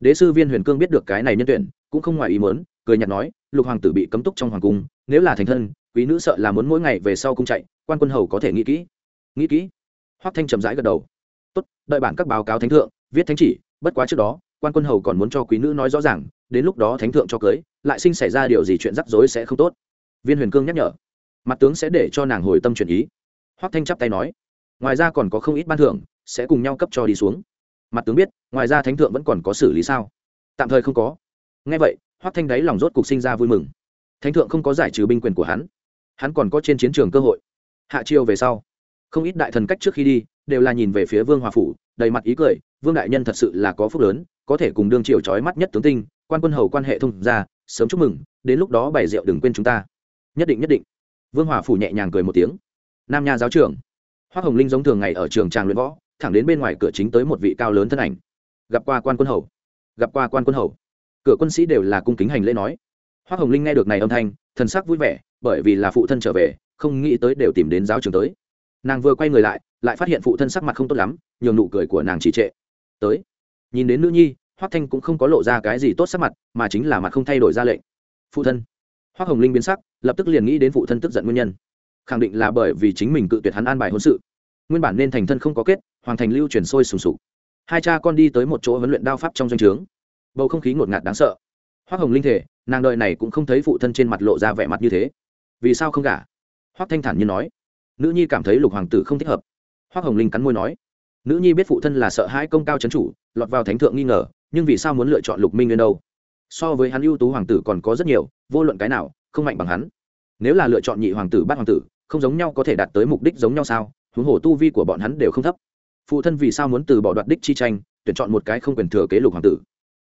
S1: Đế sư viên huyền cương biết được cái này nhân tuyển, cũng không ngoài ý mớn cười nhạt nói, lục hoàng tử bị cấm túc trong hoàng cung, nếu là thành thân, quý nữ sợ là muốn mỗi ngày về sau cung chạy, quan quân hầu có thể nghĩ kỹ. Nghĩ kỹ. Hoắc thanh trầm rãi gật đầu. Tốt, đợi bản các báo cáo thánh thượng, viết thánh chỉ, bất quá trước đó, quan quân hầu còn muốn cho quý nữ nói rõ ràng, đến lúc đó thánh thượng cho cưới, lại sinh xảy ra điều gì chuyện rắc rối sẽ không tốt viên huyền cương nhắc nhở. Mặt tướng sẽ để cho nàng hồi tâm chuyển ý. Hoắc thanh chắp tay nói. Ngoài ra còn có không ít ban thưởng, sẽ cùng nhau cấp cho đi xuống. Mặt tướng biết, ngoài ra thánh thượng vẫn còn có xử lý sao? Tạm thời không có. Nghe vậy, hoắc thanh đáy lòng rốt cục sinh ra vui mừng. Thánh thượng không có giải trừ binh quyền của hắn. Hắn còn có trên chiến trường cơ hội. Hạ chiêu về sau. Không ít đại thần cách trước khi đi, đều là nhìn về phía vương hòa phủ, đầy mặt ý cười, vương đại nhân thật sự là có phúc lớn, có thể cùng đương triều trói mắt nhất tướng tinh, quan quân hầu quan hệ thông ra sớm chúc mừng, đến lúc đó bày rượu đừng quên chúng ta nhất định nhất định. Vương hòa phủ nhẹ nhàng cười một tiếng. Nam nha giáo trưởng. Hoa hồng linh giống thường ngày ở trường tràng luyện võ, thẳng đến bên ngoài cửa chính tới một vị cao lớn thân ảnh. Gặp qua quan quân hầu. Gặp qua quan quân hầu. Cửa quân sĩ đều là cung kính hành lễ nói. Hoa hồng linh nghe được này âm thanh, thần sắc vui vẻ, bởi vì là phụ thân trở về, không nghĩ tới đều tìm đến giáo trường tới. Nàng vừa quay người lại lại phát hiện phụ thân sắc mặt không tốt lắm, nhường nụ cười của nàng trì trệ. Tới. Nhìn đến nữ nhi, hoác thanh cũng không có lộ ra cái gì tốt sắc mặt, mà chính là mặt không thay đổi ra lệnh. Phụ thân. Hoác hồng linh biến sắc lập tức liền nghĩ đến phụ thân tức giận nguyên nhân. Khẳng định là bởi vì chính mình cự tuyệt hắn an bài hôn sự. Nguyên bản nên thành thân không có kết, hoàng thành lưu chuyển sôi sùng sục. Hai cha con đi tới một chỗ huấn luyện đao pháp trong doanh trướng. Bầu không khí ngột ngạt đáng sợ. Hoa hồng linh thể, nàng đợi này cũng không thấy phụ thân trên mặt lộ ra vẻ mặt như thế. Vì sao không gả? Hoắc thanh thản như nói. Nữ nhi cảm thấy lục hoàng tử không thích hợp. Hoắc hồng linh cắn môi nói. Nữ nhi biết phụ thân là sợ hãi công cao c chủ, lọt vào thánh thượng nghi ngờ, nhưng vì sao muốn lựa chọn lục minh nguyên đâu? So với hắn ưu tú hoàng tử còn có rất nhiều, vô luận cái nào không mạnh bằng hắn. Nếu là lựa chọn nhị hoàng tử bắt hoàng tử, không giống nhau có thể đạt tới mục đích giống nhau sao? Huống hồ tu vi của bọn hắn đều không thấp. Phụ thân vì sao muốn từ bỏ đoạt đích chi tranh, tuyển chọn một cái không quyền thừa kế lục hoàng tử?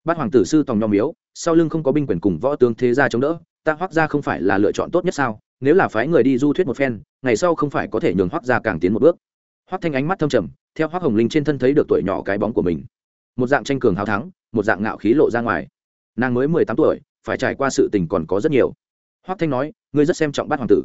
S1: Bát hoàng tử sư tòng nho miếu, sau lưng không có binh quyền cùng võ tướng thế gia chống đỡ, ta hoác ra không phải là lựa chọn tốt nhất sao? Nếu là phái người đi du thuyết một phen, ngày sau không phải có thể nhường hoác ra càng tiến một bước. Hoác thanh ánh mắt thâm trầm, theo hoác hồng linh trên thân thấy được tuổi nhỏ cái bóng của mình. Một dạng tranh cường hào thắng, một dạng ngạo khí lộ ra ngoài. Nàng mới mười tám tuổi, phải trải qua sự tình còn có rất nhiều. Hoắc thanh nói ngươi rất xem trọng bát hoàng tử.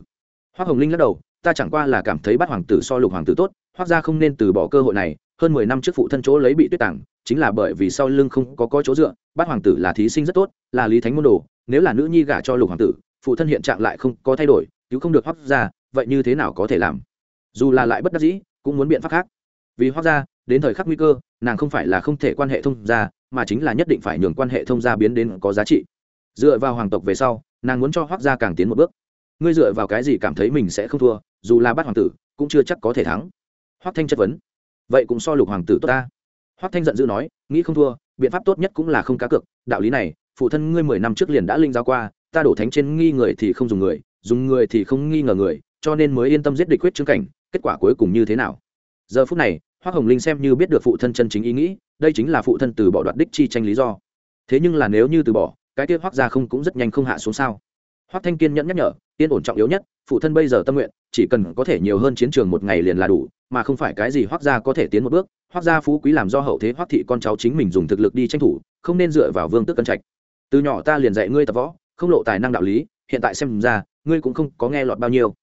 S1: Hoắc hồng linh lắc đầu ta chẳng qua là cảm thấy bát hoàng tử so lục hoàng tử tốt Hoắc gia không nên từ bỏ cơ hội này hơn mười năm trước phụ thân chỗ lấy bị tuyết tảng chính là bởi vì sau lưng không có có chỗ dựa bát hoàng tử là thí sinh rất tốt là lý thánh môn đồ nếu là nữ nhi gả cho lục hoàng tử phụ thân hiện trạng lại không có thay đổi cứu không được Hoắc gia, vậy như thế nào có thể làm? Dù là lại bất đắc dĩ cũng muốn biện pháp khác. Vì Hoắc gia đến thời khắc nguy cơ nàng không phải là không thể quan hệ thông gia mà chính là nhất định phải nhường quan hệ thông gia biến đến có giá trị dựa vào hoàng tộc về sau, nàng muốn cho hoác gia càng tiến một bước. Ngươi dựa vào cái gì cảm thấy mình sẽ không thua, dù là bắt hoàng tử, cũng chưa chắc có thể thắng. Hoác thanh chất vấn. Vậy cũng so lục hoàng tử tốt ta. Hoác thanh giận dữ nói, nghĩ không thua, biện pháp tốt nhất cũng là không cá cược. Đạo lý này, phụ thân ngươi mười năm trước liền đã linh giao qua, ta đổ thánh trên nghi người thì không dùng người dùng người thì không nghi ngờ người, cho nên mới yên tâm giết địch quyết chứng cảnh, kết quả cuối cùng như thế nào? Giờ phút này hoác hồng linh xem như biết được phụ thân chân chính ý nghĩ, đây chính là phụ thân từ bỏ đoạt đích chi tranh lý do. Thế nhưng là nếu như từ bỏ cái kia hoác ra không cũng rất nhanh không hạ xuống sao? Hoác thanh kiên nhẫn nhắc nhở yên ổn trọng yếu nhất, phụ thân bây giờ tâm nguyện, chỉ cần có thể nhiều hơn chiến trường một ngày liền là đủ, mà không phải cái gì hoác ra có thể tiến một bước. Hoác gia phú quý làm do hậu thế hoác thị con cháu chính mình dùng thực lực đi tranh thủ, không nên dựa vào vương tước cân trạch. Từ nhỏ ta liền dạy ngươi tập võ, không lộ tài năng đạo lý, hiện tại xem ra, ngươi cũng không có nghe lọt bao nhiêu.